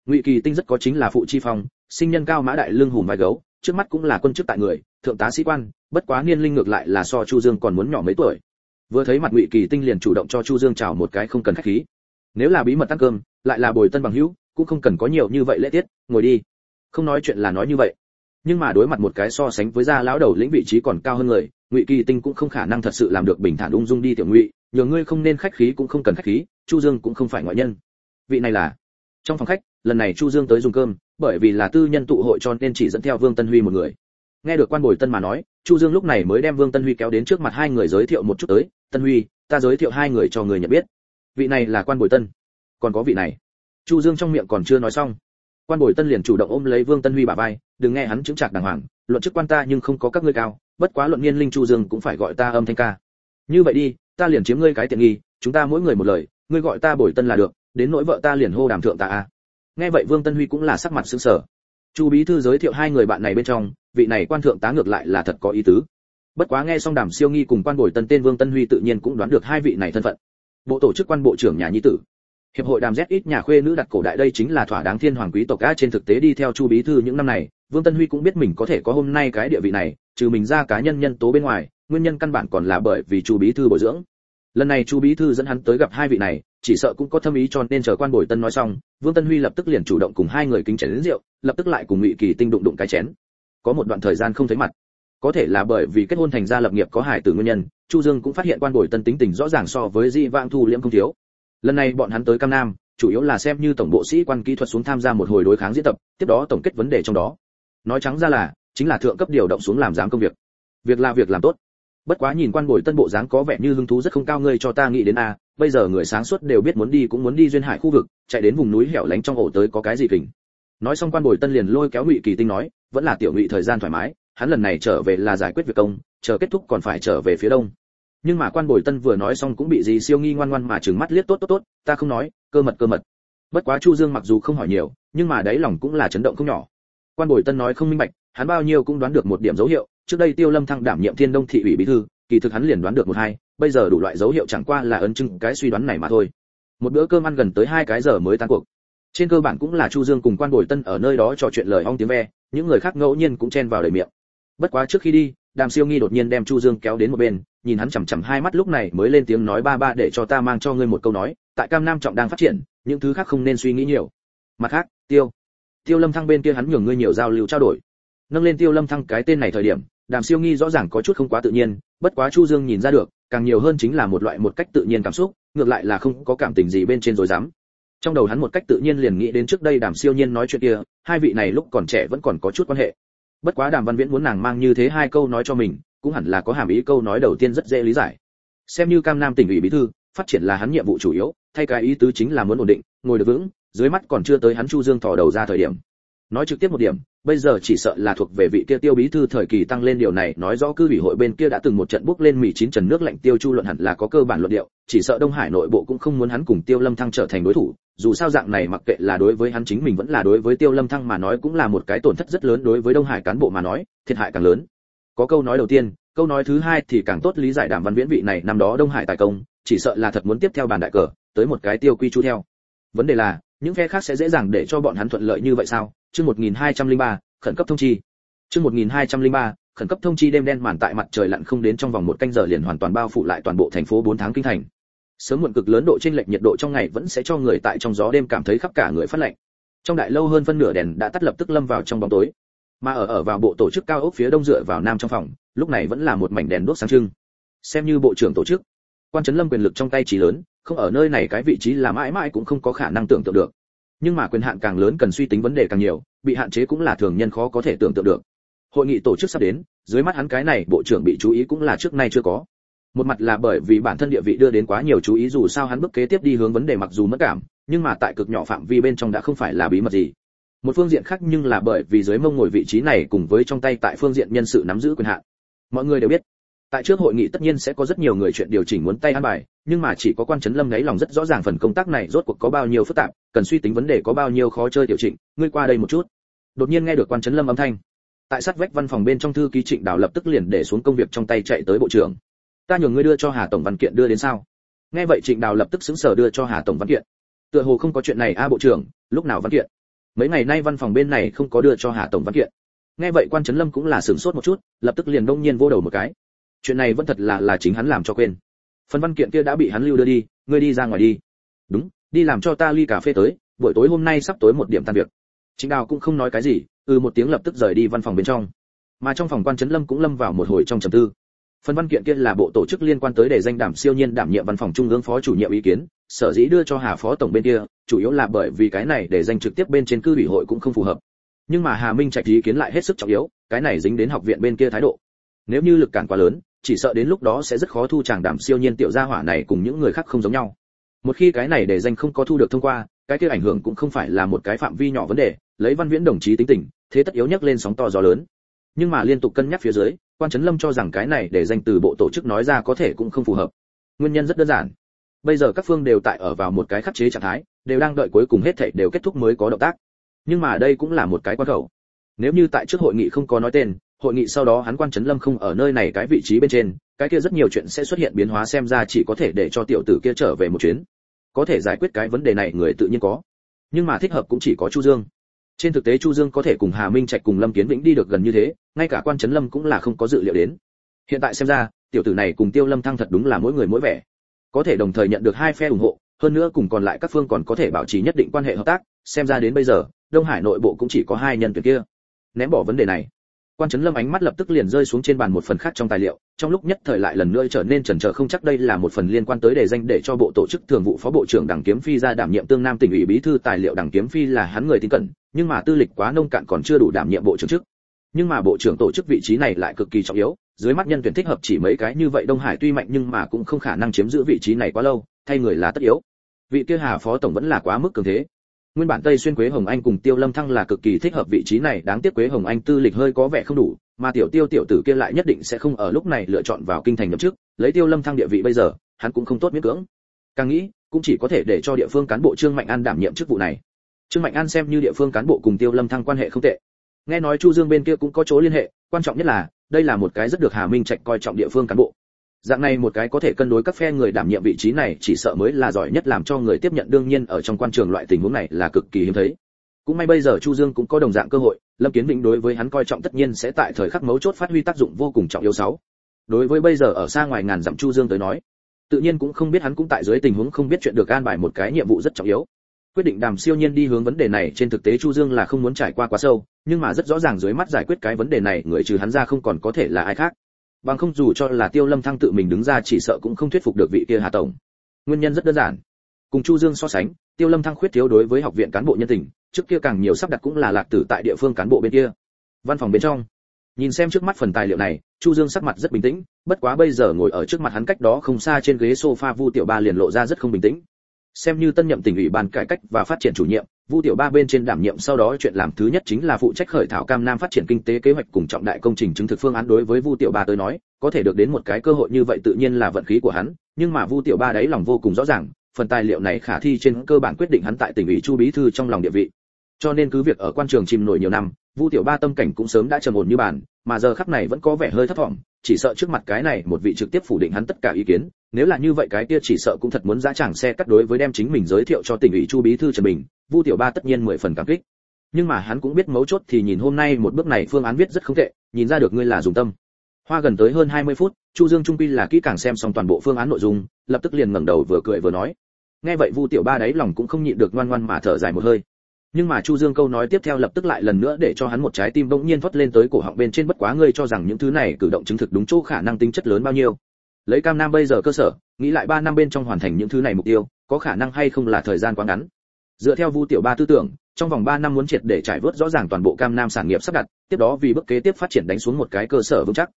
Ngụy kỳ tinh rất có chính là phụ chi phong, sinh nhân cao mã đại lương hùng vai gấu, trước mắt cũng là quân chức tại người, thượng tá sĩ quan, bất quá niên linh ngược lại là so chu dương còn muốn nhỏ mấy tuổi. Vừa thấy mặt ngụy kỳ tinh liền chủ động cho chu dương chào một cái không cần khách khí. Nếu là bí mật ăn cơm, lại là bồi tân bằng hữu, cũng không cần có nhiều như vậy lễ tiết, ngồi đi. Không nói chuyện là nói như vậy. Nhưng mà đối mặt một cái so sánh với gia lão đầu lĩnh vị trí còn cao hơn người, ngụy kỳ tinh cũng không khả năng thật sự làm được bình thản ung dung đi tiểu ngụy nhờ ngươi không nên khách khí cũng không cần khách khí, chu dương cũng không phải ngoại nhân. Vị này là? Trong phòng khách, lần này chu dương tới dùng cơm, bởi vì là tư nhân tụ hội cho nên chỉ dẫn theo vương tân huy một người. Nghe được quan bồi tân mà nói, chu dương lúc này mới đem vương tân huy kéo đến trước mặt hai người giới thiệu một chút tới. Tân huy, ta giới thiệu hai người cho người nhận biết. Vị này là quan bồi tân. Còn có vị này. Chu dương trong miệng còn chưa nói xong, quan bồi tân liền chủ động ôm lấy vương tân huy bả vai. Đừng nghe hắn chứng trạc đàng hoàng, luận chức quan ta nhưng không có các ngươi cao, bất quá luận niên linh chu dương cũng phải gọi ta âm thanh ca. Như vậy đi ta liền chiếm ngươi cái tiện nghi, chúng ta mỗi người một lời, ngươi gọi ta bồi tân là được, đến nỗi vợ ta liền hô đàm thượng ta a nghe vậy vương tân huy cũng là sắc mặt sững sờ. Chu bí thư giới thiệu hai người bạn này bên trong, vị này quan thượng tá ngược lại là thật có ý tứ. Bất quá nghe xong đàm siêu nghi cùng quan bồi tân tên vương tân huy tự nhiên cũng đoán được hai vị này thân phận. Bộ tổ chức quan bộ trưởng nhà nhi tử. Hiệp hội đàm z ít nhà khuê nữ đặt cổ đại đây chính là thỏa đáng thiên hoàng quý tộc a trên thực tế đi theo chu bí thư những năm này, vương tân huy cũng biết mình có thể có hôm nay cái địa vị này, trừ mình ra cá nhân nhân tố bên ngoài nguyên nhân căn bản còn là bởi vì chu bí thư bồi dưỡng. Lần này chu bí thư dẫn hắn tới gặp hai vị này, chỉ sợ cũng có thâm ý cho nên chờ quan bồi tân nói xong, vương tân huy lập tức liền chủ động cùng hai người kính chén đến rượu, lập tức lại cùng ngụy kỳ tinh đụng đụng cái chén. Có một đoạn thời gian không thấy mặt. Có thể là bởi vì kết hôn thành gia lập nghiệp có hại tử nguyên nhân, chu dương cũng phát hiện quan bồi tân tính tình rõ ràng so với di vang thu liễm không thiếu. Lần này bọn hắn tới cam nam, chủ yếu là xem như tổng bộ sĩ quan kỹ thuật xuống tham gia một hồi đối kháng diễn tập, tiếp đó tổng kết vấn đề trong đó. Nói trắng ra là, chính là thượng cấp điều động xuống làm giám công việc. Việc là việc làm tốt bất quá nhìn quan bồi tân bộ dáng có vẻ như hứng thú rất không cao, ngươi cho ta nghĩ đến a, bây giờ người sáng suốt đều biết muốn đi cũng muốn đi duyên hải khu vực, chạy đến vùng núi hẻo lánh trong ổ tới có cái gì kình. Nói xong quan bồi tân liền lôi kéo ngụy kỳ tinh nói, vẫn là tiểu ngụy thời gian thoải mái, hắn lần này trở về là giải quyết việc công, chờ kết thúc còn phải trở về phía đông. Nhưng mà quan bồi tân vừa nói xong cũng bị gì siêu nghi ngoan ngoan mà trừng mắt liếc tốt tốt tốt, ta không nói, cơ mật cơ mật. Bất quá chu dương mặc dù không hỏi nhiều, nhưng mà đáy lòng cũng là chấn động không nhỏ. Quan bồi tân nói không minh bạch, hắn bao nhiêu cũng đoán được một điểm dấu hiệu trước đây tiêu lâm thăng đảm nhiệm thiên đông thị ủy bí thư, kỳ thực hắn liền đoán được một hai, bây giờ đủ loại dấu hiệu chẳng qua là ấn chứng cái suy đoán này mà thôi. Một bữa cơm ăn gần tới hai cái giờ mới tan cuộc. Trên cơ bản cũng là chu dương cùng quan bồi tân ở nơi đó trò chuyện lời ong tiếng ve, những người khác ngẫu nhiên cũng chen vào đầy miệng. Bất quá trước khi đi, đàm siêu nghi đột nhiên đem chu dương kéo đến một bên, nhìn hắn chằm chằm hai mắt lúc này mới lên tiếng nói ba ba để cho ta mang cho ngươi một câu nói, tại cam nam trọng đang phát triển, những thứ khác không nên suy nghĩ nhiều. Mặt khác, tiêu tiêu lâm thăng bên kia hắn nhường ngươi nhiều giao lưu trao đổi. Nâng lên tiêu lâm thăng cái tên này thời điểm đàm siêu nghi rõ ràng có chút không quá tự nhiên, bất quá chu dương nhìn ra được, càng nhiều hơn chính là một loại một cách tự nhiên cảm xúc, ngược lại là không có cảm tình gì bên trên rồi dám. Trong đầu hắn một cách tự nhiên liền nghĩ đến trước đây đàm siêu nhiên nói chuyện kia, hai vị này lúc còn trẻ vẫn còn có chút quan hệ. Bất quá đàm văn viễn muốn nàng mang như thế hai câu nói cho mình, cũng hẳn là có hàm ý câu nói đầu tiên rất dễ lý giải. Xem như cam nam tỉnh ủy bí thư, phát triển là hắn nhiệm vụ chủ yếu, thay cái ý tứ chính là muốn ổn định, ngồi được vững, dưới mắt còn chưa tới hắn chu dương thò đầu ra thời điểm. Nói trực tiếp một điểm bây giờ chỉ sợ là thuộc về vị kia tiêu bí thư thời kỳ tăng lên điều này, nói rõ cư ủy hội bên kia đã từng một trận bước lên mì chín trần nước lạnh tiêu chu luận hẳn là có cơ bản luận điệu, chỉ sợ đông hải nội bộ cũng không muốn hắn cùng tiêu lâm thăng trở thành đối thủ, dù sao dạng này mặc kệ là đối với hắn chính mình vẫn là đối với tiêu lâm thăng mà nói cũng là một cái tổn thất rất lớn đối với đông hải cán bộ mà nói, thiệt hại càng lớn. Có câu nói đầu tiên, câu nói thứ hai thì càng tốt lý giải đàm văn viễn vị này, năm đó đông hải tài công, chỉ sợ là thật muốn tiếp theo bàn đại cờ, tới một cái tiêu quy chu theo. Vấn đề là những phe khác sẽ dễ dàng để cho bọn hắn thuận lợi như vậy sao? Chương 1203, khẩn cấp thông chi. Chương 1203, khẩn cấp thông chi đêm đen màn tại mặt trời lặn không đến trong vòng một canh giờ liền hoàn toàn bao phủ lại toàn bộ thành phố 4 tháng kinh thành. Sớm muộn cực lớn độ trên lệch nhiệt độ trong ngày vẫn sẽ cho người tại trong gió đêm cảm thấy khắp cả người phát lạnh. Trong đại lâu hơn phân nửa đèn đã tắt lập tức lâm vào trong bóng tối. Mà ở ở vào bộ tổ chức cao ốc phía đông dựa vào nam trong phòng lúc này vẫn là một mảnh đèn đốt sáng trưng. Xem như bộ trưởng tổ chức quan trấn lâm quyền lực trong tay chỉ lớn không ở nơi này cái vị trí là mãi mãi cũng không có khả năng tưởng tượng được. Nhưng mà quyền hạn càng lớn cần suy tính vấn đề càng nhiều, bị hạn chế cũng là thường nhân khó có thể tưởng tượng được. Hội nghị tổ chức sắp đến, dưới mắt hắn cái này, bộ trưởng bị chú ý cũng là trước nay chưa có. Một mặt là bởi vì bản thân địa vị đưa đến quá nhiều chú ý dù sao hắn bước kế tiếp đi hướng vấn đề mặc dù mất cảm, nhưng mà tại cực nhỏ phạm vi bên trong đã không phải là bí mật gì. Một phương diện khác nhưng là bởi vì dưới mông ngồi vị trí này cùng với trong tay tại phương diện nhân sự nắm giữ quyền hạn. Mọi người đều biết tại trước hội nghị tất nhiên sẽ có rất nhiều người chuyện điều chỉnh muốn tay ăn bài, nhưng mà chỉ có quan trấn lâm ngáy lòng rất rõ ràng phần công tác này rốt cuộc có bao nhiêu phức tạp, cần suy tính vấn đề có bao nhiêu khó chơi điều chỉnh, ngươi qua đây một chút. Đột nhiên nghe được quan trấn lâm âm thanh. Tại sát vách văn phòng bên trong thư ký trịnh đào lập tức liền để xuống công việc trong tay chạy tới bộ trưởng. Ta nhường ngươi đưa cho hà tổng văn kiện đưa đến sao? Nghe vậy trịnh đào lập tức xứng sở đưa cho hà tổng văn kiện. Tựa hồ không có chuyện này a à, bộ trưởng, lúc nào văn kiện? Mấy ngày nay văn phòng bên này không có đưa cho hà tổng văn kiện. Nghe vậy quan trấn lâm cũng là sửng sốt một chút, lập tức liền đông nhiên vô đầu một cái chuyện này vẫn thật là là chính hắn làm cho quên. Phần văn kiện kia đã bị hắn lưu đưa đi, ngươi đi ra ngoài đi. Đúng, đi làm cho ta ly cà phê tới, buổi tối hôm nay sắp tối một điểm tan việc. Chính đào cũng không nói cái gì ừ một tiếng lập tức rời đi văn phòng bên trong. Mà trong phòng quan trấn lâm cũng lâm vào một hồi trong trầm tư. Phần văn kiện kia là bộ tổ chức liên quan tới để danh đảm siêu nhiên đảm nhiệm văn phòng trung ương phó chủ nhiệm ý kiến, sở dĩ đưa cho hà phó tổng bên kia, chủ yếu là bởi vì cái này để danh trực tiếp bên trên cư ủy hội cũng không phù hợp. Nhưng mà hà minh trạch ý kiến lại hết sức trọng yếu, cái này dính đến học viện bên kia thái độ. Nếu như lực cản quá lớn chỉ sợ đến lúc đó sẽ rất khó thu chàng đảm siêu nhiên tiểu gia hỏa này cùng những người khác không giống nhau. Một khi cái này để danh không có thu được thông qua, cái kia ảnh hưởng cũng không phải là một cái phạm vi nhỏ vấn đề, lấy văn viễn đồng chí tính tình, thế tất yếu nhất lên sóng to gió lớn. Nhưng mà liên tục cân nhắc phía dưới, quan trấn lâm cho rằng cái này để danh từ bộ tổ chức nói ra có thể cũng không phù hợp. Nguyên nhân rất đơn giản. Bây giờ các phương đều tại ở vào một cái khắc chế trạng thái, đều đang đợi cuối cùng hết thảy đều kết thúc mới có động tác. Nhưng mà đây cũng là một cái quan khẩu. Nếu như tại trước hội nghị không có nói tên hội nghị sau đó hắn quan trấn lâm không ở nơi này cái vị trí bên trên, cái kia rất nhiều chuyện sẽ xuất hiện biến hóa xem ra chỉ có thể để cho tiểu tử kia trở về một chuyến. Có thể giải quyết cái vấn đề này người tự nhiên có. Nhưng mà thích hợp cũng chỉ có chu dương. Trên thực tế chu dương có thể cùng hà minh trạch cùng lâm kiến vĩnh đi được gần như thế, ngay cả quan trấn lâm cũng là không có dự liệu đến. Hiện tại xem ra, tiểu tử này cùng tiêu lâm thăng thật đúng là mỗi người mỗi vẻ. Có thể đồng thời nhận được hai phe ủng hộ, hơn nữa cùng còn lại các phương còn có thể bảo trì nhất định quan hệ hợp tác, xem ra đến bây giờ, đông hải nội bộ cũng chỉ có hai nhân tuyển kia. Ném bỏ vấn đề này quan trấn lâm ánh mắt lập tức liền rơi xuống trên bàn một phần khác trong tài liệu, trong lúc nhất thời lại lần nữa trở nên chần chờ không chắc đây là một phần liên quan tới đề danh để cho bộ tổ chức thường vụ phó bộ trưởng đảng kiếm phi ra đảm nhiệm tương nam tỉnh ủy bí thư tài liệu đảng kiếm phi là hắn người tin cẩn, nhưng mà tư lịch quá nông cạn còn chưa đủ đảm nhiệm bộ trưởng chức. Nhưng mà bộ trưởng tổ chức vị trí này lại cực kỳ trọng yếu, dưới mắt nhân tuyển thích hợp chỉ mấy cái như vậy đông hải tuy mạnh nhưng mà cũng không khả năng chiếm giữ vị trí này quá lâu, thay người là tất yếu. Vị kia hà phó tổng vẫn là quá mức cường thế nguyên bản tây xuyên quế hồng anh cùng tiêu lâm thăng là cực kỳ thích hợp vị trí này, đáng tiếc quế hồng anh tư lịch hơi có vẻ không đủ, mà tiểu tiêu tiểu tử kia lại nhất định sẽ không ở lúc này lựa chọn vào kinh thành nhậm chức, lấy tiêu lâm thăng địa vị bây giờ, hắn cũng không tốt miễn cưỡng. Càng nghĩ, cũng chỉ có thể để cho địa phương cán bộ trương mạnh an đảm nhiệm chức vụ này. Trương mạnh an xem như địa phương cán bộ cùng tiêu lâm thăng quan hệ không tệ. Nghe nói chu dương bên kia cũng có chỗ liên hệ, quan trọng nhất là, đây là một cái rất được hà minh trạch coi trọng địa phương cán bộ dạng này một cái có thể cân đối các phe người đảm nhiệm vị trí này chỉ sợ mới là giỏi nhất làm cho người tiếp nhận đương nhiên ở trong quan trường loại tình huống này là cực kỳ hiếm thấy. Cũng may bây giờ chu dương cũng có đồng dạng cơ hội, lâm kiến vĩnh đối với hắn coi trọng tất nhiên sẽ tại thời khắc mấu chốt phát huy tác dụng vô cùng trọng yếu sáu. Đối với bây giờ ở xa ngoài ngàn dặm chu dương tới nói, tự nhiên cũng không biết hắn cũng tại dưới tình huống không biết chuyện được an bài một cái nhiệm vụ rất trọng yếu. Quyết định đàm siêu nhiên đi hướng vấn đề này trên thực tế chu dương là không muốn trải qua quá sâu, nhưng mà rất rõ ràng dưới mắt giải quyết cái vấn đề này người trừ hắn ra không còn có thể là ai khác bằng không dù cho là tiêu lâm thăng tự mình đứng ra chỉ sợ cũng không thuyết phục được vị kia hà tổng. Nguyên nhân rất đơn giản. Cùng chu dương so sánh, tiêu lâm thăng khuyết thiếu đối với học viện cán bộ nhân tình, trước kia càng nhiều sắp đặt cũng là lạc tử tại địa phương cán bộ bên kia. Văn phòng bên trong. Nhìn xem trước mắt phần tài liệu này, chu dương sắc mặt rất bình tĩnh, bất quá bây giờ ngồi ở trước mặt hắn cách đó không xa trên ghế sofa vu tiểu ba liền lộ ra rất không bình tĩnh xem như tân nhậm tỉnh ủy ban cải cách và phát triển chủ nhiệm, vu tiểu ba bên trên đảm nhiệm sau đó chuyện làm thứ nhất chính là phụ trách khởi thảo cam nam phát triển kinh tế kế hoạch cùng trọng đại công trình chứng thực phương án đối với vu tiểu ba tới nói, có thể được đến một cái cơ hội như vậy tự nhiên là vận khí của hắn, nhưng mà vu tiểu ba đấy lòng vô cùng rõ ràng, phần tài liệu này khả thi trên cơ bản quyết định hắn tại tỉnh ủy chu bí thư trong lòng địa vị. Cho nên cứ việc ở quan trường chìm nổi nhiều năm, vu tiểu ba tâm cảnh cũng sớm đã trầm ổn như bàn, mà giờ khắc này vẫn có vẻ hơi thất vọng chỉ sợ trước mặt cái này một vị trực tiếp phủ định hắn tất cả ý kiến nếu là như vậy cái kia chỉ sợ cũng thật muốn giá chẳng xe cắt đối với đem chính mình giới thiệu cho tỉnh ủy chu bí thư trần bình, vu tiểu ba tất nhiên mười phần cảm kích. Nhưng mà hắn cũng biết mấu chốt thì nhìn hôm nay một bước này phương án viết rất không tệ, nhìn ra được ngươi là dùng tâm. Hoa gần tới hơn 20 phút, chu dương trung quy là kỹ càng xem xong toàn bộ phương án nội dung, lập tức liền ngẩng đầu vừa cười vừa nói. Nghe vậy vu tiểu ba đáy lòng cũng không nhịn được ngoan ngoan mà thở dài một hơi. Nhưng mà chu dương câu nói tiếp theo lập tức lại lần nữa để cho hắn một trái tim bỗng nhiên thoát lên tới cổ họng bên trên bất quá ngươi cho rằng những thứ này cử động chứng thực đúng chỗ khả năng tính chất lớn bao nhiêu lấy cam nam bây giờ cơ sở, nghĩ lại ba năm bên trong hoàn thành những thứ này mục tiêu, có khả năng hay không là thời gian quá ngắn. Dựa theo vu tiểu ba tư tưởng, trong vòng 3 năm muốn triệt để trải vớt rõ ràng toàn bộ cam nam sản nghiệp sắp đặt, tiếp đó vì bước kế tiếp phát triển đánh xuống một cái cơ sở vững chắc.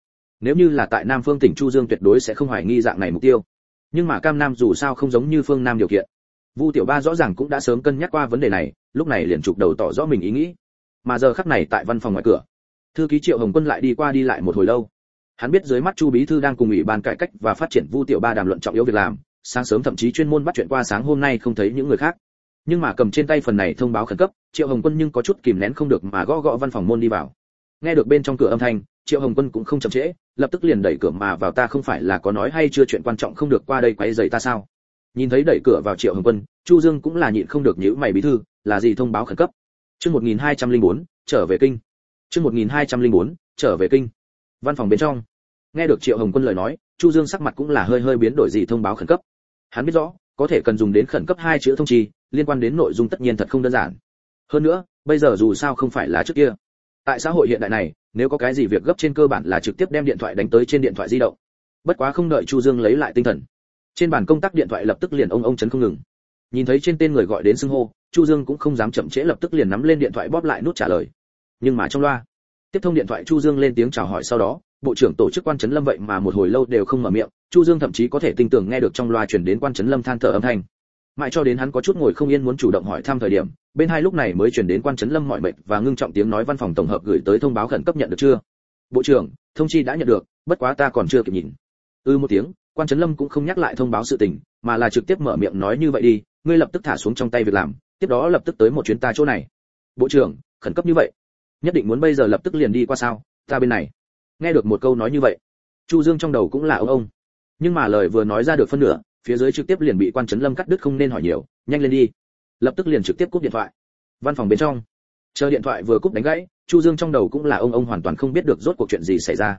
Nếu như là tại nam phương tỉnh chu dương tuyệt đối sẽ không hoài nghi dạng này mục tiêu. Nhưng mà cam nam dù sao không giống như phương nam điều kiện. Vu tiểu ba rõ ràng cũng đã sớm cân nhắc qua vấn đề này, lúc này liền chụp đầu tỏ rõ mình ý nghĩ. Mà giờ khắc này tại văn phòng ngoài cửa, thư ký triệu hồng quân lại đi qua đi lại một hồi lâu hắn biết dưới mắt chu bí thư đang cùng ủy ban cải cách và phát triển vu tiểu ba đàm luận trọng yếu việc làm sáng sớm thậm chí chuyên môn bắt chuyện qua sáng hôm nay không thấy những người khác. Nhưng mà cầm trên tay phần này thông báo khẩn cấp triệu hồng quân nhưng có chút kìm nén không được mà gõ gõ văn phòng môn đi vào. Nghe được bên trong cửa âm thanh triệu hồng quân cũng không chậm trễ lập tức liền đẩy cửa mà vào ta không phải là có nói hay chưa chuyện quan trọng không được qua đây quấy rầy ta sao? Nhìn thấy đẩy cửa vào triệu hồng quân chu dương cũng là nhịn không được nhữ mày bí thư là gì thông báo khẩn cấp? Chương 1204, trở về kinh. Chương 1204, trở về kinh. Văn phòng bên trong nghe được triệu hồng quân lời nói, chu dương sắc mặt cũng là hơi hơi biến đổi gì thông báo khẩn cấp. Hắn biết rõ, có thể cần dùng đến khẩn cấp hai chữ thông chi, liên quan đến nội dung tất nhiên thật không đơn giản. Hơn nữa, bây giờ dù sao không phải là trước kia. Tại xã hội hiện đại này, nếu có cái gì việc gấp trên cơ bản là trực tiếp đem điện thoại đánh tới trên điện thoại di động. Bất quá không đợi chu dương lấy lại tinh thần, trên bàn công tác điện thoại lập tức liền ông ông chấn không ngừng. Nhìn thấy trên tên người gọi đến xưng hô, chu dương cũng không dám chậm trễ lập tức liền nắm lên điện thoại bóp lại nút trả lời. Nhưng mà trong loa, tiếp thông điện thoại chu dương lên tiếng chào hỏi sau đó bộ trưởng tổ chức quan trấn lâm vậy mà một hồi lâu đều không mở miệng, chu dương thậm chí có thể tin tưởng nghe được trong loa truyền đến quan trấn lâm than thở âm thanh. Mãi cho đến hắn có chút ngồi không yên muốn chủ động hỏi thăm thời điểm, bên hai lúc này mới truyền đến quan trấn lâm mọi mệnh và ngưng trọng tiếng nói văn phòng tổng hợp gửi tới thông báo khẩn cấp nhận được chưa? Bộ trưởng, thông chi đã nhận được, bất quá ta còn chưa kịp nhìn. Ư ừ một tiếng, quan trấn lâm cũng không nhắc lại thông báo sự tình, mà là trực tiếp mở miệng nói như vậy đi, ngươi lập tức thả xuống trong tay việc làm, tiếp đó lập tức tới một chuyến ta chỗ này. Bộ trưởng, khẩn cấp như vậy? Nhất định muốn bây giờ lập tức liền đi qua sao? Ta bên này nghe được một câu nói như vậy, chu dương trong đầu cũng là ông ông. Nhưng mà lời vừa nói ra được phân nửa, phía dưới trực tiếp liền bị quan trấn lâm cắt đứt không nên hỏi nhiều, nhanh lên đi. Lập tức liền trực tiếp cúp điện thoại. Văn phòng bên trong, chờ điện thoại vừa cúp đánh gãy, chu dương trong đầu cũng là ông ông hoàn toàn không biết được rốt cuộc chuyện gì xảy ra.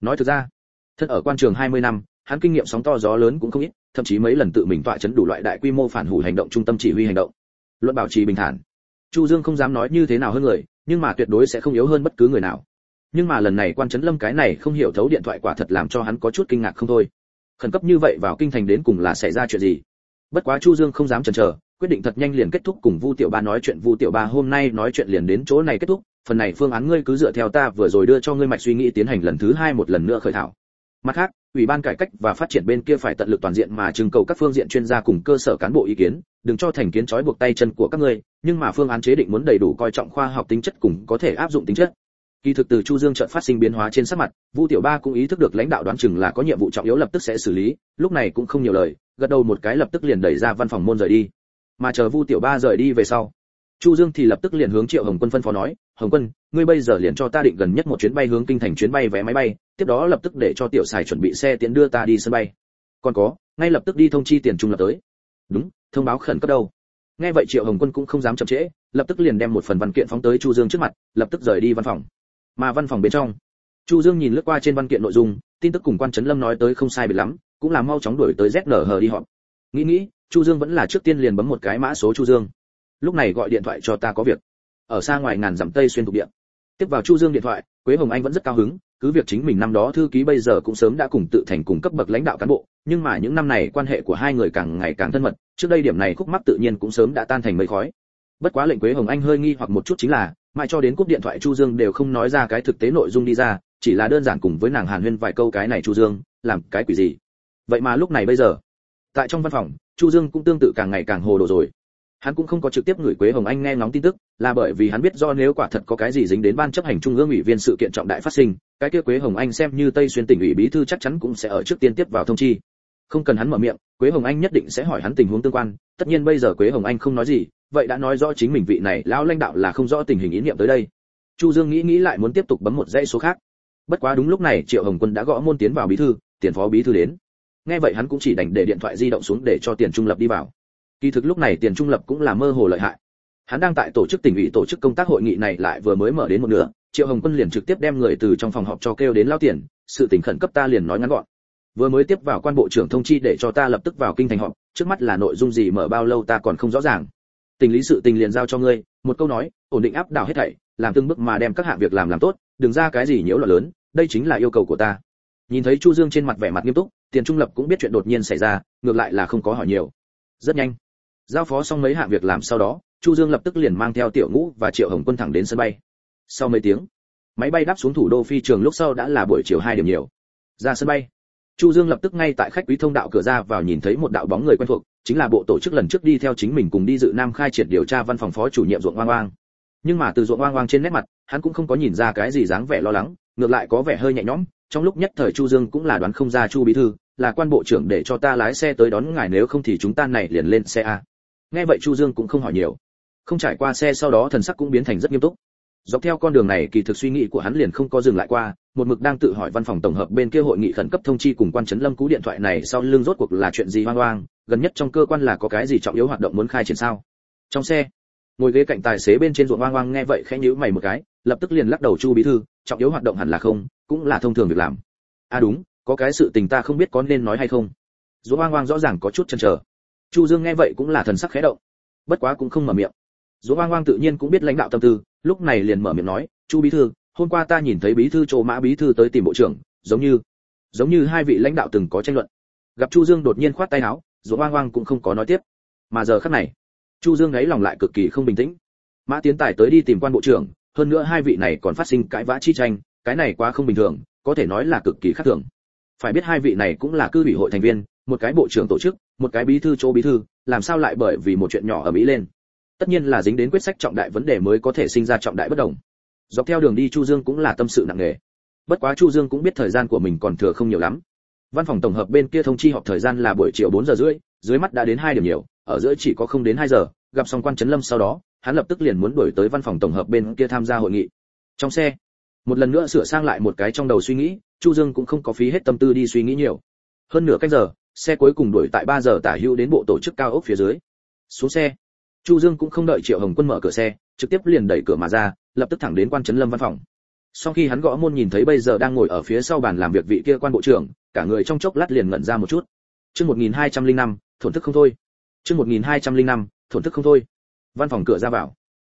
Nói thực ra, thân ở quan trường 20 năm, hắn kinh nghiệm sóng to gió lớn cũng không ít, thậm chí mấy lần tự mình tọa chấn đủ loại đại quy mô phản hủ hành động trung tâm chỉ huy hành động. Luận bảo trì bình thản, chu dương không dám nói như thế nào hơn người, nhưng mà tuyệt đối sẽ không yếu hơn bất cứ người nào nhưng mà lần này quan trấn lâm cái này không hiểu thấu điện thoại quả thật làm cho hắn có chút kinh ngạc không thôi. Khẩn cấp như vậy vào kinh thành đến cùng là xảy ra chuyện gì? Bất quá chu dương không dám chần chờ, quyết định thật nhanh liền kết thúc cùng vu tiểu ba nói chuyện. Vu tiểu ba hôm nay nói chuyện liền đến chỗ này kết thúc. Phần này phương án ngươi cứ dựa theo ta vừa rồi đưa cho ngươi mạch suy nghĩ tiến hành lần thứ hai một lần nữa khởi thảo. Mặt khác, ủy ban cải cách và phát triển bên kia phải tận lực toàn diện mà trưng cầu các phương diện chuyên gia cùng cơ sở cán bộ ý kiến, đừng cho thành kiến trói buộc tay chân của các ngươi, nhưng mà phương án chế định muốn đầy đủ coi trọng khoa học tính chất cùng có thể áp dụng tính chất kỳ thực từ chu dương chợt phát sinh biến hóa trên sắc mặt, vu tiểu ba cũng ý thức được lãnh đạo đoán chừng là có nhiệm vụ trọng yếu lập tức sẽ xử lý, lúc này cũng không nhiều lời, gật đầu một cái lập tức liền đẩy ra văn phòng môn rời đi. Mà chờ vu tiểu ba rời đi về sau, chu dương thì lập tức liền hướng triệu hồng quân phân phó nói, hồng quân, ngươi bây giờ liền cho ta định gần nhất một chuyến bay hướng kinh thành chuyến bay vé máy bay, tiếp đó lập tức để cho tiểu xài chuẩn bị xe tiễn đưa ta đi sân bay. Còn có, ngay lập tức đi thông chi tiền trung lập tới. Đúng, thông báo khẩn cấp đâu. Nghe vậy triệu hồng quân cũng không dám chậm trễ, lập tức liền đem một phần văn kiện phóng tới chu dương trước mặt, lập tức rời đi văn phòng mà văn phòng bên trong. Chu dương nhìn lướt qua trên văn kiện nội dung, tin tức cùng quan trấn lâm nói tới không sai biệt lắm, cũng là mau chóng đuổi tới zn đi họp. Nghĩ nghĩ, chu dương vẫn là trước tiên liền bấm một cái mã số chu dương. Lúc này gọi điện thoại cho ta có việc. Ở xa ngoài ngàn dặm tây xuyên thuộc địa. Tiếp vào chu dương điện thoại, quế hồng anh vẫn rất cao hứng, cứ việc chính mình năm đó thư ký bây giờ cũng sớm đã cùng tự thành cùng cấp bậc lãnh đạo cán bộ, nhưng mà những năm này quan hệ của hai người càng ngày càng thân mật, trước đây điểm này khúc mắc tự nhiên cũng sớm đã tan thành mây khói bất quá lệnh quế hồng anh hơi nghi hoặc một chút chính là, mãi cho đến cúp điện thoại chu dương đều không nói ra cái thực tế nội dung đi ra, chỉ là đơn giản cùng với nàng hàn huyên vài câu cái này chu dương, làm cái quỷ gì? Vậy mà lúc này bây giờ, tại trong văn phòng, chu dương cũng tương tự càng ngày càng hồ đồ rồi. Hắn cũng không có trực tiếp gửi quế hồng anh nghe ngóng tin tức, là bởi vì hắn biết do nếu quả thật có cái gì dính đến ban chấp hành trung ương ủy viên sự kiện trọng đại phát sinh, cái kia quế hồng anh xem như tây xuyên tỉnh ủy bí thư chắc chắn cũng sẽ ở trước tiên tiếp vào thông chi. Không cần hắn mở miệng, quế hồng anh nhất định sẽ hỏi hắn tình huống tương quan, tất nhiên bây giờ quế hồng anh không nói gì vậy đã nói rõ chính mình vị này lão lãnh đạo là không rõ tình hình ý niệm tới đây. Chu dương nghĩ nghĩ lại muốn tiếp tục bấm một dãy số khác. Bất quá đúng lúc này, triệu hồng quân đã gõ môn tiến vào bí thư, tiền phó bí thư đến. Nghe vậy hắn cũng chỉ đành để điện thoại di động xuống để cho tiền trung lập đi vào. Kỳ thực lúc này tiền trung lập cũng là mơ hồ lợi hại. Hắn đang tại tổ chức tỉnh ủy tổ chức công tác hội nghị này lại vừa mới mở đến một nửa, triệu hồng quân liền trực tiếp đem người từ trong phòng họp cho kêu đến lao tiền, sự tình khẩn cấp ta liền nói ngắn gọn. Vừa mới tiếp vào quan bộ trưởng thông chi để cho ta lập tức vào kinh thành họp, trước mắt là nội dung gì mở bao lâu ta còn không rõ ràng tình lý sự tình liền giao cho ngươi, một câu nói, ổn định áp đảo hết thảy, làm từng bước mà đem các hạng việc làm làm tốt, đừng ra cái gì nhiễu loạn lớn, đây chính là yêu cầu của ta. Nhìn thấy chu dương trên mặt vẻ mặt nghiêm túc, tiền trung lập cũng biết chuyện đột nhiên xảy ra, ngược lại là không có hỏi nhiều. Rất nhanh, giao phó xong mấy hạng việc làm sau đó, chu dương lập tức liền mang theo tiểu ngũ và triệu hồng quân thẳng đến sân bay. Sau mấy tiếng, máy bay đáp xuống thủ đô phi trường lúc sau đã là buổi chiều hai điểm nhiều. Ra sân bay, chu dương lập tức ngay tại khách quý thông đạo cửa ra vào nhìn thấy một đạo bóng người quen thuộc chính là bộ tổ chức lần trước đi theo chính mình cùng đi dự nam khai triển điều tra văn phòng phó chủ nhiệm ruộng oang oang. Nhưng mà từ ruộng oang oang trên nét mặt, hắn cũng không có nhìn ra cái gì dáng vẻ lo lắng, ngược lại có vẻ hơi nhẹ nhõm, trong lúc nhất thời chu dương cũng là đoán không ra chu bí thư, là quan bộ trưởng để cho ta lái xe tới đón ngài nếu không thì chúng ta này liền lên xe a. Nghe vậy chu dương cũng không hỏi nhiều. Không trải qua xe sau đó thần sắc cũng biến thành rất nghiêm túc. Dọc theo con đường này kỳ thực suy nghĩ của hắn liền không có dừng lại qua một mực đang tự hỏi văn phòng tổng hợp bên kia hội nghị khẩn cấp thông chi cùng quan trấn lâm cú điện thoại này sau lưng rốt cuộc là chuyện gì hoang hoang, gần nhất trong cơ quan là có cái gì trọng yếu hoạt động muốn khai triển sao? Trong xe, ngồi ghế cạnh tài xế bên trên ruộng hoang hoang nghe vậy khẽ nhíu mày một cái, lập tức liền lắc đầu chu bí thư, trọng yếu hoạt động hẳn là không, cũng là thông thường việc làm. À đúng, có cái sự tình ta không biết có nên nói hay không. Ruộng hoang hoang rõ ràng có chút chần chờ. Chu dương nghe vậy cũng là thần sắc khẽ động. Bất quá cũng không mở miệng. Ruộng hoang hoang tự nhiên cũng biết lãnh đạo tâm tư, lúc này liền mở miệng nói, chu bí thư hôm qua ta nhìn thấy bí thư chỗ mã bí thư tới tìm bộ trưởng, giống như giống như hai vị lãnh đạo từng có tranh luận. Gặp chu dương đột nhiên khoát tay áo dù hoang hoang cũng không có nói tiếp. Mà giờ khắc này, chu dương ấy lòng lại cực kỳ không bình tĩnh. Mã tiến tài tới đi tìm quan bộ trưởng, hơn nữa hai vị này còn phát sinh cãi vã chi tranh, cái này quá không bình thường, có thể nói là cực kỳ khác thường. Phải biết hai vị này cũng là cư ủy hội thành viên, một cái bộ trưởng tổ chức, một cái bí thư chỗ bí thư, làm sao lại bởi vì một chuyện nhỏ ở mỹ lên. Tất nhiên là dính đến quyết sách trọng đại vấn đề mới có thể sinh ra trọng đại bất đồng dọc theo đường đi chu dương cũng là tâm sự nặng nề. Bất quá chu dương cũng biết thời gian của mình còn thừa không nhiều lắm. Văn phòng tổng hợp bên kia thông chi họp thời gian là buổi chiều 4 giờ rưỡi, dưới mắt đã đến hai điểm nhiều, ở giữa chỉ có không đến 2 giờ, gặp xong quan trấn lâm sau đó, hắn lập tức liền muốn đuổi tới văn phòng tổng hợp bên kia tham gia hội nghị. Trong xe, một lần nữa sửa sang lại một cái trong đầu suy nghĩ, chu dương cũng không có phí hết tâm tư đi suy nghĩ nhiều. Hơn nửa cách giờ, xe cuối cùng đuổi tại 3 giờ tả hữu đến bộ tổ chức cao ốc phía dưới. Xuống xe, chu dương cũng không đợi triệu hồng quân mở cửa xe, trực tiếp liền đẩy cửa mà ra lập tức thẳng đến quan trấn lâm văn phòng. Sau khi hắn gõ môn nhìn thấy bây giờ đang ngồi ở phía sau bàn làm việc vị kia quan bộ trưởng cả người trong chốc lát liền ngẩn ra một chút. Chương 1205, thổn thức không thôi. Chương 1205, thổn thức không thôi. Văn phòng cửa ra vào.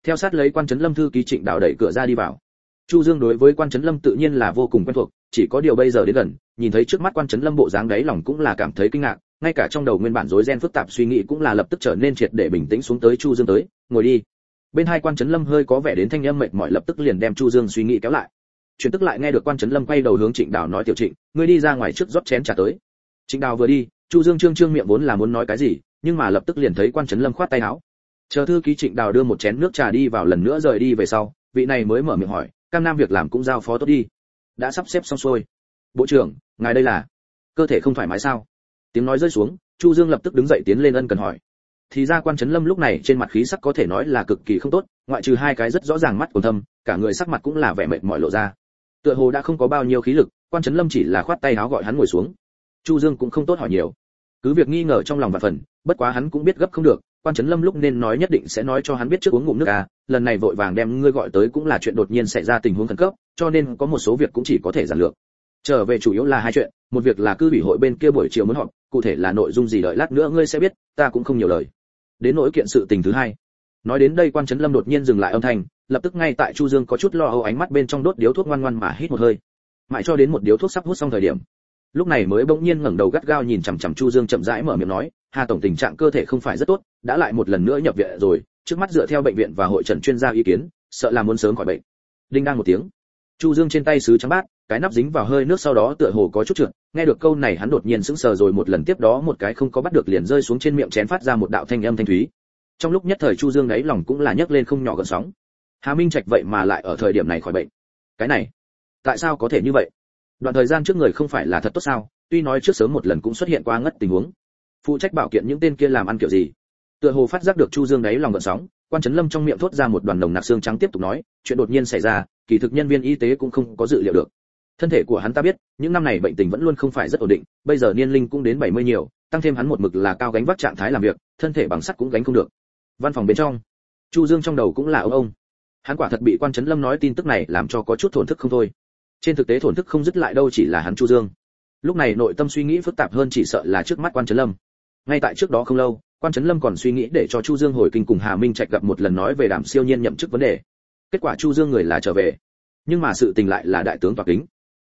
Theo sát lấy quan trấn lâm thư ký trịnh đạo đẩy cửa ra đi vào. Chu dương đối với quan trấn lâm tự nhiên là vô cùng quen thuộc chỉ có điều bây giờ đến gần nhìn thấy trước mắt quan trấn lâm bộ dáng đấy lòng cũng là cảm thấy kinh ngạc ngay cả trong đầu nguyên bản rối ren phức tạp suy nghĩ cũng là lập tức trở nên triệt để bình tĩnh xuống tới chu dương tới ngồi đi bên hai quan trấn lâm hơi có vẻ đến thanh âm mệt mỏi lập tức liền đem chu dương suy nghĩ kéo lại. Chuyển tức lại nghe được quan trấn lâm quay đầu hướng trịnh đào nói, tiểu trịnh, ngươi đi ra ngoài trước rót chén trà tới. Trịnh đào vừa đi, chu dương trương trương miệng vốn là muốn nói cái gì, nhưng mà lập tức liền thấy quan trấn lâm khoát tay áo. Chờ thư ký trịnh đào đưa một chén nước trà đi vào lần nữa rời đi về sau, vị này mới mở miệng hỏi, cam nam việc làm cũng giao phó tốt đi. Đã sắp xếp xong xuôi. Bộ trưởng, ngài đây là? Cơ thể không thoải mái sao? Tiếng nói rơi xuống, chu dương lập tức đứng dậy tiến lên ân cần hỏi thì ra quan trấn lâm lúc này trên mặt khí sắc có thể nói là cực kỳ không tốt, ngoại trừ hai cái rất rõ ràng mắt còn thâm, cả người sắc mặt cũng là vẻ mệt mỏi lộ ra. Tựa hồ đã không có bao nhiêu khí lực, quan trấn lâm chỉ là khoát tay áo gọi hắn ngồi xuống. Chu dương cũng không tốt hỏi nhiều. Cứ việc nghi ngờ trong lòng và phần, bất quá hắn cũng biết gấp không được, quan trấn lâm lúc nên nói nhất định sẽ nói cho hắn biết trước uống ngụm nước à lần này vội vàng đem ngươi gọi tới cũng là chuyện đột nhiên xảy ra tình huống khẩn cấp, cho nên có một số việc cũng chỉ có thể giản lược. Trở về chủ yếu là hai chuyện, một việc là cư ủy hội bên kia buổi chiều muốn họp, cụ thể là nội dung gì đợi lát nữa ngươi sẽ biết, ta cũng không nhiều lời đến nỗi kiện sự tình thứ hai. Nói đến đây quan trấn lâm đột nhiên dừng lại âm thanh, lập tức ngay tại chu dương có chút lo âu ánh mắt bên trong đốt điếu thuốc ngoan ngoan mà hít một hơi. Mãi cho đến một điếu thuốc sắp hút xong thời điểm, lúc này mới bỗng nhiên ngẩng đầu gắt gao nhìn chằm chằm chu dương chậm rãi mở miệng nói, hà tổng tình trạng cơ thể không phải rất tốt, đã lại một lần nữa nhập viện rồi, trước mắt dựa theo bệnh viện và hội trần chuyên gia ý kiến, sợ là muốn sớm khỏi bệnh. Đinh đang một tiếng, chu dương trên tay sứ trắng bát cái nắp dính vào hơi nước sau đó tựa hồ có chút trượt, nghe được câu này hắn đột nhiên sững sờ rồi một lần tiếp đó một cái không có bắt được liền rơi xuống trên miệng chén phát ra một đạo thanh âm thanh thúy. Trong lúc nhất thời chu dương đấy lòng cũng là nhấc lên không nhỏ gợn sóng. Hà minh trạch vậy mà lại ở thời điểm này khỏi bệnh. Cái này, tại sao có thể như vậy? Đoạn thời gian trước người không phải là thật tốt sao? Tuy nói trước sớm một lần cũng xuất hiện qua ngất tình huống. Phụ trách bảo kiện những tên kia làm ăn kiểu gì? Tựa hồ phát giác được chu dương đấy lòng gợn sóng, quan trấn lâm trong miệng thốt ra một đoàn nồng nặc xương trắng tiếp tục nói, chuyện đột nhiên xảy ra, kỳ thực nhân viên y tế cũng không có dự liệu được thân thể của hắn ta biết, những năm này bệnh tình vẫn luôn không phải rất ổn định, bây giờ niên linh cũng đến 70 nhiều, tăng thêm hắn một mực là cao gánh vác trạng thái làm việc, thân thể bằng sắt cũng gánh không được. Văn phòng bên trong, chu dương trong đầu cũng là ông ông. Hắn quả thật bị quan trấn lâm nói tin tức này làm cho có chút thổn thức không thôi. Trên thực tế thổn thức không dứt lại đâu chỉ là hắn chu dương. Lúc này nội tâm suy nghĩ phức tạp hơn chỉ sợ là trước mắt quan trấn lâm. Ngay tại trước đó không lâu, quan trấn lâm còn suy nghĩ để cho chu dương hồi kinh cùng hà minh trạch gặp một lần nói về đảm siêu nhiên nhậm chức vấn đề. Kết quả chu dương người là trở về. Nhưng mà sự tình lại là đại tướng toạc kính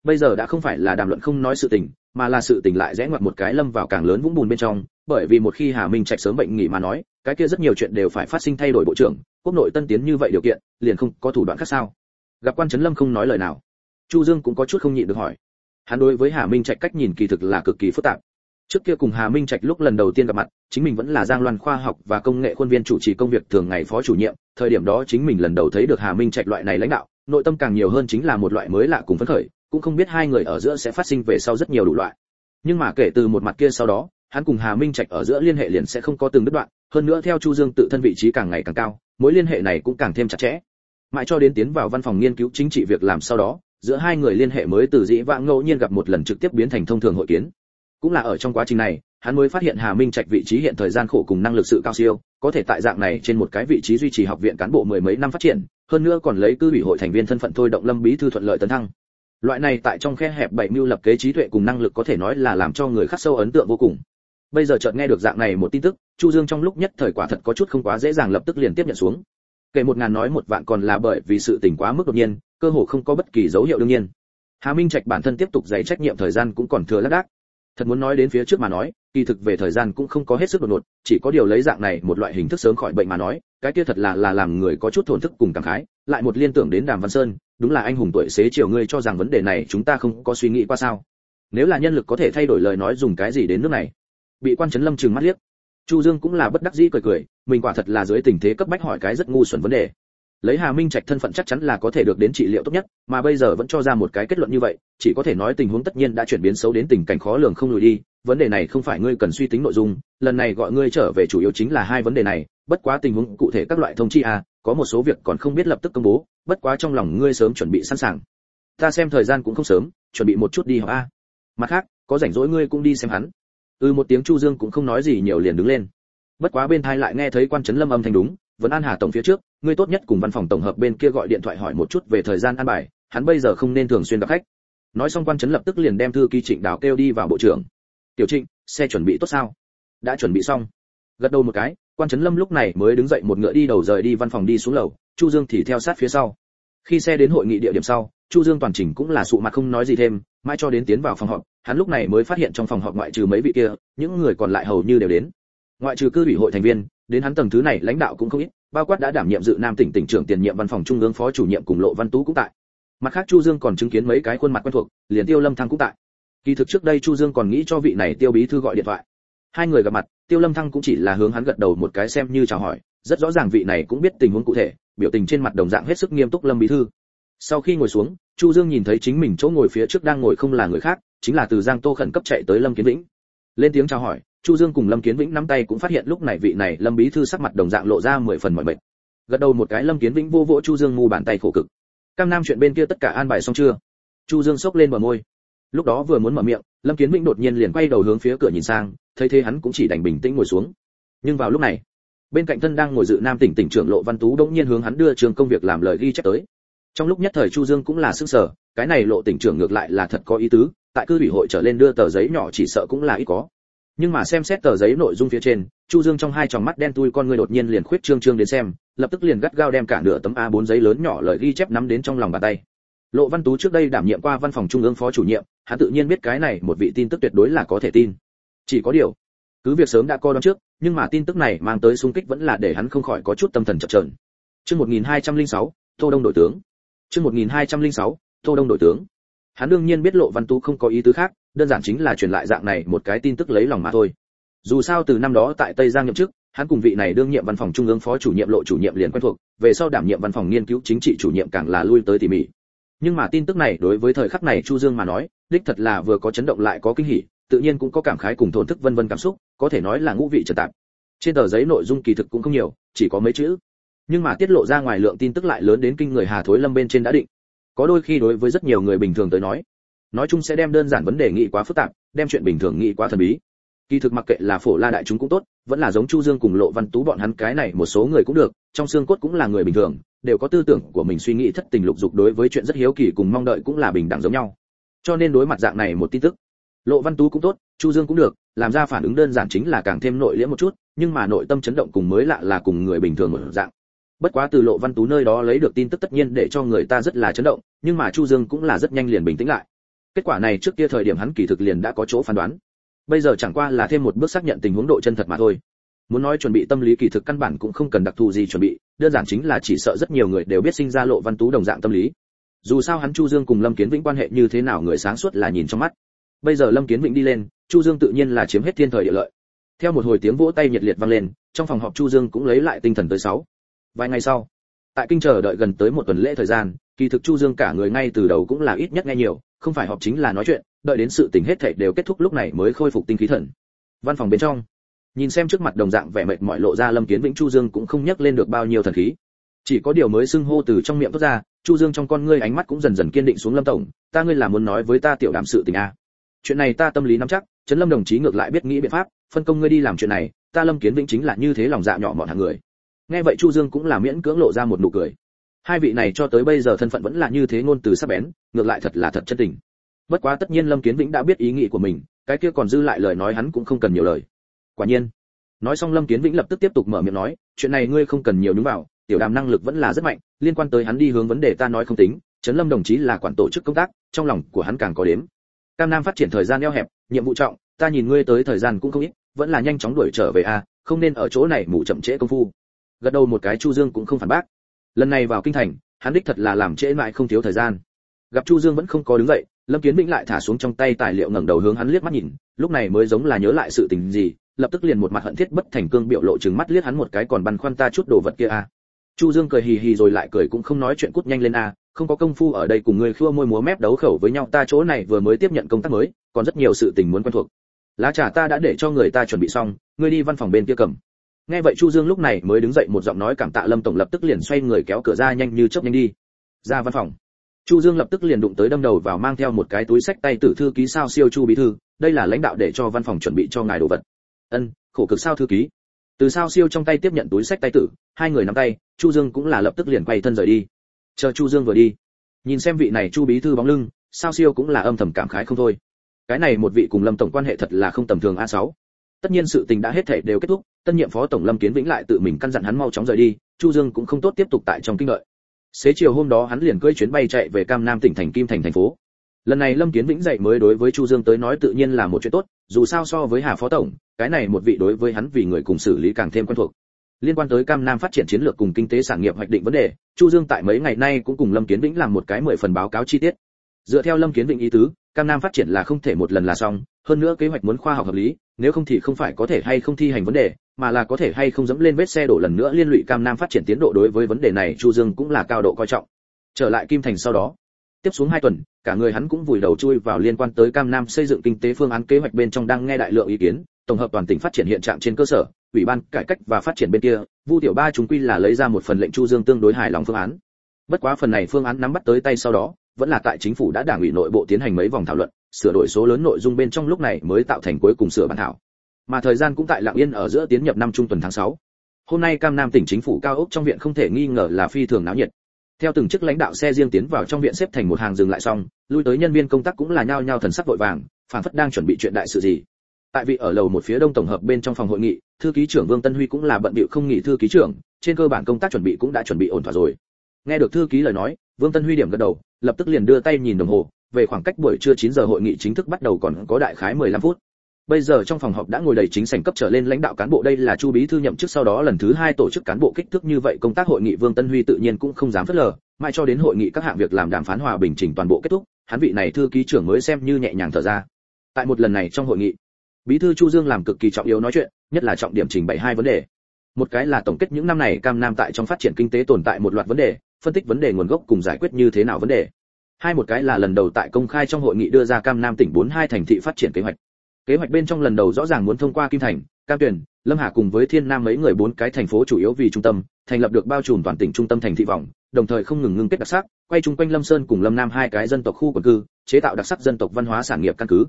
bây giờ đã không phải là đàm luận không nói sự tình, mà là sự tình lại rẽ ngoặt một cái lâm vào càng lớn vũng bùn bên trong, bởi vì một khi hà minh trạch sớm bệnh nghỉ mà nói, cái kia rất nhiều chuyện đều phải phát sinh thay đổi bộ trưởng, quốc nội tân tiến như vậy điều kiện, liền không có thủ đoạn khác sao? Gặp quan trấn lâm không nói lời nào. Chu dương cũng có chút không nhịn được hỏi. Hắn đối với hà minh trạch cách nhìn kỳ thực là cực kỳ phức tạp. Trước kia cùng hà minh trạch lúc lần đầu tiên gặp mặt, chính mình vẫn là giang loan khoa học và công nghệ khuôn viên chủ trì công việc thường ngày phó chủ nhiệm, thời điểm đó chính mình lần đầu thấy được hà minh trạch loại này lãnh đạo, nội tâm càng nhiều hơn chính là một loại mới lạ cùng phấn khởi cũng không biết hai người ở giữa sẽ phát sinh về sau rất nhiều đủ loại. Nhưng mà kể từ một mặt kia sau đó, hắn cùng hà minh trạch ở giữa liên hệ liền sẽ không có từng đứt đoạn, hơn nữa theo chu dương tự thân vị trí càng ngày càng cao, mối liên hệ này cũng càng thêm chặt chẽ. Mãi cho đến tiến vào văn phòng nghiên cứu chính trị việc làm sau đó, giữa hai người liên hệ mới từ dĩ vãng ngẫu nhiên gặp một lần trực tiếp biến thành thông thường hội kiến. Cũng là ở trong quá trình này, hắn mới phát hiện hà minh trạch vị trí hiện thời gian khổ cùng năng lực sự cao siêu, có thể tại dạng này trên một cái vị trí duy trì học viện cán bộ mười mấy năm phát triển, hơn nữa còn lấy cư ủy hội thành viên thân phận thôi động lâm bí thư thuận lợi tấn thăng loại này tại trong khe hẹp bảy mưu lập kế trí tuệ cùng năng lực có thể nói là làm cho người khắc sâu ấn tượng vô cùng. Bây giờ chợt nghe được dạng này một tin tức, chu dương trong lúc nhất thời quả thật có chút không quá dễ dàng lập tức liền tiếp nhận xuống. Kể một ngàn nói một vạn còn là bởi vì sự tình quá mức đột nhiên, cơ hồ không có bất kỳ dấu hiệu đương nhiên. Hà minh trạch bản thân tiếp tục dạy trách nhiệm thời gian cũng còn thừa lác đác. Thật muốn nói đến phía trước mà nói, kỳ thực về thời gian cũng không có hết sức đột ngột, chỉ có điều lấy dạng này một loại hình thức sớm khỏi bệnh mà nói, cái kia thật là là làm người có chút thổn thức cùng cảm khái lại một liên tưởng đến đàm văn sơn, đúng là anh hùng tuổi xế chiều ngươi cho rằng vấn đề này chúng ta không có suy nghĩ qua sao? Nếu là nhân lực có thể thay đổi lời nói dùng cái gì đến nước này? Bị quan trấn lâm trừng mắt liếc. Chu dương cũng là bất đắc dĩ cười cười, mình quả thật là dưới tình thế cấp bách hỏi cái rất ngu xuẩn vấn đề. Lấy hà minh trạch thân phận chắc chắn là có thể được đến trị liệu tốt nhất, mà bây giờ vẫn cho ra một cái kết luận như vậy, chỉ có thể nói tình huống tất nhiên đã chuyển biến xấu đến tình cảnh khó lường không lùi đi, vấn đề này không phải ngươi cần suy tính nội dung, lần này gọi ngươi trở về chủ yếu chính là hai vấn đề này, bất quá tình huống cụ thể các loại thông chi à có một số việc còn không biết lập tức công bố, bất quá trong lòng ngươi sớm chuẩn bị sẵn sàng. Ta xem thời gian cũng không sớm, chuẩn bị một chút đi học a. Mặt khác, có rảnh rỗi ngươi cũng đi xem hắn. Ừ một tiếng chu dương cũng không nói gì nhiều liền đứng lên. Bất quá bên thai lại nghe thấy quan trấn lâm âm thanh đúng, vẫn an hà tổng phía trước, ngươi tốt nhất cùng văn phòng tổng hợp bên kia gọi điện thoại hỏi một chút về thời gian an bài, hắn bây giờ không nên thường xuyên gặp khách. Nói xong quan trấn lập tức liền đem thư ký trịnh đào kêu đi vào bộ trưởng. Tiểu trịnh, xe chuẩn bị tốt sao? Đã chuẩn bị xong. Gật đầu một cái quan trấn lâm lúc này mới đứng dậy một ngựa đi đầu rời đi văn phòng đi xuống lầu, chu dương thì theo sát phía sau. Khi xe đến hội nghị địa điểm sau, chu dương toàn trình cũng là sụ mặt không nói gì thêm, mãi cho đến tiến vào phòng họp, hắn lúc này mới phát hiện trong phòng họp ngoại trừ mấy vị kia, những người còn lại hầu như đều đến. Ngoại trừ cư ủy hội thành viên, đến hắn tầng thứ này lãnh đạo cũng không ít, bao quát đã đảm nhiệm dự nam tỉnh tỉnh trưởng tiền nhiệm văn phòng trung ương phó chủ nhiệm cùng lộ văn tú cũng tại. Mặt khác chu dương còn chứng kiến mấy cái khuôn mặt quen thuộc, liền tiêu lâm thăng cũng tại. Kỳ thực trước đây chu dương còn nghĩ cho vị này tiêu bí thư gọi điện thoại hai người gặp mặt, tiêu lâm thăng cũng chỉ là hướng hắn gật đầu một cái xem như chào hỏi, rất rõ ràng vị này cũng biết tình huống cụ thể, biểu tình trên mặt đồng dạng hết sức nghiêm túc lâm bí thư. Sau khi ngồi xuống, chu dương nhìn thấy chính mình chỗ ngồi phía trước đang ngồi không là người khác, chính là từ giang tô khẩn cấp chạy tới lâm kiến vĩnh. Lên tiếng chào hỏi, chu dương cùng lâm kiến vĩnh nắm tay cũng phát hiện lúc này vị này lâm bí thư sắc mặt đồng dạng lộ ra mười phần mọi mệt. Gật đầu một cái lâm kiến vĩnh vô vỗ chu dương ngu bàn tay khổ cực. Cam nam chuyện bên kia tất cả an bài xong chưa? Chu dương sốc lên bờ môi. Lúc đó vừa muốn mở miệng, lâm kiến vĩnh đột nhiên liền quay đầu hướng phía cửa nhìn sang thấy thế hắn cũng chỉ đành bình tĩnh ngồi xuống. Nhưng vào lúc này, bên cạnh thân đang ngồi dự nam tỉnh tỉnh trưởng lộ văn tú đống nhiên hướng hắn đưa trường công việc làm lời ghi chép tới. Trong lúc nhất thời chu dương cũng là sức sở cái này lộ tỉnh trưởng ngược lại là thật có ý tứ, tại cư ủy hội trở lên đưa tờ giấy nhỏ chỉ sợ cũng là ít có. Nhưng mà xem xét tờ giấy nội dung phía trên, chu dương trong hai tròng mắt đen tui con người đột nhiên liền khuyết trương trương đến xem, lập tức liền gắt gao đem cả nửa tấm a 4 giấy lớn nhỏ lời ghi chép nắm đến trong lòng bàn tay. Lộ văn tú trước đây đảm nhiệm qua văn phòng trung ương phó chủ nhiệm, hắn tự nhiên biết cái này một vị tin tức tuyệt đối là có thể tin chỉ có điều cứ việc sớm đã coi đoán trước nhưng mà tin tức này mang tới xung kích vẫn là để hắn không khỏi có chút tâm thần chập chờn. Chương 1206, tô đông đội tướng. Chương 1206, tô đông đội tướng. Hắn đương nhiên biết lộ văn tú không có ý tứ khác đơn giản chính là truyền lại dạng này một cái tin tức lấy lòng mà thôi. Dù sao từ năm đó tại tây giang nhậm chức hắn cùng vị này đương nhiệm văn phòng trung ương phó chủ nhiệm lộ chủ nhiệm liền quen thuộc về sau đảm nhiệm văn phòng nghiên cứu chính trị chủ nhiệm càng là lui tới tỉ mỉ. Nhưng mà tin tức này đối với thời khắc này chu dương mà nói đích thật là vừa có chấn động lại có kinh hỉ tự nhiên cũng có cảm khái cùng thổn thức vân vân cảm xúc, có thể nói là ngũ vị trần tạp. Trên tờ giấy nội dung kỳ thực cũng không nhiều, chỉ có mấy chữ. Nhưng mà tiết lộ ra ngoài lượng tin tức lại lớn đến kinh người hà thối lâm bên trên đã định. Có đôi khi đối với rất nhiều người bình thường tới nói nói chung sẽ đem đơn giản vấn đề nghĩ quá phức tạp, đem chuyện bình thường nghĩ quá thần bí. Kỳ thực mặc kệ là phổ la đại chúng cũng tốt, vẫn là giống chu dương cùng lộ văn tú bọn hắn cái này một số người cũng được, trong xương cốt cũng là người bình thường, đều có tư tưởng của mình suy nghĩ thất tình lục dục đối với chuyện rất hiếu kỳ cùng mong đợi cũng là bình đẳng giống nhau. Cho nên đối mặt dạng này một tin tức lộ văn tú cũng tốt, chu dương cũng được, làm ra phản ứng đơn giản chính là càng thêm nội liễm một chút, nhưng mà nội tâm chấn động cùng mới lạ là cùng người bình thường một dạng. Bất quá từ lộ văn tú nơi đó lấy được tin tức tất nhiên để cho người ta rất là chấn động, nhưng mà chu dương cũng là rất nhanh liền bình tĩnh lại. Kết quả này trước kia thời điểm hắn kỳ thực liền đã có chỗ phán đoán. Bây giờ chẳng qua là thêm một bước xác nhận tình huống độ chân thật mà thôi. Muốn nói chuẩn bị tâm lý kỳ thực căn bản cũng không cần đặc thù gì chuẩn bị, đơn giản chính là chỉ sợ rất nhiều người đều biết sinh ra lộ văn tú đồng dạng tâm lý. Dù sao hắn chu dương cùng lâm kiến vĩnh quan hệ như thế nào người sáng suốt là nhìn trong mắt bây giờ lâm kiến vĩnh đi lên, chu dương tự nhiên là chiếm hết thiên thời địa lợi. Theo một hồi tiếng vỗ tay nhiệt liệt vang lên, trong phòng họp chu dương cũng lấy lại tinh thần tới sáu. Vài ngày sau, tại kinh chờ đợi gần tới một tuần lễ thời gian, kỳ thực chu dương cả người ngay từ đầu cũng là ít nhất nghe nhiều, không phải họp chính là nói chuyện, đợi đến sự tình hết thảy đều kết thúc lúc này mới khôi phục tinh khí thần. Văn phòng bên trong, nhìn xem trước mặt đồng dạng vẻ mệt mỏi lộ ra lâm kiến vĩnh chu dương cũng không nhắc lên được bao nhiêu thần khí. Chỉ có điều mới xưng hô từ trong miệng thoát ra, chu dương trong con ngươi ánh mắt cũng dần dần kiên định xuống lâm tổng, ta ngươi là muốn nói với ta tiểu đảm sự tình a chuyện này ta tâm lý nắm chắc, trấn lâm đồng chí ngược lại biết nghĩ biện pháp, phân công ngươi đi làm chuyện này, ta lâm kiến vĩnh chính là như thế lòng dạ nhỏ mọn hàng người. Nghe vậy chu dương cũng là miễn cưỡng lộ ra một nụ cười. Hai vị này cho tới bây giờ thân phận vẫn là như thế ngôn từ sắc bén, ngược lại thật là thật chân tình. Bất quá tất nhiên lâm kiến vĩnh đã biết ý nghĩ của mình, cái kia còn dư lại lời nói hắn cũng không cần nhiều lời. Quả nhiên, nói xong lâm kiến vĩnh lập tức tiếp tục mở miệng nói, chuyện này ngươi không cần nhiều nhúng vào, tiểu đàm năng lực vẫn là rất mạnh, liên quan tới hắn đi hướng vấn đề ta nói không tính, trấn lâm đồng chí là quản tổ chức công tác, trong lòng của hắn càng có đếm cam nam phát triển thời gian eo hẹp, nhiệm vụ trọng, ta nhìn ngươi tới thời gian cũng không ít, vẫn là nhanh chóng đuổi trở về a, không nên ở chỗ này mù chậm trễ công phu. Gật đầu một cái chu dương cũng không phản bác. Lần này vào kinh thành, hắn đích thật là làm trễ mãi không thiếu thời gian. Gặp chu dương vẫn không có đứng dậy, lâm kiến vĩnh lại thả xuống trong tay tài liệu ngẩng đầu hướng hắn liếc mắt nhìn, lúc này mới giống là nhớ lại sự tình gì, lập tức liền một mặt hận thiết bất thành cương biểu lộ chừng mắt liếc hắn một cái còn băn khoăn ta chút đồ vật kia a. Chu dương cười hì hì rồi lại cười cũng không nói chuyện cút nhanh lên a không có công phu ở đây cùng người khua môi múa mép đấu khẩu với nhau, ta chỗ này vừa mới tiếp nhận công tác mới, còn rất nhiều sự tình muốn quen thuộc. Lá trà ta đã để cho người ta chuẩn bị xong, ngươi đi văn phòng bên kia cầm. Nghe vậy chu dương lúc này mới đứng dậy một giọng nói cảm tạ lâm tổng lập tức liền xoay người kéo cửa ra nhanh như chớp nhanh đi. Ra văn phòng. Chu dương lập tức liền đụng tới đâm đầu vào mang theo một cái túi sách tay tử thư ký sao siêu chu bí thư, đây là lãnh đạo để cho văn phòng chuẩn bị cho ngài đồ vật. Ân, khổ cực sao thư ký? Từ sao siêu trong tay tiếp nhận túi sách tay tử, hai người nắm tay, chu dương cũng là lập tức liền quay thân rời đi chờ chu dương vừa đi. Nhìn xem vị này chu bí thư bóng lưng, sao siêu cũng là âm thầm cảm khái không thôi. Cái này một vị cùng lâm tổng quan hệ thật là không tầm thường a 6 tất nhiên sự tình đã hết thể đều kết thúc tân nhiệm phó tổng lâm kiến vĩnh lại tự mình căn dặn hắn mau chóng rời đi, chu dương cũng không tốt tiếp tục tại trong kinh lợi. xế chiều hôm đó hắn liền cưỡi chuyến bay chạy về cam nam tỉnh thành kim thành thành phố. Lần này lâm kiến vĩnh dậy mới đối với chu dương tới nói tự nhiên là một chuyện tốt, dù sao so với hà phó tổng, cái này một vị đối với hắn vì người cùng xử lý càng thêm quen thuộc liên quan tới cam nam phát triển chiến lược cùng kinh tế sản nghiệp hoạch định vấn đề, chu dương tại mấy ngày nay cũng cùng lâm kiến vĩnh làm một cái mười phần báo cáo chi tiết. Dựa theo lâm kiến vĩnh ý tứ, cam nam phát triển là không thể một lần là xong, hơn nữa kế hoạch muốn khoa học hợp lý, nếu không thì không phải có thể hay không thi hành vấn đề, mà là có thể hay không dẫm lên vết xe đổ lần nữa liên lụy cam nam phát triển tiến độ đối với vấn đề này chu dương cũng là cao độ coi trọng. Trở lại kim thành sau đó, tiếp xuống hai tuần, cả người hắn cũng vùi đầu chui vào liên quan tới cam nam xây dựng kinh tế phương án kế hoạch bên trong đang nghe đại lượng ý kiến, tổng hợp toàn tỉnh phát triển hiện trạng trên cơ sở ủy ban cải cách và phát triển bên kia, vu tiểu ba chúng quy là lấy ra một phần lệnh chu dương tương đối hài lòng phương án. Bất quá phần này phương án nắm bắt tới tay sau đó, vẫn là tại chính phủ đã đảng ủy nội bộ tiến hành mấy vòng thảo luận, sửa đổi số lớn nội dung bên trong lúc này mới tạo thành cuối cùng sửa bản thảo. Mà thời gian cũng tại lạng yên ở giữa tiến nhập năm trung tuần tháng 6. hôm nay cam nam tỉnh chính phủ cao ốc trong viện không thể nghi ngờ là phi thường náo nhiệt. Theo từng chức lãnh đạo xe riêng tiến vào trong viện xếp thành một hàng dừng lại xong, lui tới nhân viên công tác cũng là nhao nhao thần sắc vội vàng, phản phất đang chuẩn bị chuyện đại sự gì tại vị ở lầu một phía đông tổng hợp bên trong phòng hội nghị, thư ký trưởng vương tân huy cũng là bận bịu không nghỉ thư ký trưởng, trên cơ bản công tác chuẩn bị cũng đã chuẩn bị ổn thỏa rồi. Nghe được thư ký lời nói, vương tân huy điểm gật đầu, lập tức liền đưa tay nhìn đồng hồ, về khoảng cách buổi trưa 9 giờ hội nghị chính thức bắt đầu còn có đại khái 15 phút. Bây giờ trong phòng họp đã ngồi đầy chính sảnh cấp trở lên lãnh đạo cán bộ, đây là chu bí thư nhậm chức sau đó lần thứ hai tổ chức cán bộ kích thước như vậy, công tác hội nghị vương tân huy tự nhiên cũng không dám phớt lờ mai cho đến hội nghị các hạng việc làm đàm phán hòa bình chỉnh toàn bộ kết thúc, hắn vị này thư ký trưởng mới xem như nhẹ nhàng thở ra. Tại một lần này trong hội nghị bí thư chu dương làm cực kỳ trọng yếu nói chuyện, nhất là trọng điểm trình bày hai vấn đề. Một cái là tổng kết những năm này cam nam tại trong phát triển kinh tế tồn tại một loạt vấn đề, phân tích vấn đề nguồn gốc cùng giải quyết như thế nào vấn đề. Hai một cái là lần đầu tại công khai trong hội nghị đưa ra cam nam tỉnh bốn hai thành thị phát triển kế hoạch. Kế hoạch bên trong lần đầu rõ ràng muốn thông qua kim thành, cam tuyển lâm hà cùng với thiên nam mấy người bốn cái thành phố chủ yếu vì trung tâm, thành lập được bao trùm toàn tỉnh trung tâm thành thị vọng đồng thời không ngừng ngưng kết đặc sắc, quay chung quanh lâm sơn cùng lâm nam hai cái dân tộc khu quần cư, chế tạo đặc sắc dân tộc văn hóa sản nghiệp căn cứ.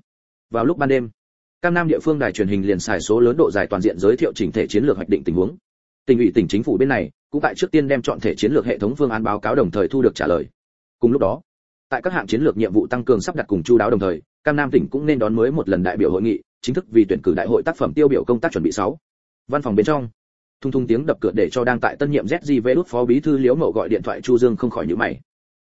Vào lúc ban đêm cam nam địa phương đài truyền hình liền xài số lớn độ dài toàn diện giới thiệu chỉnh thể chiến lược hoạch định tình huống. Tỉnh ủy, tỉnh chính phủ bên này, cũng tại trước tiên đem chọn thể chiến lược hệ thống phương án báo cáo đồng thời thu được trả lời. Cùng lúc đó, tại các hạng chiến lược nhiệm vụ tăng cường sắp đặt cùng chu đáo đồng thời, cam nam tỉnh cũng nên đón mới một lần đại biểu hội nghị, chính thức vì tuyển cử đại hội tác phẩm tiêu biểu công tác chuẩn bị 6. văn phòng bên trong, thung thung tiếng đập cửa để cho đang tại tân nhiệm ZGV đút phó bí thư liễu mậu gọi điện thoại chu dương không khỏi nhíu mày.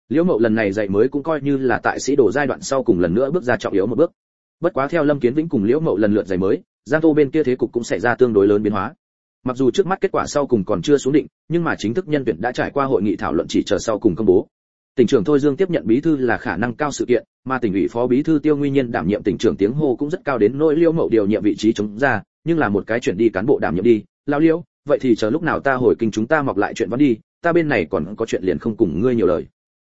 Liễu mậu lần này dạy mới cũng coi như là tại sĩ đồ giai đoạn sau cùng lần nữa bước ra trọng yếu một bước bất quá theo lâm kiến vĩnh cùng liễu mậu lần lượt giày mới giang tô bên kia thế cục cũng xảy ra tương đối lớn biến hóa. Mặc dù trước mắt kết quả sau cùng còn chưa xuống định nhưng mà chính thức nhân tuyển đã trải qua hội nghị thảo luận chỉ chờ sau cùng công bố. Tỉnh trưởng thôi dương tiếp nhận bí thư là khả năng cao sự kiện mà tỉnh ủy phó bí thư tiêu nguyên nhiên đảm nhiệm tỉnh trưởng tiếng hô cũng rất cao đến nỗi liễu mậu điều nhiệm vị trí chống ra nhưng là một cái chuyển đi cán bộ đảm nhiệm đi. Lao liễu vậy thì chờ lúc nào ta hồi kinh chúng ta mọc lại chuyện vẫn đi ta bên này còn có chuyện liền không cùng ngươi nhiều lời.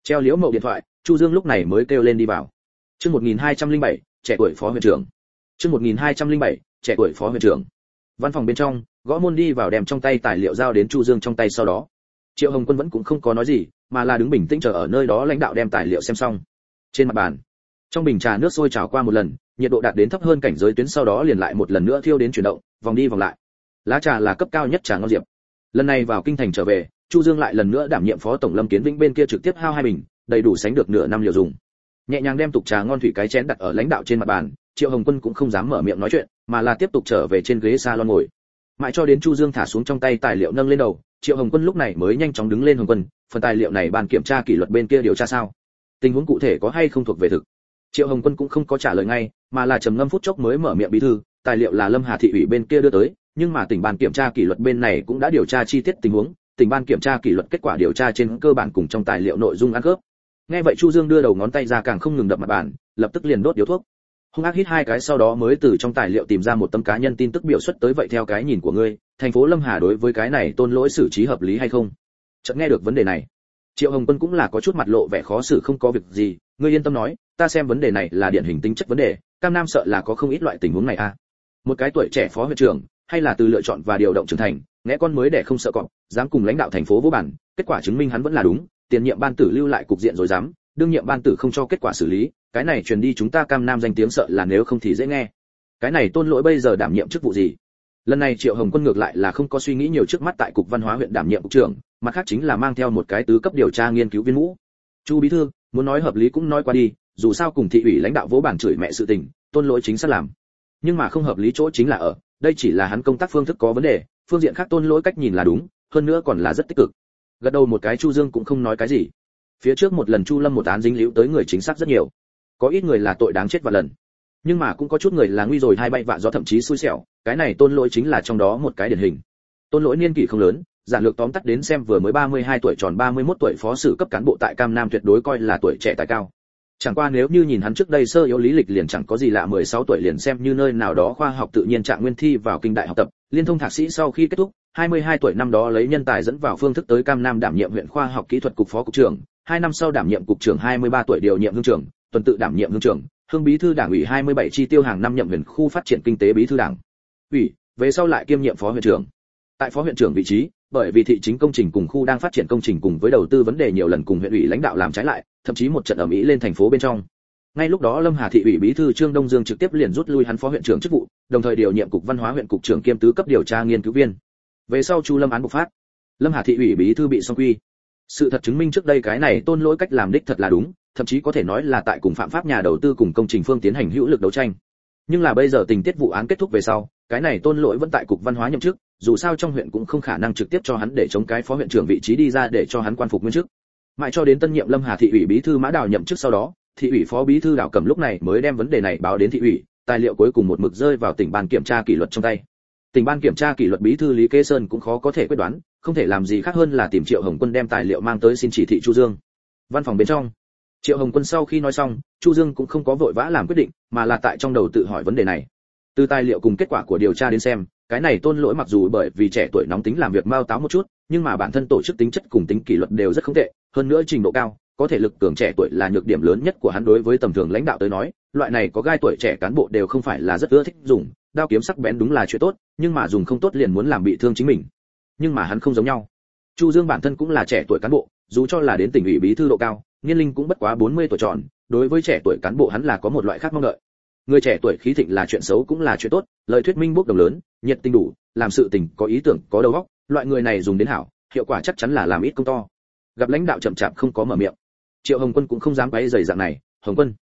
Treo liễu mậu điện thoại chu dương lúc này mới kêu lên đi vào. Chương 1207, trẻ tuổi phó huyện trưởng. Chương 1207, trẻ tuổi phó huyện trưởng. Văn phòng bên trong gõ môn đi vào đem trong tay tài liệu giao đến chu dương trong tay sau đó. Triệu hồng quân vẫn cũng không có nói gì mà là đứng bình tĩnh chờ ở nơi đó lãnh đạo đem tài liệu xem xong. Trên mặt bàn trong bình trà nước sôi trào qua một lần nhiệt độ đạt đến thấp hơn cảnh giới tuyến sau đó liền lại một lần nữa thiêu đến chuyển động vòng đi vòng lại. Lá trà là cấp cao nhất trà ngon diệp. Lần này vào kinh thành trở về chu dương lại lần nữa đảm nhiệm phó tổng lâm kiến vĩnh bên kia trực tiếp hao hai bình đầy đủ sánh được nửa năm liều dùng nhẹ nhàng đem tục trà ngon thủy cái chén đặt ở lãnh đạo trên mặt bàn, triệu hồng quân cũng không dám mở miệng nói chuyện, mà là tiếp tục trở về trên ghế salon ngồi. Mãi cho đến chu dương thả xuống trong tay tài liệu nâng lên đầu, triệu hồng quân lúc này mới nhanh chóng đứng lên hồng quân, phần tài liệu này bàn kiểm tra kỷ luật bên kia điều tra sao? Tình huống cụ thể có hay không thuộc về thực? Triệu hồng quân cũng không có trả lời ngay, mà là trầm ngâm phút chốc mới mở miệng bí thư, tài liệu là lâm hà thị ủy bên kia đưa tới, nhưng mà tỉnh ban kiểm tra kỷ luật bên này cũng đã điều tra chi tiết tình huống, tỉnh ban kiểm tra kỷ luật kết quả điều tra trên cơ bản cùng trong tài liệu nội dung ăn khớp nghe vậy chu dương đưa đầu ngón tay ra càng không ngừng đập mặt bàn, lập tức liền đốt điếu thuốc hung ác hít hai cái sau đó mới từ trong tài liệu tìm ra một tấm cá nhân tin tức biểu xuất tới vậy theo cái nhìn của ngươi, thành phố lâm hà đối với cái này tôn lỗi xử trí hợp lý hay không chợt nghe được vấn đề này, triệu hồng quân cũng là có chút mặt lộ vẻ khó xử không có việc gì, ngươi yên tâm nói, ta xem vấn đề này là điển hình tính chất vấn đề, cam nam sợ là có không ít loại tình huống này a à. một cái tuổi trẻ phó huyện trưởng, hay là từ lựa chọn và điều động trưởng thành nghe con mới để không sợ cọp, dám cùng lãnh đạo thành phố vô bản, kết quả chứng minh hắn vẫn là đúng tiền nhiệm ban tử lưu lại cục diện rồi dám, đương nhiệm ban tử không cho kết quả xử lý, cái này truyền đi chúng ta cam nam danh tiếng sợ là nếu không thì dễ nghe. Cái này tôn lỗi bây giờ đảm nhiệm chức vụ gì? Lần này triệu hồng quân ngược lại là không có suy nghĩ nhiều trước mắt tại cục văn hóa huyện đảm nhiệm cục trưởng, mặt khác chính là mang theo một cái tứ cấp điều tra nghiên cứu viên mũ. Chu bí thư, muốn nói hợp lý cũng nói qua đi, dù sao cùng thị ủy lãnh đạo vỗ bản chửi mẹ sự tình, tôn lỗi chính xác làm. Nhưng mà không hợp lý chỗ chính là ở, đây chỉ là hắn công tác phương thức có vấn đề, phương diện khác tôn lỗi cách nhìn là đúng, hơn nữa còn là rất tích cực gật đầu một cái chu dương cũng không nói cái gì. Phía trước một lần chu lâm một án dính liễu tới người chính xác rất nhiều. Có ít người là tội đáng chết và lần. Nhưng mà cũng có chút người là nguy rồi hai bay vạ gió thậm chí xui xẻo, cái này tôn lỗi chính là trong đó một cái điển hình. Tôn lỗi niên kỷ không lớn, giản lược tóm tắt đến xem vừa mới 32 tuổi tròn 31 tuổi phó sử cấp cán bộ tại Cam Nam tuyệt đối coi là tuổi trẻ tài cao. Chẳng qua nếu như nhìn hắn trước đây sơ yếu lý lịch liền chẳng có gì lạ 16 tuổi liền xem như nơi nào đó khoa học tự nhiên trạng nguyên thi vào kinh đại học tập, liên thông thạc sĩ sau khi kết thúc, 22 tuổi năm đó lấy nhân tài dẫn vào phương thức tới Cam Nam đảm nhiệm huyện khoa học kỹ thuật cục phó cục trưởng, hai năm sau đảm nhiệm cục trưởng 23 tuổi điều nhiệm hương trưởng, tuần tự đảm nhiệm hương trưởng, hương bí thư đảng ủy 27 chi tiêu hàng năm nhậm huyện khu phát triển kinh tế bí thư đảng. Ủy, về sau lại kiêm nhiệm phó huyện trưởng. Tại phó huyện trưởng vị trí, bởi vì thị chính công trình cùng khu đang phát triển công trình cùng với đầu tư vấn đề nhiều lần cùng huyện ủy lãnh đạo làm trái lại, thậm chí một trận ở Mỹ lên thành phố bên trong. Ngay lúc đó Lâm Hà thị ủy bí thư Trương Đông Dương trực tiếp liền rút lui hắn phó huyện trưởng chức vụ, đồng thời điều nhiệm cục văn hóa huyện cục trưởng kiêm tứ cấp điều tra nghiên cứu viên. Về sau Chu Lâm án bộc phát, Lâm Hà thị ủy bí thư bị song quy. Sự thật chứng minh trước đây cái này tôn lỗi cách làm đích thật là đúng, thậm chí có thể nói là tại cùng phạm pháp nhà đầu tư cùng công trình phương tiến hành hữu lực đấu tranh. Nhưng là bây giờ tình tiết vụ án kết thúc về sau, cái này tôn lỗi vẫn tại cục văn hóa nhậm chức, dù sao trong huyện cũng không khả năng trực tiếp cho hắn để chống cái phó huyện trưởng vị trí đi ra để cho hắn quan phục nguyên chức mãi cho đến tân nhiệm lâm hà thị ủy bí thư mã đào nhậm chức sau đó, thị ủy phó bí thư đào cầm lúc này mới đem vấn đề này báo đến thị ủy, tài liệu cuối cùng một mực rơi vào tỉnh ban kiểm tra kỷ luật trong tay. Tỉnh ban kiểm tra kỷ luật bí thư lý kế sơn cũng khó có thể quyết đoán, không thể làm gì khác hơn là tìm triệu hồng quân đem tài liệu mang tới xin chỉ thị chu dương. Văn phòng bên trong, triệu hồng quân sau khi nói xong, chu dương cũng không có vội vã làm quyết định, mà là tại trong đầu tự hỏi vấn đề này. Từ tài liệu cùng kết quả của điều tra đến xem cái này tôn lỗi mặc dù bởi vì trẻ tuổi nóng tính làm việc mau táo một chút, nhưng mà bản thân tổ chức tính chất cùng tính kỷ luật đều rất không tệ, hơn nữa trình độ cao, có thể lực cường trẻ tuổi là nhược điểm lớn nhất của hắn đối với tầm thường lãnh đạo tới nói. Loại này có gai tuổi trẻ cán bộ đều không phải là rất ưa thích dùng, đao kiếm sắc bén đúng là chuyện tốt, nhưng mà dùng không tốt liền muốn làm bị thương chính mình. Nhưng mà hắn không giống nhau. Chu dương bản thân cũng là trẻ tuổi cán bộ, dù cho là đến tỉnh ủy bí thư độ cao, niên linh cũng bất quá 40 tuổi tròn, đối với trẻ tuổi cán bộ hắn là có một loại khác mong đợi người trẻ tuổi khí thịnh là chuyện xấu cũng là chuyện tốt, lời thuyết minh bốc đồng lớn, nhiệt tình đủ, làm sự tình có ý tưởng, có đầu óc, loại người này dùng đến hảo, hiệu quả chắc chắn là làm ít công to. Gặp lãnh đạo chậm chạp không có mở miệng. Triệu hồng quân cũng không dám quấy rầy dạng này, hồng quân,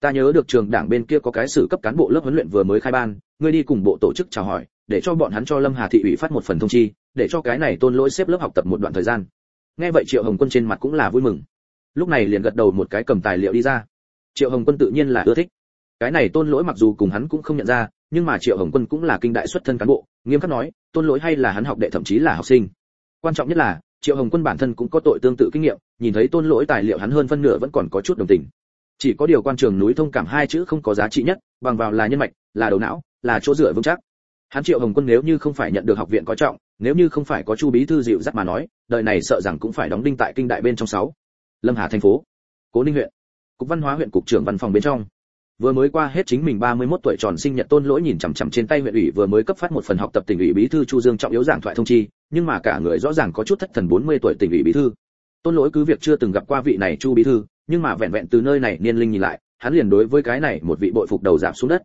ta nhớ được trường đảng bên kia có cái sử cấp cán bộ lớp huấn luyện vừa mới khai ban, ngươi đi cùng bộ tổ chức chào hỏi, để cho bọn hắn cho lâm hà thị ủy phát một phần thông chi, để cho cái này tôn lỗi xếp lớp học tập một đoạn thời gian. Nghe vậy triệu hồng quân trên mặt cũng là vui mừng. Lúc này liền gật đầu một cái cầm tài liệu đi ra. Triệu hồng quân tự nhiên là ưa thích cái này tôn lỗi mặc dù cùng hắn cũng không nhận ra, nhưng mà triệu hồng quân cũng là kinh đại xuất thân cán bộ, nghiêm khắc nói, tôn lỗi hay là hắn học đệ thậm chí là học sinh. Quan trọng nhất là, triệu hồng quân bản thân cũng có tội tương tự kinh nghiệm, nhìn thấy tôn lỗi tài liệu hắn hơn phân nửa vẫn còn có chút đồng tình. Chỉ có điều quan trường núi thông cảm hai chữ không có giá trị nhất, bằng vào là nhân mạch, là đầu não, là chỗ dựa vững chắc. Hắn triệu hồng quân nếu như không phải nhận được học viện có trọng, nếu như không phải có chu bí thư dịu dắt mà nói, đời này sợ rằng cũng phải đóng đinh tại kinh đại bên trong sáu. Lâm hà thành phố, cố ninh huyện, cục văn hóa huyện cục trưởng văn phòng bên trong vừa mới qua hết chính mình 31 tuổi tròn sinh nhật tôn lỗi nhìn chằm chằm trên tay huyện ủy, vừa mới cấp phát một phần học tập tỉnh ủy bí thư chu dương trọng yếu giảng thoại thông chi, nhưng mà cả người rõ ràng có chút thất thần 40 tuổi tỉnh ủy bí thư. Tôn lỗi cứ việc chưa từng gặp qua vị này chu bí thư, nhưng mà vẹn vẹn từ nơi này niên linh nhìn lại, hắn liền đối với cái này một vị bội phục đầu giảm xuống đất.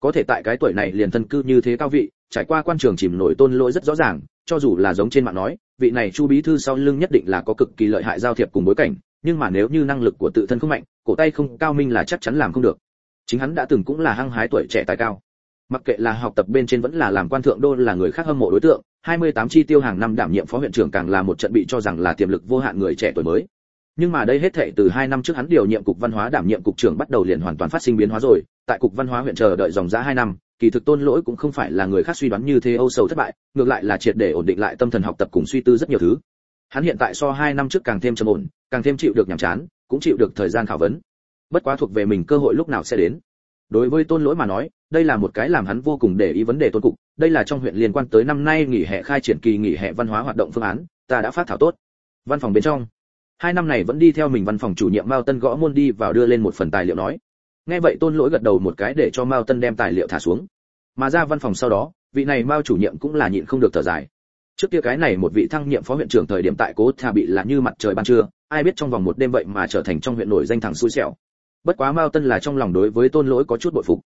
Có thể tại cái tuổi này liền thân cư như thế cao vị, trải qua quan trường chìm nổi tôn lỗi rất rõ ràng, cho dù là giống trên mạng nói, vị này chu bí thư sau lưng nhất định là có cực kỳ lợi hại giao thiệp cùng bối cảnh, nhưng mà nếu như năng lực của tự thân không mạnh, cổ tay không, cao minh là chắc chắn làm không được chính hắn đã từng cũng là hăng hái tuổi trẻ tài cao. Mặc kệ là học tập bên trên vẫn là làm quan thượng đô là người khác hâm mộ đối tượng 28 chi tiêu hàng năm đảm nhiệm phó huyện trưởng càng là một trận bị cho rằng là tiềm lực vô hạn người trẻ tuổi mới. Nhưng mà đây hết thệ từ 2 năm trước hắn điều nhiệm cục văn hóa đảm nhiệm cục trưởng bắt đầu liền hoàn toàn phát sinh biến hóa rồi. Tại cục văn hóa huyện chờ đợi dòng giá 2 năm, kỳ thực tôn lỗi cũng không phải là người khác suy đoán như thế âu sầu thất bại, ngược lại là triệt để ổn định lại tâm thần học tập cùng suy tư rất nhiều thứ. Hắn hiện tại so hai năm trước càng thêm trầm ổn, càng thêm chịu được nhàm chán, cũng chịu được thời gian khảo vấn bất quá thuộc về mình cơ hội lúc nào sẽ đến. Đối với tôn lỗi mà nói, đây là một cái làm hắn vô cùng để ý vấn đề tôn cục, đây là trong huyện liên quan tới năm nay nghỉ hè khai triển kỳ nghỉ hè văn hóa hoạt động phương án, ta đã phát thảo tốt. Văn phòng bên trong. Hai năm này vẫn đi theo mình văn phòng chủ nhiệm mao tân gõ môn đi vào đưa lên một phần tài liệu nói. Nghe vậy tôn lỗi gật đầu một cái để cho mao tân đem tài liệu thả xuống. Mà ra văn phòng sau đó, vị này mao chủ nhiệm cũng là nhịn không được thở dài. Trước kia cái này một vị thăng nhiệm phó huyện trưởng thời điểm tại cố thà bị là như mặt trời ban trưa, ai biết trong vòng một đêm vậy mà trở thành trong huyện nổi danh thẳng xui xẻo bất quá mao tân là trong lòng đối với tôn lỗi có chút bội phục.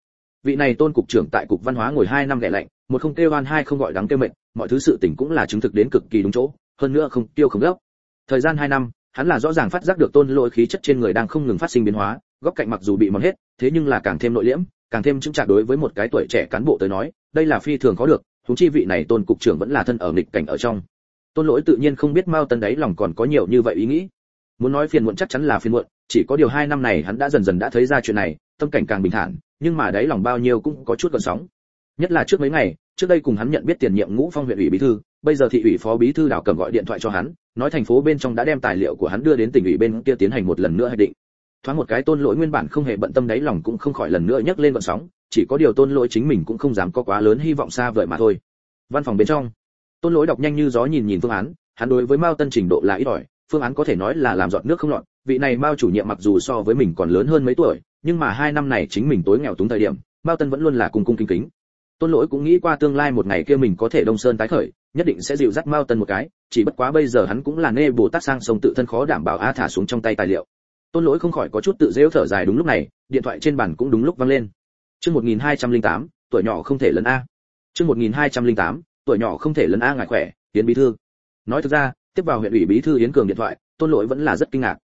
Vị này tôn cục trưởng tại cục văn hóa ngồi hai năm lẻ lạnh, một không kêu oan, hai không gọi đắng kêu mệnh mọi thứ sự tình cũng là chứng thực đến cực kỳ đúng chỗ, hơn nữa không tiêu không gấp. Thời gian hai năm, hắn là rõ ràng phát giác được tôn lỗi khí chất trên người đang không ngừng phát sinh biến hóa, góc cạnh mặc dù bị mòn hết, thế nhưng là càng thêm nội liễm, càng thêm chứng trạng đối với một cái tuổi trẻ cán bộ tới nói, đây là phi thường có được chúng chi vị này tôn cục trưởng vẫn là thân ở nghịch cảnh ở trong. Tôn lỗi tự nhiên không biết mao tân đấy lòng còn có nhiều như vậy ý nghĩ muốn nói phiền muộn chắc chắn là phiền muộn, chỉ có điều hai năm này hắn đã dần dần đã thấy ra chuyện này, tâm cảnh càng bình thản, nhưng mà đấy lòng bao nhiêu cũng có chút gợn sóng. Nhất là trước mấy ngày, trước đây cùng hắn nhận biết tiền nhiệm ngũ phong huyện ủy bí thư, bây giờ thị ủy phó bí thư đào cầm gọi điện thoại cho hắn, nói thành phố bên trong đã đem tài liệu của hắn đưa đến tỉnh ủy bên kia tiến hành một lần nữa hạch định. Thoáng một cái tôn lỗi nguyên bản không hề bận tâm đáy lòng cũng không khỏi lần nữa nhấc lên vận sóng, chỉ có điều tôn lỗi chính mình cũng không dám có quá lớn hy vọng xa vời mà thôi. Văn phòng bên trong, tôn lỗi đọc nhanh như gió nhìn nhìn phương án, hắn đối với mao tân trình độ là ít ỏi phương án có thể nói là làm giọt nước không lọt vị này mao chủ nhiệm mặc dù so với mình còn lớn hơn mấy tuổi nhưng mà hai năm này chính mình tối nghèo túng thời điểm mao tân vẫn luôn là cung cung kính kính. Tôn lỗi cũng nghĩ qua tương lai một ngày kia mình có thể đông sơn tái khởi nhất định sẽ dịu dắt mao tân một cái chỉ bất quá bây giờ hắn cũng là nê bồ tát sang sông tự thân khó đảm bảo a thả xuống trong tay tài liệu. Tôn lỗi không khỏi có chút tự dễu thở dài đúng lúc này điện thoại trên bàn cũng đúng lúc vang lên. Chương 1208, tuổi nhỏ không thể lấn a. Chương 1208, tuổi nhỏ không thể lấn a ngài khỏe tiến bí thư. Nói thực ra tiếp vào huyện ủy bí thư yến cường điện thoại, tôn lỗi vẫn là rất kinh ngạc.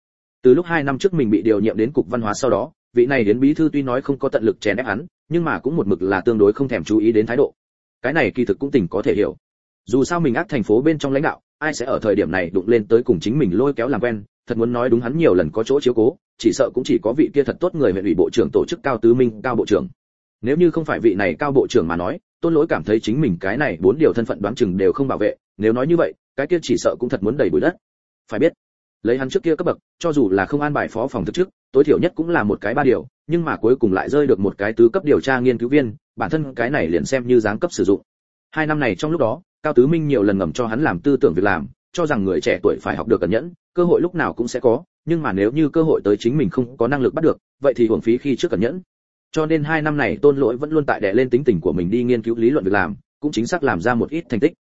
Từ lúc hai năm trước mình bị điều nhiệm đến cục văn hóa sau đó, vị này đến bí thư tuy nói không có tận lực chèn ép hắn, nhưng mà cũng một mực là tương đối không thèm chú ý đến thái độ. Cái này kỳ thực cũng tỉnh có thể hiểu. Dù sao mình ác thành phố bên trong lãnh đạo, ai sẽ ở thời điểm này đụng lên tới cùng chính mình lôi kéo làm quen, thật muốn nói đúng hắn nhiều lần có chỗ chiếu cố, chỉ sợ cũng chỉ có vị kia thật tốt người huyện ủy bộ trưởng tổ chức cao tứ minh, cao bộ trưởng. Nếu như không phải vị này cao bộ trưởng mà nói, tôn lỗi cảm thấy chính mình cái này bốn điều thân phận đoán chừng đều không bảo vệ, nếu nói như vậy cái kia chỉ sợ cũng thật muốn đầy bụi đất. Phải biết, lấy hắn trước kia cấp bậc, cho dù là không an bài phó phòng thực chức tối thiểu nhất cũng là một cái ba điều, nhưng mà cuối cùng lại rơi được một cái tứ cấp điều tra nghiên cứu viên, bản thân cái này liền xem như giáng cấp sử dụng. Hai năm này trong lúc đó, cao tứ minh nhiều lần ngầm cho hắn làm tư tưởng việc làm, cho rằng người trẻ tuổi phải học được cẩn nhẫn, cơ hội lúc nào cũng sẽ có, nhưng mà nếu như cơ hội tới chính mình không có năng lực bắt được, vậy thì hưởng phí khi trước cẩn nhẫn. Cho nên hai năm này tôn lỗi vẫn luôn tại đè lên tính tình của mình đi nghiên cứu lý luận việc làm, cũng chính xác làm ra một ít thành tích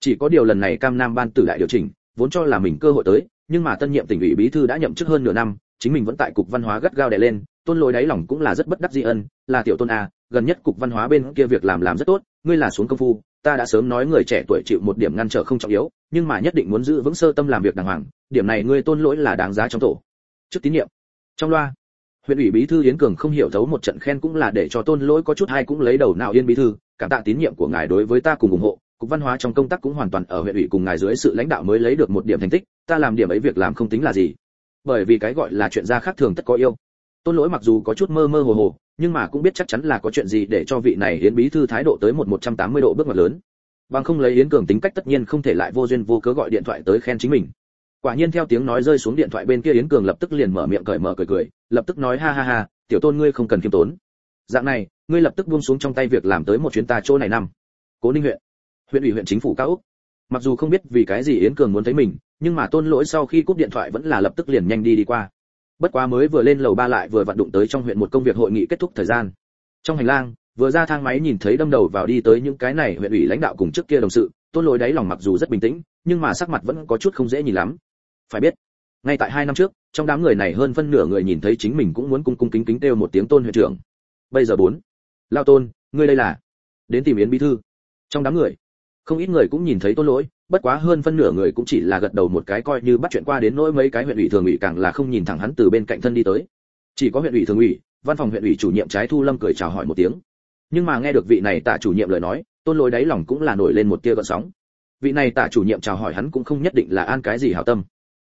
chỉ có điều lần này cam nam ban tử đại điều chỉnh, vốn cho là mình cơ hội tới, nhưng mà tân nhiệm tỉnh ủy bí thư đã nhậm chức hơn nửa năm, chính mình vẫn tại cục văn hóa gắt gao đè lên, tôn lỗi đáy lòng cũng là rất bất đắc dĩ ân, là tiểu tôn a, gần nhất cục văn hóa bên kia việc làm làm rất tốt, ngươi là xuống công phu, ta đã sớm nói người trẻ tuổi chịu một điểm ngăn trở không trọng yếu, nhưng mà nhất định muốn giữ vững sơ tâm làm việc đàng hoàng, điểm này ngươi tôn lỗi là đáng giá trong tổ. Trước tín nhiệm. Trong loa, huyện ủy bí thư yến cường không hiểu thấu một trận khen cũng là để cho tôn lỗi có chút hay cũng lấy đầu nào yên bí thư, cảm tạ tín nhiệm của ngài đối với ta cùng ủng hộ cục văn hóa trong công tác cũng hoàn toàn ở huyện ủy cùng ngài dưới sự lãnh đạo mới lấy được một điểm thành tích, ta làm điểm ấy việc làm không tính là gì. Bởi vì cái gọi là chuyện gia khác thường tất có yêu. Tôn lỗi mặc dù có chút mơ mơ hồ hồ, nhưng mà cũng biết chắc chắn là có chuyện gì để cho vị này yến bí thư thái độ tới một 180 độ bước ngoặt lớn. Bằng không lấy yến cường tính cách tất nhiên không thể lại vô duyên vô cớ gọi điện thoại tới khen chính mình. Quả nhiên theo tiếng nói rơi xuống điện thoại bên kia yến cường lập tức liền mở miệng cởi mở cười cười, lập tức nói ha ha ha, tiểu tôn ngươi không cần kiêm tốn. Dạng này, ngươi lập tức buông xuống trong tay việc làm tới một chuyến ta chỗ này năm. Cố ninh huyện huyện ủy huyện chính phủ cao úc. Mặc dù không biết vì cái gì yến cường muốn thấy mình, nhưng mà tôn lỗi sau khi cúp điện thoại vẫn là lập tức liền nhanh đi đi qua. Bất quá mới vừa lên lầu ba lại vừa vặn đụng tới trong huyện một công việc hội nghị kết thúc thời gian. Trong hành lang, vừa ra thang máy nhìn thấy đâm đầu vào đi tới những cái này huyện ủy lãnh đạo cùng trước kia đồng sự, tôn lỗi đáy lòng mặc dù rất bình tĩnh, nhưng mà sắc mặt vẫn có chút không dễ nhìn lắm. Phải biết, ngay tại hai năm trước, trong đám người này hơn phân nửa người nhìn thấy chính mình cũng muốn cung cung kính kính kêu một tiếng tôn huyện trưởng. Bây giờ bốn. Lao tôn, ngươi đây là? Đến tìm yến bí thư. Trong đám người không ít người cũng nhìn thấy tôn lỗi, bất quá hơn phân nửa người cũng chỉ là gật đầu một cái coi như bắt chuyện qua đến nỗi mấy cái huyện ủy thường ủy càng là không nhìn thẳng hắn từ bên cạnh thân đi tới. Chỉ có huyện ủy thường ủy, văn phòng huyện ủy chủ nhiệm trái thu lâm cười chào hỏi một tiếng. Nhưng mà nghe được vị này tạ chủ nhiệm lời nói, tôn lỗi đáy lòng cũng là nổi lên một tia gợn sóng. Vị này tạ chủ nhiệm chào hỏi hắn cũng không nhất định là an cái gì hảo tâm.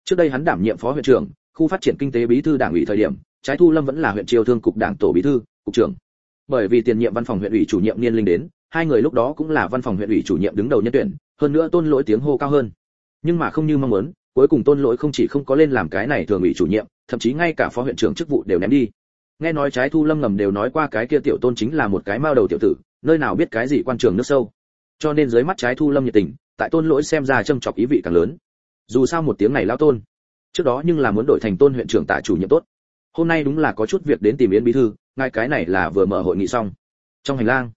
Trước đây hắn đảm nhiệm phó huyện trưởng, khu phát triển kinh tế bí thư đảng ủy thời điểm, trái thu lâm vẫn là huyện triều thương cục đảng tổ bí thư, cục trưởng. Bởi vì tiền nhiệm văn phòng huyện ủy chủ nhiệm niên linh đến hai người lúc đó cũng là văn phòng huyện ủy chủ nhiệm đứng đầu nhân tuyển, hơn nữa tôn lỗi tiếng hô cao hơn. Nhưng mà không như mong muốn, cuối cùng tôn lỗi không chỉ không có lên làm cái này thường ủy chủ nhiệm, thậm chí ngay cả phó huyện trưởng chức vụ đều ném đi. Nghe nói trái thu lâm ngầm đều nói qua cái kia tiểu tôn chính là một cái mao đầu tiểu tử, nơi nào biết cái gì quan trường nước sâu. Cho nên dưới mắt trái thu lâm nhiệt tình, tại tôn lỗi xem ra châm chọc ý vị càng lớn. Dù sao một tiếng này lao tôn, trước đó nhưng là muốn đổi thành tôn huyện trưởng tại chủ nhiệm tốt. Hôm nay đúng là có chút việc đến tìm yến bí thư ngay cái này là vừa mở hội nghị xong. Trong hành lang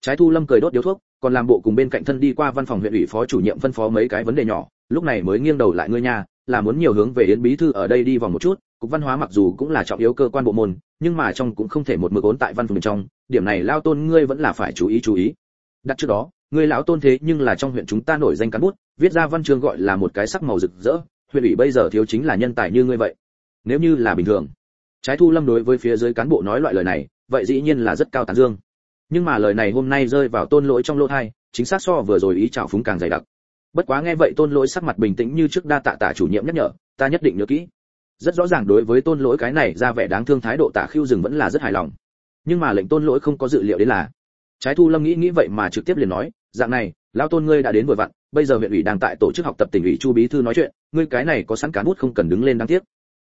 trái thu lâm cười đốt điếu thuốc, còn làm bộ cùng bên cạnh thân đi qua văn phòng huyện ủy phó chủ nhiệm phân phó mấy cái vấn đề nhỏ, lúc này mới nghiêng đầu lại ngươi nhà là muốn nhiều hướng về yến bí thư ở đây đi vòng một chút, cục văn hóa mặc dù cũng là trọng yếu cơ quan bộ môn, nhưng mà trong cũng không thể một mực ốn tại văn phòng trong, điểm này lao tôn ngươi vẫn là phải chú ý chú ý. Đặt trước đó, ngươi lão tôn thế nhưng là trong huyện chúng ta nổi danh cán bút, viết ra văn chương gọi là một cái sắc màu rực rỡ, huyện ủy bây giờ thiếu chính là nhân tài như ngươi vậy. Nếu như là bình thường, trái thu lâm đối với phía dưới cán bộ nói loại lời này, vậy dĩ nhiên là rất cao tán dương nhưng mà lời này hôm nay rơi vào tôn lỗi trong lỗ thai, chính xác so vừa rồi ý chào phúng càng dày đặc. Bất quá nghe vậy tôn lỗi sắc mặt bình tĩnh như trước đa tạ tả chủ nhiệm nhắc nhở, ta nhất định nhớ kỹ. Rất rõ ràng đối với tôn lỗi cái này ra vẻ đáng thương thái độ tả khiêu rừng vẫn là rất hài lòng. Nhưng mà lệnh tôn lỗi không có dự liệu đến là, trái thu lâm nghĩ nghĩ vậy mà trực tiếp liền nói, dạng này, lão tôn ngươi đã đến vừa vặn, bây giờ huyện ủy đang tại tổ chức học tập tỉnh ủy chu bí thư nói chuyện, ngươi cái này có sẵn cán bút không cần đứng lên đáng tiếc.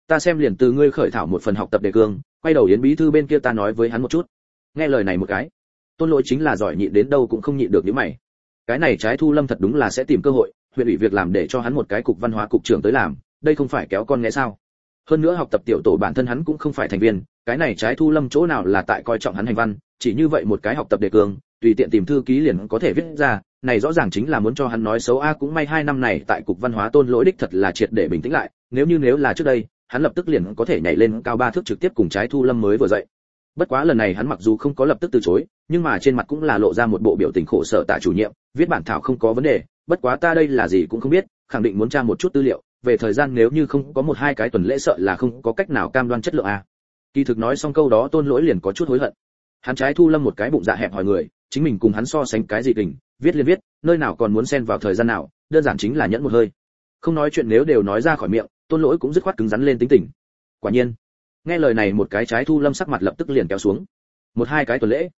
Ta xem liền từ ngươi khởi thảo một phần học tập đề cương, quay đầu yến bí thư bên kia ta nói với hắn một chút. Nghe lời này một cái tôn lỗi chính là giỏi nhịn đến đâu cũng không nhịn được những mày. Cái này trái thu lâm thật đúng là sẽ tìm cơ hội, huyện ủy việc làm để cho hắn một cái cục văn hóa cục trưởng tới làm, đây không phải kéo con nghe sao? Hơn nữa học tập tiểu tổ bản thân hắn cũng không phải thành viên, cái này trái thu lâm chỗ nào là tại coi trọng hắn hành văn, chỉ như vậy một cái học tập đề cương, tùy tiện tìm thư ký liền có thể viết ra, này rõ ràng chính là muốn cho hắn nói xấu a, cũng may hai năm này tại cục văn hóa tôn lỗi đích thật là triệt để bình tĩnh lại, nếu như nếu là trước đây, hắn lập tức liền có thể nhảy lên cao ba thước trực tiếp cùng trái thu lâm mới vừa dậy. Bất quá lần này hắn mặc dù không có lập tức từ chối nhưng mà trên mặt cũng là lộ ra một bộ biểu tình khổ sở tại chủ nhiệm, viết bản thảo không có vấn đề, bất quá ta đây là gì cũng không biết, khẳng định muốn tra một chút tư liệu, về thời gian nếu như không có một hai cái tuần lễ sợ là không có cách nào cam đoan chất lượng a kỳ thực nói xong câu đó tôn lỗi liền có chút hối hận. Hắn trái thu lâm một cái bụng dạ hẹp hỏi người, chính mình cùng hắn so sánh cái gì tình, viết liên viết, nơi nào còn muốn xen vào thời gian nào, đơn giản chính là nhẫn một hơi. Không nói chuyện nếu đều nói ra khỏi miệng, tôn lỗi cũng dứt khoát cứng rắn lên tính tình. Quả nhiên, nghe lời này một cái trái thu lâm sắc mặt lập tức liền kéo xuống. Một hai cái tuần lễ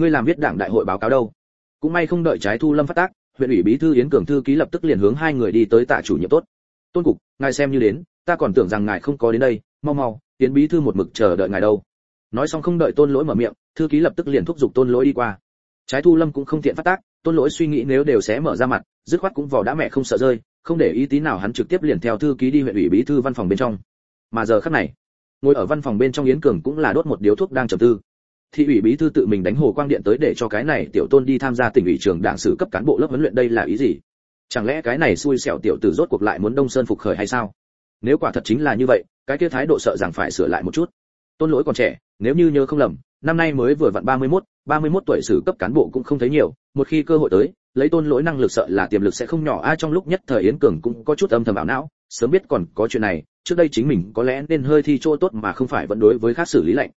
ngươi làm viết đảng đại hội báo cáo đâu? Cũng may không đợi trái thu lâm phát tác, huyện ủy bí thư yến cường thư ký lập tức liền hướng hai người đi tới tạ chủ nhiệm tốt. Tôn cục, ngài xem như đến, ta còn tưởng rằng ngài không có đến đây, mau mau, yến bí thư một mực chờ đợi ngài đâu. Nói xong không đợi tôn lỗi mở miệng, thư ký lập tức liền thúc giục tôn lỗi đi qua. Trái thu lâm cũng không tiện phát tác, tôn lỗi suy nghĩ nếu đều sẽ mở ra mặt, dứt khoát cũng vò đã mẹ không sợ rơi, không để ý tí nào hắn trực tiếp liền theo thư ký đi huyện ủy bí thư văn phòng bên trong. Mà giờ khắc này, ngồi ở văn phòng bên trong yến cường cũng là đốt một điếu thuốc đang trầm tư thị ủy bí thư tự mình đánh hồ quang điện tới để cho cái này tiểu tôn đi tham gia tỉnh ủy trường đảng sử cấp cán bộ lớp huấn luyện đây là ý gì? Chẳng lẽ cái này xui xẻo tiểu tử rốt cuộc lại muốn đông sơn phục khởi hay sao? Nếu quả thật chính là như vậy cái kia thái độ sợ rằng phải sửa lại một chút. Tôn lỗi còn trẻ nếu như nhớ không lầm năm nay mới vừa vặn 31, 31 tuổi sử cấp cán bộ cũng không thấy nhiều một khi cơ hội tới lấy tôn lỗi năng lực sợ là tiềm lực sẽ không nhỏ. Ai trong lúc nhất thời yến cường cũng có chút âm thầm ảo não sớm biết còn có chuyện này trước đây chính mình có lẽ nên hơi thi chỗ tốt mà không phải vẫn đối với khác xử lý lạnh.